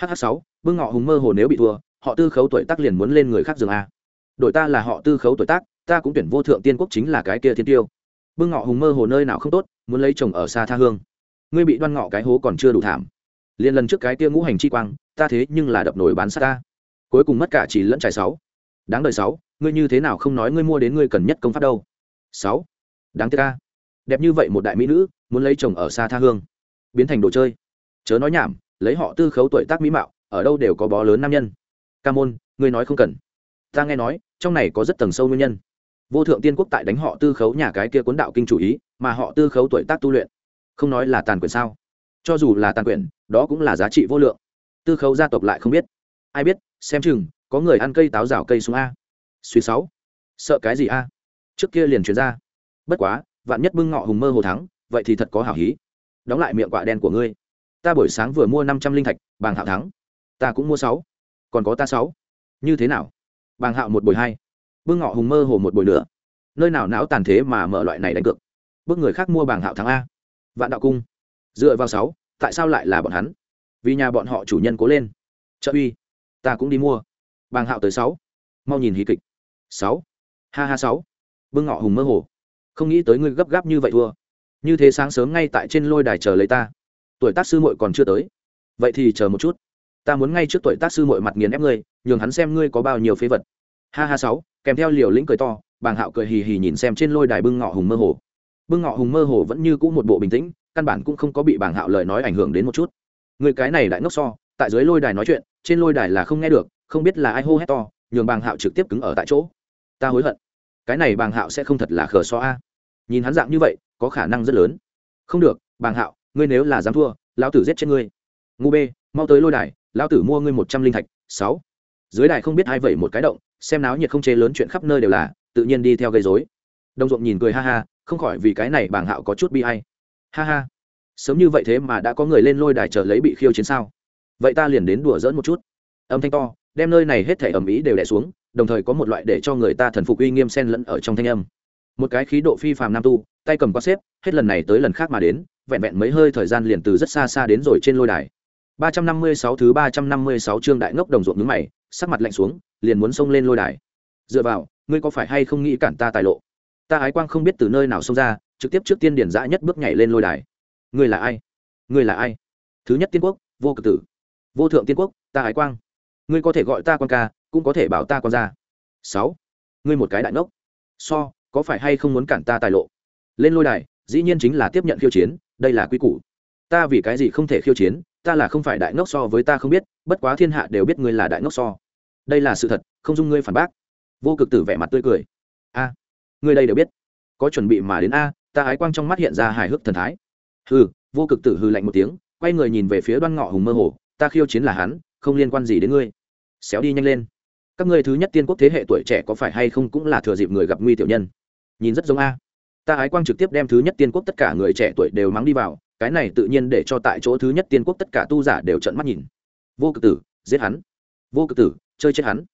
Hh sáu, bưng ngọ hùng mơ hồ nếu bị thua, họ tư khấu tuổi tác liền muốn lên người khác giường a. Đội ta là họ tư khấu tuổi tác, ta cũng tuyển vô thượng tiên quốc chính là cái kia thiên tiêu. Bưng ngọ hùng mơ hồ nơi nào không tốt, muốn lấy chồng ở xa tha hương. Ngươi bị đoan ngọ cái hố còn chưa đủ thảm. Liền lần trước cái kia ngũ hành chi quang, ta thế nhưng là đập nổi bán xa ta. Cuối cùng mất cả chỉ lẫn trải sáu. Đáng đời sáu, ngươi như thế nào không nói ngươi mua đến ngươi cần nhất công pháp đâu? Sáu. Đáng tiếc ca đẹp như vậy một đại mỹ nữ, muốn lấy chồng ở xa tha hương. Biến thành đồ chơi. Chớ nói nhảm, lấy họ tư khấu tuổi tác mỹ mạo, ở đâu đều có bó lớn nam nhân. Ca môn, ngươi nói không cần. Ta nghe nói, trong này có rất tầng sâu nguyên nhân. Vô thượng tiên quốc tại đánh họ tư khấu nhà cái kia cuốn đạo kinh chủ ý, mà họ tư khấu tuổi tác tu luyện. Không nói là tàn quyền sao. Cho dù là tàn quyền đó cũng là giá trị vô lượng. Tư khấu gia tộc lại không biết. Ai biết, xem chừng, có người ăn cây táo rào cây xuống a. Suy sáu. Sợ cái gì a? Trước kia liền chuyển ra. Bất quá, vạn nhất bưng ngọ hùng mơ hồ thắng, vậy thì thật có hảo hí. Đóng lại miệng quạ đen của ngươi. Ta buổi sáng vừa mua năm trăm linh thạch, bàng hạo thắng. Ta cũng mua sáu. Còn có ta sáu. Như thế nào? Bàng hạo một buổi hai. Bưng ngọ hùng mơ hồ một buổi nữa nơi nào não tàn thế mà mở loại này đánh cược? Bước người khác mua bàng hạo thắng a. Vạn đạo cung. Dựa vào sáu, tại sao lại là bọn hắn? Vì nhà bọn họ chủ nhân cố lên. Trợ uy. Ta cũng đi mua. Bàng hạo tới sáu. Mau nhìn hí kịch. Sáu. Ha ha sáu bưng ngọ hùng mơ hồ. Không nghĩ tới ngươi gấp gáp như vậy thua. Như thế sáng sớm ngay tại trên lôi đài chờ lấy ta. Tuổi tác sư muội còn chưa tới. Vậy thì chờ một chút. Ta muốn ngay trước tuổi tác sư muội mặt nghiền ép ngươi, nhường hắn xem ngươi có bao nhiêu phế vật. Ha ha sáu, kèm theo liều lĩnh cười to, bàng hạo cười hì hì nhìn xem trên lôi đài bưng ngọ hùng mơ hồ. Bưng ngọ hùng mơ hồ vẫn như cũ một bộ bình tĩnh, căn bản cũng không có bị bàng hạo lời nói ảnh hưởng đến một chút. Người cái này đại ngốc so, tại dưới lôi đài nói chuyện, trên lôi đài là không nghe được, không biết là ai hô hét to, nhường bàng hạo trực tiếp cứng ở tại chỗ. Ta hối hận cái này bàng hạo sẽ không thật là khờ so a. Nhìn hắn dạng như vậy, có khả năng rất lớn. Không được, bàng hạo, ngươi nếu là dám thua, lão tử giết chết ngươi. Ngu bê, mau tới lôi đài, lão tử mua ngươi một trăm linh thạch, sáu. Dưới đài không biết ai vậy một cái động, xem náo nhiệt không chế lớn chuyện khắp nơi đều là, tự nhiên đi theo gây dối đồng ruộng nhìn cười ha ha, không khỏi vì cái này bàng hạo có chút bi hay ha ha. Sớm như vậy thế mà đã có người lên lôi đài chờ lấy bị khiêu chiến sao? Vậy ta liền đến đùa dỡn một chút. Âm thanh to, đem nơi này hết thể ầm ĩ đều đẻ xuống đồng thời có một loại để cho người ta thần phục uy nghiêm sen lẫn ở trong thanh âm. Một cái khí độ phi phàm nam tu, tay cầm qua xếp, hết lần này tới lần khác mà đến, vẹn vẹn mấy hơi thời gian liền từ rất xa xa đến rồi trên lôi đài. Ba trăm năm mươi sáu thứ ba trăm năm mươi sáu chương đại ngốc đồng ruộng nhướng mày, sắc mặt lạnh xuống, liền muốn xông lên lôi đài. Dựa vào, ngươi có phải hay không nghĩ cản ta tài lộ? Ta ái quang không biết từ nơi nào xông ra, trực tiếp trước tiên điển dã nhất bước nhảy lên lôi đài. Ngươi là ai? Ngươi là ai? Thứ nhất tiên quốc, vô cực tử. Vô thượng tiên quốc, ta ái quang. Ngươi có thể gọi ta quan ca cũng có thể bảo ta con ra. Sáu. Ngươi một cái đại ngốc. So, có phải hay không muốn cản ta tài lộ? Lên lôi đài, dĩ nhiên chính là tiếp nhận khiêu chiến, đây là quy củ. Ta vì cái gì không thể khiêu chiến, ta là không phải đại ngốc so với ta không biết, bất quá thiên hạ đều biết ngươi là đại ngốc so. Đây là sự thật, không dung ngươi phản bác. Vô cực tử vẻ mặt tươi cười. A, ngươi đây đều biết. Có chuẩn bị mà đến a, ta ái quang trong mắt hiện ra hài hước thần thái. Hừ, vô cực tử hư lạnh một tiếng, quay người nhìn về phía đoan ngọ hùng mơ hồ, ta khiêu chiến là hắn, không liên quan gì đến ngươi. Xéo đi nhanh lên các ngươi thứ nhất tiên quốc thế hệ tuổi trẻ có phải hay không cũng là thừa dịp người gặp nguy tiểu nhân. Nhìn rất giống a. Ta ái quang trực tiếp đem thứ nhất tiên quốc tất cả người trẻ tuổi đều mắng đi vào, cái này tự nhiên để cho tại chỗ thứ nhất tiên quốc tất cả tu giả đều trận mắt nhìn. Vô cực tử, giết hắn. Vô cực tử, chơi chết hắn.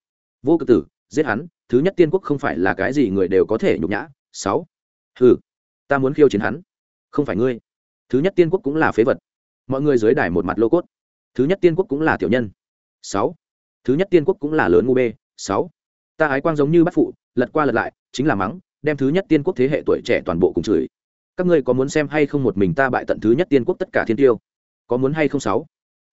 Vô cực tử, giết hắn, thứ nhất tiên quốc không phải là cái gì người đều có thể nhục nhã. Sáu. Hừ, ta muốn khiêu chiến hắn. Không phải ngươi. Thứ nhất tiên quốc cũng là phế vật. Mọi người dưới đài một mặt lô cốt. Thứ nhất tiên quốc cũng là tiểu nhân. Sáu thứ nhất tiên quốc cũng là lớn ngu bê, sáu. Ta ái quang giống như bắt phụ, lật qua lật lại, chính là mắng, đem thứ nhất tiên quốc thế hệ tuổi trẻ toàn bộ cùng chửi. Các ngươi có muốn xem hay không một mình ta bại tận thứ nhất tiên quốc tất cả thiên tiêu? Có muốn hay không sáu?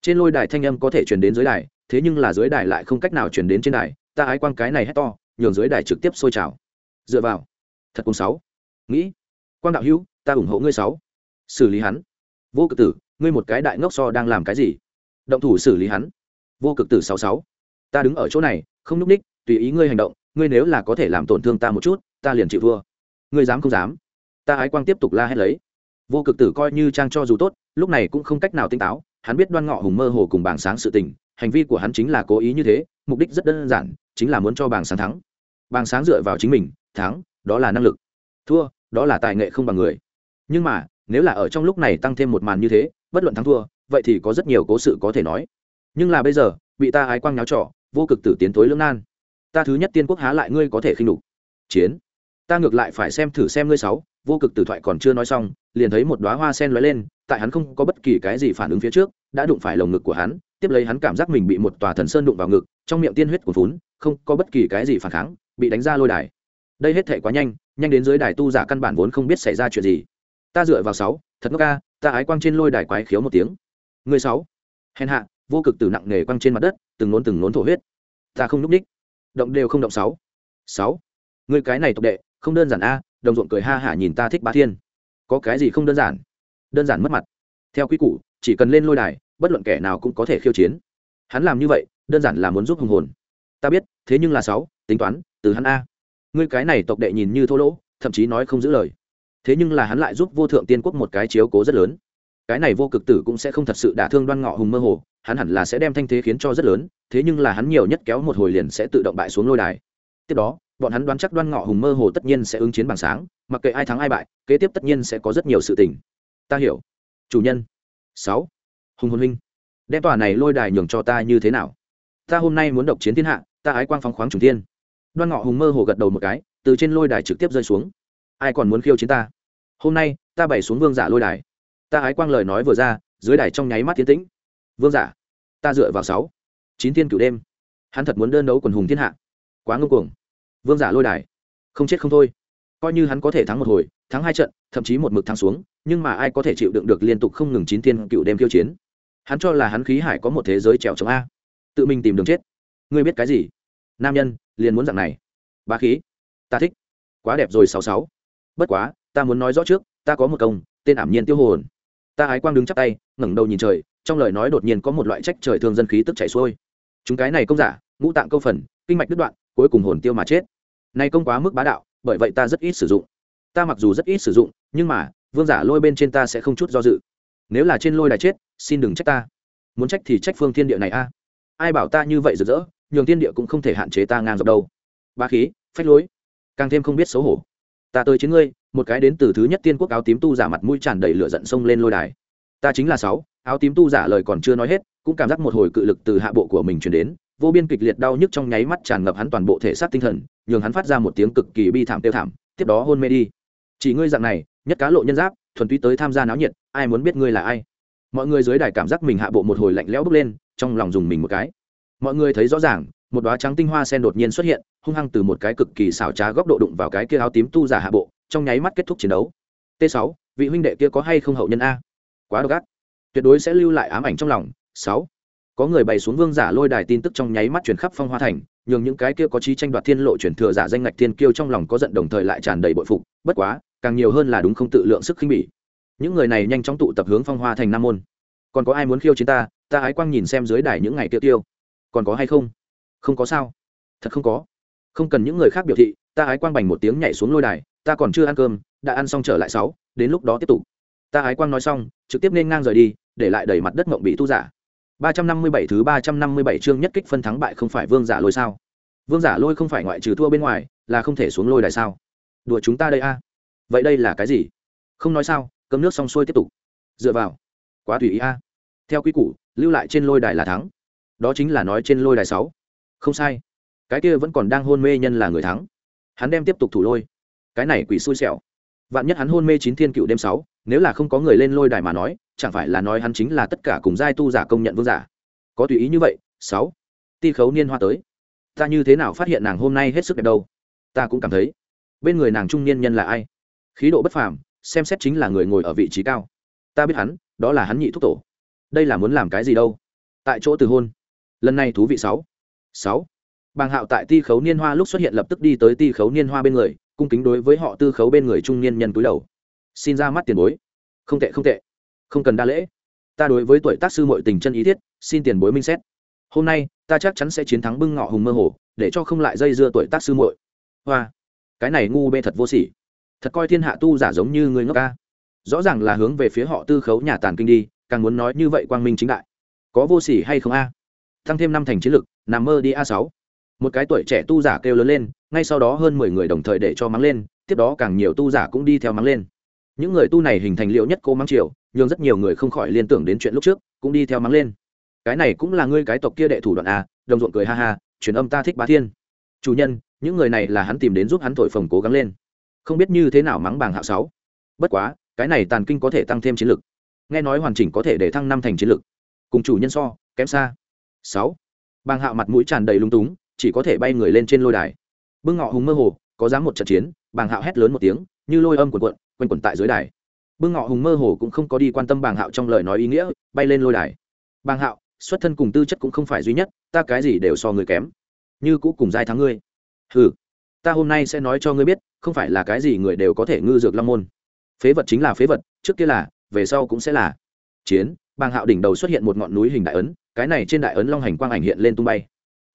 Trên lôi đài thanh âm có thể truyền đến dưới đài, thế nhưng là dưới đài lại không cách nào truyền đến trên đài, ta ái quang cái này hét to, nhường dưới đài trực tiếp sôi trào. Dựa vào. Thật cùng sáu. Nghĩ. Quang đạo hữu, ta ủng hộ ngươi sáu. Xử lý hắn. Vô cực tử, ngươi một cái đại ngốc so đang làm cái gì? Động thủ xử lý hắn. Vô cực tử sáu sáu ta đứng ở chỗ này, không n ú c ních, tùy ý ngươi hành động, ngươi nếu là có thể làm tổn thương ta một chút, ta liền chịu thua. Ngươi dám không dám? Ta ái quang tiếp tục la hét lấy. Vô cực tử coi như trang cho dù tốt, lúc này cũng không cách nào tinh táo, hắn biết đoan ngọ hùng mơ hồ cùng bảng sáng sự tình, hành vi của hắn chính là cố ý như thế, mục đích rất đơn giản, chính là muốn cho bảng sáng thắng. Bảng sáng dựa vào chính mình, thắng, đó là năng lực. Thua, đó là tài nghệ không bằng người. Nhưng mà, nếu là ở trong lúc này tăng thêm một màn như thế, bất luận thắng thua, vậy thì có rất nhiều cố sự có thể nói. Nhưng là bây giờ, bị ta ái quang nháo trọ vô cực tử tiến thối lưỡng nan. Ta thứ nhất tiên quốc há lại ngươi có thể khinh đục chiến. Ta ngược lại phải xem thử xem ngươi sáu, vô cực tử thoại còn chưa nói xong, liền thấy một đoá hoa sen lóe lên, tại hắn không có bất kỳ cái gì phản ứng phía trước, đã đụng phải lồng ngực của hắn, tiếp lấy hắn cảm giác mình bị một tòa thần sơn đụng vào ngực, trong miệng tiên huyết của vốn không có bất kỳ cái gì phản kháng, bị đánh ra lôi đài. Đây hết thể quá nhanh nhanh đến dưới đài tu giả căn bản vốn không biết xảy ra chuyện gì. Ta dựa vào sáu, thật ngốc ca ta ái quang trên lôi đài quái khiếu một tiếng. Người sáu. Hèn hạ, vô cực tử nặng nghề quăng trên mặt đất từng nốn từng nốn thổ huyết. Ta không núp ních động đều không động sáu. Sáu. Người cái này tộc đệ, không đơn giản a, đồng ruộng cười ha hả nhìn ta thích bá thiên. Có cái gì không đơn giản? Đơn giản mất mặt. Theo quy củ, chỉ cần lên lôi đài, bất luận kẻ nào cũng có thể khiêu chiến. Hắn làm như vậy, đơn giản là muốn giúp hùng hồn. Ta biết, thế nhưng là sáu, tính toán, từ hắn a. Ngươi cái này tộc đệ nhìn như thô lỗ, thậm chí nói không giữ lời. Thế nhưng là hắn lại giúp vô thượng tiên quốc một cái chiếu cố rất lớn cái này vô cực tử cũng sẽ không thật sự đả thương đoan ngọ hùng mơ hồ, hắn hẳn là sẽ đem thanh thế khiến cho rất lớn, thế nhưng là hắn nhiều nhất kéo một hồi liền sẽ tự động bại xuống lôi đài. Tiếp đó, bọn hắn đoán chắc đoan ngọ hùng mơ hồ tất nhiên sẽ ứng chiến bằng sáng, mặc kệ ai thắng ai bại, kế tiếp tất nhiên sẽ có rất nhiều sự tình. Ta hiểu. Chủ nhân. Sáu. Hùng hồn huynh. Đem tòa này lôi đài nhường cho ta như thế nào? Ta hôm nay muốn độc chiến thiên hạ, ta ái quang phóng khoáng trùng thiên. Đoan ngọ hùng mơ hồ gật đầu một cái, từ trên lôi đài trực tiếp rơi xuống. Ai còn muốn khiêu chiến ta? Hôm nay, ta bày xuống vương giả lôi đài ta ái quang lời nói vừa ra, dưới đài trong nháy mắt tiến tĩnh. Vương giả, ta dựa vào sáu, chín thiên cửu đêm. Hắn thật muốn đơn đấu quần hùng thiên hạ. Quá ngưng cuồng. Vương giả lôi đài. Không chết không thôi. Coi như hắn có thể thắng một hồi, thắng hai trận, thậm chí một mực thắng xuống, nhưng mà ai có thể chịu đựng được liên tục không ngừng chín thiên cựu đêm khiêu chiến? Hắn cho là hắn khí hải có một thế giới trèo chống a. Tự mình tìm đường chết. Ngươi biết cái gì? Nam nhân, liền muốn dạng này. Ba khí. Ta thích. Quá đẹp rồi, sáu sáu. Bất quá, ta muốn nói rõ trước, ta có một công, tên ảm nhiên tiêu hồn ta ái quang đứng chắp tay, ngẩng đầu nhìn trời, trong lời nói đột nhiên có một loại trách trời thương dân khí tức chảy xuôi. Chúng cái này công giả, ngũ tạng câu phần, kinh mạch đứt đoạn, cuối cùng hồn tiêu mà chết. Này công quá mức bá đạo, bởi vậy ta rất ít sử dụng. Ta mặc dù rất ít sử dụng, nhưng mà, vương giả lôi bên trên ta sẽ không chút do dự. Nếu là trên lôi đài chết, xin đừng trách ta. Muốn trách thì trách phương thiên địa này a. Ai bảo ta như vậy rực rỡ, nhường thiên địa cũng không thể hạn chế ta ngang dọc đâu. Ba khí, phách lối, càng thêm không biết xấu hổ. Ta tới chiến ngươi một cái đến từ thứ nhất tiên quốc áo tím tu giả mặt mũi tràn đầy lửa giận sông lên lôi đài. Ta chính là sáu, áo tím tu giả lời còn chưa nói hết, cũng cảm giác một hồi cự lực từ hạ bộ của mình truyền đến, vô biên kịch liệt đau nhức trong nháy mắt tràn ngập hắn toàn bộ thể xác tinh thần, nhường hắn phát ra một tiếng cực kỳ bi thảm tiêu thảm, tiếp đó hôn mê đi. Chỉ ngươi dạng này, nhất cá lộ nhân giáp, thuần túy tới tham gia náo nhiệt, ai muốn biết ngươi là ai? Mọi người dưới đài cảm giác mình hạ bộ một hồi lạnh lẽo bước lên, trong lòng dùng mình một cái. Mọi người thấy rõ ràng, một đoá trắng tinh hoa sen đột nhiên xuất hiện, hung hăng từ một cái cực kỳ xảo trá góc độ đụng vào cái kia áo tím tu giả hạ bộ trong nháy mắt kết thúc chiến đấu. T 6 vị huynh đệ kia có hay không hậu nhân a? Quá độc ác. Tuyệt đối sẽ lưu lại ám ảnh trong lòng. Sáu, có người bày xuống vương giả lôi đài tin tức trong nháy mắt chuyển khắp phong hoa thành, nhường những cái kia có trí tranh đoạt thiên lộ chuyển thừa giả danh ngạch thiên kiêu trong lòng có giận đồng thời lại tràn đầy bội phục. Bất quá, càng nhiều hơn là đúng không tự lượng sức khinh bỉ. Những người này nhanh chóng tụ tập hướng phong hoa thành nam môn. Còn có ai muốn khiêu chiến ta? Ta ái quang nhìn xem dưới đài những ngày kia tiêu. Còn có hay không? Không có sao. Thật không có. Không cần những người khác biểu thị, ta ái quang bành một tiếng nhảy xuống lôi đài ta còn chưa ăn cơm, đã ăn xong trở lại sáu, đến lúc đó tiếp tục. Ta ái quang nói xong, trực tiếp nên ngang rời đi, để lại đầy mặt đất mộng bị tu giả. Ba trăm năm mươi bảy thứ ba trăm năm mươi bảy chương nhất kích phân thắng bại không phải vương giả lôi sao? Vương giả lôi không phải ngoại trừ thua bên ngoài, là không thể xuống lôi đài sao? Đùa chúng ta đây a. Vậy đây là cái gì? Không nói sao cấm nước xong xuôi tiếp tục. Dựa vào. Quá tùy ý a. Theo quy củ, lưu lại trên lôi đài là thắng. Đó chính là nói trên lôi đài sáu. Không sai. Cái kia vẫn còn đang hôn mê nhân là người thắng. Hắn đem tiếp tục thủ lôi cái này quỷ xui xẻo. Vạn nhất hắn hôn mê chín thiên cựu đêm sáu, nếu là không có người lên lôi đài mà nói, chẳng phải là nói hắn chính là tất cả cùng giai tu giả công nhận vương giả. Có tùy ý như vậy, sáu. Ti khấu niên hoa tới. Ta như thế nào phát hiện nàng hôm nay hết sức đẹp đâu? Ta cũng cảm thấy. Bên người nàng trung niên nhân là ai? Khí độ bất phàm, xem xét chính là người ngồi ở vị trí cao. Ta biết hắn, đó là hắn nhị thúc tổ. Đây là muốn làm cái gì đâu? Tại chỗ từ hôn. Lần này thú vị sáu. Sáu. Bàng hạo tại ti khấu niên hoa lúc xuất hiện lập tức đi tới ti khấu niên hoa bên người cung kính đối với họ tư khấu bên người trung niên nhân túi đầu. Xin ra mắt tiền bối. Không tệ không tệ. Không cần đa lễ. Ta đối với tuổi tác sư mọi tình chân ý thiết, xin tiền bối minh xét. Hôm nay, ta chắc chắn sẽ chiến thắng bưng ngọ hùng mơ hồ, để cho không lại dây dưa tuổi tác sư muội. Hoa. Cái này ngu bê thật vô sỉ. Thật coi thiên hạ tu giả giống như người ngốc ca. Rõ ràng là hướng về phía họ tư khấu nhà tàn kinh đi, càng muốn nói như vậy quang minh chính đại. Có vô sỉ hay không a? Tăng thêm năm thành chiến lực, nằm mơ đi a sáu một cái tuổi trẻ tu giả kêu lớn lên, ngay sau đó hơn mười người đồng thời để cho mắng lên, tiếp đó càng nhiều tu giả cũng đi theo mắng lên. Những người tu này hình thành liệu nhất cô mắng triều nhưng rất nhiều người không khỏi liên tưởng đến chuyện lúc trước, cũng đi theo mắng lên. Cái này cũng là ngươi cái tộc kia đệ thủ đoạn a đồng ruộng cười ha ha, truyền âm ta thích bá thiên. Chủ nhân, những người này là hắn tìm đến giúp hắn thổi phồng cố gắng lên. Không biết như thế nào mắng bàng hạo sáu. Bất quá, cái này tàn kinh có thể tăng thêm chiến lực. Nghe nói hoàn chỉnh có thể để thăng năm thành chiến lực. Cùng chủ nhân so, kém xa. Sáu. Bàng hạo mặt mũi tràn đầy lung túng chỉ có thể bay người lên trên lôi đài. Bưng ngọ hùng mơ hồ, có dám một trận chiến, bàng hạo hét lớn một tiếng, như lôi âm cuộn cuộn, quanh quẩn tại dưới đài. Bưng ngọ hùng mơ hồ cũng không có đi quan tâm bàng hạo trong lời nói ý nghĩa, bay lên lôi đài. Bàng hạo, xuất thân cùng tư chất cũng không phải duy nhất, ta cái gì đều so người kém. Như cũ cùng giai thắng ngươi. Ừ ta hôm nay sẽ nói cho ngươi biết, không phải là cái gì người đều có thể ngư dược long môn. Phế vật chính là phế vật, trước kia là, về sau cũng sẽ là. Chiến, bàng hạo đỉnh đầu xuất hiện một ngọn núi hình đại ấn, cái này trên đại ấn long hành quang ảnh hiện lên tung bay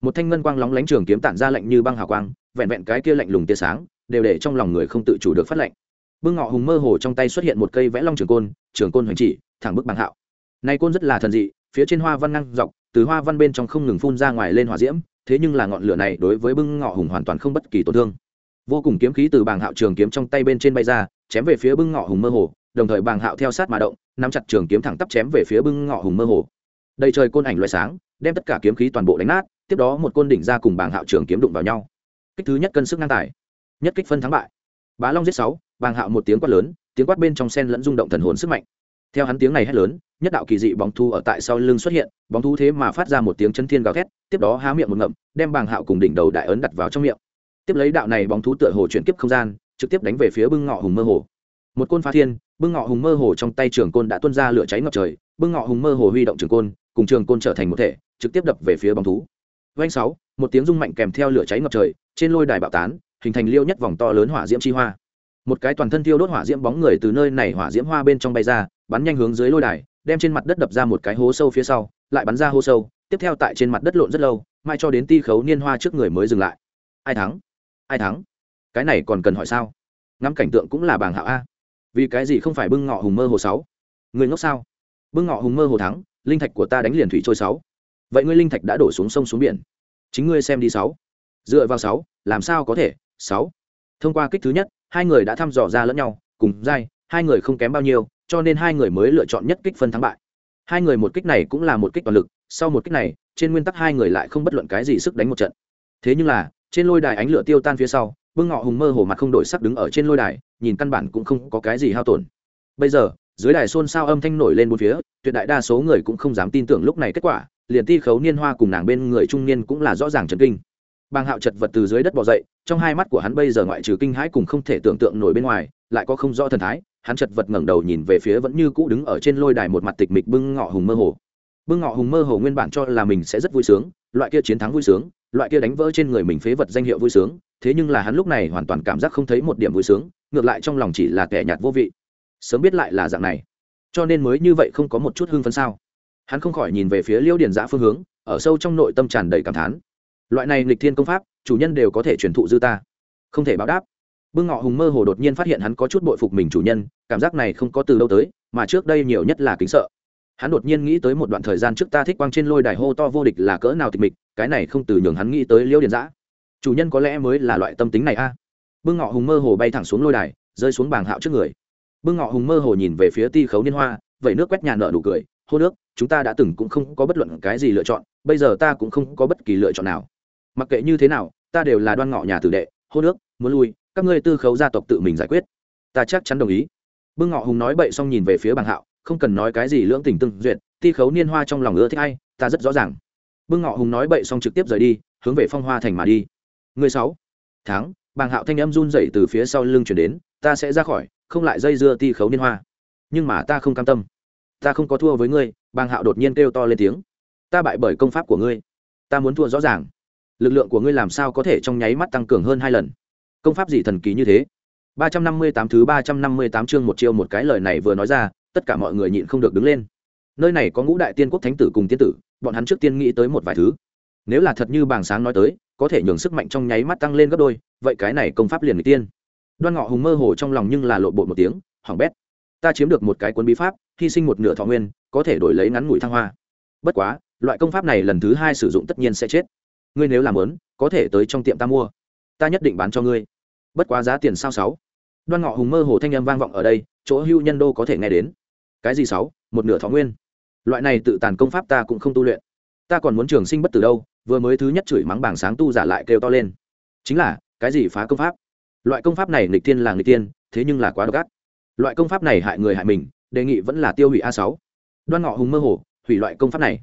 một thanh ngân quang lóng lánh trường kiếm tản ra lạnh như băng hào quang, vẹn vẹn cái kia lạnh lùng tia sáng, đều để trong lòng người không tự chủ được phát lạnh. Bưng ngọ hùng mơ hồ trong tay xuất hiện một cây vẽ long trường côn trường côn hoành chỉ, thẳng bức bằng hạo. Nay côn rất là thần dị, phía trên hoa văn ngang dọc, từ hoa văn bên trong không ngừng phun ra ngoài lên hỏa diễm, thế nhưng là ngọn lửa này đối với bưng ngọ hùng hoàn toàn không bất kỳ tổn thương. Vô cùng kiếm khí từ bàng hạo trường kiếm trong tay bên trên bay ra, chém về phía bưng ngọ hùng mơ hồ, đồng thời bàng hạo theo sát mà động, nắm chặt trường kiếm thẳng tắp chém về phía bưng ngọ hùng mơ hồ. Đầy trời côn ảnh loại sáng, đem tất cả kiếm khí toàn bộ đánh nát tiếp đó một côn đỉnh ra cùng bàng hạo trường kiếm đụng vào nhau. Kích thứ nhất cân sức ngang tài, nhất kích phân thắng bại. Bá long giết sáu, bàng hạo một tiếng quát lớn, tiếng quát bên trong sen lẫn rung động thần hồn sức mạnh. Theo hắn tiếng này hét lớn, nhất đạo kỳ dị bóng thu ở tại sau lưng xuất hiện, bóng thu thế mà phát ra một tiếng chân thiên gào thét, tiếp đó há miệng một ngậm, đem bàng hạo cùng đỉnh đầu đại ấn đặt vào trong miệng. Tiếp lấy đạo này bóng thú tựa hồ chuyển kiếp không gian, trực tiếp đánh về phía bưng ngọ hùng mơ hồ. Một côn phá thiên, bưng ngọ hùng mơ hồ trong tay trường côn đã tuôn ra lửa cháy ngập trời, bưng ngọ hùng mơ hồ huy động trường côn, cùng trường côn trở thành một thể, trực tiếp đập về phía bóng thú vanh sáu, một tiếng rung mạnh kèm theo lửa cháy ngập trời, trên lôi đài bạo tán, hình thành liêu nhất vòng to lớn hỏa diễm chi hoa. Một cái toàn thân thiêu đốt hỏa diễm bóng người từ nơi này hỏa diễm hoa bên trong bay ra, bắn nhanh hướng dưới lôi đài, đem trên mặt đất đập ra một cái hố sâu phía sau, lại bắn ra hố sâu, tiếp theo tại trên mặt đất lộn rất lâu mai cho đến ti khấu niên hoa trước người mới dừng lại. Ai thắng? Ai thắng? Cái này còn cần hỏi sao? Ngắm cảnh tượng cũng là bảng hạo a. Vì cái gì không phải bưng ngọ hùng mơ hồ sáu? Người ngốc sao? Bưng ngọ hùng mơ hồ thắng, linh thạch của ta đánh liền thủy trôi sáu vậy ngươi linh thạch đã đổ xuống sông xuống biển. Chính ngươi xem đi sáu. Dựa vào sáu, làm sao có thể? Sáu. Thông qua kích thứ nhất, hai người đã thăm dò ra lẫn nhau, cùng dai hai người không kém bao nhiêu, cho nên hai người mới lựa chọn nhất kích phân thắng bại. Hai người một kích này cũng là một kích toàn lực, sau một kích này, trên nguyên tắc hai người lại không bất luận cái gì sức đánh một trận. Thế nhưng là, trên lôi đài ánh lửa tiêu tan phía sau, bưng ngọ hùng mơ hồ mặt không đổi sắc đứng ở trên lôi đài, nhìn căn bản cũng không có cái gì hao tổn. Bây giờ, dưới đài xôn xao âm thanh nổi lên bốn phía, tuyệt đại đa số người cũng không dám tin tưởng lúc này kết quả liền ti khấu niên hoa cùng nàng bên người trung niên cũng là rõ ràng chấn kinh. Bàng hạo chật vật từ dưới đất bỏ dậy, trong hai mắt của hắn bây giờ ngoại trừ kinh hãi cùng không thể tưởng tượng nổi bên ngoài, lại có không rõ thần thái, hắn chật vật ngẩng đầu nhìn về phía vẫn như cũ đứng ở trên lôi đài một mặt tịch mịch bưng ngọ hùng mơ hồ. Bưng ngọ hùng mơ hồ nguyên bản cho là mình sẽ rất vui sướng, loại kia chiến thắng vui sướng, loại kia đánh vỡ trên người mình phế vật danh hiệu vui sướng, thế nhưng là hắn lúc này hoàn toàn cảm giác không thấy một điểm vui sướng, ngược lại trong lòng chỉ là kẻ nhạt vô vị. Sớm biết lại là dạng này. Cho nên mới như vậy không có một chút hưng phấn sao? Hắn không khỏi nhìn về phía liêu điền giã phương hướng, ở sâu trong nội tâm tràn đầy cảm thán. Loại này lịch thiên công pháp, chủ nhân đều có thể truyền thụ dư ta. Không thể báo đáp. Bưng ngọ hùng mơ hồ đột nhiên phát hiện hắn có chút bội phục mình chủ nhân, cảm giác này không có từ đâu tới, mà trước đây nhiều nhất là kính sợ. Hắn đột nhiên nghĩ tới một đoạn thời gian trước ta thích quang trên lôi đài hô to vô địch là cỡ nào tịch mịch, cái này không từ nhường hắn nghĩ tới liêu điền giã. Chủ nhân có lẽ mới là loại tâm tính này a. À. bưng ngọ hùng mơ hồ bay thẳng xuống lôi đài, rơi xuống bảng hạo trước người. Bưng ngọ hùng mơ hồ nhìn về phía ti khấu niên hoa vậy nước quét nhà nợ nụ cười, hô nước chúng ta đã từng cũng không có bất luận cái gì lựa chọn, bây giờ ta cũng không có bất kỳ lựa chọn nào. Mặc kệ như thế nào, ta đều là đoan ngọ nhà tử đệ, hô nước, muốn lui, các ngươi tư khấu gia tộc tự mình giải quyết. Ta chắc chắn đồng ý. Bưng ngọ hùng nói bậy xong nhìn về phía bàng hạo, không cần nói cái gì lưỡng tình tương duyệt ti khấu niên hoa trong lòng ưa thích hay ta rất rõ ràng. Bưng ngọ hùng nói bậy xong trực tiếp rời đi, hướng về phong hoa thành mà đi. Người sáu tháng bàng hạo thanh âm run dậy từ phía sau lưng chuyển đến, ta sẽ ra khỏi, không lại dây dưa ti khấu niên hoa. Nhưng mà ta không cam tâm ta không có thua với ngươi, bàng hạo đột nhiên kêu to lên tiếng. Ta bại bởi công pháp của ngươi. Ta muốn thua rõ ràng. Lực lượng của ngươi làm sao có thể trong nháy mắt tăng cường hơn hai lần? Công pháp gì thần kỳ như thế? Ba trăm năm mươi tám thứ ba trăm năm mươi tám chương một chiêu một cái lời này vừa nói ra, tất cả mọi người nhịn không được đứng lên. Nơi này có ngũ đại tiên quốc thánh tử cùng tiên tử, bọn hắn trước tiên nghĩ tới một vài thứ. Nếu là thật như bàng sáng nói tới, có thể nhường sức mạnh trong nháy mắt tăng lên gấp đôi, vậy cái này công pháp liền người tiên. Đoan ngọ hùng mơ hồ trong lòng nhưng là lộ bộ một tiếng hỏng bét ta chiếm được một cái cuốn bí pháp, hy sinh một nửa thọ nguyên, có thể đổi lấy ngắn ngủi thăng hoa. Bất quá, loại công pháp này lần thứ hai sử dụng tất nhiên sẽ chết. Ngươi nếu làm lớn có thể tới trong tiệm ta mua. Ta nhất định bán cho ngươi. Bất quá giá tiền sao sáu? Đoan ngọ hùng mơ hồ thanh âm vang vọng ở đây, chỗ hưu nhân đô có thể nghe đến. Cái gì sáu? Một nửa thọ nguyên. Loại này tự tàn công pháp ta cũng không tu luyện. Ta còn muốn trường sinh bất tử đâu, vừa mới thứ nhất chửi mắng bảng sáng tu giả lại kêu to lên. Chính là, cái gì phá công pháp? Loại công pháp này nghịch tiên là nghịch tiên thế nhưng là quá độc ác loại công pháp này hại người hại mình, đề nghị vẫn là tiêu hủy a sáu. Đoan ngọ hùng mơ hồ, hủy loại công pháp này.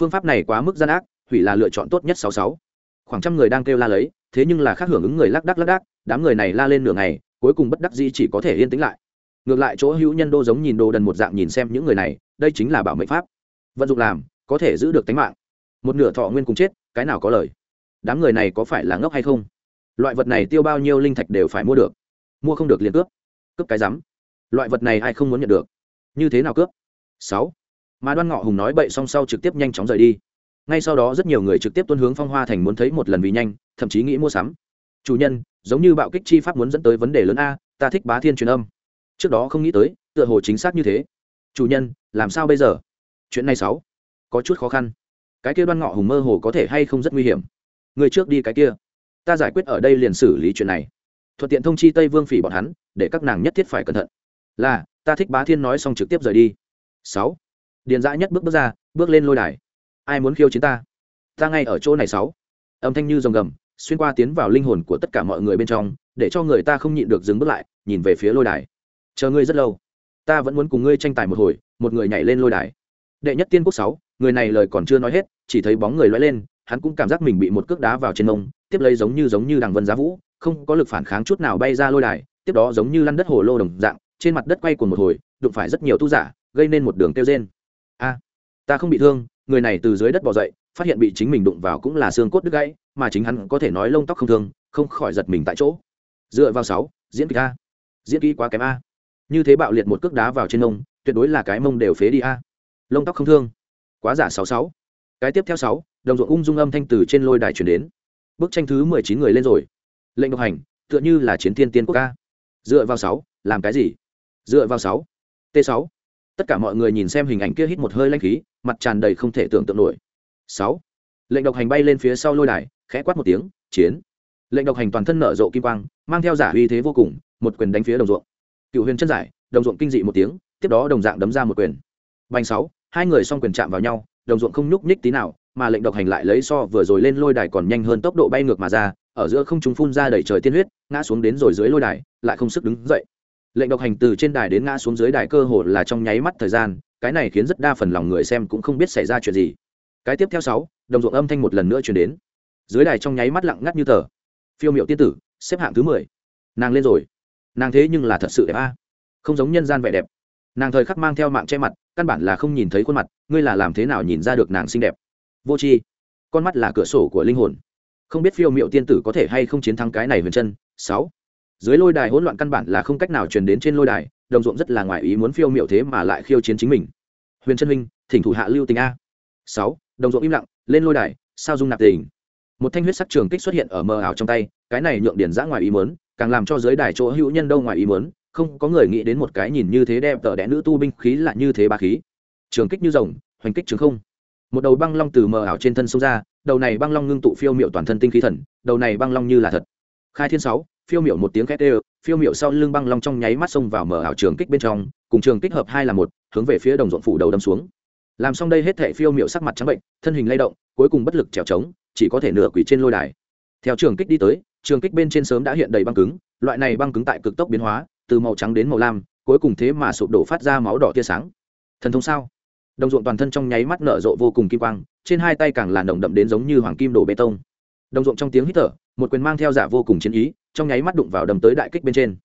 Phương pháp này quá mức gian ác, hủy là lựa chọn tốt nhất sáu sáu. Khoảng trăm người đang kêu la lấy, thế nhưng là khác hưởng ứng người lác đác lác đác đám người này la lên nửa ngày, cuối cùng bất đắc dĩ chỉ có thể yên tĩnh lại. Ngược lại chỗ hữu nhân đô giống nhìn đồ đần một dạng nhìn xem những người này, đây chính là bảo mệnh pháp. Vận dụng làm, có thể giữ được tính mạng. Một nửa thọ nguyên cùng chết, cái nào có lời. Đám người này có phải là ngốc hay không? Loại vật này tiêu bao nhiêu linh thạch đều phải mua được. Mua không được liền cướp. Cướp cái rắm loại vật này ai không muốn nhận được? Như thế nào cướp? Sáu. Mà đoan ngọ hùng nói bậy xong sau trực tiếp nhanh chóng rời đi. Ngay sau đó rất nhiều người trực tiếp tuân hướng phong hoa thành muốn thấy một lần vì nhanh, thậm chí nghĩ mua sắm. Chủ nhân, giống như bạo kích chi pháp muốn dẫn tới vấn đề lớn a, ta thích bá thiên truyền âm. Trước đó không nghĩ tới, tựa hồ chính xác như thế. Chủ nhân, làm sao bây giờ? Chuyện này sáu. Có chút khó khăn. Cái kia đoan ngọ hùng mơ hồ có thể hay không rất nguy hiểm. Người trước đi cái kia. Ta giải quyết ở đây liền xử lý chuyện này. Thuận tiện thông chi tây vương phỉ bọn hắn, để các nàng nhất thiết phải cẩn thận là, ta thích bá thiên nói xong trực tiếp rời đi. Sáu. Điền dã nhất bước bước ra, bước lên lôi đài. Ai muốn khiêu chiến ta? Ta ngay ở chỗ này sáu. Âm thanh như rồng gầm, xuyên qua tiến vào linh hồn của tất cả mọi người bên trong, để cho người ta không nhịn được dừng bước lại, nhìn về phía lôi đài. Chờ ngươi rất lâu. Ta vẫn muốn cùng ngươi tranh tài một hồi, một người nhảy lên lôi đài. Đệ nhất tiên quốc sáu, người này lời còn chưa nói hết, chỉ thấy bóng người loay lên, hắn cũng cảm giác mình bị một cước đá vào trên nông tiếp lấy giống như giống như đằng vân giá vũ, không có lực phản kháng chút nào bay ra lôi đài, tiếp đó giống như lăn đất hồ lô đồng dạng trên mặt đất quay cuồng một hồi, đụng phải rất nhiều tu giả, gây nên một đường kêu rên. A, ta không bị thương, người này từ dưới đất bỏ dậy, phát hiện bị chính mình đụng vào cũng là xương cốt đứt gãy, mà chính hắn có thể nói lông tóc không thương, không khỏi giật mình tại chỗ. Dựa vào sáu, diễn kịch a. Diễn kỹ quá kém a. Như thế bạo liệt một cước đá vào trên mông, tuyệt đối là cái mông đều phế đi a. Lông tóc không thương. Quá giả sáu sáu. Cái tiếp theo sáu, đồng ruộng ung dung âm thanh từ trên lôi đài chuyển đến. Bức tranh thứ mười chín người lên rồi. Lệnh độc hành, tựa như là chiến thiên tiên quốc ca dựa vào sáu, làm cái gì? Dựa vào sáu, t sáu. Tất cả mọi người nhìn xem hình ảnh kia hít một hơi lanh khí, mặt tràn đầy không thể tưởng tượng nổi. Sáu. Lệnh độc hành bay lên phía sau lôi đài, khẽ quát một tiếng, chiến. Lệnh độc hành toàn thân nở rộ kim quang, mang theo giả uy thế vô cùng, một quyền đánh phía đồng ruộng. Cựu huyền chân giải, đồng ruộng kinh dị một tiếng, tiếp đó đồng dạng đấm ra một quyền. Bành sáu, hai người song quyền chạm vào nhau, đồng ruộng không nhúc nhích tí nào, mà lệnh độc hành lại lấy so vừa rồi lên lôi đài còn nhanh hơn tốc độ bay ngược mà ra, ở giữa không chúng phun ra đẩy trời tiên huyết, ngã xuống đến rồi dưới lôi đài, lại không sức đứng dậy lệnh độc hành từ trên đài đến ngã xuống dưới đài cơ hồ là trong nháy mắt thời gian, cái này khiến rất đa phần lòng người xem cũng không biết xảy ra chuyện gì. Cái tiếp theo sáu, đồng ruộng âm thanh một lần nữa chuyển đến. Dưới đài trong nháy mắt lặng ngắt như tờ. Phiêu miệu tiên tử, xếp hạng thứ mười. Nàng lên rồi. Nàng thế nhưng là thật sự đẹp a. Không giống nhân gian vẻ đẹp. Nàng thời khắc mang theo mạng che mặt, căn bản là không nhìn thấy khuôn mặt, ngươi là làm thế nào nhìn ra được nàng xinh đẹp? Vô c h i con mắt là cửa sổ của linh hồn. Không biết phiêu Miệu tiên tử có thể hay không chiến thắng cái này huyền chân. Sáu dưới lôi đài hỗn loạn căn bản là không cách nào truyền đến trên lôi đài, đồng ruộng rất là ngoài ý muốn phiêu m i ệ u thế mà lại khiêu chiến chính mình. Huyền chân minh thỉnh thủ hạ lưu tình a. Sáu, đồng ruộng im lặng, lên lôi đài, sao dung nạp tình. Một thanh huyết sắc trường kích xuất hiện ở mờ ảo trong tay, cái này nhượng điển giã ngoài ý mớn càng làm cho giới đài chỗ hữu nhân đâu ngoài ý mớn không có người nghĩ đến một cái nhìn như thế đẹp tờ đẽ nữ tu binh khí là như thế ba khí. Trường kích như rồng, hoành kích trường không. Một đầu băng long từ mờ ảo trên thân sông ra, đầu này băng long ngưng tụ phiêu miệu toàn thân tinh khí thần, đầu này băng long như là thật. Khai thiên sáu phiêu miệu một tiếng két đều, phiêu miệu sau lưng băng long trong nháy mắt xông vào mở ảo trường kích bên trong, cùng trường kích hợp hai là một, hướng về phía đồng ruộng phủ đầu đâm xuống. Làm xong đây hết thảy phiêu miệu sắc mặt trắng bệnh, thân hình lay động, cuối cùng bất lực trèo trống, chỉ có thể nửa quỷ trên lôi đài. Theo trường kích đi tới, trường kích bên trên sớm đã hiện đầy băng cứng, loại này băng cứng tại cực tốc biến hóa, từ màu trắng đến màu lam, cuối cùng thế mà sụp đổ phát ra máu đỏ tia sáng. Thần thông sao? Đồng ruộng toàn thân trong nháy mắt nở rộ vô cùng kim quang, trên hai tay càng là nồng đậm đến giống như hoàng kim đổ bê tông đồng ruộng trong tiếng hít thở, một quyền mang theo giả vô cùng chiến ý, trong nháy mắt đụng vào đầm tới đại kích bên trên.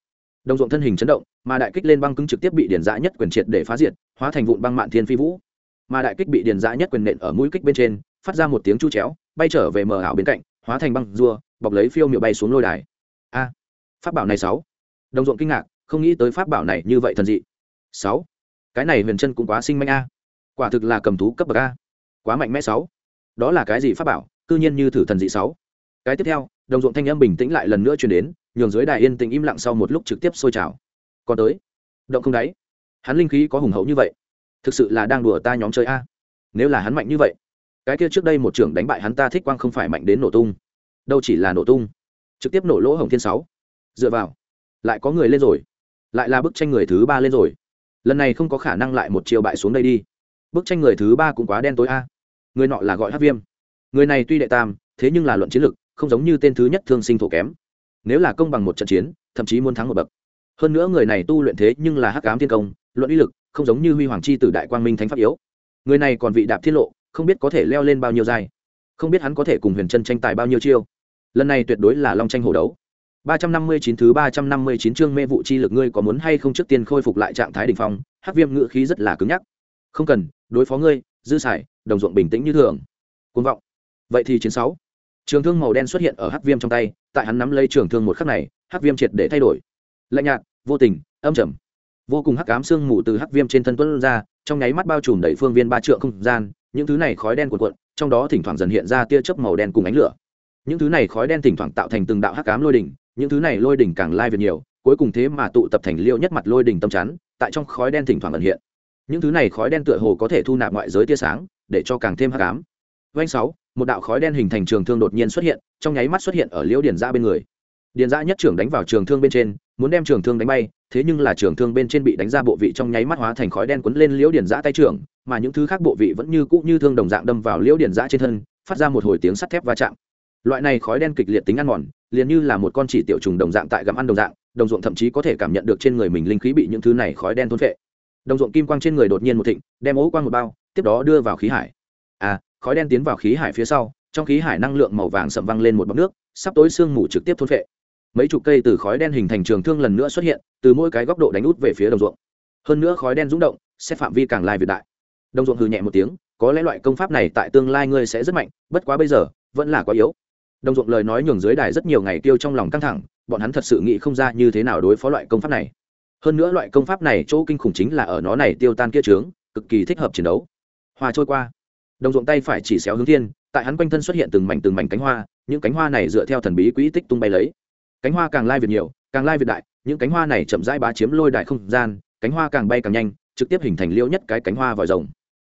Đồng ruộng thân hình chấn động, mà đại kích lên băng cứng trực tiếp bị điền dã nhất quyền triệt để phá diệt, hóa thành vụn băng mạn thiên phi vũ. Mà đại kích bị điền dã nhất quyền nện ở mũi kích bên trên, phát ra một tiếng chu chéo, bay trở về mờ ảo bên cạnh, hóa thành băng rua bọc lấy phiêu miệu bay xuống lôi đài. A, pháp bảo này sáu. Đồng ruộng kinh ngạc, không nghĩ tới pháp bảo này như vậy thần dị. Sáu. Cái này huyền chân cũng quá sinh manh a. Quả thực là cầm thú cấp bậc a. Quá mạnh mẽ sáu. Đó là cái gì pháp bảo? Cư nhiên như thử thần dị sáu. Cái tiếp theo, đồng ruộng thanh âm bình tĩnh lại lần nữa truyền đến, nhường dưới đài yên tĩnh im lặng sau một lúc trực tiếp sôi trào. Còn tới. Động không đáy. Hắn linh khí có hùng hậu như vậy. Thực sự là đang đùa ta nhóm chơi a. Nếu là hắn mạnh như vậy, cái kia trước đây một trưởng đánh bại hắn ta thích quang không phải mạnh đến nổ tung. Đâu chỉ là nổ tung. Trực tiếp nổ lỗ hồng thiên sáu. Dựa vào. Lại có người lên rồi. Lại là bức tranh người thứ ba lên rồi. Lần này không có khả năng lại một chiều bại xuống đây đi. Bức tranh người thứ ba cũng quá đen tối a. Người nọ là gọi hát viêm người này tuy đệ tam thế nhưng là luận chiến lực không giống như tên thứ nhất thương sinh thổ kém. Nếu là công bằng một trận chiến thậm chí muốn thắng một bậc. Hơn nữa người này tu luyện thế nhưng là hắc ám thiên công luận uy lực không giống như huy hoàng chi tử đại quang minh thánh pháp yếu. Người này còn vị đạp tiết lộ không biết có thể leo lên bao nhiêu giai, không biết hắn có thể cùng huyền chân tranh tài bao nhiêu chiêu. Lần này tuyệt đối là long tranh hổ đấu. Ba trăm năm mươi chín thứ ba trăm năm mươi chín chương mê vụ chi lực ngươi có muốn hay không trước tiên khôi phục lại trạng thái đỉnh phong? Hắc viêm ngự khí rất là cứng nhắc. Không cần đối phó ngươi dư sải đồng ruộng bình tĩnh như thường. Côn vọng vậy thì chiến sáu. Trường thương màu đen xuất hiện ở hắc viêm trong tay, tại hắn nắm lấy trường thương một khắc này, hắc viêm triệt để thay đổi. Lạnh nhạt, vô tình, âm trầm. Vô cùng hắc ám xương mù từ hắc viêm trên thân tuấn ra, trong nháy mắt bao trùm đầy phương viên ba trượng không gian, những thứ này khói đen cuộn cuộn, trong đó thỉnh thoảng dần hiện ra tia chớp màu đen cùng ánh lửa. Những thứ này khói đen thỉnh thoảng tạo thành từng đạo hắc ám lôi đỉnh, những thứ này lôi đỉnh càng lai việc nhiều, cuối cùng thế mà tụ tập thành liêu nhất mặt lôi đỉnh tâm chắn, tại trong khói đen thỉnh thoảng ẩn hiện. Những thứ này khói đen tựa hồ có thể thu nạp ngoại giới tia sáng, để cho càng thêm hắc ám. Vành sáu một đạo khói đen hình thành trường thương đột nhiên xuất hiện, trong nháy mắt xuất hiện ở liễu điền giã bên người. Điền giã nhất trưởng đánh vào trường thương bên trên, muốn đem trường thương đánh bay, thế nhưng là trường thương bên trên bị đánh ra bộ vị trong nháy mắt hóa thành khói đen quấn lên liễu điền giã tay trưởng, mà những thứ khác bộ vị vẫn như cũ như thương đồng dạng đâm vào liễu điền giã trên thân, phát ra một hồi tiếng sắt thép va chạm. Loại này khói đen kịch liệt tính ăn mòn, liền như là một con chỉ tiểu trùng đồng dạng tại gặm ăn đồng dạng, đồng ruộng thậm chí có thể cảm nhận được trên người mình linh khí bị những thứ này khói đen thôn phệ. Đồng ruộng kim quang trên người đột nhiên một thịnh, đem ố quang một bao, tiếp đó đưa vào khí hải. À khói đen tiến vào khí hải phía sau, trong khí hải năng lượng màu vàng sậm văng lên một bọc nước, sắp tối sương mù trực tiếp thôn phệ. Mấy chục cây từ khói đen hình thành trường thương lần nữa xuất hiện, từ mỗi cái góc độ đánh út về phía đồng ruộng. Hơn nữa khói đen rúng động sẽ phạm vi càng lai việt đại. Đồng ruộng hừ nhẹ một tiếng, có lẽ loại công pháp này tại tương lai ngươi sẽ rất mạnh, bất quá bây giờ, vẫn là quá yếu. Đồng ruộng lời nói nhường dưới đài rất nhiều ngày tiêu trong lòng căng thẳng, bọn hắn thật sự nghĩ không ra như thế nào đối phó loại công pháp này. Hơn nữa loại công pháp này chỗ kinh khủng chính là ở nó này tiêu tan kia trướng, cực kỳ thích hợp chiến đấu. Hoa trôi qua đồng ruộng tay phải chỉ xéo hướng thiên, tại hắn quanh thân xuất hiện từng mảnh từng mảnh cánh hoa, những cánh hoa này dựa theo thần bí quỹ tích tung bay lấy. Cánh hoa càng lai việt nhiều, càng lai việt đại, những cánh hoa này chậm rãi bá chiếm lôi đại không gian, cánh hoa càng bay càng nhanh, trực tiếp hình thành liêu nhất cái cánh hoa vòi rồng.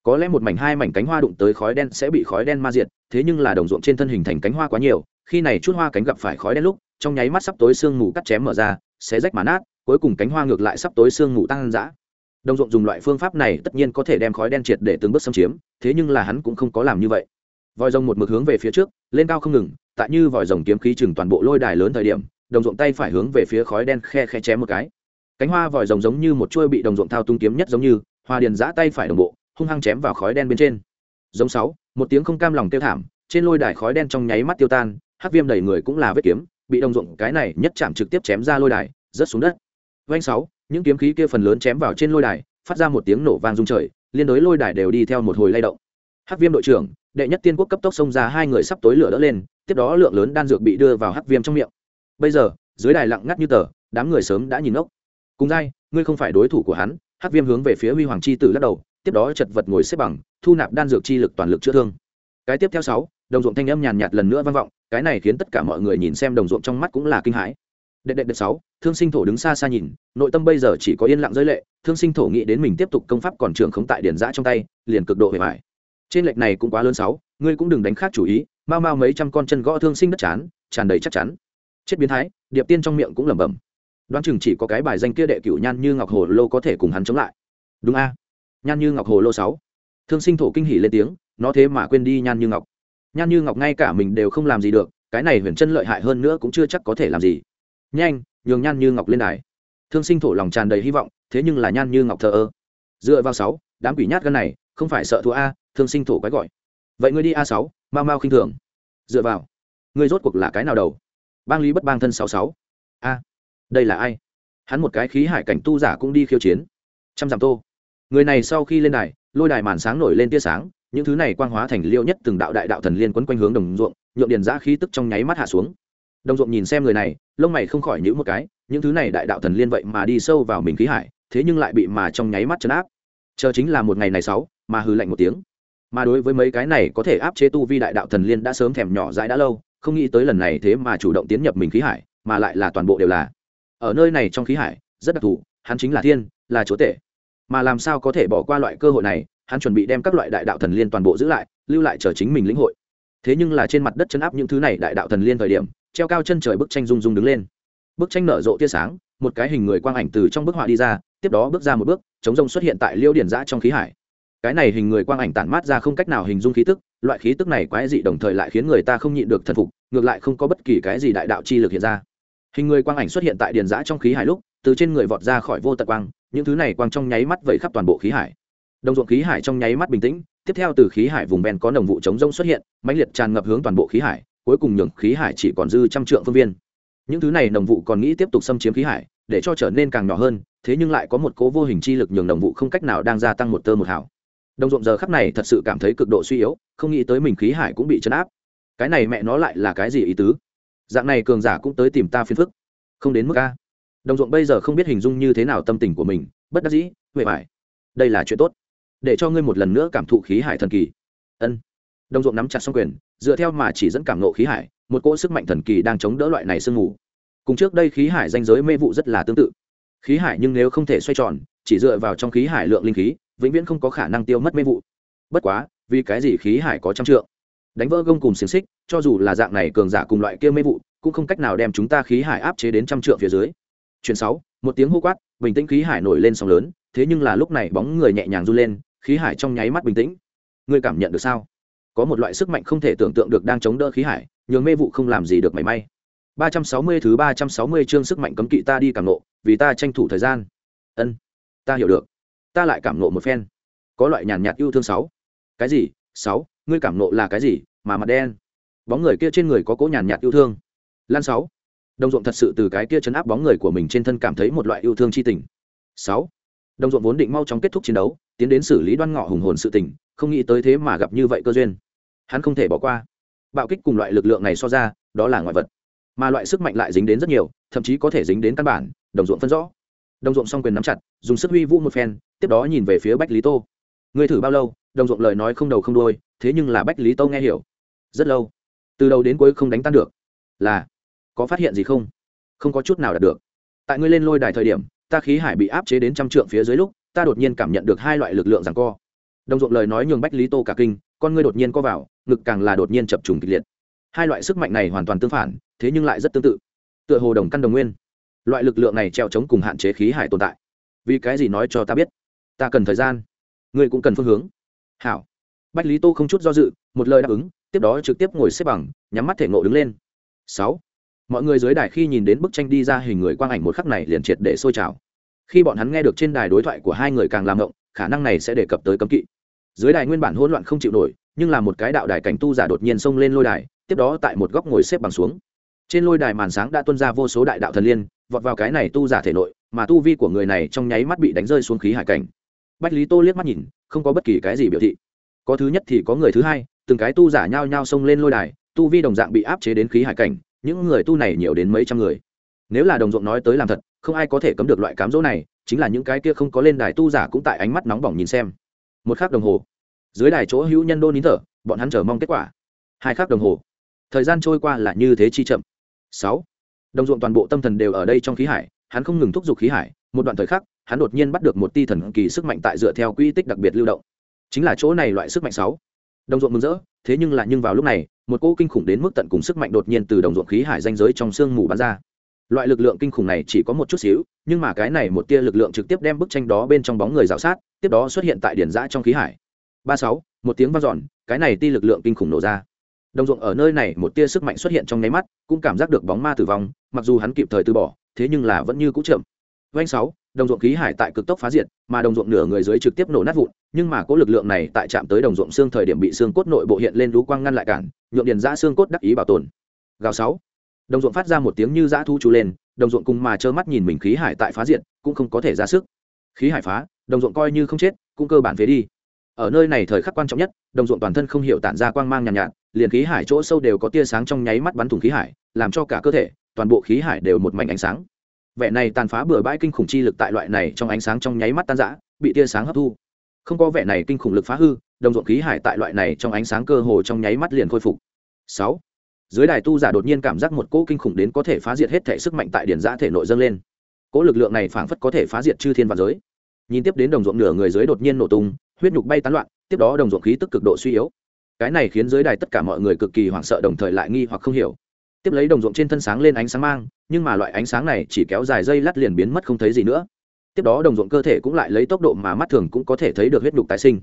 Có lẽ một mảnh hai mảnh cánh hoa đụng tới khói đen sẽ bị khói đen ma diệt, thế nhưng là đồng ruộng trên thân hình thành cánh hoa quá nhiều, khi này chút hoa cánh gặp phải khói đen lúc, trong nháy mắt sắp tối sương mù cắt chém mở ra sẽ rách mà nát, cuối cùng cánh hoa ngược lại sắp tối sương mù tăng dã đồng ruộng dùng loại phương pháp này tất nhiên có thể đem khói đen triệt để từng bước xâm chiếm, thế nhưng là hắn cũng không có làm như vậy. Vòi rồng một mực hướng về phía trước, lên cao không ngừng, tại như vòi rồng kiếm khí chừng toàn bộ lôi đài lớn thời điểm, đồng ruộng tay phải hướng về phía khói đen khe khe chém một cái. Cánh hoa vòi rồng giống như một chuôi bị đồng ruộng thao tung kiếm nhất giống như, hoa điền giã tay phải đồng bộ, hung hăng chém vào khói đen bên trên. Giống sáu, một tiếng không cam lòng tiêu thảm, trên lôi đài khói đen trong nháy mắt tiêu tan, hắc viêm đầy người cũng là vết kiếm, bị đồng ruộng cái này nhất chạm trực tiếp chém ra lôi đài, rớt xuống đất. Vanh sáu những kiếm khí kia phần lớn chém vào trên lôi đài, phát ra một tiếng nổ vang rung trời, liên đối lôi đài đều đi theo một hồi lay động. Hắc viêm đội trưởng, đệ nhất tiên quốc cấp tốc xông ra, hai người sắp tối lửa đỡ lên, tiếp đó lượng lớn đan dược bị đưa vào hắc viêm trong miệng. Bây giờ, dưới đài lặng ngắt như tờ, đám người sớm đã nhìn ốc cùng dai ngươi không phải đối thủ của hắn, hắc viêm hướng về phía huy hoàng chi tử lắc đầu, tiếp đó chật vật ngồi xếp bằng, thu nạp đan dược chi lực toàn lực chữa thương. Cái tiếp theo sáu, đồng ruộng thanh âm nhàn nhạt lần nữa vang vọng, cái này khiến tất cả mọi người nhìn xem đồng ruộng trong mắt cũng là kinh hãi đệ đệ đệ sáu, thương sinh thổ đứng xa xa nhìn, nội tâm bây giờ chỉ có yên lặng giới lệ, thương sinh thổ nghĩ đến mình tiếp tục công pháp còn trường không tại điển giã trong tay, liền cực độ hề mải trên lệch này cũng quá lớn sáu, ngươi cũng đừng đánh khác chủ ý, mau mau mấy trăm con chân gõ thương sinh đất chán, tràn đầy chắc chắn. Chết biến thái, điệp tiên trong miệng cũng lẩm bẩm. Đoán chừng chỉ có cái bài danh kia đệ cửu nhan như ngọc hồ lô có thể cùng hắn chống lại. Đúng a. Nhan như ngọc hồ lô sáu. Thương sinh thổ kinh hỉ lên tiếng, nó thế mà quên đi nhan như ngọc. Nhan như ngọc ngay cả mình đều không làm gì được, cái này huyền chân lợi hại hơn nữa cũng chưa chắc có thể làm gì nhanh, nhường nhan như ngọc lên đài. Thương sinh thổ lòng tràn đầy hy vọng, thế nhưng là nhan như ngọc thờ ơ. Dựa vào sáu, đám quỷ nhát gân này, không phải sợ thua a, thương sinh thổ quái gọi. Vậy ngươi đi a sáu, mau mau khinh thường. Dựa vào. Ngươi rốt cuộc là cái nào đầu? Bang lý bất bang thân sáu sáu. A, đây là ai? Hắn một cái khí hải cảnh tu giả cũng đi khiêu chiến. Trăm dặm tô. Người này sau khi lên đài, lôi đài màn sáng nổi lên tia sáng, những thứ này quang hóa thành liêu nhất từng đạo đại đạo thần liên quấn quanh hướng đồng ruộng, nhượng điền giã khí tức trong nháy mắt hạ xuống đồng ruộng nhìn xem người này, lông mày không khỏi nhữ một cái, những thứ này đại đạo thần liên vậy mà đi sâu vào mình khí hải, thế nhưng lại bị mà trong nháy mắt chấn áp. Chờ chính là một ngày này sáu, mà hư lạnh một tiếng. Mà đối với mấy cái này có thể áp chế tu vi đại đạo thần liên đã sớm thèm nhỏ dãi đã lâu, không nghĩ tới lần này thế mà chủ động tiến nhập mình khí hải, mà lại là toàn bộ đều là ở nơi này trong khí hải, rất đặc thù, hắn chính là thiên, là chúa tể. Mà làm sao có thể bỏ qua loại cơ hội này, hắn chuẩn bị đem các loại đại đạo thần liên toàn bộ giữ lại, lưu lại chờ chính mình lĩnh hội. Thế nhưng là trên mặt đất chấn áp những thứ này đại đạo thần liên thời điểm treo cao chân trời bức tranh rung rung đứng lên. Bức tranh nở rộ tia sáng, một cái hình người quang ảnh từ trong bức họa đi ra, tiếp đó bước ra một bước, chống rông xuất hiện tại liêu điển giã trong khí hải. Cái này hình người quang ảnh tản mát ra không cách nào hình dung khí tức, loại khí tức này quái dị đồng thời lại khiến người ta không nhịn được thần phục, ngược lại không có bất kỳ cái gì đại đạo chi lực hiện ra. Hình người quang ảnh xuất hiện tại điền giã trong khí hải lúc, từ trên người vọt ra khỏi vô tận quang, những thứ này quang trong nháy mắt vẩy khắp toàn bộ khí hải. Đồng ruộng khí hải trong nháy mắt bình tĩnh, tiếp theo từ khí hải vùng ven có nồng vụ chống rông xuất hiện, mãnh liệt tràn ngập hướng toàn bộ khí hải cuối cùng nhường khí hải chỉ còn dư trăm trượng phương viên. Những thứ này nồng vụ còn nghĩ tiếp tục xâm chiếm khí hải, để cho trở nên càng nhỏ hơn, thế nhưng lại có một cố vô hình chi lực nhường đồng vụ không cách nào đang gia tăng một tơ một hào. Đồng ruộng giờ khắp này thật sự cảm thấy cực độ suy yếu, không nghĩ tới mình khí hải cũng bị chấn áp. Cái này mẹ nó lại là cái gì ý tứ? Dạng này cường giả cũng tới tìm ta phiền phức. Không đến mức a. Đồng ruộng bây giờ không biết hình dung như thế nào tâm tình của mình, bất đắc dĩ, huệ vải đây là chuyện tốt. Để cho ngươi một lần nữa cảm thụ khí hải thần kỳ. Ân. Đồng ruộng nắm chặt xong quyền dựa theo mà chỉ dẫn cảm nộ khí hải, một cỗ sức mạnh thần kỳ đang chống đỡ loại này sương mù. Cùng trước đây khí hải danh giới mê vụ rất là tương tự. Khí hải nhưng nếu không thể xoay tròn, chỉ dựa vào trong khí hải lượng linh khí, vĩnh viễn không có khả năng tiêu mất mê vụ. Bất quá, vì cái gì khí hải có trăm trượng? Đánh vỡ gông cùng xiềng xích, cho dù là dạng này cường giả cùng loại kia mê vụ, cũng không cách nào đem chúng ta khí hải áp chế đến trăm trượng phía dưới. Chuyện sáu, một tiếng hô quát, bình tĩnh khí hải nổi lên sóng lớn, thế nhưng là lúc này bóng người nhẹ nhàng du lên, khí hải trong nháy mắt bình tĩnh. Ngươi cảm nhận được sao? Có một loại sức mạnh không thể tưởng tượng được đang chống đỡ khí hải, nhường mê vụ không làm gì được mảy may. Ba trăm sáu mươi thứ ba trăm sáu mươi chương sức mạnh cấm kỵ ta đi cảm nộ vì ta tranh thủ thời gian. Ân, ta hiểu được. Ta lại cảm nộ một phen. Có loại nhàn nhạt yêu thương sáu. Cái gì? Sáu, ngươi cảm nộ là cái gì? Mà mặt đen. Bóng người kia trên người có cỗ nhàn nhạt yêu thương. Lan sáu. Đồng ruộng thật sự từ cái kia chấn áp bóng người của mình trên thân cảm thấy một loại yêu thương chi tình. Sáu. Đồng ruộng vốn định mau chóng kết thúc chiến đấu, tiến đến xử lý đoan ngọ hùng hồn sự tình, không nghĩ tới thế mà gặp như vậy cơ duyên hắn không thể bỏ qua. Bạo kích cùng loại lực lượng này so ra, đó là ngoại vật. Mà loại sức mạnh lại dính đến rất nhiều, thậm chí có thể dính đến căn bản, đồng ruộng phân rõ. Đồng ruộng song quyền nắm chặt, dùng sức huy vũ một phen, tiếp đó nhìn về phía bách lý tô. Ngươi thử bao lâu? Đồng ruộng lời nói không đầu không đôi thế nhưng là bách lý tô nghe hiểu. Rất lâu. Từ đầu đến cuối không đánh tan được. Là, có phát hiện gì không? Không có chút nào đạt được. Tại ngươi lên lôi đài thời điểm, ta khí hải bị áp chế đến trăm trượng phía dưới lúc, ta đột nhiên cảm nhận được hai loại lực lượng rằng co đồng ruộng lời nói nhường bách lý tô cả kinh, con ngươi đột nhiên co vào, ngực càng là đột nhiên chập trùng kịch liệt. Hai loại sức mạnh này hoàn toàn tương phản, thế nhưng lại rất tương tự. Tựa hồ đồng căn đồng nguyên. Loại lực lượng này treo chống cùng hạn chế khí hải tồn tại. Vì cái gì nói cho ta biết? Ta cần thời gian. Ngươi cũng cần phương hướng. Hảo. Bách lý tô không chút do dự, một lời đáp ứng, tiếp đó trực tiếp ngồi xếp bằng, nhắm mắt thể ngộ đứng lên. Sáu. Mọi người dưới đài khi nhìn đến bức tranh đi ra hình người quang ảnh một khắc này liền triệt để sôi trào. Khi bọn hắn nghe được trên đài đối thoại của hai người càng làm ngộng, khả năng này sẽ đề cập tới cấm kỵ dưới đài nguyên bản hỗn loạn không chịu nổi, nhưng là một cái đạo đài cảnh tu giả đột nhiên xông lên lôi đài, tiếp đó tại một góc ngồi xếp bằng xuống. Trên lôi đài màn sáng đã tuân ra vô số đại đạo thần liên, vọt vào cái này tu giả thể nội, mà tu vi của người này trong nháy mắt bị đánh rơi xuống khí hải cảnh. Bách lý tô liếc mắt nhìn, không có bất kỳ cái gì biểu thị. Có thứ nhất thì có người thứ hai, từng cái tu giả nhao nhao xông lên lôi đài, tu vi đồng dạng bị áp chế đến khí hải cảnh, những người tu này nhiều đến mấy trăm người. Nếu là đồng ruộng nói tới làm thật, không ai có thể cấm được loại cám dỗ này, chính là những cái kia không có lên đài tu giả cũng tại ánh mắt nóng bỏng nhìn xem một khắc đồng hồ. Dưới đài chỗ hữu nhân đô nín thở, bọn hắn chờ mong kết quả. Hai khắc đồng hồ. Thời gian trôi qua là như thế chi chậm. Sáu. Đồng ruộng toàn bộ tâm thần đều ở đây trong khí hải, hắn không ngừng thúc giục khí hải. Một đoạn thời khắc, hắn đột nhiên bắt được một ti thần kỳ sức mạnh tại dựa theo quy tích đặc biệt lưu động. Chính là chỗ này loại sức mạnh sáu. Đồng ruộng mừng rỡ, thế nhưng là nhưng vào lúc này, một cỗ kinh khủng đến mức tận cùng sức mạnh đột nhiên từ đồng ruộng khí hải danh giới trong sương mù bắn ra loại lực lượng kinh khủng này chỉ có một chút xíu, nhưng mà cái này một tia lực lượng trực tiếp đem bức tranh đó bên trong bóng người rào sát, tiếp đó xuất hiện tại điển giã trong khí hải. Ba sáu, một tiếng vang dọn, cái này ti lực lượng kinh khủng nổ ra. Đồng ruộng ở nơi này một tia sức mạnh xuất hiện trong nháy mắt, cũng cảm giác được bóng ma tử vong, mặc dù hắn kịp thời từ bỏ, thế nhưng là vẫn như cũ chậm. Vanh sáu, đồng ruộng khí hải tại cực tốc phá diệt, mà đồng ruộng nửa người dưới trực tiếp nổ nát vụn, nhưng mà cỗ lực lượng này tại chạm tới đồng ruộng xương thời điểm bị xương cốt nội bộ hiện lên lũ quang ngăn lại cản, nhượng điền ra xương cốt đắc ý bảo tồn. Gào sáu đồng ruộng phát ra một tiếng như dã thu chú lên đồng ruộng cùng mà trơ mắt nhìn mình khí hải tại phá diện, cũng không có thể ra sức. Khí hải phá đồng ruộng coi như không chết cũng cơ bản phế đi. Ở nơi này thời khắc quan trọng nhất đồng ruộng toàn thân không hiểu tản ra quang mang nhàn nhạt, nhạt liền khí hải chỗ sâu đều có tia sáng trong nháy mắt bắn thủng khí hải làm cho cả cơ thể toàn bộ khí hải đều một mảnh ánh sáng. Vẻ này tàn phá bừa bãi kinh khủng chi lực tại loại này trong ánh sáng trong nháy mắt tan rã bị tia sáng hấp thu. Không có vẻ này kinh khủng lực phá hư đồng ruộng khí hải tại loại này trong ánh sáng cơ hồ trong nháy mắt liền khôi phục. Sáu dưới đài tu giả đột nhiên cảm giác một cỗ kinh khủng đến có thể phá diệt hết thể sức mạnh tại điển giã thể nội dâng lên. Cỗ lực lượng này phảng phất có thể phá diệt chư thiên và giới. Nhìn tiếp đến đồng ruộng nửa người dưới đột nhiên nổ tung, huyết nhục bay tán loạn, tiếp đó đồng ruộng khí tức cực độ suy yếu. Cái này khiến dưới đài tất cả mọi người cực kỳ hoảng sợ đồng thời lại nghi hoặc không hiểu. Tiếp lấy đồng ruộng trên thân sáng lên ánh sáng mang, nhưng mà loại ánh sáng này chỉ kéo dài dây lát liền biến mất không thấy gì nữa. Tiếp đó đồng ruộng cơ thể cũng lại lấy tốc độ mà mắt thường cũng có thể thấy được huyết nhục tái sinh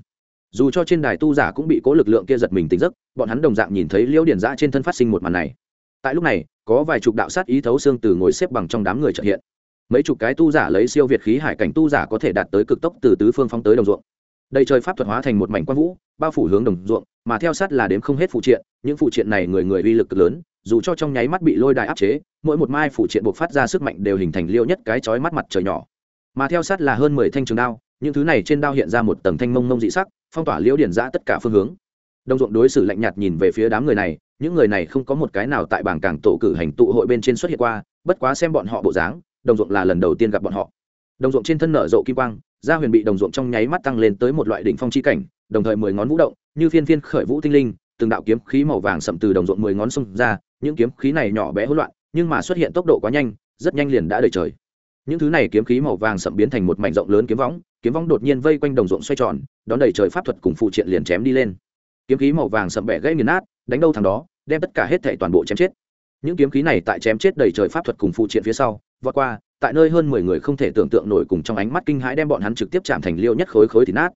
dù cho trên đài tu giả cũng bị cố lực lượng kia giật mình tỉnh giấc, bọn hắn đồng dạng nhìn thấy liễu điển giã trên thân phát sinh một màn này. Tại lúc này, có vài chục đạo sát ý thấu xương từ ngồi xếp bằng trong đám người trợ hiện. Mấy chục cái tu giả lấy siêu việt khí hải cảnh tu giả có thể đạt tới cực tốc từ tứ phương phóng tới đồng ruộng. Đầy trời pháp thuật hóa thành một mảnh quang vũ, bao phủ hướng đồng ruộng, mà theo sát là đếm không hết phụ triện, những phụ triện này người người uy lực cực lớn, dù cho trong nháy mắt bị lôi đài áp chế, mỗi một mai phụ triện buộc phát ra sức mạnh đều hình thành liêu nhất cái chói mắt mặt trời nhỏ. Mà theo sát là hơn mười thanh trường đao, những thứ này trên đao hiện ra một tầng thanh mông mông dị sắc phong tỏa liễu điển giã tất cả phương hướng. Đồng ruộng đối xử lạnh nhạt nhìn về phía đám người này, những người này không có một cái nào tại bảng cảng tổ cử hành tụ hội bên trên xuất hiện qua, bất quá xem bọn họ bộ dáng đồng ruộng là lần đầu tiên gặp bọn họ. Đồng ruộng trên thân nở rộ kim quang, gia huyền bị đồng ruộng trong nháy mắt tăng lên tới một loại đỉnh phong chi cảnh, đồng thời mười ngón vũ động, như phiên phiên khởi vũ tinh linh, từng đạo kiếm khí màu vàng sậm từ đồng ruộng mười ngón xông ra, những kiếm khí này nhỏ bé hỗn loạn, nhưng mà xuất hiện tốc độ quá nhanh, rất nhanh liền đã đầy trời những thứ này kiếm khí màu vàng sậm biến thành một mảnh rộng lớn kiếm võng kiếm võng đột nhiên vây quanh đồng ruộng xoay tròn, đón đầy trời pháp thuật cùng phụ triện liền chém đi lên. Kiếm khí màu vàng sậm bẻ gãy nghiền nát, đánh đâu thằng đó, đem tất cả hết thảy toàn bộ chém chết. Những kiếm khí này tại chém chết đầy trời pháp thuật cùng phụ triện phía sau, vọt qua, tại nơi hơn mười người không thể tưởng tượng nổi cùng trong ánh mắt kinh hãi đem bọn hắn trực tiếp chạm thành liêu nhất khối khối thịt nát.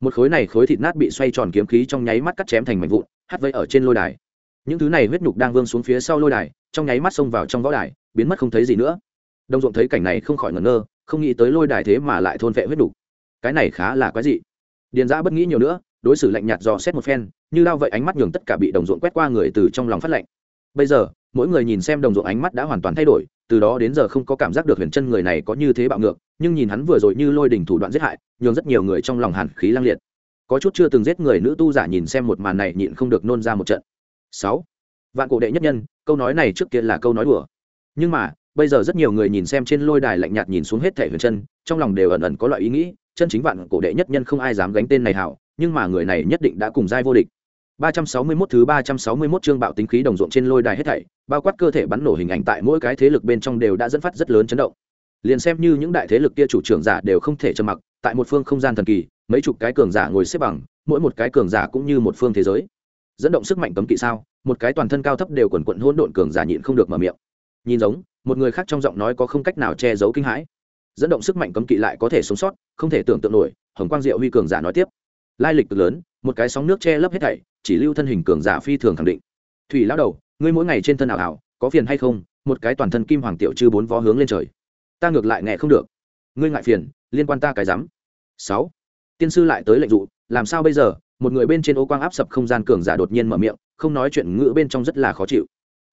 Một khối này khối thịt nát bị xoay tròn kiếm khí trong nháy mắt cắt chém thành mảnh vụn, hắt vây ở trên lôi đài. Những thứ này huyết nhục đang vương xuống phía sau lôi đài, trong nháy mắt xông vào trong võ đài, biến mất không thấy gì nữa đông ruộng thấy cảnh này không khỏi ngẩn ngơ không nghĩ tới lôi đài thế mà lại thôn vệ huyết đủ, cái này khá là quái dị. Điền giã bất nghĩ nhiều nữa đối xử lạnh nhạt dò xét một phen như lao vậy ánh mắt nhường tất cả bị đồng ruộng quét qua người từ trong lòng phát lạnh bây giờ mỗi người nhìn xem đồng ruộng ánh mắt đã hoàn toàn thay đổi từ đó đến giờ không có cảm giác được huyền chân người này có như thế bạo ngược nhưng nhìn hắn vừa rồi như lôi đình thủ đoạn giết hại nhường rất nhiều người trong lòng hàn khí lang liệt. Có chút chưa từng giết người nữ tu giả nhìn xem một màn này nhịn không được nôn ra một trận. Sáu vạn cổ đệ nhất nhân câu nói này trước kia là câu nói đùa. Nhưng mà bây giờ rất nhiều người nhìn xem trên lôi đài lạnh nhạt nhìn xuống hết thể huyền chân trong lòng đều ẩn ẩn có loại ý nghĩ chân chính vạn cổ đệ nhất nhân không ai dám gánh tên này hảo nhưng mà người này nhất định đã cùng giai vô địch 361 thứ 361 chương bạo tính khí đồng ruộng trên lôi đài hết thảy, bao quát cơ thể bắn nổ hình ảnh tại mỗi cái thế lực bên trong đều đã dẫn phát rất lớn chấn động. Liền xem như những đại thế lực kia chủ trưởng giả đều không thể trầm mặc, tại một phương không gian thần kỳ, mấy chục cái cường giả ngồi xếp bằng, mỗi một cái cường giả cũng như một phương thế giới. Dẫn động sức mạnh cấm kỵ sao? Một cái toàn thân cao thấp đều quần quần hỗn độn cường giả nhịn không được mở miệng. Nhìn giống, một người khác trong giọng nói có không cách nào che giấu kinh hãi. Dẫn động sức mạnh cấm kỵ lại có thể sống sót, không thể tưởng tượng nổi, Hồng Quang Diệu Huy cường giả nói tiếp. Lai lịch cực lớn, một cái sóng nước che lấp hết thảy chỉ lưu thân hình cường giả phi thường khẳng định. Thủy lão đầu ngươi mỗi ngày trên thân ảo ảo có phiền hay không? Một cái toàn thân kim hoàng tiểu chư bốn vó hướng lên trời. Ta ngược lại nghe không được. Ngươi ngại phiền liên quan ta cái rắm. Sáu. Tiên sư lại tới lệnh dụ làm sao bây giờ? Một người bên trên ô quang áp sập không gian cường giả đột nhiên mở miệng không nói chuyện ngữ bên trong rất là khó chịu.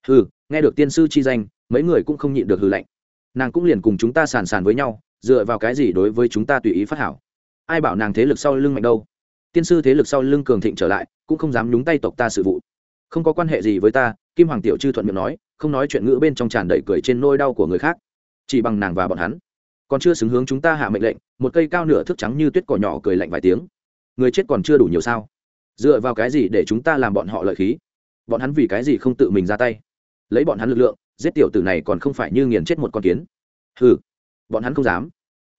Ừ, nghe được tiên sư chi danh mấy người cũng không nhịn được hừ lạnh. Nàng cũng liền cùng chúng ta sàn sàn với nhau, dựa vào cái gì đối với chúng ta tùy ý phát hảo? Ai bảo nàng thế lực sau lưng mạnh đâu? Tiên sư thế lực sau lưng cường thịnh trở lại, cũng không dám nhúng tay tộc ta sự vụ. Không có quan hệ gì với ta, kim hoàng tiểu chư thuận miệng nói, không nói chuyện ngữ bên trong tràn đầy cười trên nôi đau của người khác. Chỉ bằng nàng và bọn hắn. Còn chưa xứng hướng chúng ta hạ mệnh lệnh, một cây cao nửa thước trắng như tuyết cỏ nhỏ cười lạnh vài tiếng. Người chết còn chưa đủ nhiều sao? Dựa vào cái gì để chúng ta làm bọn họ lợi khí? Bọn hắn vì cái gì không tự mình ra tay? Lấy bọn hắn lực lượng giết tiểu tử này còn không phải như nghiền chết một con kiến. Ừ bọn hắn không dám.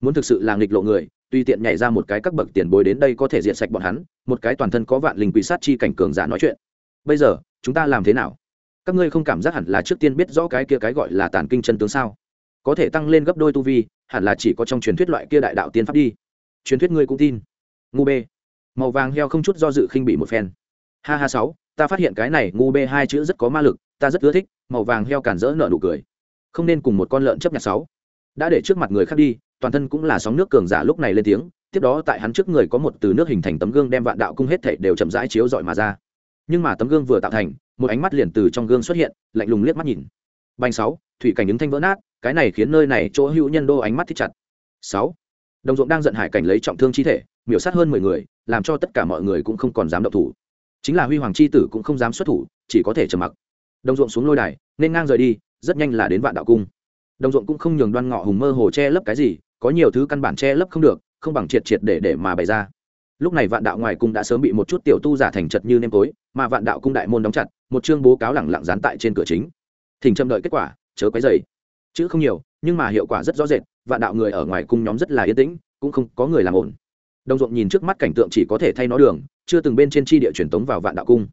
Muốn thực sự là nghịch lộ người, tùy tiện nhảy ra một cái các bậc tiền bối đến đây có thể diện sạch bọn hắn, một cái toàn thân có vạn linh quỷ sát chi cảnh cường giả nói chuyện. Bây giờ, chúng ta làm thế nào? Các ngươi không cảm giác hẳn là trước tiên biết rõ cái kia cái gọi là tàn kinh chân tướng sao? Có thể tăng lên gấp đôi tu vi, hẳn là chỉ có trong truyền thuyết loại kia đại đạo tiên pháp đi. Truyền thuyết ngươi cũng tin. Ngu bê. Màu vàng heo không chút do dự khinh bị một phen. Ha ha sáu, ta phát hiện cái này ngu bê hai chữ rất có ma lực, ta rất ưa thích màu vàng heo cản rỡ nợ nụ cười. Không nên cùng một con lợn chấp nhặt sáu. Đã để trước mặt người khác đi, toàn thân cũng là sóng nước cường giả lúc này lên tiếng, tiếp đó tại hắn trước người có một từ nước hình thành tấm gương đem vạn đạo cung hết thảy đều chậm rãi chiếu dọi mà ra. Nhưng mà tấm gương vừa tạo thành, một ánh mắt liền từ trong gương xuất hiện, lạnh lùng liếc mắt nhìn. Bành sáu, thủy cảnh ứng thanh vỡ nát, cái này khiến nơi này chỗ hữu nhân đô ánh mắt thích chặt. Sáu, đồng ruộng đang giận hải cảnh lấy trọng thương chi thể, miểu sát hơn mười người, làm cho tất cả mọi người cũng không còn dám động thủ. Chính là huy hoàng chi tử cũng không dám xuất thủ, chỉ có thể trầm mặc. Đồng ruộng xuống lôi đài nên ngang rời đi, rất nhanh là đến vạn đạo cung. Đồng ruộng cũng không nhường đoan ngọ hùng mơ hồ che lấp cái gì, có nhiều thứ căn bản che lấp không được, không bằng triệt triệt để để mà bày ra. Lúc này vạn đạo ngoài cung đã sớm bị một chút tiểu tu giả thành chật như nêm tối, mà vạn đạo cung đại môn đóng chặt, một chương bố cáo lẳng lặng dán tại trên cửa chính. Thỉnh chậm đợi kết quả, chớ quấy dày chữ không nhiều, nhưng mà hiệu quả rất rõ rệt, vạn đạo người ở ngoài cung nhóm rất là yên tĩnh, cũng không có người làm ổn đồng ruộng nhìn trước mắt cảnh tượng chỉ có thể thay nó đường, chưa từng bên trên tri địa truyền tống vào vạn đạo cung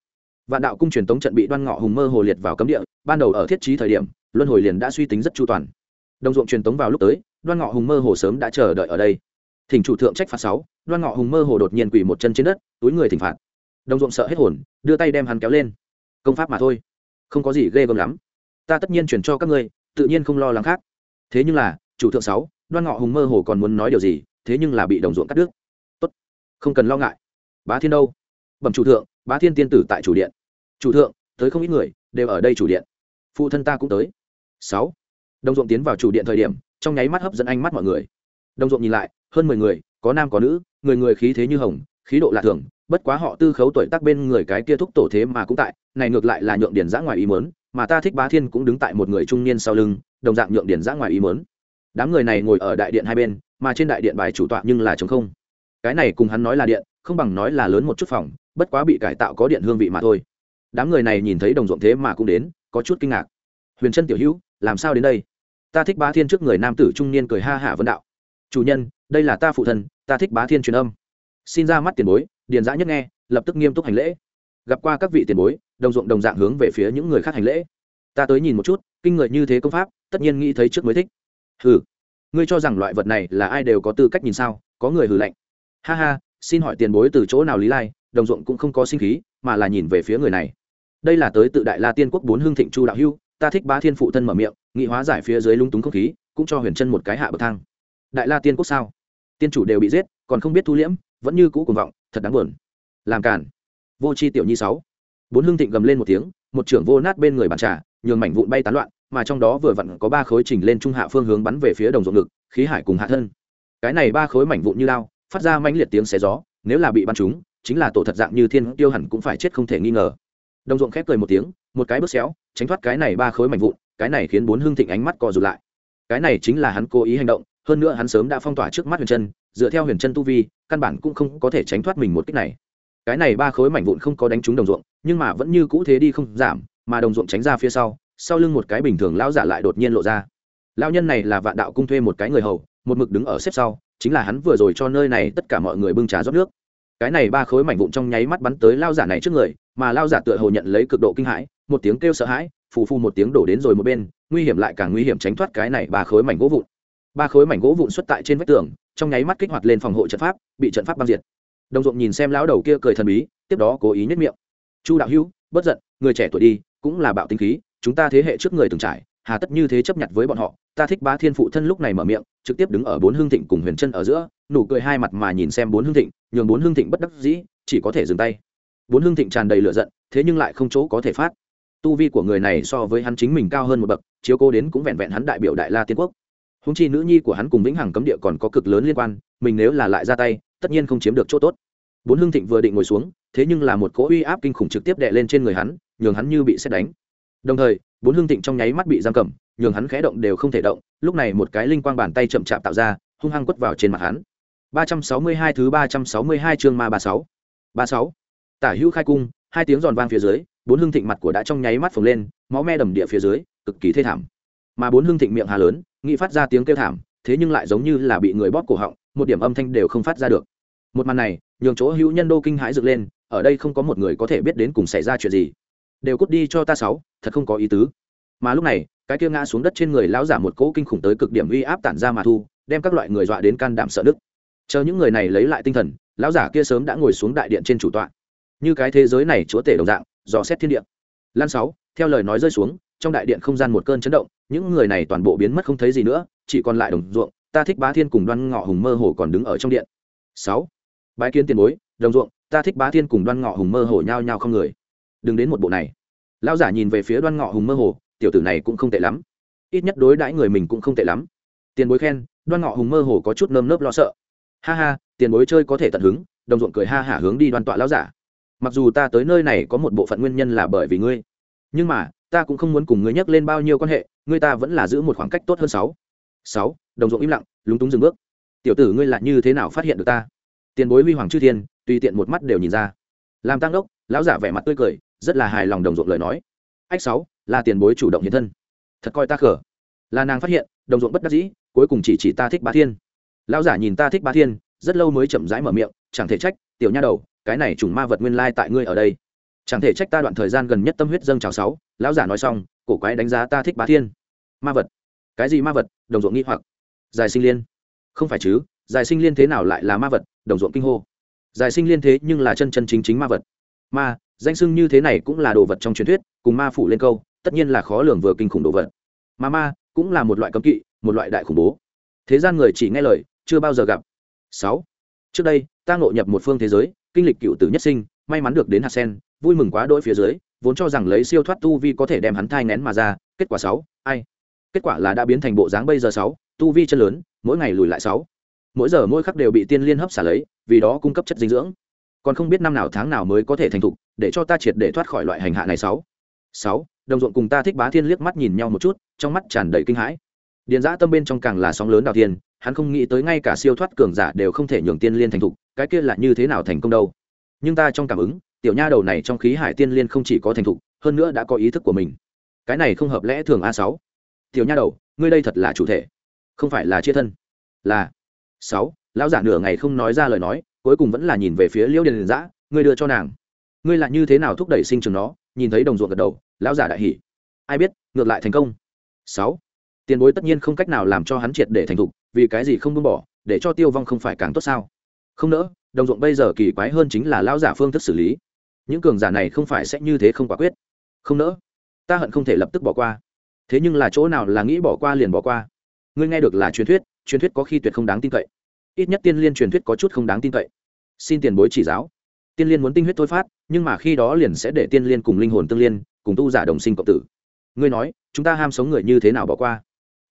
vạn đạo cung truyền tống trận bị đoan ngọ hùng mơ hồ liệt vào cấm địa, ban đầu ở thiết trí thời điểm, luân hồi liền đã suy tính rất chu toàn. Đồng ruộng truyền tống vào lúc tới, đoan ngọ hùng mơ hồ sớm đã chờ đợi ở đây. Thỉnh chủ thượng trách phạt sáu, đoan ngọ hùng mơ hồ đột nhiên quỳ một chân trên đất, túi người thỉnh phạt. Đồng ruộng sợ hết hồn, đưa tay đem hắn kéo lên. Công pháp mà thôi, không có gì ghê gớm lắm. Ta tất nhiên chuyển cho các ngươi, tự nhiên không lo lắng khác. Thế nhưng là, chủ thượng sáu, đoan ngọ hùng mơ hồ còn muốn nói điều gì, thế nhưng là bị đồng ruộng cắt đứt. Tốt, không cần lo ngại. Bá thiên đâu? Bẩm chủ thượng, bá thiên tiên tử tại chủ điện chủ thượng, tới không ít người, đều ở đây chủ điện. Phụ thân ta cũng tới. Sáu. Đồng ruộng tiến vào chủ điện thời điểm, trong nháy mắt hấp dẫn ánh mắt mọi người. Đồng ruộng nhìn lại, hơn mười người, có nam có nữ, người người khí thế như hồng, khí độ lạ thường, bất quá họ tư khấu tuổi tác bên người cái kia thúc tổ thế mà cũng tại, này ngược lại là nhượng điển giã ngoài ý mớn mà ta thích bá thiên cũng đứng tại một người trung niên sau lưng, đồng dạng nhượng điển giã ngoài ý mớn đám người này ngồi ở đại điện hai bên, mà trên đại điện bài chủ tọa nhưng là chống không. Cái này cùng hắn nói là điện, không bằng nói là lớn một chút phòng, bất quá bị cải tạo có điện hương vị mà thôi đám người này nhìn thấy đồng ruộng thế mà cũng đến, có chút kinh ngạc. Huyền trân tiểu hữu, làm sao đến đây? Ta thích bá thiên trước người nam tử trung niên cười ha hả vân đạo. Chủ nhân, đây là ta phụ thân, ta thích bá thiên truyền âm. Xin ra mắt tiền bối, điền dã nhất nghe, lập tức nghiêm túc hành lễ. Gặp qua các vị tiền bối, đồng ruộng đồng dạng hướng về phía những người khác hành lễ. Ta tới nhìn một chút, kinh người như thế công pháp, tất nhiên nghĩ thấy trước mới thích. Hừ, ngươi cho rằng loại vật này là ai đều có tư cách nhìn sao, có người hừ lạnh. Ha ha, xin hỏi tiền bối từ chỗ nào lý lai, đồng ruộng cũng không có sinh khí, mà là nhìn về phía người này đây là tới tự đại la tiên quốc bốn hương thịnh chu đạo hưu ta thích bá thiên phụ thân mở miệng nghị hóa giải phía dưới lung túng không khí cũng cho huyền chân một cái hạ bậc thang. Đại la tiên quốc sao? Tiên chủ đều bị giết còn không biết thu liễm vẫn như cũ cuồng vọng thật đáng buồn. Làm cản vô c h i tiểu nhi sáu. Bốn hương thịnh gầm lên một tiếng một trưởng vô nát bên người bàn trà nhường mảnh vụn bay tán loạn mà trong đó vừa vặn có ba khối trình lên trung hạ phương hướng bắn về phía đồng ruộng ngực khí hải cùng hạ thân. Cái này ba khối mảnh vụn như lao phát ra mãnh liệt tiếng xé gió nếu là bị bắn chúng, chính là tổ thật dạng như thiên tiêu hẳn cũng phải chết không thể nghi ngờ đồng ruộng khép cười một tiếng, một cái bước xéo, tránh thoát cái này ba khối mảnh vụn, cái này khiến bốn hương thịnh ánh mắt co rụt lại. Cái này chính là hắn cố ý hành động, hơn nữa hắn sớm đã phong tỏa trước mắt huyền chân, dựa theo huyền chân tu vi, căn bản cũng không có thể tránh thoát mình một cách này. Cái này ba khối mảnh vụn không có đánh trúng đồng ruộng, nhưng mà vẫn như cũ thế đi không giảm, mà đồng ruộng tránh ra phía sau sau lưng một cái bình thường lão giả lại đột nhiên lộ ra. Lão nhân này là vạn đạo cung thuê một cái người hầu, một mực đứng ở xếp sau, chính là hắn vừa rồi cho nơi này tất cả mọi người bưng trà rót nước. Cái này ba khối mảnh vụn trong nháy mắt bắn tới lao giả này trước người mà lao giả tựa hồ nhận lấy cực độ kinh hãi, một tiếng kêu sợ hãi, phù phù một tiếng đổ đến rồi một bên, nguy hiểm lại càng nguy hiểm tránh thoát cái này ba khối mảnh gỗ vụn. Ba khối mảnh gỗ vụn xuất tại trên vách tường, trong nháy mắt kích hoạt lên phòng hộ trận pháp, bị trận pháp băng diệt. Đồng ruộng nhìn xem lão đầu kia cười thần bí, tiếp đó cố ý nhất miệng. Chu đạo hữu, bất giận, người trẻ tuổi đi, cũng là bạo tinh khí, chúng ta thế hệ trước người từng trải, hà tất như thế chấp nhận với bọn họ, ta thích bá thiên phụ thân lúc này mở miệng, trực tiếp đứng ở bốn hương thịnh cùng huyền chân ở giữa, nụ cười hai mặt mà nhìn xem bốn hương thịnh, nhường bốn hương thịnh bất đắc dĩ, chỉ có thể dừng tay bốn hương thịnh tràn đầy lửa giận, thế nhưng lại không chỗ có thể phát. Tu vi của người này so với hắn chính mình cao hơn một bậc, chiếu cố đến cũng vẹn vẹn hắn đại biểu đại la tiên quốc. Húng chi nữ nhi của hắn cùng vĩnh hằng cấm địa còn có cực lớn liên quan, mình nếu là lại ra tay, tất nhiên không chiếm được chỗ tốt. Bốn hương thịnh vừa định ngồi xuống, thế nhưng là một cỗ uy áp kinh khủng trực tiếp đệ lên trên người hắn, nhường hắn như bị xét đánh. Đồng thời, bốn hương thịnh trong nháy mắt bị giam cầm, nhường hắn khẽ động đều không thể động, lúc này một cái linh quang bàn tay chậm chạp tạo ra, hung hăng quất vào trên mặt hắn. 362 thứ 362 chương ma 36. 36. Tả Hữu khai cung, hai tiếng giòn vang phía dưới, bốn hương thịnh mặt của đã trong nháy mắt phồng lên, máu me đầm địa phía dưới, cực kỳ thê thảm. Mà bốn hương thịnh miệng hà lớn, nghĩ phát ra tiếng kêu thảm, thế nhưng lại giống như là bị người bóp cổ họng, một điểm âm thanh đều không phát ra được. Một màn này, nhường chỗ hữu nhân đô kinh hãi dựng lên, ở đây không có một người có thể biết đến cùng xảy ra chuyện gì. Đều cút đi cho ta sáu, thật không có ý tứ. Mà lúc này, cái kia ngã xuống đất trên người lão giả một cỗ kinh khủng tới cực điểm uy áp tản ra mà thu, đem các loại người dọa đến can đảm sợ đức chờ những người này lấy lại tinh thần lão giả kia sớm đã ngồi xuống đại điện trên chủ tọa như cái thế giới này chúa tể đồng dạng, dò xét thiên địa. Lan sáu, theo lời nói rơi xuống, trong đại điện không gian một cơn chấn động, những người này toàn bộ biến mất không thấy gì nữa, chỉ còn lại đồng ruộng, ta thích bá thiên cùng đoan ngọ hùng mơ hồ còn đứng ở trong điện. Sáu, bái kiến tiền bối, đồng ruộng, ta thích bá thiên cùng đoan ngọ hùng mơ hồ nhao nhao không người. Đừng đến một bộ này. Lão giả nhìn về phía đoan ngọ hùng mơ hồ, tiểu tử này cũng không tệ lắm. Ít nhất đối đãi người mình cũng không tệ lắm. Tiền bối khen, đoan ngọ hùng mơ hồ có chút nơm nớp lo sợ. Ha ha, tiền bối chơi có thể tận hứng, đồng ruộng cười ha hả hướng đi đoan tọa lão giả mặc dù ta tới nơi này có một bộ phận nguyên nhân là bởi vì ngươi, nhưng mà, ta cũng không muốn cùng ngươi nhắc lên bao nhiêu quan hệ, ngươi ta vẫn là giữ một khoảng cách tốt hơn sáu. Sáu, đồng ruộng im lặng, lúng túng dừng bước. Tiểu tử ngươi lại như thế nào phát hiện được ta? Tiền bối huy hoàng chư thiên, tùy tiện một mắt đều nhìn ra. Làm tăng đốc, lão giả vẻ mặt tươi cười, rất là hài lòng đồng ruộng lời nói. Ách sáu, là tiền bối chủ động hiện thân. Thật coi ta khở là nàng phát hiện, đồng ruộng bất đắc dĩ, cuối cùng chỉ chỉ ta thích bá thiên. Lão giả nhìn ta thích bá thiên, rất lâu mới chậm rãi mở miệng, chẳng thể trách, tiểu nha đầu cái này trùng ma vật nguyên lai tại ngươi ở đây. Chẳng thể trách ta đoạn thời gian gần nhất tâm huyết dâng trào sáu, lão giả nói xong, cổ quái đánh giá ta thích bá thiên. Ma vật. Cái gì ma vật? Đồng ruộng nghi hoặc. Giải sinh liên. Không phải chứ, giải sinh liên thế nào lại là ma vật? Đồng ruộng kinh hô. Giải sinh liên thế nhưng là chân chân chính chính ma vật. Ma, danh sưng như thế này cũng là đồ vật trong truyền thuyết, cùng ma phủ lên câu, tất nhiên là khó lường vừa kinh khủng đồ vật. Ma ma, cũng là một loại cấm kỵ, một loại đại khủng bố. Thế gian người chỉ nghe lời, chưa bao giờ gặp. Sáu. Trước đây, ta ngộ nhập một phương thế giới kinh lịch cựu tử nhất sinh, may mắn được đến hạt sen, vui mừng quá đỗi phía dưới, vốn cho rằng lấy siêu thoát tu vi có thể đem hắn thai nén mà ra, kết quả sáu, ai? Kết quả là đã biến thành bộ dáng bây giờ sáu, tu vi chân lớn, mỗi ngày lùi lại sáu. Mỗi giờ mỗi khắc đều bị tiên liên hấp xả lấy, vì đó cung cấp chất dinh dưỡng. Còn không biết năm nào tháng nào mới có thể thành thục, để cho ta triệt để thoát khỏi loại hành hạ này sáu. Sáu, đồng ruộng cùng ta thích bá thiên liếc mắt nhìn nhau một chút, trong mắt tràn đầy kinh hãi. Điền giã tâm bên trong càng là sóng lớn đào thiên hắn không nghĩ tới ngay cả siêu thoát cường giả đều không thể nhường tiên liên thành thục, cái kia là như thế nào thành công đâu. Nhưng ta trong cảm ứng, tiểu nha đầu này trong khí hải tiên liên không chỉ có thành thục, hơn nữa đã có ý thức của mình. Cái này không hợp lẽ thường a sáu. Tiểu nha đầu, ngươi đây thật là chủ thể. Không phải là chia thân. Là. Sáu, lão giả nửa ngày không nói ra lời nói, cuối cùng vẫn là nhìn về phía liễu điền giã ngươi đưa cho nàng. Ngươi là như thế nào thúc đẩy sinh trường nó? Nhìn thấy đồng ruộng gật đầu, lão giả đại hỉ. Ai biết, ngược lại thành công. Sáu. Tiền bối tất nhiên không cách nào làm cho hắn triệt để thành thục vì cái gì không buông bỏ, để cho tiêu vong không phải càng tốt sao? Không nỡ, đồng ruộng bây giờ kỳ quái hơn chính là lão giả phương thức xử lý. Những cường giả này không phải sẽ như thế không quả quyết. Không nỡ, ta hận không thể lập tức bỏ qua. Thế nhưng là chỗ nào là nghĩ bỏ qua liền bỏ qua. Ngươi nghe được là truyền thuyết truyền thuyết có khi tuyệt không đáng tin cậy. Ít nhất tiên liên truyền thuyết có chút không đáng tin cậy. Xin tiền bối chỉ giáo. Tiên liên muốn tinh huyết thôi phát, nhưng mà khi đó liền sẽ để tiên liên cùng linh hồn tương liên, cùng tu giả đồng sinh cộng tử. Ngươi nói, chúng ta ham sống người như thế nào bỏ qua?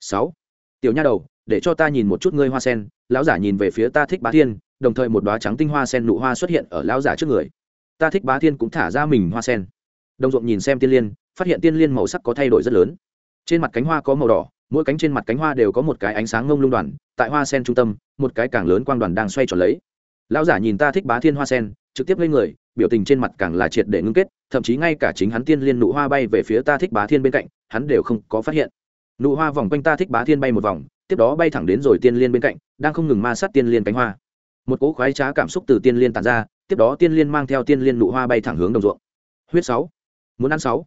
Sáu. Tiểu nha đầu để cho ta nhìn một chút ngươi hoa sen, lão giả nhìn về phía ta thích bá thiên, đồng thời một đoá trắng tinh hoa sen nụ hoa xuất hiện ở lão giả trước người. Ta thích bá thiên cũng thả ra mình hoa sen. Đồng ruộng nhìn xem tiên liên, phát hiện tiên liên màu sắc có thay đổi rất lớn. Trên mặt cánh hoa có màu đỏ, mỗi cánh trên mặt cánh hoa đều có một cái ánh sáng ngông lung đoàn, tại hoa sen trung tâm, một cái càng lớn quang đoàn đang xoay tròn lấy. Lão giả nhìn ta thích bá thiên hoa sen, trực tiếp lên người, biểu tình trên mặt càng là triệt để ngưng kết, thậm chí ngay cả chính hắn tiên liên nụ hoa bay về phía ta thích bá thiên bên cạnh, hắn đều không có phát hiện. Nụ hoa vòng quanh ta thích bá thiên bay một vòng tiếp đó bay thẳng đến rồi tiên liên bên cạnh, đang không ngừng ma sát tiên liên cánh hoa. Một cỗ khoái trá cảm xúc từ tiên liên tàn ra, tiếp đó tiên liên mang theo tiên liên nụ hoa bay thẳng hướng đồng ruộng. Huyết sáu. Muốn ăn sáu.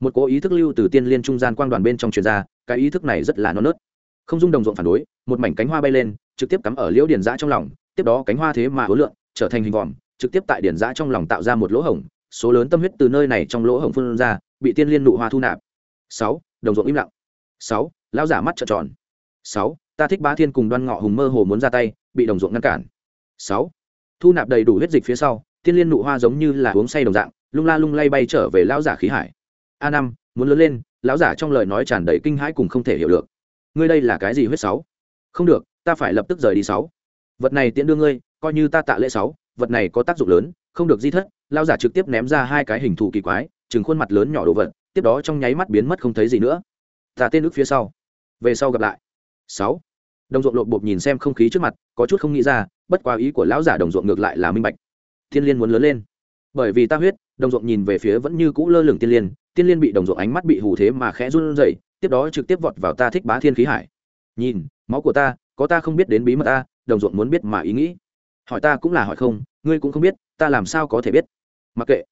Một cỗ ý thức lưu từ tiên liên trung gian quang đoàn bên trong truyền ra, cái ý thức này rất là non nớt. Không dung đồng ruộng phản đối, một mảnh cánh hoa bay lên, trực tiếp cắm ở liễu điền giã trong lòng, tiếp đó cánh hoa thế mà hối lượng trở thành hình vòm, trực tiếp tại điền giã trong lòng tạo ra một lỗ hổng, số lớn tâm huyết từ nơi này trong lỗ hổng phun ra, bị tiên liên nụ hoa thu nạp. Sáu, đồng ruộng im lặng. Sáu, lão giả mắt trợn tròn sáu, ta thích bá thiên cùng đoan ngọ hùng mơ hồ muốn ra tay, bị đồng ruộng ngăn cản. Sáu, thu nạp đầy đủ huyết dịch phía sau tiên liên nụ hoa giống như là uống say đồng dạng, lung la lung lay bay trở về lão giả khí hải. A năm, muốn lớn lên, lão giả trong lời nói tràn đầy kinh hãi cùng không thể hiểu được. Ngươi đây là cái gì huyết sáu? Không được, ta phải lập tức rời đi sáu. Vật này tiễn đưa ngươi, coi như ta tạ lễ sáu, vật này có tác dụng lớn, không được di thất. Lão giả trực tiếp ném ra hai cái hình thù kỳ quái chừng khuôn mặt lớn nhỏ đồ vật, tiếp đó trong nháy mắt biến mất không thấy gì nữa. Ta tên nước phía sau. Về sau gặp lại sáu. Đồng ruộng lộp bộp nhìn xem không khí trước mặt, có chút không nghĩ ra, bất quá ý của lão giả đồng ruộng ngược lại là minh bạch. Thiên liên muốn lớn lên. Bởi vì ta huyết, đồng ruộng nhìn về phía vẫn như cũ lơ lửng tiên liên tiên liên bị đồng ruộng ánh mắt bị hù thế mà khẽ run rẩy, tiếp đó trực tiếp vọt vào ta thích bá thiên khí hải. Nhìn, máu của ta, có ta không biết đến bí mật ta, đồng ruộng muốn biết mà ý nghĩ. Hỏi ta cũng là hỏi không, ngươi cũng không biết, ta làm sao có thể biết? Mặc kệ,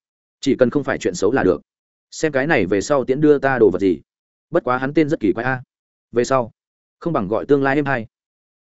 chỉ cần không phải chuyện xấu là được. Xem cái này về sau tiễn đưa ta đồ vật gì. Bất quá hắn tên rất kỳ quái a. Về sau không bằng gọi tương lai em hai